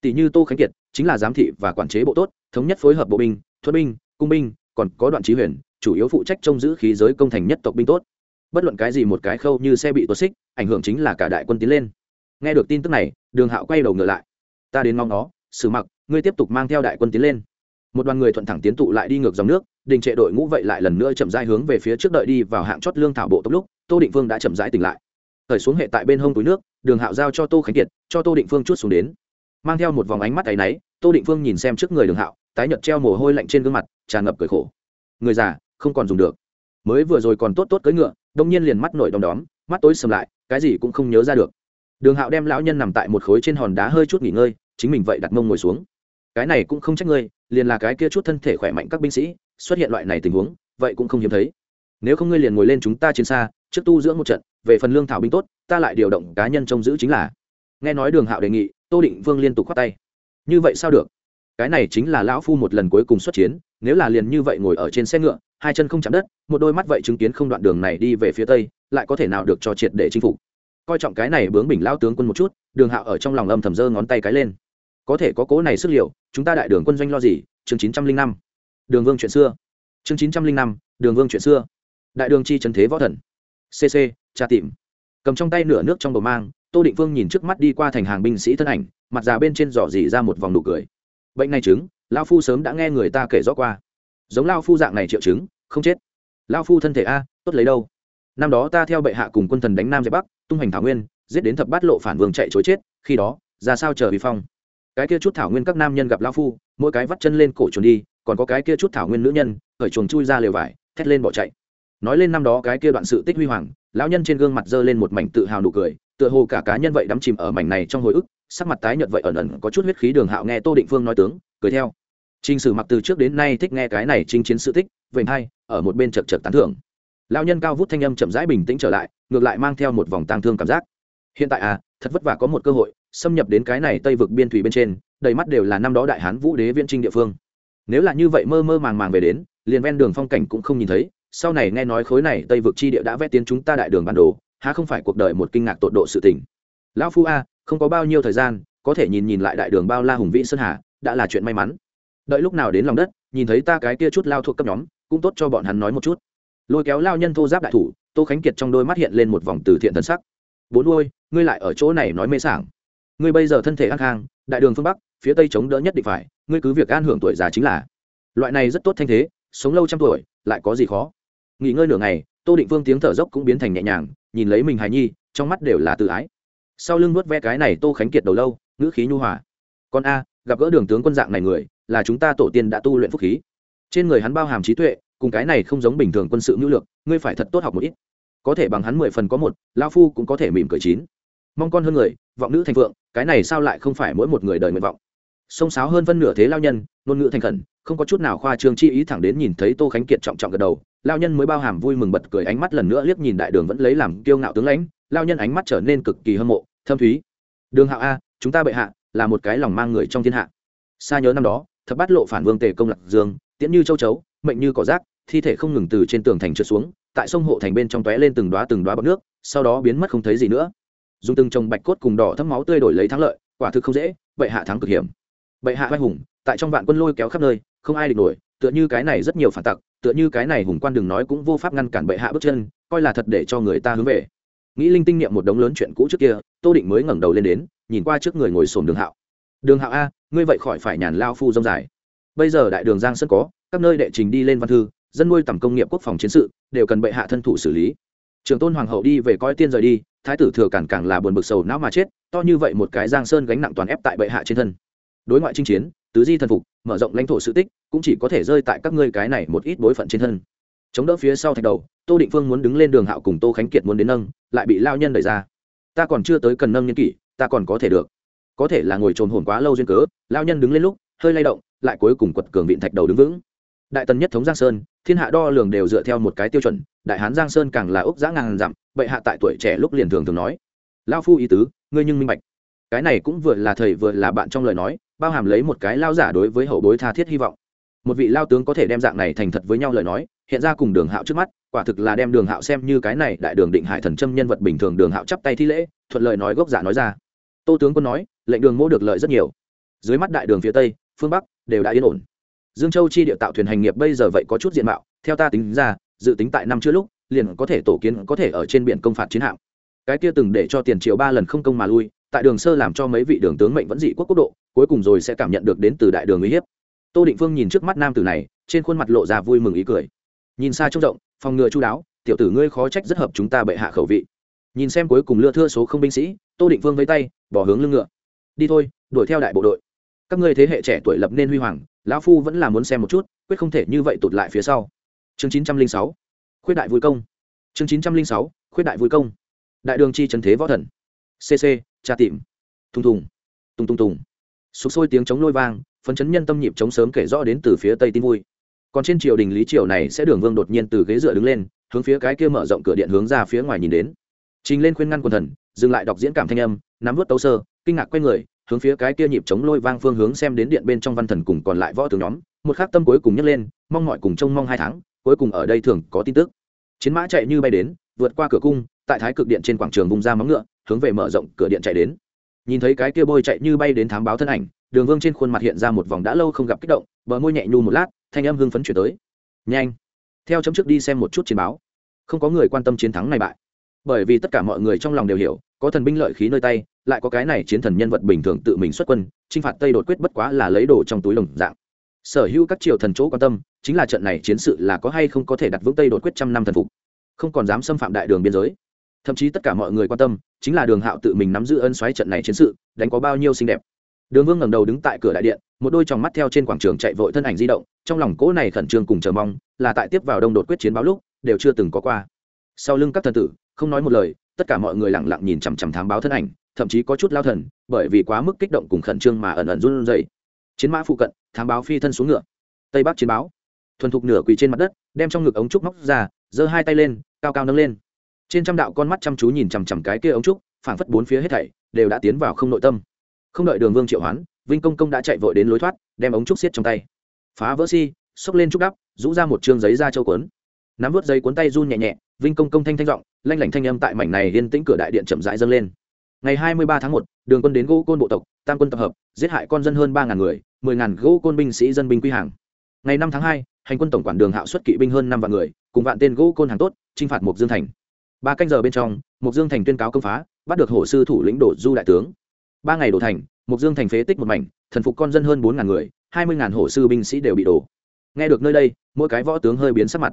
Tỷ như Tô Khánh Kiệt, chính là giám thị và quản chế bộ tốt, thống nhất phối hợp bộ binh, thuật binh, cung binh, còn có đoạn trí huyền, chủ yếu phụ trách trông giữ khí giới công thành nhất tộc binh tốt. Bất luận cái gì một cái khâu như xe bị tuột xích, ảnh hưởng chính là cả đại quân tiến lên. Nghe được tin tức này, Đường Hạo quay đầu ngựa lại ta đến mong nó sử mặc ngươi tiếp tục mang theo đại quân tiến lên một đoàn người thuận thẳng tiến tụ lại đi ngược dòng nước đình trệ đội ngũ vậy lại lần nữa chậm rãi hướng về phía trước đợi đi vào hạng chót lương thảo bộ tốc lúc, tô định phương đã chậm rãi tỉnh lại. Thời xuống hệ tại bên hông túi nước, đường hạo giao cho tô khánh kiệt, cho tô định phương chút xuống đến. Mang theo một vòng ánh mắt áy náy, tô định phương nhìn xem trước người đường hạo, tái nhợt treo mồ hôi lạnh trên gương mặt, tràn ngập cười khổ. Người già, không còn dùng được. Mới vừa rồi còn tốt tốt cưỡi ngựa, đông nhiên liền mắt nổi đom đóm, mắt tối sầm lại, cái gì cũng không nhớ ra được. Đường hạo đem lão nhân nằm tại một khối trên hòn đá hơi chút nghỉ ngơi, chính mình vậy đặt mông ngồi xuống. Cái này cũng không trách ngươi, liền là cái kia chút thân thể khỏe mạnh các binh sĩ xuất hiện loại này tình huống, vậy cũng không hiếm thấy. Nếu không ngươi liền ngồi lên chúng ta chiến xa, trước tu dưỡng một trận, về phần lương thảo binh tốt, ta lại điều động cá nhân trông giữ chính là. Nghe nói đường hạo đề nghị, tô định vương liên tục khoát tay. Như vậy sao được? Cái này chính là lão phu một lần cuối cùng xuất chiến, nếu là liền như vậy ngồi ở trên xe ngựa, hai chân không chạm đất, một đôi mắt vậy chứng kiến không đoạn đường này đi về phía tây, lại có thể nào được cho triệt để chinh phục? Coi trọng cái này bướng bình lao tướng quân một chút, đường hạo ở trong lòng âm thầm giơ ngón tay cái lên. Có thể có cố này sức liệu, chúng ta đại đường quân doanh lo gì? Chương chín trăm linh năm đường vương chuyện xưa. Chương chín trăm linh năm, đường vương chuyện xưa. Đại đường chi trần thế võ thần. Cc tra tìm. Cầm trong tay nửa nước trong bầu mang, tô định vương nhìn trước mắt đi qua thành hàng binh sĩ thân ảnh, mặt già bên trên giỏ dỉ ra một vòng nụ cười. Bệnh này chứng lao phu sớm đã nghe người ta kể rõ qua. Giống lao phu dạng này triệu chứng, không chết. Lao phu thân thể a, tốt lấy đâu? Năm đó ta theo bệ hạ cùng quân thần đánh nam giải bắc, tung hành thảo nguyên, giết đến thập bát lộ phản vương chạy chối chết, khi đó, ra sao chờ bị phong? Cái kia chút thảo nguyên các nam nhân gặp lao phu mỗi cái vắt chân lên cổ chuồn đi còn có cái kia chút thảo nguyên nữ nhân khởi chuồng chui ra lều vải thét lên bỏ chạy nói lên năm đó cái kia đoạn sự tích huy hoàng lão nhân trên gương mặt giơ lên một mảnh tự hào nụ cười tựa hồ cả cá nhân vậy đắm chìm ở mảnh này trong hồi ức sắc mặt tái nhợt vậy ẩn ẩn có chút huyết khí đường hạo nghe tô định phương nói tướng cười theo Trình Sử Mặc từ trước đến nay thích nghe cái này chinh chiến sự tích, vậy hay ở một bên chật chật tán thưởng. Lão nhân cao vút thanh âm chậm rãi bình tĩnh trở lại, ngược lại mang theo một vòng tang thương cảm giác. Hiện tại à, thật vất vả có một cơ hội, xâm nhập đến cái này Tây vực biên thủy bên trên, đầy mắt đều là năm đó đại hán Vũ Đế viễn trinh địa phương. Nếu là như vậy mơ mơ màng màng về đến, liền ven đường phong cảnh cũng không nhìn thấy, sau này nghe nói khối này Tây vực chi địa đã vẽ tiến chúng ta đại đường bản đồ, há không phải cuộc đời một kinh ngạc tột độ sự tình. Lão phu a, không có bao nhiêu thời gian, có thể nhìn nhìn lại đại đường bao la hùng vĩ sơn hà, đã là chuyện may mắn. Đợi lúc nào đến lòng đất nhìn thấy ta cái kia chút lao thuộc cấp nhóm cũng tốt cho bọn hắn nói một chút. Lôi kéo lao nhân thô giáp đại thủ tô khánh kiệt trong đôi mắt hiện lên một vòng từ thiện thân sắc. Bốn đôi ngươi lại ở chỗ này nói mê sảng ngươi bây giờ thân thể an khang, đại đường phương bắc, phía tây chống đỡ nhất định phải, ngươi cứ việc an hưởng tuổi già chính là. Loại này rất tốt thanh thế, sống lâu trăm tuổi, lại có gì khó? Nghỉ ngơi nửa ngày, tô định vương tiếng thở dốc cũng biến thành nhẹ nhàng, nhìn lấy mình hài nhi, trong mắt đều là tự ái. Sau lưng nuốt ve cái này tô khánh kiệt đầu lâu, ngữ khí nhu hòa. Con a, gặp gỡ đường tướng quân dạng này người, là chúng ta tổ tiên đã tu luyện phúc khí. Trên người hắn bao hàm trí tuệ, cùng cái này không giống bình thường quân sự ngữ lược, ngươi phải thật tốt học một ít. Có thể bằng hắn mười phần có một lao phu cũng có thể mỉm cười chín. Mong con hơn người, vọng nữ thành phượng cái này sao lại không phải mỗi một người đời nguyện vọng? Sông sáo hơn phân nửa thế lao nhân, ngôn ngữ thành khẩn, không có chút nào khoa trương chi ý thẳng đến nhìn thấy tô khánh kiệt trọng trọng gật đầu. Lao nhân mới bao hàm vui mừng bật cười ánh mắt lần nữa liếc nhìn đại đường vẫn lấy làm kiêu ngạo tướng lãnh. Lao nhân ánh mắt trở nên cực kỳ hâm mộ, thâm thúy. Đường hạo a, chúng ta bệ hạ, là một cái lòng mang người trong thiên hạ. Xa nhớ năm đó, thập bát lộ phản vương tề công lạc dương, tiễn như châu chấu, mệnh như cỏ rác, thi thể không ngừng từ trên tường thành trượt xuống, tại sông hộ thành bên trong tóe lên từng đoá từng đoá bọc nước, sau đó biến mất không thấy gì nữa dùng từng trồng bạch cốt cùng đỏ thấm máu tươi đổi lấy thắng lợi, quả thực không dễ, bệ hạ thắng cực hiểm. Bệ hạ vai hùng, tại trong vạn quân lôi kéo khắp nơi, không ai địch nổi, tựa như cái này rất nhiều phản tặc, tựa như cái này hùng quan đừng nói cũng vô pháp ngăn cản bệ hạ bước chân, coi là thật để cho người ta hướng về. Nghĩ linh tinh niệm một đống lớn chuyện cũ trước kia, tô định mới ngẩng đầu lên đến, nhìn qua trước người ngồi sồn đường hạo. Đường hạo a, ngươi vậy khỏi phải nhàn lao phu rông dài. Bây giờ đại đường giang sân có, các nơi đệ trình đi lên văn thư, dân nuôi tầm công nghiệp quốc phòng chiến sự, đều cần bệ hạ thân thủ xử lý trường tôn hoàng hậu đi về coi tiên rời đi, thái tử thừa cản càng là buồn bực sầu não mà chết, to như vậy một cái giang sơn gánh nặng toàn ép tại bệ hạ trên thân. Đối ngoại chinh chiến, tứ di thần phục, mở rộng lãnh thổ sự tích, cũng chỉ có thể rơi tại các ngươi cái này một ít bối phận trên thân. Chống đỡ phía sau thạch đầu, tô định phương muốn đứng lên đường hạo cùng tô khánh kiệt muốn đến nâng, lại bị lao nhân đẩy ra. Ta còn chưa tới cần nâng nhân kỷ, ta còn có thể được. Có thể là ngồi trồn hồn quá lâu duyên cớ, lao nhân đứng lên lúc, hơi lay động, lại cuối cùng quật cường vịn thạch đầu đứng vững. Đại tần nhất thống giang sơn thiên hạ đo lường đều dựa theo một cái tiêu chuẩn, đại hán giang sơn càng là ốc giã ngàn dặm, bệ hạ tại tuổi trẻ lúc liền thường thường nói. Lao phu ý tứ, ngươi nhưng minh bạch. Cái này cũng vừa là thầy vừa là bạn trong lời nói, bao hàm lấy một cái lao giả đối với hậu bối tha thiết hy vọng. Một vị lao tướng có thể đem dạng này thành thật với nhau lời nói, hiện ra cùng đường hạo trước mắt, quả thực là đem đường hạo xem như cái này đại đường định hải thần châm nhân vật bình thường đường hạo chắp tay thi lễ, thuận lời nói gốc giả nói ra. Tô tướng quân nói, lệnh đường mô được lợi rất nhiều. Dưới mắt đại đường phía tây, phương bắc đều đã yên ổn dương châu chi địa tạo thuyền hành nghiệp bây giờ vậy có chút diện mạo, theo ta tính ra, dự tính tại năm trước lúc, liền có thể tổ kiến, có thể ở trên biển công phạt chiến hạm. Cái kia từng để cho tiền triệu ba lần không công mà lui, tại đường sơ làm cho mấy vị đường tướng mệnh vẫn dị quốc quốc độ, cuối cùng rồi sẽ cảm nhận được đến từ đại đường uy hiếp. Tô định phương nhìn trước mắt nam tử này, trên khuôn mặt lộ ra vui mừng ý cười. Nhìn xa trông rộng, phòng ngừa chu đáo, tiểu tử ngươi khó trách rất hợp chúng ta bệ hạ khẩu vị. Nhìn xem cuối cùng lưa thưa số không binh sĩ, tô định phương với tay, bỏ hướng lưng ngựa. Đi thôi, đuổi theo đại bộ đội. Các ngươi thế hệ trẻ tuổi lập nên huy hoàng lão phu vẫn là muốn xem một chút, quyết không thể như vậy tụt lại phía sau. Chương chín trăm linh sáu, khuyết đại vui công. Chương chín trăm linh sáu, khuyết đại vui công. Đại đường chi trần thế võ thần. Cc tra tìm. Thùng thùng. Tùng tùng tùng. Sụp sôi tiếng chống lôi vang, phấn chấn nhân tâm nhịp chống sớm kể rõ đến từ phía tây tin vui. Còn trên triều đình lý triều này sẽ đường vương đột nhiên từ ghế dựa đứng lên, hướng phía cái kia mở rộng cửa điện hướng ra phía ngoài nhìn đến. Trình lên khuyên ngăn quần thần, dừng lại đọc diễn cảm thanh âm, nắm vớt tấu sơ, kinh ngạc quay người hướng phía cái kia nhịp chống lôi vang phương hướng xem đến điện bên trong văn thần cùng còn lại võ tướng nhóm, một khắc tâm cuối cùng nhấc lên, mong mọi cùng trông mong hai tháng, cuối cùng ở đây thường có tin tức. Chiến mã chạy như bay đến, vượt qua cửa cung, tại thái cực điện trên quảng trường vùng ra móng ngựa, hướng về mở rộng cửa điện chạy đến. Nhìn thấy cái kia bôi chạy như bay đến thám báo thân ảnh, đường vương trên khuôn mặt hiện ra một vòng đã lâu không gặp kích động, bờ môi nhẹ nhu một lát, thanh âm hưng phấn chuyển tới. Nhanh! Theo chấm trước đi xem một chút chiến báo. Không có người quan tâm chiến thắng này bại. Bởi vì tất cả mọi người trong lòng đều hiểu, có thần binh lợi khí nơi tay lại có cái này chiến thần nhân vật bình thường tự mình xuất quân, chinh phạt tây đột quyết bất quá là lấy đồ trong túi lồng dạng. Sở hữu các triều thần chỗ quan tâm, chính là trận này chiến sự là có hay không có thể đặt vững tây đột quyết trăm năm thần phục. Không còn dám xâm phạm đại đường biên giới. Thậm chí tất cả mọi người quan tâm, chính là đường hạo tự mình nắm giữ ân xoáy trận này chiến sự, đánh có bao nhiêu xinh đẹp. Đường vương ngẩng đầu đứng tại cửa đại điện, một đôi tròng mắt theo trên quảng trường chạy vội thân ảnh di động, trong lòng cỗ này khẩn trương cùng chờ mong, là tại tiếp vào đông đột quyết chiến báo lúc, đều chưa từng có qua. Sau lưng các thần tử, không nói một lời, tất cả mọi người lặng lặng nhìn chằm chằm thám báo thân ảnh thậm chí có chút lao thần, bởi vì quá mức kích động cùng khẩn trương mà ẩn ẩn run rẩy. Chiến mã phụ cận, thám báo phi thân xuống ngựa. Tây bắc chiến báo. Thuần thục nửa quỳ trên mặt đất, đem trong ngực ống trúc móc ra, giơ hai tay lên, cao cao nâng lên. Trên trăm đạo con mắt chăm chú nhìn chằm chằm cái kia ống trúc, phảng phất bốn phía hết thảy, đều đã tiến vào không nội tâm. Không đợi đường vương triệu hoán, vinh công công đã chạy vội đến lối thoát, đem ống trúc xiết trong tay. Phá vỡ si, xốc lên trúc đắp, rũ ra một chương giấy ra châu cuốn. Nắm vớt giấy cuốn tay run nhẹ nhẹ, vinh công công thanh thanh giọng, lanh lảnh thanh âm tại mảnh này yên tĩnh cửa đại điện chậm rãi dâng lên ngày hai mươi ba tháng một, đường quân đến gỗ côn bộ tộc, tam quân tập hợp, giết hại con dân hơn ba ngàn người, mười ngàn gỗ côn binh sĩ dân binh quy hàng. Ngày năm tháng hai, hành quân tổng quản đường hạo xuất kỵ binh hơn năm vạn người, cùng vạn tên gỗ côn hàng tốt, chinh phạt mục dương thành. Ba canh giờ bên trong mục dương thành tuyên cáo công phá, bắt được hồ sư thủ lĩnh đổ du đại tướng. Ba ngày đổ thành mục dương thành phế tích một mảnh, thần phục con dân hơn bốn ngàn người, hai mươi ngàn hổ sư binh sĩ đều bị đổ. Nghe được nơi đây, mỗi cái võ tướng hơi biến sắc mặt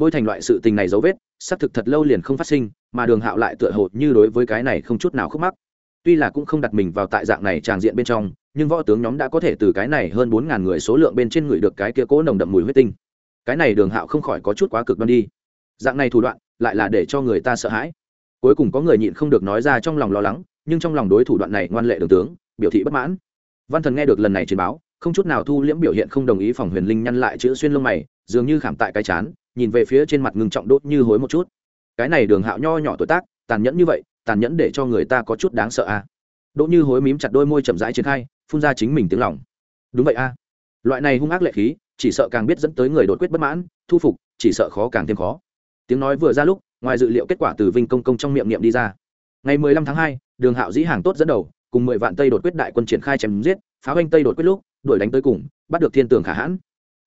bôi thành loại sự tình này dấu vết, xác thực thật lâu liền không phát sinh, mà đường hạo lại tựa hồ như đối với cái này không chút nào khúc mắc. Tuy là cũng không đặt mình vào tại dạng này tràng diện bên trong, nhưng võ tướng nhóm đã có thể từ cái này hơn bốn ngàn người số lượng bên trên người được cái kia cố nồng đậm mùi huyết tinh. Cái này đường hạo không khỏi có chút quá cực đoan đi. Dạng này thủ đoạn, lại là để cho người ta sợ hãi. Cuối cùng có người nhịn không được nói ra trong lòng lo lắng, nhưng trong lòng đối thủ đoạn này ngoan lệ đường tướng, biểu thị bất mãn. Văn thần nghe được lần này trình báo không chút nào thu liễm biểu hiện không đồng ý phòng huyền linh nhăn lại chữ xuyên lông mày, dường như khảm tại cái chán, nhìn về phía trên mặt ngưng trọng đốt như hối một chút. Cái này đường hạo nho nhỏ tuổi tác, tàn nhẫn như vậy, tàn nhẫn để cho người ta có chút đáng sợ a à. đỗ như hối mím chặt đôi môi chậm rãi triển khai, phun ra chính mình tiếng lòng. Đúng vậy a loại này hung ác lệ khí, chỉ sợ càng biết dẫn tới người đột quyết bất mãn, thu phục, chỉ sợ khó càng thêm khó. Tiếng nói vừa ra lúc, ngoài dự liệu kết quả từ vinh công công trong miệng niệm đi ra. Ngày mười lăm tháng hai, đường hạo dĩ hàng tốt dẫn đầu, cùng mười vạn tây đột quyết đại quân triển khai chém giết, phá hoanh tây đột quyết lúc đuổi đánh tới cùng, bắt được thiên tường khả hãn.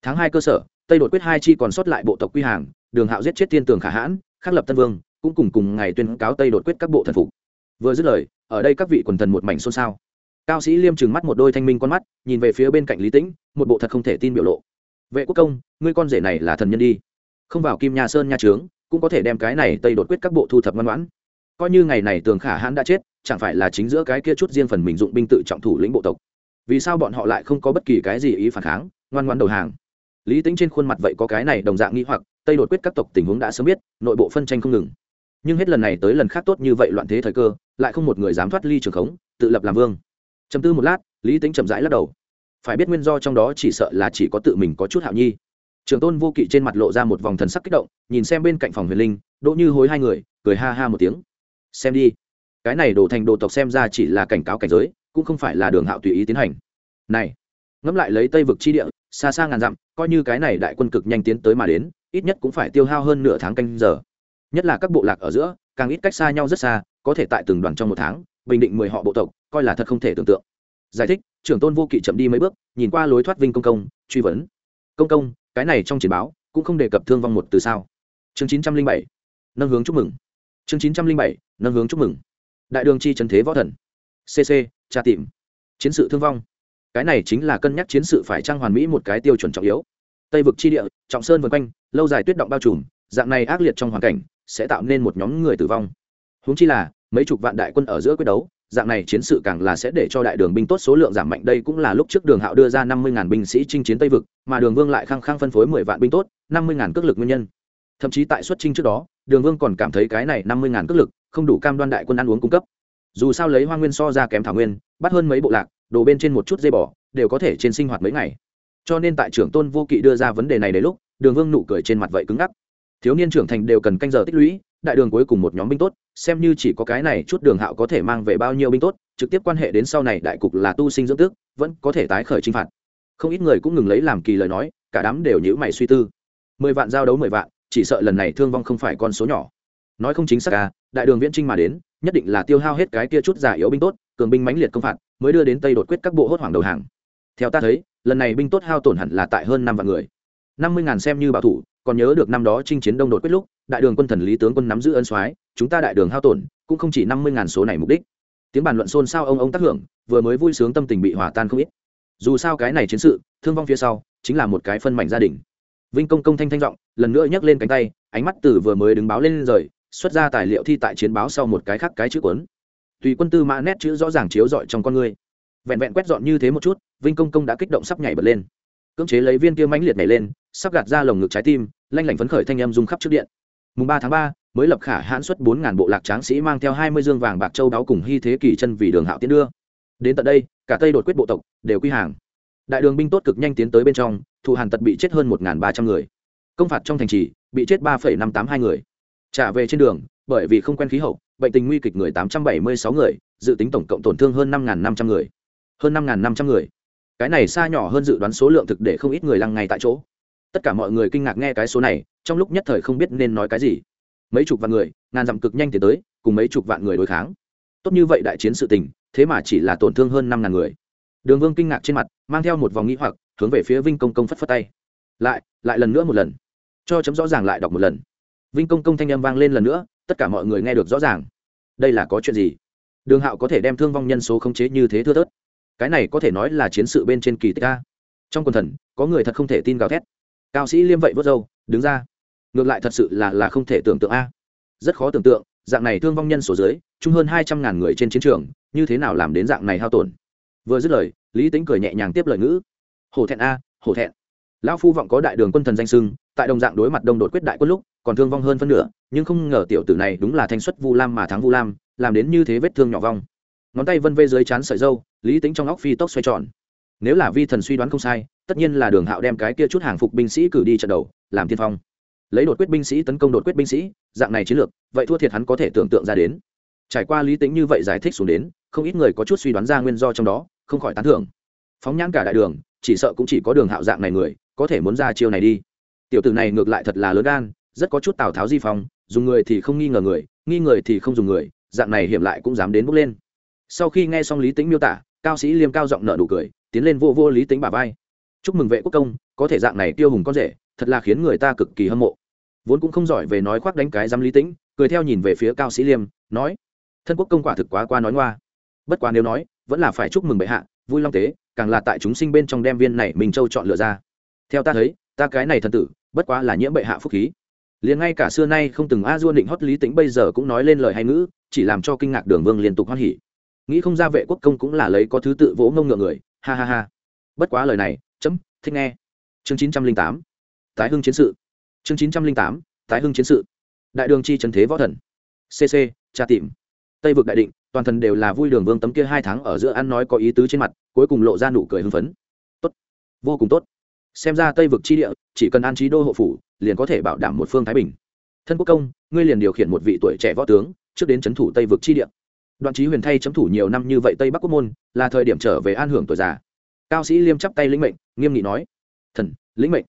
Tháng hai cơ sở, tây đột quyết hai chi còn sót lại bộ tộc quy hàng, đường hạo giết chết thiên tường khả hãn, khắc lập tân vương, cũng cùng cùng ngày tuyên cáo tây đột quyết các bộ thần phục. Vừa dứt lời, ở đây các vị quần thần một mảnh xôn xao. Cao sĩ liêm trừng mắt một đôi thanh minh con mắt, nhìn về phía bên cạnh lý tĩnh, một bộ thật không thể tin biểu lộ. Vệ quốc công, ngươi con rể này là thần nhân đi. Không vào kim nha sơn nha trướng, cũng có thể đem cái này tây đột quyết các bộ thu thập ngoan ngoãn. Coi như ngày này tường khả hãn đã chết, chẳng phải là chính giữa cái kia chút riêng phần mình dụng binh tự trọng thủ lĩnh bộ tộc vì sao bọn họ lại không có bất kỳ cái gì ý phản kháng, ngoan ngoan đầu hàng. Lý tính trên khuôn mặt vậy có cái này đồng dạng nghĩ hoặc, tây đột quyết các tộc tình huống đã sớm biết, nội bộ phân tranh không ngừng. Nhưng hết lần này tới lần khác tốt như vậy loạn thế thời cơ, lại không một người dám thoát ly trường khống, tự lập làm vương. Chầm tư một lát, lý tính chậm rãi lắc đầu. Phải biết nguyên do trong đó chỉ sợ là chỉ có tự mình có chút hạo nhi. Trường tôn vô kỵ trên mặt lộ ra một vòng thần sắc kích động, nhìn xem bên cạnh phòng huyền linh, đỗ như hối hai người, cười ha ha một tiếng. Xem đi. Cái này đổ thành đồ tộc xem ra chỉ là cảnh cáo cảnh giới cũng không phải là đường hạo tùy ý tiến hành. Này, ngẫm lại lấy tây vực chi địa, xa xa ngàn dặm, coi như cái này đại quân cực nhanh tiến tới mà đến, ít nhất cũng phải tiêu hao hơn nửa tháng canh giờ. Nhất là các bộ lạc ở giữa, càng ít cách xa nhau rất xa, có thể tại từng đoàn trong một tháng, bình định mười họ bộ tộc, coi là thật không thể tưởng tượng. Giải thích, trưởng tôn vô kỵ chậm đi mấy bước, nhìn qua lối thoát vinh công công, truy vấn. Công công, cái này trong chiến báo, cũng không đề cập thương vong một từ sao. Chương chín trăm linh bảy, nâng hướng chúc mừng. Chương chín trăm linh bảy, nâng hướng chúc mừng. Đại đường chi trần thế võ thần cc tra tìm. Chiến sự thương vong. Cái này chính là cân nhắc chiến sự phải trang hoàn mỹ một cái tiêu chuẩn trọng yếu. Tây vực chi địa, trọng sơn vân quanh, lâu dài tuyết động bao trùm, dạng này ác liệt trong hoàn cảnh, sẽ tạo nên một nhóm người tử vong. Húng chi là, mấy chục vạn đại quân ở giữa quyết đấu, dạng này chiến sự càng là sẽ để cho đại đường binh tốt số lượng giảm mạnh. Đây cũng là lúc trước đường hạo đưa ra năm mươi ngàn binh sĩ chinh chiến tây vực, mà đường vương lại khăng khăng phân phối mười vạn binh tốt, năm mươi ngàn cước lực nguyên nhân. Thậm chí tại xuất chinh trước đó, đường vương còn cảm thấy cái này năm mươi ngàn cước lực không đủ cam đoan đại quân ăn uống cung cấp dù sao lấy hoa nguyên so ra kém thảo nguyên, bắt hơn mấy bộ lạc, đồ bên trên một chút dây bỏ đều có thể trên sinh hoạt mấy ngày. Cho nên tại trưởng tôn vô kỵ đưa ra vấn đề này đến lúc, đường vương nụ cười trên mặt vậy cứng ngắc. Thiếu niên trưởng thành đều cần canh giờ tích lũy, đại đường cuối cùng một nhóm binh tốt, xem như chỉ có cái này chút đường hạo có thể mang về bao nhiêu binh tốt, trực tiếp quan hệ đến sau này đại cục là tu sinh dưỡng tước, vẫn có thể tái khởi chinh phạt. Không ít người cũng ngừng lấy làm kỳ lời nói, cả đám đều nhữ mày suy tư. Mười vạn giao đấu mười vạn, chỉ sợ lần này thương vong không phải con số nhỏ nói không chính xác à đại đường viễn trinh mà đến, nhất định là tiêu hao hết cái kia chút giả yếu binh tốt, cường binh mãnh liệt công phạt, mới đưa đến tây đột quyết các bộ hốt hoảng đầu hàng. Theo ta thấy, lần này binh tốt hao tổn hẳn là tại hơn năm vạn người. năm mươi ngàn xem như bảo thủ, còn nhớ được năm đó chinh chiến đông đột quyết lúc, đại đường quân thần lý tướng quân nắm giữ ân soái, chúng ta đại đường hao tổn, cũng không chỉ năm mươi ngàn số này mục đích. Tiếng bàn luận xôn xao ông ông tác hưởng, vừa mới vui sướng tâm tình bị hòa tan không ít. Dù sao cái này chiến sự, thương vong phía sau, chính là một cái phân mảnh gia đình. Vinh công công thanh thanh giọng lần nữa nhấc lên cánh tay, ánh mắt từ vừa mới đứng báo lên rời xuất ra tài liệu thi tại chiến báo sau một cái khác cái chữ cuốn. Tùy quân tư mã nét chữ rõ ràng chiếu rọi trong con người. Vẹn vẹn quét dọn như thế một chút, vinh công công đã kích động sắp nhảy bật lên. Cưỡng chế lấy viên kia mãnh liệt nhảy lên, sắp gạt ra lồng ngực trái tim, lanh lảnh phấn khởi thanh âm rung khắp trước điện. Mùng ba tháng ba, mới lập khả hãn xuất bốn ngàn bộ lạc tráng sĩ mang theo hai mươi dương vàng bạc châu đáo cùng hy thế kỳ chân vì đường hạo tiến đưa. Đến tận đây, cả tây đột quyết bộ tộc đều quy hàng. Đại đường binh tốt cực nhanh tiến tới bên trong thủ hàn tật bị chết hơn một ba trăm người. Công phạt trong thành trì, bị chết ba năm tám hai người trả về trên đường, bởi vì không quen khí hậu, bệnh tình nguy kịch người tám trăm bảy mươi sáu người, dự tính tổng cộng tổn thương hơn năm năm trăm người. Hơn năm năm trăm người. Cái này xa nhỏ hơn dự đoán số lượng thực để không ít người lăng ngay tại chỗ. Tất cả mọi người kinh ngạc nghe cái số này, trong lúc nhất thời không biết nên nói cái gì. Mấy chục vạn người, ngàn dặm cực nhanh tiến tới, cùng mấy chục vạn người đối kháng. Tốt như vậy đại chiến sự tình, thế mà chỉ là tổn thương hơn năm ngàn người. Đường vương kinh ngạc trên mặt, mang theo một vòng nghĩ hoặc, hướng về phía vinh công công phất phất tay. Lại lại lần nữa một lần. Cho chấm rõ ràng lại đọc một lần vinh công công thanh âm vang lên lần nữa, tất cả mọi người nghe được rõ ràng. Đây là có chuyện gì? Đường hạo có thể đem thương vong nhân số khống chế như thế thưa thớt. Cái này có thể nói là chiến sự bên trên kỳ tích a. Trong quần thần, có người thật không thể tin gào thét. Cao sĩ liêm vậy vớt râu, đứng ra. Ngược lại thật sự là là không thể tưởng tượng a. Rất khó tưởng tượng, dạng này thương vong nhân số dưới, chung hơn hai trăm ngàn người trên chiến trường, như thế nào làm đến dạng này hao tổn? Vừa dứt lời, lý tính cười nhẹ nhàng tiếp lời ngữ. Hổ thẹn a, hổ thẹn lão phu vọng có đại đường quân thần danh sưng tại đồng dạng đối mặt đông đột quyết đại quân lúc, còn thương vong hơn phân nửa, nhưng không ngờ tiểu tử này đúng là thanh xuất vu lam mà thắng vu lam, làm đến như thế vết thương nhỏ vong. Ngón tay vân vê dưới chán sợi dâu, lý tính trong óc phi tốc xoay tròn. Nếu là vi thần suy đoán không sai, tất nhiên là đường hạo đem cái kia chút hàng phục binh sĩ cử đi trận đầu, làm tiên phong. Lấy đột quyết binh sĩ tấn công đột quyết binh sĩ, dạng này chiến lược, vậy thua thiệt hắn có thể tưởng tượng ra đến. Trải qua lý tính như vậy giải thích xuống đến, không ít người có chút suy đoán ra nguyên do trong đó, không khỏi tán thưởng. Phóng nhãn cả đại đường, chỉ sợ cũng chỉ có đường hạo dạng này người có thể muốn ra chiêu này đi. Tiểu tử này ngược lại thật là lớn gan, rất có chút tào tháo di phong, dùng người thì không nghi ngờ người, nghi người thì không dùng người, dạng này hiểm lại cũng dám đến bước lên. Sau khi nghe xong lý tính miêu tả, cao sĩ liêm cao giọng nợ nụ cười, tiến lên vô vô lý tính bà vai. Chúc mừng vệ quốc công, có thể dạng này tiêu hùng con rể, thật là khiến người ta cực kỳ hâm mộ. Vốn cũng không giỏi về nói khoác đánh cái dám lý tính cười theo nhìn về phía cao sĩ liêm, nói, thân quốc công quả thực quá qua nói ngoa. Bất quá nếu nói, vẫn là phải chúc mừng bệ hạ, vui long tế, càng là tại chúng sinh bên trong đem viên này mình châu chọn lựa ra theo ta thấy, ta cái này thần tử, bất quá là nhiễm bệ hạ phúc khí. Liền ngay cả xưa nay không từng a dua định hót lý tính bây giờ cũng nói lên lời hay ngữ, chỉ làm cho kinh ngạc đường vương liên tục hoan hỉ. Nghĩ không ra vệ quốc công cũng là lấy có thứ tự vỗ mông ngựa người, ha ha ha. Bất quá lời này, chấm, thích nghe. Chương chín trăm linh tám, tái hưng chiến sự. Chương chín trăm linh tám, tái hưng chiến sự. Đại đường chi trần thế võ thần. Cc tra tìm. Tây vực đại định, toàn thần đều là vui đường vương tấm kia hai tháng ở giữa ăn nói có ý tứ trên mặt, cuối cùng lộ ra nụ cười hưng phấn. Tốt. Vô cùng tốt xem ra tây vực chi địa, chỉ cần an trí đô hộ phủ, liền có thể bảo đảm một phương thái bình. Thân quốc công, ngươi liền điều khiển một vị tuổi trẻ võ tướng, trước đến c h ấ n thủ tây vực chi địa. Đoạn trí huyền thay chấm thủ nhiều năm như vậy tây bắc quốc môn, là thời điểm trở về an hưởng tuổi già. Cao sĩ liêm chắp tay lĩnh mệnh, nghiêm nghị nói, thần, lĩnh mệnh.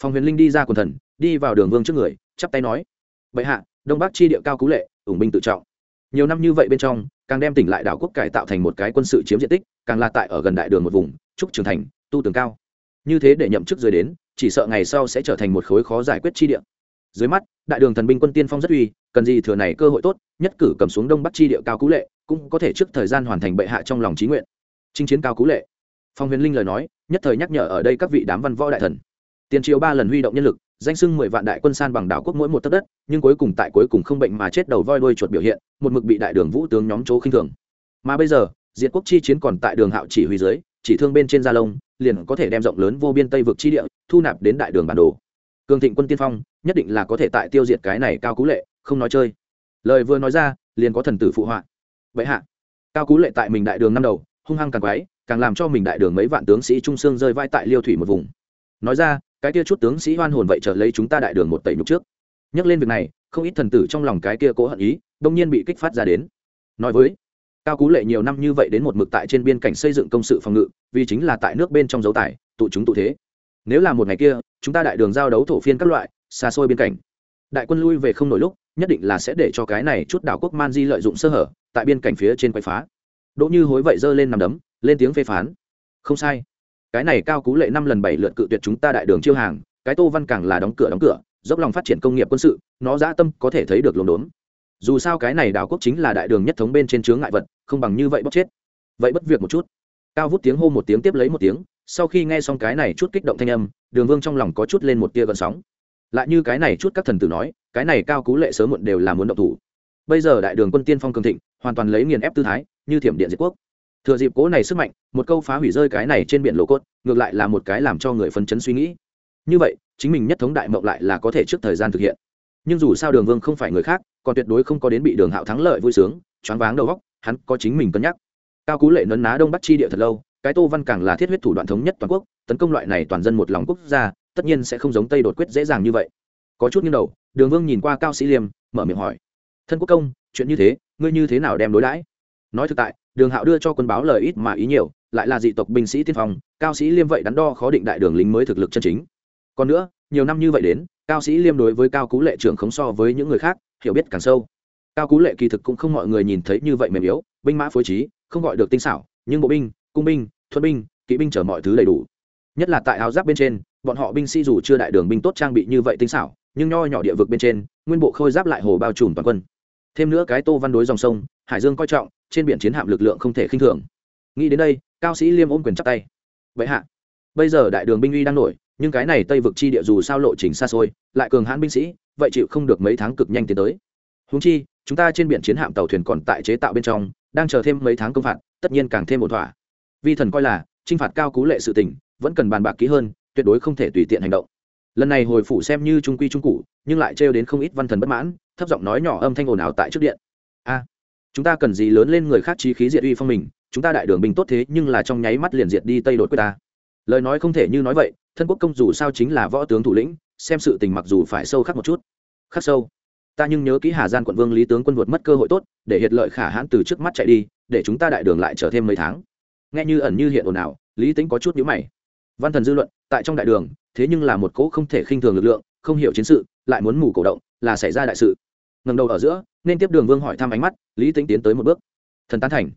Phòng huyền linh đi ra quần thần, đi vào đường vương trước người, chắp tay nói, bệ hạ, đông bắc chi địa cao cú lệ, ủng binh tự trọng. Nhiều năm như vậy bên trong, càng đem tỉnh lại đảo quốc cải tạo thành một cái quân sự chiếm diện tích, càng là tại ở gần đại đường một vùng, trúc trường thành, tu tường cao như thế để nhậm chức dưới đến, chỉ sợ ngày sau sẽ trở thành một khối khó giải quyết chi địa. Dưới mắt, đại đường thần binh quân tiên phong rất uy, cần gì thừa này cơ hội tốt, nhất cử cầm xuống đông bắc chi địa cao cú lệ, cũng có thể trước thời gian hoàn thành bệ hạ trong lòng trí nguyện. Chinh chiến cao cú lệ. Phong huyền linh lời nói, nhất thời nhắc nhở ở đây các vị đám văn võ đại thần. Tiền triều ba lần huy động nhân lực, danh sưng mười vạn đại quân san bằng đảo quốc mỗi một tấc đất, nhưng cuối cùng tại cuối cùng không bệnh mà chết đầu voi đuôi chuột biểu hiện, một mực bị đại đường vũ tướng nhóm chỗ khinh thường. Mà bây giờ, diệt quốc chi chiến còn tại đường hạo chỉ huy dưới, chỉ thương bên trên gia lông liền có thể đem rộng lớn vô biên tây vực chi địa thu nạp đến đại đường bản đồ. Cường thịnh quân tiên phong nhất định là có thể tại tiêu diệt cái này cao cú lệ, không nói chơi. Lời vừa nói ra, liền có thần tử phụ họa. Vậy hạ, cao cú lệ tại mình đại đường năm đầu, hung hăng càng quái, càng làm cho mình đại đường mấy vạn tướng sĩ trung sương rơi vai tại liêu thủy một vùng. Nói ra, cái kia chút tướng sĩ hoan hồn vậy trở lấy chúng ta đại đường một tẩy nhục trước. Nhắc lên việc này, không ít thần tử trong lòng cái kia cố hận ý, đông nhiên bị kích phát ra đến. Nói với cao cú lệ nhiều năm như vậy đến một mực tại trên biên cảnh xây dựng công sự phòng ngự, vì chính là tại nước bên trong dấu tài tụ chúng tụ thế. Nếu là một ngày kia, chúng ta đại đường giao đấu thổ phiên các loại, xa xôi biên cảnh. Đại quân lui về không nổi lúc, nhất định là sẽ để cho cái này chút đảo quốc man di lợi dụng sơ hở, tại biên cảnh phía trên quậy phá. Đỗ như hối vậy giơ lên nằm đấm, lên tiếng phê phán. Không sai. Cái này cao cú lệ năm lần bảy lượt cự tuyệt chúng ta đại đường chiêu hàng, cái tô văn càng là đóng cửa đóng cửa, dốc lòng phát triển công nghiệp quân sự, nó dã tâm có thể thấy được lồn đốn dù sao cái này đảo quốc chính là đại đường nhất thống bên trên chướng ngại vật, không bằng như vậy bóc chết. Vậy bất việc một chút. Cao vút tiếng hô một tiếng tiếp lấy một tiếng, sau khi nghe xong cái này chút kích động thanh âm, đường vương trong lòng có chút lên một tia gần sóng. Lại như cái này chút các thần tử nói, cái này cao cú lệ sớm muộn đều là muốn động thủ. Bây giờ đại đường quân tiên phong cường thịnh, hoàn toàn lấy nghiền ép tư thái, như thiểm điện diệt quốc. Thừa dịp cố này sức mạnh, một câu phá hủy rơi cái này trên biển lộ cốt, ngược lại là một cái làm cho người phấn chấn suy nghĩ. Như vậy, chính mình nhất thống đại mộng lại là có thể trước thời gian thực hiện. Nhưng dù sao đường vương không phải người khác còn tuyệt đối không có đến bị đường hạo thắng lợi vui sướng, choáng váng đầu góc hắn có chính mình cân nhắc. Cao cú lệ nấn ná đông bắc chi địa thật lâu, cái tô văn càng là thiết huyết thủ đoạn thống nhất toàn quốc, tấn công loại này toàn dân một lòng quốc gia, tất nhiên sẽ không giống tây đột quyết dễ dàng như vậy. Có chút như đầu, đường vương nhìn qua cao sĩ liêm, mở miệng hỏi, thân quốc công, chuyện như thế, ngươi như thế nào đem đối đãi? Nói thực tại, đường hạo đưa cho quân báo lời ít mà ý nhiều, lại là dị tộc binh sĩ tiên phong, cao sĩ liêm vậy đắn đo khó định đại đường lính mới thực lực chân chính. Còn nữa, nhiều năm như vậy đến cao sĩ liêm đối với cao cú lệ trưởng khống so với những người khác, hiểu biết càng sâu. Cao cú lệ kỳ thực cũng không mọi người nhìn thấy như vậy mềm yếu, binh mã phối trí, không gọi được tinh xảo, nhưng bộ binh, cung binh thuận binh, kỵ binh chở mọi thứ đầy đủ. Nhất là tại áo giáp bên trên, bọn họ binh sĩ dù chưa đại đường binh tốt trang bị như vậy tinh xảo, nhưng nho nhỏ địa vực bên trên, nguyên bộ khôi giáp lại hồ bao trùm toàn quân. Thêm nữa cái tô văn đối dòng sông, hải dương coi trọng, trên biển chiến hạm lực lượng không thể khinh thường. Nghĩ đến đây, cao sĩ liêm ôm quyền chắc tay. Vậy hạ, bây giờ đại đường binh uy đang nổi nhưng cái này tây vực chi địa dù sao lộ trình xa xôi, lại cường hãn binh sĩ, vậy chịu không được mấy tháng cực nhanh tiến tới. Húng chi, chúng ta trên biển chiến hạm tàu thuyền còn tại chế tạo bên trong, đang chờ thêm mấy tháng công phạt, tất nhiên càng thêm một thỏa. Vi thần coi là t r i n h phạt cao cú lệ sự tình, vẫn cần bàn bạc kỹ hơn, tuyệt đối không thể tùy tiện hành động. Lần này hồi phủ xem như trung quy trung cụ, nhưng lại trêu đến không ít văn thần bất mãn, thấp giọng nói nhỏ âm thanh ồn ào tại trước điện. A, chúng ta cần gì lớn lên người khác trí khí diệt uy phong mình, chúng ta đại đường binh tốt thế nhưng là trong nháy mắt liền diệt đi tây đột quyết ta. Lời nói không thể như nói vậy thân quốc công dù sao chính là võ tướng thủ lĩnh, xem sự tình mặc dù phải sâu khắc một chút. Khắc sâu. Ta nhưng nhớ kỹ hà gian quận vương lý tướng quân vượt mất cơ hội tốt, để hiệt lợi khả hãn từ trước mắt chạy đi, để chúng ta đại đường lại chờ thêm mấy tháng. Nghe như ẩn như hiện ồn ào, lý tính có chút nhữ mày. Văn thần dư luận, tại trong đại đường, thế nhưng là một cỗ không thể khinh thường lực lượng, không hiểu chiến sự, lại muốn mù cổ động, là xảy ra đại sự. Ngầm đầu ở giữa, nên tiếp đường vương hỏi thăm ánh mắt, lý tính tiến tới một bước. Thần tán thành.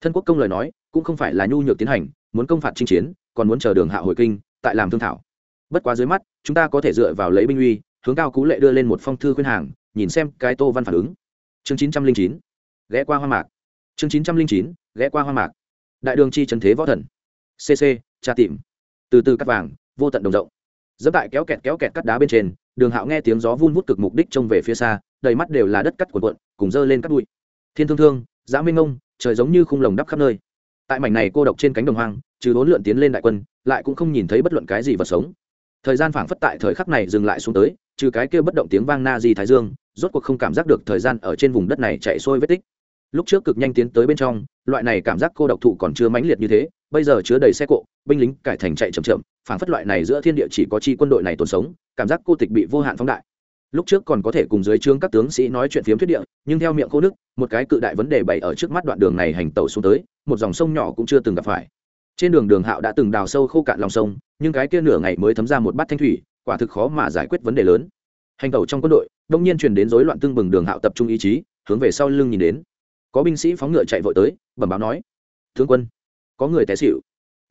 Thân quốc công lời nói, cũng không phải là nhu nhược tiến hành, muốn công phạt chinh chiến, còn muốn chờ đường hạ hồi kinh tại làm thương thảo. Bất quá dưới mắt, chúng ta có thể dựa vào lấy binh uy, hướng cao cú lệ đưa lên một phong thư khuyên hàng, nhìn xem cái tô văn phản ứng. Chương chín trăm linh chín, ghé qua hoa mạc. Chương chín trăm linh chín, ghé qua hoa mạc. Đại đường chi trần thế võ thần. Cc tra tìm. Từ từ cắt vàng, vô tận đồng rộng. Dẫm tại kéo kẹt kéo kẹt cắt đá bên trên, đường hạo nghe tiếng gió vun vút cực mục đích trông về phía xa, đầy mắt đều là đất cắt cuộn cuộn, cùng dơ lên cắt bụi. Thiên thương thương giá minh ngông, trời giống như khung lồng đắp khắp nơi tại mảnh này cô độc trên cánh đồng hoang, trừ bốn lượn tiến lên đại quân, lại cũng không nhìn thấy bất luận cái gì vật sống. Thời gian phảng phất tại thời khắc này dừng lại xuống tới, trừ cái kia bất động tiếng vang na di thái dương, rốt cuộc không cảm giác được thời gian ở trên vùng đất này chạy xuôi vết tích. Lúc trước cực nhanh tiến tới bên trong, loại này cảm giác cô độc thụ còn chưa mãnh liệt như thế, bây giờ chứa đầy xe cộ, binh lính cải thành chạy chậm chậm, phảng phất loại này giữa thiên địa chỉ có chi quân đội này tồn sống, cảm giác cô tịch bị vô hạn phóng đại lúc trước còn có thể cùng dưới trướng các tướng sĩ nói chuyện phiếm thuyết địa, nhưng theo miệng khô nước, một cái cự đại vấn đề bày ở trước mắt đoạn đường này hành tẩu xuống tới, một dòng sông nhỏ cũng chưa từng gặp phải. Trên đường đường hạo đã từng đào sâu khô cạn lòng sông, nhưng cái kia nửa ngày mới thấm ra một bát thanh thủy, quả thực khó mà giải quyết vấn đề lớn. Hành tẩu trong quân đội, đông nhiên truyền đến rối loạn tương bừng đường hạo tập trung ý chí, hướng về sau lưng nhìn đến. Có binh sĩ phóng ngựa chạy vội tới, bẩm báo nói, thương quân, có người té xịu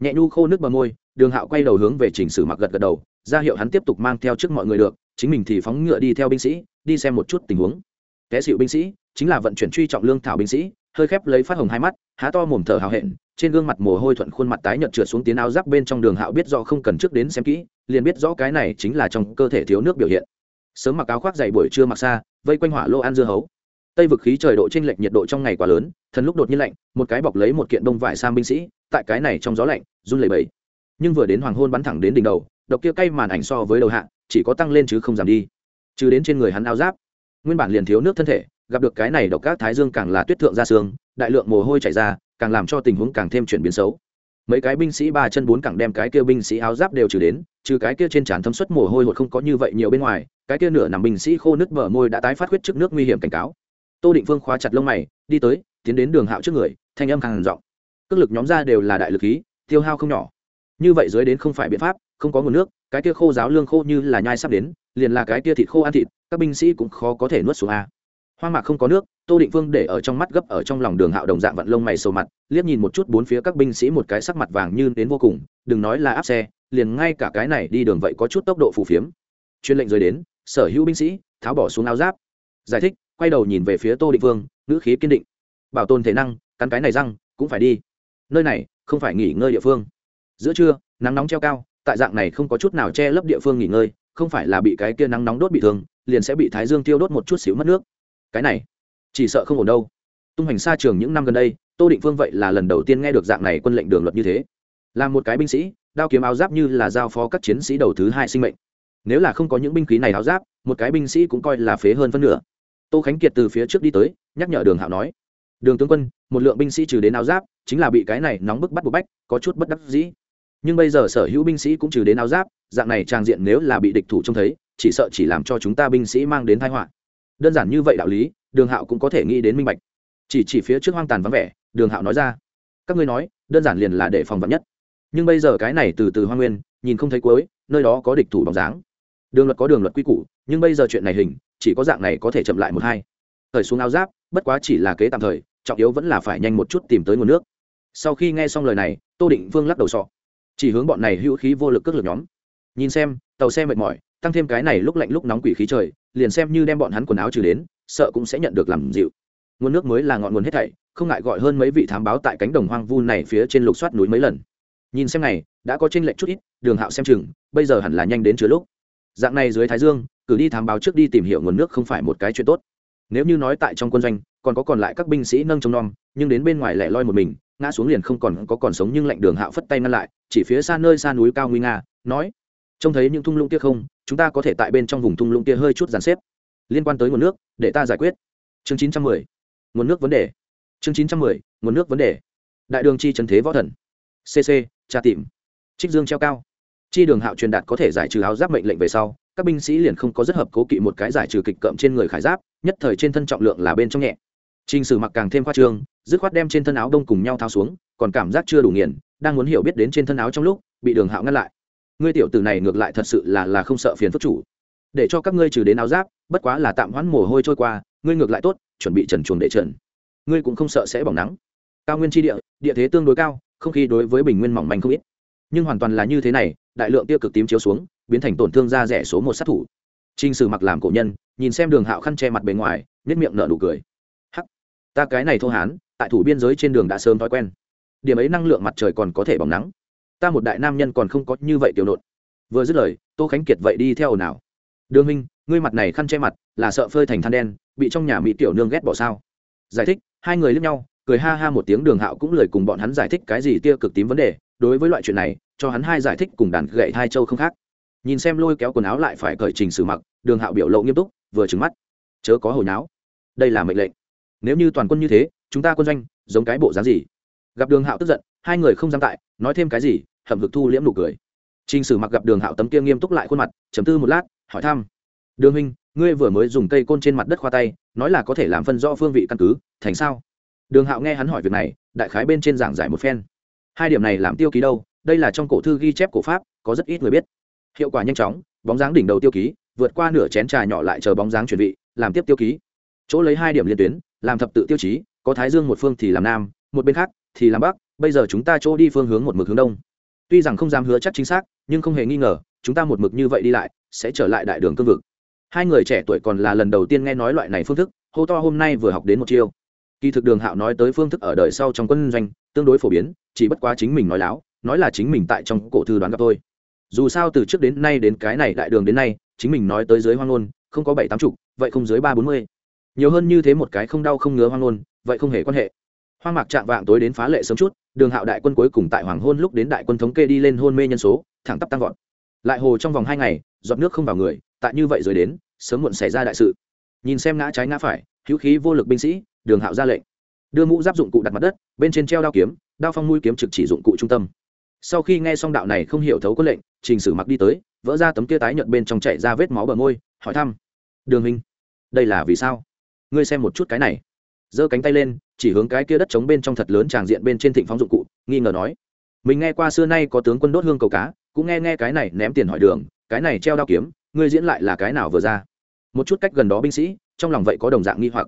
nhẹ nhu khô nước bờ môi, đường hạo quay đầu hướng về chỉnh sử mặc gật gật đầu, ra hiệu hắn tiếp tục mang theo trước mọi người được chính mình thì phóng ngựa đi theo binh sĩ, đi xem một chút tình huống. Té xịu binh sĩ chính là vận chuyển truy trọng lương thảo binh sĩ, hơi khép lấy phát hồng hai mắt, há to mồm thở hào hẹn, trên gương mặt mồ hôi thuận khuôn mặt tái nhợt trượt xuống tiến áo giáp bên trong đường hạo biết rõ không cần trước đến xem kỹ, liền biết rõ cái này chính là trong cơ thể thiếu nước biểu hiện. Sớm mặc áo khoác dày buổi trưa mặc xa, vây quanh hỏa lô ăn dưa hấu. Tây vực khí trời độ t r ê n lệch nhiệt độ trong ngày quá lớn, thần lúc đột nhiên lạnh, một cái bọc lấy một kiện đông vải sang binh sĩ, tại cái này trong gió lạnh, run lẩy bẩy. Nhưng vừa đến hoàng hôn bắn thẳng đến đỉnh đầu độc kia cay màn ảnh so với đầu hạ, chỉ có tăng lên chứ không giảm đi. Chứ đến trên người hắn áo giáp, nguyên bản liền thiếu nước thân thể, gặp được cái này độc các thái dương càng là tuyết thượng ra xương đại lượng mồ hôi chảy ra, càng làm cho tình huống càng thêm chuyển biến xấu. Mấy cái binh sĩ ba chân bốn cẳng đem cái kia binh sĩ áo giáp đều trừ đến, trừ cái kia trên trán thấm suất mồ hôi hột không có như vậy nhiều bên ngoài, cái kia nửa nằm binh sĩ khô nước bờ môi đã tái phát huyết trước nước nguy hiểm cảnh cáo. Tô định phương khóa chặt lông mày, đi tới, tiến đến đường hạo trước người, thanh âm càng giọng. Cước lực nhóm ra đều là đại lực khí, tiêu hao không nhỏ. Như vậy dưới đến không phải biện pháp không có nguồn nước, cái kia khô giáo lương khô như là nhai sắp đến, liền là cái kia thịt khô ăn thịt, các binh sĩ cũng khó có thể nuốt xuống a. Hoang mạc không có nước, tô định phương để ở trong mắt gấp ở trong lòng đường hạo đồng dạng vận lông mày sầu mặt, liếc nhìn một chút bốn phía các binh sĩ một cái sắc mặt vàng như đến vô cùng, đừng nói là áp xe, liền ngay cả cái này đi đường vậy có chút tốc độ phù phiếm. Chuyên lệnh rời đến, sở hữu binh sĩ, tháo bỏ xuống áo giáp. Giải thích, quay đầu nhìn về phía tô định phương, ngữ khí kiên định. Bảo tồn thể năng, cắn cái này răng, cũng phải đi. Nơi này, không phải nghỉ ngơi địa phương. Giữa trưa, nắng nóng treo cao tại dạng này không có chút nào che lấp địa phương nghỉ ngơi, không phải là bị cái kia nắng nóng đốt bị thương, liền sẽ bị thái dương tiêu đốt một chút xíu mất nước. Cái này, chỉ sợ không ổn đâu. Tung hành xa trường những năm gần đây, tô định phương vậy là lần đầu tiên nghe được dạng này quân lệnh đường luật như thế. Là một cái binh sĩ, đao kiếm áo giáp như là giao phó các chiến sĩ đầu thứ hai sinh mệnh. Nếu là không có những binh khí này áo giáp, một cái binh sĩ cũng coi là phế hơn phân nửa. Tô khánh kiệt từ phía trước đi tới, nhắc nhở đường hạo nói, đường tướng quân, một lượng binh sĩ trừ đến áo giáp, chính là bị cái này nóng bức bắt buộc bách, có chút bất đắc dĩ nhưng bây giờ sở hữu binh sĩ cũng trừ đến áo giáp, dạng này trang diện nếu là bị địch thủ trông thấy, chỉ sợ chỉ làm cho chúng ta binh sĩ mang đến thái họa. Đơn giản như vậy đạo lý, đường hạo cũng có thể nghĩ đến minh bạch. Chỉ chỉ phía trước hoang tàn vắng vẻ, đường hạo nói ra, các ngươi nói, đơn giản liền là để phòng vật nhất. Nhưng bây giờ cái này từ từ hoa nguyên, nhìn không thấy cuối, nơi đó có địch thủ bóng dáng. Đường luật có đường luật quy củ, nhưng bây giờ chuyện này hình, chỉ có dạng này có thể chậm lại một hai. Thời xuống áo giáp, bất quá chỉ là kế tạm thời, trọng yếu vẫn là phải nhanh một chút tìm tới nguồn nước. Sau khi nghe xong lời này, tô định vương lắc đầu sọ chỉ hướng bọn này hữu khí vô lực cước lực nhóm. Nhìn xem, tàu xe mệt mỏi, tăng thêm cái này lúc lạnh lúc nóng quỷ khí trời, liền xem như đem bọn hắn quần áo trừ đến, sợ cũng sẽ nhận được làm dịu. Nguồn nước mới là ngọn nguồn hết thảy, không ngại gọi hơn mấy vị thám báo tại cánh đồng hoang vu này phía trên lục soát núi mấy lần. Nhìn xem này, đã có tranh lệch chút ít, đường hạo xem chừng, bây giờ hẳn là nhanh đến chứa lúc. Dạng này dưới thái dương, cử đi thám báo trước đi tìm hiểu nguồn nước không phải một cái chuyện tốt. Nếu như nói tại trong quân doanh còn có còn lại các binh sĩ nâng trông nom, nhưng đến bên ngoài lẻ loi một mình, ngã xuống liền không còn có còn sống nhưng lạnh đường hạo phất tay ngăn lại, chỉ phía xa nơi xa núi cao nguy nga, nói, trông thấy những thung lũng kia không? Chúng ta có thể tại bên trong vùng thung lũng kia hơi chút dàn xếp. Liên quan tới nguồn nước, để ta giải quyết. Chương chín trăm mười. Nguồn nước vấn đề. Chương chín trăm mười. Nguồn nước vấn đề. Đại đường chi trần thế võ thần. Cc tra tìm. Trích dương treo cao. Chi đường hạo truyền đạt có thể giải trừ áo giáp mệnh lệnh về sau, các binh sĩ liền không có rất hợp cố kỵ một cái giải trừ kịch cậm trên người khải giáp, nhất thời trên thân trọng lượng là bên trong nhẹ. Trình Sử mặc càng thêm khoa trương, dứt khoát đem trên thân áo đông cùng nhau tháo xuống, còn cảm giác chưa đủ nghiền, đang muốn hiểu biết đến trên thân áo trong lúc, bị Đường Hạo ngăn lại. Ngươi tiểu tử này ngược lại thật sự là là không sợ phiền phức chủ. Để cho các ngươi trừ đến áo giáp, bất quá là tạm hoãn mồ hôi trôi qua, ngươi ngược lại tốt, chuẩn bị trần chuồng để trần. Ngươi cũng không sợ sẽ bỏng nắng. Cao nguyên chi địa, địa thế tương đối cao, không khí đối với bình nguyên mỏng manh không ít. Nhưng hoàn toàn là như thế này, đại lượng tiêu cực tím chiếu xuống, biến thành tổn thương da rẻ số một sát thủ. Trình Sử mặc làm cổ nhân, nhìn xem Đường Hạo khăn che mặt bề ngoài, nhếch miệng nở nụ cười ta cái này thô hán, tại thủ biên giới trên đường đã sớm thói quen. Điểm ấy năng lượng mặt trời còn có thể bỏng nắng. Ta một đại nam nhân còn không có như vậy tiểu nộn. Vừa dứt lời, tô khánh kiệt vậy đi theo ồn ào. Đường minh ngươi mặt này khăn che mặt, là sợ phơi thành than đen, bị trong nhà mỹ tiểu nương ghét bỏ sao? Giải thích, hai người lướt nhau, cười ha ha một tiếng đường hạo cũng lời cùng bọn hắn giải thích cái gì tia cực tím vấn đề. Đối với loại chuyện này, cho hắn hai giải thích cùng đàn gậy hai châu không khác. Nhìn xem lôi kéo quần áo lại phải cởi trình sử mặc, đường hạo biểu lộ nghiêm túc, vừa trứng mắt. Chớ có hồi náo. Đây là mệnh lệnh nếu như toàn quân như thế, chúng ta quân doanh giống cái bộ dáng gì? Gặp đường hạo tức giận, hai người không dám tại, nói thêm cái gì, hậm hực thu liễm nụ cười. T r ì n h sử mặc gặp đường hạo tấm kia nghiêm túc lại khuôn mặt chấm tư một lát, hỏi thăm. Đường huynh, ngươi vừa mới dùng cây côn trên mặt đất khoa tay, nói là có thể làm phân rõ phương vị căn cứ, thành sao? Đường hạo nghe hắn hỏi việc này, đại khái bên trên giảng giải một phen. Hai điểm này làm tiêu ký đâu, đây là trong cổ thư ghi chép cổ pháp, có rất ít người biết. Hiệu quả nhanh chóng, bóng dáng đỉnh đầu tiêu ký, vượt qua nửa chén trà nhỏ lại chờ bóng dáng chuẩn bị làm tiếp tiêu ký. Chỗ lấy hai điểm liên tuyến làm thập tự tiêu chí, có thái dương một phương thì làm nam, một bên khác thì làm bắc, bây giờ chúng ta chỗ đi phương hướng một mực hướng đông. Tuy rằng không dám hứa chắc chính xác, nhưng không hề nghi ngờ, chúng ta một mực như vậy đi lại, sẽ trở lại đại đường cương vực. Hai người trẻ tuổi còn là lần đầu tiên nghe nói loại này phương thức, hô to hôm nay vừa học đến một chiêu. Kỳ thực đường hạo nói tới phương thức ở đời sau trong quân doanh, tương đối phổ biến, chỉ bất quá chính mình nói láo, nói là chính mình tại trong cổ thư đoán gặp thôi. dù sao từ trước đến nay đến cái này đại đường đến nay, chính mình nói tới dưới hoang ngôn, không có bảy tám chục, vậy không dưới ba bốn mươi nhiều hơn như thế một cái không đau không ngứa hoang ngôn, vậy không hề quan hệ. Hoang mạc chạm vạng tối đến phá lệ sớm chút, đường hạo đại quân cuối cùng tại hoàng hôn lúc đến đại quân thống kê đi lên hôn mê nhân số, thẳng tắp tăng vọt. Lại hồ trong vòng hai ngày, giọt nước không vào người, tại như vậy rồi đến, sớm muộn xảy ra đại sự. Nhìn xem ngã trái ngã phải, hữu khí vô lực binh sĩ, đường hạo ra lệnh. Đưa mũ giáp dụng cụ đặt mặt đất, bên trên treo đao kiếm, đao phong mũi kiếm trực chỉ dụng cụ trung tâm. Sau khi nghe xong đạo này không hiểu thấu có lệnh, trình sử mặc đi tới, vỡ ra tấm kia tái nhợt bên trong chạy ra vết máu bờ môi, hỏi thăm. Đường hình đây là vì sao? Ngươi xem một chút cái này. Giơ cánh tay lên, chỉ hướng cái kia đất trống bên trong thật lớn tràng diện bên trên thịnh phóng dụng cụ, nghi ngờ nói. Mình nghe qua xưa nay có tướng quân đốt hương cầu cá, cũng nghe nghe cái này ném tiền hỏi đường, cái này treo đao kiếm, ngươi diễn lại là cái nào vừa ra? Một chút cách gần đó binh sĩ, trong lòng vậy có đồng dạng nghi hoặc.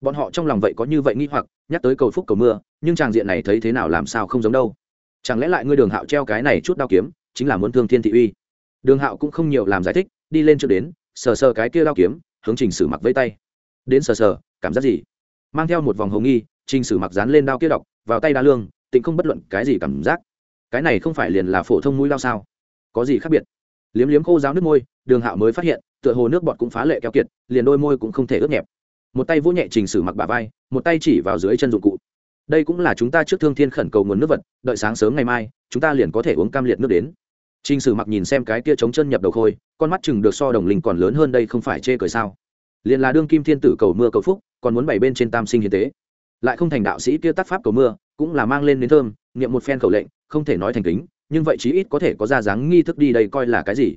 Bọn họ trong lòng vậy có như vậy nghi hoặc, nhắc tới cầu phúc cầu mưa, nhưng tràng diện này thấy thế nào làm sao không giống đâu. Chẳng lẽ lại ngươi đường hạo treo cái này chút đao kiếm, chính là muốn thương thiên thị uy? Đường hạo cũng không nhiều làm giải thích, đi lên chưa đến, sờ sờ cái kia đao kiếm, hướng trình sử mặc vây tay đến sờ sờ, cảm giác gì? Mang theo một vòng hồng nghi, trình sử mặc dán lên đao kia đọc, vào tay đa lương, tịnh không bất luận cái gì cảm giác. Cái này không phải liền là phổ thông mũi đao sao? Có gì khác biệt? Liếm liếm khô ráo nước môi, đường hạo mới phát hiện, tựa hồ nước bọt cũng phá lệ keo kiệt, liền đôi môi cũng không thể ướt nhẹp. Một tay vỗ nhẹ trình sử mặc bà vai, một tay chỉ vào dưới chân dụng cụ. Đây cũng là chúng ta trước thương thiên khẩn cầu nguồn nước vật, đợi sáng sớm ngày mai, chúng ta liền có thể uống cam liệt nước đến. Trình sử mặc nhìn xem cái kia trống chân nhập đầu khôi, con mắt chừng được so đồng linh còn lớn hơn đây không phải chê cười sao? Liền là đương kim thiên tử cầu mưa cầu phúc, còn muốn bày bên trên tam sinh hiến tế. Lại không thành đạo sĩ kia tác pháp cầu mưa, cũng là mang lên đến thơm, niệm một phen khẩu lệnh, không thể nói thành kính, nhưng vậy chí ít có thể có ra dáng nghi thức đi đây coi là cái gì.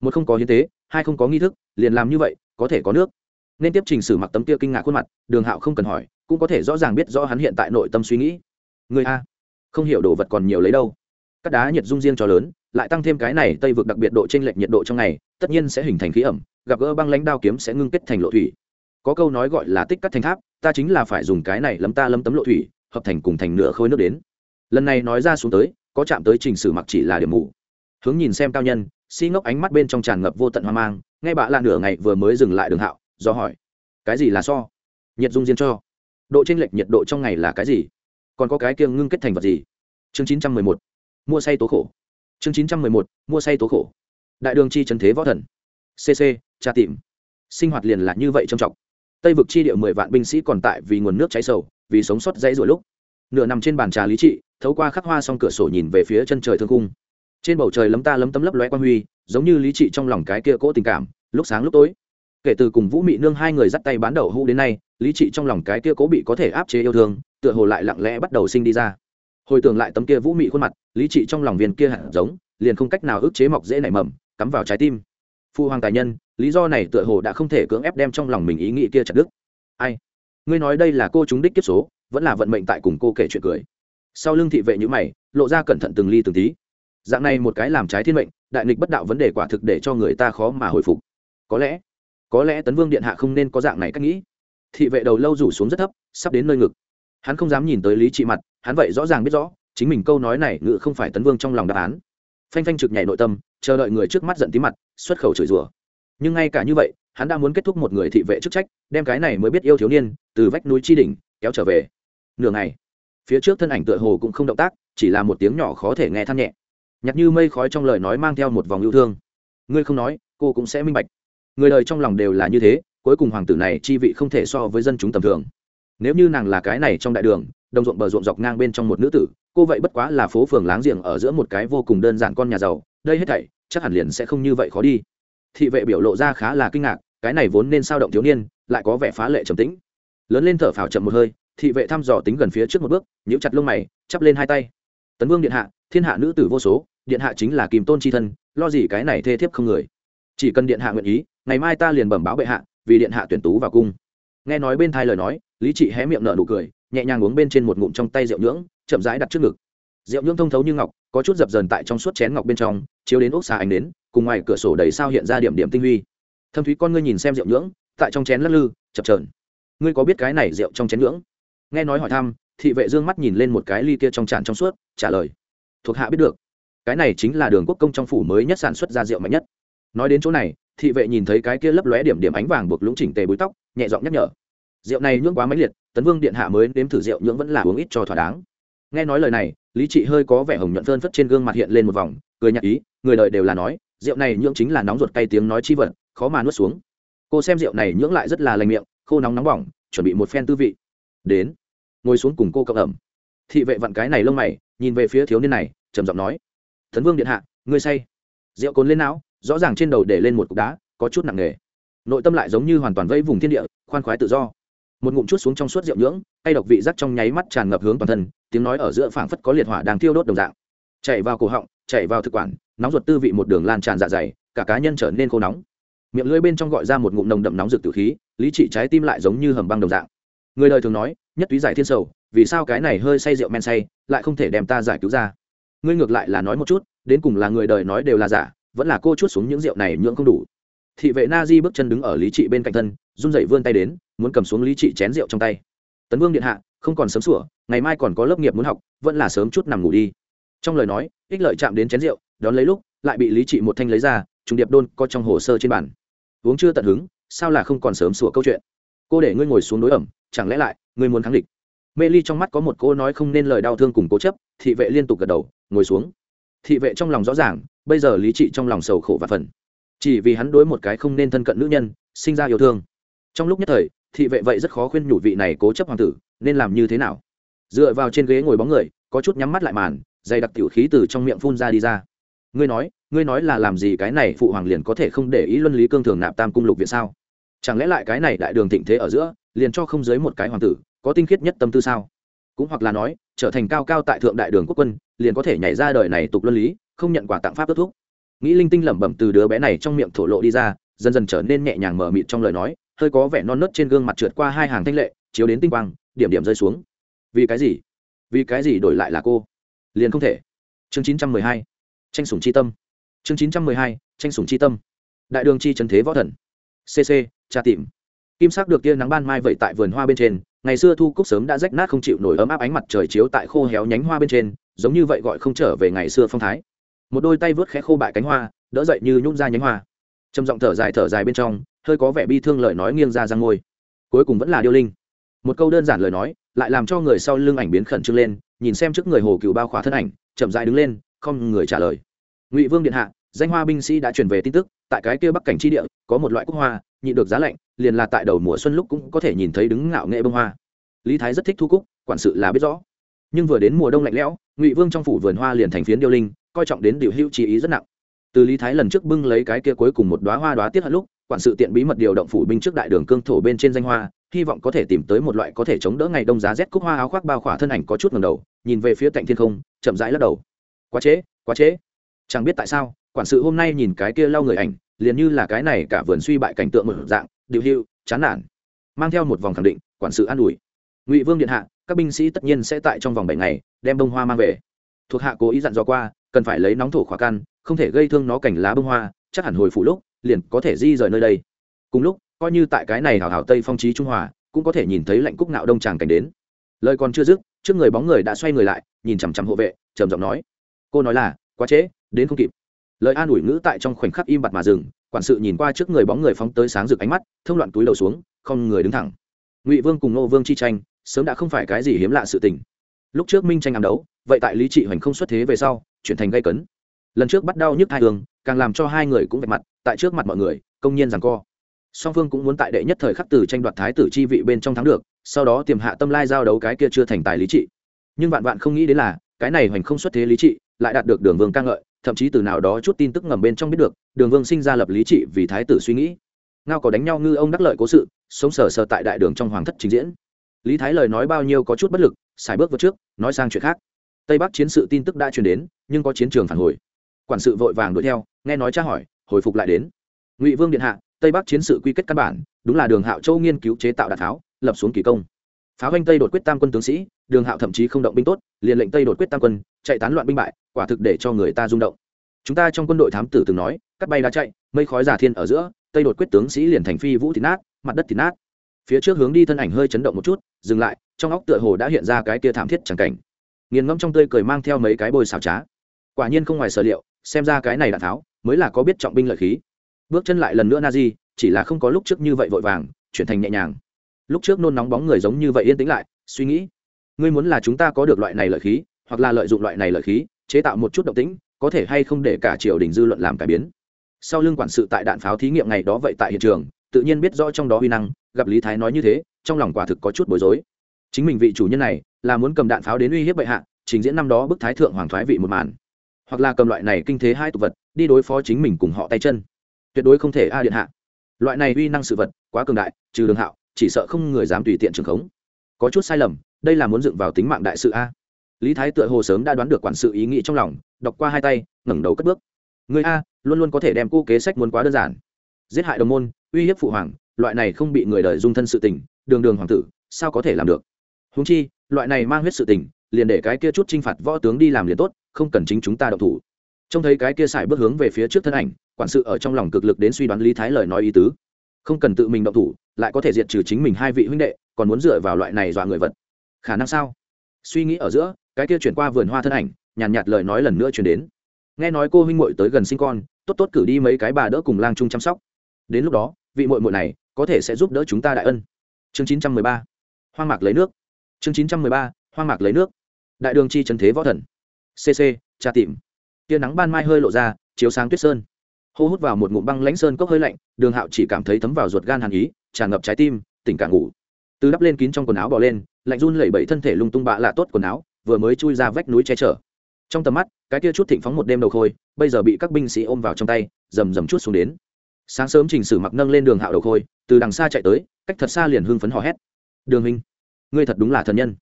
Một không có hiến tế, hai không có nghi thức, liền làm như vậy, có thể có nước. Nên tiếp trình sử mặc tấm kia kinh ngạc khuôn mặt, đường hạo không cần hỏi, cũng có thể rõ ràng biết rõ hắn hiện tại nội tâm suy nghĩ. Người a, không hiểu đồ vật còn nhiều lấy đâu. Các đá nhiệt dung riêng cho lớn lại tăng thêm cái này tây vực đặc biệt độ t lệch nhiệt độ trong ngày, tất nhiên sẽ hình thành khí ẩm, gặp gỡ băng lãnh đao kiếm sẽ ngưng kết thành lộ thủy. Có câu nói gọi là tích cắt thành tháp, ta chính là phải dùng cái này lấm ta lấm tấm lộ thủy, hợp thành cùng thành nửa khối nước đến. Lần này nói ra xuống tới, có chạm tới trình sử mặc chỉ là điểm mù. Hướng nhìn xem cao nhân, si ngốc ánh mắt bên trong tràn ngập vô tận hoang mang ngay bạ là nửa ngày vừa mới dừng lại đường hạo, do hỏi, cái gì là so? Nhiệt dung diên cho. Độ tranh lệch nhiệt độ trong ngày là cái gì? Còn có cái kiêng ngưng kết thành vật gì? Chương chín trăm mười một. Mua say tố khổ chương chín trăm mười một, mua say tố khổ. Đại đường chi trần thế võ thần. Cc tra tìm. Sinh hoạt liền là như vậy trầm trọng. Tây vực chi địa mười vạn binh sĩ còn tại vì nguồn nước cháy sầu, vì sống sót dãy rồi lúc. Nửa nằm trên bàn trà lý trị, thấu qua khắc hoa xong cửa sổ nhìn về phía chân trời thương cung trên bầu trời lấm ta lấm tấm lấp lóe quan huy, giống như lý trị trong lòng cái kia cỗ tình cảm, lúc sáng lúc tối. Kể từ cùng vũ mị nương hai người dắt tay bán đầu hũ đến nay, lý trị trong lòng cái kia cố bị có thể áp chế yêu thương, tựa hồ lại lặng lẽ bắt đầu sinh đi ra hồi tưởng lại tấm kia vũ mị khuôn mặt, lý trị trong lòng viên kia hẳn giống, liền không cách nào ức chế mọc dễ nảy mầm, cắm vào trái tim. Phu hoàng tài nhân, lý do này tựa hồ đã không thể cưỡng ép đem trong lòng mình ý nghĩ kia chặt đứt. Ai? Ngươi nói đây là cô chúng đích kiếp số, vẫn là vận mệnh tại cùng cô kể chuyện cười. Sau lưng thị vệ như mày, lộ ra cẩn thận từng ly từng tí. Dạng này một cái làm trái thiên mệnh, đại nghịch bất đạo vấn đề quả thực để cho người ta khó mà hồi phục. Có lẽ có lẽ tấn vương điện hạ không nên có dạng này cách nghĩ. Thị vệ đầu lâu rủ xuống rất thấp, sắp đến nơi ngực hắn không dám nhìn tới lý trị mặt, hắn vậy rõ ràng biết rõ, chính mình câu nói này ngự không phải tấn vương trong lòng đáp án. Phanh phanh trực nhảy nội tâm, chờ đợi người trước mắt giận tí mặt, xuất khẩu chửi rủa. Nhưng ngay cả như vậy, hắn đã muốn kết thúc một người thị vệ chức trách, đem cái này mới biết yêu thiếu niên, từ vách núi tri đỉnh, kéo trở về. Nửa ngày, phía trước thân ảnh tựa hồ cũng không động tác, chỉ là một tiếng nhỏ khó thể nghe than nhẹ. Nhặt như mây khói trong lời nói mang theo một vòng yêu thương. Ngươi không nói, cô cũng sẽ minh bạch. Người đời trong lòng đều là như thế, cuối cùng hoàng tử này chi vị không thể so với dân chúng tầm thường nếu như nàng là cái này trong đại đường, đồng ruộng bờ ruộng dọc ngang bên trong một nữ tử, cô vậy bất quá là phố phường láng giềng ở giữa một cái vô cùng đơn giản con nhà giàu, đây hết thảy, chắc hẳn liền sẽ không như vậy khó đi. Thị vệ biểu lộ ra khá là kinh ngạc, cái này vốn nên sao động thiếu niên, lại có vẻ phá lệ trầm tĩnh. Lớn lên thở phào chậm một hơi, thị vệ thăm dò tính gần phía trước một bước, nhíu chặt lông mày, chắp lên hai tay. Tấn vương điện hạ, thiên hạ nữ tử vô số, điện hạ chính là kìm tôn chi thân, lo gì cái này thê thiếp không người. Chỉ cần điện hạ nguyện ý, ngày mai ta liền bẩm báo bệ hạ, vì điện hạ tuyển tú vào cung nghe nói bên thai lời nói, lý trị hé miệng nở nụ cười, nhẹ nhàng uống bên trên một ngụm trong tay rượu nhưỡng, chậm rãi đặt trước ngực. Rượu nhưỡng thông thấu như ngọc, có chút dập dần tại trong suốt chén ngọc bên trong, chiếu đến ốc xà ánh đến cùng ngoài cửa sổ đầy sao hiện ra điểm điểm tinh huy thâm thúy con ngươi nhìn xem rượu nhưỡng, tại trong chén lắc lư, chập trờn ngươi có biết cái này rượu trong chén nhưỡng? Nghe nói hỏi thăm, thị vệ dương mắt nhìn lên một cái ly kia trong tràn trong suốt, trả lời. Thuộc hạ biết được. Cái này chính là đường quốc công trong phủ mới nhất sản xuất ra rượu mạnh nhất. Nói đến chỗ này thị vệ nhìn thấy cái kia lấp lóe điểm điểm ánh vàng buộc lũng chỉnh tề búi tóc, nhẹ giọng nhắc nhở. Rượu này nhưỡng quá mãnh liệt, tấn vương điện hạ mới nếm thử rượu nhưỡng vẫn là uống ít cho thỏa đáng. Nghe nói lời này, lý trị hơi có vẻ hồng nhuận phơn phất trên gương mặt hiện lên một vòng, cười nhạt ý, người đời đều là nói, rượu này nhưỡng chính là nóng ruột cay tiếng nói chi vật, khó mà nuốt xuống. Cô xem rượu này nhưỡng lại rất là lành miệng, khô nóng nóng bỏng, chuẩn bị một phen tư vị. Đến, ngồi xuống cùng cô cộng ẩm. Thị vệ vặn cái này lông mày, nhìn về phía thiếu niên này, trầm giọng nói, tấn vương điện hạ, ngươi say. Rượu cồn lên não rõ ràng trên đầu để lên một cục đá, có chút nặng nề. Nội tâm lại giống như hoàn toàn vây vùng thiên địa, khoan khoái tự do. Một ngụm chút xuống trong suốt rượu nhưỡng hay độc vị rắc trong nháy mắt tràn ngập hướng toàn thân, tiếng nói ở giữa phảng phất có liệt hỏa đang thiêu đốt đồng dạng. Chạy vào cổ họng, chạy vào thực quản, nóng ruột tư vị một đường lan tràn dạ dày, cả cá nhân trở nên khô nóng. Miệng lưỡi bên trong gọi ra một ngụm nồng đậm nóng rực tử khí, lý trị trái tim lại giống như hầm băng đồng dạng. Người đời thường nói, nhất túy giải thiên sầu, vì sao cái này hơi say rượu men say, lại không thể đem ta giải cứu ra? Ngươi ngược lại là nói một chút, đến cùng là người đời nói đều là giả vẫn là cô chút xuống những rượu này nhưỡng không đủ. Thị vệ na di bước chân đứng ở lý trị bên cạnh thân, run rẩy vươn tay đến, muốn cầm xuống lý trị chén rượu trong tay. Tấn vương điện hạ, không còn sớm sủa, ngày mai còn có lớp nghiệp muốn học, vẫn là sớm chút nằm ngủ đi. Trong lời nói, ích lợi chạm đến chén rượu, đón lấy lúc, lại bị lý trị một thanh lấy ra, trùng điệp đôn có trong hồ sơ trên bàn. uống chưa tận hứng, sao là không còn sớm sủa câu chuyện? Cô để ngươi ngồi xuống đối ẩm, chẳng lẽ lại, ngươi muốn kháng địch? Mê ly trong mắt có một cô nói không nên lời đau thương cùng cố chấp, thị vệ liên tục gật đầu, ngồi xuống thị vệ trong lòng rõ ràng, bây giờ lý trị trong lòng sầu khổ và phần. Chỉ vì hắn đối một cái không nên thân cận nữ nhân, sinh ra yêu thương. Trong lúc nhất thời, thị vệ vậy rất khó khuyên nhủ vị này cố chấp hoàng tử, nên làm như thế nào? Dựa vào trên ghế ngồi bóng người, có chút nhắm mắt lại màn, dày đặc tiểu khí từ trong miệng phun ra đi ra. Ngươi nói ngươi nói là làm gì cái này phụ hoàng liền có thể không để ý luân lý cương thường nạp tam cung lục viện sao? Chẳng lẽ lại cái này đại đường thịnh thế ở giữa, liền cho không dưới một cái hoàng tử, có tinh khiết nhất tâm tư sao? Cũng hoặc là nói trở thành cao cao tại thượng đại đường quốc quân, liền có thể nhảy ra đời này tục luân lý, không nhận quà tặng pháp ước thuốc nghĩ linh tinh lẩm bẩm từ đứa bé này trong miệng thổ lộ đi ra, dần dần trở nên nhẹ nhàng mở mịt trong lời nói, hơi có vẻ non nớt trên gương mặt trượt qua hai hàng thanh lệ, chiếu đến tinh quang, điểm điểm rơi xuống. Vì cái gì? Vì cái gì đổi lại là cô? Liền không thể. Chương chín trăm mười hai, tranh sủng chi tâm. Chương chín trăm mười hai, tranh sủng chi tâm. Đại đường chi trần thế võ thần. Cc tra tìm kim sắc được tia nắng ban mai vậy tại vườn hoa bên trên, ngày xưa thu cúc sớm đã rách nát không chịu nổi ấm áp ánh mặt trời chiếu tại khô héo nhánh hoa bên trên, giống như vậy gọi không trở về ngày xưa phong thái. Một đôi tay vớt khẽ khô bại cánh hoa, đỡ dậy như nhún ra nhánh hoa. Trầm giọng thở dài thở dài bên trong, hơi có vẻ bi thương lời nói nghiêng ra răng môi. Cuối cùng vẫn là điêu linh. Một câu đơn giản lời nói, lại làm cho người sau lưng ảnh biến khẩn trương lên, nhìn xem trước người hồ cựu bao khỏa thân ảnh, chậm dại đứng lên, không người trả lời. Ngụy vương điện hạ, danh hoa binh sĩ đã truyền về tin tức, tại cái kia bắc cảnh tri địa, có một loại quốc hoa, nhị được giá lạnh liền là tại đầu mùa xuân lúc cũng có thể nhìn thấy đứng ngạo nghệ bông hoa. Lý thái rất thích thu cúc, quản sự là biết rõ. Nhưng vừa đến mùa đông lạnh lẽo, ngụy vương trong phủ vườn hoa liền thành phiến điêu linh, coi trọng đến điều hữu trí ý rất nặng. Từ lý thái lần trước bưng lấy cái kia cuối cùng một đoá hoa đoá tiết hận lúc, quản sự tiện bí mật điều động phủ binh trước đại đường cương thổ bên trên danh hoa, hy vọng có thể tìm tới một loại có thể chống đỡ ngày đông giá rét cúc hoa áo khoác bao khỏa thân ảnh có chút ngầm đầu, nhìn về phía cạnh thiên không, chậm rãi lắc đầu. Quá chế quá chế chẳng biết tại sao, quản sự hôm nay nhìn cái kia lau người ảnh, liền như là cái này cả vườn suy bại cảnh tượng một dạng điệu hữu chán nản, mang theo một vòng khẳng định, quản sự an ủi. Ngụy vương điện hạ, các binh sĩ tất nhiên sẽ tại trong vòng bảy ngày, đem bông hoa mang về. Thuộc hạ cố ý dặn dò qua, cần phải lấy nóng thổ khóa căn không thể gây thương nó cảnh lá bông hoa, chắc hẳn hồi phủ lúc, liền có thể di rời nơi đây. Cùng lúc, coi như tại cái này hào hào tây phong trí trung hòa, cũng có thể nhìn thấy lạnh cúc nạo đông tràng cảnh đến. Lời còn chưa dứt, trước người bóng người đã xoay người lại, nhìn chằm chằm hộ vệ, trầm giọng nói. Cô nói là, quá trễ, đến không kịp. Lời an ủi ngữ tại trong khoảnh khắc im bặt mà dừng quản sự nhìn qua trước người bóng người phóng tới sáng rực ánh mắt, thông loạn túi đầu xuống, không người đứng thẳng. Ngụy vương cùng nô vương chi tranh, sớm đã không phải cái gì hiếm lạ sự tình. Lúc trước minh tranh ám đấu, vậy tại lý trị hoành không xuất thế về sau, chuyển thành gây cấn. Lần trước bắt đau nhức hai đường càng làm cho hai người cũng vạch mặt, tại trước mặt mọi người, công nhiên rằng co. Song phương cũng muốn tại đệ nhất thời khắc từ tranh đoạt thái tử chi vị bên trong thắng được, sau đó tiềm hạ tâm lai giao đấu cái kia chưa thành tài lý trị. Nhưng vạn vạn không nghĩ đến là, cái này hoành không xuất thế lý trị, lại đạt được đường vương ca ngợi thậm chí từ nào đó chút tin tức ngầm bên trong biết được, đường vương sinh ra lập lý trị vì thái tử suy nghĩ. Ngao có đánh nhau ngư ông đắc lợi cố sự, sống sờ sờ tại đại đường trong hoàng thất trình diễn. Lý thái lời nói bao nhiêu có chút bất lực, xài bước vào trước, nói sang chuyện khác. Tây bắc chiến sự tin tức đã truyền đến, nhưng có chiến trường phản hồi. Quản sự vội vàng đuổi theo, nghe nói tra hỏi, hồi phục lại đến. Ngụy vương điện hạ, tây bắc chiến sự quy kết căn bản, đúng là đường hạo châu nghiên cứu chế tạo đạn tháo, lập xuống kỳ công. Pháo anh tây đột quyết tam quân tướng sĩ đường hạo thậm chí không động binh tốt, liền lệnh tây đột quyết tam quân, chạy tán loạn binh bại, quả thực để cho người ta rung động. Chúng ta trong quân đội thám tử từng nói, cắt bay đã chạy, mây khói giả thiên ở giữa, tây đột quyết tướng sĩ liền thành phi vũ thịt nát, mặt đất thịt nát. Phía trước hướng đi thân ảnh hơi chấn động một chút, dừng lại, trong óc tựa hồ đã hiện ra cái tia thảm thiết chẳng cảnh. Nghiền ngẫm trong tươi cười mang theo mấy cái bôi xào trá. Quả nhiên không ngoài sở liệu, xem ra cái này đạn tháo, mới là có biết trọng binh lợi khí. Bước chân lại lần nữa na di, chỉ là không có lúc trước như vậy vội vàng, chuyển thành nhẹ nhàng. Lúc trước nôn nóng bóng người giống như vậy yên tĩnh lại, suy nghĩ ngươi muốn là chúng ta có được loại này lợi khí, hoặc là lợi dụng loại này lợi khí, chế tạo một chút động tĩnh, có thể hay không để cả triều đình dư luận làm cải biến. Sau lưng quản sự tại đạn pháo thí nghiệm ngày đó vậy tại hiện trường, tự nhiên biết rõ trong đó uy năng, gặp lý thái nói như thế, trong lòng quả thực có chút bối rối. Chính mình vị chủ nhân này, là muốn cầm đạn pháo đến uy hiếp bệ hạ, trình diễn năm đó bức thái thượng hoàng thoái vị một màn. Hoặc là cầm loại này kinh thế hai tục vật, đi đối phó chính mình cùng họ tay chân. Tuyệt đối không thể a điện hạ. Loại này uy năng sự vật, quá cường đại, trừ đường hạo, chỉ sợ không người dám tùy tiện trường khống. Có chút sai lầm đây là muốn dựng vào tính mạng đại sự a. Lý thái tựa hồ sớm đã đoán được quản sự ý nghĩ trong lòng, đọc qua hai tay, ngẩng đầu cất bước. Người a, luôn luôn có thể đem cô kế sách muốn quá đơn giản. Giết hại đồng môn, uy hiếp phụ hoàng, loại này không bị người đời dung thân sự tình, đường đường hoàng tử, sao có thể làm được? Húng chi, loại này mang huyết sự tình, liền để cái kia chút t r i n h phạt võ tướng đi làm liền tốt, không cần chính chúng ta độc thủ. Trông thấy cái kia xài bước hướng về phía trước thân ảnh, quản sự ở trong lòng cực lực đến suy đoán lý thái lời nói ý tứ. Không cần tự mình động thủ, lại có thể diệt trừ chính mình hai vị huynh đệ, còn muốn dựa vào loại này dọa người vật khả năng sao? Suy nghĩ ở giữa cái kia chuyển qua vườn hoa thân ảnh nhàn nhạt, nhạt lời nói lần nữa chuyển đến. Nghe nói cô huynh muội tới gần sinh con tốt tốt cử đi mấy cái bà đỡ cùng lang chung chăm sóc. Đến lúc đó vị muội muội này có thể sẽ giúp đỡ chúng ta đại ân. Chương chín trăm mười ba hoang mạc lấy nước. Chương chín trăm mười ba hoang mạc lấy nước. Đại đường chi trần thế võ thần. Cc trà tìm. Tia nắng ban mai hơi lộ ra chiếu sáng tuyết sơn. Hô hút vào một ngụm băng lãnh sơn cốc hơi lạnh đường hạo chỉ cảm thấy thấm vào ruột gan hàn ý tràn ngập trái tim tỉnh cả ngủ từ đắp lên kín trong quần áo bỏ lên, lạnh run lẩy bẩy thân thể lung tung bạ lạ tốt quần áo, vừa mới chui ra vách núi che chở. Trong tầm mắt, cái kia chút thịnh phóng một đêm đầu khôi, bây giờ bị các binh sĩ ôm vào trong tay, rầm rầm chút xuống đến. Sáng sớm trình sử mặc nâng lên đường hạo đầu khôi, từ đằng xa chạy tới, cách thật xa liền hưng phấn hò hét. Đường hình ngươi thật đúng là thần nhân.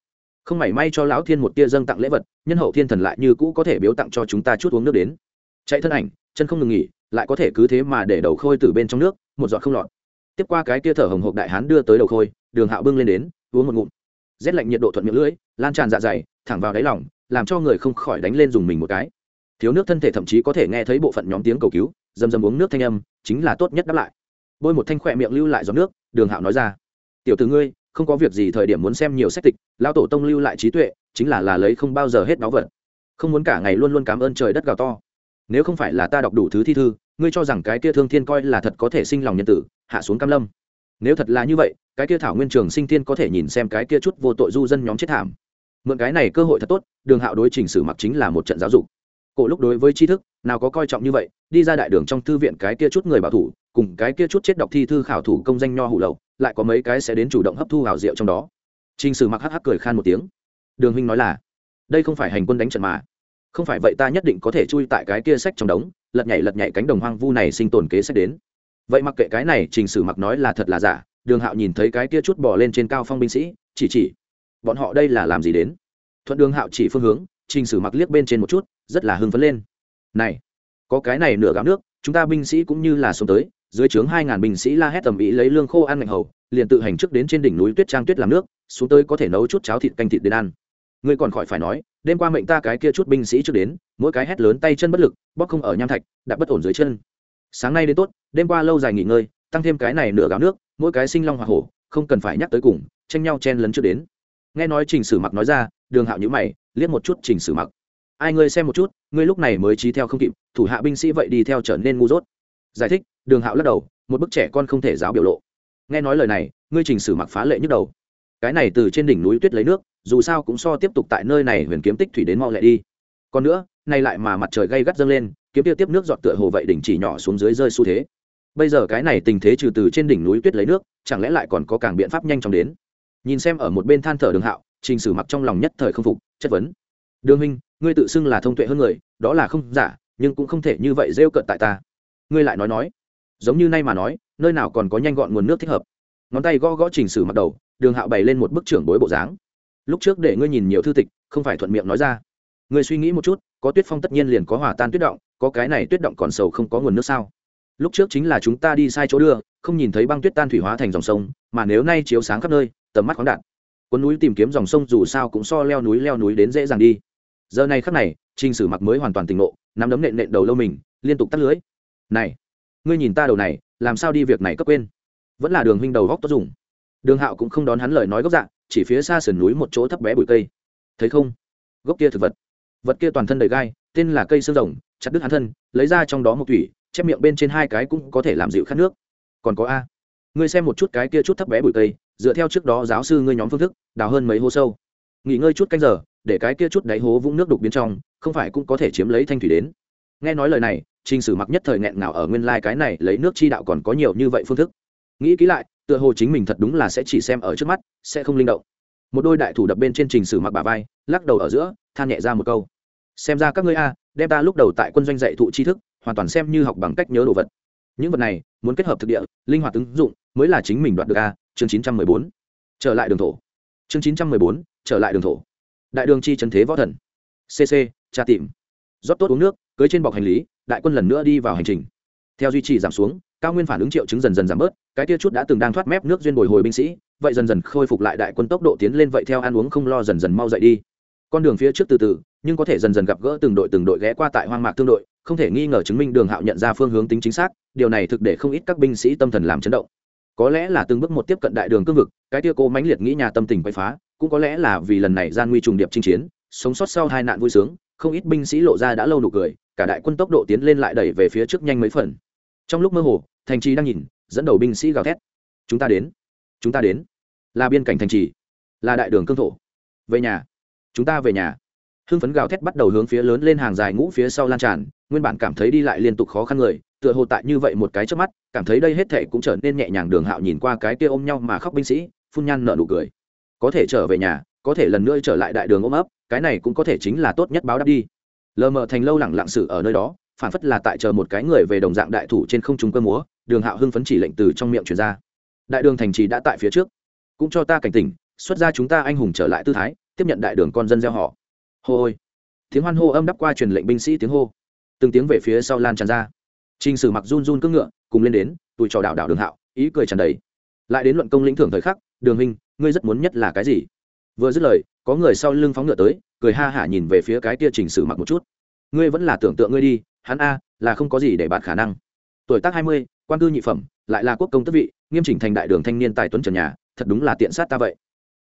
Không mảy may cho lão thiên một tia dâng tặng lễ vật, nhân hậu thiên thần lại như cũ có thể biếu tặng cho chúng ta chút uống nước đến. Chạy thân ảnh, chân không ngừng nghỉ, lại có thể cứ thế mà để đầu khôi từ bên trong nước, một giọt không lọt tiếp qua cái kia thở hồng hộc đại hán đưa tới đầu khôi, đường hạo bưng lên đến, uống một ngụm. Rét lạnh nhiệt độ thuận miệng lưỡi, lan tràn dạ dày, thẳng vào đáy lòng, làm cho người không khỏi đánh lên dùng mình một cái. Thiếu nước thân thể thậm chí có thể nghe thấy bộ phận nhóm tiếng cầu cứu dầm dầm uống nước thanh âm, chính là tốt nhất đáp lại. Bôi một thanh khỏe miệng lưu lại giọt nước, đường hạo nói ra. Tiểu từ ngươi, không có việc gì thời điểm muốn xem nhiều sách tịch lao tổ tông lưu lại trí tuệ, chính là là lấy không bao giờ hết náo vật. Không muốn cả ngày luôn luôn cảm ơn trời đất gào to. Nếu không phải là ta đọc đủ thứ thi thư ngươi cho rằng cái kia thương thiên coi là thật có thể sinh lòng nhân tử hạ xuống cam lâm. Nếu thật là như vậy cái kia thảo nguyên trường sinh thiên có thể nhìn xem cái kia chút vô tội du dân nhóm chết thảm. Mượn cái này cơ hội thật tốt đường hạo đối trình sử mặc chính là một trận giáo dục. Cổ lúc đối với tri thức nào có coi trọng như vậy đi ra đại đường trong thư viện cái kia chút người bảo thủ cùng cái kia chút chết đọc thi thư khảo thủ công danh nho hủ lậu lại có mấy cái sẽ đến chủ động hấp thu hào rượu trong đó. Trình Sử Mặc hắc hắc cười khan một tiếng. Đường huynh nói là, đây không phải hành quân đánh trận mà, không phải vậy ta nhất định có thể chui tại cái kia sách trong đống, lật nhảy lật nhảy cánh đồng hoang vu này sinh tồn kế sách đến. Vậy mặc kệ cái này, Trình Sử Mặc nói là thật là giả, Đường Hạo nhìn thấy cái kia chút bò lên trên cao phong binh sĩ, chỉ chỉ, bọn họ đây là làm gì đến? Thuận Đường Hạo chỉ phương hướng, Trình Sử Mặc liếc bên trên một chút, rất là hưng phấn lên. Này, có cái này nửa gạo nước, chúng ta binh sĩ cũng như là xuống tới, dưới trướng hai ngàn binh sĩ la hét tầm ý lấy lương khô ăn ngành hầu, liền tự hành trước đến trên đỉnh núi tuyết trang tuyết làm nước xuống tới có thể nấu chút cháo thịt canh thịt đến ăn ngươi còn khỏi phải nói, đêm qua mệnh ta cái kia chút binh sĩ trước đến, mỗi cái hét lớn tay chân bất lực bóc không ở nham thạch đã bất ổn dưới chân. Sáng nay đến tốt, đêm qua lâu dài nghỉ ngơi, tăng thêm cái này nửa gáo nước, mỗi cái sinh long hoa hổ, không cần phải nhắc tới cùng, tranh nhau chen lấn trước đến. Nghe nói trình sử mặc nói ra, đường hạo nhữ mày, liếc một chút trình sử mặc. Ai ngươi xem một chút, ngươi lúc này mới trí theo không kịp, thủ hạ binh sĩ vậy đi theo trở nên ngu dốt. Giải thích, đường hạo lắc đầu, một bức trẻ con không thể giáo biểu lộ. Nghe nói lời này, ngươi trình sử mặc phá lệ nhức đầu. Cái này từ trên đỉnh núi tuyết lấy nước dù sao cũng so tiếp tục tại nơi này huyền kiếm tích thủy đến mau lẹ đi. Còn nữa, nay lại mà mặt trời gay gắt dâng lên, kiếm tiêu tiếp nước dọn tựa hồ vậy đỉnh chỉ nhỏ xuống dưới rơi xu thế. Bây giờ cái này tình thế trừ từ trên đỉnh núi tuyết lấy nước, chẳng lẽ lại còn có càng biện pháp nhanh chóng đến? Nhìn xem ở một bên than thở đường hạo, trình sử mặc trong lòng nhất thời không phục, chất vấn. Đường huynh, ngươi tự xưng là thông tuệ hơn người, đó là không giả, nhưng cũng không thể như vậy rêu cợt tại ta. Ngươi lại nói nói. Giống như nay mà nói, nơi nào còn có nhanh gọn nguồn nước thích hợp. Ngón tay gõ gõ trình sử mặt đầu, đường hạo bày lên một bức trưởng bối bộ dáng lúc trước để ngươi nhìn nhiều thư tịch, không phải thuận miệng nói ra. Ngươi suy nghĩ một chút, có tuyết phong tất nhiên liền có hòa tan tuyết động, có cái này tuyết động còn sầu không có nguồn nước sao? Lúc trước chính là chúng ta đi sai chỗ đưa, không nhìn thấy băng tuyết tan thủy hóa thành dòng sông, mà nếu nay chiếu sáng khắp nơi, tầm mắt khoáng đạn quân núi tìm kiếm dòng sông dù sao cũng so leo núi leo núi đến dễ dàng đi. Giờ này khắc này, trình sử mặc mới hoàn toàn tỉnh ngộ, nắm đấm nện nện đầu lâu mình, liên tục tắt lưới. Này, ngươi nhìn ta đầu này, làm sao đi việc này cấp quên? Vẫn là đường huynh đầu góc tốt dùng. Đường hạo cũng không đón hắn lời nói gốc dạng chỉ phía xa sườn núi một chỗ thấp bé bụi cây. Thấy không? Gốc kia thực vật. Vật kia toàn thân đầy gai, tên là cây xương rồng, chặt đứt hắn thân, lấy ra trong đó một thủy, chép miệng bên trên hai cái cũng có thể làm dịu khát nước. Còn có a. Ngươi xem một chút cái kia chút thấp bé bụi cây, dựa theo trước đó giáo sư ngươi nhóm phương thức, đào hơn mấy hố sâu. Nghỉ ngơi chút canh giờ, để cái kia chút đáy hố vũng nước đục bên trong, không phải cũng có thể chiếm lấy thanh thủy đến. Nghe nói lời này, trình sử mặc nhất thời nghẹn nào ở nguyên lai cái này lấy nước chi đạo còn có nhiều như vậy phương thức nghĩ kỹ lại, tựa hồ chính mình thật đúng là sẽ chỉ xem ở trước mắt, sẽ không linh động. Một đôi đại thủ đập bên trên trình sử mặc bà vai, lắc đầu ở giữa, than nhẹ ra một câu. Xem ra các ngươi a, đem ta lúc đầu tại quân doanh dạy thụ tri thức, hoàn toàn xem như học bằng cách nhớ đồ vật. Những vật này, muốn kết hợp thực địa, linh hoạt ứng dụng, mới là chính mình đoạt được a, chương chín trăm mười bốn. Trở lại đường thổ. Chương chín trăm mười bốn, trở lại đường thổ. Đại đường chi trần thế võ thần. Cc tra tìm. Rót tốt uống nước, cưới trên bọc hành lý, đại quân lần nữa đi vào hành trình. Theo duy trì giảm xuống, cao nguyên phản ứng triệu chứng dần dần giảm bớt cái tia chút đã từng đang thoát mép nước duyên bồi hồi binh sĩ, vậy dần dần khôi phục lại đại quân tốc độ tiến lên vậy theo ăn uống không lo dần dần mau dậy đi. Con đường phía trước từ từ, nhưng có thể dần dần gặp gỡ từng đội từng đội ghé qua tại hoang mạc tương đội, không thể nghi ngờ chứng minh đường hạo nhận ra phương hướng tính chính xác, điều này thực để không ít các binh sĩ tâm thần làm chấn động. Có lẽ là từng bước một tiếp cận đại đường cương vực, cái tia cô mãnh liệt nghĩ nhà tâm tình quay phá, cũng có lẽ là vì lần này gian nguy trùng điệp chinh chiến, sống sót sau hai nạn vui sướng, không ít binh sĩ lộ ra đã lâu nụ cười, cả đại quân tốc độ tiến lên lại đẩy về phía trước nhanh mấy phần. Trong lúc mơ hồ, thành trì đang nhìn dẫn đầu binh sĩ gào thét. Chúng ta đến. Chúng ta đến. Là biên cảnh thành trì. Là đại đường cương thổ. Về nhà. Chúng ta về nhà. Hưng phấn gào thét bắt đầu hướng phía lớn lên hàng dài ngũ phía sau lan tràn, nguyên bản cảm thấy đi lại liên tục khó khăn người, tựa hồ tại như vậy một cái trước mắt, cảm thấy đây hết thệ cũng trở nên nhẹ nhàng đường hạo nhìn qua cái kia ôm nhau mà khóc binh sĩ, phun nhan nợ nụ cười. Có thể trở về nhà, có thể lần nữa trở lại đại đường ôm ấp, cái này cũng có thể chính là tốt nhất báo đáp đi. Lờ mờ thành lâu lẳng lặng sự ở nơi đó, phản phất là tại chờ một cái người về đồng dạng đại thủ trên không trung cơ múa đường hạo hưng phấn chỉ lệnh từ trong miệng truyền ra đại đường thành trì đã tại phía trước cũng cho ta cảnh tỉnh xuất ra chúng ta anh hùng trở lại tư thái tiếp nhận đại đường con dân gieo họ hô ôi tiếng hoan hô âm đắp qua truyền lệnh binh sĩ tiếng hô từng tiếng về phía sau lan tràn ra Trình Sử mặc run run cưỡng ngựa, cùng lên đến, tụi trò đảo đảo Đường Hạo, ý cười tràn đầy. Lại đến luận công lĩnh thưởng thời khắc, Đường hình ngươi rất muốn nhất là cái gì? Vừa dứt lời, có người sau lưng phóng ngựa tới, cười ha hả nhìn về phía cái kia Trình Sử mặc một chút. Ngươi vẫn là tưởng tượng ngươi đi, hắn a, là không có gì để bạn khả năng. Tuổi tác hai mươi, quan cư nhị phẩm, lại là quốc công tước vị, nghiêm chỉnh thành đại đường thanh niên tài tuấn trần nhà, thật đúng là tiện sát ta vậy.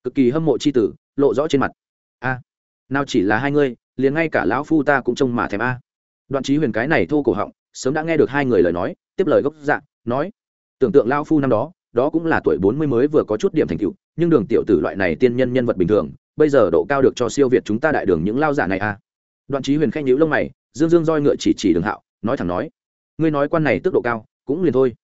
Cực kỳ hâm mộ chi tử, lộ rõ trên mặt. A, nào chỉ là hai ngươi, liền ngay cả lão phu ta cũng trông mà thèm a. Đoạn trí Huyền cái này thô cổ họng, sớm đã nghe được hai người lời nói tiếp lời gốc dạng, nói tưởng tượng lao phu năm đó đó cũng là tuổi bốn mươi mới vừa có chút điểm thành tựu nhưng đường tiểu tử loại này tiên nhân nhân vật bình thường bây giờ độ cao được cho siêu việt chúng ta đại đường những lao giả này à đoạn trí huyền khanh nhíu lông mày dương dương roi ngựa chỉ chỉ đường hạo nói thẳng nói ngươi nói quan này tức độ cao cũng liền thôi.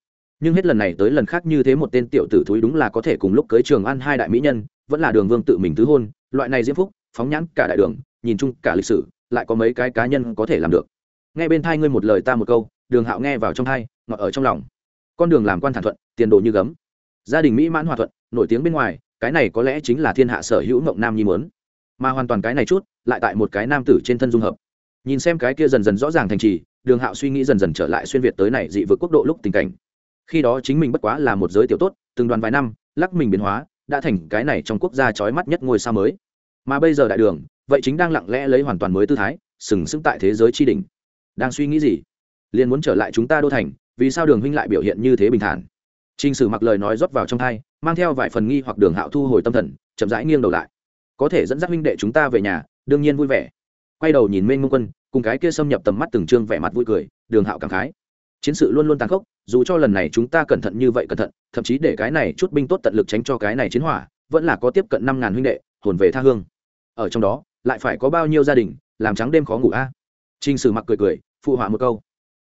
Nhưng hết lần này tới lần khác như thế một tên tiểu tử thúi đúng là có thể cùng lúc cưới trường ăn hai đại mỹ nhân, vẫn là đường vương tự mình tứ hôn, loại này diễm phúc, phóng nhãn cả đại đường, nhìn chung cả lịch sử, lại có mấy cái cá nhân có thể làm được. Nghe bên thai ngươi một lời ta một câu, đường hạo nghe vào trong thai, ngọt ở trong lòng. Con đường làm quan thản thuận, tiền đồ như gấm. Gia đình mỹ mãn hòa thuận, nổi tiếng bên ngoài, cái này có lẽ chính là thiên hạ sở hữu mộng nam nhi mớn mà hoàn toàn cái này chút, lại tại một cái nam tử trên thân dung hợp. Nhìn xem cái kia dần dần rõ ràng thành trì đường hạo suy nghĩ dần dần trở lại xuyên việt tới này dị vực quốc độ lúc tình cảnh. Khi đó chính mình bất quá là một giới tiểu tốt, từng đoàn vài năm, lắc mình biến hóa, đã thành cái này trong quốc gia trói mắt nhất ngôi sao mới. Mà bây giờ đại đường, vậy chính đang lặng lẽ lấy hoàn toàn mới tư thái, sừng sững tại thế giới tri đình đang suy nghĩ gì? Liền muốn trở lại chúng ta đô thành, vì sao đường huynh lại biểu hiện như thế bình thản? T r ì n h sử mặc lời nói rót vào trong thai, mang theo vài phần nghi hoặc đường hạo thu hồi tâm thần, chậm rãi nghiêng đầu lại. Có thể dẫn dắt huynh đệ chúng ta về nhà, đương nhiên vui vẻ. Quay đầu nhìn mênh mông quân cùng cái kia xâm nhập tầm mắt từng trương vẻ mặt vui cười, đường hạo cảm khái. Chiến sự luôn luôn tàn khốc, dù cho lần này chúng ta cẩn thận như vậy cẩn thận, thậm chí để cái này chút binh tốt tận lực tránh cho cái này chiến hỏa, vẫn là có tiếp cận năm ngàn huynh đệ, hồn về tha hương. Ở trong đó, lại phải có bao nhiêu gia đình, làm trắng đêm khó ngủ a? À? T sử mặc cười cười, phụ họa một câu.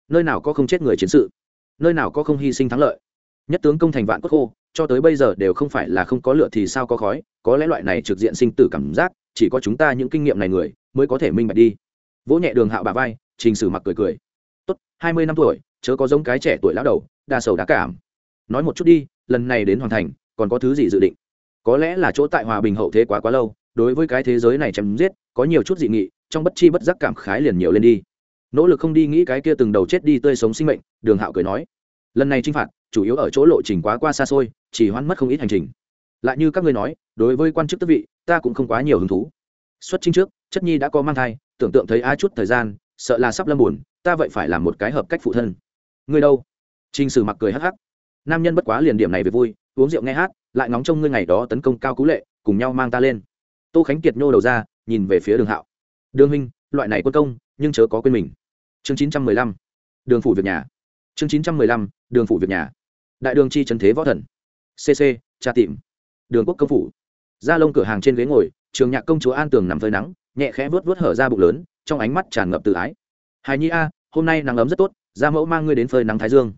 Nơi nào có không chết người chiến sự? Nơi nào có không hy sinh thắng lợi? Nhất tướng công thành vạn cốt khô, cho tới bây giờ đều không phải là không có lửa thì sao có khói, có lẽ loại này trực diện sinh tử cảm giác, chỉ có chúng ta những kinh nghiệm này người, mới có thể minh bạch đi vỗ nhẹ đường hạo bà vai, trình sử mặc cười cười. Tốt, hai mươi năm tuổi, chớ có giống cái trẻ tuổi lão đầu, đa sầu đá cảm. Nói một chút đi, lần này đến hoàn thành, còn có thứ gì dự định? Có lẽ là chỗ tại hòa bình hậu thế quá quá lâu, đối với cái thế giới này chém giết, có nhiều chút dị nghị, trong bất chi bất giác cảm khái liền nhiều lên đi. Nỗ lực không đi nghĩ cái kia từng đầu chết đi tươi sống sinh mệnh, đường hạo cười nói. Lần này t r i n h phạt, chủ yếu ở chỗ lộ trình quá qua xa xôi, chỉ hoãn mất không ít hành trình. Lại như các ngươi nói, đối với quan chức tước vị, ta cũng không quá nhiều hứng thú. Xuất trình trước, chất nhi đã có mang thai tưởng tượng thấy a chút thời gian, sợ là sắp lâm buồn, ta vậy phải làm một cái hợp cách phụ thân. Ngươi đâu? T r ì n h sử mặc cười hắc hắc. Nam nhân bất quá liền điểm này về vui, uống rượu nghe hát, lại ngóng trông ngươi ngày đó tấn công cao cú lệ, cùng nhau mang ta lên. Tô khánh kiệt nhô đầu ra, nhìn về phía đường hạo. Đường huynh, loại này quân công, nhưng chớ có quên mình. Chương chín trăm mười lăm. Đường phủ việc nhà. Chương chín trăm mười lăm. Đường phủ việc nhà. Đại đường chi trần thế võ thần. Cc tra tìm. Đường quốc công phủ. Gia lông cửa hàng trên ghế ngồi, trường nhạc công chúa an tường nằm phơi nắng nhẹ khẽ vớt vớt hở ra bụng lớn, trong ánh mắt tràn ngập tự ái. Hài nhi a, hôm nay nắng ấm rất tốt ra mẫu mang ngươi đến phơi nắng thái dương.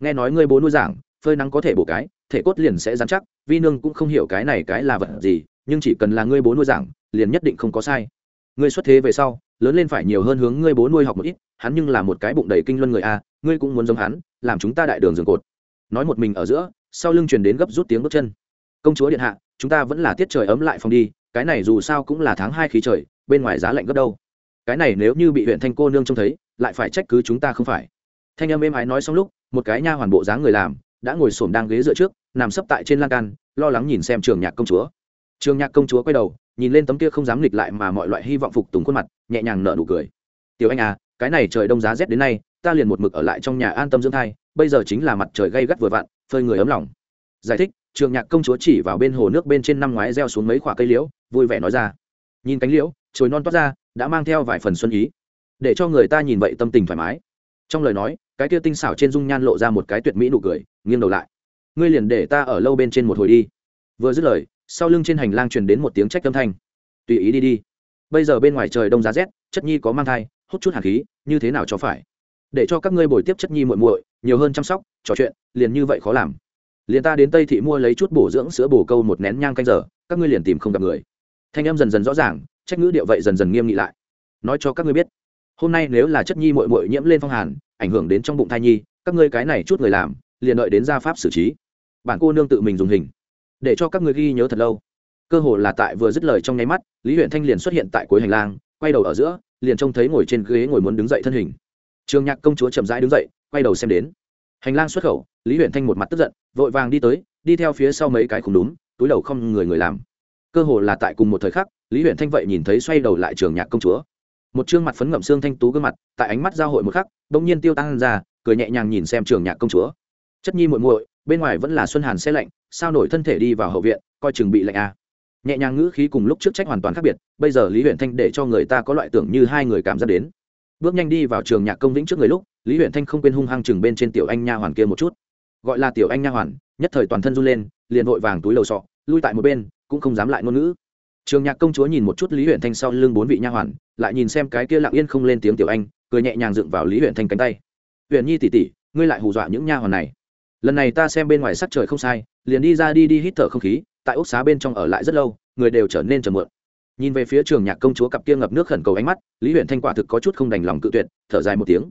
Nghe nói ngươi bố nuôi giảng, phơi nắng có thể bổ cái, thể cốt liền sẽ dán chắc, vi nương cũng không hiểu cái này cái là vật gì, nhưng chỉ cần là ngươi bố nuôi giảng, liền nhất định không có sai. Ngươi xuất thế về sau, lớn lên phải nhiều hơn hướng ngươi bố nuôi học một ít, hắn nhưng là một cái bụng đầy kinh luân người a, ngươi cũng muốn giống hắn, làm chúng ta đại đường giường cột. Nói một mình ở giữa, sau lưng truyền đến gấp rút tiếng bước chân. Công chúa điện hạ, chúng ta vẫn là tiết trời ấm lại phòng đi cái này dù sao cũng là tháng hai khí trời, bên ngoài giá lạnh gấp đâu. Cái này nếu như bị huyện thanh cô nương trông thấy, lại phải trách cứ chúng ta không phải. Thanh âm êm ái nói xong lúc, một cái nha hoàn bộ dáng người làm, đã ngồi xổm đang ghế dựa trước, nằm sấp tại trên lan can, lo lắng nhìn xem trường nhạc công chúa. Trường nhạc công chúa quay đầu, nhìn lên tấm kia không dám nghịch lại mà mọi loại hy vọng phục tùng khuôn mặt, nhẹ nhàng nở nụ cười. Tiểu anh à cái này trời đông giá rét đến nay, ta liền một mực ở lại trong nhà an tâm dưỡng thai, bây giờ chính là mặt trời gay gắt vừa vặn, phơi người ấm lòng. Giải thích trường nhạc công chúa chỉ vào bên hồ nước bên trên năm ngoái gieo xuống mấy khoả cây liễu, vui vẻ nói ra. Nhìn cánh liễu, chồi non toát ra, đã mang theo vài phần xuân ý. Để cho người ta nhìn vậy tâm tình thoải mái. Trong lời nói, cái kia tinh xảo trên dung nhan lộ ra một cái tuyệt mỹ nụ cười, nghiêng đầu lại. Ngươi liền để ta ở lâu bên trên một hồi đi. Vừa dứt lời, sau lưng trên hành lang truyền đến một tiếng trách âm thanh. Tùy ý đi đi. Bây giờ bên ngoài trời đông giá rét, chất nhi có mang thai, hút chút hạt khí, như thế nào cho phải? Để cho các ngươi bồi tiếp chất nhi muội muội, nhiều hơn chăm sóc, trò chuyện, liền như vậy khó làm liền ta đến tây thị mua lấy chút bổ dưỡng sữa bổ câu một nén nhang canh giờ, các ngươi liền tìm không gặp người. Thanh em dần dần rõ ràng, trách ngữ điệu vậy dần dần nghiêm nghị lại. Nói cho các ngươi biết, hôm nay nếu là chất nhi muội muội nhiễm lên phong hàn, ảnh hưởng đến trong bụng thai nhi, các ngươi cái này chút người làm, liền đợi đến gia pháp xử trí. Bản cô nương tự mình dùng hình, để cho các ngươi ghi nhớ thật lâu. Cơ hồ là tại vừa dứt lời trong nháy mắt, lý huyện thanh liền xuất hiện tại cuối hành lang, quay đầu ở giữa, liền trông thấy ngồi trên ghế ngồi muốn đứng dậy thân hình. Trường nhạc công chúa chậm rãi đứng dậy, quay đầu xem đến hành lang xuất khẩu, lý huyện thanh một mặt tức giận, vội vàng đi tới, đi theo phía sau mấy cái khủng đúng túi đầu không người người làm. Cơ hồ là tại cùng một thời khắc, lý huyện thanh vậy nhìn thấy xoay đầu lại trường nhạc công chúa. Một chương mặt phấn ngậm xương thanh tú gương mặt, tại ánh mắt giao hội một khắc, bỗng nhiên tiêu tan ra, cười nhẹ nhàng nhìn xem trường nhạc công chúa. Chất nhi muội muội, bên ngoài vẫn là xuân hàn xe lạnh, sao nổi thân thể đi vào hậu viện, coi chừng bị lạnh à. nhẹ nhàng ngữ khí cùng lúc trước trách hoàn toàn khác biệt, bây giờ lý huyện thanh để cho người ta có loại tưởng như hai người cảm giác đến bước nhanh đi vào trường nhạc công vĩnh trước người lúc, lý huyện thanh không quên hung hăng chừng bên trên tiểu anh nha hoàn kia một chút. Gọi là tiểu anh nha hoàn, nhất thời toàn thân run lên, liền vội vàng túi lầu sọ, lui tại một bên, cũng không dám lại ngôn ngữ. Trường nhạc công chúa nhìn một chút lý huyện thanh sau lưng bốn vị nha hoàn, lại nhìn xem cái kia lặng yên không lên tiếng tiểu anh, cười nhẹ nhàng dựng vào lý huyện thanh cánh tay. Huyện nhi tỉ tỉ ngươi lại hù dọa những nha hoàn này. Lần này ta xem bên ngoài sắc trời không sai, liền đi ra đi đi hít thở không khí, tại ốc xá bên trong ở lại rất lâu, người đều trở nên trầm mượn nhìn về phía trường nhạc công chúa cặp kia ngập nước khẩn cầu ánh mắt, lý huyện thanh quả thực có chút không đành lòng cự tuyệt, thở dài một tiếng.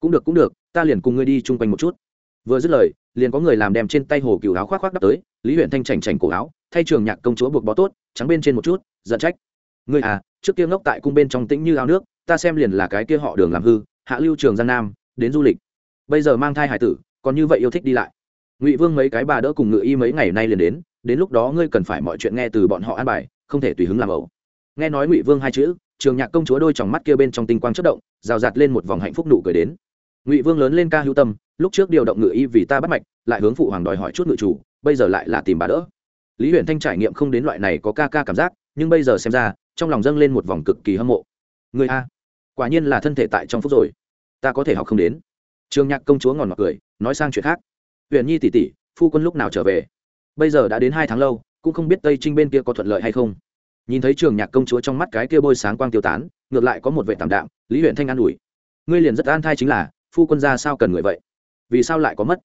Cũng được cũng được, ta liền cùng ngươi đi chung quanh một chút. Vừa dứt lời, liền có người làm đem trên tay hồ cựu áo khoác khoác đắp tới, lý huyện thanh chảnh chảnh cổ áo, thay trường nhạc công chúa buộc bó tốt, trắng bên trên một chút, giận trách. Ngươi à trước kia ngốc tại cung bên trong tĩnh như ao nước, ta xem liền là cái kia họ đường làm hư, hạ lưu trường giang nam, đến du lịch. Bây giờ mang thai hải tử, còn như vậy yêu thích đi lại. Ngụy vương mấy cái bà đỡ cùng ngự y mấy ngày nay liền đến đến lúc đó ngươi cần phải mọi chuyện nghe từ bọn họ an bài, không thể tùy hứng làm ẩu nghe nói ngụy vương hai chữ trường nhạc công chúa đôi tròng mắt kia bên trong tinh quang chất động rào rạt lên một vòng hạnh phúc nụ cười đến ngụy vương lớn lên ca hữu tâm lúc trước điều động ngự y vì ta bắt mạch lại hướng phụ hoàng đòi hỏi chút ngự chủ bây giờ lại là tìm bà đỡ lý huyền thanh trải nghiệm không đến loại này có ca ca cảm giác nhưng bây giờ xem ra trong lòng dâng lên một vòng cực kỳ hâm mộ người a quả nhiên là thân thể tại trong phút rồi ta có thể học không đến trường nhạc công chúa ngòn ngọt cười nói sang chuyện khác huyền nhi tỷ tỷ phu quân lúc nào trở về bây giờ đã đến hai tháng lâu cũng không biết tây trinh bên kia có thuận lợi hay không nhìn thấy trường nhạc công chúa trong mắt cái kia bôi sáng quang tiêu tán, ngược lại có một vệ tảm đạm, lý huyện thanh an ủi. Ngươi liền rất an thai chính là, phu quân gia sao cần người vậy? Vì sao lại có mất?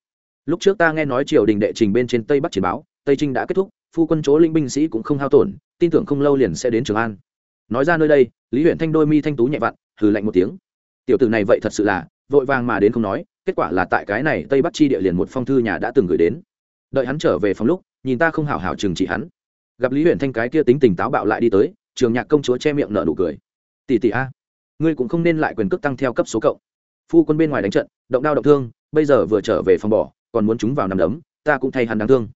Lúc trước ta nghe nói triều đình đệ trình bên trên tây bắc chiến báo, tây trinh đã kết thúc, phu quân chỗ linh binh sĩ cũng không hao tổn, tin tưởng không lâu liền sẽ đến trường an. Nói ra nơi đây, lý huyện thanh đôi mi thanh tú nhẹ vặn, hừ lạnh một tiếng. Tiểu tử này vậy thật sự là, vội vàng mà đến không nói, kết quả là tại cái này tây bắc chi địa liền một phong thư nhà đã từng gửi đến. Đợi hắn trở về phòng lúc, nhìn ta không hào hào trừng trị hắn gặp lý huyện thanh cái kia tính tình táo bạo lại đi tới, trường nhạc công chúa che miệng nở nụ cười. Tỷ tỷ a, ngươi cũng không nên lại quyền cước tăng theo cấp số cộng phu quân bên ngoài đánh trận, động đao động thương, bây giờ vừa trở về phòng bỏ, còn muốn chúng vào nằm đấm, ta cũng thay hắn đáng thương.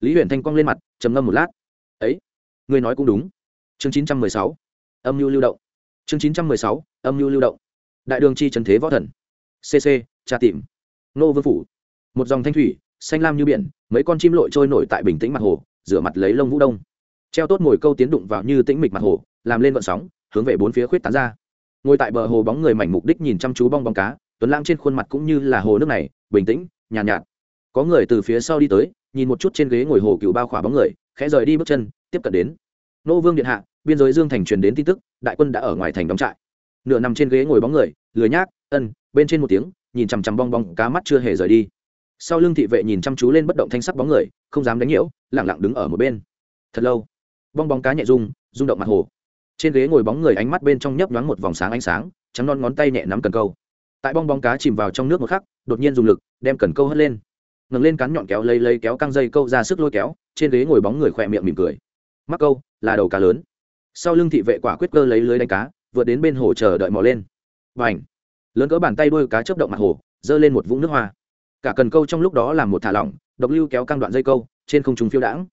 Lý huyện thanh quăng lên mặt, trầm ngâm một lát. Ấy, ngươi nói cũng đúng. Chương chín trăm mười sáu, âm mưu lưu động. Chương chín trăm mười sáu, âm mưu lưu động. Đại đường chi trần thế võ thần. Cc tra tìm nô vương phủ. Một dòng thanh thủy, xanh lam như biển, mấy con chim lội trôi nổi tại bình tĩnh mặt hồ, rửa mặt lấy lông vũ đông treo tốt ngồi câu tiến đụng vào như tĩnh mịch mặt hồ làm lên vận sóng hướng về bốn phía khuyết tán ra. Ngồi tại bờ hồ bóng người mảnh mục đích nhìn chăm chú bong bóng cá tuấn lãng trên khuôn mặt cũng như là hồ nước này bình tĩnh nhàn nhạt, nhạt có người từ phía sau đi tới nhìn một chút trên ghế ngồi hồ cựu bao khỏa bóng người khẽ rời đi bước chân tiếp cận đến. Nô vương điện hạ biên giới dương thành truyền đến tin tức đại quân đã ở ngoài thành đóng trại. Nửa nằm trên ghế ngồi bóng người lười nhác ân bên trên một tiếng nhìn chằm chằm bong bóng cá mắt chưa hề rời đi. Sau lưng thị vệ nhìn chăm chú lên bất động thanh sắc bóng người không dám đánh nhiễu lẳng lặng đứng ở một bên. Thật lâu bong bóng cá nhẹ rung rung động mặt hồ. Trên ghế ngồi bóng người ánh mắt bên trong nhấp nhoáng một vòng sáng ánh sáng, trắng non ngón tay nhẹ nắm cần câu. Tại bong bóng cá chìm vào trong nước một khắc, đột nhiên dùng lực, đem cần câu hất lên. Ngẩng lên cắn nhọn kéo lây lây kéo căng dây câu ra sức lôi kéo, trên ghế ngồi bóng người khỏe miệng mỉm cười. Mắc câu, là đầu cá lớn. Sau lưng thị vệ quả quyết cơ lấy lưới đánh cá, vượt đến bên hồ chờ đợi mò lên. Và ảnh lớn cỡ bàn tay đuôi cá chớp động mặt hồ, giơ lên một vũng nước hoa. Cả cần câu trong lúc đó làm một thả lỏng, độc lưu kéo căng đoạn dây câu, trên không trung phiêu đãng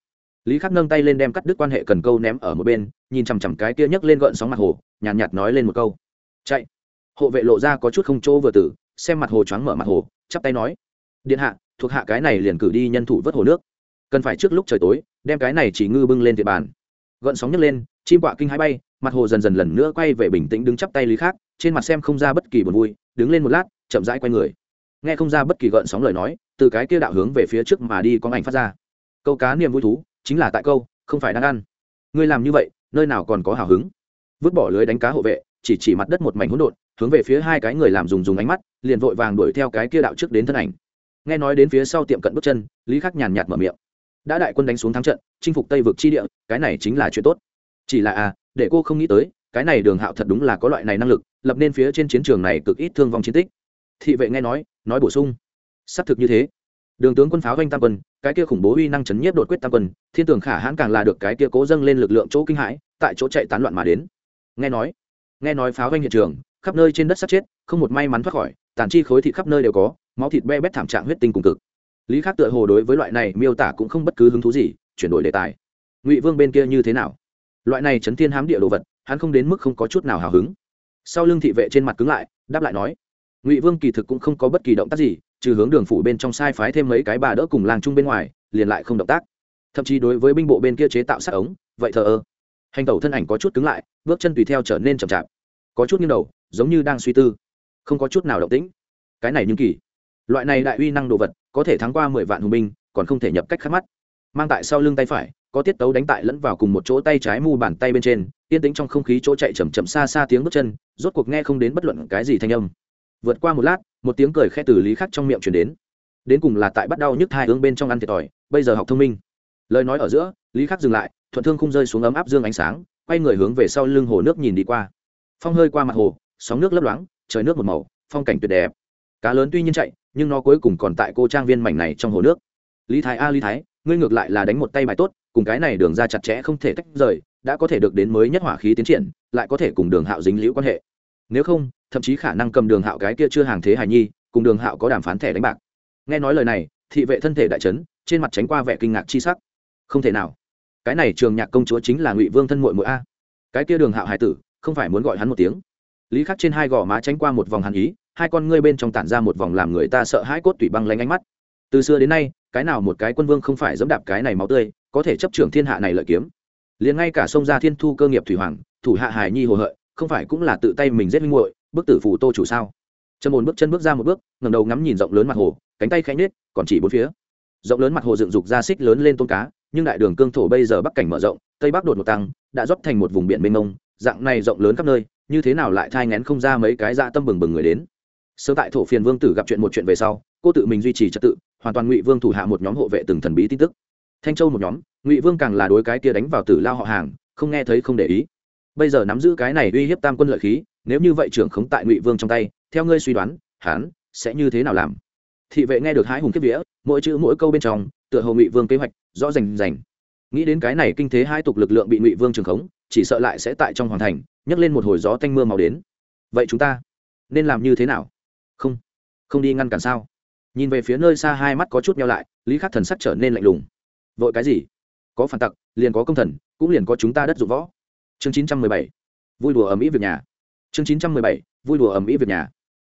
lý khắc nâng tay lên đem cắt đứt quan hệ cần câu ném ở một bên nhìn chằm chằm cái kia nhấc lên gợn sóng mặt hồ nhàn nhạt, nhạt nói lên một câu. Chạy. Hộ vệ lộ ra có chút không chỗ vừa tử xem mặt hồ choáng mở mặt hồ chắp tay nói. Điện hạ thuộc hạ cái này liền cử đi nhân thủ vớt hồ nước. Cần phải trước lúc trời tối đem cái này chỉ ngư bưng lên địa bàn. Gợn sóng nhấc lên chim quạ kinh hãi bay mặt hồ dần dần lần nữa quay về bình tĩnh đứng chắp tay lý khác trên mặt xem không ra bất kỳ buồn vui đứng lên một lát chậm rãi quay người. Nghe không ra bất kỳ gợn sóng lời nói từ cái kia đạo hướng về phía trước mà đi có ảnh phát ra. Câu cá niềm vui thú chính là tại câu, không phải đang ăn. Ngươi làm như vậy, nơi nào còn có hào hứng? Vứt bỏ lưới đánh cá hộ vệ, chỉ chỉ mặt đất một mảnh hỗn độn, hướng về phía hai cái người làm dùng dùng ánh mắt, liền vội vàng đuổi theo cái kia đạo trước đến thân ảnh. Nghe nói đến phía sau tiệm cận bước chân, lý khắc nhàn nhạt mở miệng. Đã đại quân đánh xuống thắng trận, chinh phục tây vực chi địa, cái này chính là chuyện tốt. Chỉ là à để cô không nghĩ tới, cái này đường hạo thật đúng là có loại này năng lực, lập nên phía trên chiến trường này cực ít thương vong chiến tích. Thị vệ nghe nói nói bổ sung. Xác thực như thế. Đường tướng quân pháo doanh tam quân cái kia khủng bố uy năng chấn nhiếp đột quyết tam quân, thiên tường khả hãn càng là được cái kia cố dâng lên lực lượng chỗ kinh hãi, tại chỗ chạy tán loạn mà đến. Nghe nói nghe nói pháo doanh hiện trường, khắp nơi trên đất sát chết, không một may mắn thoát khỏi, tàn chi khối thịt khắp nơi đều có, máu thịt be bét thảm trạng huyết tinh cùng cực. Lý khắc tựa hồ đối với loại này miêu tả cũng không bất cứ hứng thú gì, chuyển đổi đề tài. Ngụy vương bên kia như thế nào? Loại này chấn thiên hám địa đồ vật, hắn không đến mức không có chút nào hào hứng. Sau lưng thị vệ trên mặt cứng lại, đáp lại nói ngụy vương kỳ thực cũng không có bất kỳ động tác gì trừ hướng đường phủ bên trong sai phái thêm mấy cái bà đỡ cùng làng chung bên ngoài liền lại không động tác thậm chí đối với binh bộ bên kia chế tạo sát ống vậy thờ ơ hành tẩu thân ảnh có chút cứng lại bước chân tùy theo trở nên chậm chạp có chút nghiêng đầu giống như đang suy tư không có chút nào động tĩnh cái này nhưng kỳ loại này đại uy năng đồ vật có thể thắng qua mười vạn hùng binh còn không thể nhập cách khắc mắt mang tại sau lưng tay phải có tiết tấu đánh tại lẫn vào cùng một chỗ tay trái mu bàn tay bên trên yên tĩnh trong không khí chỗ chạy chầm chậm xa xa tiếng bước chân rốt cuộc nghe không đến bất luận cái gì thanh âm vượt qua một lát, một tiếng cười khẽ từ lý khắc trong miệng chuyển đến. Đến cùng là tại bắt đau nhức hai hướng bên trong ăn thiệt thòi, bây giờ học thông minh. Lời nói ở giữa, lý khắc dừng lại, thuận thương không rơi xuống ấm áp dương ánh sáng, quay người hướng về sau lưng hồ nước nhìn đi qua. Phong hơi qua mặt hồ, sóng nước lấp loáng, trời nước một màu, phong cảnh tuyệt đẹp. Cá lớn tuy nhiên chạy, nhưng nó cuối cùng còn tại cô trang viên mảnh này trong hồ nước. Lý thái a, lý thái, ngươi ngược lại là đánh một tay bài tốt, cùng cái này đường ra chặt chẽ không thể tách rời, đã có thể được đến mới nhất hỏa khí tiến triển, lại có thể cùng đường hạo dính liễu quan hệ. Nếu không thậm chí khả năng cầm đường hạo cái kia chưa hàng thế hài nhi, cùng đường hạo có đàm phán thẻ đánh bạc. Nghe nói lời này, thị vệ thân thể đại trấn trên mặt tránh qua vẻ kinh ngạc chi sắc. Không thể nào. Cái này trường nhạc công chúa chính là ngụy vương thân mội mũi a. Cái kia đường hạo hải tử, không phải muốn gọi hắn một tiếng. Lý khắc trên hai gò má tránh qua một vòng hàn ý, hai con ngươi bên trong tản ra một vòng làm người ta sợ hãi cốt tủy băng lanh ánh mắt. Từ xưa đến nay, cái nào một cái quân vương không phải dẫm đạp cái này máu tươi, có thể chấp trưởng thiên hạ này lợi kiếm. Liền ngay cả sông gia thiên thu cơ nghiệp thủy hoàng, thủ hạ hải nhi hồ hợi, không phải cũng là tự tay mình giết minh muội bức tử phù tô chủ sao? Trầm ồn bước chân bước ra một bước ngầm đầu ngắm nhìn rộng lớn mặt hồ, cánh tay khẽ nết còn chỉ bốn phía. Rộng lớn mặt hồ dựng dục ra xích lớn lên tôn cá, nhưng đại đường cương thổ bây giờ bắc cảnh mở rộng, tây bắc đột một tăng, đã rót thành một vùng biển mênh mông, dạng này rộng lớn khắp nơi, như thế nào lại thai ngén không ra mấy cái dạ tâm bừng bừng người đến? Sơ tại thổ phiền vương tử gặp chuyện một chuyện về sau, cô tự mình duy trì trật tự, hoàn toàn ngụy vương thủ hạ một nhóm hộ vệ từng thần bí tin tức. Thanh châu một nhóm, ngụy vương càng là đối cái tia đánh vào tử lao họ hàng, không nghe thấy không để ý. Bây giờ nắm giữ cái này uy hiếp tam quân lợi khí nếu như vậy trưởng khống tại ngụy vương trong tay, theo ngươi suy đoán hán sẽ như thế nào làm? Thị vệ nghe được hái hùng kiếp vía, mỗi chữ mỗi câu bên trong, tựa hồ ngụy vương kế hoạch, rõ rành rành. Nghĩ đến cái này kinh thế hai tục lực lượng bị ngụy vương trường khống, chỉ sợ lại sẽ tại trong hoàn thành, nhấc lên một hồi gió tanh mưa màu đến. Vậy chúng ta nên làm như thế nào? Không không đi ngăn cản sao? Nhìn về phía nơi xa hai mắt có chút nhau lại, lý khắc thần sắc trở nên lạnh lùng. Vội cái gì? Có phản tặc, liền có công thần, cũng liền có chúng ta đất dụng võ. Chương chín trăm mười bảy. Vui đùa ở mỹ việc nhà chương chín trăm mười bảy, vui đùa ầm ĩ việc nhà.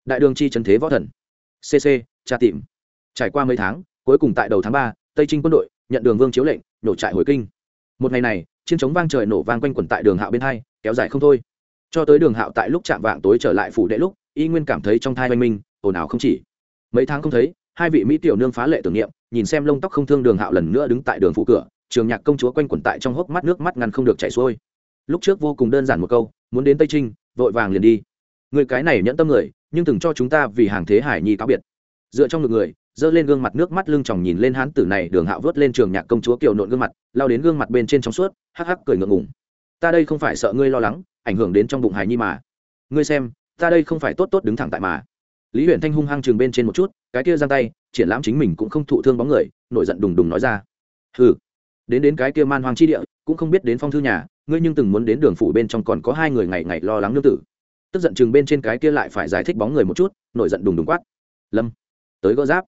Đại đường chi trần thế võ thần. Cc tra tìm. Trải qua mấy tháng, cuối cùng tại đầu tháng ba, tây trinh quân đội nhận đường vương chiếu lệnh nổ trại hồi kinh. Một ngày này, chiến chống vang trời nổ vang quanh quẩn tại đường hạo bên hai, kéo dài không thôi. Cho tới đường hạo tại lúc chạm vạng tối trở lại phủ đệ lúc, y nguyên cảm thấy trong thai oanh minh, ồn ào không chỉ. Mấy tháng không thấy, hai vị mỹ tiểu nương phá lệ tưởng niệm, nhìn xem lông tóc không thương đường hạo lần nữa đứng tại đường phủ cửa, trường nhạc công chúa quanh quẩn tại trong hốc mắt nước mắt ngăn không được chảy xuôi. Lúc trước vô cùng đơn giản một câu, muốn đến tây trinh vội vàng liền đi. Người cái này nhẫn tâm người, nhưng từng cho chúng ta vì hàng thế hải nhi cáo biệt. Dựa trong ngực người, giơ lên gương mặt nước mắt lưng tròng nhìn lên hán tử này, đường hạo vớt lên trường nhạc công chúa kiều nộn gương mặt, lao đến gương mặt bên trên trong suốt, hắc hắc cười ngượng ngùng. Ta đây không phải sợ ngươi lo lắng, ảnh hưởng đến trong bụng hải nhi mà. Ngươi xem, ta đây không phải tốt tốt đứng thẳng tại mà. Lý huyện thanh hung hăng trường bên trên một chút, cái kia giang tay, triển lãm chính mình cũng không thụ thương bóng người, nổi giận đùng đùng nói ra. Hừ. Đến đến cái kia man hoang chi địa, cũng không biết đến phong thư nhà ngươi nhưng từng muốn đến đường phủ bên trong còn có hai người ngày ngày lo lắng nương tử. Tức giận chừng bên trên cái kia lại phải giải thích bóng người một chút, nổi giận đùng đùng quát. Lâm, tới gỡ giáp.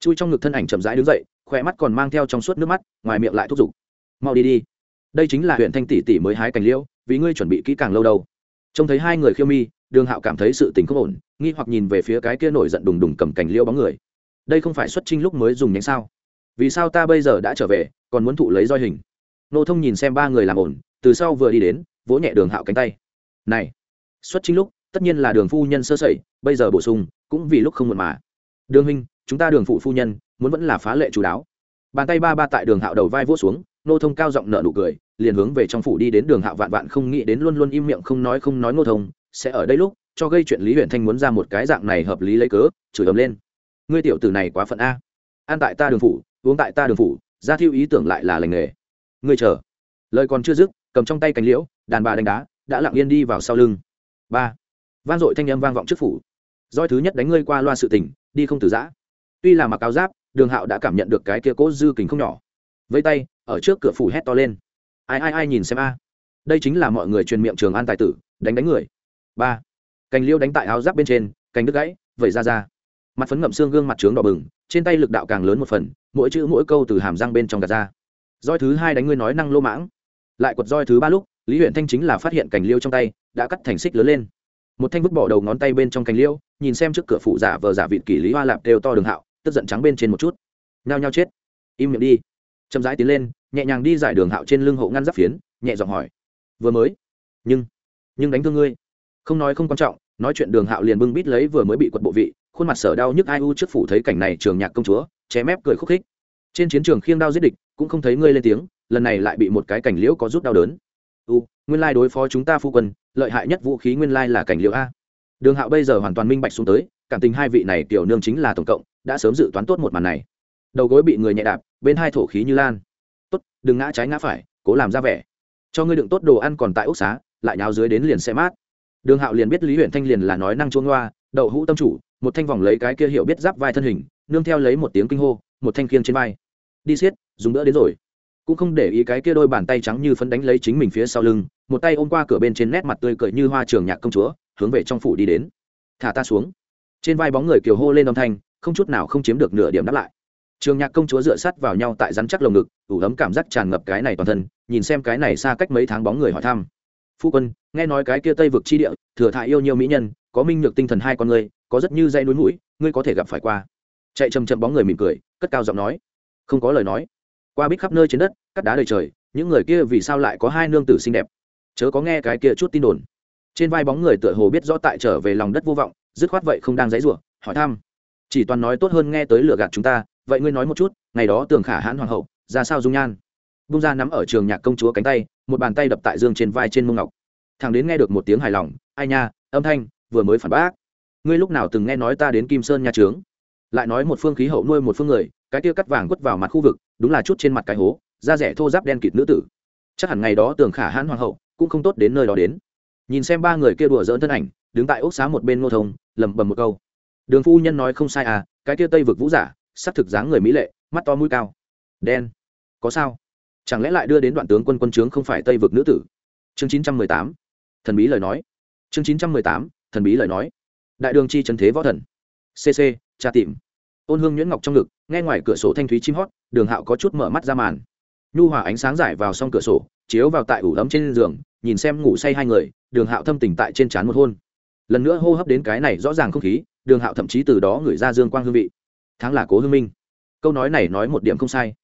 Chui trong ngực thân ảnh chậm rãi đứng dậy khỏe mắt còn mang theo trong suốt nước mắt, ngoài miệng lại thúc giục. Mau đi đi. Đây chính là huyện thanh tỷ tỷ mới hái cành liễu, vì ngươi chuẩn bị kỹ càng lâu đâu. Trông thấy hai người khiêu mi, đường hạo cảm thấy sự tình không ổn, nghi hoặc nhìn về phía cái kia nổi giận đùng đùng cầm cành liễu bóng người. Đây không phải xuất trinh lúc mới dùng nhánh sao? Vì sao ta bây giờ đã trở về, còn muốn thụ lấy roi hình? Nô thông nhìn xem ba người làm ổn từ sau vừa đi đến, vỗ nhẹ đường hạo cánh tay. Này, xuất chính lúc, tất nhiên là đường phu nhân sơ sẩy, bây giờ bổ sung, cũng vì lúc không muộn mà. Đường huynh, chúng ta đường phụ phu nhân, muốn vẫn là phá lệ chú đáo. Bàn tay ba ba tại đường hạo đầu vai vỗ xuống, nô thông cao giọng nợ nụ cười, liền hướng về trong phủ đi đến đường hạo vạn vạn không nghĩ đến luôn luôn im miệng không nói không nói nô thông, sẽ ở đây lúc, cho gây chuyện lý huyện thanh muốn ra một cái dạng này hợp lý lấy cớ, chửi ấm lên. Ngươi tiểu tử này quá phận a. An tại ta đường phủ, uống tại ta đường phủ ra thiêu ý tưởng lại là lành nghề. Ngươi chờ. Lời còn chưa dứt cầm trong tay cánh liễu, đàn bà đánh đá, đã lặng yên đi vào sau lưng. Ba. Vang dội thanh âm vang vọng trước phủ. Roi thứ nhất đánh ngươi qua loa sự tình, đi không từ giã. Tuy là mặc áo giáp, đường hạo đã cảm nhận được cái kia cố dư kình không nhỏ. Vây tay, ở trước cửa phủ hét to lên. Ai ai ai nhìn xem a? Đây chính là mọi người truyền miệng trường an tài tử, đánh đánh người. Ba. Cành liêu đánh tại áo giáp bên trên, cành đứt gãy, vẩy ra ra. Mặt phấn ngậm xương gương mặt trướng đỏ bừng, trên tay lực đạo càng lớn một phần, mỗi chữ mỗi câu từ hàm răng bên trong gạt ra. Roi thứ hai đánh ngươi nói năng lô mãng lại quật roi thứ ba lúc, lý huyện thanh chính là phát hiện cành liêu trong tay, đã cắt thành xích lớn lên. Một thanh vứt bỏ đầu ngón tay bên trong cành liêu, nhìn xem trước cửa phụ giả vờ giả vịt kỷ lý hoa lạp đều to đường hạo, tức giận trắng bên trên một chút. Nhao nhao chết. Im miệng đi. Chậm rãi tiến lên, nhẹ nhàng đi giải đường hạo trên lưng hộ ngăn giáp phiến, nhẹ giọng hỏi. Vừa mới? Nhưng nhưng đánh thương ngươi. Không nói không quan trọng, nói chuyện đường hạo liền bưng bít lấy vừa mới bị quật bộ vị, khuôn mặt sở đau nhức ai u trước phủ thấy cảnh này trường nhạc công chúa chém ép cười khúc khích. Trên chiến trường khiêng đao giết địch, cũng không thấy ngươi lên tiếng lần này lại bị một cái cảnh liễu có rút đau đớn. U, nguyên lai đối phó chúng ta phu quân, lợi hại nhất vũ khí nguyên lai là cảnh liễu a. Đường hạo bây giờ hoàn toàn minh bạch xuống tới, cảm tình hai vị này tiểu nương chính là tổng cộng, đã sớm dự toán tốt một màn này. Đầu gối bị người nhẹ đạp, bên hai thổ khí như lan. Tốt, đừng ngã trái ngã phải, cố làm ra vẻ. Cho ngươi đựng tốt đồ ăn còn tại ốc xá, lại nháo dưới đến liền xe mát. Đường hạo liền biết lý huyện thanh liền là nói năng chuông loa, đậu hũ tâm chủ, một thanh vòng lấy cái kia hiểu biết giáp vai thân hình, nương theo lấy một tiếng kinh hô, một thanh khiêng trên vai. Đi xiết, dùng đỡ đến rồi cũng không để ý cái kia đôi bàn tay trắng như phấn đánh lấy chính mình phía sau lưng, một tay ôm qua cửa bên trên nét mặt tươi cười như hoa trường nhạc công chúa, hướng về trong phủ đi đến. Thả ta xuống. Trên vai bóng người kiều hô lên âm thanh, không chút nào không chiếm được nửa điểm đáp lại. Trường nhạc công chúa dựa sát vào nhau tại rắn chắc lồng ngực, ủ ấm cảm giác tràn ngập cái này toàn thân, nhìn xem cái này xa cách mấy tháng bóng người hỏi thăm. Phu quân, nghe nói cái kia tây vực chi địa, thừa thại yêu nhiều mỹ nhân, có minh nhược tinh thần hai con người, có rất như dây núi mũi, ngươi có thể gặp phải qua. Chạy chầm chậm bóng người mỉm cười, cất cao giọng nói. Không có lời nói. Qua bích khắp nơi trên đất cắt đá đầy trời, những người kia vì sao lại có hai nương tử xinh đẹp? Chớ có nghe cái kia chút tin đồn. Trên vai bóng người tựa hồ biết rõ tại trở về lòng đất vô vọng, dứt khoát vậy không đang dãy rủa, hỏi thăm. Chỉ toàn nói tốt hơn nghe tới lựa gạt chúng ta, vậy ngươi nói một chút, ngày đó tường khả hãn hoàng hậu, ra sao dung nhan? Bung ra nắm ở trường nhạc công chúa cánh tay, một bàn tay đập tại dương trên vai trên mông ngọc. Thằng đến nghe được một tiếng hài lòng, ai nha, âm thanh, vừa mới phản bác. Ngươi lúc nào từng nghe nói ta đến kim sơn nha trướng? Lại nói một phương khí hậu nuôi một phương người, cái kia cắt vàng quất vào mặt khu vực, đúng là chút trên mặt cái hố da rẻ thô giáp đen kịt nữ tử. Chắc hẳn ngày đó tường khả hãn hoàng hậu cũng không tốt đến nơi đó đến. Nhìn xem ba người kia đùa dỡn thân ảnh, đứng tại ốc xá một bên ngô thông, lẩm bẩm một câu. Đường phu nhân nói không sai à cái kia tây vực vũ giả sắc thực dáng người mỹ lệ, mắt to mũi cao. Đen. Có sao? Chẳng lẽ lại đưa đến đoạn tướng quân quân trướng không phải tây vực nữ tử? Chương chín trăm mười tám. Thần bí lời nói. Chương chín trăm mười tám. Thần bí lời nói. Đại đường chi trần thế võ thần. Cc tra tìm. Ôn hương nhuyễn ngọc trong ngực, nghe ngoài cửa sổ thanh thúy chim hót, đường hạo có chút mở mắt ra màn nhu hòa ánh sáng giải vào xong cửa sổ, chiếu vào tại ủ ấm trên giường, nhìn xem ngủ say hai người, đường hạo thâm tình tại trên trán một hôn. Lần nữa hô hấp đến cái này rõ ràng không khí, đường hạo thậm chí từ đó gửi ra dương quang hương vị. Tháng là cố hương minh. Câu nói này nói một điểm không sai.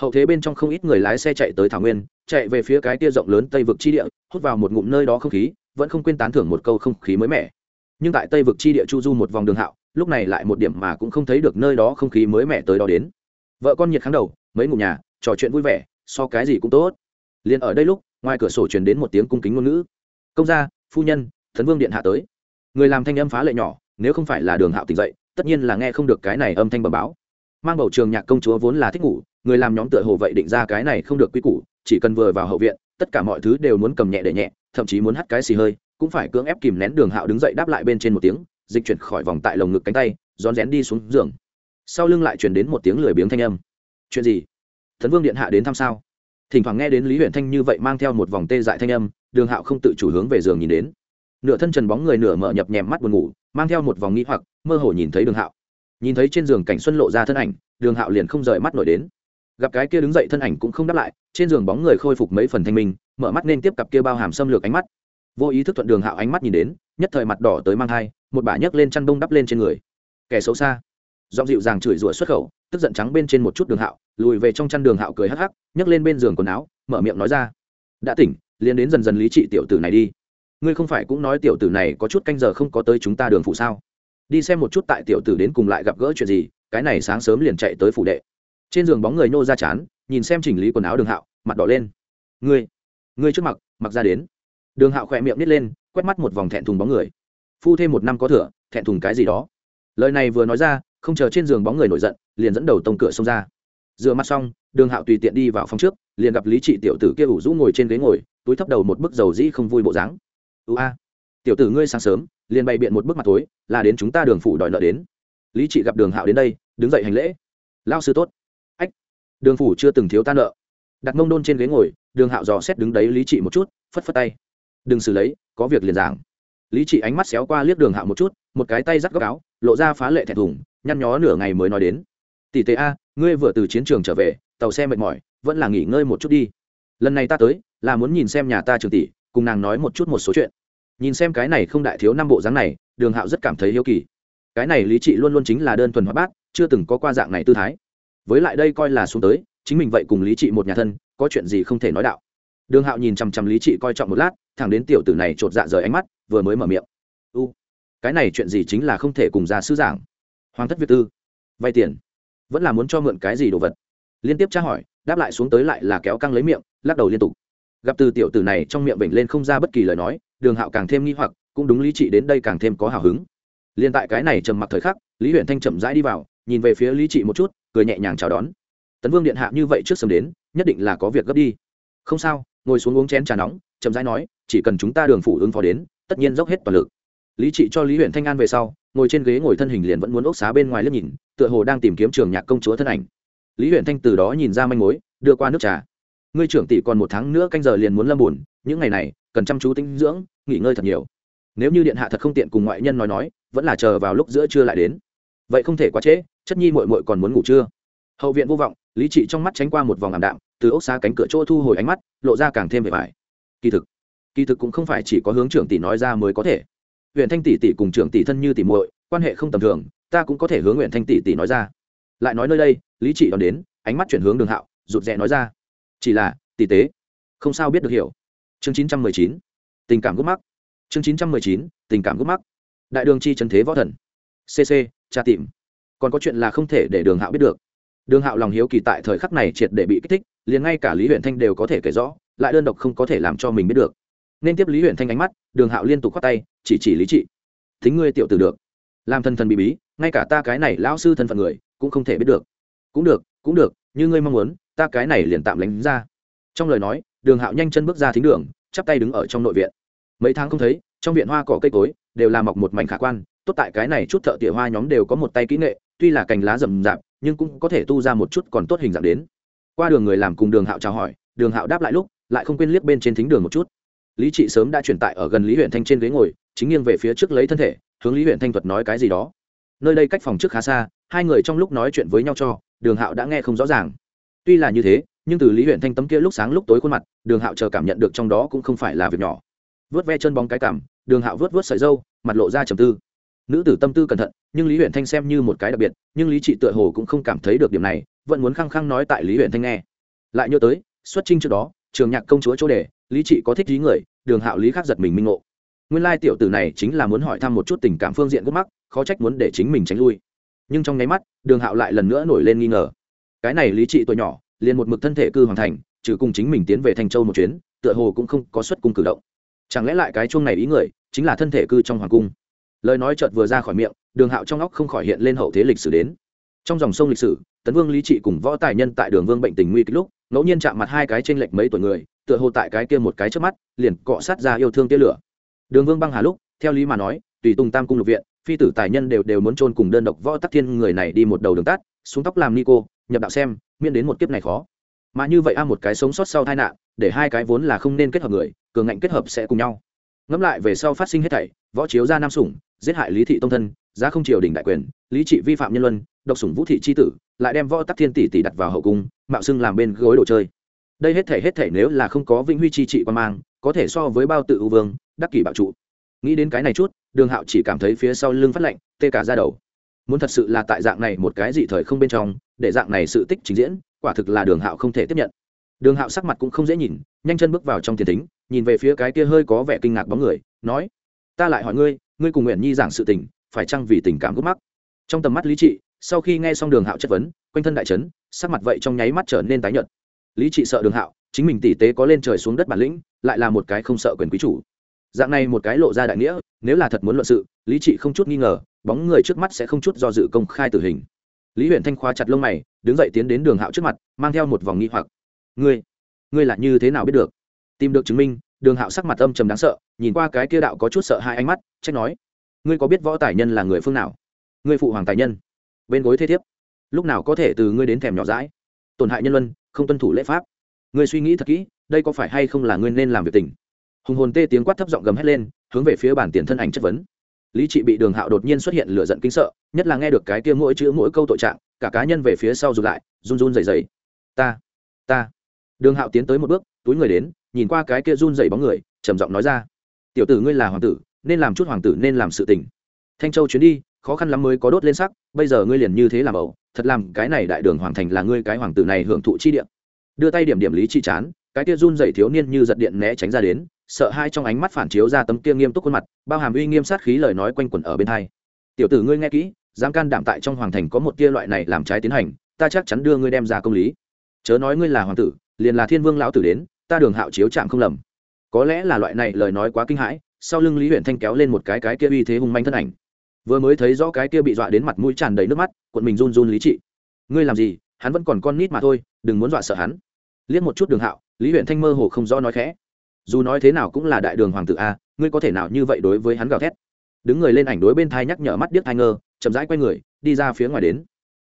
Hậu thế bên trong không ít người lái xe chạy tới thảo nguyên, chạy về phía cái tia rộng lớn tây vực chi địa, hút vào một ngụm nơi đó không khí, vẫn không quên tán thưởng một câu không khí mới mẻ. Nhưng tại tây vực chi địa chu du một vòng đường hạo, lúc này lại một điểm mà cũng không thấy được nơi đó không khí mới mẻ tới đó đến. Vợ con nhiệt kháng đầu, mấy ngủ nhà, trò chuyện vui vẻ so cái gì cũng tốt. Liền ở đây lúc, ngoài cửa sổ truyền đến một tiếng cung kính ngôn ngữ. Công gia, phu nhân, thần vương điện hạ tới. Người làm thanh âm phá lệ nhỏ, nếu không phải là đường hạo tỉnh dậy, tất nhiên là nghe không được cái này âm thanh bẩm báo. Mang bầu trường nhạc công chúa vốn là thích ngủ, người làm nhóm tựa hồ vậy định ra cái này không được quy củ, chỉ cần vừa vào hậu viện, tất cả mọi thứ đều muốn cầm nhẹ để nhẹ, thậm chí muốn hắt cái xì hơi, cũng phải cưỡng ép kìm nén đường hạo đứng dậy đáp lại bên trên một tiếng, dịch chuyển khỏi vòng tại lồng ngực cánh tay, rón rén đi xuống giường. Sau lưng lại chuyển đến một tiếng lười biếng thanh âm. Chuyện gì? Tấn vương điện hạ đến thăm sao? Thỉnh thoảng nghe đến lý huyện thanh như vậy mang theo một vòng tê dại thanh âm, đường hạo không tự chủ hướng về giường nhìn đến. Nửa thân trần bóng người nửa mở nhập nhèm mắt buồn ngủ, mang theo một vòng nghĩ hoặc, mơ hồ nhìn thấy đường hạo. Nhìn thấy trên giường cảnh xuân lộ ra thân ảnh, đường hạo liền không rời mắt nổi đến. Gặp cái kia đứng dậy thân ảnh cũng không đáp lại, trên giường bóng người khôi phục mấy phần thanh minh, mở mắt nên tiếp cặp kia bao hàm xâm lược ánh mắt. Vô ý thức thuận đường hạo ánh mắt nhìn đến, nhất thời mặt đỏ tới mang thai một bả nhấc lên chăn bông đắp lên trên người. Kẻ xấu xa. Giọng dịu dàng chửi rủa xuất khẩu tức giận trắng bên trên một chút đường hạo, lùi về trong chăn đường hạo cười hắc hắc, nhấc lên bên giường quần áo, mở miệng nói ra. Đã tỉnh, liền đến dần dần lý trị tiểu tử này đi. Ngươi không phải cũng nói tiểu tử này có chút canh giờ không có tới chúng ta đường phụ sao? Đi xem một chút tại tiểu tử đến cùng lại gặp gỡ chuyện gì, cái này sáng sớm liền chạy tới phủ đệ. Trên giường bóng người nô ra chán, nhìn xem chỉnh lý quần áo đường hạo, mặt đỏ lên. Ngươi ngươi trước mặt mặc ra đến. Đường hạo khỏe miệng nít lên, quét mắt một vòng thẹn thùng bóng người. Phu thêm một năm có thửa thẹn thùng cái gì đó? Lời này vừa nói ra không chờ trên giường bóng người nổi giận, liền dẫn đầu tông cửa xông ra. Rửa mặt xong, đường hạo tùy tiện đi vào phòng trước, liền gặp lý trị tiểu tử kia ủ rũ ngồi trên ghế ngồi, túi thấp đầu một bức dầu dĩ không vui bộ dáng. Ưu a, tiểu tử ngươi sáng sớm, liền bày biện một bức mặt tối, là đến chúng ta đường phủ đòi nợ đến. Lý trị gặp đường hạo đến đây, đứng dậy hành lễ. Lao sư tốt. Ách, đường phủ chưa từng thiếu ta nợ. Đặt mông đôn trên ghế ngồi, đường hạo dò xét đứng đấy lý trị một chút, phất phất tay. Đừng xử lấy, có việc liền giảng. Lý trị ánh mắt xéo qua liếc đường hạo một chút, một cái tay dắt góc áo, lộ ra phá lệ thẹn thùng nhăn nhó nửa ngày mới nói đến. Tỷ tế a, ngươi vừa từ chiến trường trở về, tàu xe mệt mỏi, vẫn là nghỉ ngơi một chút đi. Lần này ta tới, là muốn nhìn xem nhà ta trường tỷ, cùng nàng nói một chút một số chuyện. Nhìn xem cái này không đại thiếu năm bộ dáng này, đường hạo rất cảm thấy hiếu kỳ. Cái này lý trị luôn luôn chính là đơn thuần hóa bát, chưa từng có qua dạng này tư thái. Với lại đây coi là xuống tới, chính mình vậy cùng lý trị một nhà thân, có chuyện gì không thể nói đạo. Đường hạo nhìn chằm chằm lý trị coi trọng một lát, thẳng đến tiểu tử này chột dạ rời ánh mắt, vừa mới mở miệng. U, cái này chuyện gì chính là không thể cùng ra sư giảng hoàng thất việt tư. Vay tiền. Vẫn là muốn cho mượn cái gì đồ vật? Liên tiếp tra hỏi, đáp lại xuống tới lại là kéo căng lấy miệng, lắc đầu liên tục. Gặp từ tiểu tử này trong miệng bệnh lên không ra bất kỳ lời nói, đường hạo càng thêm nghi hoặc, cũng đúng lý trị đến đây càng thêm có hào hứng. Liên tại cái này trầm mặc thời khắc, lý huyện thanh chậm rãi đi vào, nhìn về phía lý trị một chút, cười nhẹ nhàng chào đón. Tấn vương điện hạ như vậy trước sớm đến, nhất định là có việc gấp đi. Không sao, ngồi xuống uống chén trà nóng, chậm rãi nói, chỉ cần chúng ta đường phủ ứng phó đến, tất nhiên dốc hết toàn lực. Lý trị cho lý huyện thanh an về sau ngồi trên ghế ngồi thân hình liền vẫn muốn ốc xá bên ngoài liếc nhìn, tựa hồ đang tìm kiếm trường nhạc công chúa thân ảnh. Lý huyện thanh từ đó nhìn ra manh mối, đưa qua nước trà. Ngươi trưởng tỷ còn một tháng nữa canh giờ liền muốn lâm buồn, những ngày này, cần chăm chú tinh dưỡng, nghỉ ngơi thật nhiều. Nếu như điện hạ thật không tiện cùng ngoại nhân nói nói, vẫn là chờ vào lúc giữa trưa lại đến. Vậy không thể quá trễ, chất nhi mội mội còn muốn ngủ trưa hậu viện vô vọng, lý trị trong mắt tránh qua một vòng ảm đạm, từ ốc xa cánh cửa chỗ thu hồi ánh mắt, lộ ra càng thêm vẻ vải. Kỳ thực kỳ thực cũng không phải chỉ có hướng trưởng tỷ nói ra mới có thể huyện thanh tỷ tỷ cùng trưởng tỷ thân như tỷ muội, quan hệ không tầm thường, ta cũng có thể hướng huyện thanh tỷ tỷ nói ra. Lại nói nơi đây, lý trị đón đến, ánh mắt chuyển hướng đường hạo, rụt rè nói ra. Chỉ là, tỷ tế, không sao biết được hiểu. Chương chín trăm mười chín, tình cảm gốc mắc. Chương chín trăm mười chín, tình cảm gốc mắc. Đại đường chi trần thế võ thần. Cc tra tìm. Còn có chuyện là không thể để đường hạo biết được. Đường hạo lòng hiếu kỳ tại thời khắc này triệt để bị kích thích, liền ngay cả lý huyện thanh đều có thể kể rõ, lại đơn độc không có thể làm cho mình biết được nên tiếp lý huyện thanh ánh mắt, đường hạo liên tục khoác tay, chỉ chỉ lý trị. Thính ngươi tiểu tử được. Làm thần thần bị bí, ngay cả ta cái này lão sư thân phận người, cũng không thể biết được. Cũng được cũng được, như ngươi mong muốn, ta cái này liền tạm lánh ra. Trong lời nói, đường hạo nhanh chân bước ra thính đường, chắp tay đứng ở trong nội viện. Mấy tháng không thấy, trong viện hoa cỏ cây cối, đều là mọc một mảnh khả quan, tốt tại cái này chút thợ tỉa hoa nhóm đều có một tay kỹ nghệ, tuy là cành lá rậm rạp, nhưng cũng có thể tu ra một chút còn tốt hình dạng đến. Qua đường người làm cùng đường hạo chào hỏi, đường hạo đáp lại lúc, lại không quên liếc bên trên thính đường một chút lý trị sớm đã truyền tại ở gần lý huyện thanh trên ghế ngồi, chính nghiêng về phía trước lấy thân thể, hướng lý huyện thanh thuật nói cái gì đó. Nơi đây cách phòng trước khá xa, hai người trong lúc nói chuyện với nhau cho, đường hạo đã nghe không rõ ràng. Tuy là như thế, nhưng từ lý huyện thanh tấm kia lúc sáng lúc tối khuôn mặt, đường hạo chờ cảm nhận được trong đó cũng không phải là việc nhỏ. Vớt ve chân bóng cái cảm, đường hạo vớt vớt sợi dâu mặt lộ ra trầm tư. Nữ tử tâm tư cẩn thận, nhưng lý huyện thanh xem như một cái đặc biệt, nhưng lý trị tựa hồ cũng không cảm thấy được điểm này, vẫn muốn khăng khăng nói tại lý huyện thanh nghe. Lại nhớ tới, xuất trinh trước đó, trường nhạc công chúa chỗ đề lý trị có thích lý người, đường hạo lý khác giật mình minh ngộ. Nguyên lai tiểu tử này chính là muốn hỏi thăm một chút tình cảm phương diện gốc mắc, khó trách muốn để chính mình tránh lui. Nhưng trong nháy mắt, đường hạo lại lần nữa nổi lên nghi ngờ. Cái này lý trị tuổi nhỏ, liền một mực thân thể cư hoàn thành, trừ cùng chính mình tiến về thành châu một chuyến, tựa hồ cũng không có xuất cung cử động. Chẳng lẽ lại cái chuông này ý người, chính là thân thể cư trong hoàng cung? Lời nói chợt vừa ra khỏi miệng, đường hạo trong óc không khỏi hiện lên hậu thế lịch sử đến. Trong dòng sông lịch sử, tấn vương lý trị cùng võ tài nhân tại đường vương bệnh tình nguy kịch lúc, ngẫu nhiên chạm mặt hai cái trên lệch mấy tuổi người tựa hồ tại cái kia một cái trước mắt, liền cọ sát ra yêu thương tia lửa. Đường vương băng hà lúc, theo lý mà nói, tùy tùng tam cung lục viện, phi tử tài nhân đều đều muốn chôn cùng đơn độc võ tắc thiên người này đi một đầu đường tắt, xuống tóc làm ni cô, nhập đạo xem, miễn đến một kiếp này khó. Mà như vậy a, một cái sống sót sau tai nạn, để hai cái vốn là không nên kết hợp người, cường ngạnh kết hợp sẽ cùng nhau. Ngẫm lại về sau phát sinh hết thảy, võ chiếu ra nam sủng, giết hại lý thị tông thân, giá không triều đình đại quyền, lý trị vi phạm nhân luân, độc sủng vũ thị c h i tử, lại đem võ tắc thiên tỷ tỷ đặt vào hậu cung, mạo xưng làm bên gối đồ chơi đây hết thể hết thể nếu là không có vĩnh huy chi trị quan mang, có thể so với bao tự ưu vương, đắc kỷ bạo trụ. Nghĩ đến cái này chút, đường hạo chỉ cảm thấy phía sau lưng phát lạnh, tê cả ra đầu. Muốn thật sự là tại dạng này một cái dị thời không bên trong, để dạng này sự tích trình diễn, quả thực là đường hạo không thể tiếp nhận. Đường hạo sắc mặt cũng không dễ nhìn, nhanh chân bước vào trong tiền tính nhìn về phía cái kia hơi có vẻ kinh ngạc bóng người, nói, ta lại hỏi ngươi ngươi cùng nguyện nhi giảng sự tình, phải chăng vì tình cảm gốc mắc? Trong tầm mắt lý trị, sau khi nghe xong đường hạo chất vấn, quanh thân đại trấn sắc mặt vậy trong nháy mắt trở nên tái nhợt lý trị sợ đường hạo, chính mình tỷ tế có lên trời xuống đất bản lĩnh, lại là một cái không sợ quyền quý chủ. Dạng này một cái lộ ra đại nghĩa, nếu là thật muốn luận sự, lý trị không chút nghi ngờ, bóng người trước mắt sẽ không chút do dự công khai tử hình. Lý huyện thanh khoa chặt lông mày, đứng dậy tiến đến đường hạo trước mặt, mang theo một vòng nghi hoặc. Ngươi ngươi là như thế nào biết được? Tìm được chứng minh, đường hạo sắc mặt âm trầm đáng sợ, nhìn qua cái kia đạo có chút sợ hai ánh mắt, trách nói, ngươi có biết võ tài nhân là người phương nào? Ngươi phụ hoàng tài nhân, bên gối thế thiếp, lúc nào có thể từ ngươi đến thèm nhỏ rãi tổn hại nhân luân không tuân thủ lễ pháp. Ngươi suy nghĩ thật kỹ, đây có phải hay không là ngươi nên làm việc tình? Hùng hồn tê tiếng quát thấp giọng gầm hét lên, hướng về phía bản tiền thân ảnh chất vấn. Lý trị bị đường hạo đột nhiên xuất hiện lửa giận kinh sợ, nhất là nghe được cái kia mỗi chữ mỗi câu tội trạng, cả cá nhân về phía sau rụt lại, run run dày dày ta ta. Đường hạo tiến tới một bước, túi người đến, nhìn qua cái kia run dày bóng người, trầm giọng nói ra. Tiểu tử ngươi là hoàng tử, nên làm chút hoàng tử nên làm sự tình. Thanh châu chuyến đi, khó khăn lắm mới có đốt lên sắc, bây giờ ngươi liền như thế làm ẩu thật làm cái này đại đường hoàng thành là ngươi cái hoàng tử này hưởng thụ chi địa, đưa tay điểm điểm lý chi chán cái kia run dày thiếu niên như giật điện né tránh ra đến sợ hai trong ánh mắt phản chiếu ra tấm kia nghiêm túc khuôn mặt bao hàm uy nghiêm sát khí lời nói quanh quẩn ở bên hai. Tiểu tử ngươi nghe kỹ dám can đảm tại trong hoàng thành có một kia loại này làm trái tiến hành ta chắc chắn đưa ngươi đem ra công lý. Chớ nói ngươi là hoàng tử liền là thiên vương lão tử đến ta đường hạo chiếu chạm không lầm. Có lẽ là loại này lời nói quá kinh hãi sau lưng lý huyện thanh kéo lên một cái cái kia uy thế hung manh thân ảnh vừa mới thấy rõ cái kia bị dọa đến mặt mũi tràn đầy nước mắt, quận mình run run lý trị. Ngươi làm gì, hắn vẫn còn con nít mà thôi, đừng muốn dọa sợ hắn. Liếc một chút đường hạo, lý huyện thanh mơ hồ không rõ nói khẽ. Dù nói thế nào cũng là đại đường hoàng tử a, ngươi có thể nào như vậy đối với hắn gào thét? Đứng người lên ảnh đối bên thai nhắc nhở mắt điếc thai ngơ, chậm rãi quay người, đi ra phía ngoài đến.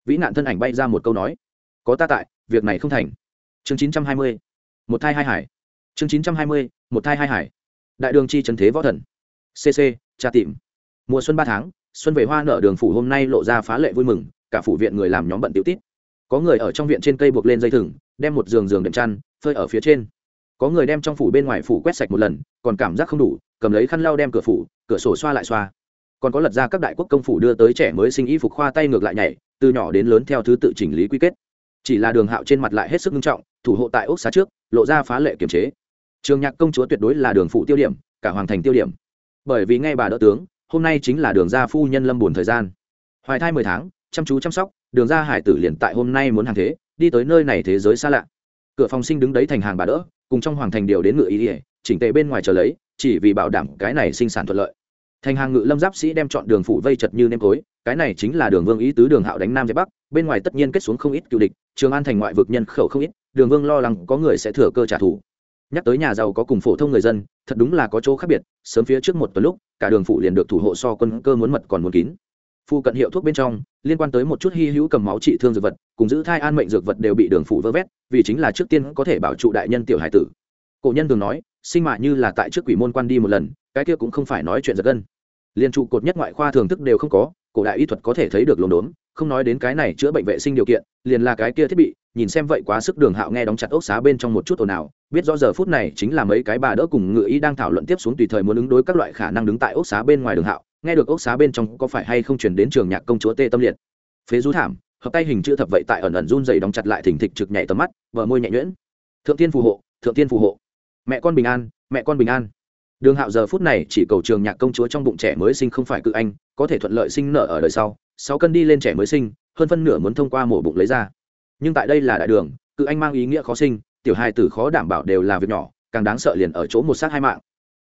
Vĩ nạn thân ảnh bay ra một câu nói. Có ta tại, việc này không thành. Chương chín trăm hai mươi, một thai hai hải. Chương chín trăm hai mươi, một thai hai hải. Đại đường chi trần thế võ thần. Cc tra tìm. Mùa xuân ba tháng xuân về hoa nở đường phủ hôm nay lộ ra phá lệ vui mừng, cả phủ viện người làm nhóm bận tiểu tít. Có người ở trong viện trên cây buộc lên dây thừng, đem một giường giường đệm chăn, phơi ở phía trên. Có người đem trong phủ bên ngoài phủ quét sạch một lần, còn cảm giác không đủ, cầm lấy khăn lau đem cửa phủ, cửa sổ xoa lại xoa. Còn có lật ra các đại quốc công phủ đưa tới trẻ mới sinh y phục khoa tay ngược lại nhảy, từ nhỏ đến lớn theo thứ tự chỉnh lý quy kết. Chỉ là đường hạo trên mặt lại hết sức nghiêm trọng, thủ hộ tại ốc xá trước, lộ ra phá lệ kiềm chế. Trường nhạc công chúa tuyệt đối là đường phụ tiêu điểm, cả hoàng thành tiêu điểm. Bởi vì ngay bà đỡ tướng hôm nay chính là đường gia phu nhân lâm buồn thời gian. Hoài thai mười tháng, chăm chú chăm sóc, đường gia hải tử liền tại hôm nay muốn hàng thế, đi tới nơi này thế giới xa lạ. Cửa phòng sinh đứng đấy thành hàng bà đỡ, cùng trong hoàng thành điều đến ngự ý ỉa chỉnh tề bên ngoài chờ lấy, chỉ vì bảo đảm cái này sinh sản thuận lợi. Thành hàng ngự lâm giáp sĩ đem chọn đường phủ vây chật như nêm cối, cái này chính là đường vương ý tứ đường hạo đánh nam giải bắc, bên ngoài tất nhiên kết xuống không ít cựu địch, trường an thành ngoại vực nhân khẩu không ít, đường vương lo lắng có người sẽ thừa cơ trả thù. Nhắc tới nhà giàu có cùng phổ thông người dân thật đúng là có chỗ khác biệt, sớm phía trước một tuần lúc, cả đường phụ liền được thủ hộ so quân cơ muốn mật còn muốn kín. Phu cận hiệu thuốc bên trong, liên quan tới một chút hy hữu cầm máu trị thương dược vật, cùng giữ thai an mệnh dược vật đều bị đường phụ vơ vét, vì chính là trước tiên có thể bảo trụ đại nhân tiểu hải tử. Cổ nhân thường nói, sinh mạng như là tại trước quỷ môn quan đi một lần, cái kia cũng không phải nói chuyện giật gân. Liên trụ cột nhất ngoại khoa thường thức đều không có, cổ đại y thuật có thể thấy được lồn đốn, không nói đến cái này chữa bệnh vệ sinh điều kiện, liền là cái kia thiết bị nhìn xem vậy quá sức đường hạo nghe đóng chặt ốc xá bên trong một chút ồn ào, biết rõ giờ phút này chính là mấy cái bà đỡ cùng ngựa y đang thảo luận tiếp xuống tùy thời muốn ứng đối các loại khả năng đứng tại ốc xá bên ngoài đường hạo, nghe được ốc xá bên trong có phải hay không chuyển đến trường nhạc công chúa tê tâm liệt. Phế rú thảm, hợp tay hình chữ thập vậy tại ẩn ẩn run dày đóng chặt lại thỉnh thịch trực nhảy tầm mắt vợ môi nhẹ nhuyễn. Thượng tiên phù hộ, thượng tiên phù hộ. Mẹ con bình an, mẹ con bình an. Đường hạo giờ phút này chỉ cầu trường nhạc công chúa trong bụng trẻ mới sinh không phải cự anh, có thể thuận lợi sinh nở ở đời sau, sáu cân đi lên trẻ mới sinh, hơn phân nửa muốn thông qua mổ bụng lấy ra nhưng tại đây là đại đường, cự anh mang ý nghĩa khó sinh, tiểu hai tử khó đảm bảo đều là việc nhỏ, càng đáng sợ liền ở chỗ một sát hai mạng.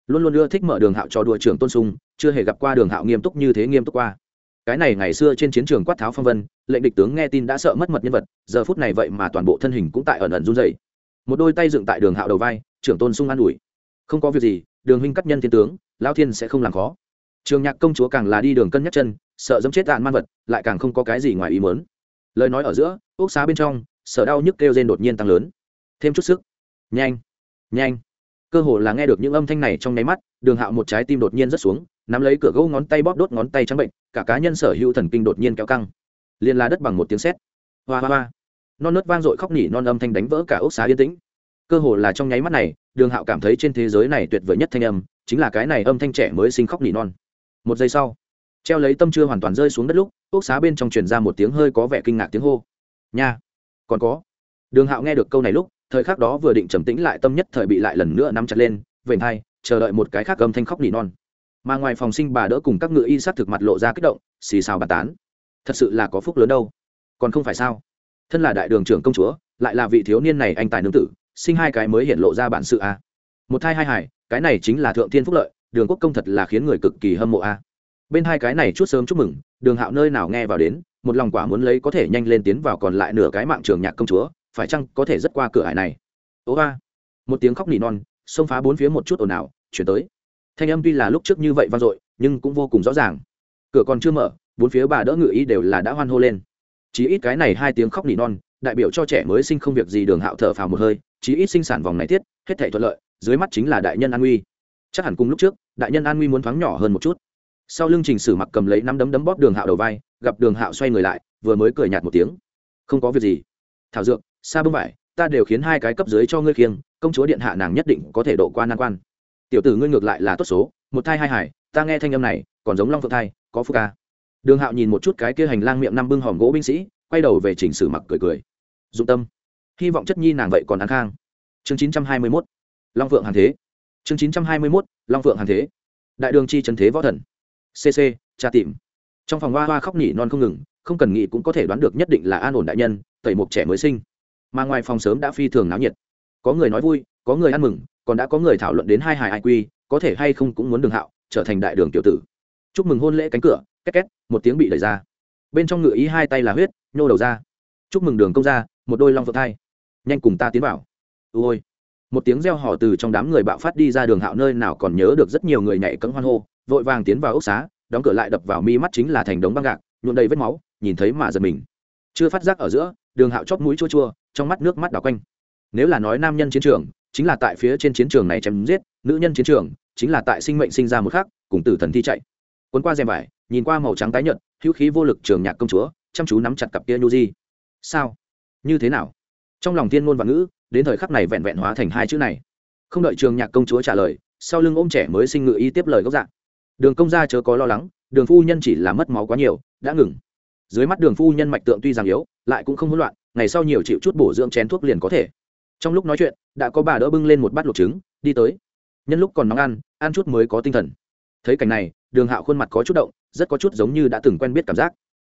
Luôn luôn ưa thích mở đường hạo cho đùa trường tôn sung chưa hề gặp qua đường hạo nghiêm túc như thế nghiêm túc qua. Cái này ngày xưa trên chiến trường quát tháo phong vân, lệnh địch tướng nghe tin đã sợ mất mật nhân vật, giờ phút này vậy mà toàn bộ thân hình cũng tại ẩn ẩn run dày một đôi tay dựng tại đường hạo đầu vai, trưởng tôn sung an ủi. Không có việc gì, đường huynh cắt nhân thiên tướng lao thiên sẽ không làm khó. Trường nhạc công chúa càng là đi đường cân nhắc chân, sợ dẫm chết đạn man vật, lại càng không có cái gì ngoài ý mớn lời nói ở giữa, ốc xá bên trong sợ đau nhức kêu rên đột nhiên tăng lớn. Thêm chút sức. Nhanh. Nhanh. Cơ hồ là nghe được những âm thanh này trong nháy mắt, đường hạo một trái tim đột nhiên rất xuống, nắm lấy cửa gỗ ngón tay bóp đốt ngón tay trắng bệnh, cả cá nhân sở hữu thần kinh đột nhiên kéo căng. Liền la đất bằng một tiếng sét. Hoa hoa hoa. Non nớt vang dội khóc nỉ non âm thanh đánh vỡ cả ốc xá yên tĩnh. Cơ hồ là trong nháy mắt này, đường hạo cảm thấy trên thế giới này tuyệt vời nhất thanh âm, chính là cái này âm thanh trẻ mới sinh khóc nỉ non. Một giây sau treo lấy tâm chưa hoàn toàn rơi xuống đất lúc quốc xá bên trong truyền ra một tiếng hơi có vẻ kinh ngạc tiếng hô. Nha, còn có. Đường hạo nghe được câu này lúc, thời khắc đó vừa định trầm tĩnh lại tâm nhất thời bị lại lần nữa nắm chặt lên, vểnh hai chờ đợi một cái khác âm thanh khóc nỉ non. Mà ngoài phòng sinh bà đỡ cùng các ngựa y sát thực mặt lộ ra kích động, xì xào bàn tán. Thật sự là có phúc lớn đâu. Còn không phải sao? Thân là đại đường trưởng công chúa, lại là vị thiếu niên này anh tài nương tử, sinh hai cái mới hiện lộ ra bản sự a. Một thai hai hải, cái này chính là thượng thiên phúc lợi, đường quốc công thật là khiến người cực kỳ hâm mộ a bên hai cái này chút sớm chúc mừng, đường hạo nơi nào nghe vào đến, một lòng quả muốn lấy có thể nhanh lên tiến vào còn lại nửa cái mạng trường nhạc công chúa, phải chăng có thể rất qua cửa hải này? Ố ba. Một tiếng khóc nỉ non, xông phá bốn phía một chút ồn ào, chuyển tới. Thanh âm tuy là lúc trước như vậy vang dội, nhưng cũng vô cùng rõ ràng. Cửa còn chưa mở, bốn phía bà đỡ ngự ý đều là đã hoan hô lên. Chỉ ít cái này hai tiếng khóc nỉ non, đại biểu cho trẻ mới sinh không việc gì đường hạo thở phào một hơi chỉ ít sinh sản vòng này tiết, hết thể thuận lợi, dưới mắt chính là đại nhân an nguy. Chắc hẳn cùng lúc trước, đại nhân an nguy muốn thoáng nhỏ hơn một chút sau lưng trình sử mặc cầm lấy năm đấm đấm bóp đường hạo đầu vai, gặp đường hạo xoay người lại, vừa mới cười nhạt một tiếng. Không có việc gì. Thảo dược xa bưng vải, ta đều khiến hai cái cấp dưới cho ngươi khiêng, công chúa điện hạ nàng nhất định có thể độ qua nan quan. Tiểu tử ngươi ngược lại là tốt số, một thai hai hải, ta nghe thanh âm này, còn giống long phượng thai, có phúc ca. Đường hạo nhìn một chút cái kia hành lang miệng năm bưng hòm gỗ binh sĩ, quay đầu về chỉnh sử mặc cười cười. Dụng tâm. Hy vọng chất nhi nàng vậy còn an khang. Chương chín trăm hai mươi mốt. Long phượng hàn thế. Chương chín trăm hai mươi mốt. Long phượng hàn thế. Đại đường chi trần thế võ thần cc tra tìm. Trong phòng hoa hoa khóc nhỉ non không ngừng, không cần nghĩ cũng có thể đoán được nhất định là an ổn đại nhân, tẩy mục trẻ mới sinh. Mà ngoài phòng sớm đã phi thường náo nhiệt. Có người nói vui, có người ăn mừng, còn đã có người thảo luận đến hai hài ai quy có thể hay không cũng muốn đường hạo, trở thành đại đường tiểu tử. Chúc mừng hôn lễ cánh cửa, két két, một tiếng bị đẩy ra. Bên trong ngựa ý hai tay là huyết, nhô đầu ra. Chúc mừng đường công ra một đôi long phượng thai. Nhanh cùng ta tiến vào. Ôi. Một tiếng reo hò từ trong đám người bạo phát đi ra đường hạo nơi nào còn nhớ được rất nhiều người nhảy cẫng hoan hô vội vàng tiến vào ốc xá đóng cửa lại đập vào mi mắt chính là thành đống băng gạc nhuộm đầy vết máu nhìn thấy mà giật mình. Chưa phát giác ở giữa đường hạo chóp mũi chua chua trong mắt nước mắt đỏ quanh. Nếu là nói nam nhân chiến trường chính là tại phía trên chiến trường này chém giết nữ nhân chiến trường chính là tại sinh mệnh sinh ra một khác, cùng tử thần thi chạy. Cuốn qua rèm vải nhìn qua màu trắng tái nhợt hữu khí vô lực trường nhạc công chúa chăm chú nắm chặt cặp kia nhu di. Sao? Như thế nào? Trong lòng tiên ngôn và ngữ đến thời khắc này vẹn vẹn hóa thành hai chữ này. Không đợi trường nhạc công chúa trả lời sau lưng ôm trẻ mới sinh ngự y tiếp lời gốc dạng đường công gia chớ có lo lắng, đường phu nhân chỉ là mất máu quá nhiều, đã ngừng. Dưới mắt đường phu nhân mạch tượng tuy rằng yếu, lại cũng không hỗn loạn, ngày sau nhiều chịu chút bổ dưỡng chén thuốc liền có thể. Trong lúc nói chuyện, đã có bà đỡ bưng lên một bát luộc trứng, đi tới. Nhân lúc còn nóng ăn ăn chút mới có tinh thần. Thấy cảnh này, đường hạo khuôn mặt có chút động, rất có chút giống như đã từng quen biết cảm giác.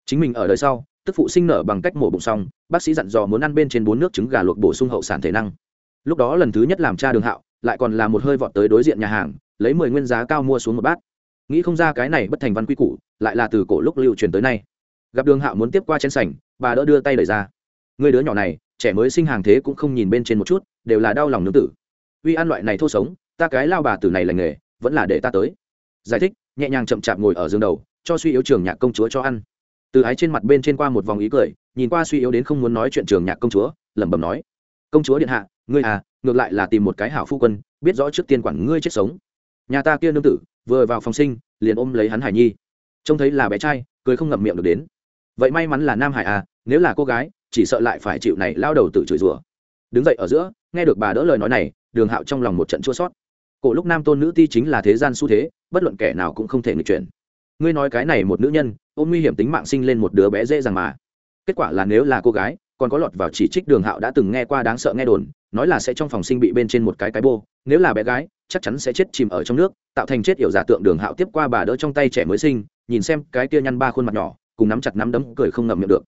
Chính mình ở đời sau, tức phụ sinh nở bằng cách mổ bụng xong, bác sĩ dặn dò muốn ăn bên trên bốn nước trứng gà luộc bổ sung hậu sản thể năng. Lúc đó lần thứ nhất làm cha đường hạo, lại còn là một hơi vọt tới đối diện nhà hàng, lấy mười nguyên giá cao mua xuống một bát nghĩ không ra cái này bất thành văn quy củ, lại là từ cổ lúc lưu truyền tới nay. Gặp đường hạo muốn tiếp qua trên sảnh, bà đỡ đưa tay đẩy ra. Người đứa nhỏ này, trẻ mới sinh hàng thế cũng không nhìn bên trên một chút, đều là đau lòng nương tử. Uy ăn loại này thô sống, ta cái lao bà tử này lành nghề, vẫn là để ta tới. Giải thích, nhẹ nhàng chậm chạp ngồi ở giường đầu, cho suy yếu trường nhạc công chúa cho ăn. Từ ái trên mặt bên trên qua một vòng ý cười, nhìn qua suy yếu đến không muốn nói chuyện trường nhạc công chúa, lẩm bẩm nói. Công chúa điện hạ, ngươi à ngược lại là tìm một cái hảo phu quân, biết rõ trước tiên quản ngươi chết sống. Nhà ta kia nương tử vừa vào phòng sinh, liền ôm lấy hắn hải nhi. Trông thấy là bé trai, cười không ngậm miệng được đến. Vậy may mắn là nam hải à nếu là cô gái, chỉ sợ lại phải chịu này lao đầu tự chửi rủa. Đứng dậy ở giữa, nghe được bà đỡ lời nói này, đường hạo trong lòng một trận chua sót cổ lúc nam tôn nữ ti chính là thế gian xu thế, bất luận kẻ nào cũng không thể nghịch chuyển. Ngươi nói cái này một nữ nhân, ôm nguy hiểm tính mạng sinh lên một đứa bé dễ dàng mà. Kết quả là nếu là cô gái, còn có lọt vào chỉ trích đường hạo đã từng nghe qua đáng sợ nghe đồn, nói là sẽ trong phòng sinh bị bên trên một cái cái bô, nếu là bé gái chắc chắn sẽ chết chìm ở trong nước, tạo thành chết yểu giả tượng đường hạo tiếp qua bà đỡ trong tay trẻ mới sinh, nhìn xem cái kia nhăn ba khuôn mặt nhỏ, cùng nắm chặt nắm đấm cười không ngậm miệng được.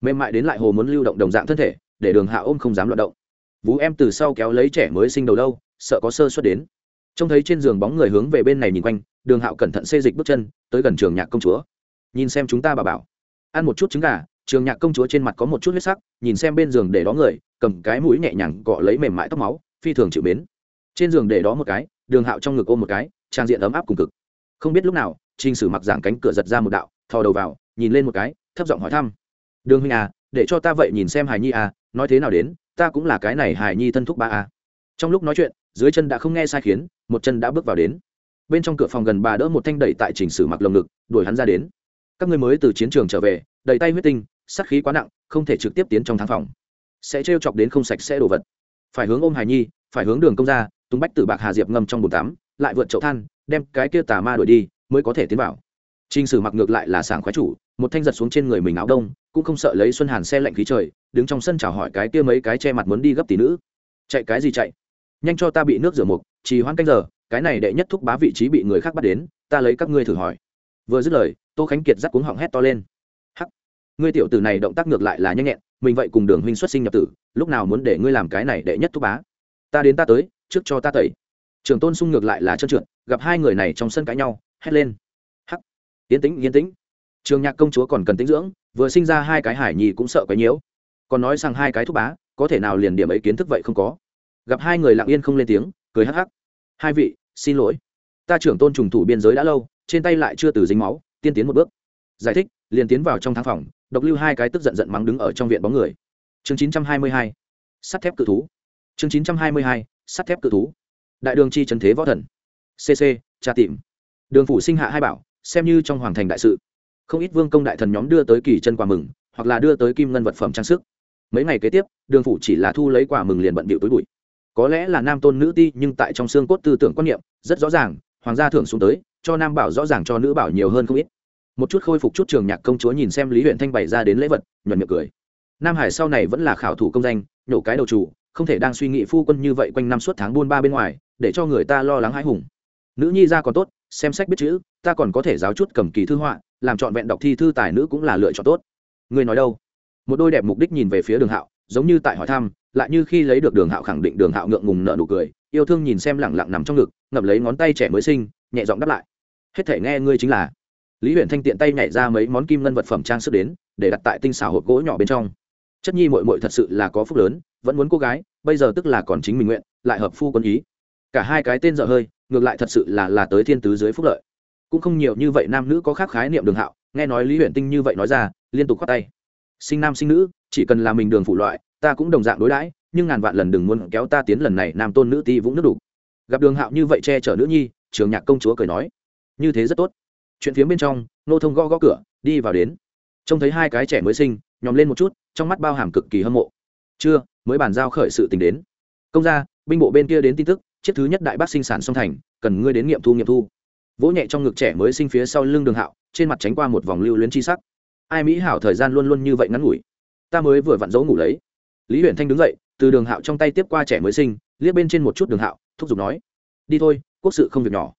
Mềm mại đến lại hồ muốn lưu động đồng dạng thân thể, để đường hạo ôm không dám loạt động. Vú em từ sau kéo lấy trẻ mới sinh đầu lâu, sợ có sơ xuất đến. Trông thấy trên giường bóng người hướng về bên này nhìn quanh, đường hạo cẩn thận xê dịch bước chân, tới gần trường nhạc công chúa. Nhìn xem chúng ta bà bảo. Ăn một chút trứng gà, trường nhạc công chúa trên mặt có một chút huyết sắc, nhìn xem bên giường để đó người, cầm cái mũi nhẹ nhàng gọ lấy mềm mại tóc máu, phi thường chịu mến trên giường để đó một cái, đường hạo trong ngực ôm một cái, trang diện ấm áp cùng cực. Không biết lúc nào, trình sử mặc giảng cánh cửa giật ra một đạo, thò đầu vào, nhìn lên một cái, thấp giọng hỏi thăm. Đường huynh à để cho ta vậy nhìn xem hài nhi à nói thế nào đến, ta cũng là cái này hài nhi thân thúc ba à. Trong lúc nói chuyện, dưới chân đã không nghe sai khiến, một chân đã bước vào đến. Bên trong cửa phòng gần bà đỡ một thanh đẩy tại trình sử mặc lồng ngực, đuổi hắn ra đến. Các ngươi mới từ chiến trường trở về, đầy tay huyết tinh, sát khí quá nặng, không thể trực tiếp tiến trong thang phòng. Sẽ trêu chọc đến không sạch sẽ đồ vật. Phải hướng ôm hài nhi, phải hướng đường công ra tung bách từ bạc hà diệp ngâm trong bồn tắm lại vượt chậu than đem cái kia tà ma đuổi đi mới có thể tiến vào Trình Sử mặc ngược lại là sảng khoái chủ, một thanh giật xuống trên người mình áo đông, cũng không sợ lấy Xuân Hàn xe lạnh khí trời, đứng trong sân chào hỏi cái kia mấy cái che mặt muốn đi gấp tỷ nữ. Chạy cái gì chạy? Nhanh cho ta bị nước rửa mục, trì hoãn canh giờ, cái này đệ nhất thúc bá vị trí bị người khác bắt đến, ta lấy các ngươi thử hỏi. Vừa dứt lời, Tô Khánh Kiệt giắt cuống họng hét to lên. Hắc, ngươi tiểu tử này động tác ngược lại là nhanh nhẹn, mình vậy cùng Đường huynh xuất sinh nhập tử, lúc nào muốn để ngươi làm cái này đệ nhất thúc bá? Ta đến ta tới, trước cho ta tẩy. Trường tôn sung ngược lại là trơn trượt gặp hai người này trong sân cãi nhau hét lên. Hắc! Yến tĩnh yến tĩnh. Trường nhạc công chúa còn cần tĩnh dưỡng vừa sinh ra hai cái hải nhi cũng sợ cái nhiễu. Còn nói sang hai cái thúc bá có thể nào liền điểm ấy kiến thức vậy không có. Gặp hai người lặng yên không lên tiếng cười hắc hắc. Hai vị xin lỗi. Ta trưởng tôn trùng thủ biên giới đã lâu trên tay lại chưa từ dính máu tiên tiến một bước. Giải thích liền tiến vào trong thang phòng độc lưu hai cái tức giận giận mắng đứng ở trong viện bóng người. Chương 922, sắt thép cự thú. Chương 922, sắt thép cự thú. Đại đường chi trần thế võ thần. Cc tra tìm. Đường phủ sinh hạ hai bảo, xem như trong hoàng thành đại sự. Không ít vương công đại thần nhóm đưa tới kỳ chân quà mừng, hoặc là đưa tới kim ngân vật phẩm trang sức. Mấy ngày kế tiếp, đường phủ chỉ là thu lấy quà mừng liền bận bịu tối bụi. Có lẽ là nam tôn nữ ti, nhưng tại trong xương cốt tư tưởng quan niệm, rất rõ ràng, hoàng gia thưởng xuống tới, cho nam bảo rõ ràng cho nữ bảo nhiều hơn không ít. Một chút khôi phục chút trường nhạc công chúa nhìn xem lý huyện thanh bày ra đến lễ vật, nhuận miệng cười. Nam hải sau này vẫn là khảo thủ công danh, nhổ cái đầu chủ không thể đang suy nghĩ phu quân như vậy quanh năm suốt tháng buôn ba bên ngoài, để cho người ta lo lắng hãi hùng. Nữ nhi ra còn tốt, xem sách biết chữ, ta còn có thể giáo chút cầm kỳ thư họa, làm trọn vẹn đọc thi thư tài nữ cũng là lựa chọn tốt. Ngươi nói đâu? Một đôi đẹp mục đích nhìn về phía đường hạo, giống như tại hỏi thăm, lại như khi lấy được đường hạo khẳng định đường hạo ngượng ngùng nợ nụ cười, yêu thương nhìn xem lẳng lặng nằm trong ngực, ngậm lấy ngón tay trẻ mới sinh, nhẹ giọng đáp lại. Hết thể nghe ngươi chính là. Lý huyện thanh tiện tay nhảy ra mấy món kim ngân vật phẩm trang sức đến, để đặt tại tinh xảo hộp gỗ nhỏ bên trong. Chất nhi mội mội thật sự là có phúc lớn vẫn muốn cô gái, bây giờ tức là còn chính mình nguyện, lại hợp phu quân ý. Cả hai cái tên dở hơi, ngược lại thật sự là là tới thiên tứ dưới phúc lợi. Cũng không nhiều như vậy nam nữ có khác khái niệm đường hạo, nghe nói lý huyện tinh như vậy nói ra, liên tục khoát tay. Sinh nam sinh nữ, chỉ cần là mình đường phụ loại, ta cũng đồng dạng đối đãi, nhưng ngàn vạn lần đừng muốn kéo ta tiến lần này nam tôn nữ ti vũng nước đủ gặp đường hạo như vậy che chở nữ nhi, trường nhạc công chúa cười nói, như thế rất tốt. Chuyện phía bên trong, nô thông gõ gõ cửa, đi vào đến. Trông thấy hai cái trẻ mới sinh, nhòm lên một chút, trong mắt bao hàm cực kỳ hâm mộ. Chưa mới bàn giao khởi sự tình đến. Công gia, binh bộ bên kia đến tin tức, chiếc thứ nhất đại bác sinh sản song thành, cần ngươi đến nghiệm thu nghiệm thu. Vỗ nhẹ trong ngực trẻ mới sinh phía sau lưng đường hạo, trên mặt tránh qua một vòng lưu luyến chi sắc. Ai mỹ hảo thời gian luôn luôn như vậy ngắn ngủi. Ta mới vừa vặn dấu ngủ lấy. Lý Huyền thanh đứng dậy, từ đường hạo trong tay tiếp qua trẻ mới sinh, liếc bên trên một chút đường hạo, thúc giục nói, đi thôi, quốc sự không việc nhỏ.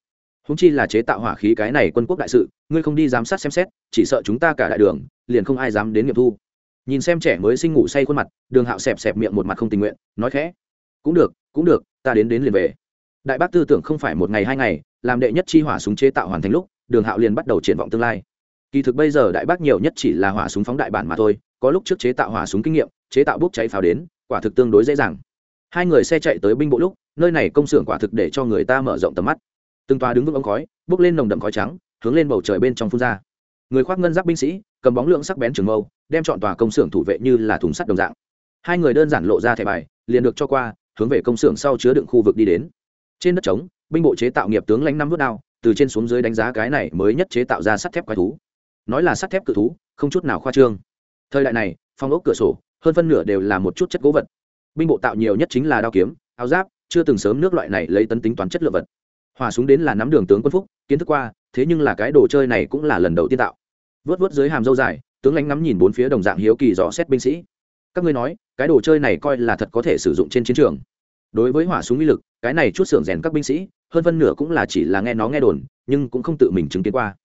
Húng chi là chế tạo hỏa khí cái này quân quốc đại sự, ngươi không đi giám sát xem xét, chỉ sợ chúng ta cả đại đường, liền không ai dám đến nghiệm thu nhìn xem trẻ mới sinh ngủ say khuôn mặt, đường hạo xẹp xẹp miệng một mặt không tình nguyện, nói khẽ, cũng được cũng được, ta đến đến liền về. Đại bác tư tưởng không phải một ngày hai ngày, làm đệ nhất chi hỏa súng chế tạo hoàn thành lúc, đường hạo liền bắt đầu triển vọng tương lai. Kỳ thực bây giờ đại bác nhiều nhất chỉ là hỏa súng phóng đại bản mà thôi, có lúc trước chế tạo hỏa súng kinh nghiệm, chế tạo bốc cháy pháo đến, quả thực tương đối dễ dàng. Hai người xe chạy tới binh bộ lúc, nơi này công xưởng quả thực để cho người ta mở rộng tầm mắt. Từng tòa đứng vững ống khói, bốc lên nồng đậm khói trắng, hướng lên bầu trời bên trong phun ra. Người khoác ngân giáp binh sĩ cầm bóng lượng sắc bén trường mâu, đem chọn tòa công xưởng thủ vệ như là thùng sắt đồng dạng. Hai người đơn giản lộ ra thẻ bài, liền được cho qua, hướng về công xưởng sau chứa đựng khu vực đi đến. Trên đất trống, binh bộ chế tạo nghiệp tướng lãnh năm vút đao, từ trên xuống dưới đánh giá cái này mới nhất chế tạo ra sắt thép quái thú. Nói là sắt thép cự thú, không chút nào khoa trương. Thời đại này phong ốc cửa sổ, hơn phân nửa đều là một chút chất gỗ vật. Binh bộ tạo nhiều nhất chính là đao kiếm, áo giáp, chưa từng sớm nước loại này lấy tấn tính toán chất lượng vật. Hòa súng đến là nắm đường tướng quân phúc, kiến thức qua, thế nhưng là cái đồ chơi này cũng là lần đầu tiên tạo vớt vớt dưới hàm dâu dài, tướng lãnh ngắm nhìn bốn phía đồng dạng hiếu kỳ dò xét binh sĩ. Các ngươi nói, cái đồ chơi này coi là thật có thể sử dụng trên chiến trường. Đối với hỏa súng uy lực, cái này chút xưởng rèn các binh sĩ, hơn phân nửa cũng là chỉ là nghe nó nghe đồn, nhưng cũng không tự mình chứng kiến qua.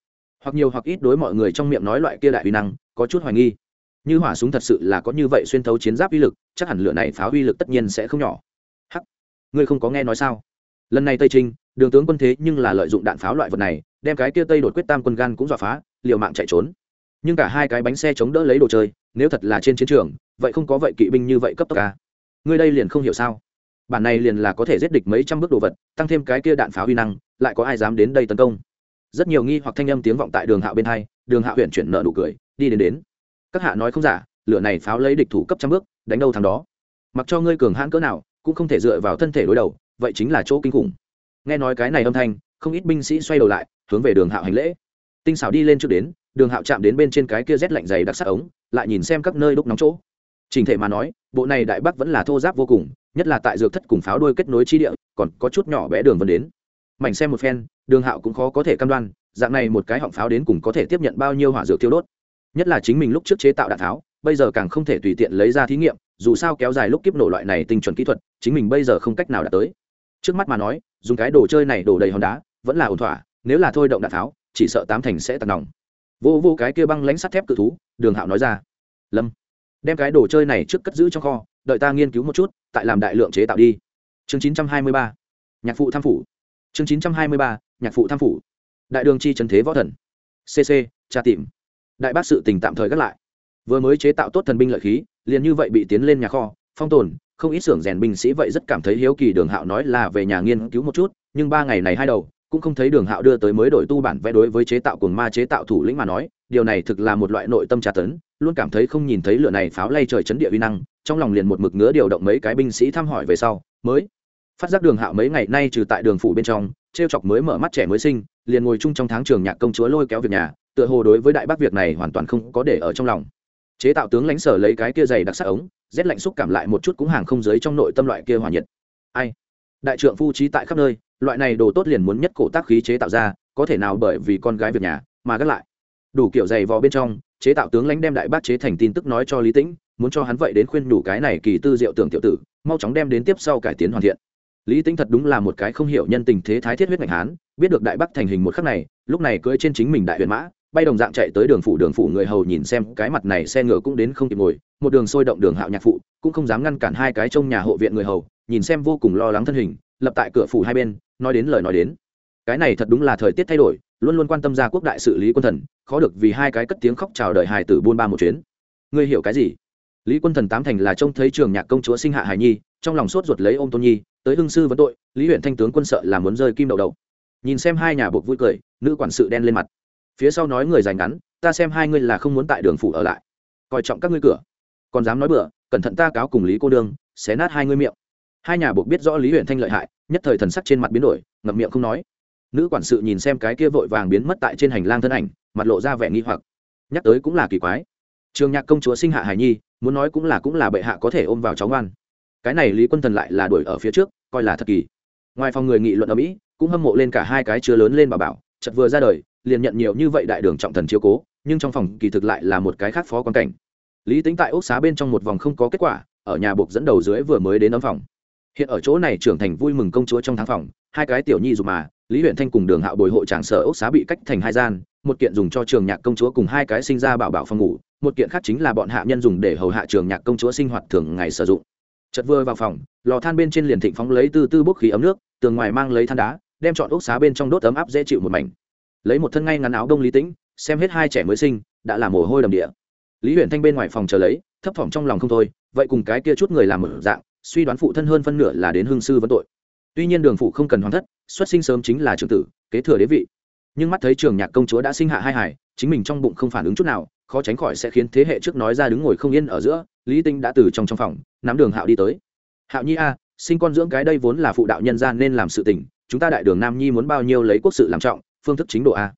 Hoặc nhiều hoặc ít đối mọi người trong miệng nói loại kia đại uy năng, có chút hoài nghi. Như hỏa súng thật sự là có như vậy xuyên thấu chiến giáp uy lực, chắc hẳn lửa này phá uy lực tất nhiên sẽ không nhỏ. Hắc, ngươi không có nghe nói sao? Lần này tây trinh, đường tướng quân thế nhưng là lợi dụng đạn pháo loại vật này, đem cái kia tây đột quyết tam quân gan cũng dọa phá liều mạng chạy trốn. Nhưng cả hai cái bánh xe chống đỡ lấy đồ chơi, nếu thật là trên chiến trường, vậy không có vậy kỵ binh như vậy cấp tốc ca ngươi đây liền không hiểu sao? Bản này liền là có thể giết địch mấy trăm bước đồ vật, tăng thêm cái kia đạn pháo huy năng, lại có ai dám đến đây tấn công? Rất nhiều nghi hoặc thanh âm tiếng vọng tại đường hạo bên hai, đường hạo huyện chuyển nợ nụ cười, đi đến đến. Các hạ nói không giả, lửa này pháo lấy địch thủ cấp trăm bước, đánh đâu thằng đó? Mặc cho ngươi cường hãn cỡ nào, cũng không thể dựa vào thân thể đối đầu, vậy chính là chỗ kinh khủng. Nghe nói cái này âm thanh, không ít binh sĩ xoay đầu lại, hướng về đường hạo hành lễ tinh xảo đi lên trước đến, đường hạo chạm đến bên trên cái kia rét lạnh dày đặc sắc ống, lại nhìn xem các nơi đúc nóng chỗ. Trình thể mà nói, bộ này đại bắc vẫn là thô giáp vô cùng, nhất là tại dược thất cùng pháo đôi kết nối chi địa, còn có chút nhỏ bé đường vân đến. Mảnh xem một phen, đường hạo cũng khó có thể cam đoan, dạng này một cái họng pháo đến cùng có thể tiếp nhận bao nhiêu hỏa dược tiêu đốt. Nhất là chính mình lúc trước chế tạo đạn tháo, bây giờ càng không thể tùy tiện lấy ra thí nghiệm, dù sao kéo dài lúc kiếp nổ loại này tinh chuẩn kỹ thuật, chính mình bây giờ không cách nào đạt tới. Trước mắt mà nói, dùng cái đồ chơi này đổ đầy hòn đá, vẫn là ổn thỏa, nếu là thôi động đạn tháo chỉ sợ tám thành sẽ tạt nòng. Vô vô cái kia băng lãnh sắt thép cự thú, đường hạo nói ra. Lâm, đem cái đồ chơi này trước cất giữ trong kho, đợi ta nghiên cứu một chút, tại làm đại lượng chế tạo đi. Chương chín trăm hai mươi ba, nhạc phụ tham phủ. Chương chín trăm hai mươi ba, nhạc phụ tham phủ. Đại đường chi trần thế võ thần. Cc tra tìm. Đại bác sự tình tạm thời gác lại. Vừa mới chế tạo tốt thần binh lợi khí, liền như vậy bị tiến lên nhà kho, phong tồn, không ít xưởng rèn binh sĩ vậy rất cảm thấy hiếu kỳ, đường hạo nói là về nhà nghiên cứu một chút, nhưng ba ngày này hai đầu cũng không thấy đường hạo đưa tới mới đổi tu bản vẽ đối với chế tạo cuồng ma chế tạo thủ lĩnh mà nói, điều này thực là một loại nội tâm tra tấn, luôn cảm thấy không nhìn thấy lửa này pháo lay trời chấn địa uy năng, trong lòng liền một mực ngứa điều động mấy cái binh sĩ thăm hỏi về sau, mới phát giác đường hạo mấy ngày nay trừ tại đường phủ bên trong t r e o chọc mới mở mắt trẻ mới sinh, liền ngồi chung trong tháng trường nhạc công chúa lôi kéo việc nhà, tựa hồ đối với đại bác việc này hoàn toàn không có để ở trong lòng. Chế tạo tướng lãnh sở lấy cái kia dày đặc sắc ống, rét lạnh xúc cảm lại một chút cũng hàng không giới trong nội tâm loại kia hòa nhiệt. Ai? Đại trượng phu trí tại khắp nơi loại này đồ tốt liền muốn nhất cổ tác khí chế tạo ra, có thể nào bởi vì con gái việc nhà mà gác lại? Đủ kiểu dày vò bên trong, chế tạo tướng lãnh đem đại bác chế thành tin tức nói cho lý tĩnh, muốn cho hắn vậy đến khuyên đủ cái này kỳ tư diệu tưởng tiểu tử, mau chóng đem đến tiếp sau cải tiến hoàn thiện. Lý tĩnh thật đúng là một cái không hiểu nhân tình thế thái thiết huyết ngạch hán, biết được đại bắc thành hình một khắc này, lúc này cưỡi trên chính mình đại huyền mã, bay đồng dạng chạy tới đường phủ đường phủ người hầu nhìn xem, cái mặt này xe ngựa cũng đến không kịp ngồi, một đường sôi động đường hạo nhạc phụ, cũng không dám ngăn cản hai cái trong nhà hộ viện người hầu, nhìn xem vô cùng lo lắng thân hình, lập tại cửa phủ hai bên nói đến lời nói đến. Cái này thật đúng là thời tiết thay đổi, luôn luôn quan tâm gia quốc đại sự lý quân thần, khó được vì hai cái cất tiếng khóc chào đời hài tử buôn ba một chuyến. Ngươi hiểu cái gì? Lý quân thần tám thành là trông thấy trường nhạc công chúa sinh hạ hải nhi, trong lòng sốt ruột lấy ôm tôn nhi, tới hưng sư vấn tội, lý huyện thanh tướng quân sợ là muốn rơi kim đầu đầu. Nhìn xem hai nhà buộc vui cười, nữ quản sự đen lên mặt. Phía sau nói người dành ngắn, ta xem hai ngươi là không muốn tại đường phủ ở lại. Coi trọng các ngươi cửa. Còn dám nói bừa, cẩn thận ta cáo cùng lý cô đương xé nát hai ngươi miệng. Hai nhà buộc biết rõ lý huyện thanh lợi hại nhất thời thần sắc trên mặt biến đổi, ngậm miệng không nói. Nữ quản sự nhìn xem cái kia vội vàng biến mất tại trên hành lang thân ảnh, mặt lộ ra vẻ nghi hoặc. Nhắc tới cũng là kỳ quái. Trường nhạc công chúa sinh hạ hải nhi, muốn nói cũng là cũng là bệ hạ có thể ôm vào cháu ngoan. Cái này lý quân thần lại là đuổi ở phía trước, coi là thật kỳ. Ngoài phòng người nghị luận ở mỹ, cũng hâm mộ lên cả hai cái chưa lớn lên bà bảo chật vừa ra đời, liền nhận nhiều như vậy đại đường trọng thần chiếu cố, nhưng trong phòng kỳ thực lại là một cái khác phó quan cảnh. Lý tính tại ốc xá bên trong một vòng không có kết quả, ở nhà buộc dẫn đầu dưới vừa mới đến ấm phòng hiện ở chỗ này trưởng thành vui mừng công chúa trong tháng phòng, hai cái tiểu nhi dù mà, lý huyện thanh cùng đường hạo bồi hộ tràng sở ốc xá bị cách thành hai gian, một kiện dùng cho trường nhạc công chúa cùng hai cái sinh ra bảo bảo phòng ngủ, một kiện khác chính là bọn hạ nhân dùng để hầu hạ trường nhạc công chúa sinh hoạt thường ngày sử dụng. Chật vừa vào phòng, lò than bên trên liền thịnh phóng lấy từ tư bốc khí ấm nước, tường ngoài mang lấy than đá, đem chọn ốc xá bên trong đốt ấm áp dễ chịu một mảnh. Lấy một thân ngay ngắn áo đông lý tĩnh, xem hết hai trẻ mới sinh, đã là mồ hôi đầm địa. Lý huyện thanh bên ngoài phòng chờ lấy, thấp thỏm trong lòng không thôi, vậy cùng cái kia chút người làm mở dạng suy đoán phụ thân hơn phân nửa là đến hương sư vấn tội. Tuy nhiên đường phụ không cần hoàn thất, xuất sinh sớm chính là trưởng tử, kế thừa đế vị. Nhưng mắt thấy trường nhạc công chúa đã sinh hạ hai hải chính mình trong bụng không phản ứng chút nào, khó tránh khỏi sẽ khiến thế hệ trước nói ra đứng ngồi không yên ở giữa, lý tinh đã từ trong trong phòng, nắm đường hạo đi tới. Hạo nhi a, sinh con dưỡng cái đây vốn là phụ đạo nhân gian nên làm sự tình, chúng ta đại đường nam nhi muốn bao nhiêu lấy quốc sự làm trọng, phương thức chính độ a.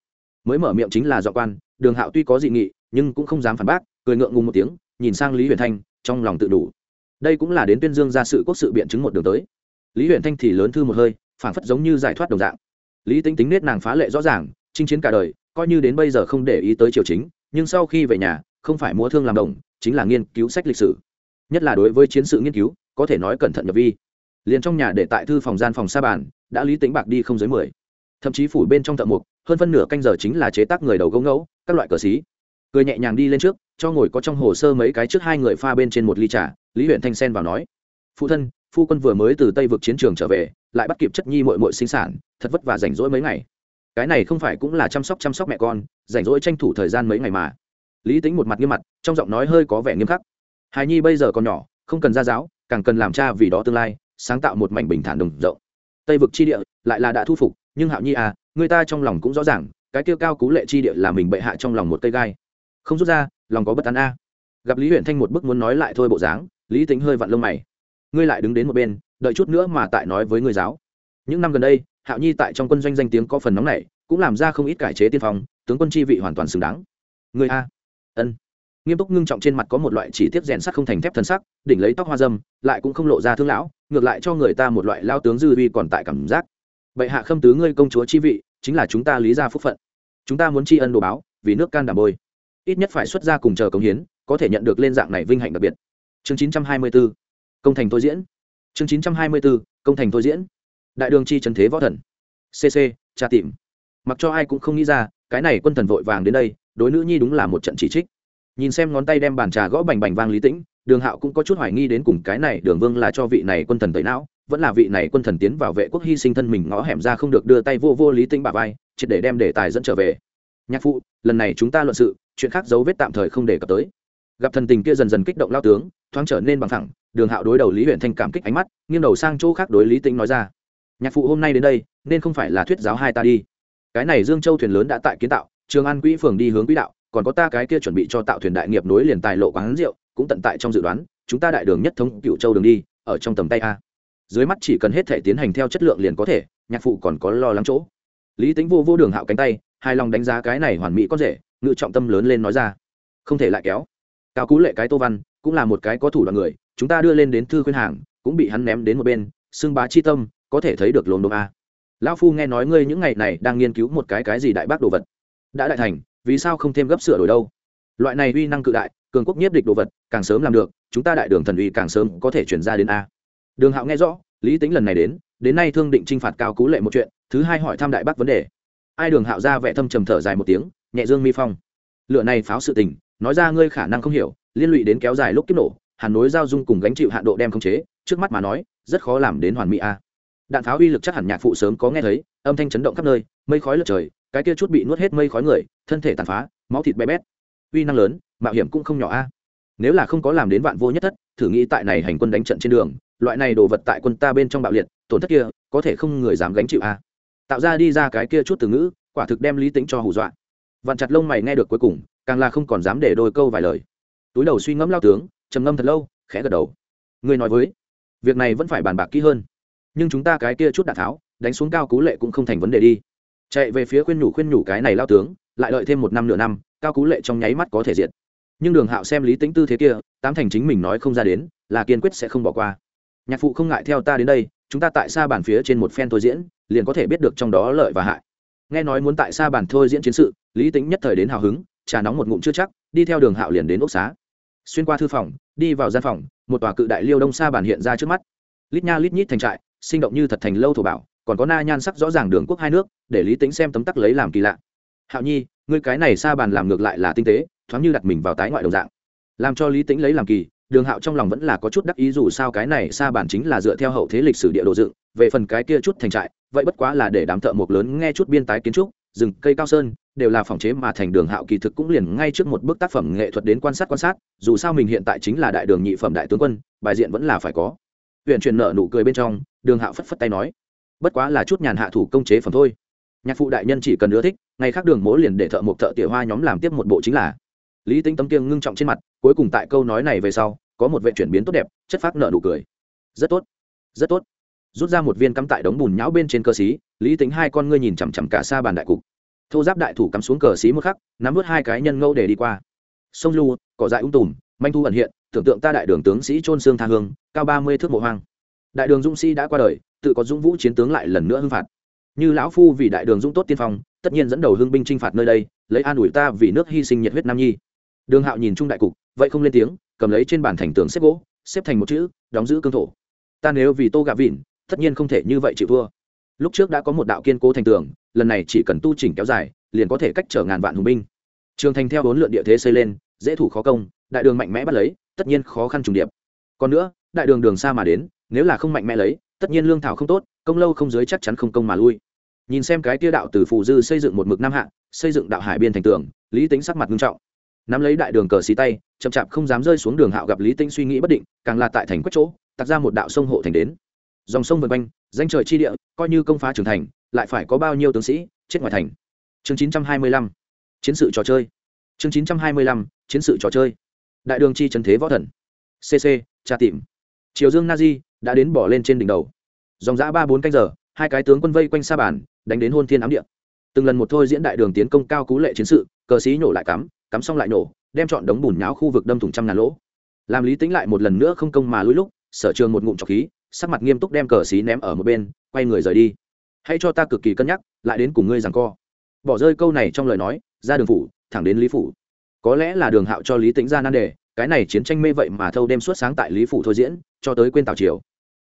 Mới mở miệng chính là dọ quan, đường hạo tuy có dị nghị, nhưng cũng không dám phản bác, cười ngượng ngùng một tiếng, nhìn sang lý huyền thanh, trong lòng tự đủ đây cũng là đến tuyên dương ra sự quốc sự biện chứng một đường tới. Lý huyện thanh thì lớn thư một hơi, phảng phất giống như giải thoát đồng dạng. Lý tính tính nết nàng phá lệ rõ ràng, chinh chiến cả đời, coi như đến bây giờ không để ý tới triều chính, nhưng sau khi về nhà, không phải múa thương làm đồng, chính là nghiên cứu sách lịch sử. Nhất là đối với chiến sự nghiên cứu, có thể nói cẩn thận nhập vi. Liền trong nhà để tại thư phòng gian phòng sa bàn, đã lý tính bạc đi không dưới mười. Thậm chí phủ bên trong thợ mục hơn phân nửa canh giờ chính là chế tác người đầu gấu ngẫu, các loại cờ xí. Cười nhẹ nhàng đi lên trước, cho ngồi có trong hồ sơ mấy cái trước hai người pha bên trên một ly trà lý huyện thanh sen vào nói, phụ thân, phu quân vừa mới từ tây vực chiến trường trở về, lại bắt kịp chất nhi mội mội sinh sản, thật vất vả rảnh rỗi mấy ngày. Cái này không phải cũng là chăm sóc chăm sóc mẹ con, rảnh rỗi tranh thủ thời gian mấy ngày mà. Lý tính một mặt nghiêm mặt, trong giọng nói hơi có vẻ nghiêm khắc. Hài nhi bây giờ còn nhỏ, không cần ra giáo, càng cần làm cha vì đó tương lai, sáng tạo một mảnh bình thản đồng rộng. Tây vực chi địa lại là đã thu phục, nhưng hạo nhi à người ta trong lòng cũng rõ ràng, cái tiêu cao cú lệ chi địa là mình bệ hạ trong lòng một cây gai. Không rút ra, lòng có bất an a. Gặp lý huyện thanh một bức muốn nói lại thôi bộ dáng lý tính hơi vặn lông mày. Ngươi lại đứng đến một bên, đợi chút nữa mà tại nói với người giáo. Những năm gần đây, hạo nhi tại trong quân doanh danh tiếng có phần nóng này cũng làm ra không ít cải chế tiên phong, tướng quân chi vị hoàn toàn xứng đáng. Người a. Ân. Nghiêm túc ngưng trọng trên mặt có một loại chỉ tiết rèn sắt không thành thép thân sắc, đỉnh lấy tóc hoa dâm, lại cũng không lộ ra thương lão, ngược lại cho người ta một loại lao tướng dư uy còn tại cảm giác. Bệ hạ khâm tứ ngươi công chúa chi vị, chính là chúng ta lý ra phúc phận. Chúng ta muốn tri ân đồ báo, vì nước can đảm bôi ít nhất phải xuất ra cùng chờ công hiến, có thể nhận được lên dạng này vinh hạnh đặc biệt chương 924 công thành thôi diễn. Chương 924 công thành thôi diễn. Đại đường chi trần thế võ thần. Cc tra tìm. Mặc cho ai cũng không nghĩ ra, cái này quân thần vội vàng đến đây, đối nữ nhi đúng là một trận chỉ trích. Nhìn xem ngón tay đem bàn trà gõ bành bành vang lý tĩnh, đường hạo cũng có chút hoài nghi đến cùng cái này đường vương là cho vị này quân thần tẩy não, vẫn là vị này quân thần tiến vào vệ quốc hy sinh thân mình ngõ hẻm ra không được đưa tay vô vô lý tĩnh bà vai, triệt để đem đề tài dẫn trở về. Nhạc phụ, lần này chúng ta luận sự, chuyện khác dấu vết tạm thời không đề cập tới. Gặp thần tình kia dần dần kích động lao tướng thoáng trở nên bằng thẳng, đường hạo đối đầu lý huyện thanh cảm kích ánh mắt, nghiêng đầu sang chỗ khác đối lý tĩnh nói ra. Nhạc phụ hôm nay đến đây, nên không phải là thuyết giáo hai ta đi. Cái này dương châu thuyền lớn đã tại kiến tạo, trường an quỹ phường đi hướng quỹ đạo, còn có ta cái kia chuẩn bị cho tạo thuyền đại nghiệp nối liền tài lộ quán rượu, cũng tận tại trong dự đoán, chúng ta đại đường nhất thống cựu châu đường đi, ở trong tầm tay a. Dưới mắt chỉ cần hết thể tiến hành theo chất lượng liền có thể, nhạc phụ còn có lo lắng chỗ. Lý tính vô vô đường hạo cánh tay, hài lòng đánh giá cái này hoàn mỹ có rể, ngự trọng tâm lớn lên nói ra. Không thể lại kéo. Cao cú lệ cái tô văn cũng là một cái có thủ đoạn người, chúng ta đưa lên đến thư khuyên hàng, cũng bị hắn ném đến một bên, xưng bá chi tâm, có thể thấy được lồn đồ a. Lão phu nghe nói ngươi những ngày này đang nghiên cứu một cái cái gì đại bác đồ vật. Đã đại thành, vì sao không thêm gấp sửa đổi đâu? Loại này uy năng cự đại, cường quốc nhiếp địch đồ vật, càng sớm làm được, chúng ta đại đường thần uy càng sớm có thể chuyển ra đến a. Đường hạo nghe rõ, lý tính lần này đến đến nay thương định t r i n h phạt cao cú lệ một chuyện, thứ hai hỏi thăm đại bác vấn đề. Ai đường hạo ra vẻ thâm trầm thở dài một tiếng, nhẹ dương mi phong. Lựa này pháo sự tình, nói ra ngươi khả năng không hiểu liên lụy đến kéo dài lúc kiếp nổ, hàn nối giao dung cùng gánh chịu hạn độ đem khống chế, trước mắt mà nói, rất khó làm đến hoàn mỹ a. Đạn pháo uy lực chắc hẳn nhạc phụ sớm có nghe thấy, âm thanh chấn động khắp nơi, mây khói lượt trời, cái kia chút bị nuốt hết mây khói người, thân thể tàn phá, máu thịt bé bét. Uy năng lớn, mạo hiểm cũng không nhỏ a. Nếu là không có làm đến vạn vô nhất thất, thử nghĩ tại này hành quân đánh trận trên đường, loại này đồ vật tại quân ta bên trong bạo liệt, tổn thất kia, có thể không người dám gánh chịu a. Tạo ra đi ra cái kia chút từ ngữ, quả thực đem lý tính cho hù dọa. Vạn chặt lông mày nghe được cuối cùng, càng là không còn dám để đôi câu vài lời túi đầu suy ngẫm lao tướng, trầm ngâm thật lâu, khẽ gật đầu. Người nói với, việc này vẫn phải bàn bạc kỹ hơn. Nhưng chúng ta cái kia chút đạn tháo, đánh xuống cao cú lệ cũng không thành vấn đề đi. Chạy về phía khuyên nhủ khuyên nhủ cái này lao tướng, lại đợi thêm một năm nửa năm, cao cú lệ trong nháy mắt có thể diệt. Nhưng đường hạo xem lý tính tư thế kia, tám thành chính mình nói không ra đến, là kiên quyết sẽ không bỏ qua. Nhạc phụ không ngại theo ta đến đây, chúng ta tại xa bàn phía trên một phen thôi diễn, liền có thể biết được trong đó lợi và hại. Nghe nói muốn tại xa bàn thôi diễn chiến sự, lý tính nhất thời đến hào hứng, trà nóng một ngụm chưa chắc, đi theo đường hạo liền đến ốc xá xuyên qua thư phòng, đi vào gian phòng, một tòa cự đại liêu đông xa bàn hiện ra trước mắt. Lít nha lít nhít thành trại, sinh động như thật thành lâu thổ bảo, còn có na nhan sắc rõ ràng đường quốc hai nước, để lý tính xem tấm tắc lấy làm kỳ lạ. Hạo nhi, ngươi cái này xa bàn làm ngược lại là tinh tế, thoáng như đặt mình vào tái ngoại đồng dạng. Làm cho lý tính lấy làm kỳ, đường hạo trong lòng vẫn là có chút đắc ý dù sao cái này xa bàn chính là dựa theo hậu thế lịch sử địa đồ dựng, về phần cái kia chút thành trại, vậy bất quá là để đám thợ mộc lớn nghe chút biên tái kiến trúc, rừng cây cao sơn đều là phòng chế mà thành đường hạo kỳ thực cũng liền ngay trước một bức tác phẩm nghệ thuật đến quan sát quan sát, dù sao mình hiện tại chính là đại đường nhị phẩm đại tướng quân, bài diện vẫn là phải có. Huyện truyền nợ nụ cười bên trong, đường hạo phất phất tay nói, bất quá là chút nhàn hạ thủ công chế phẩm thôi. Nhạc phụ đại nhân chỉ cần ưa thích, ngày khác đường mố liền để thợ một thợ tỉa hoa nhóm làm tiếp một bộ chính là. Lý tính tấm kiêng ngưng trọng trên mặt, cuối cùng tại câu nói này về sau, có một vệ chuyển biến tốt đẹp, chất phát nợ nụ cười. Rất tốt rất tốt. Rút ra một viên cắm tại đống bùn nhão bên trên cơ xí, lý tính hai con ngươi nhìn chằm chằm cả xa bàn đại cục thô giáp đại thủ cắm xuống cờ xí một khắc, nắm vớt hai cái nhân ngâu để đi qua. Sông lưu cỏ dại ung tùm, manh thu ẩn hiện, tưởng tượng ta đại đường tướng sĩ trôn xương tha hương, cao ba mươi thước mộ hoang. Đại đường dũng sĩ đã qua đời, tự có dũng vũ chiến tướng lại lần nữa hưng phạt. Như lão phu vì đại đường dũng tốt tiên phong, tất nhiên dẫn đầu hưng binh chinh phạt nơi đây, lấy an ủi ta vì nước hy sinh nhiệt huyết nam nhi. Đường hạo nhìn trung đại cục, vậy không lên tiếng, cầm lấy trên bản thành tường xếp gỗ, xếp thành một chữ, đóng giữ cương thổ. Ta nếu vì tô gạ vịn, tất nhiên không thể như vậy chịu thua. Lúc trước đã có một đạo kiên cố thành tường lần này chỉ cần tu chỉnh kéo dài, liền có thể cách trở ngàn vạn hùng binh. Trường thành theo bốn lượn địa thế xây lên, dễ thủ khó công, đại đường mạnh mẽ bắt lấy, tất nhiên khó khăn trùng điệp. Còn nữa, đại đường đường xa mà đến, nếu là không mạnh mẽ lấy, tất nhiên lương thảo không tốt, công lâu không dưới chắc chắn không công mà lui. Nhìn xem cái tia đạo từ phù dư xây dựng một mực nam hạ, xây dựng đạo hải biên thành tường, lý tính sắc mặt nghiêm trọng. Nắm lấy đại đường cờ xí tay, chậm chạp không dám rơi xuống đường hạo gặp lý tĩnh suy nghĩ bất định, càng là tại thành quách chỗ tặc ra một đạo sông hộ thành đến. Dòng sông vân quanh danh trời chi địa, coi như công phá trưởng thành, lại phải có bao nhiêu tướng sĩ chết ngoài thành. Chương 925 chiến sự trò chơi. Chương 925 chiến sự trò chơi. Đại đường chi trần thế võ thần. Cc tra tìm. Triều dương na di đã đến bỏ lên trên đỉnh đầu. Dòng giã ba bốn canh giờ, hai cái tướng quân vây quanh sa bàn, đánh đến hôn thiên ám địa. Từng lần một thôi diễn đại đường tiến công cao cú lệ chiến sự, cờ sĩ nhổ lại cắm cắm xong lại nổ, đem chọn đống bùn nháo khu vực đâm thủng trăm ngàn lỗ. Làm lý tính lại một lần nữa không công mà lũi lúc, sở trường một ngụm trọc khí sắc mặt nghiêm túc đem cờ xí ném ở một bên, quay người rời đi. Hãy cho ta cực kỳ cân nhắc, lại đến cùng ngươi rằng co. Bỏ rơi câu này trong lời nói, ra đường phủ, thẳng đến lý phủ. Có lẽ là đường hạo cho lý tính ra nan đề, cái này chiến tranh mê vậy mà thâu đêm suốt sáng tại lý phủ thôi diễn, cho tới quên tào triều.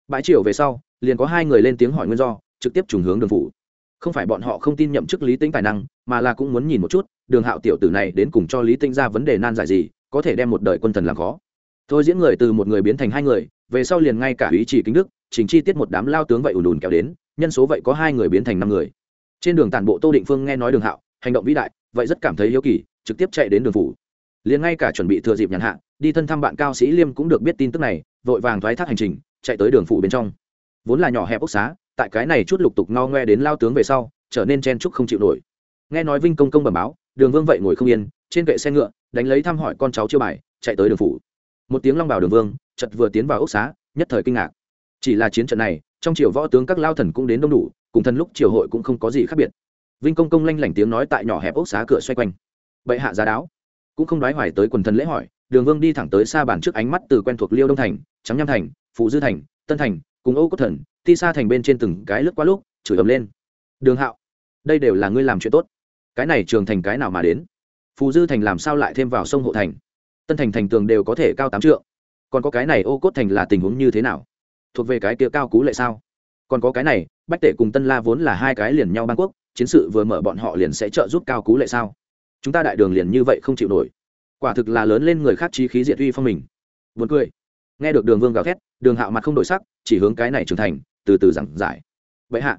Bãi triều về sau, liền có hai người lên tiếng hỏi nguyên do, trực tiếp trùng hướng đường phủ. Không phải bọn họ không tin nhậm chức lý tính tài năng, mà là cũng muốn nhìn một chút, đường hạo tiểu tử này đến cùng cho lý tinh ra vấn đề nan giải gì, có thể đem một đời quân thần làm khó. Thôi diễn người từ một người biến thành hai người về sau liền ngay cả ý chỉ kính đức chính chi tiết một đám lao tướng vậy ùn ùn kéo đến, nhân số vậy có hai người biến thành năm người. Trên đường tản bộ tô định phương nghe nói đường hạo, hành động vĩ đại, vậy rất cảm thấy hiếu kỳ, trực tiếp chạy đến đường phủ. Liền ngay cả chuẩn bị thừa dịp nhàn hạ, đi thân thăm bạn cao sĩ liêm cũng được biết tin tức này, vội vàng thoái thác hành trình, chạy tới đường phủ bên trong. Vốn là nhỏ hẹp ốc xá, tại cái này chút lục tục no ngoe đến lao tướng về sau, trở nên chen trúc không chịu nổi. Nghe nói vinh công công bẩm báo, đường vương vậy ngồi không yên, trên kệ xe ngựa, đánh lấy thăm hỏi con cháu chưa bài, chạy tới đường phủ. Một tiếng long bảo đường vương chật vừa tiến vào ốc xá, nhất thời kinh ngạc. Chỉ là chiến trận này, trong triều võ tướng các lao thần cũng đến đông đủ, cùng thần lúc triều hội cũng không có gì khác biệt. Vinh công công lanh lảnh tiếng nói tại nhỏ hẹp ốc xá cửa xoay quanh. Bệ hạ giá đáo. Cũng không đoái hoài tới quần thần lễ hỏi, đường vương đi thẳng tới xa bàn trước ánh mắt từ quen thuộc liêu đông thành, trắng nham thành phụ dư thành, tân thành, cùng âu cốt thần, ti xa thành bên trên từng cái lướt qua lúc, chửi ầm lên. Đường hạo, đây đều là ngươi làm chuyện tốt. Cái này trường thành cái nào mà đến? Phù dư thành làm sao lại thêm vào sông hộ thành? Tân thành thành tường đều có thể cao tám trượng còn có cái này ô cốt thành là tình huống như thế nào? Thuộc về cái kia cao cú lệ sao? Còn có cái này, bách tể cùng tân la vốn là hai cái liền nhau bang quốc, chiến sự vừa mở bọn họ liền sẽ trợ giúp cao cú lệ sao? Chúng ta đại đường liền như vậy không chịu nổi. Quả thực là lớn lên người khác trí khí diệt uy phong mình. Buồn cười. Nghe được đường vương gào thét, đường hạo mặt không đổi sắc, chỉ hướng cái này trưởng thành, từ từ giảng giải. Vậy hạ,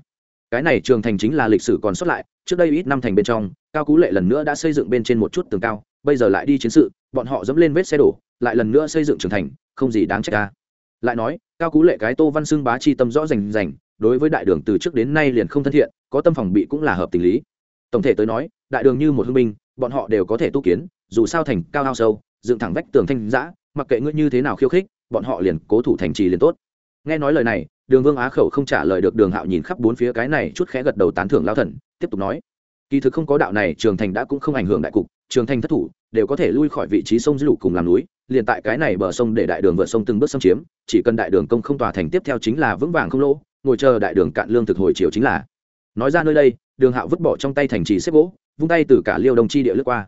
cái này trường thành chính là lịch sử còn sót lại, trước đây ít năm thành bên trong, cao cú lệ lần nữa đã xây dựng bên trên một chút tường cao, bây giờ lại đi chiến sự, bọn họ dẫm lên vết xe đổ, lại lần nữa xây dựng trường thành không gì đáng trách ta. Lại nói, cao cú lệ cái tô văn xưng bá chi tâm rõ rành rành, đối với đại đường từ trước đến nay liền không thân thiện, có tâm phòng bị cũng là hợp tình lý. Tổng thể tới nói, đại đường như một hương binh, bọn họ đều có thể tu kiến, dù sao thành cao ao sâu, dựng thẳng vách tường thanh giã mặc kệ ngươi như thế nào khiêu khích, bọn họ liền cố thủ thành trì liền tốt. Nghe nói lời này, đường vương á khẩu không trả lời được đường hạo nhìn khắp bốn phía cái này chút khẽ gật đầu tán thưởng lao thần, tiếp tục nói. Kỳ thực không có đạo này, trường thành đã cũng không ảnh hưởng đại cục, trường thành thất thủ, đều có thể lui khỏi vị trí sông dữ lục cùng làm núi liền tại cái này bờ sông để đại đường vượt sông từng bước xâm chiếm, chỉ cần đại đường công không tòa thành tiếp theo chính là vững vàng không lỗ, ngồi chờ đại đường cạn lương thực hồi chiều chính là. Nói ra nơi đây, đường hạo vứt bỏ trong tay thành trì xếp gỗ, vung tay từ cả liêu đồng chi địa lướt qua.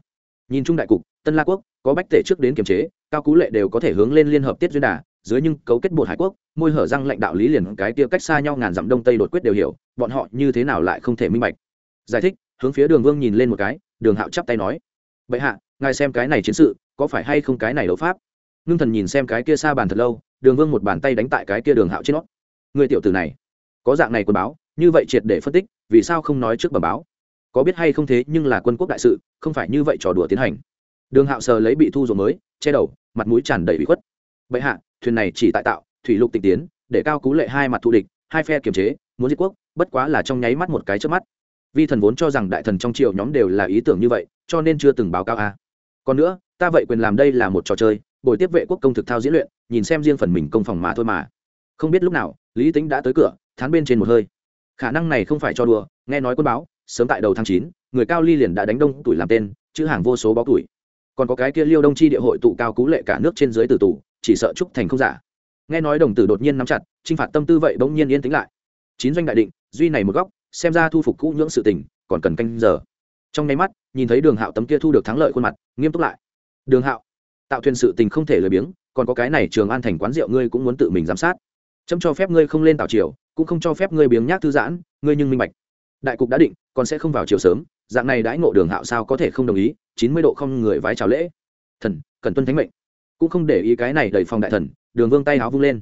Nhìn chung đại cục, tân la quốc, có bách tể trước đến kiềm chế, cao cú lệ đều có thể hướng lên liên hợp tiết duyên đà, dưới nhưng cấu kết bột hải quốc, môi hở răng lãnh đạo lý liền cái tia cách xa nhau ngàn dặm đông tây đột quyết đều hiểu, bọn họ như thế nào lại không thể minh bạch. Giải thích, hướng phía đường vương nhìn lên một cái, đường hạo chắp tay nói. Vậy hạ, ngài xem cái này chiến sự có phải hay không cái này đấu pháp? Ngưng thần nhìn xem cái kia xa bàn thật lâu, đường vương một bàn tay đánh tại cái kia đường hạo trên nó. Người tiểu tử này, có dạng này quân báo, như vậy triệt để phân tích, vì sao không nói trước bẩm báo? Có biết hay không thế, nhưng là quân quốc đại sự, không phải như vậy trò đùa tiến hành. Đường hạo sờ lấy bị thu rồi mới, che đầu, mặt mũi tràn đầy bị khuất. Bệ hạ, thuyền này chỉ tại tạo, thủy lục tịch tiến, để cao cú lệ hai mặt thù địch, hai phe kiềm chế, muốn diệt quốc, bất quá là trong nháy mắt một cái trước mắt. Vi thần vốn cho rằng đại thần trong triều nhóm đều là ý tưởng như vậy, cho nên chưa từng báo cáo a. Còn nữa ta vậy quyền làm đây là một trò chơi, buổi tiếp vệ quốc công thực thao diễn luyện, nhìn xem riêng phần mình công phòng mà thôi mà. Không biết lúc nào, lý tính đã tới cửa, thán bên trên một hơi. Khả năng này không phải cho đùa, nghe nói quân báo, sớm tại đầu tháng chín, người cao ly liền đã đánh đông tuổi làm tên, chữ hàng vô số báo tuổi. Còn có cái kia liêu đông chi địa hội tụ cao cú lệ cả nước trên dưới tử tù, chỉ sợ trúc thành không giả. Nghe nói đồng tử đột nhiên nắm chặt t r i n h phạt tâm tư vậy bỗng nhiên yên tĩnh lại. Chín doanh đại định, duy này một góc, xem ra thu phục cũ nhưỡng sự tình, còn cần canh giờ. Trong nháy mắt, nhìn thấy đường hạo tấm kia thu được thắng lợi khuôn mặt, nghiêm túc lại đường hạo, tạo thuyền sự tình không thể lười biếng, còn có cái này trường an thành quán rượu ngươi cũng muốn tự mình giám sát. Chấm cho phép ngươi không lên tạo triều, cũng không cho phép ngươi biếng nhác thư giãn, ngươi nhưng minh bạch. Đại cục đã định, còn sẽ không vào chiều sớm, dạng này đãi ngộ đường hạo sao có thể không đồng ý, chín mươi độ không người vái chào lễ. Thần, cần tuân thánh mệnh. Cũng không để ý cái này đẩy phòng đại thần, đường vương tay áo vung lên.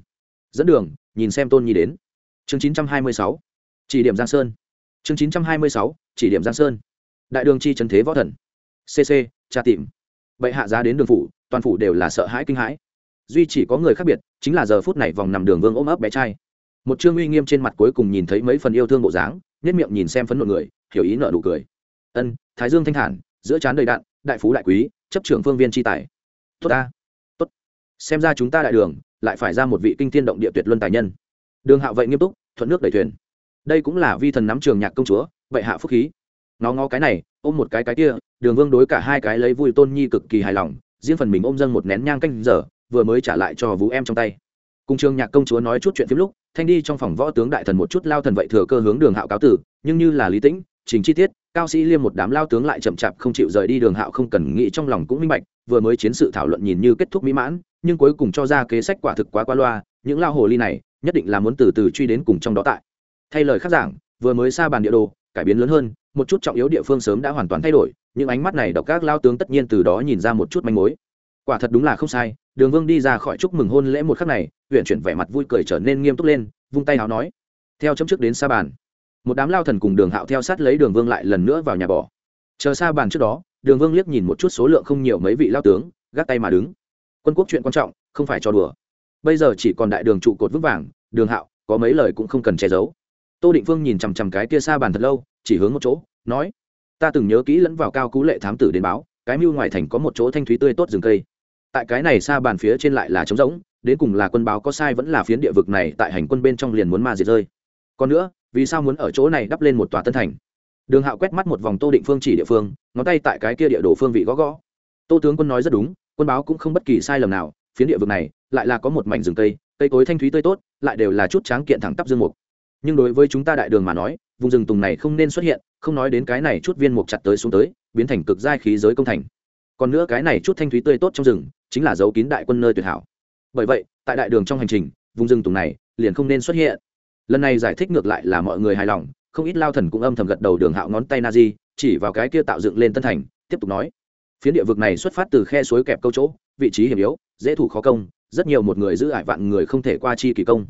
Dẫn đường, nhìn xem tôn nhi đến. Chương chín trăm hai mươi sáu, chỉ điểm giang sơn. Chương chín trăm hai mươi sáu, chỉ điểm giang sơn. Đại đường chi trần thế võ thần. Cc tra tìm bệ hạ giá đến đường phủ, toàn phủ đều là sợ hãi kinh hãi. Duy chỉ có người khác biệt, chính là giờ phút này vòng nằm đường vương ôm ấp bé trai. Một trương uy nghiêm trên mặt cuối cùng nhìn thấy mấy phần yêu thương bộ dáng nhất miệng nhìn xem phấn nộ người, hiểu ý nợ nụ cười. Ân, thái dương thanh thản, giữa trán đầy đạn, đại phú đại quý, chấp trưởng phương viên tri tài. Tốt ta, tốt. Xem ra chúng ta đại đường, lại phải ra một vị kinh thiên động địa tuyệt luân tài nhân. Đường hạo vậy nghiêm túc, thuận nước đẩy thuyền. Đây cũng là vi thần nắm trường nhạc công chúa vậy hạ phúc khí. Nó ngó cái này ôm một cái cái kia, đường vương đối cả hai cái lấy vui tôn nhi cực kỳ hài lòng, riêng phần mình ôm dâng một nén nhang canh giờ, vừa mới trả lại cho vũ em trong tay. Cùng trường nhạc công chúa nói chút chuyện phim lúc, thanh đi trong phòng võ tướng đại thần một chút lao thần vậy thừa cơ hướng đường hạo cáo tử, nhưng như là lý tĩnh, trình chi tiết, cao sĩ liêm một đám lao tướng lại chậm chạp không chịu rời đi, đường hạo không cần nghĩ trong lòng cũng minh bạch, vừa mới chiến sự thảo luận nhìn như kết thúc mỹ mãn, nhưng cuối cùng cho ra kế sách quả thực quá qua loa, những lao hồ ly này, nhất định là muốn từ từ truy đến cùng trong đó tại. Thay lời khác giảng, vừa mới xa bàn địa đồ, cải biến lớn hơn một chút trọng yếu địa phương sớm đã hoàn toàn thay đổi, những ánh mắt này đọc các lao tướng tất nhiên từ đó nhìn ra một chút manh mối. Quả thật đúng là không sai, đường vương đi ra khỏi chúc mừng hôn lễ một khắc này huyện chuyển vẻ mặt vui cười trở nên nghiêm túc lên, vung tay áo nói, theo chấm trước đến xa bàn. Một đám lao thần cùng đường hạo theo sát lấy đường vương lại lần nữa vào nhà bỏ chờ xa bàn trước đó, đường vương liếc nhìn một chút số lượng không nhiều mấy vị lao tướng, gác tay mà đứng. Quân quốc chuyện quan trọng, không phải cho đùa. Bây giờ chỉ còn đại đường trụ cột vững vàng, đường hạo có mấy lời cũng không cần che giấu tô định phương nhìn chằm chằm cái kia xa bàn thật lâu, chỉ hướng một chỗ, nói, ta từng nhớ kỹ lẫn vào cao cú lệ thám tử đến báo, cái mưu ngoài thành có một chỗ thanh thúy tươi tốt rừng cây. Tại cái này xa bàn phía trên lại là trống rỗng, đến cùng là quân báo có sai vẫn là phiến địa vực này tại hành quân bên trong liền muốn ma diệt rơi. Còn nữa, vì sao muốn ở chỗ này đắp lên một tòa tân thành? Đường hạo quét mắt một vòng tô định phương chỉ địa phương, ngón tay tại cái kia địa đồ phương vị gõ gõ. Tô tướng quân nói rất đúng, quân báo cũng không bất kỳ sai lầm nào, phiến địa vực này lại là có một mảnh rừng cây cây cối thanh thúy tươi tốt, lại đều là chút tráng kiện thẳng tắp dương mục nhưng đối với chúng ta đại đường mà nói, vùng rừng tùng này không nên xuất hiện, không nói đến cái này chút viên mục chặt tới xuống tới, biến thành cực giai khí giới công thành. Còn nữa cái này chút thanh thúy tươi tốt trong rừng, chính là dấu kín đại quân nơi tuyệt hảo. Bởi vậy, tại đại đường trong hành trình, vùng rừng tùng này liền không nên xuất hiện. Lần này giải thích ngược lại là mọi người hài lòng, không ít lao thần cũng âm thầm gật đầu đường hạo ngón tay na di chỉ vào cái kia tạo dựng lên tân thành, tiếp tục nói. Phiến địa vực này xuất phát từ khe suối kẹp câu chỗ, vị trí hiểm yếu, dễ thủ khó công, rất nhiều một người giữ ải vạn người không thể qua chi kỳ công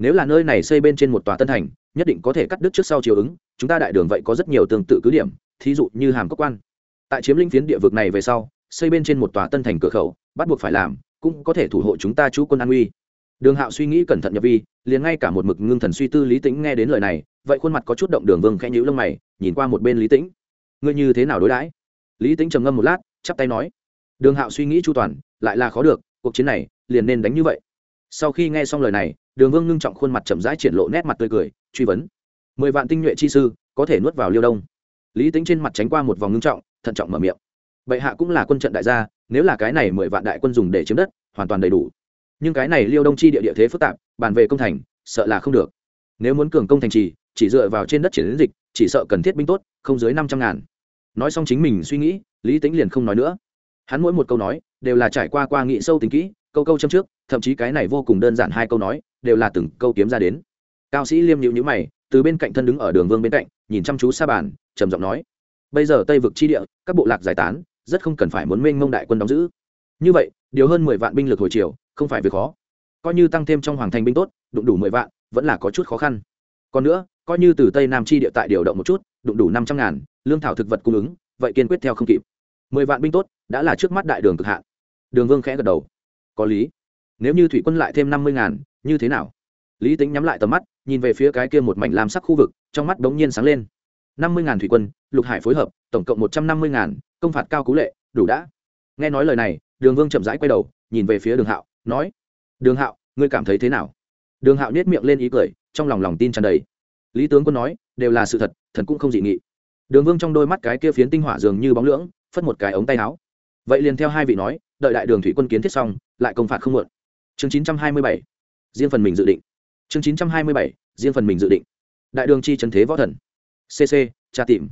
nếu là nơi này xây bên trên một tòa tân thành, nhất định có thể cắt đứt trước sau chiều ứng, chúng ta đại đường vậy có rất nhiều tương tự cứ điểm, thí dụ như hàm cốc quan. Tại chiếm lĩnh phiến địa vực này về sau, xây bên trên một tòa tân thành cửa khẩu, bắt buộc phải làm, cũng có thể thủ hộ chúng ta chú quân an uy. Đường hạo suy nghĩ cẩn thận nhập vi, liền ngay cả một mực ngưng thần suy tư lý tĩnh nghe đến lời này, vậy khuôn mặt có chút động đường vương khẽ nhíu lông mày, nhìn qua một bên lý tĩnh. Ngươi như thế nào đối đãi? Lý tĩnh trầm ngâm một lát, chắp tay nói. Đường hạo suy nghĩ chu toàn, lại là khó được, cuộc chiến này liền nên đánh như vậy. Sau khi nghe xong lời này đường vương ngưng trọng khuôn mặt chậm rãi triển lộ nét mặt tươi cười, truy vấn. Mười vạn tinh nhuệ chi sư, có thể nuốt vào liêu đông. Lý tính trên mặt tránh qua một vòng ngưng trọng, thận trọng mở miệng. Bệ hạ cũng là quân trận đại gia, nếu là cái này mười vạn đại quân dùng để chiếm đất, hoàn toàn đầy đủ. Nhưng cái này liêu đông chi địa địa thế phức tạp, bàn về công thành, sợ là không được. Nếu muốn cường công thành trì, chỉ dựa vào trên đất triển dịch, chỉ sợ cần thiết binh tốt, không dưới năm trăm ngàn. Nói xong chính mình suy nghĩ, lý tính liền không nói nữa. Hắn mỗi một câu nói, đều là trải qua qua nghị sâu tính kỹ, câu câu châm trước, thậm chí cái này vô cùng đơn giản hai câu nói đều là từng câu kiếm ra đến. Cao sĩ liêm nhịu nhữ mày, từ bên cạnh thân đứng ở đường vương bên cạnh, nhìn chăm chú xa bàn, trầm giọng nói, bây giờ tây vực chi địa, các bộ lạc giải tán, rất không cần phải muốn mênh mông đại quân đóng giữ. Như vậy, điều hơn mười vạn binh lực hồi chiều không phải việc khó. Coi như tăng thêm trong hoàng thành binh tốt, đụng đủ mười vạn, vẫn là có chút khó khăn. Còn nữa, coi như từ tây nam chi địa tại điều động một chút, đụng đủ năm trăm ngàn, lương thảo thực vật cung ứng, vậy kiên quyết theo không kịp. Mười vạn binh tốt, đã là trước mắt đại đường cực hạn. Đường vương khẽ gật đầu. Có lý nếu như thủy quân lại thêm năm mươi ngàn, như thế nào? Lý tính nhắm lại tầm mắt, nhìn về phía cái kia một mảnh lam sắc khu vực, trong mắt bỗng nhiên sáng lên. năm mươi ngàn thủy quân, lục hải phối hợp, tổng cộng một trăm năm mươi ngàn, công phạt cao cú lệ, đủ đã. Nghe nói lời này, đường vương chậm rãi quay đầu, nhìn về phía đường hạo, nói, đường hạo, ngươi cảm thấy thế nào? Đường hạo nhét miệng lên ý cười, trong lòng lòng tin tràn đầy. Lý tướng quân nói, đều là sự thật, thần cũng không dị nghị. Đường vương trong đôi mắt cái kia phiến tinh hỏa dường như bóng lưỡng, phất một cái ống tay áo. Vậy liền theo hai vị nói, đợi đại đường thủy quân kiến thiết xong, lại công phạt không muộn chương chín trăm hai mươi bảy, riêng phần mình dự định. Chương chín trăm hai mươi bảy, riêng phần mình dự định. Đại đường chi trần thế võ thần. Cc tra tìm.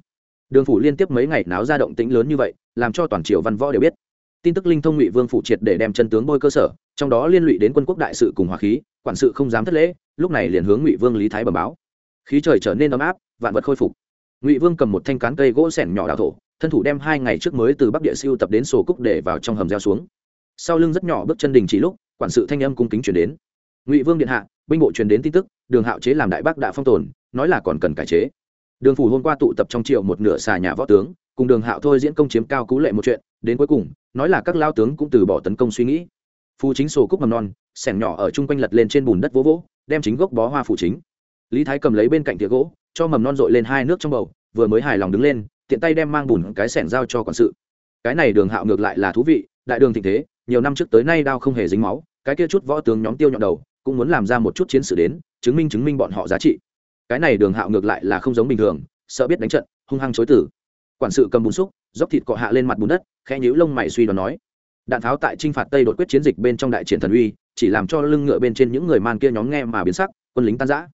Đường phủ liên tiếp mấy ngày náo ra động tĩnh lớn như vậy, làm cho toàn triều văn võ đều biết. Tin tức linh thông ngụy vương phụ triệt để đem chân tướng bôi cơ sở, trong đó liên lụy đến quân quốc đại sự cùng hòa khí, quản sự không dám thất lễ, lúc này liền hướng ngụy vương lý thái bẩm báo. Khí trời trở nên ấm áp, vạn vật khôi phục. Ngụy vương cầm một thanh cán cây gỗ sẻn nhỏ đào thổ, thân thủ đem hai ngày trước mới từ bắc địa siêu tập đến sổ cúc để vào trong hầm gieo xuống sau lưng rất nhỏ bước chân đình chỉ lúc, quản sự thanh âm cung kính chuyển đến. Ngụy vương điện hạ, binh bộ truyền đến tin tức, đường hạo chế làm đại bác đã phong tồn, nói là còn cần cải chế. Đường phủ hôm qua tụ tập trong triệu một nửa xà nhà võ tướng, cùng đường hạo thôi diễn công chiếm cao cú lệ một chuyện, đến cuối cùng, nói là các lao tướng cũng từ bỏ tấn công suy nghĩ. Phù chính sổ cúc mầm non, sẻng nhỏ ở chung quanh lật lên trên bùn đất vỗ vỗ, đem chính gốc bó hoa phủ chính. Lý thái cầm lấy bên cạnh tiệc gỗ, cho mầm non dội lên hai nước trong bầu, vừa mới hài lòng đứng lên, tiện tay đem mang bùn cái sẻng giao cho quản sự. Cái này đường hạo ngược lại là thú vị, đại đường thịnh thế nhiều năm trước tới nay đao không hề dính máu, cái kia chút võ tướng nhóm tiêu nhọn đầu, cũng muốn làm ra một chút chiến sự đến, chứng minh chứng minh bọn họ giá trị. Cái này đường hạo ngược lại là không giống bình thường, sợ biết đánh trận, hung hăng chối tử. Quản sự cầm bùn xúc, dốc thịt cọ hạ lên mặt bùn đất, khẽ nhíu lông mày suy đoán nói. Đạn tháo tại trinh phạt tây đột quyết chiến dịch bên trong đại triển thần uy, chỉ làm cho lưng ngựa bên trên những người man kia nhóm nghe mà biến sắc, quân lính tan giã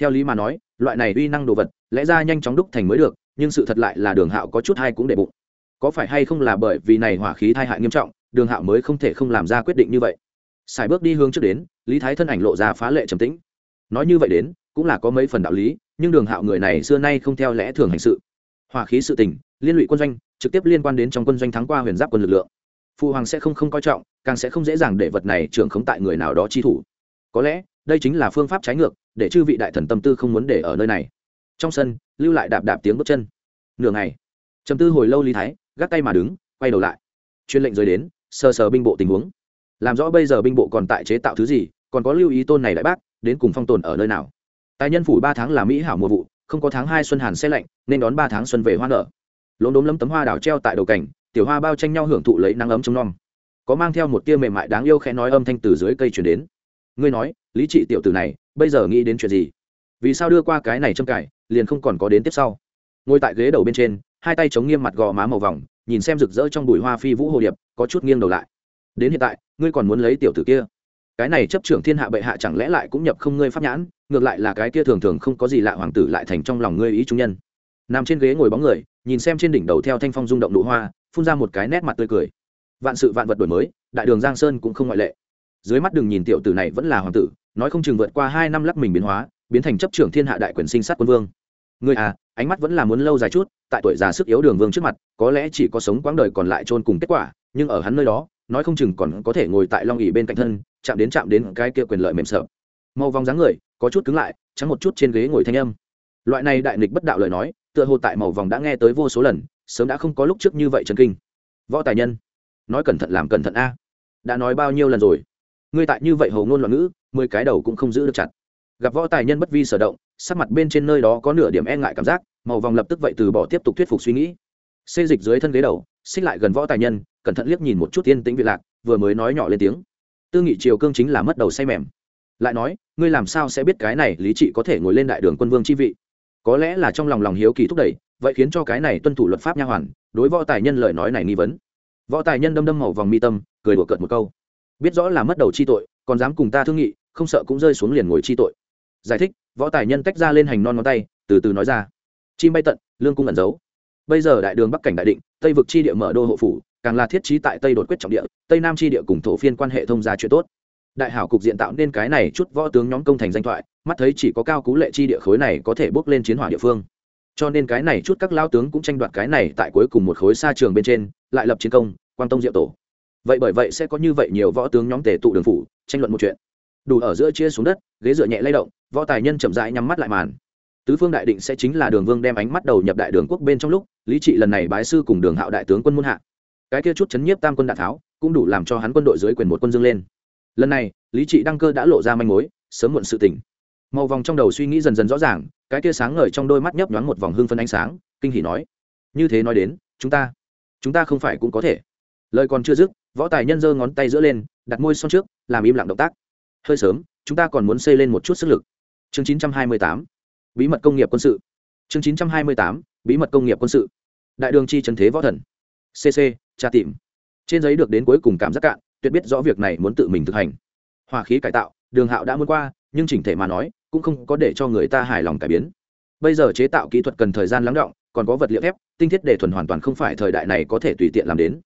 theo lý mà nói, loại này uy năng đồ vật, lẽ ra nhanh chóng đúc thành mới được, nhưng sự thật lại là đường hạo có chút hay cũng để bụng. Có phải hay không là bởi vì này hỏa khí thai hại nghiêm trọng đường hạo mới không thể không làm ra quyết định như vậy. Sài bước đi hướng trước đến, lý thái thân ảnh lộ ra phá lệ trầm tĩnh. Nói như vậy đến, cũng là có mấy phần đạo lý, nhưng đường hạo người này xưa nay không theo lẽ thường hành sự. Hỏa khí sự tình, liên lụy quân doanh, trực tiếp liên quan đến trong quân doanh thắng qua huyền giáp quân lực lượng. Phụ hoàng sẽ không không coi trọng, càng sẽ không dễ dàng để vật này trưởng khống tại người nào đó chi thủ. Có lẽ, đây chính là phương pháp trái ngược, để chư vị đại thần tâm tư không muốn để ở nơi này. Trong sân, lưu lại đạp đạp tiếng bước chân. Nửa ngày chầm tư hồi lâu lý thái, gác tay mà đứng, quay đầu lại. Chuyên lệnh rời đến sờ sờ binh bộ tình huống. Làm rõ bây giờ binh bộ còn tại chế tạo thứ gì, còn có lưu ý tôn này đại bác, đến cùng phong tồn ở nơi nào. Tài nhân phủ ba tháng là mỹ hảo mùa vụ, không có tháng hai xuân hàn xe lạnh, nên đón ba tháng xuân về hoa nở. Lốm đốm lấm tấm hoa đào treo tại đầu cảnh tiểu hoa bao tranh nhau hưởng thụ lấy nắng ấm trong non có mang theo một tia mềm mại đáng yêu khẽ nói âm thanh từ dưới cây chuyển đến. Ngươi nói, lý trị tiểu tử này, bây giờ nghĩ đến chuyện gì? Vì sao đưa qua cái này châm cải liền không còn có đến tiếp sau? Ngồi tại ghế đầu bên trên, hai tay chống nghiêm mặt gò má màu vòng nhìn xem rực rỡ trong bụi hoa phi vũ hồ điệp, có chút nghiêng đầu lại. Đến hiện tại, ngươi còn muốn lấy tiểu tử kia? Cái này chấp trưởng thiên hạ bệ hạ chẳng lẽ lại cũng nhập không ngươi pháp nhãn, ngược lại là cái kia thường thường không có gì lạ hoàng tử lại thành trong lòng ngươi ý trung nhân. Nằm trên ghế ngồi bóng người, nhìn xem trên đỉnh đầu theo thanh phong rung động nụ hoa, phun ra một cái nét mặt tươi cười. Vạn sự vạn vật đổi mới, đại đường giang sơn cũng không ngoại lệ. Dưới mắt đừng nhìn tiểu tử này vẫn là hoàng tử, nói không chừng vượt qua hai năm lắc mình biến hóa, biến thành chấp trưởng thiên hạ đại quyền sinh sát quân vương. Người à ánh mắt vẫn là muốn lâu dài chút, tại tuổi già sức yếu đường vương trước mặt, có lẽ chỉ có sống quãng đời còn lại chôn cùng kết quả, nhưng ở hắn nơi đó, nói không chừng còn có thể ngồi tại long ỉ bên cạnh thân, chạm đến chạm đến cái kia quyền lợi mềm sợ. Màu vòng dáng người, có chút cứng lại, trắng một chút trên ghế ngồi thanh âm. Loại này đại nghịch bất đạo lời nói, tựa hồ tại màu vòng đã nghe tới vô số lần, sớm đã không có lúc trước như vậy trần kinh. Võ tài nhân, nói cẩn thận làm cẩn thận a. Đã nói bao nhiêu lần rồi? Ngươi tại như vậy hầu ngôn loạn ngữ, mười cái đầu cũng không giữ được chặt gặp võ tài nhân bất vi sở động, sắc mặt bên trên nơi đó có nửa điểm e ngại cảm giác, màu vòng lập tức vậy từ bỏ tiếp tục thuyết phục suy nghĩ. Xê dịch dưới thân ghế đầu, xích lại gần võ tài nhân, cẩn thận liếc nhìn một chút tiên tĩnh vị lạc, vừa mới nói nhỏ lên tiếng. Tư nghị triều cương chính là mất đầu say mềm. Lại nói, ngươi làm sao sẽ biết cái này lý trị có thể ngồi lên đại đường quân vương chi vị? Có lẽ là trong lòng lòng hiếu kỳ thúc đẩy, vậy khiến cho cái này tuân thủ luật pháp nha hoàn, đối võ tài nhân lời nói này nghi vấn. Võ tài nhân đâm đâm màu vòng mi tâm, cười đùa cợt một câu. Biết rõ là mất đầu chi tội, còn dám cùng ta thương nghị, không sợ cũng rơi xuống liền ngồi chi tội giải thích, võ tài nhân tách ra lên hành non ngón tay, từ từ nói ra. Chim bay tận, lương cung ẩn giấu. Bây giờ đại đường bắc cảnh đại định, tây vực chi địa mở đô hộ phủ, càng là thiết trí tại tây đột quyết trọng địa, tây nam chi địa cùng thổ phiên quan hệ thông gia chuyện tốt. Đại hảo cục diện tạo nên cái này chút võ tướng nhóm công thành danh thoại, mắt thấy chỉ có cao cú lệ chi địa khối này có thể bước lên chiến hỏa địa phương. Cho nên cái này chút các lao tướng cũng tranh đoạt cái này tại cuối cùng một khối xa trường bên trên, lại lập chiến công quan tông diệu tổ. Vậy bởi vậy sẽ có như vậy nhiều võ tướng nhóm tề tụ đường phủ, tranh luận một chuyện. Đủ ở giữa chia xuống đất, ghế dựa nhẹ lay động võ tài nhân chậm rãi nhắm mắt lại màn. Tứ phương đại định sẽ chính là đường vương đem ánh mắt đầu nhập đại đường quốc bên trong lúc, lý trị lần này bái sư cùng đường hạo đại tướng quân muôn hạ. Cái kia chút chấn nhiếp tam quân đạn tháo, cũng đủ làm cho hắn quân đội dưới quyền một quân dương lên. Lần này, lý trị đăng cơ đã lộ ra manh mối, sớm muộn sự tỉnh. Màu vòng trong đầu suy nghĩ dần dần rõ ràng, cái kia sáng ngời trong đôi mắt nhấp nhoáng một vòng hương phân ánh sáng, kinh hỉ nói, như thế nói đến, chúng ta chúng ta không phải cũng có thể. Lời còn chưa dứt, võ tài nhân giơ ngón tay giữa lên, đặt môi son trước, làm im lặng động tác. Hơi sớm, chúng ta còn muốn xây lên một chút sức lực chương 928 bí mật công nghiệp quân sự. Chương 928 bí mật công nghiệp quân sự. Đại đường chi trần thế võ thần. Cc tra tìm. Trên giấy được đến cuối cùng cảm giác cạn, tuyệt biết rõ việc này muốn tự mình thực hành. Hỏa khí cải tạo, đường hạo đã muốn qua, nhưng chỉnh thể mà nói, cũng không có để cho người ta hài lòng cải biến. Bây giờ chế tạo kỹ thuật cần thời gian lắng động, còn có vật liệu thép, tinh thiết để thuần hoàn toàn không phải thời đại này có thể tùy tiện làm đến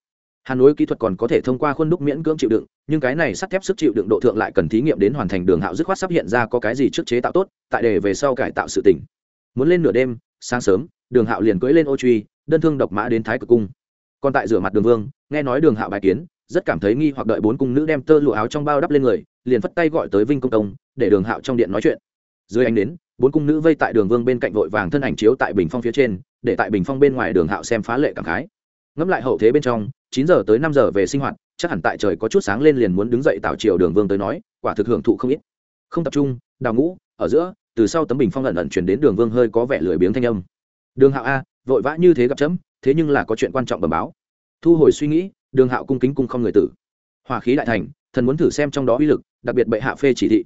hà nội kỹ thuật còn có thể thông qua khuôn đúc miễn cưỡng chịu đựng, nhưng cái này sắt thép sức chịu đựng độ thượng lại cần thí nghiệm đến hoàn thành đường hạo dứt khoát sắp hiện ra có cái gì trước chế tạo tốt, tại để về sau cải tạo sự tỉnh muốn lên nửa đêm, sáng sớm, đường hạo liền cưỡi lên ô truy, đơn thương độc mã đến thái cực cung. Còn tại rửa mặt đường vương, nghe nói đường hạo bài kiến, rất cảm thấy nghi hoặc đợi bốn cung nữ đem tơ lụa áo trong bao đắp lên người, liền phất tay gọi tới vinh công công để đường hạo trong điện nói chuyện. Dưới ánh đến bốn cung nữ vây tại đường vương bên cạnh vội vàng thân ảnh chiếu tại bình phong phía trên, để tại bình phong bên ngoài đường hạo xem phá lệ cảm khái. Ngẫm lại hậu thế bên trong chín giờ tới năm giờ về sinh hoạt, chắc hẳn tại trời có chút sáng lên liền muốn đứng dậy tạo chiều. đường vương tới nói, quả thực hưởng thụ không ít. Không tập trung, đào ngũ, ở giữa, từ sau tấm bình phong ẩn ẩn chuyển đến đường vương hơi có vẻ lười biếng thanh âm. Đường hạo a, vội vã như thế gặp chấm, thế nhưng là có chuyện quan trọng bẩm báo. Thu hồi suy nghĩ, đường hạo cung kính cung không người tử. Hỏa khí đại thành, thần muốn thử xem trong đó uy lực, đặc biệt bệ hạ phê chỉ thị.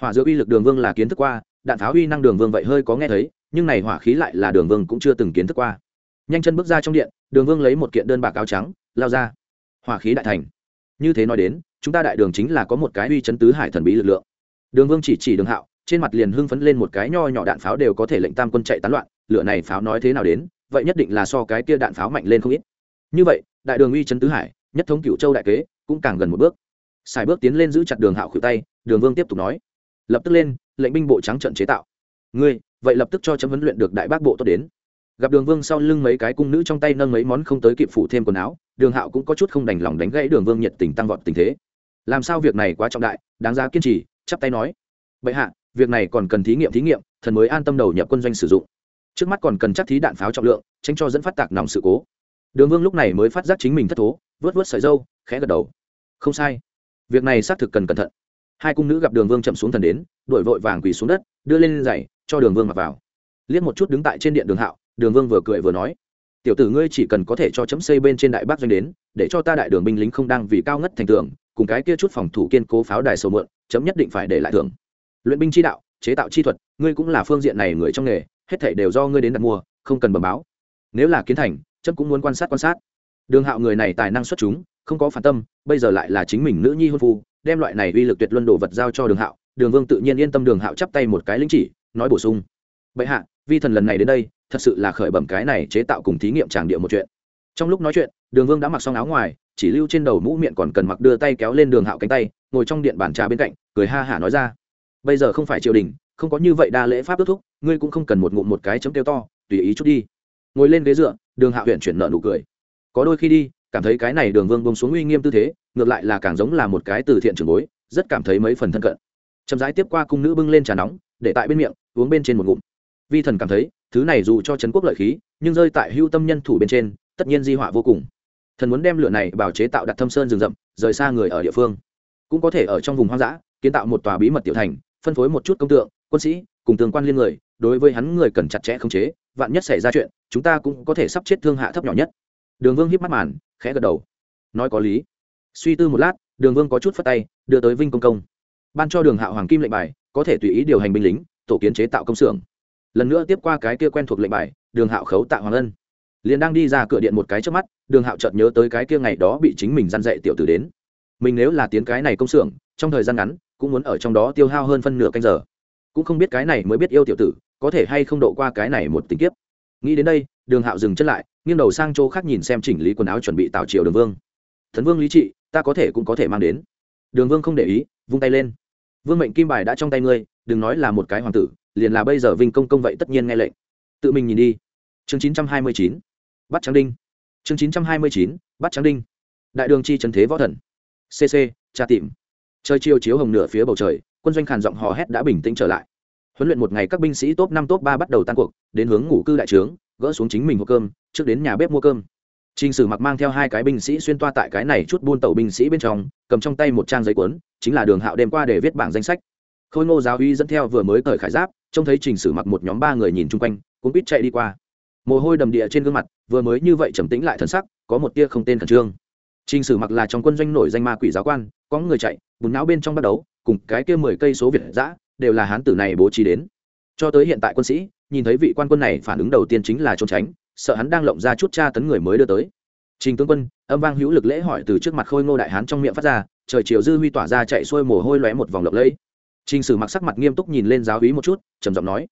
Hỏa giữa uy lực đường vương là kiến thức qua, đạn pháo uy năng đường vương vậy hơi có nghe thấy, nhưng này hỏa khí lại là đường vương cũng chưa từng kiến thức qua. Nhanh chân bước ra trong điện, đường vương lấy một kiện đơn bạc áo trắng lao ra. Hỏa khí đại thành. Như thế nói đến, chúng ta đại đường chính là có một cái uy chấn tứ hải thần bí lực lượng. Đường vương chỉ chỉ đường hạo, trên mặt liền hưng phấn lên một cái nho nhỏ đạn pháo đều có thể lệnh tam quân chạy tán loạn, lửa này pháo nói thế nào đến, vậy nhất định là so cái kia đạn pháo mạnh lên không ít. Như vậy, đại đường uy chấn tứ hải, nhất thống cựu châu đại kế, cũng càng gần một bước. Xài bước tiến lên giữ chặt đường hạo khuỷu tay, đường vương tiếp tục nói. Lập tức lên, lệnh binh bộ trắng trận chế tạo. Ngươi, vậy lập tức cho chấm huấn luyện được đại bác bộ tốt đến. Gặp đường vương sau lưng mấy cái cung nữ trong tay nâng mấy món không tới kịp phủ thêm quần áo đường hạo cũng có chút không đành lòng đánh gãy đường vương nhiệt tình tăng vọt tình thế. Làm sao việc này quá trọng đại, đáng giá kiên trì, chắp tay nói. Bệ hạ, việc này còn cần thí nghiệm thí nghiệm, thần mới an tâm đầu nhập quân doanh sử dụng. Trước mắt còn cần chắc thí đạn pháo trọng lượng, tránh cho dẫn phát tạc nòng sự cố. Đường vương lúc này mới phát giác chính mình thất thố, vớt vớt sợi dâu, khẽ gật đầu. Không sai. Việc này xác thực cần cẩn thận. Hai cung nữ gặp đường vương chậm xuống thần đến đổi vội vàng quỳ xuống đất, đưa lên giày, cho đường vương mặc vào. Liếc một chút đứng tại trên điện đường hạo, đường vương vừa cười vừa nói tiểu tử ngươi chỉ cần có thể cho chấm xây bên trên đại bác doanh đến, để cho ta đại đường binh lính không đang vì cao ngất thành tường, cùng cái kia chút phòng thủ kiên cố pháo đài sầu mượn, chấm nhất định phải để lại thưởng. Luyện binh chi đạo, chế tạo chi thuật, ngươi cũng là phương diện này người trong nghề, hết thảy đều do ngươi đến đặt mua, không cần bẩm báo. Nếu là kiến thành, chấm cũng muốn quan sát quan sát. Đường hạo người này tài năng xuất chúng, không có phản tâm, bây giờ lại là chính mình nữ nhi hôn phu, đem loại này uy lực tuyệt luân đồ vật giao cho đường hạo. Đường vương tự nhiên yên tâm đường hạo chắp tay một cái lính chỉ, nói bổ sung. Bệ hạ vi thần lần này đến đây, thật sự là khởi bẩm cái này chế tạo cùng thí nghiệm tràng địa một chuyện. Trong lúc nói chuyện, đường vương đã mặc xong áo ngoài, chỉ lưu trên đầu mũ miệng còn cần mặc đưa tay kéo lên đường hạo cánh tay, ngồi trong điện bàn trà bên cạnh, cười ha hả nói ra. Bây giờ không phải triều đình, không có như vậy đa lễ pháp ước thúc, ngươi cũng không cần một ngụm một cái chấm kêu to, tùy ý chút đi. Ngồi lên ghế dựa, đường Hạo huyện chuyển nợ nụ cười. Có đôi khi đi, cảm thấy cái này đường vương bông xuống uy nghiêm tư thế, ngược lại là càng giống là một cái từ thiện trường bối, rất cảm thấy mấy phần thân cận. Chậm rãi tiếp qua cung nữ bưng lên trà nóng, để tại bên miệng, uống bên trên một ngụm vi thần cảm thấy, thứ này dù cho trấn quốc lợi khí, nhưng rơi tại hưu tâm nhân thủ bên trên, tất nhiên di họa vô cùng. Thần muốn đem lửa này bảo chế tạo đặt thâm sơn rừng rậm, rời xa người ở địa phương. Cũng có thể ở trong vùng hoang dã, kiến tạo một tòa bí mật tiểu thành, phân phối một chút công tượng, quân sĩ, cùng tương quan liên người, đối với hắn người cần chặt chẽ khống chế, vạn nhất xảy ra chuyện, chúng ta cũng có thể sắp chết thương hạ thấp nhỏ nhất. Đường vương hiếp mắt màn, khẽ gật đầu. Nói có lý. Suy tư một lát, đường vương có chút phất tay, đưa tới vinh công công. Ban cho đường hạ hoàng kim lệnh bài, có thể tùy ý điều hành binh lính, tổ kiến chế tạo công xưởng lần nữa tiếp qua cái kia quen thuộc lệnh bài, đường hạo khấu tạ hoàng ân. Liền đang đi ra cửa điện một cái trước mắt, đường hạo chợt nhớ tới cái kia ngày đó bị chính mình dăn dạy tiểu tử đến. Mình nếu là tiến cái này công xưởng, trong thời gian ngắn, cũng muốn ở trong đó tiêu hao hơn phân nửa canh giờ. Cũng không biết cái này mới biết yêu tiểu tử, có thể hay không độ qua cái này một tình kiếp. Nghĩ đến đây, đường hạo dừng chân lại, nghiêng đầu sang chỗ khác nhìn xem chỉnh lý quần áo chuẩn bị tạo triều đường vương. Thần vương lý trị, ta có thể cũng có thể mang đến. Đường vương không để ý, vung tay lên. Vương mệnh kim bài đã trong tay ngươi, đừng nói là một cái hoàng tử liền là bây giờ vinh công công vậy tất nhiên nghe lệnh. Tự mình nhìn đi. Chương chín trăm hai mươi chín bắt trắng đinh. Chương chín trăm hai mươi chín bắt trắng đinh. Đại đường chi trần thế võ thần. Cc tra tìm. Trời chiều chiếu hồng nửa phía bầu trời quân doanh khàn giọng hò hét đã bình tĩnh trở lại. Huấn luyện một ngày các binh sĩ top năm top ba bắt đầu tan cuộc đến hướng ngủ cư đại trướng gỡ xuống chính mình hộp cơm trước đến nhà bếp mua cơm. Trình Sử Mặc mang theo hai cái binh sĩ xuyên toa tại cái này chút buôn tàu binh sĩ bên trong, cầm trong tay một trang giấy cuốn, chính là Đường Hạo đêm qua để viết bảng danh sách. Khôi Ngô giáo uy dẫn theo vừa mới cởi khải giáp, trông thấy Trình Sử Mặc một nhóm ba người nhìn chung quanh, cũng biết chạy đi qua. Mồ hôi đầm địa trên gương mặt, vừa mới như vậy trầm tĩnh lại thần sắc, có một tia không tên khẩn trương. Trình Sử Mặc là trong quân doanh nổi danh ma quỷ giáo quan, có người chạy, bùn não bên trong bắt đấu, cùng cái kia mười cây số việt dã, đều là hán tử này bố trí đến. Cho tới hiện tại quân sĩ, nhìn thấy vị quan quân này phản ứng đầu tiên chính là trốn tránh, sợ hắn đang lộng ra chút tra tấn người mới đưa tới trình tướng quân âm vang hữu lực lễ hỏi từ trước mặt khôi ngô đại hán trong miệng phát ra trời chiều dư huy tỏa ra chạy xuôi mồ hôi lóe một vòng lộng lẫy trình sử mặc sắc mặt nghiêm túc nhìn lên giáo úy một chút, trầm giọng nói,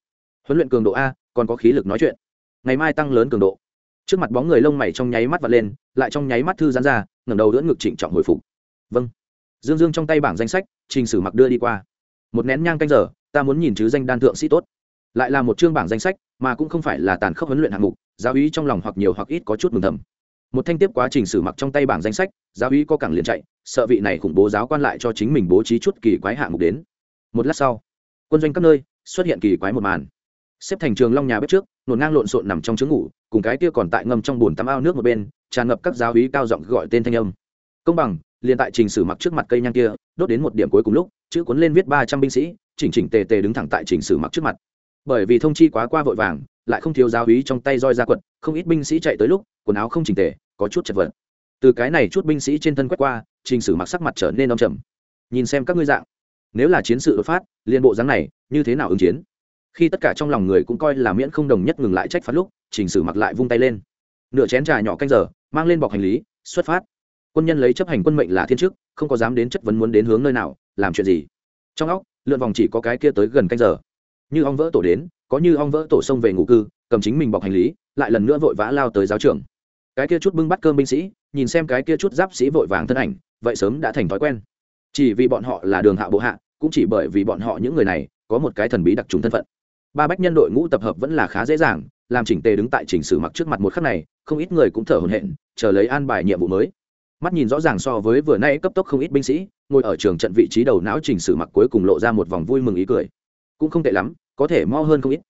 huấn luyện cường độ a, còn có khí lực nói chuyện. Ngày mai tăng lớn cường độ. Trước mặt bóng người lông mày trong nháy mắt vặn lên, lại trong nháy mắt thư giãn ra, ngẩng đầu đỡ ngực chỉnh trọng hồi phục. Vâng. Dương dương trong tay bảng danh sách, trình sử mặc đưa đi qua. Một nén nhang canh giờ, ta muốn nhìn chứ danh đan thượng sĩ tốt. Lại là một chương bảng danh sách, mà cũng không phải là tàn khốc huấn luyện hạng mục, giáo úy trong lòng hoặc nhiều hoặc ít có chút mừng thầm. Một thanh tiếp quá trình sử mặc trong tay bảng danh sách, giáo úy có cẳng liền chạy, sợ vị này khủng bố giáo quan lại cho chính mình bố trí chút kỳ quái hạng mục đến một lát sau, quân doanh các nơi xuất hiện kỳ quái một màn. Xếp thành trường long nhà bếp trước, nổn ngang lộn xộn nằm trong trứng ngủ, cùng cái kia còn tại ngâm trong bồn tắm ao nước một bên, tràn ngập các giáo hí cao giọng gọi tên thanh âm. Công bằng, liền tại trình sử mặc trước mặt cây nhang kia, đốt đến một điểm cuối cùng lúc, chữ cuốn lên viết ba trăm binh sĩ, chỉnh chỉnh tề tề đứng thẳng tại trình sử mặc trước mặt. Bởi vì thông chi quá qua vội vàng, lại không thiếu giáo hí trong tay roi ra quật, không ít binh sĩ chạy tới lúc, quần áo không chỉnh tề, có chút chật vật. Từ cái này chút binh sĩ trên thân quét qua, trình sử mặc sắc mặt trở nên đông trầm. Nhìn xem các ngươi dạng nếu là chiến sự đột phát, liên bộ dáng này như thế nào ứng chiến? Khi tất cả trong lòng người cũng coi là miễn không đồng nhất ngừng lại trách phát lúc chỉnh sử mặc lại vung tay lên. Nửa chén trà nhỏ canh giờ, mang lên bọc hành lý, xuất phát. Quân nhân lấy chấp hành quân mệnh là thiên chức, không có dám đến chất vấn muốn đến hướng nơi nào, làm chuyện gì? Trong óc, lượn vòng chỉ có cái kia tới gần canh giờ. Như ong vỡ tổ đến, có như ong vỡ tổ xông về ngủ cư, cầm chính mình bọc hành lý, lại lần nữa vội vã lao tới giáo trường. Cái kia chút bưng bắt cơm binh sĩ, nhìn xem cái kia chút giáp sĩ vội vàng thân ảnh, vậy sớm đã thành thói quen chỉ vì bọn họ là đường hạ bộ hạ, cũng chỉ bởi vì bọn họ những người này có một cái thần bí đặc trùng thân phận. Ba bách nhân đội ngũ tập hợp vẫn là khá dễ dàng, làm chỉnh tề đứng tại chỉnh sử mặc trước mặt một khắc này, không ít người cũng thở hổn hển, chờ lấy an bài nhiệm vụ mới. Mắt nhìn rõ ràng so với vừa nay cấp tốc không ít binh sĩ, ngồi ở trường trận vị trí đầu não chỉnh sử mặc cuối cùng lộ ra một vòng vui mừng ý cười. Cũng không tệ lắm, có thể mo hơn không ít.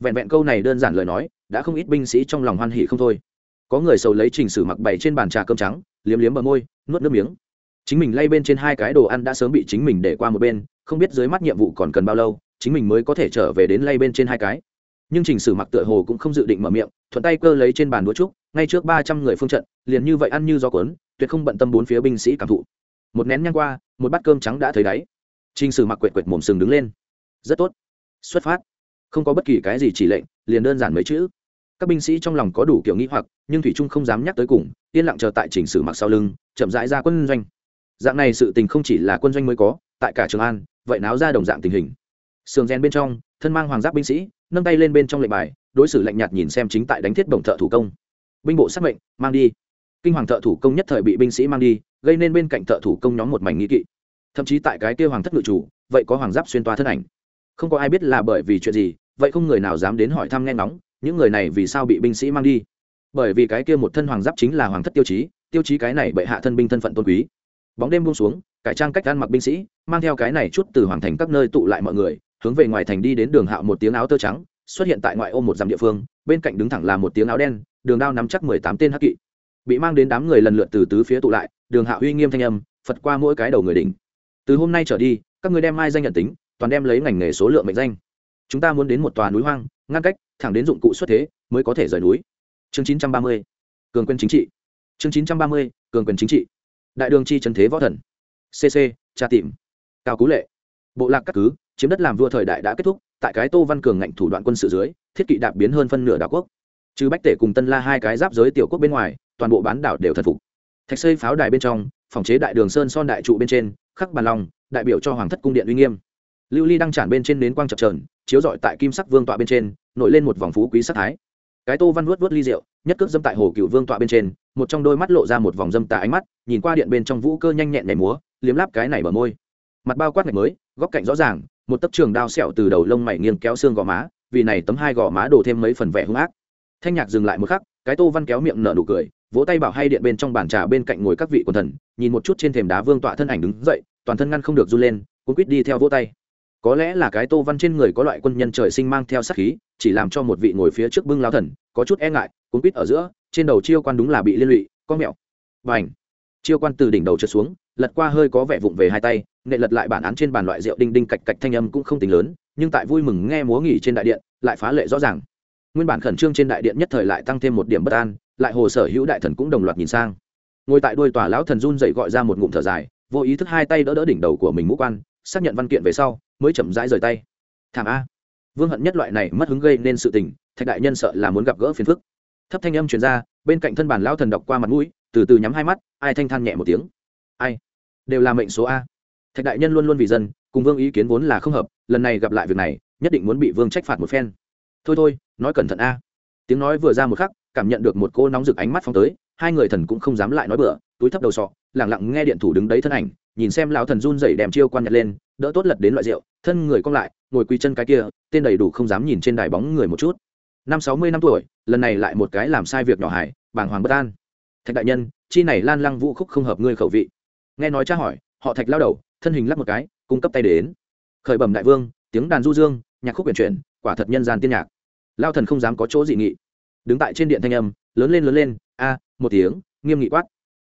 Vẹn vẹn câu này đơn giản lời nói, đã không ít binh sĩ trong lòng hoan hỉ không thôi. Có người sầu lấy trình sử mặc bày trên bàn trà cơm trắng, liếm liếm bờ môi, nuốt nước miếng chính mình lay bên trên hai cái đồ ăn đã sớm bị chính mình để qua một bên, không biết dưới mắt nhiệm vụ còn cần bao lâu, chính mình mới có thể trở về đến lay bên trên hai cái. Nhưng trình sử mặc tựa hồ cũng không dự định mở miệng, thuận tay cơ lấy trên bàn đũa trúc, ngay trước ba trăm người phương trận, liền như vậy ăn như gió cuốn, tuyệt không bận tâm bốn phía binh sĩ cảm thụ. Một nén nhang qua, một bát cơm trắng đã thấy đáy. Trình sử mặc quệt quệt mồm sừng đứng lên. Rất tốt. Xuất phát. Không có bất kỳ cái gì chỉ lệnh, liền đơn giản mấy chữ. Các binh sĩ trong lòng có đủ kiểu nghĩ hoặc, nhưng thủy trung không dám nhắc tới cùng, yên lặng chờ tại chỉnh sử mặc sau lưng, chậm rãi ra quân doanh dạng này sự tình không chỉ là quân doanh mới có, tại cả trường an, vậy náo ra đồng dạng tình hình. Sườn gen bên trong, thân mang hoàng giáp binh sĩ, nâng tay lên bên trong lệnh bài, đối xử lạnh nhạt nhìn xem chính tại đánh thiết bổng thợ thủ công. Binh bộ sát mệnh, mang đi. Kinh hoàng thợ thủ công nhất thời bị binh sĩ mang đi, gây nên bên cạnh thợ thủ công nhóm một mảnh nghi kỵ. Thậm chí tại cái kia hoàng thất ngự chủ, vậy có hoàng giáp xuyên toa thân ảnh. Không có ai biết là bởi vì chuyện gì, vậy không người nào dám đến hỏi thăm nghe ngóng, những người này vì sao bị binh sĩ mang đi? Bởi vì cái kia một thân hoàng giáp chính là hoàng thất tiêu chí tiêu chí cái này bệ hạ thân binh thân phận tôn quý bóng đêm buông xuống, cải trang cách ăn mặc binh sĩ, mang theo cái này chút từ hoàng thành các nơi tụ lại mọi người, hướng về ngoài thành đi đến đường hạo một tiếng áo tơ trắng, xuất hiện tại ngoại ô một dặm địa phương, bên cạnh đứng thẳng là một tiếng áo đen, đường đao nắm chắc mười tám tên hắc kỵ. Bị mang đến đám người lần lượt từ tứ phía tụ lại, đường hạo uy nghiêm thanh âm, phật qua mỗi cái đầu người đỉnh. Từ hôm nay trở đi, các người đem mai danh nhận tính, toàn đem lấy ngành nghề số lượng mệnh danh. Chúng ta muốn đến một tòa núi hoang, ngăn cách, thẳng đến dụng cụ xuất thế, mới có thể rời núi. Chương chín trăm ba mươi, cường quyền chính trị. Chương chín trăm ba mươi, cường quyền chính trị đại đường chi trần thế võ thần. Cc tra tìm. Cao cú lệ. Bộ lạc các cứ, chiếm đất làm vua thời đại đã kết thúc, tại cái tô văn cường ngạnh thủ đoạn quân sự dưới, thiết kỵ đạp biến hơn phân nửa đảo quốc. Trừ bách tể cùng tân la hai cái giáp giới tiểu quốc bên ngoài, toàn bộ bán đảo đều thần phục. Thạch xây pháo đài bên trong, phòng chế đại đường sơn son đại trụ bên trên, khắc bàn lòng đại biểu cho hoàng thất cung điện uy nghiêm. Lưu ly đăng tràn bên trên nến quang chập trờn chiếu rọi tại kim sắc vương tọa bên trên, nổi lên một vòng phú quý sắc thái cái tô văn vuốt vuốt ly rượu, nhất cước dâm tại hồ cựu vương tọa bên trên, một trong đôi mắt lộ ra một vòng dâm tà ánh mắt, nhìn qua điện bên trong vũ cơ nhanh nhẹn nhảy múa, liếm láp cái này bờ môi. Mặt bao quát ngạch mới, góc cạnh rõ ràng, một tấc trường đao sẹo từ đầu lông mày nghiêng kéo xương gò má, vì này tấm hai gò má đổ thêm mấy phần vẻ hung ác. Thanh nhạc dừng lại một khắc, cái tô văn kéo miệng nở nụ cười, vỗ tay bảo hay điện bên trong bàn trà bên cạnh ngồi các vị quần thần, nhìn một chút trên thềm đá vương tọa thân ảnh đứng dậy, toàn thân ngăn không được run lên, cuốn quýt đi theo vỗ tay có lẽ là cái tô văn trên người có loại quân nhân trời sinh mang theo sát khí, chỉ làm cho một vị ngồi phía trước bưng lao thần, có chút e ngại, cuốn quýt ở giữa, trên đầu chiêu quan đúng là bị liên lụy, có mẹo. Và ảnh chiêu quan từ đỉnh đầu trượt xuống, lật qua hơi có vẻ vụng về hai tay, nệ lật lại bản án trên bàn loại rượu đinh đinh cạch cạch thanh âm cũng không tính lớn, nhưng tại vui mừng nghe múa nghỉ trên đại điện, lại phá lệ rõ ràng. Nguyên bản khẩn trương trên đại điện nhất thời lại tăng thêm một điểm bất an, lại hồ sở hữu đại thần cũng đồng loạt nhìn sang. Ngồi tại đuôi tòa lão thần run dậy gọi ra một ngụm thở dài, vô ý thức hai tay đỡ đỡ đỉnh đầu của mình mũ quan xác nhận văn kiện về sau, mới chậm rãi rời tay. Thảm a. Vương hận nhất loại này mất hứng gây nên sự tình, thạch đại nhân sợ là muốn gặp gỡ phiền phức. Thấp thanh âm truyền ra, bên cạnh thân bản lao thần đọc qua mặt mũi, từ từ nhắm hai mắt, ai thanh than nhẹ một tiếng. Ai? Đều là mệnh số a. Thạch đại nhân luôn luôn vì dân, cùng vương ý kiến vốn là không hợp, lần này gặp lại việc này, nhất định muốn bị vương trách phạt một phen. Thôi thôi, nói cẩn thận a. Tiếng nói vừa ra một khắc, cảm nhận được một cô nóng rực ánh mắt phóng tới hai người thần cũng không dám lại nói bừa, túi thấp đầu sọ, lẳng lặng nghe điện thủ đứng đấy thân ảnh, nhìn xem lão thần run rẩy đem chiêu quan nhặt lên, đỡ tốt lật đến loại rượu, thân người cong lại, ngồi quỳ chân cái kia, tên đầy đủ không dám nhìn trên đài bóng người một chút. Năm sáu mươi năm tuổi, lần này lại một cái làm sai việc nhỏ hải bàng hoàng bất an. Thạch đại nhân, chi này lan lăng vũ khúc không hợp ngươi khẩu vị. Nghe nói cha hỏi, họ thạch lao đầu, thân hình lắp một cái, cung cấp tay đến. Khởi bẩm đại vương, tiếng đàn du dương, nhạc khúc quyển chuyển quả thật nhân gian tiên nhạc. Lao thần không dám có chỗ dị nghị. Đứng tại trên điện thanh âm, lớn lên lớn lên a, một tiếng, nghiêm nghị quát.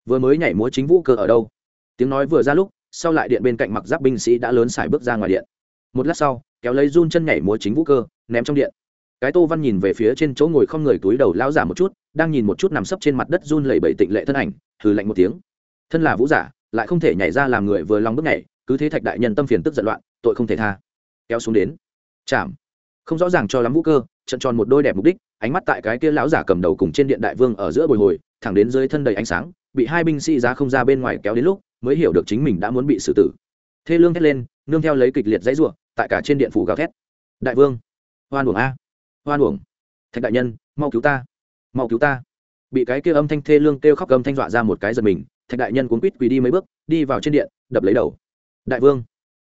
Vừa mới nhảy múa chính vũ cơ ở đâu? Tiếng nói vừa ra lúc, sau lại điện bên cạnh mặc giáp binh sĩ đã lớn xài bước ra ngoài điện. Một lát sau, kéo lấy run chân nhảy múa chính vũ cơ, ném trong điện. Cái tô văn nhìn về phía trên chỗ ngồi không người túi đầu lao giả một chút, đang nhìn một chút nằm sấp trên mặt đất run lẩy bẩy tịnh lệ thân ảnh thử lạnh một tiếng. Thân là vũ giả, lại không thể nhảy ra làm người vừa lòng bước nhảy, cứ thế thạch đại nhân tâm phiền tức giận loạn, tội không thể tha. Kéo xuống đến. Chạm. Không rõ ràng cho lắm vũ cơ, trận tròn một đôi đẹp mục đích ánh mắt tại cái kia lão giả cầm đầu cùng trên điện đại vương ở giữa bồi hồi, thẳng đến dưới thân đầy ánh sáng, bị hai binh sĩ giá không ra bên ngoài kéo đến lúc, mới hiểu được chính mình đã muốn bị xử tử. Thê lương thét lên, nương theo lấy kịch liệt dãy ruộng tại cả trên điện phủ gào thét. Đại vương, hoan uổng a, hoan uổng. Thạch đại nhân, mau cứu ta, mau cứu ta. Bị cái kia âm thanh thê lương kêu khóc âm thanh dọa ra một cái giật mình, thạch đại nhân cuốn quýt quỳ đi mấy bước, đi vào trên điện, đập lấy đầu. Đại vương,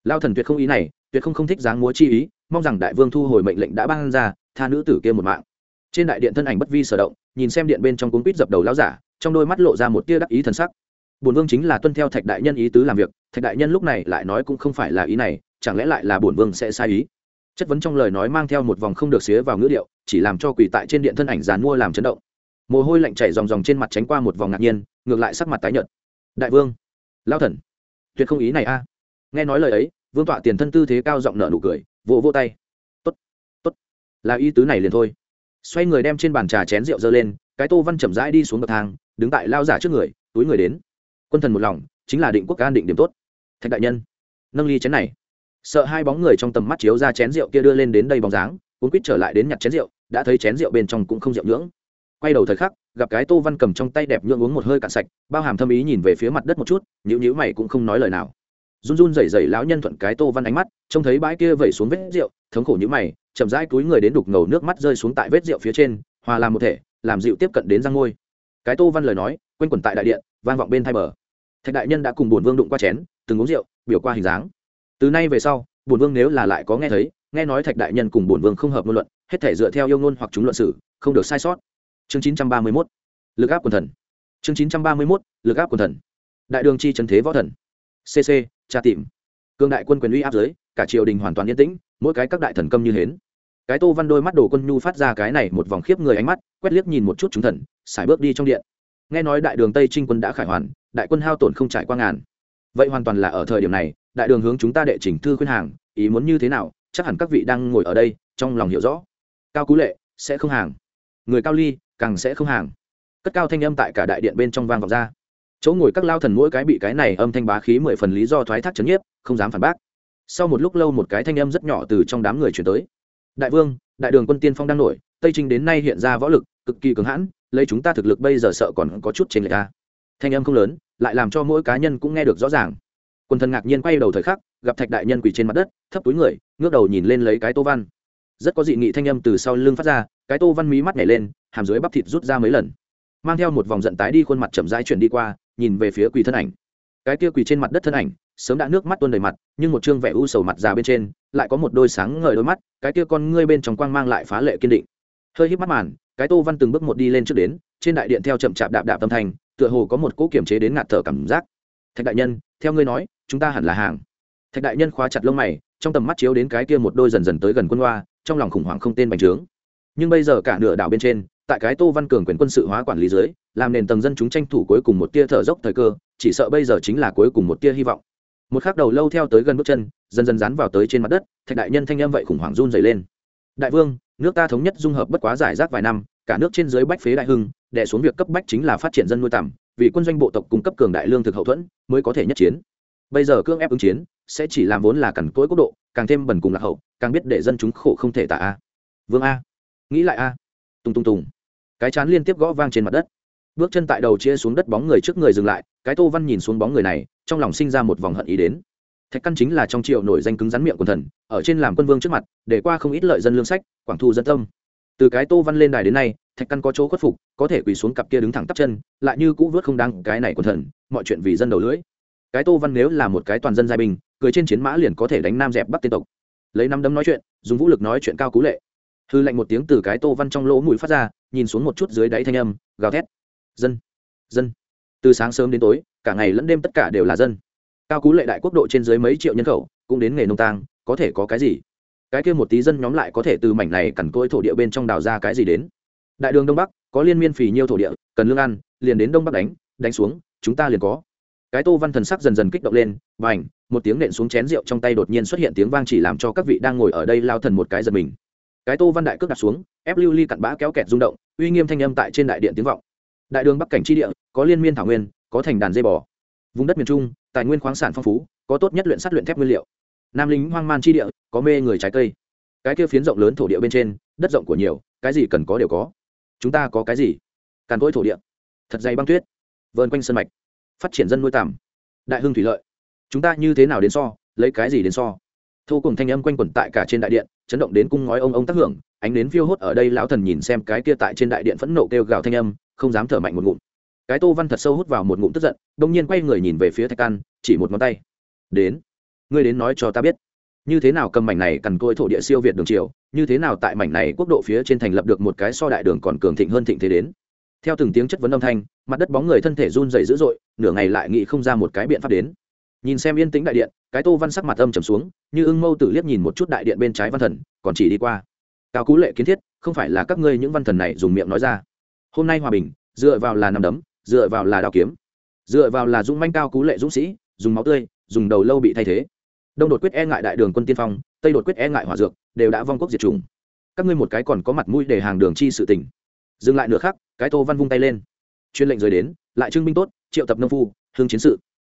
lao thần tuyệt không ý này, tuyệt không không thích dáng múa chi ý, mong rằng đại vương thu hồi mệnh lệnh đã ban ra, tha nữ tử kia một mạng trên đại điện thân ảnh bất vi sở động, nhìn xem điện bên trong cuốn quýt dập đầu lao giả, trong đôi mắt lộ ra một tia đắc ý thần sắc. Bổn vương chính là tuân theo thạch đại nhân ý tứ làm việc, thạch đại nhân lúc này lại nói cũng không phải là ý này, chẳng lẽ lại là bổn vương sẽ sai ý? Chất vấn trong lời nói mang theo một vòng không được xía vào ngữ điệu, chỉ làm cho quỳ tại trên điện thân ảnh dàn mua làm chấn động. Mồ hôi lạnh chảy dòng dòng trên mặt tránh qua một vòng ngạc nhiên, ngược lại sắc mặt tái nhợt. Đại vương lao thần, tuyệt không ý này a. Nghe nói lời ấy, vương tọa tiền thân tư thế cao giọng nợ nụ cười, vỗ vỗ tay. Tốt tốt, là ý tứ này liền thôi xoay người đem trên bàn trà chén rượu dơ lên, cái tô văn chậm rãi đi xuống bậc thang, đứng tại lao giả trước người, túi người đến. Quân thần một lòng, chính là định quốc an định điểm tốt. Thạch đại nhân, nâng ly chén này. Sợ hai bóng người trong tầm mắt chiếu ra chén rượu kia đưa lên đến đây bóng dáng, cuốn quýt trở lại đến nhặt chén rượu, đã thấy chén rượu bên trong cũng không rượu nhưỡng. Quay đầu thời khắc, gặp cái tô văn cầm trong tay đẹp nhưỡng uống một hơi cạn sạch, bao hàm thâm ý nhìn về phía mặt đất một chút nhữ nhữ mày cũng không nói lời nào. Run run rẩy rẩy lão nhân thuận cái tô văn ánh mắt, trông thấy bãi kia vẩy xuống vết rượu, thống khổ nhữ mày chậm rãi túi người đến đục ngầu nước mắt rơi xuống tại vết rượu phía trên, hòa làm một thể, làm dịu tiếp cận đến răng ngôi. Cái tô văn lời nói, quanh quẩn tại đại điện, vang vọng bên thay bờ. Thạch đại nhân đã cùng bổn vương đụng qua chén, từng uống rượu, biểu qua hình dáng. Từ nay về sau, bổn vương nếu là lại có nghe thấy, nghe nói thạch đại nhân cùng bổn vương không hợp ngôn luận, hết thể dựa theo yêu ngôn hoặc chúng luận sử, không được sai sót. Chương chín trăm ba mươi mốt. Lực áp quần thần. Chương chín trăm ba mươi mốt. Lực áp quần thần. Đại đường chi trần thế võ thần. Cc tra tìm. Cương đại quân quyền uy áp giới, cả triều đình hoàn toàn yên tĩnh, mỗi cái các đại thần câm như hến cái tô văn đôi mắt đồ quân nhu phát ra cái này một vòng khiếp người ánh mắt, quét liếc nhìn một chút chúng thần xài bước đi trong điện. Nghe nói đại đường tây trinh quân đã khải hoàn, đại quân hao tổn không trải qua ngàn. Vậy hoàn toàn là ở thời điểm này, đại đường hướng chúng ta đệ trình thư khuyên hàng, ý muốn như thế nào, chắc hẳn các vị đang ngồi ở đây, trong lòng hiểu rõ. Cao cú lệ, sẽ không hàng. Người cao ly, càng sẽ không hàng. Cất cao thanh âm tại cả đại điện bên trong vang vọng ra. Chỗ ngồi các lao thần mỗi cái bị cái này âm thanh bá khí mười phần lý do thoái thác chấn nhiếp, không dám phản bác. Sau một lúc lâu một cái thanh âm rất nhỏ từ trong đám người chuyển tới đại vương, đại đường quân tiên phong đang nổi, tây trinh đến nay hiện ra võ lực, cực kỳ cứng hãn, lấy chúng ta thực lực bây giờ sợ còn có chút trên lệch ta thanh âm không lớn, lại làm cho mỗi cá nhân cũng nghe được rõ ràng. Quân thần ngạc nhiên quay đầu thời khắc, gặp thạch đại nhân quỳ trên mặt đất, thấp túi người, ngước đầu nhìn lên lấy cái tô văn. Rất có dị nghị thanh âm từ sau lưng phát ra, cái tô văn mí mắt nhảy lên, hàm dưới bắp thịt rút ra mấy lần. Mang theo một vòng giận tái đi khuôn mặt chậm rãi chuyển đi qua, nhìn về phía quỳ thân ảnh. Cái kia quỳ trên mặt đất thân ảnh sớm đã nước mắt tuôn đầy mặt, nhưng một trương vẻ u sầu mặt già bên trên lại có một đôi sáng ngời đôi mắt, cái kia con ngươi bên trong quang mang lại phá lệ kiên định. Hơi híp mắt màn, cái tô văn từng bước một đi lên trước đến, trên đại điện theo chậm chạp đạp đạp tâm thành tựa hồ có một cỗ kiểm chế đến ngạt thở cảm giác. Thạch đại nhân, theo ngươi nói, chúng ta hẳn là hàng. Thạch đại nhân khóa chặt lông mày, trong tầm mắt chiếu đến cái kia một đôi dần dần tới gần quân hoa, trong lòng khủng hoảng không tên bành trướng. Nhưng bây giờ cả nửa đảo bên trên, tại cái tô văn cường quyền quân sự hóa quản lý dưới, làm nền tầng dân chúng tranh thủ cuối cùng một tia thở dốc thời cơ, chỉ sợ bây giờ chính là cuối cùng một tia hy vọng một khắc đầu lâu theo tới gần bước chân, dần dần dán vào tới trên mặt đất, thạch đại nhân thanh âm vậy khủng hoảng run dày lên. Đại vương, nước ta thống nhất dung hợp bất quá giải rác vài năm, cả nước trên dưới bách phế đại hưng đẻ xuống việc cấp bách chính là phát triển dân nuôi tầm vì quân doanh bộ tộc cung cấp cường đại lương thực hậu thuẫn, mới có thể nhất chiến. Bây giờ cương ép ứng chiến, sẽ chỉ làm vốn là cằn cỗi quốc độ, càng thêm bẩn cùng lạc hậu, càng biết để dân chúng khổ không thể tả a. Vương a. Nghĩ lại a. Tung tung tùng. Cái chán liên tiếp gõ vang trên mặt đất. Bước chân tại đầu chia xuống đất bóng người trước người dừng lại cái tô văn nhìn xuống bóng người này, trong lòng sinh ra một vòng hận ý đến. Thạch căn chính là trong triệu nổi danh cứng rắn miệng quần thần, ở trên làm quân vương trước mặt, để qua không ít lợi dân lương sách, quảng thu dân tâm. Từ cái tô văn lên đài đến nay, thạch căn có chỗ khuất phục, có thể quỳ xuống cặp kia đứng thẳng tắp chân, lại như cũ vớt không đăng cái này quần thần, mọi chuyện vì dân đầu lưỡi. Cái tô văn nếu là một cái toàn dân giai bình, cười trên chiến mã liền có thể đánh nam dẹp bắc tiên tộc. Lấy năm đấm nói chuyện, dùng vũ lực nói chuyện cao cú lệ. Hư lạnh một tiếng từ cái tô văn trong lỗ mũi phát ra, nhìn xuống một chút dưới đáy thanh âm, gào thét. Dân dân từ sáng sớm đến tối, cả ngày lẫn đêm tất cả đều là dân. Cao cú lệ đại quốc độ trên dưới mấy triệu nhân khẩu, cũng đến nghề nông tang, có thể có cái gì? Cái kia một tí dân nhóm lại có thể từ mảnh này cằn cỗi thổ địa bên trong đào ra cái gì đến? Đại đường đông bắc, có liên miên phì nhiêu thổ địa, cần lương ăn, liền đến đông bắc đánh đánh xuống, chúng ta liền có. Cái tô văn thần sắc dần dần kích động lên và ảnh một tiếng nện xuống chén rượu trong tay đột nhiên xuất hiện tiếng vang chỉ làm cho các vị đang ngồi ở đây lao thần một cái giật mình. Cái tô văn đại cước đặt xuống, ép lưu ly cặn bã kéo kẹt rung động, uy nghiêm thanh âm tại trên đại điện tiếng vọng. Đại đường bắc cảnh tri địa có liên miên thảo nguyên, có thành đàn dây bò. Vùng đất miền trung, tài nguyên khoáng sản phong phú, có tốt nhất luyện sắt luyện thép nguyên liệu. Nam lính hoang man chi địa, có mê người trái cây. Cái kia phiến rộng lớn thổ địa bên trên, đất rộng của nhiều, cái gì cần có đều có. Chúng ta có cái gì? Càn cỗi thổ địa. Thật dày băng tuyết. Vơn quanh sân mạch. Phát triển dân nuôi tằm. Đại hưng thủy lợi. Chúng ta như thế nào đến so, lấy cái gì đến so? Thu cùng thanh âm quanh quẩn tại cả trên đại điện, chấn động đến cung ngói ông ông tác hưởng, ánh đến phiêu hốt ở đây lão thần nhìn xem cái kia tại trên đại điện phẫn nộ kêu gào thanh âm, không dám thở mạnh một ngụm cái tô văn thật sâu hút vào một ngụm tức giận đông nhiên quay người nhìn về phía thạch căn chỉ một ngón tay. Đến, ngươi đến nói cho ta biết, như thế nào cầm mảnh này cằn côi thổ địa siêu việt đường triều, như thế nào tại mảnh này quốc độ phía trên thành lập được một cái so đại đường còn cường thịnh hơn thịnh thế đến? Theo từng tiếng chất vấn âm thanh, mặt đất bóng người thân thể run dày dữ dội, nửa ngày lại nghĩ không ra một cái biện pháp đến. Nhìn xem yên tĩnh đại điện, cái tô văn sắc mặt âm trầm xuống, như ưng mâu tử liếc nhìn một chút đại điện bên trái văn thần, còn chỉ đi qua. Cao cú lệ kiến thiết, không phải là các ngươi những văn thần này dùng miệng nói ra. Hôm nay hòa bình, dựa vào là nằm đấm dựa vào là đao kiếm, dựa vào là dũng manh cao cú lệ dũng sĩ, dùng máu tươi, dùng đầu lâu bị thay thế. Đông đột quyết e ngại đại đường quân tiên phong, tây đột quyết e ngại hỏa dược, đều đã vong quốc diệt chủng. Các ngươi một cái còn có mặt mũi để hàng đường chi sự tình. Dừng lại nửa khắc, cái tô văn vung tay lên. Chuyên lệnh rời đến, lại trưng binh tốt, triệu tập nông phu, hương chiến sự.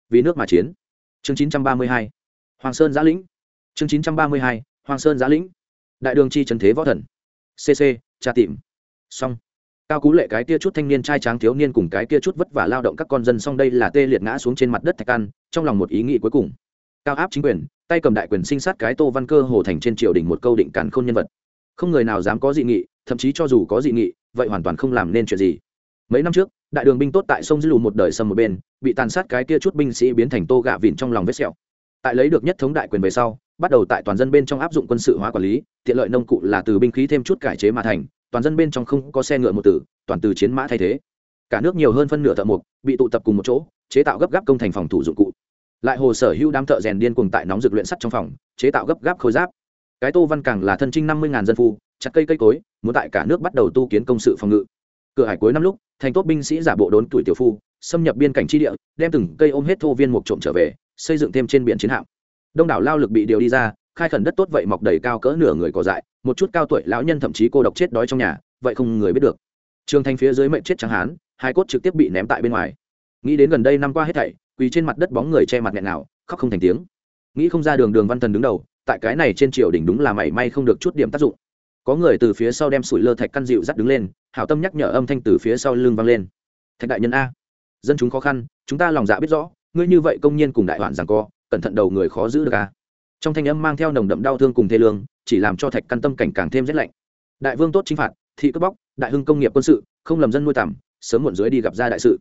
Vì nước mà chiến. Chương chín trăm ba mươi hai, hoàng sơn giã lĩnh. Chương chín trăm ba mươi hai, hoàng sơn giã lĩnh. Đại đường chi trần thế võ thần. Cc tra tìm. Xong cao cú lệ cái kia chút thanh niên trai tráng thiếu niên cùng cái kia chút vất vả lao động các con dân xong đây là tê liệt ngã xuống trên mặt đất thạch ăn, trong lòng một ý nghĩ cuối cùng. Cao áp chính quyền, tay cầm đại quyền sinh sát cái tô văn cơ hồ thành trên triều đình một câu định cản khôn nhân vật. Không người nào dám có dị nghị, thậm chí cho dù có dị nghị, vậy hoàn toàn không làm nên chuyện gì. Mấy năm trước, đại đường binh tốt tại sông dư lù một đời sầm một bên, bị tàn sát cái kia chút binh sĩ biến thành tô gạ vịn trong lòng vết sẹo. Tại lấy được nhất thống đại quyền về sau, bắt đầu tại toàn dân bên trong áp dụng quân sự hóa quản lý, tiện lợi nông cụ là từ binh khí thêm chút cải chế mà thành toàn dân bên trong không có xe ngựa một tử toàn từ chiến mã thay thế. Cả nước nhiều hơn phân nửa thợ mộc bị tụ tập cùng một chỗ, chế tạo gấp gáp công thành phòng thủ dụng cụ. Lại hồ sở hữu đám thợ rèn điên cùng tại nóng dược luyện sắt trong phòng, chế tạo gấp gáp khôi giáp. Cái tô văn càng là thân trinh năm mươi dân phu, chặt cây cây cối, muốn tại cả nước bắt đầu tu kiến công sự phòng ngự. Cửa hải cuối năm lúc, thành tốt binh sĩ giả bộ đốn tuổi tiểu phu, xâm nhập biên cảnh tri địa, đem từng cây ôm hết thô viên mục trộm trở về, xây dựng thêm trên biển chiến hạm. Đông đảo lao lực bị điều đi ra, khai khẩn đất tốt vậy mọc đầy cao cỡ nửa người cỏ dại một chút cao tuổi lão nhân thậm chí cô độc chết đói trong nhà, vậy không người biết được. Trường thành phía dưới mệnh chết trắng hán, hai cốt trực tiếp bị ném tại bên ngoài. Nghĩ đến gần đây năm qua hết thảy, quỳ trên mặt đất bóng người che mặt nghẹn nào khóc không thành tiếng. Nghĩ không ra đường đường văn thần đứng đầu, tại cái này trên triều đỉnh đúng là mảy may không được chút điểm tác dụng. Có người từ phía sau đem sủi lơ thạch căn dịu dắt đứng lên, hảo tâm nhắc nhở âm thanh từ phía sau lưng vang lên. Thạch đại nhân a, dân chúng khó khăn, chúng ta lòng dạ biết rõ, ngươi như vậy công nhiên cùng đại hoạn rằng co, cẩn thận đầu người khó giữ được a. Trong thanh âm mang theo nồng đậm đau thương cùng thê lương chỉ làm cho thạch căn tâm cảnh càng thêm rét lạnh. Đại vương tốt chính phạt, thị cướp bóc, đại hưng công nghiệp quân sự, không lầm dân nuôi tầm sớm muộn dưới đi gặp ra đại sự.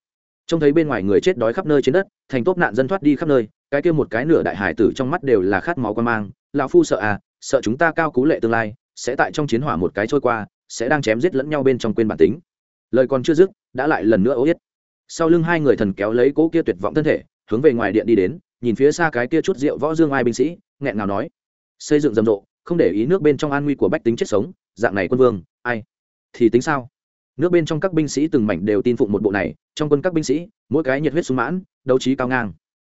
Trông thấy bên ngoài người chết đói khắp nơi trên đất, thành tốt nạn dân thoát đi khắp nơi, cái kia một cái nửa đại hải tử trong mắt đều là khát máu quan mang, lão phu sợ à sợ chúng ta cao cú lệ tương lai, sẽ tại trong chiến hỏa một cái trôi qua, sẽ đang chém giết lẫn nhau bên trong quên bản tính. Lời còn chưa dứt, đã lại lần nữa ố yết. Sau lưng hai người thần kéo lấy cỗ kia tuyệt vọng thân thể, hướng về ngoài điện đi đến, nhìn phía xa cái kia chút rượu võ dương ai binh sĩ, nghẹn ngào nói, xây dựng rầm rộ không để ý nước bên trong an nguy của bách tính chết sống, dạng này quân vương, ai? Thì tính sao? Nước bên trong các binh sĩ từng mảnh đều tin phụng một bộ này, trong quân các binh sĩ, mỗi cái nhiệt huyết sung mãn, đấu trí cao ngang.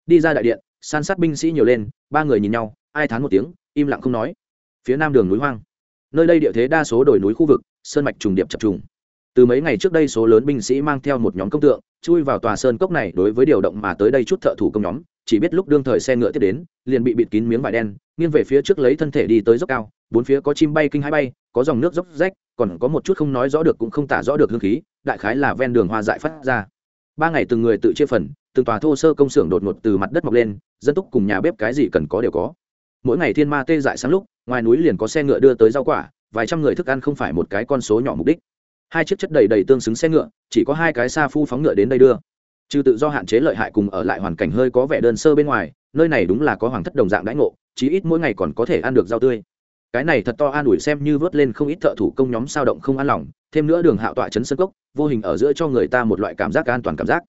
Đi ra đại điện, san sát binh sĩ nhiều lên, ba người nhìn nhau, ai thán một tiếng, im lặng không nói. Phía nam đường núi hoang. Nơi đây địa thế đa số đồi núi khu vực, sơn mạch trùng điệp chập trùng. Từ mấy ngày trước đây số lớn binh sĩ mang theo một nhóm công tượng, chui vào tòa sơn cốc này đối với điều động mà tới đây chút thợ thủ công nhóm chỉ biết lúc đương thời xe ngựa tiếp đến, liền bị bịt kín miếng vải đen, nghiêng về phía trước lấy thân thể đi tới dốc cao, bốn phía có chim bay kinh hai bay, có dòng nước dốc rách, còn có một chút không nói rõ được cũng không tả rõ được hương khí, đại khái là ven đường hoa dại phát ra. Ba ngày từng người tự chia phần, từng tòa thô sơ công xưởng đột ngột từ mặt đất mọc lên, dân túc cùng nhà bếp cái gì cần có đều có. Mỗi ngày thiên ma tê dại sáng lúc, ngoài núi liền có xe ngựa đưa tới rau quả, vài trăm người thức ăn không phải một cái con số nhỏ mục đích. Hai chiếc chất đầy đầy tương xứng xe ngựa, chỉ có hai cái xa phu phóng ngựa đến đây đưa trừ tự do hạn chế lợi hại cùng ở lại hoàn cảnh hơi có vẻ đơn sơ bên ngoài, nơi này đúng là có hoàng thất đồng dạng đãi ngộ, chí ít mỗi ngày còn có thể ăn được rau tươi. Cái này thật to an ủi xem như vớt lên không ít thợ thủ công nhóm sao động không an lòng, thêm nữa đường hạo tọa chấn sân cốc, vô hình ở giữa cho người ta một loại cảm giác an toàn cảm giác.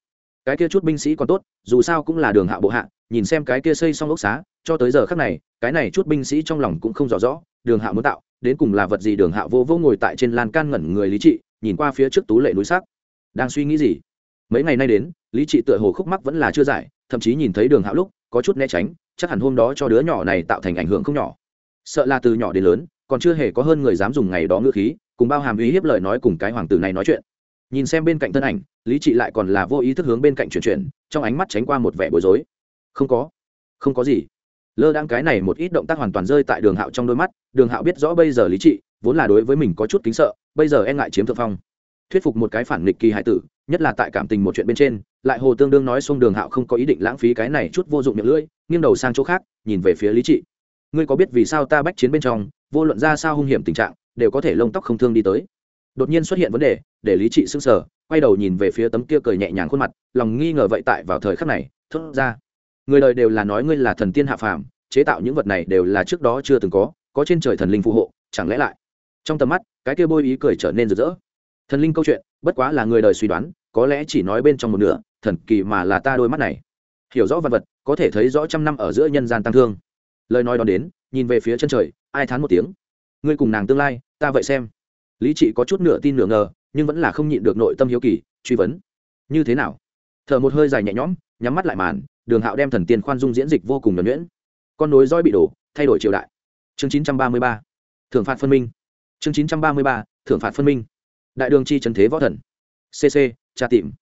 Cái kia chút binh sĩ còn tốt, dù sao cũng là đường hạ bộ hạ, nhìn xem cái kia xây xong ốc xá, cho tới giờ khác này, cái này chút binh sĩ trong lòng cũng không rõ rõ, đường hạ muốn tạo, đến cùng là vật gì đường hạ vô vô ngồi tại trên lan can ngẩn người lý trị, nhìn qua phía trước tú lệ núi sắc. Đang suy nghĩ gì? Mấy ngày nay đến, lý trị tựa hồ khúc mắc vẫn là chưa giải, thậm chí nhìn thấy đường hạo lúc, có chút né tránh, chắc hẳn hôm đó cho đứa nhỏ này tạo thành ảnh hưởng không nhỏ. Sợ là từ nhỏ đến lớn, còn chưa hề có hơn người dám dùng ngày đó ngữ khí, cùng bao hàm uy hiếp lời nói cùng cái hoàng tử này nói chuyện. Nhìn xem bên cạnh thân ảnh, lý trị lại còn là vô ý thức hướng bên cạnh chuyển chuyển, trong ánh mắt tránh qua một vẻ bối rối. Không có. Không có gì. Lơ đang cái này một ít động tác hoàn toàn rơi tại đường hạo trong đôi mắt, đường hạo biết rõ bây giờ lý trị vốn là đối với mình có chút kính sợ, bây giờ e ngại chiếm thượng phong thuyết phục một cái phản nghịch kỳ hải tử, nhất là tại cảm tình một chuyện bên trên, lại hồ tương đương nói xung đường hạo không có ý định lãng phí cái này chút vô dụng miệng lưỡi, nghiêng đầu sang chỗ khác, nhìn về phía lý trị. Ngươi có biết vì sao ta bách chiến bên trong, vô luận ra sao hung hiểm tình trạng, đều có thể lông tóc không thương đi tới? Đột nhiên xuất hiện vấn đề, để lý trị sững sờ, quay đầu nhìn về phía tấm kia cười nhẹ nhàng khuôn mặt, lòng nghi ngờ vậy tại vào thời khắc này, thốt ra. Người đời đều là nói ngươi là thần tiên hạ phàm, chế tạo những vật này đều là trước đó chưa từng có có trên trời thần linh phù hộ, chẳng lẽ lại? Trong tầm mắt, cái kia bôi ý cười trở nên rực rỡ thần linh câu chuyện, bất quá là người đời suy đoán, có lẽ chỉ nói bên trong một nửa, thần kỳ mà là ta đôi mắt này. Hiểu rõ vật vật, có thể thấy rõ trăm năm ở giữa nhân gian tăng thương. Lời nói đó đến, nhìn về phía chân trời, ai thán một tiếng. Ngươi cùng nàng tương lai, ta vậy xem. Lý trị có chút nửa tin nửa ngờ, nhưng vẫn là không nhịn được nội tâm hiếu kỳ, truy vấn. Như thế nào? Thở một hơi dài nhẹ nhõm, nhắm mắt lại màn, đường hạo đem thần tiên khoan dung diễn dịch vô cùng nhuẩn nhuyễn. Con nối roi bị đổ, thay đổi triều đại. Chương chín trăm ba mươi ba. Thưởng phạt phân minh. Chương chín trăm ba mươi ba. Thưởng phạt phân minh đại đường chi trần thế võ thần. Cc tra tìm.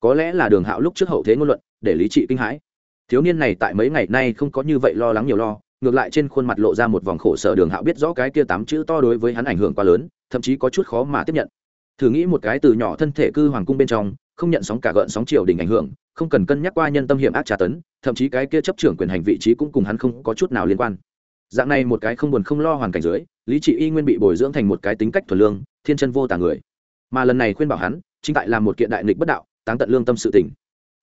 Có lẽ là đường hạo lúc trước hậu thế ngôn luận, để lý trị kinh hãi. Thiếu niên này tại mấy ngày nay không có như vậy lo lắng nhiều lo, ngược lại trên khuôn mặt lộ ra một vòng khổ sở đường hạo biết rõ cái kia tám chữ to đối với hắn ảnh hưởng quá lớn, thậm chí có chút khó mà tiếp nhận. Thử nghĩ một cái từ nhỏ thân thể cư hoàng cung bên trong, không nhận sóng cả gợn sóng triều đình ảnh hưởng, không cần cân nhắc qua nhân tâm hiểm ác tra tấn, thậm chí cái kia chấp trưởng quyền hành vị trí cũng cùng hắn không có chút nào liên quan. Dạng này một cái không buồn không lo hoàn cảnh dưới, lý trị y nguyên bị bồi dưỡng thành một cái tính cách thuần lương, thiên chân vô tả người mà lần này khuyên bảo hắn, chính tại làm một kiện đại nghịch bất đạo, táng tận lương tâm sự tình.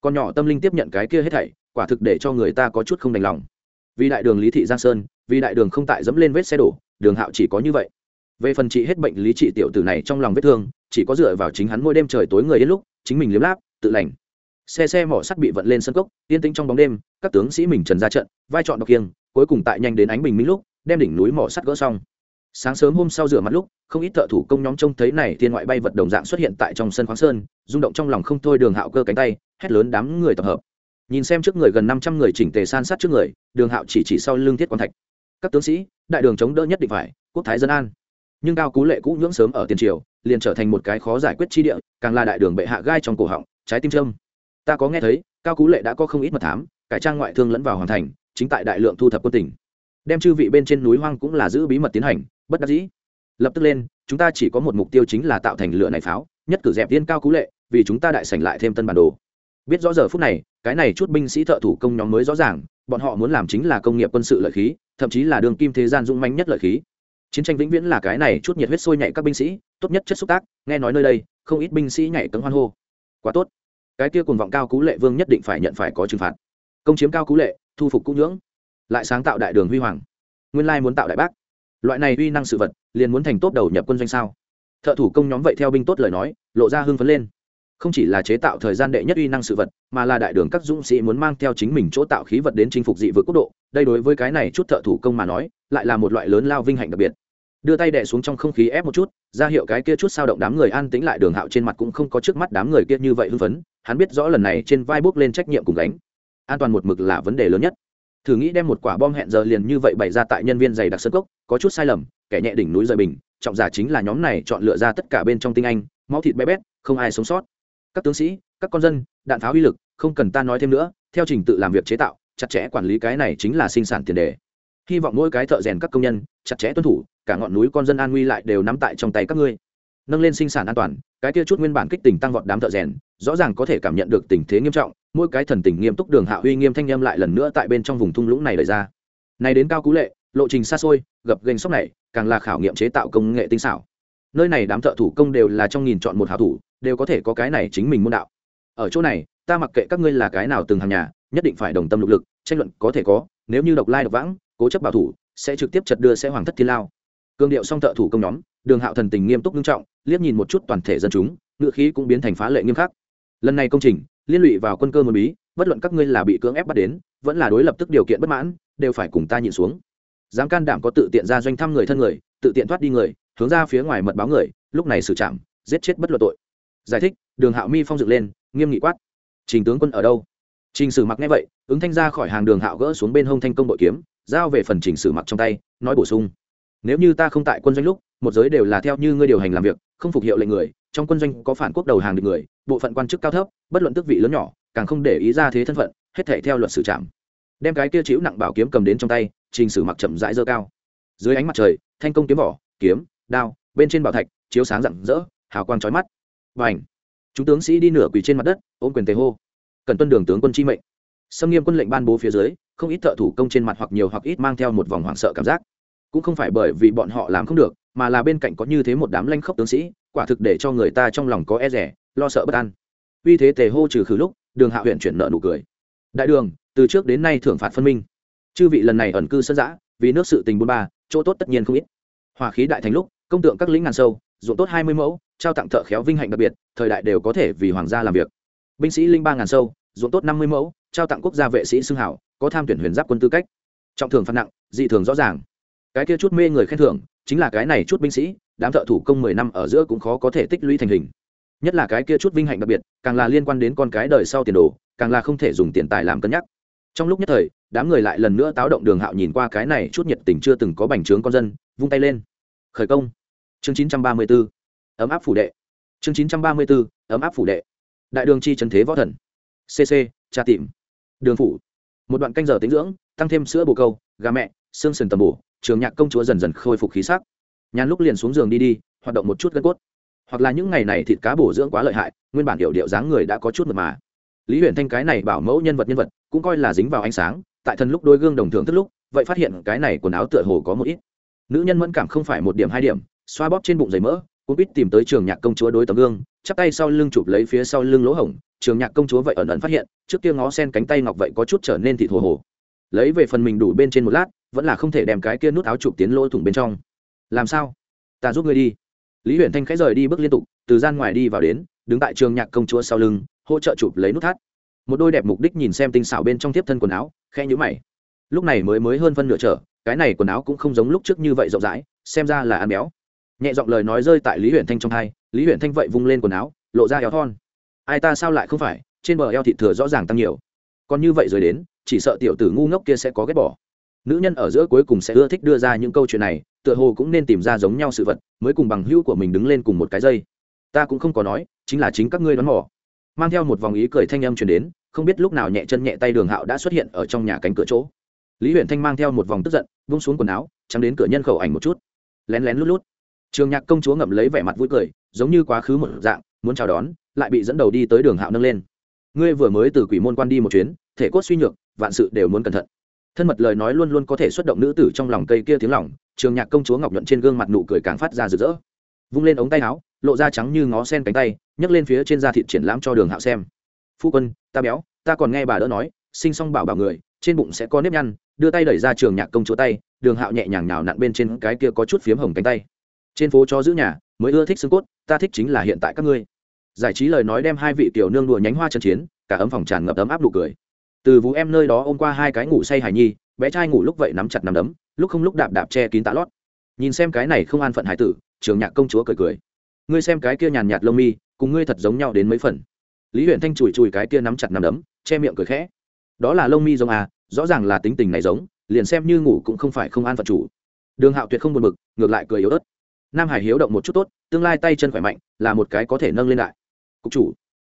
Con nhỏ tâm linh tiếp nhận cái kia hết thảy, quả thực để cho người ta có chút không đành lòng. Vì đại đường lý thị giang sơn, vì đại đường không tại dẫm lên vết xe đổ, đường hạo chỉ có như vậy. Về phần trị hết bệnh lý trị tiểu tử này trong lòng vết thương, chỉ có dựa vào chính hắn mỗi đêm trời tối người đến lúc, chính mình liếm láp, tự lành. Xe xe mỏ sắt bị vận lên sân cốc, yên tĩnh trong bóng đêm, các tướng sĩ mình trần ra trận, vai trọn đọc kiêng, cuối cùng tại nhanh đến ánh bình minh lúc, đem đỉnh núi mỏ sắt gỡ xong sáng sớm hôm sau rửa mặt lúc, không ít thợ thủ công nhóm trông thấy này thiên ngoại bay vật đồng dạng xuất hiện tại trong sân khoáng sơn, rung động trong lòng không thôi đường hạo cơ cánh tay, hét lớn đám người tập hợp. Nhìn xem trước người gần năm trăm người chỉnh tề san sát trước người, đường hạo chỉ chỉ sau lưng thiết quan thạch. Các tướng sĩ, đại đường chống đỡ nhất định phải, quốc thái dân an. Nhưng cao cú lệ cũ nhưỡng sớm ở tiền triều, liền trở thành một cái khó giải quyết chi địa, càng là đại đường bệ hạ gai trong cổ họng, trái tim trâm ta có nghe thấy, cao cú lệ đã có không ít mật thám, cải trang ngoại thương lẫn vào hoàn thành, chính tại đại lượng thu thập quân tỉnh đem chư vị bên trên núi hoang cũng là giữ bí mật tiến hành bất đắc dĩ. Lập tức lên, chúng ta chỉ có một mục tiêu chính là tạo thành lửa này pháo, nhất cử dẹp tiên cao cú lệ, vì chúng ta đại sảnh lại thêm tân bản đồ. Biết rõ giờ phút này, cái này chút binh sĩ thợ thủ công nhóm mới rõ ràng, bọn họ muốn làm chính là công nghiệp quân sự lợi khí, thậm chí là đường kim thế gian dũng manh nhất lợi khí. Chiến tranh vĩnh viễn là cái này chút nhiệt huyết sôi nhảy các binh sĩ, tốt nhất chất xúc tác, nghe nói nơi đây, không ít binh sĩ nhảy cấm hoan hô. Quá tốt. Cái kia cùng vọng cao cú lệ vương nhất định phải nhận phải có trừng phạt. Công chiếm cao cú lệ, thu phục cũ nhưỡng. Lại sáng tạo đại đường huy hoàng. Nguyên lai muốn tạo đại bác loại này uy năng sự vật, liền muốn thành tốt đầu nhập quân doanh sao? Thợ thủ công nhóm vậy theo binh tốt lời nói, lộ ra hưng phấn lên. Không chỉ là chế tạo thời gian đệ nhất uy năng sự vật, mà là đại đường các dũng sĩ muốn mang theo chính mình chỗ tạo khí vật đến chinh phục dị vực quốc độ. Đây đối với cái này chút thợ thủ công mà nói, lại là một loại lớn lao vinh hạnh đặc biệt. Đưa tay đẻ xuống trong không khí ép một chút, ra hiệu cái kia chút sao động đám người an tĩnh lại đường hạo trên mặt cũng không có trước mắt đám người kia như vậy hưng phấn. Hắn biết rõ lần này trên vai bước lên trách nhiệm cùng gánh. An toàn một mực là vấn đề lớn nhất thử nghĩ đem một quả bom hẹn giờ liền như vậy bày ra tại nhân viên dày đặc sân cốc, có chút sai lầm, kẻ nhẹ đỉnh núi rời bình trọng giả chính là nhóm này chọn lựa ra tất cả bên trong tinh anh, máu thịt bé bét, không ai sống sót. Các tướng sĩ, các con dân, đạn pháo uy lực, không cần ta nói thêm nữa, theo trình tự làm việc chế tạo, chặt chẽ quản lý cái này chính là sinh sản tiền đề. Hy vọng mỗi cái thợ rèn các công nhân, chặt chẽ tuân thủ, cả ngọn núi con dân an nguy lại đều nắm tại trong tay các ngươi. Nâng lên sinh sản an toàn, cái kia chút nguyên bản kích tình tăng vọt đám thợ rèn, rõ ràng có thể cảm nhận được tình thế nghiêm trọng mỗi cái thần tình nghiêm túc đường hạ uy nghiêm thanh â lại lần nữa tại bên trong vùng thung lũng này lời ra. Này đến cao cú lệ, lộ trình xa xôi, gập gành sóc này, càng là khảo nghiệm chế tạo công nghệ tinh xảo. Nơi này đám thợ thủ công đều là trong nghìn chọn một hảo thủ, đều có thể có cái này chính mình môn đạo. Ở chỗ này, ta mặc kệ các ngươi là cái nào từng hàng nhà, nhất định phải đồng tâm lục lực, tranh luận có thể có, nếu như độc lai độc vãng, cố chấp bảo thủ, sẽ trực tiếp chật đưa sẽ hoàng thất thiên lao. Cương điệu song thợ thủ công nhóm, đường hạo thần tình nghiêm túc nghiêm trọng, liếc nhìn một chút toàn thể dân chúng ngựa khí cũng biến thành phá lệ nghiêm khắc. Lần này công trình liên lụy vào quân cơ môn bí, bất luận các ngươi là bị cưỡng ép bắt đến, vẫn là đối lập tức điều kiện bất mãn, đều phải cùng ta nhịn xuống. Dám can đảm có tự tiện ra doanh thăm người thân người, tự tiện thoát đi người, hướng ra phía ngoài mật báo người, lúc này xử trảm, giết chết bất luận tội. Giải thích, đường hạo mi phong dựng lên, nghiêm nghị quát. Trình tướng quân ở đâu? Trình sử mặc nghe vậy, ứng thanh ra khỏi hàng đường hạo gỡ xuống bên hông thanh công bội kiếm, giao về phần trình sử mặc trong tay, nói bổ sung. Nếu như ta không tại quân doanh lúc một giới đều là theo như ngươi điều hành làm việc, không phục hiệu lệnh người, trong quân doanh có phản quốc đầu hàng được người, bộ phận quan chức cao thấp, bất luận tước vị lớn nhỏ, càng không để ý ra thế thân phận, hết thể theo luật xử trảm. Đem cái kia chịu nặng bảo kiếm cầm đến trong tay, trình sử mặc chậm rãi dơ cao. Dưới ánh mặt trời, thanh công kiếm vỏ, kiếm, đao, bên trên bảo thạch, chiếu sáng rạng rỡ, hào quang trói mắt. Và ảnh chúng tướng sĩ đi nửa quỳ trên mặt đất, ôm quyền tề hô. Cần tuân đường tướng quân chi mệnh. Xâm nghiêm quân lệnh ban bố phía dưới, không ít thợ thủ công trên mặt hoặc nhiều hoặc ít mang theo một vòng hoảng sợ cảm giác. Cũng không phải bởi vì bọn họ làm không được mà là bên cạnh có như thế một đám lanh khốc tướng sĩ, quả thực để cho người ta trong lòng có e rẻ, lo sợ bất an. Vì thế tề hô trừ khử lúc, đường hạ huyện chuyển nợ nụ cười. Đại đường, từ trước đến nay thưởng phạt phân minh. Chư vị lần này ẩn cư sân giã vì nước sự tình buôn ba, chỗ tốt tất nhiên không ít. Hòa khí đại thành lúc, công tượng các lĩnh ngàn sâu, ruộng tốt hai mươi mẫu, trao tặng thợ khéo vinh hạnh đặc biệt, thời đại đều có thể vì hoàng gia làm việc. Binh sĩ linh ba ngàn sâu, ruộng tốt năm mươi mẫu, trao tặng quốc gia vệ sĩ xưng hảo, có tham tuyển huyền giáp quân tư cách. Trọng thường phạt nặng, dị thường rõ ràng. Cái kia chút mê người khen thưởng chính là cái này chút binh sĩ, đám thợ thủ công mười năm ở giữa cũng khó có thể tích lũy thành hình. Nhất là cái kia chút vinh hạnh đặc biệt, càng là liên quan đến con cái đời sau tiền đồ, càng là không thể dùng tiền tài làm cân nhắc. Trong lúc nhất thời, đám người lại lần nữa táo động đường hạo nhìn qua cái này chút nhiệt tình chưa từng có bành trướng con dân, vung tay lên. Khởi công. Chương chín trăm ba mươi bốn ấm áp phủ đệ. Chương chín trăm ba mươi bốn ấm áp phủ đệ. Đại đường chi trần thế võ thần. Cc tra tìm. Đường phủ. Một đoạn canh giờ tính dưỡng, tăng thêm sữa bồ câu, gà mẹ, xương sườn tầm bổ trường nhạc công chúa dần dần khôi phục khí sắc. Nhàn lúc liền xuống giường đi đi, hoạt động một chút gân cốt. Hoặc là những ngày này thịt cá bổ dưỡng quá lợi hại, nguyên bản điệu điệu dáng người đã có chút mật mà. Lý huyền thanh cái này bảo mẫu nhân vật nhân vật, cũng coi là dính vào ánh sáng, tại thần lúc đôi gương đồng thường tức lúc, vậy phát hiện cái này quần áo tựa hồ có một ít. Nữ nhân mẫn cảm không phải một điểm hai điểm, xoa bóp trên bụng giày mỡ cũng biết tìm tới trường nhạc công chúa đối tấm gương, chắp tay sau lưng chụp lấy phía sau lưng lỗ hổng, trường nhạc công chúa vậy ẩn ẩn phát hiện, trước kia ngó sen cánh tay ngọc vậy có chút trở nên thịt hồ hồ. Lấy về phần mình đủ bên trên một lát vẫn là không thể đem cái kia nút áo chụp tiến lỗ thủng bên trong. Làm sao? Ta giúp ngươi đi. Lý huyền thanh khẽ rời đi bước liên tục, từ gian ngoài đi vào đến, đứng tại trường nhạc công chúa sau lưng, hỗ trợ chụp lấy nút thắt. Một đôi đẹp mục đích nhìn xem tinh xảo bên trong tiếp thân quần áo, khẽ nhũ mày. Lúc này mới mới hơn phân nửa trở, cái này quần áo cũng không giống lúc trước như vậy rộng rãi, xem ra là ăn béo. Nhẹ giọng lời nói rơi tại lý huyền thanh trong hai, lý huyền thanh vậy vung lên quần áo, lộ ra eo thon. Ai ta sao lại không phải? Trên bờ eo thịt thừa rõ ràng tăng nhiều. Còn như vậy rồi đến, chỉ sợ tiểu tử ngu ngốc kia sẽ có ghét bỏ nữ nhân ở giữa cuối cùng sẽ ưa thích đưa ra những câu chuyện này, tựa hồ cũng nên tìm ra giống nhau sự vật, mới cùng bằng hữu của mình đứng lên cùng một cái dây. Ta cũng không có nói, chính là chính các ngươi đón mỏ mang theo một vòng ý cười thanh âm chuyển đến, không biết lúc nào nhẹ chân nhẹ tay đường hạo đã xuất hiện ở trong nhà cánh cửa chỗ. Lý huyện thanh mang theo một vòng tức giận vung xuống quần áo, trắng đến cửa nhân khẩu ảnh một chút. Lén lén lút lút. Trường nhạc công chúa ngậm lấy vẻ mặt vui cười, giống như quá khứ một dạng, muốn chào đón, lại bị dẫn đầu đi tới đường hạo nâng lên. Ngươi vừa mới từ quỷ môn quan đi một chuyến, thể cốt suy nhược, vạn sự đều muốn cẩn thận thân mật lời nói luôn luôn có thể xuất động nữ tử trong lòng cây kia tiếng lòng, trường nhạc công chúa ngọc nhuận trên gương mặt nụ cười càng phát ra rực rỡ. Vung lên ống tay áo, lộ ra trắng như ngó sen cánh tay, nhấc lên phía trên da thịt triển lãm cho đường hạo xem. Phu quân, ta béo, ta còn nghe bà đỡ nói, sinh xong bảo bảo người, trên bụng sẽ có nếp nhăn. Đưa tay đẩy ra trường nhạc công chúa tay, đường hạo nhẹ nhàng nào nặn bên trên cái kia có chút phiếm hồng cánh tay. Trên phố cho giữ nhà, mới ưa thích xương cốt, ta thích chính là hiện tại các ngươi. Giải trí lời nói đem hai vị tiểu nương đùa nhánh hoa chân chiến, cả ấm phòng tràn ngập ấm áp nụ cười từ vũ em nơi đó ôm qua hai cái ngủ say hài nhi, bé trai ngủ lúc vậy nắm chặt nắm đấm, lúc không lúc đạp đạp che kín tạ lót. Nhìn xem cái này không an phận hải tử, trường nhạc công chúa cười cười. Ngươi xem cái kia nhàn nhạt lông mi, cùng ngươi thật giống nhau đến mấy phần. Lý huyện thanh chùi chùi cái kia nắm chặt nắm đấm, che miệng cười khẽ. Đó là lông mi giống à rõ ràng là tính tình này giống, liền xem như ngủ cũng không phải không an phận chủ. Đường hạo tuyệt không buồn bực, ngược lại cười yếu ớt. Nam hải hiếu động một chút tốt, tương lai tay chân khỏe mạnh, là một cái có thể nâng lên lại cục chủ,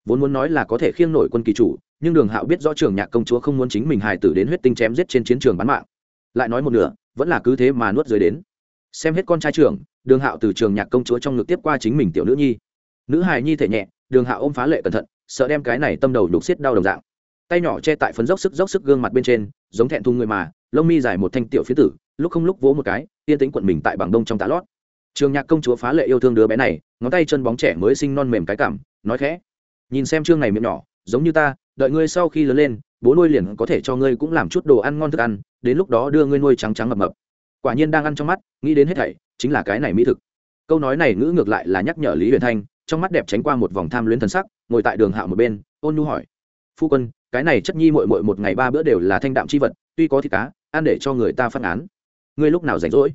vốn muốn nói là có thể khiêng nổi quân kỳ chủ nhưng đường hạo biết rõ trường nhạc công chúa không muốn chính mình hài tử đến huyết tinh chém giết trên chiến trường bán mạng. Lại nói một nửa, vẫn là cứ thế mà nuốt dưới đến. Xem hết con trai trưởng, đường hạo từ trường nhạc công chúa trong ngực tiếp qua chính mình tiểu nữ nhi. Nữ hài nhi thể nhẹ, đường hạo ôm phá lệ cẩn thận, sợ đem cái này tâm đầu đục xiết đau đồng dạng. Tay nhỏ che tại phấn dốc sức dốc sức gương mặt bên trên, giống thẹn thùng người mà, lông mi dài một thanh tiểu phía tử, lúc không lúc vỗ một cái, yên tính quận mình tại bằng đông trong tá lót. Trường nhạc công chúa phá lệ yêu thương đứa bé này, ngón tay chân bóng trẻ mới sinh non mềm cái cảm, nói khẽ. Nhìn xem chương này miệng nhỏ giống như ta, đợi ngươi sau khi lớn lên, bố nuôi liền có thể cho ngươi cũng làm chút đồ ăn ngon thức ăn, đến lúc đó đưa ngươi nuôi trắng trắng mập mập. Quả nhiên đang ăn trong mắt, nghĩ đến hết thảy, chính là cái này mỹ thực. Câu nói này ngữ ngược lại là nhắc nhở lý huyền thanh, trong mắt đẹp tránh qua một vòng tham luyến thần sắc, ngồi tại đường hạo một bên, ôn nhu hỏi. Phu quân, cái này chất nhi mội mội một ngày ba bữa đều là thanh đạm c h i vật, tuy có thịt cá, ăn để cho người ta phân án ngươi lúc nào rảnh rỗi?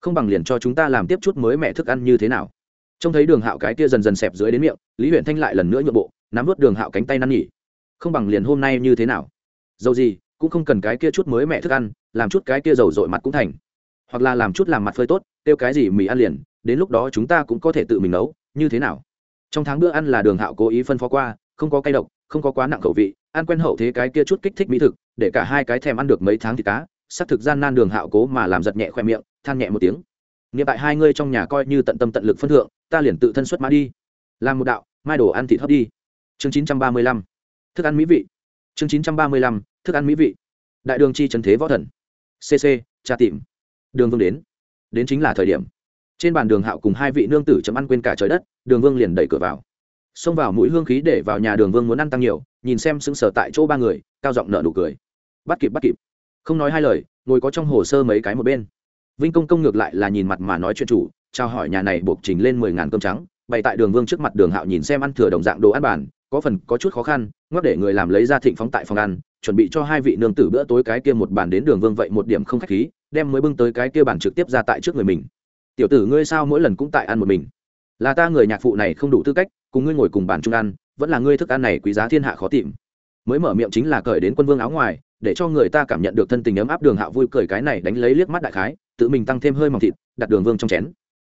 Không bằng liền cho chúng ta làm tiếp chút mới mẹ thức ăn như thế nào. Trông thấy đường hạo cái kia dần dần xẹp dưới đến miệng, lý huyện thanh lại lần nữa nhượng bộ nắm nuốt đường hạo cánh tay năn nhỉ không bằng liền hôm nay như thế nào? Dầu gì, cũng không cần cái kia chút mới mẹ thức ăn, làm chút cái kia dầu dội mặt cũng thành. Hoặc là làm chút làm mặt phơi tốt, tiêu cái gì mì ăn liền, đến lúc đó chúng ta cũng có thể tự mình nấu, như thế nào? Trong tháng bữa ăn là đường hạo cố ý phân phó qua, không có cay độc, không có quá nặng khẩu vị, ăn quen hậu thế cái kia chút kích thích mỹ thực, để cả hai cái thèm ăn được mấy tháng thì cá, xác thực gian nan đường hạo cố mà làm giật nhẹ khoe miệng, than nhẹ một tiếng. Nghiệm tại hai ngươi trong nhà coi như tận tâm tận lực phân thượng, ta liền tự thân xuất mã đi. Làm một đạo, mai đồ ăn thịt hấp đi chương chín trăm ba mươi lăm. Thức ăn mỹ vị. Chương chín trăm ba mươi lăm, thức ăn mỹ vị. Đại đường chi trần thế võ thần. Cc tra tìm. Đường vương đến. Đến chính là thời điểm. Trên bàn đường hạo cùng hai vị nương tử chấm ăn quên cả trời đất, đường vương liền đẩy cửa vào. Xông vào mũi hương khí để vào nhà đường vương muốn ăn tăng nhiều, nhìn xem sững sờ tại chỗ ba người, cao giọng nợ nụ cười. Bắt kịp bắt kịp. Không nói hai lời, ngồi có trong hồ sơ mấy cái một bên. Vinh công công ngược lại là nhìn mặt mà nói chuyện chủ trao hỏi nhà này buộc trình lên mười ngàn cơm trắng, bày tại đường vương trước mặt đường hạo nhìn xem ăn thừa đồng dạng đồ ăn bàn có phần có chút khó khăn, ngoắc để người làm lấy ra thịnh phóng tại phòng ăn, chuẩn bị cho hai vị nương tử bữa tối cái kia một bàn đến đường vương vậy một điểm không khách khí, đem mới bưng tới cái kia bàn trực tiếp ra tại trước người mình. Tiểu tử ngươi sao mỗi lần cũng tại ăn một mình? Là ta người nhạc phụ này không đủ tư cách, cùng ngươi ngồi cùng bàn chung ăn, vẫn là ngươi thức ăn này quý giá thiên hạ khó tìm. Mới mở miệng chính là cởi đến quân vương áo ngoài, để cho người ta cảm nhận được thân tình ấm áp đường hạ vui cười cái này đánh lấy liếc mắt đại khái, tự mình tăng thêm hơi mỏng thịt, đặt đường vương trong chén.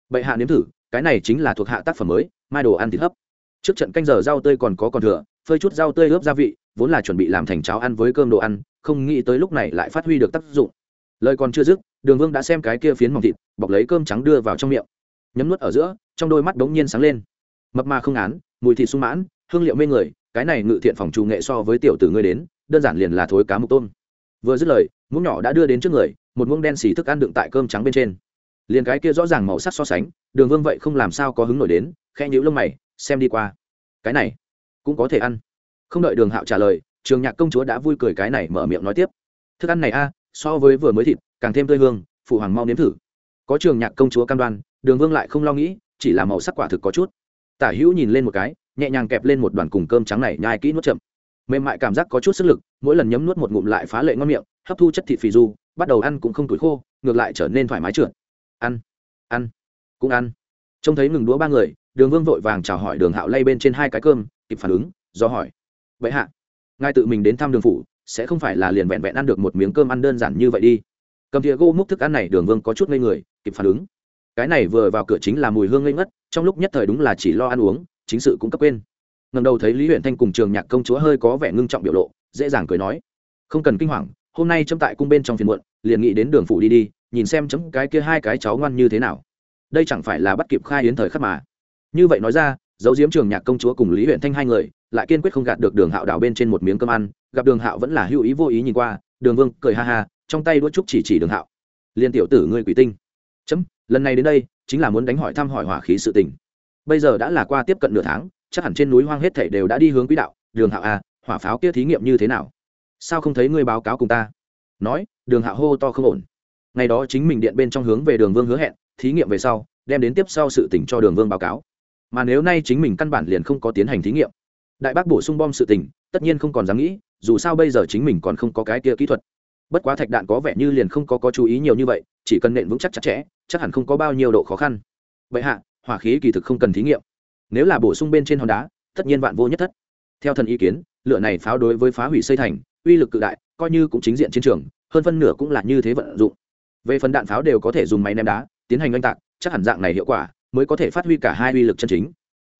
Bệ hạ nếm thử, cái này chính là thuộc hạ tác phẩm mới, mai đồ ăn thịt hấp trước trận canh giờ rau tươi còn có còn thừa, phơi chút rau tươi ướp gia vị, vốn là chuẩn bị làm thành cháo ăn với cơm đồ ăn, không nghĩ tới lúc này lại phát huy được tác dụng. Lời còn chưa dứt, đường vương đã xem cái kia phiến mỏng thịt, bọc lấy cơm trắng đưa vào trong miệng. Nhấm nuốt ở giữa, trong đôi mắt đ ố n g nhiên sáng lên. Mập mà không án, mùi thịt sung mãn, hương liệu mê người, cái này ngự thiện phòng trù nghệ so với tiểu tử ngươi đến, đơn giản liền là thối cá mục tôm. Vừa dứt lời, muỗng nhỏ đã đưa đến trước người, một muỗng đen xì thức ăn đựng tại cơm trắng bên trên. Liền cái kia rõ ràng màu sắc so sánh, đường vương vậy không làm sao có hứng nổi đến khe nhữ lông mày xem đi qua. Cái này cũng có thể ăn. Không đợi đường hạo trả lời, trường nhạc công chúa đã vui cười cái này mở miệng nói tiếp. Thức ăn này a, so với vừa mới thịt, càng thêm tươi hương, phụ hoàng mau nếm thử. Có trường nhạc công chúa cam đoan, đường vương lại không lo nghĩ, chỉ là màu sắc quả thực có chút. Tả hữu nhìn lên một cái, nhẹ nhàng kẹp lên một đoàn cùng cơm trắng này, nhai kỹ nuốt chậm. Mềm mại cảm giác có chút sức lực, mỗi lần nhấm nuốt một ngụm lại phá lệ ngon miệng, hấp thu chất thịt phì du, bắt đầu ăn cũng không tuổi khô, ngược lại trở nên thoải mái trượt. Ăn ăn, cũng ăn. Trông thấy ngừng đũa ba người đường vương vội vàng chào hỏi đường hạo lay bên trên hai cái cơm, kịp phản ứng, do hỏi vậy hạ, ngài tự mình đến thăm đường phủ, sẽ không phải là liền vẹn vẹn ăn được một miếng cơm ăn đơn giản như vậy đi? Cầm thìa gỗ múc thức ăn này, đường vương có chút ngây người, kịp phản ứng. Cái này vừa vào cửa chính là mùi hương ngây ngất, trong lúc nhất thời đúng là chỉ lo ăn uống, chính sự cũng cấp quên. Ngầm đầu thấy lý huyện thanh cùng trường nhạc công chúa hơi có vẻ ngưng trọng biểu lộ, dễ dàng cười nói, không cần kinh hoàng, hôm nay chấm tại cung bên trong phiền muộn, liền nghĩ đến đường phủ đi đi, nhìn xem chấm cái kia hai cái cháu ngoan như thế nào. Đây chẳng phải là bắt kịp khai yến thời khắc mà như vậy nói ra dấu diếm trường nhạc công chúa cùng lý huyện thanh hai người, lại kiên quyết không gạt được đường hạo đào bên trên một miếng cơm ăn, gặp đường hạo vẫn là hữu ý vô ý nhìn qua, đường vương cười ha ha, trong tay đũa trúc chỉ chỉ đường hạo. Liên tiểu tử ngươi quỷ tinh. Chấm, lần này đến đây, chính là muốn đánh hỏi thăm hỏi hỏa khí sự tình. Bây giờ đã là qua tiếp cận nửa tháng, chắc hẳn trên núi hoang hết thảy đều đã đi hướng quỹ đạo. Đường hạo à hỏa pháo kia thí nghiệm như thế nào? Sao không thấy ngươi báo cáo cùng ta? Nói, đường hạo hô to không ổn. Ngày đó chính mình điện bên trong hướng về đường vương hứa hẹn, thí nghiệm về sau, đem đến tiếp sau sự tình cho đường vương báo cáo mà nếu nay chính mình căn bản liền không có tiến hành thí nghiệm. Đại bác bổ sung bom sự tình, tất nhiên không còn dám nghĩ, dù sao bây giờ chính mình còn không có cái kia kỹ thuật. Bất quá thạch đạn có vẻ như liền không có có chú ý nhiều như vậy, chỉ cần nện vững chắc chặt chẽ, chắc hẳn không có bao nhiêu độ khó khăn. Vậy hạ, hỏa khí kỳ thực không cần thí nghiệm. Nếu là bổ sung bên trên hòn đá, tất nhiên vạn vô nhất thất. Theo thần ý kiến lựa này pháo đối với phá hủy xây thành, uy lực cự đại, coi như cũng chính diện chiến trường, hơn phân nửa cũng là như thế vận dụng. Về phần đạn pháo đều có thể dùng máy ném đá, tiến hành oanh tạc, chắc hẳn dạng này hiệu quả mới có thể phát huy cả hai uy lực chân chính.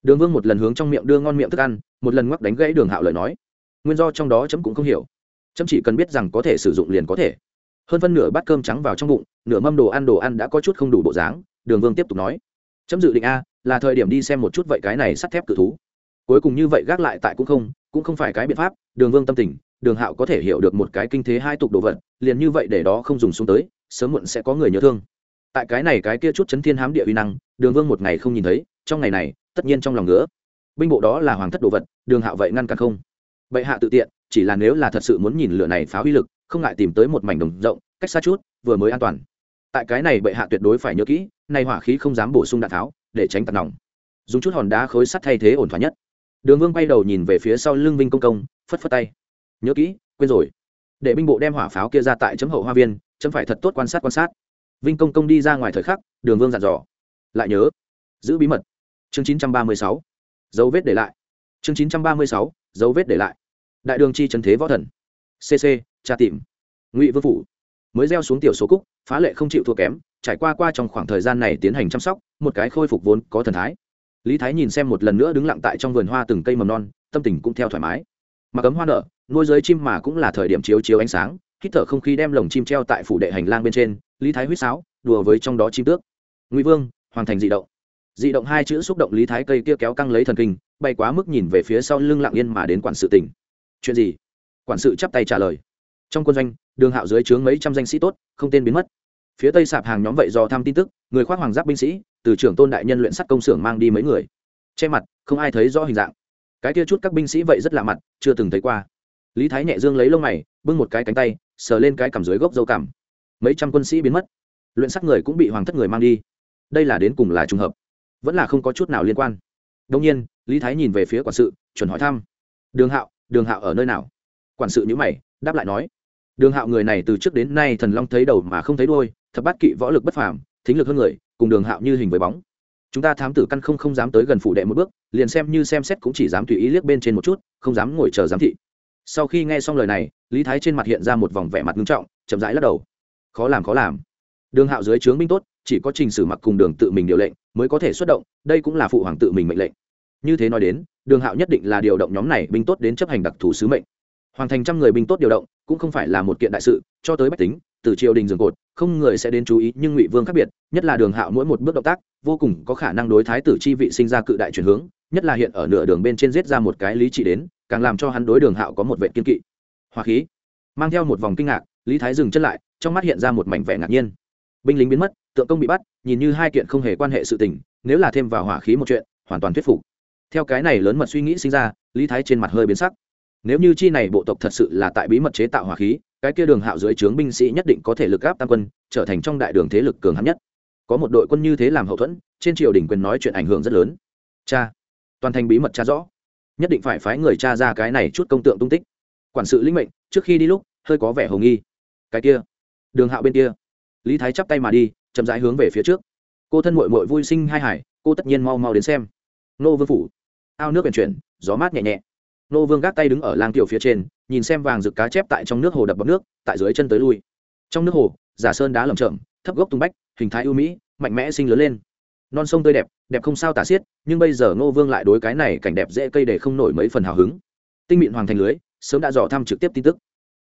Đường vương một lần hướng trong miệng đưa ngon miệng thức ăn, một lần ngoắc đánh gãy đường hạo lời nói. Nguyên do trong đó chấm cũng không hiểu. Chấm chỉ cần biết rằng có thể sử dụng liền có thể. Hơn phân nửa bát cơm trắng vào trong bụng, nửa mâm đồ ăn đồ ăn đã có chút không đủ bộ dáng, đường vương tiếp tục nói. Chấm dự định a, là thời điểm đi xem một chút vậy cái này sắt thép cự thú. Cuối cùng như vậy gác lại tại cũng không cũng không phải cái biện pháp, đường vương tâm tình, đường hạo có thể hiểu được một cái kinh thế hai tục đồ vật, liền như vậy để đó không dùng xuống tới, sớm muộn sẽ có người nhớ thương tại cái này cái kia chút chấn thiên hám địa uy năng, đường vương một ngày không nhìn thấy, trong ngày này, tất nhiên trong lòng ngứa. Binh bộ đó là hoàng thất đồ vật, đường hạo vậy ngăn cản không. Bệ hạ tự tiện, chỉ là nếu là thật sự muốn nhìn lửa này phá uy lực, không ngại tìm tới một mảnh đồng rộng, cách xa chút, vừa mới an toàn. Tại cái này bệ hạ tuyệt đối phải nhớ kỹ nay hỏa khí không dám bổ sung đạn tháo, để tránh tạt nòng. Dùng chút hòn đá khối sắt thay thế ổn thỏa nhất. Đường vương quay đầu nhìn về phía sau lưng vinh công công, phất phất tay. Nhớ kỹ, quên rồi. Để binh bộ đem hỏa pháo kia ra tại chấm hậu hoa viên, chấm phải thật tốt quan sát quan sát vinh công công đi ra ngoài thời khắc, đường vương dặn dò. Lại nhớ, giữ bí mật. Chương chín trăm ba mươi sáu, dấu vết để lại. Chương chín trăm ba mươi sáu, dấu vết để lại. Đại đường chi trần thế võ thần. Cc tra tìm. Ngụy vương phủ. Mới gieo xuống tiểu số cúc, phá lệ không chịu thua kém, trải qua qua trong khoảng thời gian này tiến hành chăm sóc, một cái khôi phục vốn có thần thái. Lý thái nhìn xem một lần nữa đứng lặng tại trong vườn hoa từng cây mầm non, tâm tình cũng theo thoải mái. Mà cấm hoa nở, nuôi giới chim mà cũng là thời điểm chiếu chiếu ánh sáng hít thở không khí đem lồng chim treo tại phủ đệ hành lang bên trên, lý thái huýt sáo, đùa với trong đó chim tước. Ngụy vương, hoàn thành dị động. Dị động hai chữ xúc động lý thái cây kia kéo căng lấy thần kinh, bay quá mức nhìn về phía sau lưng lặng yên mà đến quản sự tỉnh. Chuyện gì? Quản sự chắp tay trả lời. Trong quân doanh, đường hạo dưới trướng mấy trăm danh sĩ tốt, không tên biến mất. Phía tây sạp hàng nhóm vậy do thăm tin tức, người khoác hoàng giáp binh sĩ, từ trưởng tôn đại nhân luyện sắt công xưởng mang đi mấy người. Che mặt, không ai thấy rõ hình dạng. Cái kia chút các binh sĩ vậy rất lạ mặt, chưa từng thấy qua. Lý thái nhẹ dương lấy lông mày bưng một cái cánh tay, sờ lên cái cằm dưới gốc dâu cằm. Mấy trăm quân sĩ biến mất. Luyện sắc người cũng bị hoàng thất người mang đi. Đây là đến cùng là trùng hợp, vẫn là không có chút nào liên quan. Đông nhiên, lý thái nhìn về phía quản sự, chuẩn hỏi thăm. Đường hạo đường hạo ở nơi nào? Quản sự nhữ mày, đáp lại nói. Đường hạo người này từ trước đến nay thần long thấy đầu mà không thấy đôi thập bát kỵ võ lực bất phàm, thính lực hơn người, cùng đường hạo như hình với bóng. Chúng ta thám tử căn không không dám tới gần phủ đệ một bước, liền xem như xem xét cũng chỉ dám tùy ý liếc bên trên một chút, không dám ngồi chờ giám thị sau khi nghe xong lời này, lý thái trên mặt hiện ra một vòng vẻ mặt nghiêm trọng, chậm rãi lắc đầu. Khó làm khó làm. Đường hạo dưới trướng binh tốt, chỉ có trình sử mặc cùng đường tự mình điều lệnh mới có thể xuất động, đây cũng là phụ hoàng tự mình mệnh lệnh. Như thế nói đến, đường hạo nhất định là điều động nhóm này binh tốt đến chấp hành đặc thù sứ mệnh. Hoàn thành trăm người binh tốt điều động, cũng không phải là một kiện đại sự, cho tới bách tính, từ triều đình dường cột, không người sẽ đến chú ý, nhưng ngụy vương khác biệt, nhất là đường hạo mỗi một bước động tác, vô cùng có khả năng đối thái tử chi vị sinh ra cự đại chuyển hướng, nhất là hiện ở nửa đường bên trên giết ra một cái lý trị đến càng làm cho hắn đối đường hạo có một vệ kiên kỵ. Hỏa khí mang theo một vòng kinh ngạc, lý thái dừng chân lại, trong mắt hiện ra một mảnh vẻ ngạc nhiên. Binh lính biến mất, tượng công bị bắt, nhìn như hai kiện không hề quan hệ sự tình, nếu là thêm vào hỏa khí một chuyện, hoàn toàn thuyết phục. Theo cái này lớn mật suy nghĩ sinh ra, lý thái trên mặt hơi biến sắc. Nếu như chi này bộ tộc thật sự là tại bí mật chế tạo hỏa khí, cái kia đường hạo dưới trướng binh sĩ nhất định có thể lực gáp tam quân, trở thành trong đại đường thế lực cường hắn nhất. Có một đội quân như thế làm hậu thuẫn, trên triều đình quyền nói chuyện ảnh hưởng rất lớn. Cha, toàn thành bí mật cha rõ nhất định phải phái người cha ra cái này chút công tượng tung tích. Quản sự lĩnh mệnh, trước khi đi lúc, hơi có vẻ hồng nghi. Cái kia, đường hạo bên kia. Lý thái chắp tay mà đi, chậm rãi hướng về phía trước. Cô thân mội mội vui sinh hai hải, cô tất nhiên mau mau đến xem. Nô vương phủ. Ao nước vận chuyển, gió mát nhẹ nhẹ. Nô vương gác tay đứng ở lang tiểu phía trên, nhìn xem vàng rực cá chép tại trong nước hồ đập bọc nước, tại dưới chân tới lui. Trong nước hồ, giả sơn đá lầm chậm thấp gốc tung bách, hình thái ưu mỹ, mạnh mẽ sinh lớn lên non sông tươi đẹp đẹp không sao tả xiết, nhưng bây giờ ngô vương lại đối cái này cảnh đẹp dễ cây để không nổi mấy phần hào hứng. Tinh mịn hoàng thành lưới, sớm đã dò thăm trực tiếp tin tức.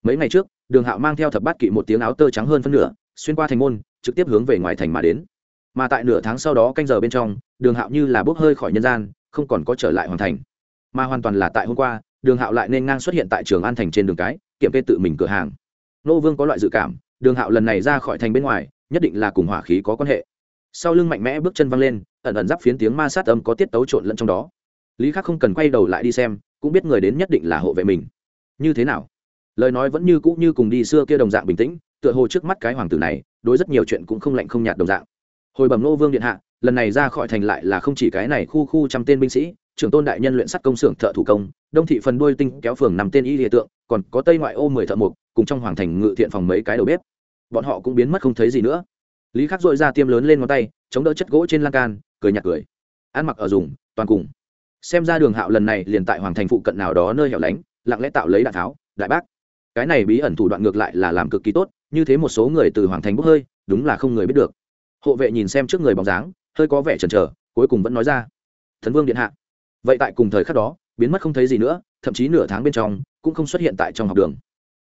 Mấy ngày trước, đường hạo mang theo thập bát kỵ một tiếng áo tơ trắng hơn phân nửa, xuyên qua thành môn, trực tiếp hướng về ngoài thành mà đến. Mà tại nửa tháng sau đó canh giờ bên trong, đường hạo như là bốc hơi khỏi nhân gian, không còn có trở lại hoàn thành. Mà hoàn toàn là tại hôm qua, đường hạo lại nên ngang xuất hiện tại trường an thành trên đường cái, kiểm kê tự mình cửa hàng. Nô vương có loại dự cảm, đường hạo lần này ra khỏi thành bên ngoài, nhất định là cùng hỏa khí có quan hệ sau lưng mạnh mẽ bước chân văng lên, ẩn ẩn giáp phiến tiếng ma sát âm có tiết tấu trộn lẫn trong đó. Lý khắc không cần quay đầu lại đi xem, cũng biết người đến nhất định là hộ vệ mình. Như thế nào? Lời nói vẫn như cũ như cùng đi xưa kia đồng dạng bình tĩnh, tựa hồ trước mắt cái hoàng tử này, đối rất nhiều chuyện cũng không lạnh không nhạt đồng dạng. Hồi bẩm nô vương điện hạ, lần này ra khỏi thành lại là không chỉ cái này khu khu trăm tên binh sĩ, trưởng tôn đại nhân luyện sắt công xưởng thợ thủ công, đông thị phần đuôi tinh kéo phường nằm tên y địa tượng, còn có tây ngoại ô mười thợ mục cùng trong hoàng thành ngự thiện phòng mấy cái đầu bếp. Bọn họ cũng biến mất không thấy gì nữa lý khắc dội ra tiêm lớn lên ngón tay, chống đỡ chất gỗ trên lan can, cười nhạt cười. Ăn mặc ở dùng, toàn cùng. Xem ra đường hạo lần này liền tại hoàng thành phụ cận nào đó nơi hẻo lánh, lặng lẽ tạo lấy đạn tháo, đại bác. Cái này bí ẩn thủ đoạn ngược lại là làm cực kỳ tốt, như thế một số người từ hoàng thành bốc hơi, đúng là không người biết được. Hộ vệ nhìn xem trước người bóng dáng, hơi có vẻ chần chờ, cuối cùng vẫn nói ra. Thần vương điện hạ. Vậy tại cùng thời khắc đó, biến mất không thấy gì nữa, thậm chí nửa tháng bên trong, cũng không xuất hiện tại trong học đường.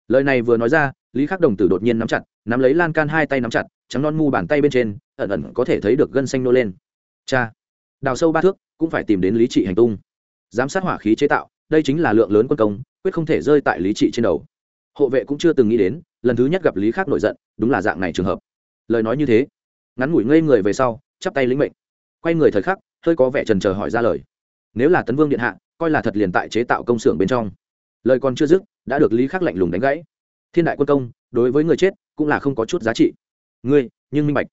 Lời này vừa nói ra, lý khắc đồng tử đột nhiên nắm chặt, nắm lấy lan can hai tay nắm chặt trắng non mu bàn tay bên trên, ẩn ẩn có thể thấy được gân xanh nô lên. Cha, đào sâu ba thước, cũng phải tìm đến lý trị hành tung. Giám sát hỏa khí chế tạo, đây chính là lượng lớn quân công, quyết không thể rơi tại lý trị trên đầu. Hộ vệ cũng chưa từng nghĩ đến, lần thứ nhất gặp lý khắc nổi giận, đúng là dạng này trường hợp. Lời nói như thế, ngắn ngủi ngây người về sau, chắp tay lĩnh mệnh. Quay người thời khắc, hơi có vẻ trần trờ hỏi ra lời. Nếu là tấn vương điện hạ, coi là thật liền tại chế tạo công xưởng bên trong. Lời còn chưa dứt, đã được lý khắc lạnh lùng đánh gãy. Thiên đại quân công, đối với người chết, cũng là không có chút giá trị ngươi, nhưng minh bạch.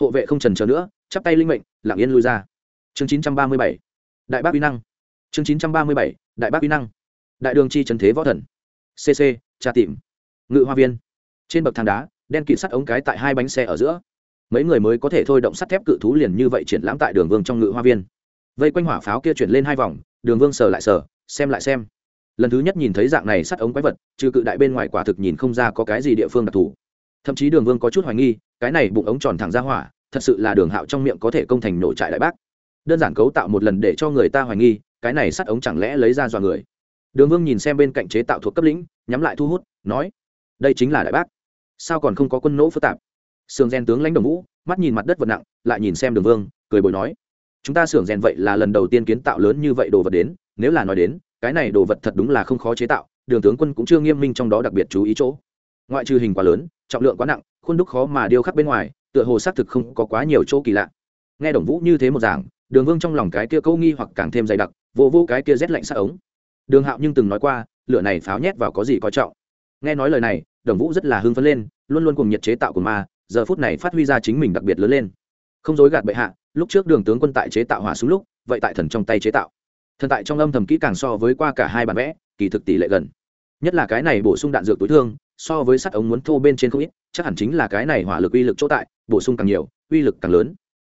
Hộ vệ không trần trờ nữa, chắp tay linh mệnh, lặng yên lui ra. Chương chín trăm ba mươi bảy. Đại bác uy năng. Chương chín trăm ba mươi bảy. Đại bác uy năng. Đại đường chi trần thế võ thần. Cc tra tìm ngự hoa viên. Trên bậc thang đá, đen kịt sắt ống cái tại hai bánh xe ở giữa. Mấy người mới có thể thôi động sắt thép cự thú liền như vậy triển lãm tại đường vương trong ngự hoa viên. Vây quanh hỏa pháo kia chuyển lên hai vòng, đường vương sờ lại sờ, xem lại xem. Lần thứ nhất nhìn thấy dạng này sắt ống quái vật, trừ cự đại bên ngoài quả thực nhìn không ra có cái gì địa phương đặc thù thậm chí đường vương có chút hoài nghi, cái này bụng ống tròn thẳng ra hỏa, thật sự là đường hạo trong miệng có thể công thành nổ trại đại bác. Đơn giản cấu tạo một lần để cho người ta hoài nghi, cái này sắt ống chẳng lẽ lấy ra dọa người? Đường vương nhìn xem bên cạnh chế tạo thuộc cấp lĩnh, nhắm lại thu hút, nói, đây chính là đại bác. Sao còn không có quân nỗ phức tạp? Sườn rèn tướng lãnh đồng vũ, mắt nhìn mặt đất vật nặng, lại nhìn xem đường vương, cười bồi nói, chúng ta xưởng rèn vậy là lần đầu tiên kiến tạo lớn như vậy đồ vật đến, nếu là nói đến, cái này đồ vật thật đúng là không khó chế tạo, đường tướng quân cũng chưa nghiêm minh trong đó đặc biệt chú ý chỗ ngoại trừ hình quá lớn, trọng lượng quá nặng, khuôn đúc khó mà điêu khắc bên ngoài, tựa hồ xác thực không có quá nhiều chỗ kỳ lạ. Nghe đồng vũ như thế một giảng, đường vương trong lòng cái kia câu nghi hoặc càng thêm dày đặc, vô vô cái kia rét lạnh sát ống. Đường hạo nhưng từng nói qua, lửa này pháo nhét vào có gì có trọng. Nghe nói lời này, đồng vũ rất là hưng phấn lên, luôn luôn cùng nhiệt chế tạo của ma, giờ phút này phát huy ra chính mình đặc biệt lớn lên. Không dối gạt bệ hạ, lúc trước đường tướng quân tại chế tạo hỏa súng lúc, vậy tại thần trong tay chế tạo. Thần tại trong âm thầm kỹ càng so với qua cả hai bản vẽ, kỳ thực tỷ lệ gần. Nhất là cái này bổ sung đạn dược túi thương so với sắt ống muốn thô bên trên không ít, chắc hẳn chính là cái này hỏa lực uy lực chỗ tại, bổ sung càng nhiều, uy lực càng lớn.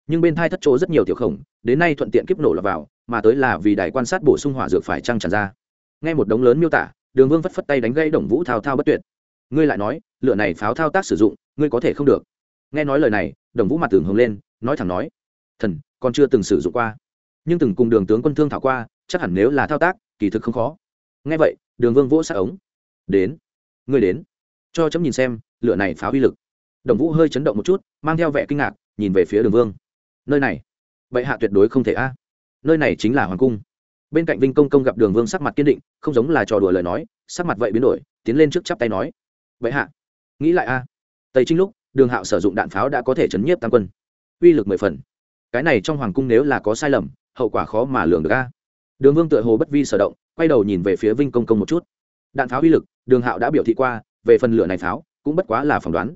Nhưng bên thai thất chỗ rất nhiều tiểu khổng, đến nay thuận tiện kiếp nổ lọt vào, mà tới là vì đài quan sát bổ sung hỏa dược phải trăng tràn ra. Ngay một đống lớn miêu tả, đường vương phất phất tay đánh gây đồng vũ thao thao bất tuyệt. Ngươi lại nói lựa này pháo thao tác sử dụng, ngươi có thể không được. Nghe nói lời này, đồng vũ mặt tường hồng lên, nói thẳng nói, thần còn chưa từng sử dụng qua. Nhưng từng cùng đường tướng quân thương thảo qua, chắc hẳn nếu là thao tác, kỳ thực không khó. Nghe vậy, đường vương vỗ sát ống. Đến, ngươi đến cho chấm nhìn xem, lửa này phá uy lực. Đồng vũ hơi chấn động một chút, mang theo vẻ kinh ngạc, nhìn về phía đường vương. Nơi này, bệ hạ tuyệt đối không thể a. Nơi này chính là hoàng cung. Bên cạnh vinh công công gặp đường vương sắc mặt kiên định, không giống là trò đùa lời nói, sắc mặt vậy biến đổi, tiến lên trước chắp tay nói, bệ hạ, nghĩ lại a. Tây trinh lúc, đường hạo sử dụng đạn pháo đã có thể chấn nhiếp tam quân. Uy lực mười phần. Cái này trong hoàng cung nếu là có sai lầm, hậu quả khó mà lường được a. Đường vương tựa hồ bất vi sở động, quay đầu nhìn về phía vinh công công một chút. Đạn pháo uy lực, đường hạo đã biểu thị qua về phần lửa này pháo, cũng bất quá là phỏng đoán.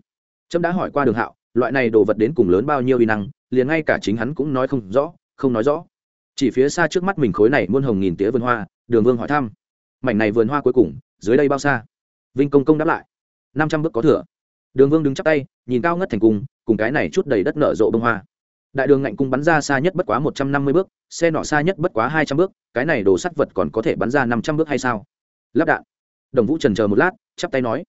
Trâm đã hỏi qua đường hạo, loại này đồ vật đến cùng lớn bao nhiêu uy năng, liền ngay cả chính hắn cũng nói không rõ, không nói rõ. Chỉ phía xa trước mắt mình khối này muôn hồng nghìn tía vườn hoa, đường vương hỏi thăm. Mảnh này vườn hoa cuối cùng, dưới đây bao xa? Vinh công công đáp lại. Năm trăm bước có thừa. Đường vương đứng chắp tay, nhìn cao ngất thành cung, cùng cái này chút đầy đất nở rộ bông hoa. Đại đường ngạnh cung bắn ra xa nhất bất quá một trăm năm mươi bước, xe nọ xa nhất bất quá hai trăm bước, cái này đồ sắt vật còn có thể bắn ra năm trăm bước hay sao? Lắp đạn. Đồng vũ trần chờ một lát, chắp tay nói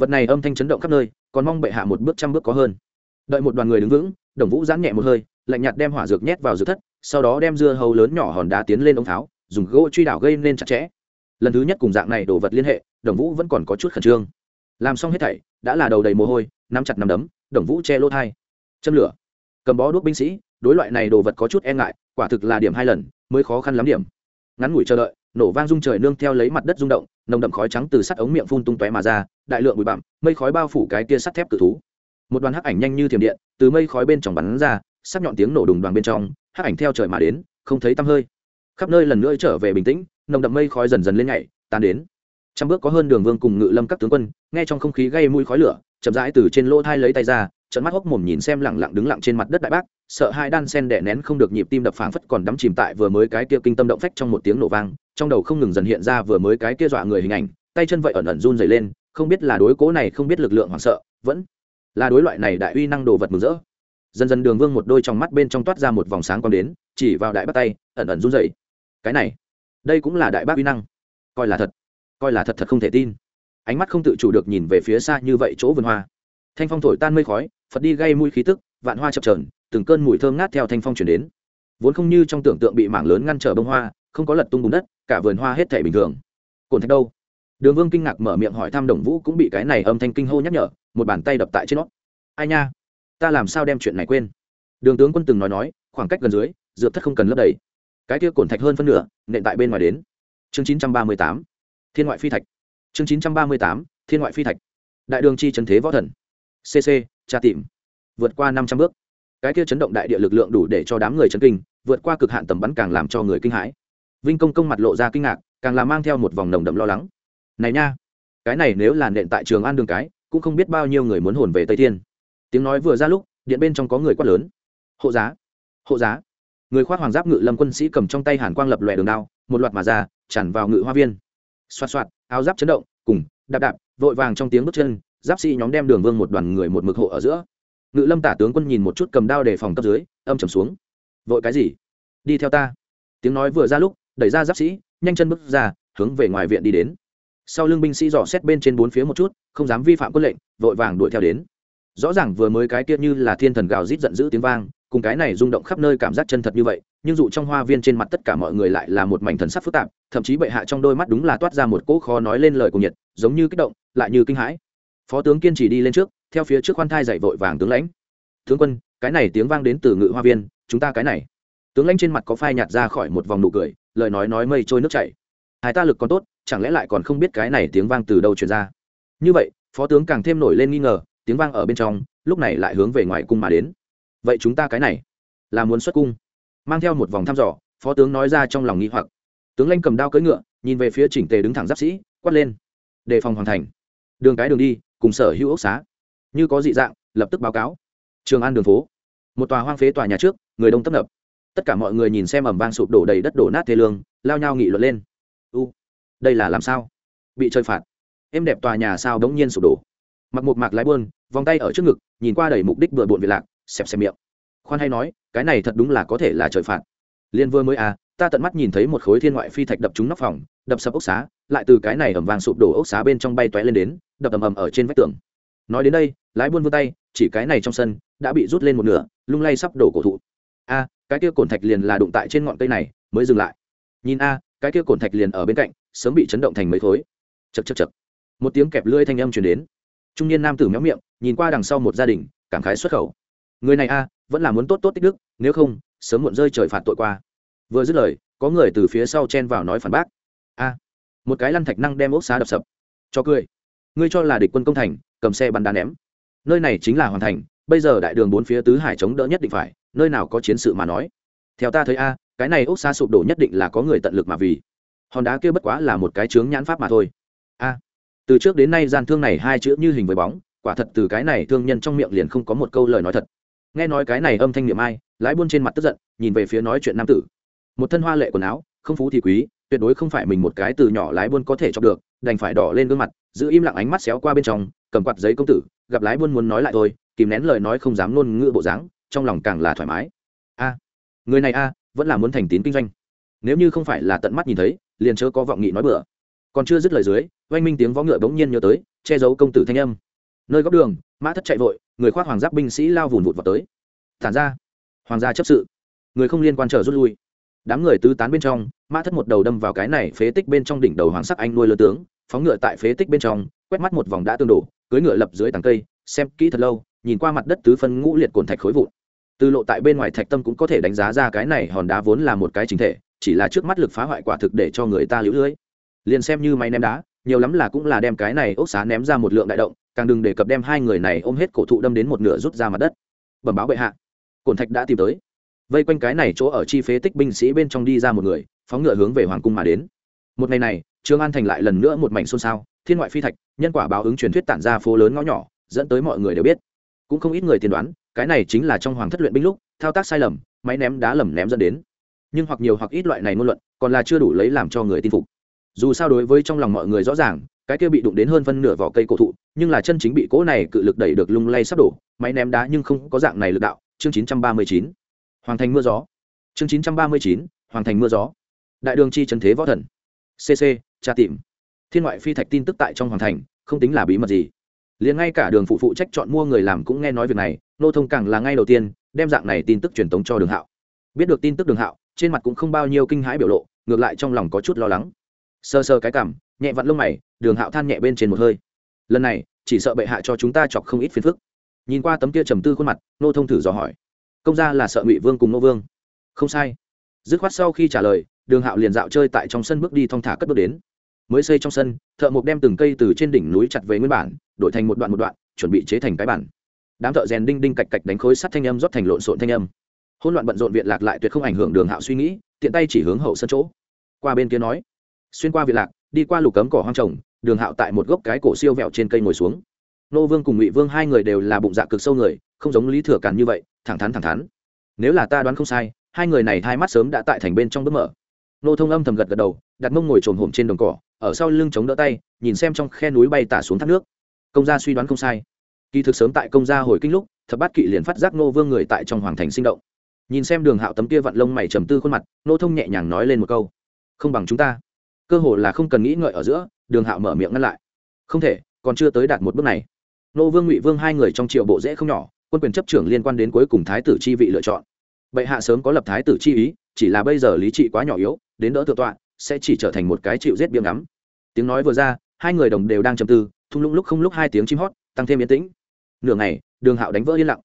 vật này âm thanh chấn động khắp nơi, còn mong bệ hạ một bước trăm bước có hơn. Đợi một đoàn người đứng vững, đồng vũ giãn nhẹ một hơi, lạnh nhạt đem hỏa dược nhét vào dược thất, sau đó đem dưa hầu lớn nhỏ hòn đá tiến lên ống tháo, dùng gỗ truy đảo gây nên chặt chẽ. Lần thứ nhất cùng dạng này đồ vật liên hệ, đồng vũ vẫn còn có chút khẩn trương. Làm xong hết thảy, đã là đầu đầy mồ hôi, nắm chặt nắm đấm, đồng vũ che lỗ thai. Châm lửa. Cầm bó đuốc binh sĩ, đối loại này đồ vật có chút e ngại, quả thực là điểm hai lần, mới khó khăn lắm điểm. Ngắn ngủi chờ đợi nổ vang rung trời nương theo lấy mặt đất rung động, nồng đậm khói trắng từ sắt ống miệng phun tung tóe mà ra, đại lượng bụi bặm, mây khói bao phủ cái tia sắt thép cự thú. Một đoàn hắc ảnh nhanh như thiểm điện, từ mây khói bên trong bắn ra sắc nhọn tiếng nổ đùng đoàn bên trong, hắc ảnh theo trời mà đến, không thấy tăm hơi. Khắp nơi lần nữa trở về bình tĩnh, nồng đậm mây khói dần dần lên nhảy, tan đến. Trăm bước có hơn đường vương cùng ngự lâm các tướng quân, nghe trong không khí gây mũi khói lửa, chậm rãi từ trên lỗ thai lấy tay ra trận mắt hốc mồm nhìn xem lẳng lặng đứng lặng trên mặt đất đại bác, sợ hai đan sen đẻ nén không được nhịp tim đập phảng phất còn đắm chìm tại vừa mới cái kia kinh tâm động phách trong một tiếng nổ vang, trong đầu không ngừng dần hiện ra vừa mới cái kia dọa người hình ảnh, tay chân vậy ẩn ẩn run dày lên, không biết là đối cố này không biết lực lượng hoảng sợ, vẫn là đối loại này đại uy năng đồ vật mừng rỡ. Dần dần đường vương một đôi trong mắt bên trong toát ra một vòng sáng quang đến, chỉ vào đại bác tay, ẩn ẩn run dày cái này, đây cũng là đại bác uy năng. Coi là thật, coi là thật thật không thể tin. Ánh mắt không tự chủ được nhìn về phía xa như vậy chỗ vườn hoa thanh phong thổi tan mây khói, phật đi gây mũi khí tức, vạn hoa chập trờn từng cơn mùi thơm ngát theo thanh phong chuyển đến. Vốn không như trong tưởng tượng bị mảng lớn ngăn trở bông hoa, không có lật tung bùn đất, cả vườn hoa hết thể bình thường. Cồn thạch đâu? Đường vương kinh ngạc mở miệng hỏi thăm đồng vũ cũng bị cái này âm thanh kinh hô nhắc nhở, một bàn tay đập tại trên nó. Ai nha? Ta làm sao đem chuyện này quên? Đường tướng quân từng nói nói, khoảng cách gần dưới, dược thất không cần lấp đầy. Cái kia cồn thạch hơn phân nửa, nện tại bên ngoài đến. Chương chín trăm ba mươi tám, thiên ngoại phi thạch. Chương chín trăm ba mươi tám, thiên ngoại phi thạch. Đại đường chi trần thế võ thần cc tra tìm. Vượt qua năm trăm bước. Cái kia chấn động đại địa lực lượng đủ để cho đám người chấn kinh, vượt qua cực hạn tầm bắn càng làm cho người kinh hãi. Vinh công công mặt lộ ra kinh ngạc, càng là mang theo một vòng nồng đậm lo lắng. Này nha, cái này nếu là nện tại trường an đường cái, cũng không biết bao nhiêu người muốn hồn về tây thiên. Tiếng nói vừa ra lúc, điện bên trong có người quát lớn. Hộ giá hộ giá. Người khoác hoàng giáp ngự lâm quân sĩ cầm trong tay hàn quang lập lòe đường đao, một loạt mà ra, tràn vào ngự hoa viên. Xoạt xoạt, áo giáp chấn động, cùng, đạp đạp, vội vàng trong tiếng bước chân giáp sĩ nhóm đem đường vương một đoàn người một mực hộ ở giữa. Ngự lâm tả tướng quân nhìn một chút cầm đao để phòng cấp dưới, âm trầm xuống. Vội cái gì? Đi theo ta. Tiếng nói vừa ra lúc, đẩy ra giáp sĩ, nhanh chân bước ra, hướng về ngoài viện đi đến. Sau lưng binh sĩ dò xét bên trên bốn phía một chút, không dám vi phạm quân lệnh, vội vàng đuổi theo đến. Rõ ràng vừa mới cái kia như là thiên thần gào rít giận dữ tiếng vang, cùng cái này rung động khắp nơi cảm giác chân thật như vậy, nhưng dụ trong hoa viên trên mặt tất cả mọi người lại là một mảnh thần sắc phức tạp, thậm chí bệ hạ trong đôi mắt đúng là toát ra một cỗ khó nói lên lời cùng nhiệt, giống như kích động, lại như kinh hãi phó tướng kiên trì đi lên trước, theo phía trước khoan thai dạy vội vàng tướng lãnh. Tướng quân, cái này tiếng vang đến từ ngự hoa viên, chúng ta cái này. Tướng lãnh trên mặt có phai nhạt ra khỏi một vòng nụ cười, lời nói nói mây trôi nước chảy. Hai ta lực còn tốt, chẳng lẽ lại còn không biết cái này tiếng vang từ đâu truyền ra? Như vậy, phó tướng càng thêm nổi lên nghi ngờ, tiếng vang ở bên trong, lúc này lại hướng về ngoài cung mà đến. Vậy chúng ta cái này là muốn xuất cung? Mang theo một vòng thăm dò, phó tướng nói ra trong lòng nghi hoặc. Tướng lãnh cầm đao cưỡi ngựa, nhìn về phía chỉnh tề đứng thẳng giáp sĩ, quát lên, đề phòng hoàn thành. Đường cái đường đi cùng sở hữu ốc xá. Như có dị dạng, lập tức báo cáo. Trường an đường phố. Một tòa hoang phế tòa nhà trước, người đông tấp nập. Tất cả mọi người nhìn xem ẩm vang sụp đổ đầy đất đổ nát thế lương, lao nhau nghị luận lên. U, đây là làm sao? Bị chơi phạt. Em đẹp tòa nhà sao đống nhiên sụp đổ. Mặc một mạc lái buôn, vòng tay ở trước ngực, nhìn qua đầy mục đích bừa bộn việc lạc, xẹp xẹp miệng. Khoan hay nói, cái này thật đúng là có thể là trời phạt. Liên vừa mới à ta tận mắt nhìn thấy một khối thiên ngoại phi thạch đập trúng nóc phòng đập sập ốc xá, lại từ cái này ẩm vàng sụp đổ ốc xá bên trong bay toé lên đến, đập ầm ầm ở trên vách tường. Nói đến đây, lái buôn vươn tay, chỉ cái này trong sân đã bị rút lên một nửa, lung lay sắp đổ cổ thụ. A, cái kia cổn thạch liền là đụng tại trên ngọn cây này, mới dừng lại. Nhìn a, cái kia cổn thạch liền ở bên cạnh, sớm bị chấn động thành mấy khối. Chật chật chật một tiếng kẹp lưỡi thanh âm truyền đến. Trung niên nam tử méo miệng, nhìn qua đằng sau một gia đình, cảm khái xuất khẩu. Người này a, vẫn là muốn tốt tốt tích đức, nếu không, sớm muộn rơi trời phạt tội qua. Vừa dứt lời, có người từ phía sau chen vào nói phản bác a. Một cái lăn thạch năng đem ốc xá đập sập. Cho cười. Ngươi cho là địch quân công thành, cầm xe bắn đá ném. Nơi này chính là hoàn thành, bây giờ đại đường bốn phía tứ hải chống đỡ nhất định phải, nơi nào có chiến sự mà nói. Theo ta thấy a, cái này ốc xá sụp đổ nhất định là có người tận lực mà vì. Hòn đá kia bất quá là một cái chướng nhãn pháp mà thôi. A. Từ trước đến nay gian thương này hai chữ như hình với bóng, quả thật từ cái này thương nhân trong miệng liền không có một câu lời nói thật. Nghe nói cái này âm thanh niệm ai, lái buôn trên mặt tức giận, nhìn về phía nói chuyện nam tử. Một thân hoa lệ quần áo, không phú thì quý tuyệt đối không phải mình một cái từ nhỏ lái buôn có thể chọc được, đành phải đỏ lên gương mặt, giữ im lặng ánh mắt xéo qua bên trong, cầm quạt giấy công tử, gặp lái buôn muốn nói lại thôi, kìm nén lời nói không dám ngôn ngữ bộ dáng, trong lòng càng là thoải mái. A, người này a, vẫn là muốn thành tín kinh doanh. Nếu như không phải là tận mắt nhìn thấy, liền chớ có vọng nghị nói bừa. Còn chưa dứt lời dưới, oanh minh tiếng võ ngựa bỗng nhiên nhớ tới, che giấu công tử thanh âm. Nơi góc đường, mã thất chạy vội, người khoác hoàng giáp binh sĩ lao vùn vụt vào tới. Thản ra, hoàng gia chấp sự. Người không liên quan trở rút lui. Đám người tứ tán bên trong mã thất một đầu đâm vào cái này phế tích bên trong đỉnh đầu hoàng sắc anh nuôi lơ tướng, phóng ngựa tại phế tích bên trong, quét mắt một vòng đã tương đổ cưới ngựa lập dưới tàng cây, xem kỹ thật lâu, nhìn qua mặt đất tứ phân ngũ liệt cồn thạch khối vụn. Từ lộ tại bên ngoài thạch tâm cũng có thể đánh giá ra cái này hòn đá vốn là một cái chính thể, chỉ là trước mắt lực phá hoại quả thực để cho người ta lũ lưới. Liền xem như máy ném đá, nhiều lắm là cũng là đem cái này ốc xá ném ra một lượng đại động, càng đừng đề cập đem hai người này ôm hết cổ thụ đâm đến một nửa rút ra mặt đất. Bẩm báo bệ hạ. Cồn thạch đã tìm tới. Vây quanh cái này chỗ ở chi phế tích binh sĩ bên trong đi ra một người phóng ngựa hướng về hoàng cung mà đến. Một ngày này trương an thành lại lần nữa một mảnh xôn xao thiên ngoại phi thạch nhân quả báo ứng truyền thuyết tản ra phố lớn ngõ nhỏ dẫn tới mọi người đều biết. Cũng không ít người tiên đoán cái này chính là trong hoàng thất luyện binh lúc thao tác sai lầm máy ném đá lầm ném dẫn đến. Nhưng hoặc nhiều hoặc ít loại này ngôn luận còn là chưa đủ lấy làm cho người tin phục. Dù sao đối với trong lòng mọi người rõ ràng cái kia bị đụng đến hơn phân nửa vỏ cây cổ thụ nhưng là chân chính bị cỗ này cự lực đẩy được lung lay sắp đổ máy ném đá nhưng không có dạng này lực đạo. Chương 939. hoàng thành mưa gió. Chương 939, hoàng thành mưa gió đại đường chi trần thế võ thần. Cc tra tìm. Thiên ngoại phi thạch tin tức tại trong hoàng thành, không tính là bí mật gì. Liền ngay cả đường phụ phụ trách chọn mua người làm cũng nghe nói việc này, nô thông càng là ngay đầu tiên, đem dạng này tin tức truyền tống cho đường hạo. Biết được tin tức đường hạo, trên mặt cũng không bao nhiêu kinh hãi biểu lộ, ngược lại trong lòng có chút lo lắng. Sơ sơ cái cảm, nhẹ vặn lông mày, đường hạo than nhẹ bên trên một hơi. Lần này, chỉ sợ bệ hạ cho chúng ta chọc không ít phiền phức. Nhìn qua tấm kia trầm tư khuôn mặt, nô thông thử dò hỏi. Công ra là sợ ngụy vương cùng nô vương. Không sai. Dứt khoát sau khi trả lời đường hạo liền dạo chơi tại trong sân bước đi thong thả cất bước đến. Mới xây trong sân, thợ mộc đem từng cây từ trên đỉnh núi chặt về nguyên bản, đổi thành một đoạn một đoạn, chuẩn bị chế thành cái bản. Đám thợ rèn đinh đinh cạch cạch đánh khối sắt thanh âm rót thành lộn xộn thanh âm. Hôn loạn bận rộn viện lạc lại tuyệt không ảnh hưởng đường hạo suy nghĩ, tiện tay chỉ hướng hậu sân chỗ. Qua bên kia nói, xuyên qua viện lạc, đi qua lục cấm cỏ hoang trồng, đường hạo tại một gốc cái cổ siêu vẹo trên cây ngồi xuống. Nô vương cùng ngụy vương hai người đều là bụng dạ cực sâu người, không giống lý thừa càn như vậy, thẳng thắn thẳng thắn. Nếu là ta đoán không sai, hai người này hai mắt sớm đã tại thành bên trong bước mở nô thông âm thầm gật gật đầu, đặt mông ngồi trồn hổm trên đồng cỏ, ở sau lưng chống đỡ tay, nhìn xem trong khe núi bay tả xuống thác nước. Công gia suy đoán không sai. Kỳ thực sớm tại công gia hồi kinh lúc, thập bát kỵ liền phát giác nô vương người tại trong hoàng thành sinh động. Nhìn xem đường hạo tấm kia vặn lông mày trầm tư khuôn mặt, nô thông nhẹ nhàng nói lên một câu. Không bằng chúng ta. Cơ hồ là không cần nghĩ ngợi ở giữa, đường hạo mở miệng ngăn lại. Không thể, còn chưa tới đạt một bước này. Nô vương ngụy vương hai người trong triệu bộ dễ không nhỏ, quân quyền chấp trưởng liên quan đến cuối cùng thái tử chi vị lựa chọn. Bệ hạ sớm có lập thái tử chi ý, chỉ là bây giờ lý trị quá nhỏ yếu đến đỡ thượng tọa, sẽ chỉ trở thành một cái chịu giết biếng ngắm. Tiếng nói vừa ra, hai người đồng đều đang trầm tư, thung lũng lúc không lúc hai tiếng chim hót, tăng thêm yên tĩnh. Nửa ngày, đường hạo đánh vỡ yên lặng.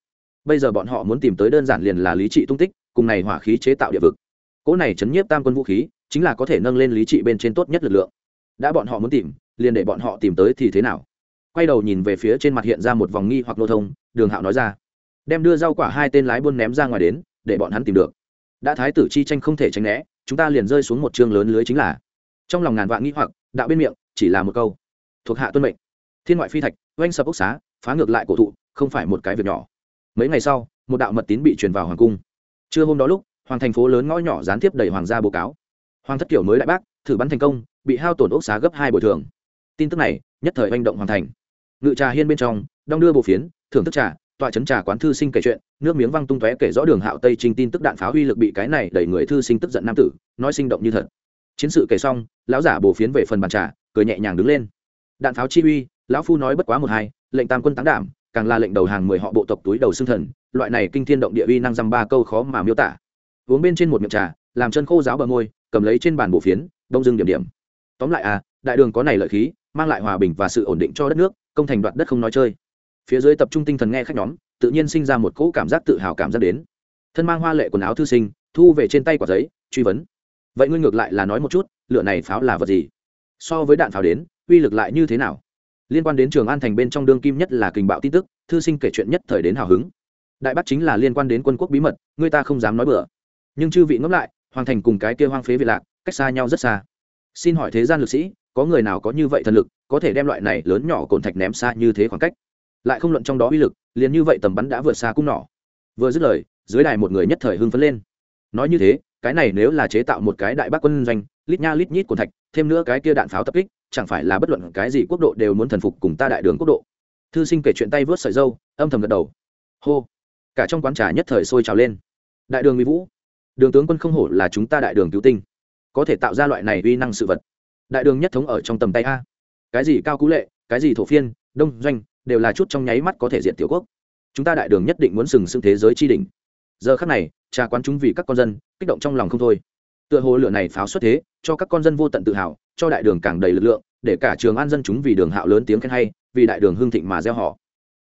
Bây giờ bọn họ muốn tìm tới đơn giản liền là lý trị tung tích, cùng này hỏa khí chế tạo địa vực. Cỗ này chấn nhiếp tam quân vũ khí, chính là có thể nâng lên lý trị bên trên tốt nhất lực lượng. Đã bọn họ muốn tìm, liền để bọn họ tìm tới thì thế nào? Quay đầu nhìn về phía trên mặt hiện ra một vòng nghi hoặc nô thông, đường hạo nói ra, đem đưa rau quả hai tên lái buôn ném ra ngoài đến, để bọn hắn tìm được. Đã thái tử chi tranh không thể tránh né chúng ta liền rơi xuống một chương lớn lưới chính là. Trong lòng ngàn vạn nghi hoặc, đạo bên miệng, chỉ là một câu. Thuộc hạ tuân mệnh. Thiên ngoại phi thạch, oanh sập ốc xá, phá ngược lại cổ thụ, không phải một cái việc nhỏ. Mấy ngày sau, một đạo mật tín bị truyền vào hoàng cung. Trưa hôm đó lúc, hoàng thành phố lớn ngõ nhỏ gián tiếp đẩy hoàng gia báo cáo. Hoàng thất kiểu mới đại bác, thử bắn thành công, bị hao tổn ốc xá gấp hai bồi thường. Tin tức này, nhất thời oanh động hoàng thành. Ngự trà hiên bên trong đong đưa bộ phiến, thưởng thức trà tọa chấn trà quán thư sinh kể chuyện, nước miếng văng tung tóe kể rõ đường hạo tây trình tin tức đạn pháo uy lực bị cái này đẩy người thư sinh tức giận nam tử, nói sinh động như thật. Chiến sự kể xong, lão giả bổ phiến về phần bàn trà, cười nhẹ nhàng đứng lên. Đạn pháo chi uy, lão phu nói bất quá một hai, lệnh tam quân tán đảm, càng là lệnh đầu hàng mười họ bộ tộc túi đầu xương thần, loại này kinh thiên động địa uy năng dăm ba câu khó mà miêu tả. Uống bên trên một miệng trà, làm chân khô giáo bờ môi, cầm lấy trên bàn bộ phiến, đông dưng điểm điểm. Tóm lại à đại đường có này lợi khí, mang lại hòa bình và sự ổn định cho đất nước, công thành đoạt đất không nói chơi phía dưới tập trung tinh thần nghe khách nhóm, tự nhiên sinh ra một cỗ cảm giác tự hào cảm giác đến. Thân mang hoa lệ quần áo thư sinh, thu về trên tay quả giấy, truy vấn. Vậy ngươi ngược lại là nói một chút, lựa này pháo là vật gì? So với đạn pháo đến, uy lực lại như thế nào? Liên quan đến trường an thành bên trong đương kim nhất là kình bạo tin tức, thư sinh kể chuyện nhất thời đến hào hứng. Đại bắt chính là liên quan đến quân quốc bí mật, người ta không dám nói bừa. Nhưng chư vị ngẫm lại, hoàng thành cùng cái kia hoang phế việt lạc, cách xa nhau rất xa. Xin hỏi thế gian lực sĩ, có người nào có như vậy thần lực, có thể đem loại này lớn nhỏ cồn thạch ném xa như thế khoảng cách? Lại không luận trong đó uy lực, liền như vậy tầm bắn đã vượt xa cung nỏ. Vừa dứt lời, dưới đài một người nhất thời hưng phấn lên. Nói như thế, cái này nếu là chế tạo một cái đại bác quân doanh, lít nha lít nhít cồn thạch, thêm nữa cái kia đạn pháo tập kích, chẳng phải là bất luận cái gì quốc độ đều muốn thần phục cùng ta đại đường quốc độ. Thư sinh kể chuyện tay vớt sợi dâu, âm thầm gật đầu. Hô. Cả trong quán trà nhất thời sôi trào lên. Đại đường mỹ vũ. Đường tướng quân không hổ là chúng ta đại đường cứu tinh. Có thể tạo ra loại này uy năng sự vật. Đại đường nhất thống ở trong tầm tay a. Cái gì cao cú lệ, cái gì thổ phiên, đông doanh đều là chút trong nháy mắt có thể diện tiểu quốc. Chúng ta đại đường nhất định muốn sừng sững thế giới tri đỉnh. Giờ khắc này trà quán chúng vì các con dân, kích động trong lòng không thôi. Tựa hồ lửa này pháo xuất thế, cho các con dân vô tận tự hào, cho đại đường càng đầy lực lượng, để cả trường an dân chúng vì đường hạo lớn tiếng khen hay, vì đại đường hương thịnh mà gieo họ.